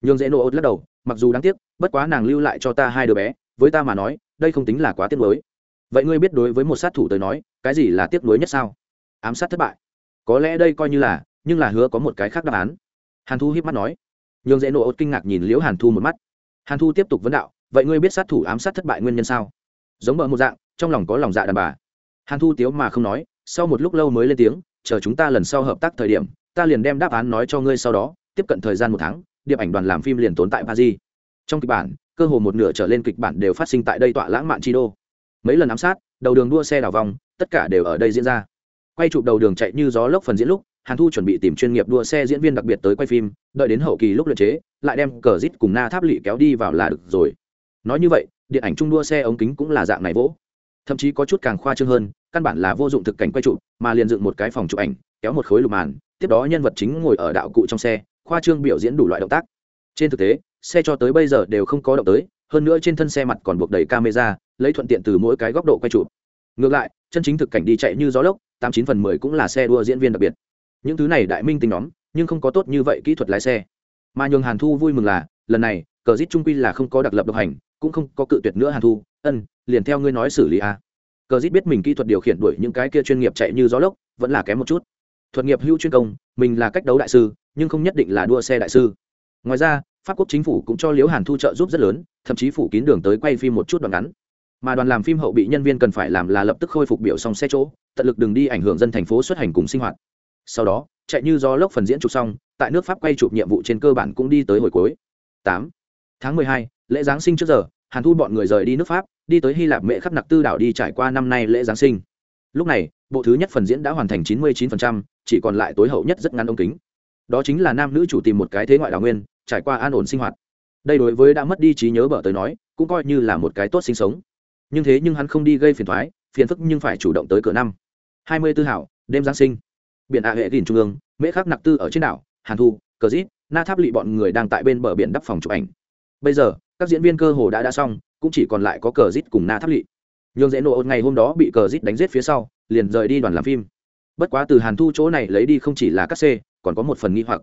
Nhường dễ nổ lắc đầu, mặc dù đáng tiếc, bất quá nàng lưu lại cho ta hai đứa bé, với ta mà nói, đây không tính là quá tiếc nuối. Vậy ngươi biết đối với một sát thủ tới nói, cái gì là tiếc nuối nhất sao? Ám sát thất bại. Có lẽ đây coi như là, nhưng là hứa có một cái khác đáp án. Hàn thu hiếp mắt nói. Nhường dễ nổ kinh ngạc nhìn liễu hàn thu một mắt. Hàn thu tiếp tục vấn đạo, vậy ngươi biết sát thủ ám sát thất bại nguyên nhân sao? Giống bờ một dạng trong lòng có lòng dạ đàn bà. Hàn thu tiếu mà không nói, sau một lúc lâu mới lên tiếng, chờ chúng ta lần sau hợp tác thời điểm, ta liền đem đáp án nói cho ngươi sau đó, tiếp cận thời gian một tháng, điệp ảnh đoàn làm phim liền tốn tại paris. Trong kịch bản, cơ hồ một nửa trở lên kịch bản đều phát sinh tại đây tọa lãng mạn chi đô. Mấy lần ám sát, đầu đường đua xe đào vòng, tất cả đều ở đây diễn ra. Quay chụp đầu đường chạy như gió lốc phần diễn lúc, hàn thu chuẩn bị tìm chuyên nghiệp đua xe diễn viên đặc biệt tới quay phim, đợi đến hậu kỳ lúc luyện chế, lại đem cờ rít cùng na tháp lỵ kéo đi vào là được rồi. Nói như vậy, điện ảnh chung đua xe ống kính cũng là dạng này vỗ thậm chí có chút càng khoa trương hơn căn bản là vô dụng thực cảnh quay trụ, mà liền dựng một cái phòng chụp ảnh kéo một khối lục màn tiếp đó nhân vật chính ngồi ở đạo cụ trong xe khoa trương biểu diễn đủ loại động tác. Trên thực tế xe cho tới bây giờ đều không có động tới hơn nữa trên thân xe mặt còn buộc đầy camera lấy thuận tiện từ mỗi cái góc độ quay chụp ngược lại chân chính thực cảnh đi chạy như gió lốc tám chín phần mười cũng là xe đua diễn viên đặc biệt. Những thứ này đại minh tính nhóm nhưng không có tốt như vậy kỹ thuật lái xe. Mà nhường hàn thu vui mừng là lần này cờ rít trung quy là không có đặc lập độc hành cũng không có cự tuyệt nữa hàn thu ân liền theo ngươi nói xử lý a. Cờ dít biết mình kỹ thuật điều khiển đuổi những cái kia chuyên nghiệp chạy như gió lốc, vẫn là kém một chút. Thuật nghiệp hữu chuyên công, mình là cách đấu đại sư, nhưng không nhất định là đua xe đại sư. Ngoài ra, pháp quốc chính phủ cũng cho liễu hàn thu trợ giúp rất lớn, thậm chí phủ kín đường tới quay phim một chút đoạn ngắn. Mà đoàn làm phim hậu bị nhân viên cần phải làm là lập tức khôi phục biểu xong xe chỗ, tận lực đừng đi ảnh hưởng dân thành phố xuất hành cùng sinh hoạt. Sau đó, chạy như do lốc phần diễn chụp xong, tại nước pháp quay chụp nhiệm vụ trên cơ bản cũng đi tới hồi cuối. Tám. Tháng mười hai, lễ giáng sinh trước giờ, hàn thu bọn người rời đi nước pháp đi tới hy lạp mễ khắp nặc tư đảo đi trải qua năm nay lễ giáng sinh. Lúc này bộ thứ nhất phần diễn đã hoàn thành chín mươi 99%, chỉ còn lại tối hậu nhất rất ngắn ống kính. Đó chính là nam nữ chủ tìm một cái thế ngoại đào nguyên trải qua an ổn sinh hoạt. Đây đối với đã mất đi trí nhớ bở tới nói cũng coi như là một cái tốt sinh sống. Nhưng thế nhưng hắn không đi gây phiền thoái phiền phức nhưng phải chủ động tới cửa năm. hai mươi tư hảo đêm giáng sinh. Biển hạ hệ gìn trung ương mễ khắc nặc tư ở trên đảo hàn thu cờ dít na tháp lị bọn người đang tại bên bờ biển đắp phòng chụp ảnh. Bây giờ các diễn viên cơ hồ đã đã xong cũng chỉ còn lại có cờ rít cùng na tháp lị nhường dễ nổ ngày hôm đó bị cờ rít đánh giết phía sau, liền rời đi đoàn làm phim. Bất quá từ hàn thu chỗ này lấy đi không chỉ là các c, còn có một phần nghi hoặc.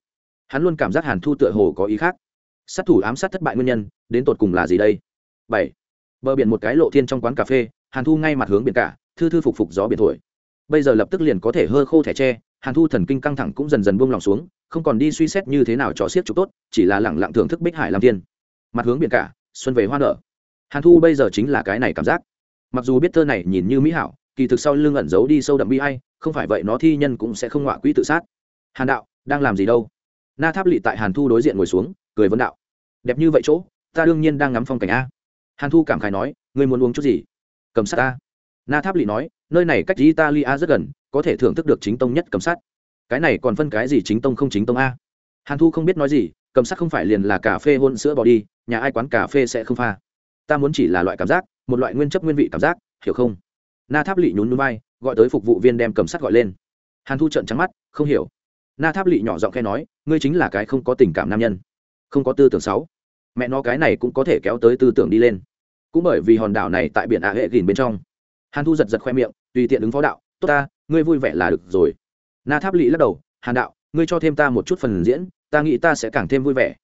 Hắn luôn cảm giác hàn thu tựa hồ có ý khác. Sát thủ ám sát thất bại nguyên nhân, đến tột cùng là gì đây? Bảy. Bờ biển một cái lộ thiên trong quán cà phê, hàn thu ngay mặt hướng biển cả, thư thư phục phục gió biển thổi. Bây giờ lập tức liền có thể hơ khô thẻ tre, hàn thu thần kinh căng thẳng cũng dần dần buông lòng xuống, không còn đi suy xét như thế nào cho siết trục tốt, chỉ là lẳng lặng thưởng thức bích hải làm tiên mặt hướng biển cả, xuân về hoa nở hàn thu bây giờ chính là cái này cảm giác. Mặc dù biết thơ này nhìn như mỹ hảo, kỳ thực sau lưng ẩn giấu đi sâu đậm bi hay không phải vậy nó thi nhân cũng sẽ không ngọa quỹ tự sát. Hàn đạo, đang làm gì đâu? Na tháp lỵ tại hàn thu đối diện ngồi xuống, cười vấn đạo. Đẹp như vậy chỗ, ta đương nhiên đang ngắm phong cảnh a. Hàn thu cảm khai nói, ngươi muốn uống chút gì? Cầm sát ta na tháp lỵ nói, nơi này cách italia rất gần, có thể thưởng thức được chính tông nhất cầm sát cái này còn phân cái gì chính tông không chính tông a? Hàn thu không biết nói gì, cầm sát không phải liền là cà phê hôn sữa bỏ đi, nhà ai quán cà phê sẽ không pha ta muốn chỉ là loại cảm giác, một loại nguyên chấp nguyên vị cảm giác, hiểu không? Na tháp lỵ nhún núi bay gọi tới phục vụ viên đem cầm sắt gọi lên. Hàn thu trận trắng mắt, không hiểu. Na tháp lỵ nhỏ giọng khe nói, ngươi chính là cái không có tình cảm nam nhân, không có tư tưởng sáu mẹ nó cái này cũng có thể kéo tới tư tưởng đi lên. Cũng bởi vì hòn đảo này tại biển ạ hệ gìn bên trong. Hàn thu giật giật khoe miệng, tùy tiện ứng phó đạo, tốt ta, ngươi vui vẻ là được rồi. Na tháp lỵ lắc đầu, hàn đạo, ngươi cho thêm ta một chút phần diễn, ta nghĩ ta sẽ càng thêm vui vẻ.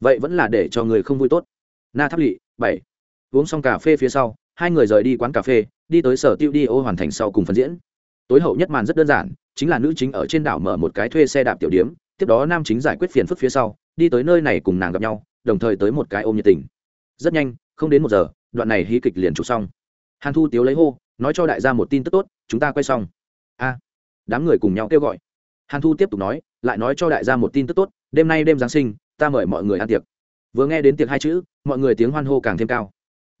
Vậy vẫn là để cho người không vui tốt. Na tháp lỵ bảy uống xong cà phê phía sau, hai người rời đi quán cà phê, đi tới sở tiêu đi ô hoàn thành sau cùng phần diễn. Tối hậu nhất màn rất đơn giản, chính là nữ chính ở trên đảo mở một cái thuê xe đạp tiểu điếm, tiếp đó nam chính giải quyết phiền phức phía sau, đi tới nơi này cùng nàng gặp nhau, đồng thời tới một cái ôm nhiệt tình. Rất nhanh, không đến một giờ, đoạn này hí kịch liền chụp xong. Hàn thu tiếu lấy hô, nói cho đại gia một tin tức tốt, chúng ta quay xong. A, đám người cùng nhau kêu gọi. Hàn thu tiếp tục nói, lại nói cho đại gia một tin tức tốt, đêm nay đêm giáng sinh, ta mời mọi người ăn tiệc. Vừa nghe đến tiệc hai chữ, mọi người tiếng hoan hô càng thêm cao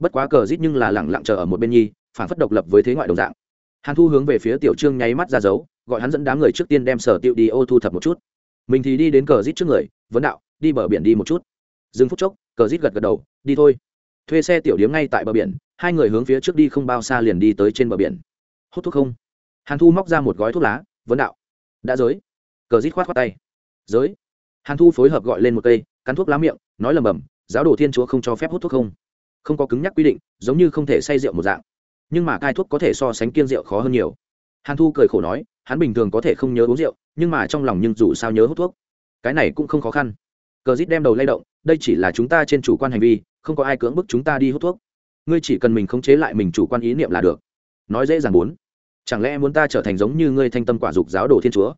bất quá cờ rít nhưng là lẳng lặng chờ ở một bên nhi phản phất độc lập với thế ngoại đồng dạng. Hàn thu hướng về phía tiểu trương nháy mắt ra dấu, gọi hắn dẫn đám người trước tiên đem sở tiệu đi ô thu thập một chút. Mình thì đi đến cờ rít trước người, vấn đạo, đi bờ biển đi một chút. Dừng phút chốc, cờ rít gật gật đầu, đi thôi. Thuê xe tiểu điếm ngay tại bờ biển, hai người hướng phía trước đi không bao xa liền đi tới trên bờ biển. Hút thuốc không? Hàn thu móc ra một gói thuốc lá, vấn đạo, đã giới. Cờ rít khoát khoát tay, giới. Hàn thu phối hợp gọi lên một cây, cắn thuốc lá miệng, nói lầm bầm, giáo đồ thiên chúa không cho phép hút thuốc không? Không có cứng nhắc quy định, giống như không thể say rượu một dạng. Nhưng mà cai thuốc có thể so sánh kiên rượu khó hơn nhiều. Hàn thu cười khổ nói, hắn bình thường có thể không nhớ uống rượu, nhưng mà trong lòng nhưng dù sao nhớ hút thuốc. Cái này cũng không khó khăn. Cờ dít đem đầu lay động, đây chỉ là chúng ta trên chủ quan hành vi, không có ai cưỡng bức chúng ta đi hút thuốc. Ngươi chỉ cần mình khống chế lại mình chủ quan ý niệm là được. Nói dễ dàng muốn. Chẳng lẽ muốn ta trở thành giống như ngươi thanh tâm quả dục giáo đồ thiên chúa?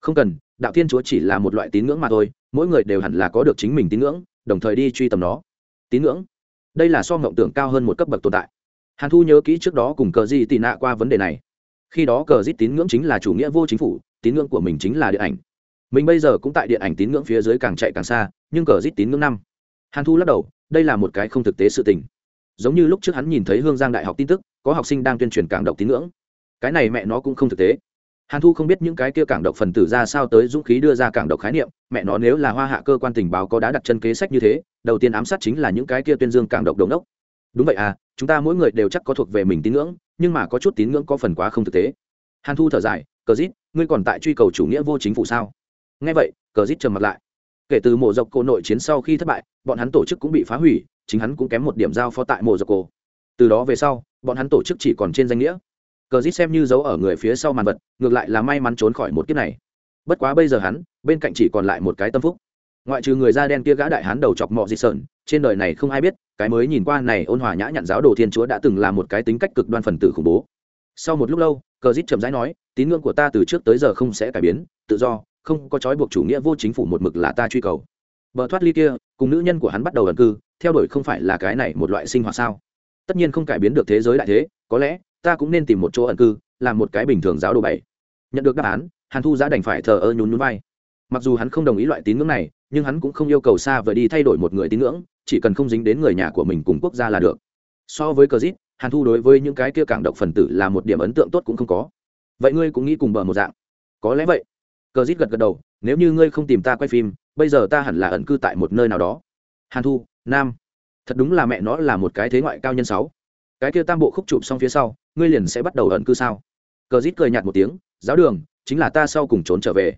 Không cần, đạo thiên chúa chỉ là một loại tín ngưỡng mà thôi, mỗi người đều hẳn là có được chính mình tín ngưỡng, đồng thời đi truy tầm nó. Tín ngưỡng? Đây là so mộng tưởng cao hơn một cấp bậc tồn tại. Hàn thu nhớ kỹ trước đó cùng cờ di tị nạ qua vấn đề này. Khi đó cờ di tín ngưỡng chính là chủ nghĩa vô chính phủ, tín ngưỡng của mình chính là điện ảnh. Mình bây giờ cũng tại điện ảnh tín ngưỡng phía dưới càng chạy càng xa, nhưng cờ di tín ngưỡng năm. Hàn thu lắc đầu, đây là một cái không thực tế sự tình. Giống như lúc trước hắn nhìn thấy hương giang đại học tin tức, có học sinh đang tuyên truyền càng độc tín ngưỡng. Cái này mẹ nó cũng không thực tế hàn thu không biết những cái kia cảng độc phần tử ra sao tới dũng khí đưa ra cảng độc khái niệm, mẹ nó nếu là hoa hạ cơ quan tình báo có đã đặt chân kế sách như thế, đầu tiên ám sát chính là những cái kia tuyên dương cảng độc đống đốc. Đúng vậy à chúng ta mỗi người đều chắc có thuộc về mình tín ngưỡng, nhưng mà có chút tín ngưỡng có phần quá không thực tế. Hàn thu thở dài, cờ dít, ngươi còn tại truy cầu chủ nghĩa vô chính phủ sao? Nghe vậy, cờ dít trầm mặt lại. Kể từ mộ dọc cổ nội chiến sau khi thất bại, bọn hắn tổ chức cũng bị phá hủy, chính hắn cũng kém một điểm giao phó tại mộ dọc cổ. Từ đó về sau, bọn hắn tổ chức chỉ còn trên danh nghĩa cờ dít xem như giấu ở người phía sau màn vật, ngược lại là may mắn trốn khỏi một kiếp này. Bất quá bây giờ hắn, bên cạnh chỉ còn lại một cái tâm phúc. Ngoại trừ người da đen kia gã đại hán đầu chọc mọ dị sợn trên đời này không ai biết, cái mới nhìn qua này ôn hòa nhã nhặn giáo đồ thiên chúa đã từng là một cái tính cách cực đoan phần tử khủng bố. Sau một lúc lâu, cờ dít chậm rãi nói, tín ngưỡng của ta từ trước tới giờ không sẽ cải biến, tự do, không có trói buộc chủ nghĩa vô chính phủ một mực là ta truy cầu. Bờ thoát ly kia, cùng nữ nhân của hắn bắt đầu ẩn cư, theo đuổi không phải là cái này một loại sinh hoạt sao? Tất nhiên không cải biến được thế giới đại thế, có lẽ ta cũng nên tìm một chỗ ẩn cư, làm một cái bình thường giáo đồ bảy. Nhận được đáp án, hàn thu giá đành phải thờ ơ nhún nhún vai. Mặc dù hắn không đồng ý loại tín ngưỡng này, nhưng hắn cũng không yêu cầu xa vời đi thay đổi một người tín ngưỡng, chỉ cần không dính đến người nhà của mình cùng quốc gia là được. So với cờ dít, hàn thu đối với những cái kia cảng động phần tử là một điểm ấn tượng tốt cũng không có. Vậy ngươi cũng nghĩ cùng bờ một dạng? Có lẽ vậy. Cờ dít gật gật đầu, nếu như ngươi không tìm ta quay phim, bây giờ ta hẳn là ẩn cư tại một nơi nào đó. Hàn thu, nam. Thật đúng là mẹ nó là một cái thế ngoại cao nhân sáu. Cái kia tam bộ khúc chụp xong phía sau ngươi liền sẽ bắt đầu ẩn cư sao? Cờ dít cười nhạt một tiếng, giáo đường, chính là ta sau cùng trốn trở về.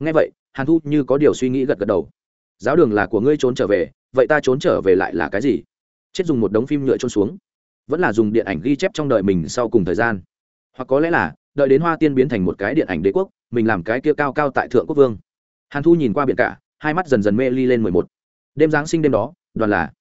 Ngay vậy, hàn thu như có điều suy nghĩ gật gật đầu. Giáo đường là của ngươi trốn trở về, vậy ta trốn trở về lại là cái gì? Chết dùng một đống phim nhựa trôn xuống. Vẫn là dùng điện ảnh ghi chép trong đời mình sau cùng thời gian. Hoặc có lẽ là, đợi đến hoa tiên biến thành một cái điện ảnh đế quốc, mình làm cái kia cao cao tại thượng quốc vương. Hàn thu nhìn qua biển cả, hai mắt dần dần mê ly lên mười một. Đêm giáng sinh đêm đó, đoàn là